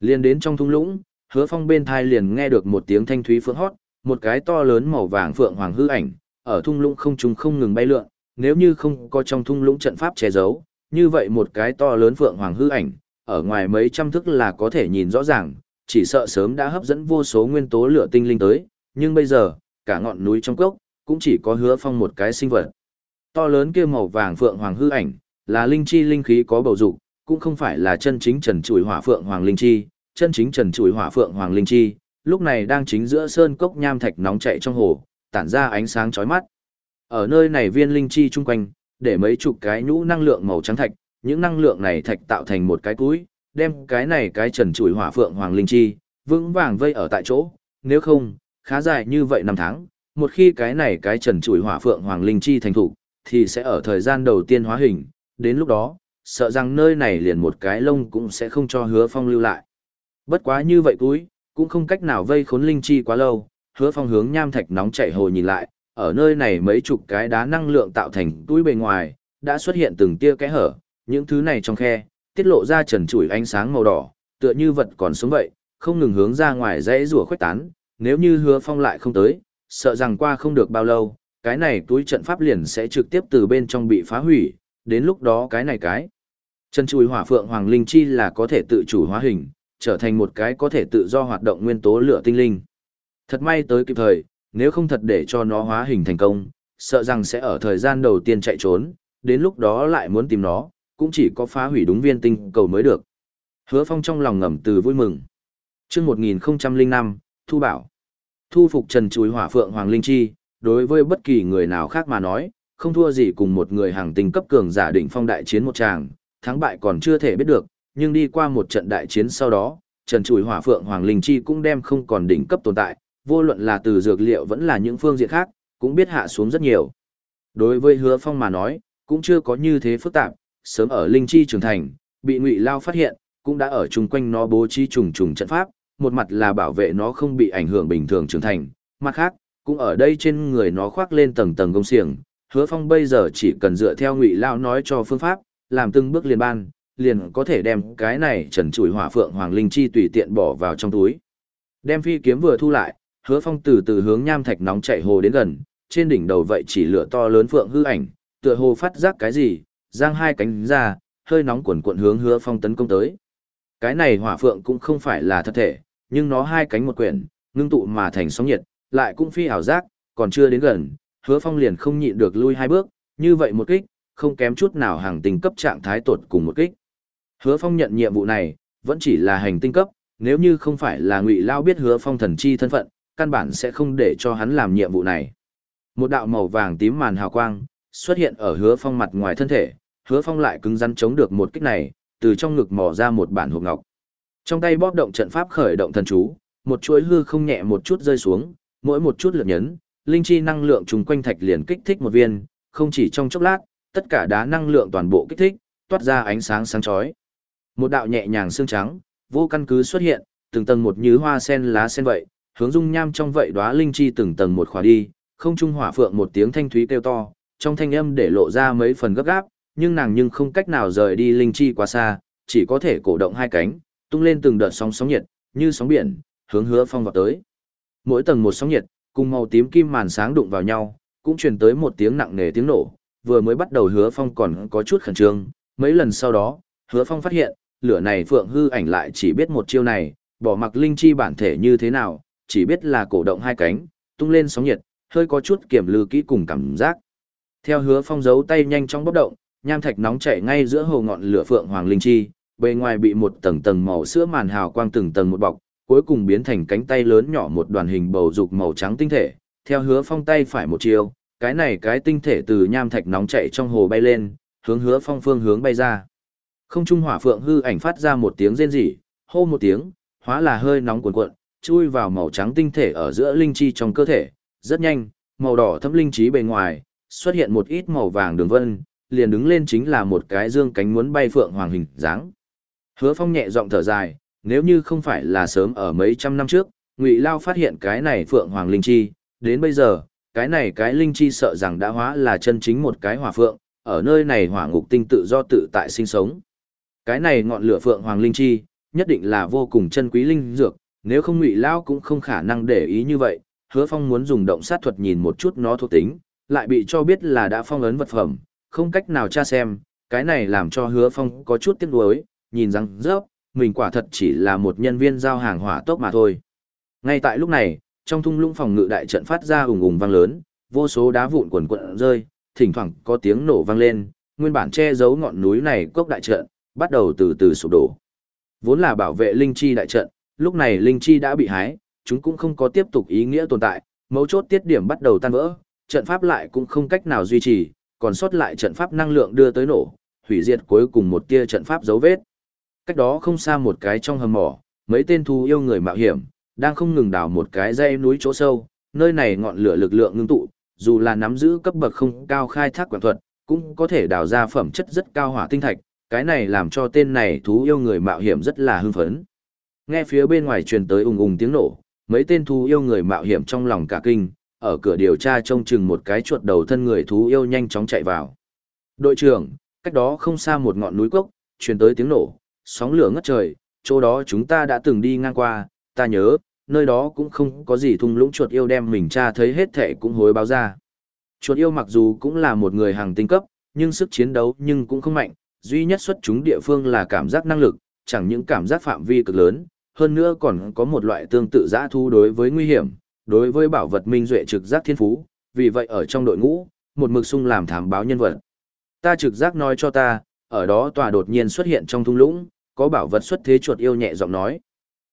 Liền đến trong thung lũng, hứa phong bên thai liền nghe được một tiếng thanh thúy phượng hót, một cái to lớn màu vàng phượng hoàng hư ảnh, ở thung lũng không trùng không ngừng bay lượn, nếu như không có trong thung lũng trận pháp che giấu, như vậy một cái to lớn phượng hoàng hư ảnh, ở ngoài mấy trăm thước là có thể nhìn rõ ràng, chỉ sợ sớm đã hấp dẫn vô số nguyên tố lửa tinh linh tới, nhưng bây giờ, cả ngọn núi trong cốc, cũng chỉ có hứa phong một cái sinh vật. To lớn kia màu vàng phượng hoàng hư ảnh, là linh chi linh khí có bầu dục, cũng không phải là chân chính trần trụi hỏa phượng hoàng linh chi, chân chính trần trụi hỏa phượng hoàng linh chi, lúc này đang chính giữa sơn cốc nham thạch nóng chảy trong hồ, tản ra ánh sáng chói mắt. Ở nơi này viên linh chi chung quanh, để mấy chục cái nhũ năng lượng màu trắng thạch, những năng lượng này thạch tạo thành một cái túi, đem cái này cái trần chuỗi hỏa phượng hoàng linh chi, vững vàng vây ở tại chỗ, nếu không, khá dài như vậy năm tháng, một khi cái này cái trần chuỗi hỏa phượng hoàng linh chi thành thủ, thì sẽ ở thời gian đầu tiên hóa hình, đến lúc đó, sợ rằng nơi này liền một cái lông cũng sẽ không cho hứa phong lưu lại. Bất quá như vậy túi, cũng không cách nào vây khốn linh chi quá lâu, hứa phong hướng nham thạch nóng chảy hồ nhìn lại, ở nơi này mấy chục cái đá năng lượng tạo thành túi bề ngoài, đã xuất hiện từng tia kẽ hở, những thứ này trong khe, tiết lộ ra trần trụi ánh sáng màu đỏ, tựa như vật còn sống vậy, không ngừng hướng ra ngoài dãy rùa khuếch tán, nếu như hứa phong lại không tới, sợ rằng qua không được bao lâu, cái này túi trận pháp liền sẽ trực tiếp từ bên trong bị phá hủy, đến lúc đó cái này cái. Chân chùi hỏa phượng hoàng linh chi là có thể tự chủ hóa hình, trở thành một cái có thể tự do hoạt động nguyên tố lửa tinh linh. Thật may tới kịp thời, nếu không thật để cho nó hóa hình thành công, sợ rằng sẽ ở thời gian đầu tiên chạy trốn, đến lúc đó lại muốn tìm nó, cũng chỉ có phá hủy đúng viên tinh cầu mới được. Hứa Phong trong lòng ngầm từ vui mừng. Trước 1005, Thu Bảo. Thu phục trần chuối hỏa phượng Hoàng Linh Chi, đối với bất kỳ người nào khác mà nói, không thua gì cùng một người hàng tinh cấp cường giả đỉnh phong đại chiến một tràng, thắng bại còn chưa thể biết được, nhưng đi qua một trận đại chiến sau đó, trần chuối hỏa phượng Hoàng Linh Chi cũng đem không còn đỉnh cấp tồn tại, vô luận là từ dược liệu vẫn là những phương diện khác, cũng biết hạ xuống rất nhiều. Đối với hứa phong mà nói, cũng chưa có như thế phức tạp, sớm ở Linh Chi trưởng thành, bị Ngụy Lao phát hiện, cũng đã ở chung quanh nó bố trí trùng trùng trận pháp, một mặt là bảo vệ nó không bị ảnh hưởng bình thường trưởng thành, mặt khác, cũng ở đây trên người nó khoác lên tầng tầng công xiềng. Hứa Phong bây giờ chỉ cần dựa theo Ngụy Lao nói cho phương pháp, làm từng bước liền ban, liền có thể đem cái này trần chủi hỏa phượng hoàng linh chi tùy tiện bỏ vào trong túi. Đem phi kiếm vừa thu lại, Hứa Phong từ từ hướng nham thạch nóng chảy hồ đến gần, trên đỉnh đầu vậy chỉ lửa to lớn phượng hư ảnh, tựa hồ phát giác cái gì, giang hai cánh ra, hơi nóng cuộn cuộn hướng Hứa Phong tấn công tới. Cái này hỏa phượng cũng không phải là thật thể, nhưng nó hai cánh một quyển, ngưng tụ mà thành sóng nhiệt, lại cũng phi ảo giác, còn chưa đến gần, Hứa Phong liền không nhịn được lui hai bước, như vậy một kích, không kém chút nào hàng tinh cấp trạng thái tột cùng một kích. Hứa Phong nhận nhiệm vụ này, vẫn chỉ là hành tinh cấp, nếu như không phải là Ngụy Lao biết Hứa Phong thần chi thân phận, căn bản sẽ không để cho hắn làm nhiệm vụ này. Một đạo màu vàng tím màn hào quang xuất hiện ở Hứa Phong mặt ngoài thân thể, Hứa Phong lại cứng rắn chống được một kích này, từ trong ngực mò ra một bản hộp ngọc. Trong tay bóp động trận pháp khởi động thần chú, một chuỗi hư không nhẹ một chút rơi xuống, mỗi một chút lượt nhấn, linh chi năng lượng trùng quanh thạch liền kích thích một viên, không chỉ trong chốc lát, tất cả đá năng lượng toàn bộ kích thích, toát ra ánh sáng sáng chói. Một đạo nhẹ nhàng xương trắng, vô căn cứ xuất hiện, từng tầng một như hoa sen lá sen vậy, hướng dung nham trong vậy đóa linh chi từng tầng một khỏa đi, không trung hỏa phượng một tiếng thanh thúy kêu to, trong thanh âm để lộ ra mấy phần gấp gáp, nhưng nàng nhưng không cách nào rời đi linh chi quá xa, chỉ có thể cổ động hai cánh, tung lên từng đợt sóng sóng nhiệt, như sóng biển, hướng hứa phong vào tới. Mỗi tầng một sóng nhiệt, cùng màu tím kim màn sáng đụng vào nhau, cũng truyền tới một tiếng nặng nề tiếng nổ, vừa mới bắt đầu hứa phong còn có chút khẩn trương, mấy lần sau đó, hứa phong phát hiện, lửa này phượng hư ảnh lại chỉ biết một chiêu này, bỏ mặc linh chi bản thể như thế nào, chỉ biết là cổ động hai cánh, tung lên sóng nhiệt, hơi có chút kiểm lư kỹ cùng cảm giác. Theo hứa phong giấu tay nhanh trong bốc động, nham thạch nóng chảy ngay giữa hồ ngọn lửa phượng hoàng linh chi, bề ngoài bị một tầng tầng màu sữa màn hào quang từng tầng một bọc, cuối cùng biến thành cánh tay lớn nhỏ một đoàn hình bầu dục màu trắng tinh thể. Theo hứa phong tay phải một chiều, cái này cái tinh thể từ nham thạch nóng chảy trong hồ bay lên, hướng hứa phong phương hướng bay ra. Không trung hỏa phượng hư ảnh phát ra một tiếng rên rỉ, hô một tiếng, hóa là hơi nóng cuồn cuộn, chui vào màu trắng tinh thể ở giữa linh chi trong cơ thể, rất nhanh, màu đỏ thâm linh trí bề ngoài, xuất hiện một ít màu vàng đường vân, liền đứng lên chính là một cái dương cánh muốn bay phượng hoàng hình dáng. Hứa Phong nhẹ giọng thở dài, nếu như không phải là sớm ở mấy trăm năm trước, Ngụy Lao phát hiện cái này phượng hoàng linh chi, đến bây giờ, cái này cái linh chi sợ rằng đã hóa là chân chính một cái hỏa phượng, ở nơi này hỏa ngục tinh tự do tự tại sinh sống. Cái này ngọn lửa phượng hoàng linh chi, nhất định là vô cùng chân quý linh dược, nếu không Ngụy Lao cũng không khả năng để ý như vậy, Hứa Phong muốn dùng động sát thuật nhìn một chút nó thuộc tính, lại bị cho biết là đã phong ấn vật phẩm, không cách nào tra xem, cái này làm cho hứa phong có chút tiếc nuối, nhìn rằng rớp, mình quả thật chỉ là một nhân viên giao hàng hỏa tốc mà thôi. Ngay tại lúc này, trong thung lũng phòng ngự đại trận phát ra ùng ùng vang lớn, vô số đá vụn quần quận rơi, thỉnh thoảng có tiếng nổ vang lên, nguyên bản che giấu ngọn núi này cốc đại trận, bắt đầu từ từ sụp đổ. Vốn là bảo vệ linh chi đại trận, lúc này linh chi đã bị hái, chúng cũng không có tiếp tục ý nghĩa tồn tại, mấu chốt tiết điểm bắt đầu tan vỡ, trận pháp lại cũng không cách nào duy trì, còn sót lại trận pháp năng lượng đưa tới nổ, hủy diệt cuối cùng một tia trận pháp dấu vết. Cách đó không xa một cái trong hầm mỏ, mấy tên thú yêu người mạo hiểm, đang không ngừng đào một cái dây núi chỗ sâu, nơi này ngọn lửa lực lượng ngưng tụ, dù là nắm giữ cấp bậc không cao khai thác quản thuật, cũng có thể đào ra phẩm chất rất cao hỏa tinh thạch, cái này làm cho tên này thú yêu người mạo hiểm rất là hưng phấn. Nghe phía bên ngoài truyền tới ùng ùng tiếng nổ, mấy tên thú yêu người mạo hiểm trong lòng cả kinh, ở cửa điều tra trông chừng một cái chuột đầu thân người thú yêu nhanh chóng chạy vào. Đội trưởng, cách đó không xa một ngọn núi cốc, truyền tới tiếng nổ, sóng lửa ngất trời, chỗ đó chúng ta đã từng đi ngang qua, ta nhớ, nơi đó cũng không có gì thung lũng chuột yêu đem mình cha thấy hết thệ cũng hối báo ra. Chuột yêu mặc dù cũng là một người hàng tinh cấp, nhưng sức chiến đấu nhưng cũng không mạnh, duy nhất xuất chúng địa phương là cảm giác năng lực, chẳng những cảm giác phạm vi cực lớn, hơn nữa còn có một loại tương tự giã thu đối với nguy hiểm, đối với bảo vật minh duệ trực giác thiên phú, vì vậy ở trong đội ngũ, một mực sung làm thám báo nhân vật. Ta trực giác nói cho ta, ở đó tòa đột nhiên xuất hiện trong thung lũng, có bảo vật xuất thế chuột yêu nhẹ giọng nói.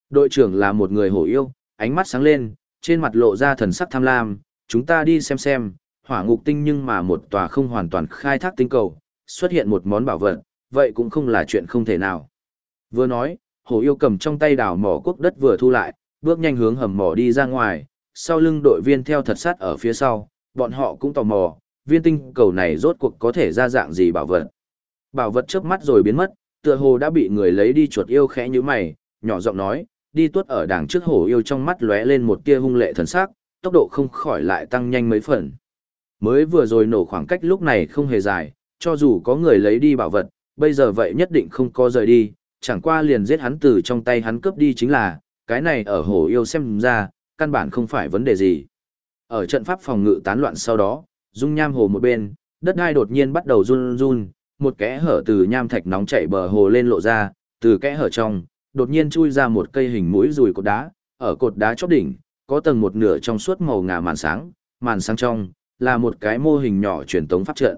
Đội trưởng là một người hổ yêu, ánh mắt sáng lên, trên mặt lộ ra thần sắc tham lam, chúng ta đi xem xem, hỏa ngục tinh nhưng mà một tòa không hoàn toàn khai thác tinh cầu, xuất hiện một món bảo vật, vậy cũng không là chuyện không thể nào. Vừa nói, hổ yêu cầm trong tay đào mỏ quốc đất vừa thu lại, bước nhanh hướng hầm mỏ đi ra ngoài, sau lưng đội viên theo thật sát ở phía sau, bọn họ cũng tò mò, viên tinh cầu này rốt cuộc có thể ra dạng gì bảo vật. Bảo vật trước mắt rồi biến mất, tựa hồ đã bị người lấy đi chuột yêu khẽ như mày, nhỏ giọng nói, đi tuốt ở đằng trước hổ yêu trong mắt lóe lên một tia hung lệ thần sắc, tốc độ không khỏi lại tăng nhanh mấy phần. Mới vừa rồi nổ khoảng cách lúc này không hề dài, cho dù có người lấy đi bảo vật, bây giờ vậy nhất định không có rời đi, chẳng qua liền giết hắn từ trong tay hắn cướp đi chính là, cái này ở hồ yêu xem ra, căn bản không phải vấn đề gì. Ở trận pháp phòng ngự tán loạn sau đó, dung nham hồ một bên, đất đai đột nhiên bắt đầu run run, một kẽ hở từ nham thạch nóng chảy bờ hồ lên lộ ra, từ kẽ hở trong, đột nhiên chui ra một cây hình mũi rùi cột đá, ở cột đá chóp đỉnh, có tầng một nửa trong suốt màu ngà màn sáng, màn sáng trong, là một cái mô hình nhỏ truyền tống pháp trận.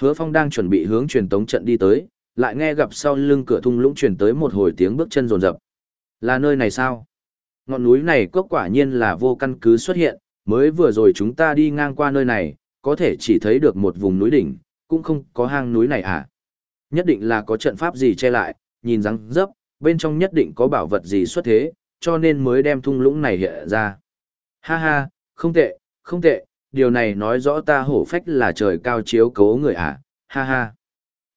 Hứa Phong đang chuẩn bị hướng truyền tống trận đi tới, lại nghe gặp sau lưng cửa thung lũng truyền tới một hồi tiếng bước chân rồn rập. Là nơi này sao? Ngọn núi này cốc quả nhiên là vô căn cứ xuất hiện, mới vừa rồi chúng ta đi ngang qua nơi này, có thể chỉ thấy được một vùng núi đỉnh, cũng không có hang núi này à. Nhất định là có trận pháp gì che lại, nhìn răng dấp, bên trong nhất định có bảo vật gì xuất thế, cho nên mới đem thung lũng này hiện ra. Ha ha, không tệ, không tệ, điều này nói rõ ta hổ phách là trời cao chiếu cố người à, ha ha.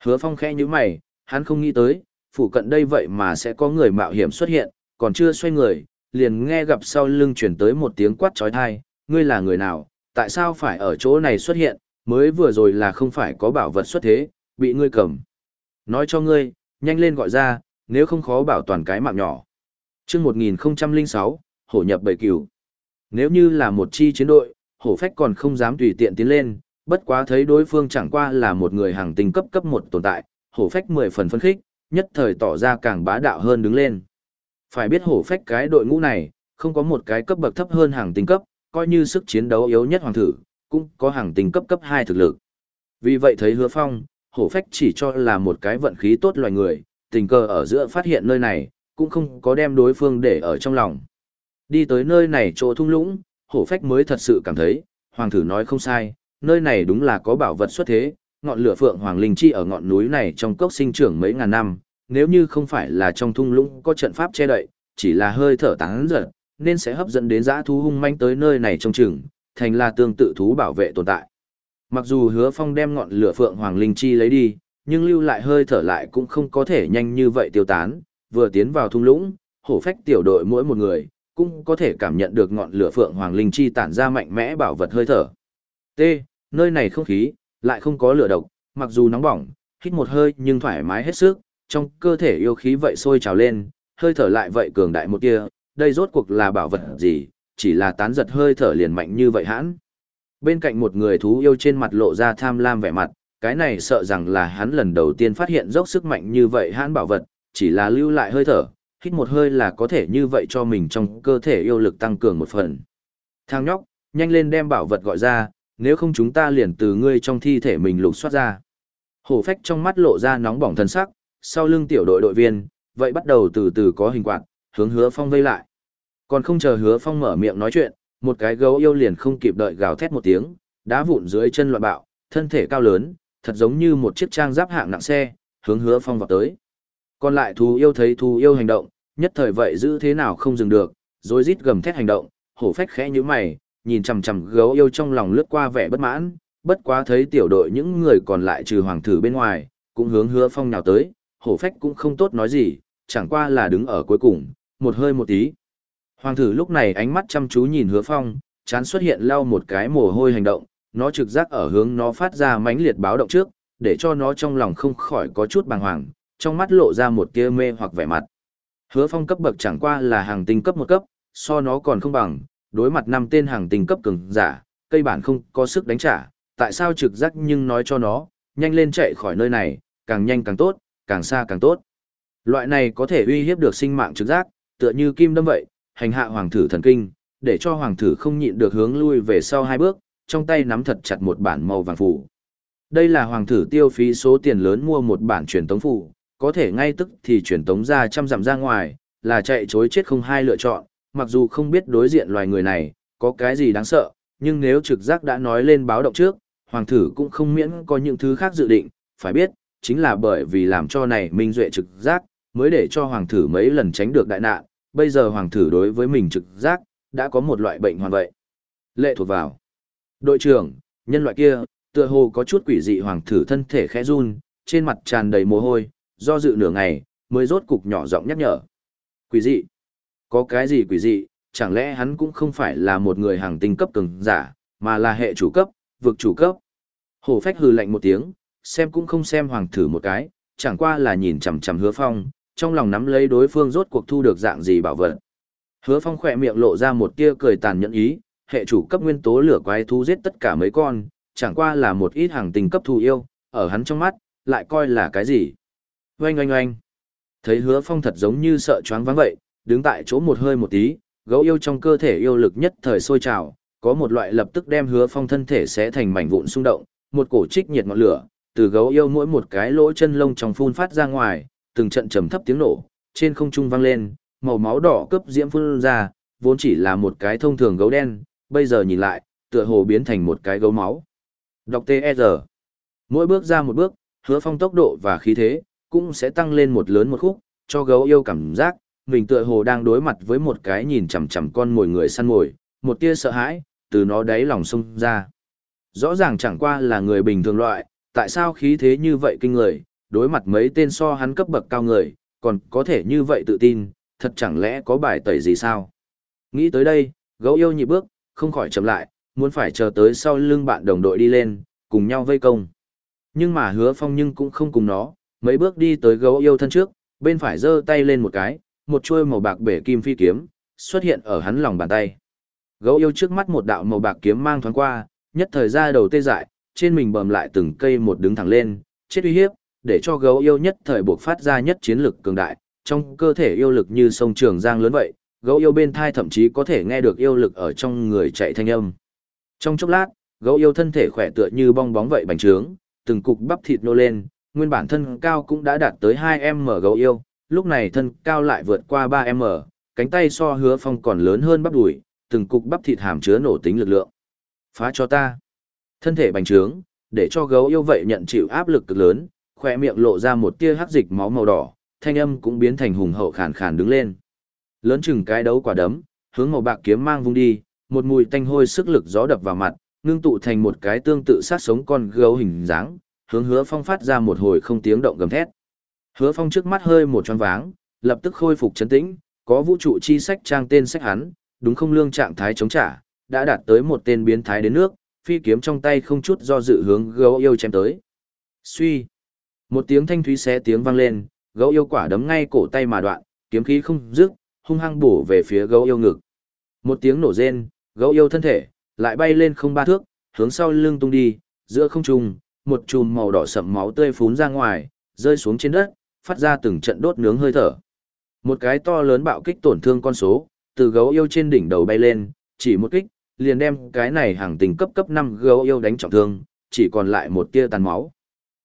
Hứa phong khẽ như mày, hắn không nghĩ tới, phủ cận đây vậy mà sẽ có người mạo hiểm xuất hiện, còn chưa xoay người, liền nghe gặp sau lưng chuyển tới một tiếng quát trói thai, ngươi là người nào, tại sao phải ở chỗ này xuất hiện, mới vừa rồi là không phải có bảo vật xuất thế, bị ngươi cầm. Nói cho ngươi, nhanh lên gọi ra, nếu không khó bảo toàn cái mạng nhỏ. chương 1006, hổ nhập bầy cửu. Nếu như là một chi chiến đội, hổ phách còn không dám tùy tiện tiến lên, bất quá thấy đối phương chẳng qua là một người hàng tinh cấp cấp một tồn tại, hổ phách mười phần phân khích, nhất thời tỏ ra càng bá đạo hơn đứng lên. Phải biết hổ phách cái đội ngũ này, không có một cái cấp bậc thấp hơn hàng tinh cấp, coi như sức chiến đấu yếu nhất hoàng thử, cũng có hàng tinh cấp cấp 2 thực lực. Vì vậy thấy hứa phong, hổ phách chỉ cho là một cái vận khí tốt loài người, tình cờ ở giữa phát hiện nơi này, cũng không có đem đối phương để ở trong lòng. Đi tới nơi này chỗ thung lũng, hổ phách mới thật sự cảm thấy, hoàng thử nói không sai, nơi này đúng là có bảo vật xuất thế, ngọn lửa phượng hoàng linh chi ở ngọn núi này trong cốc sinh trưởng mấy ngàn năm, nếu như không phải là trong thung lũng có trận pháp che đậy, chỉ là hơi thở tán giật, nên sẽ hấp dẫn đến dã thú hung manh tới nơi này trong chừng, thành là tương tự thú bảo vệ tồn tại. Mặc dù hứa phong đem ngọn lửa phượng hoàng linh chi lấy đi, nhưng lưu lại hơi thở lại cũng không có thể nhanh như vậy tiêu tán, vừa tiến vào thung lũng, hổ phách tiểu đội mỗi một người, cũng có thể cảm nhận được ngọn lửa phượng hoàng linh chi tản ra mạnh mẽ bảo vật hơi thở. T. Nơi này không khí, lại không có lửa độc, mặc dù nóng bỏng, hít một hơi nhưng thoải mái hết sức, trong cơ thể yêu khí vậy sôi trào lên, hơi thở lại vậy cường đại một kia, đây rốt cuộc là bảo vật gì, chỉ là tán giật hơi thở liền mạnh như vậy hãn. Bên cạnh một người thú yêu trên mặt lộ ra tham lam vẻ mặt, cái này sợ rằng là hắn lần đầu tiên phát hiện dốc sức mạnh như vậy hãn bảo vật, chỉ là lưu lại hơi thở, hít một hơi là có thể như vậy cho mình trong cơ thể yêu lực tăng cường một phần. Thang nhóc, nhanh lên đem bảo vật gọi ra, nếu không chúng ta liền từ ngươi trong thi thể mình lục soát ra. Hổ phách trong mắt lộ ra nóng bỏng thần sắc, sau lưng tiểu đội đội viên, vậy bắt đầu từ từ có hình quạt, hướng hứa phong vây lại. Còn không chờ hứa phong mở miệng nói chuyện, một cái gấu yêu liền không kịp đợi gào thét một tiếng, đá vụn dưới chân loạn bạo, thân thể cao lớn, thật giống như một chiếc trang giáp hạng nặng xe, hướng hứa phong vào tới. Còn lại thú yêu thấy thú yêu hành động, nhất thời vậy giữ thế nào không dừng được, rồi rít gầm thét hành động, hổ phách khẽ như mày, nhìn chằm chằm gấu yêu trong lòng lướt qua vẻ bất mãn, bất quá thấy tiểu đội những người còn lại trừ hoàng thử bên ngoài, cũng hướng hứa phong nào tới, hổ phách cũng không tốt nói gì, chẳng qua là đứng ở cuối cùng, một hơi một tí. Hoàng thử lúc này ánh mắt chăm chú nhìn hứa phong, chán xuất hiện lau một cái mồ hôi hành động, nó trực giác ở hướng nó phát ra mãnh liệt báo động trước, để cho nó trong lòng không khỏi có chút bàng hoàng, trong mắt lộ ra một tia mê hoặc vẻ mặt. Hứa phong cấp bậc chẳng qua là hàng tinh cấp một cấp, so nó còn không bằng, đối mặt năm tên hàng tình cấp cường giả, cây bản không có sức đánh trả, tại sao trực giác nhưng nói cho nó, nhanh lên chạy khỏi nơi này, càng nhanh càng tốt, càng xa càng tốt. Loại này có thể uy hiếp được sinh mạng trực giác, tựa như kim đâm vậy, hành hạ hoàng thử thần kinh, để cho hoàng thử không nhịn được hướng lui về sau hai bước, trong tay nắm thật chặt một bản màu vàng phủ. Đây là hoàng thử tiêu phí số tiền lớn mua một bản truyền tống phủ, có thể ngay tức thì truyền tống ra trăm dặm ra ngoài, là chạy chối chết không hai lựa chọn, mặc dù không biết đối diện loài người này, có cái gì đáng sợ, nhưng nếu trực giác đã nói lên báo động trước, hoàng thử cũng không miễn có những thứ khác dự định, phải biết, chính là bởi vì làm cho này minh duệ trực giác, mới để cho hoàng thử mấy lần tránh được đại nạn, bây giờ hoàng thử đối với mình trực giác, đã có một loại bệnh hoàn vậy. Lệ thuộc vào. Đội trưởng, nhân loại kia, tựa hồ có chút quỷ dị hoàng thử thân thể khẽ run, trên mặt tràn đầy mồ hôi, do dự nửa ngày, mới rốt cục nhỏ giọng nhắc nhở. Quỷ dị? Có cái gì quỷ dị, chẳng lẽ hắn cũng không phải là một người hàng tinh cấp cường giả, mà là hệ chủ cấp, vực chủ cấp. Hổ phách hừ lạnh một tiếng, xem cũng không xem hoàng thử một cái, chẳng qua là nhìn chằm chằm hứa phong, trong lòng nắm lấy đối phương rốt cuộc thu được dạng gì bảo vật. Hứa phong khỏe miệng lộ ra một tia cười tàn nhẫn ý, hệ chủ cấp nguyên tố lửa quái thú giết tất cả mấy con, chẳng qua là một ít hàng tinh cấp thù yêu, ở hắn trong mắt, lại coi là cái gì. Oanh oanh oanh. Thấy hứa phong thật giống như sợ choáng váng vậy, đứng tại chỗ một hơi một tí, gấu yêu trong cơ thể yêu lực nhất thời sôi trào, có một loại lập tức đem hứa phong thân thể sẽ thành mảnh vụn xung động, một cổ trích nhiệt ngọn lửa, từ gấu yêu mỗi một cái lỗ chân lông trong phun phát ra ngoài, từng trận trầm thấp tiếng nổ, trên không trung vang lên, màu máu đỏ cướp diễm phun ra, vốn chỉ là một cái thông thường gấu đen, bây giờ nhìn lại, tựa hồ biến thành một cái gấu máu. Đọc T.E.R. Mỗi bước ra một bước, hứa phong tốc độ và khí thế, cũng sẽ tăng lên một lớn một khúc, cho gấu yêu cảm giác, mình tựa hồ đang đối mặt với một cái nhìn chằm chằm con mồi người săn mồi, một tia sợ hãi, từ nó đáy lòng sông ra. Rõ ràng chẳng qua là người bình thường loại, tại sao khí thế như vậy kinh người, đối mặt mấy tên so hắn cấp bậc cao người, còn có thể như vậy tự tin, thật chẳng lẽ có bài tẩy gì sao? Nghĩ tới đây, gấu yêu nhị bước, không khỏi chậm lại, muốn phải chờ tới sau lưng bạn đồng đội đi lên, cùng nhau vây công. Nhưng mà hứa phong nhưng cũng không cùng nó, mấy bước đi tới gấu yêu thân trước, bên phải giơ tay lên một cái, một chuôi màu bạc bể kim phi kiếm, xuất hiện ở hắn lòng bàn tay. Gấu yêu trước mắt một đạo màu bạc kiếm mang thoáng qua, nhất thời ra đầu tê dại, trên mình bầm lại từng cây một đứng thẳng lên, chết uy hiếp, để cho gấu yêu nhất thời buộc phát ra nhất chiến lực cường đại, trong cơ thể yêu lực như sông trường giang lớn vậy, gấu yêu bên thai thậm chí có thể nghe được yêu lực ở trong người chạy thanh âm. Trong chốc lát, gấu yêu thân thể khỏe tựa như bong bóng vậy bành trướng, từng cục bắp thịt nô lên, nguyên bản thân cao cũng đã đạt tới 2m gấu yêu, lúc này thân cao lại vượt qua 3m, cánh tay so hứa phong còn lớn hơn bắp đùi, từng cục bắp thịt hàm chứa nổ tính lực lượng. Phá cho ta. Thân thể bành trướng, để cho gấu yêu vậy nhận chịu áp lực cực lớn, khỏe miệng lộ ra một tia hắc dịch máu màu đỏ, thanh âm cũng biến thành hùng hậu khàn khàn đứng lên. Lớn chừng cái đấu quả đấm, hướng màu bạc kiếm mang vung đi, một mùi tanh hôi sức lực gió đập vào mặt, ngưng tụ thành một cái tương tự sát sống con gấu hình dáng, hướng Hứa Phong phát ra một hồi không tiếng động gầm thét. Hứa Phong trước mắt hơi một tròn váng, lập tức khôi phục chấn tĩnh, có vũ trụ chi sách trang tên sách hắn, đúng không lương trạng thái chống trả, đã đạt tới một tên biến thái đến nước, phi kiếm trong tay không chút do dự hướng gấu yêu chém tới. Suy. Một tiếng thanh thúy xé tiếng vang lên, gấu yêu quả đấm ngay cổ tay mà đoạn, kiếm khí không dứt, hung hăng bổ về phía gấu yêu ngực. Một tiếng nổ rên, gấu yêu thân thể lại bay lên không ba thước, hướng sau lưng tung đi, giữa không trung, một chùm màu đỏ sậm máu tươi phún ra ngoài, rơi xuống trên đất, phát ra từng trận đốt nướng hơi thở. Một cái to lớn bạo kích tổn thương con số, từ gấu yêu trên đỉnh đầu bay lên, chỉ một kích, liền đem cái này hàng tình cấp cấp 5 gấu yêu đánh trọng thương, chỉ còn lại một tia tàn máu.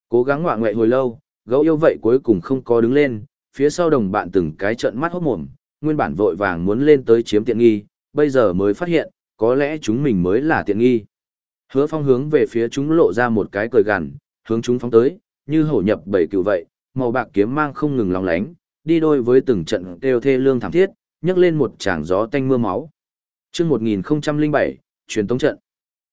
Cố gắng ngoạ ngoại hồi lâu, gấu yêu vậy cuối cùng không có đứng lên, phía sau đồng bạn từng cái trận mắt hốt mồm, nguyên bản vội vàng muốn lên tới chiếm tiện nghi, bây giờ mới phát hiện, có lẽ chúng mình mới là tiện nghi. Hứa phong hướng về phía chúng lộ ra một cái cười gằn, hướng chúng phóng tới, như hổ nhập bầy cựu vậy, màu bạc kiếm mang không ngừng lóng lánh, đi đôi với từng trận kêu thê lương thảm thiết, nhấc lên một tràng gió tanh mưa máu. Chương 1007, truyền tống trận.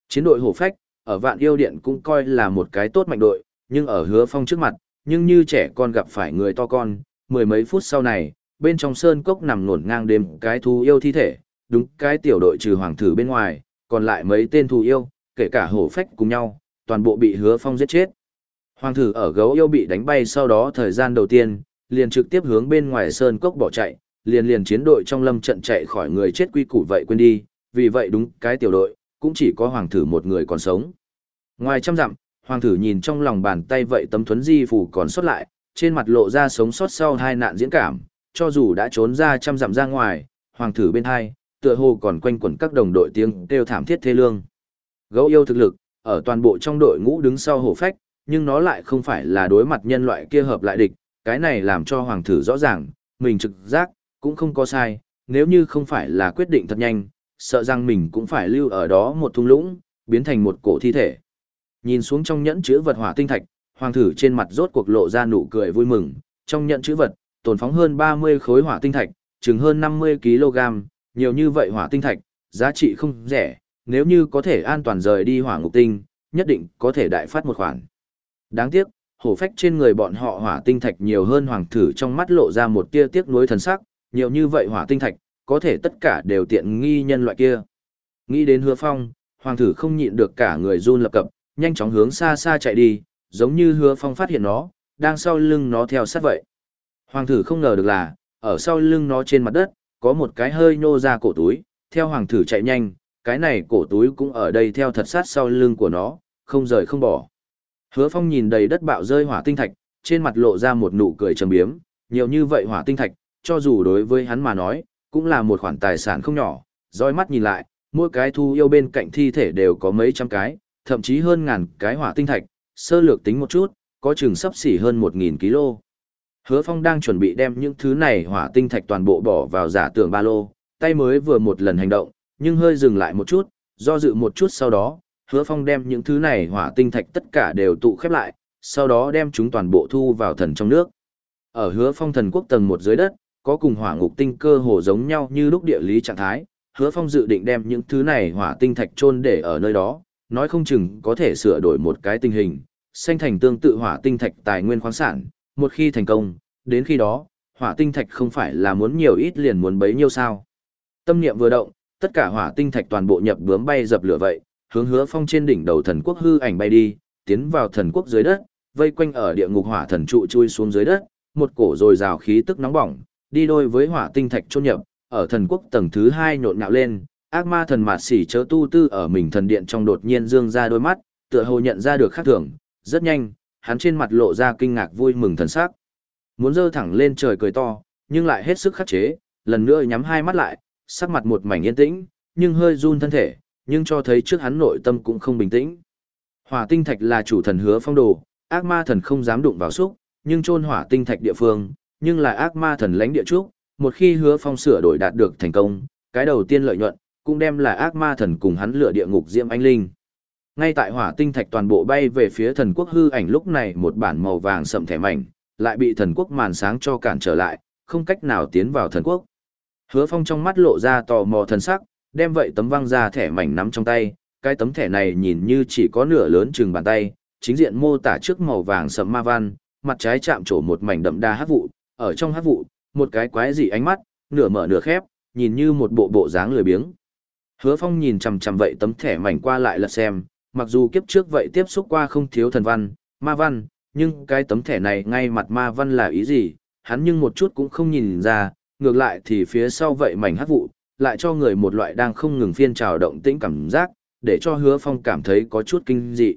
Chiến đội hổ phách, ở Vạn Yêu Điện cũng coi là một cái tốt mạnh đội, nhưng ở Hứa Phong trước mặt, nhưng như trẻ con gặp phải người to con, mười mấy phút sau này, bên trong sơn cốc nằm ngổn ngang đêm cái thú yêu thi thể, đúng cái tiểu đội trừ hoàng thử bên ngoài, còn lại mấy tên thú yêu, kể cả hổ phách cùng nhau, toàn bộ bị Hứa Phong giết chết. Hoàng thử ở gấu yêu bị đánh bay sau đó thời gian đầu tiên, liền trực tiếp hướng bên ngoài sơn cốc bỏ chạy, liền liền chiến đội trong lâm trận chạy khỏi người chết quy củ vậy quên đi, vì vậy đúng cái tiểu đội, cũng chỉ có hoàng thử một người còn sống. Ngoài trăm dặm, hoàng thử nhìn trong lòng bàn tay vậy tấm thuấn di phủ còn xuất lại, trên mặt lộ ra sống sót sau hai nạn diễn cảm, cho dù đã trốn ra trăm dặm ra ngoài, hoàng thử bên hai, tựa hồ còn quanh quẩn các đồng đội tiếng kêu thảm thiết thê lương. Gấu yêu thực lực, ở toàn bộ trong đội ngũ đứng sau hổ phách, nhưng nó lại không phải là đối mặt nhân loại kia hợp lại địch, cái này làm cho hoàng thử rõ ràng, mình trực giác, cũng không có sai, nếu như không phải là quyết định thật nhanh, sợ rằng mình cũng phải lưu ở đó một thung lũng, biến thành một cổ thi thể. Nhìn xuống trong nhẫn chứa vật hỏa tinh thạch, hoàng thử trên mặt rốt cuộc lộ ra nụ cười vui mừng, trong nhẫn chứa vật, tồn phóng hơn 30 khối hỏa tinh thạch, chừng hơn 50 kg, nhiều như vậy hỏa tinh thạch, giá trị không rẻ, nếu như có thể an toàn rời đi hỏa ngục tinh, nhất định có thể đại phát một khoản. Đáng tiếc, hổ phách trên người bọn họ hỏa tinh thạch nhiều hơn hoàng thử trong mắt lộ ra một tia tiếc nuối thần sắc, nhiều như vậy hỏa tinh thạch, có thể tất cả đều tiện nghi nhân loại kia. Nghĩ đến hứa phong, hoàng thử không nhịn được cả người run lập cập, nhanh chóng hướng xa xa chạy đi, giống như hứa phong phát hiện nó, đang sau lưng nó theo sát vậy. Hoàng thử không ngờ được là, ở sau lưng nó trên mặt đất, có một cái hơi nhô ra cổ túi, theo hoàng thử chạy nhanh, cái này cổ túi cũng ở đây theo thật sát sau lưng của nó, không rời không bỏ. Hứa phong nhìn đầy đất bạo rơi hỏa tinh thạch, trên mặt lộ ra một nụ cười trầm biếm, nhiều như vậy hỏa tinh thạch, cho dù đối với hắn mà nói, cũng là một khoản tài sản không nhỏ, dõi mắt nhìn lại, mỗi cái thu yêu bên cạnh thi thể đều có mấy trăm cái, thậm chí hơn ngàn cái hỏa tinh thạch, sơ lược tính một chút, có chừng sắp xỉ hơn 1000 kg. Hứa Phong đang chuẩn bị đem những thứ này hỏa tinh thạch toàn bộ bỏ vào giả tưởng ba lô, tay mới vừa một lần hành động, nhưng hơi dừng lại một chút, do dự một chút sau đó, Hứa Phong đem những thứ này hỏa tinh thạch tất cả đều tụ khép lại, sau đó đem chúng toàn bộ thu vào thần trong nước. Ở Hứa Phong thần quốc tầng một dưới đất, có cùng hỏa ngục tinh cơ hồ giống nhau như lúc địa lý trạng thái, Hứa Phong dự định đem những thứ này hỏa tinh thạch chôn để ở nơi đó, nói không chừng có thể sửa đổi một cái tình hình, sanh thành tương tự hỏa tinh thạch tài nguyên khoáng sản, một khi thành công, đến khi đó, hỏa tinh thạch không phải là muốn nhiều ít liền muốn bấy nhiêu sao. Tâm niệm vừa động, tất cả hỏa tinh thạch toàn bộ nhập bướm bay dập lửa vậy, hướng hứa phong trên đỉnh đầu thần quốc hư ảnh bay đi, tiến vào thần quốc dưới đất, vây quanh ở địa ngục hỏa thần trụ chui xuống dưới đất, một cổ rồi rào khí tức nóng bỏng, đi đôi với hỏa tinh thạch chôn nhập, ở thần quốc tầng thứ hai nhộn nhạo lên, ác ma thần mạt xỉ chớ tu tư ở mình thần điện trong đột nhiên dương ra đôi mắt, tựa hồ nhận ra được khác thường, rất nhanh, hắn trên mặt lộ ra kinh ngạc vui mừng thần sắc. Muốn dơ thẳng lên trời cười to, nhưng lại hết sức khắc chế, lần nữa nhắm hai mắt lại, sắc mặt một mảnh yên tĩnh, nhưng hơi run thân thể, nhưng cho thấy trước hắn nội tâm cũng không bình tĩnh. Hỏa tinh thạch là chủ thần hứa phong đồ, ác ma thần không dám đụng vào xúc, nhưng chôn hỏa tinh thạch địa phương, nhưng là ác ma thần lãnh địa trúc, một khi hứa phong sửa đổi đạt được thành công, cái đầu tiên lợi nhuận, cũng đem là ác ma thần cùng hắn lửa địa ngục diễm anh linh. Ngay tại hỏa tinh thạch toàn bộ bay về phía thần quốc hư ảnh lúc này một bản màu vàng sậm thẻ mảnh, lại bị thần quốc màn sáng cho cản trở lại, không cách nào tiến vào thần quốc. Hứa Phong trong mắt lộ ra tò mò thần sắc, đem vậy tấm văng ra thẻ mảnh nắm trong tay, cái tấm thẻ này nhìn như chỉ có nửa lớn chừng bàn tay, chính diện mô tả trước màu vàng sẫm ma văn, mặt trái chạm trổ một mảnh đậm đà hắc vụ, ở trong hắc vụ, một cái quái dị ánh mắt, nửa mở nửa khép, nhìn như một bộ bộ dáng lười biếng. Hứa Phong nhìn chằm chằm vậy tấm thẻ mảnh qua lại lật xem, mặc dù kiếp trước vậy tiếp xúc qua không thiếu thần văn, ma văn, nhưng cái tấm thẻ này ngay mặt ma văn là ý gì, hắn nhưng một chút cũng không nhìn ra, ngược lại thì phía sau vậy mảnh hắc vụ, lại cho người một loại đang không ngừng phiên trào động tĩnh cảm giác, để cho hứa phong cảm thấy có chút kinh dị.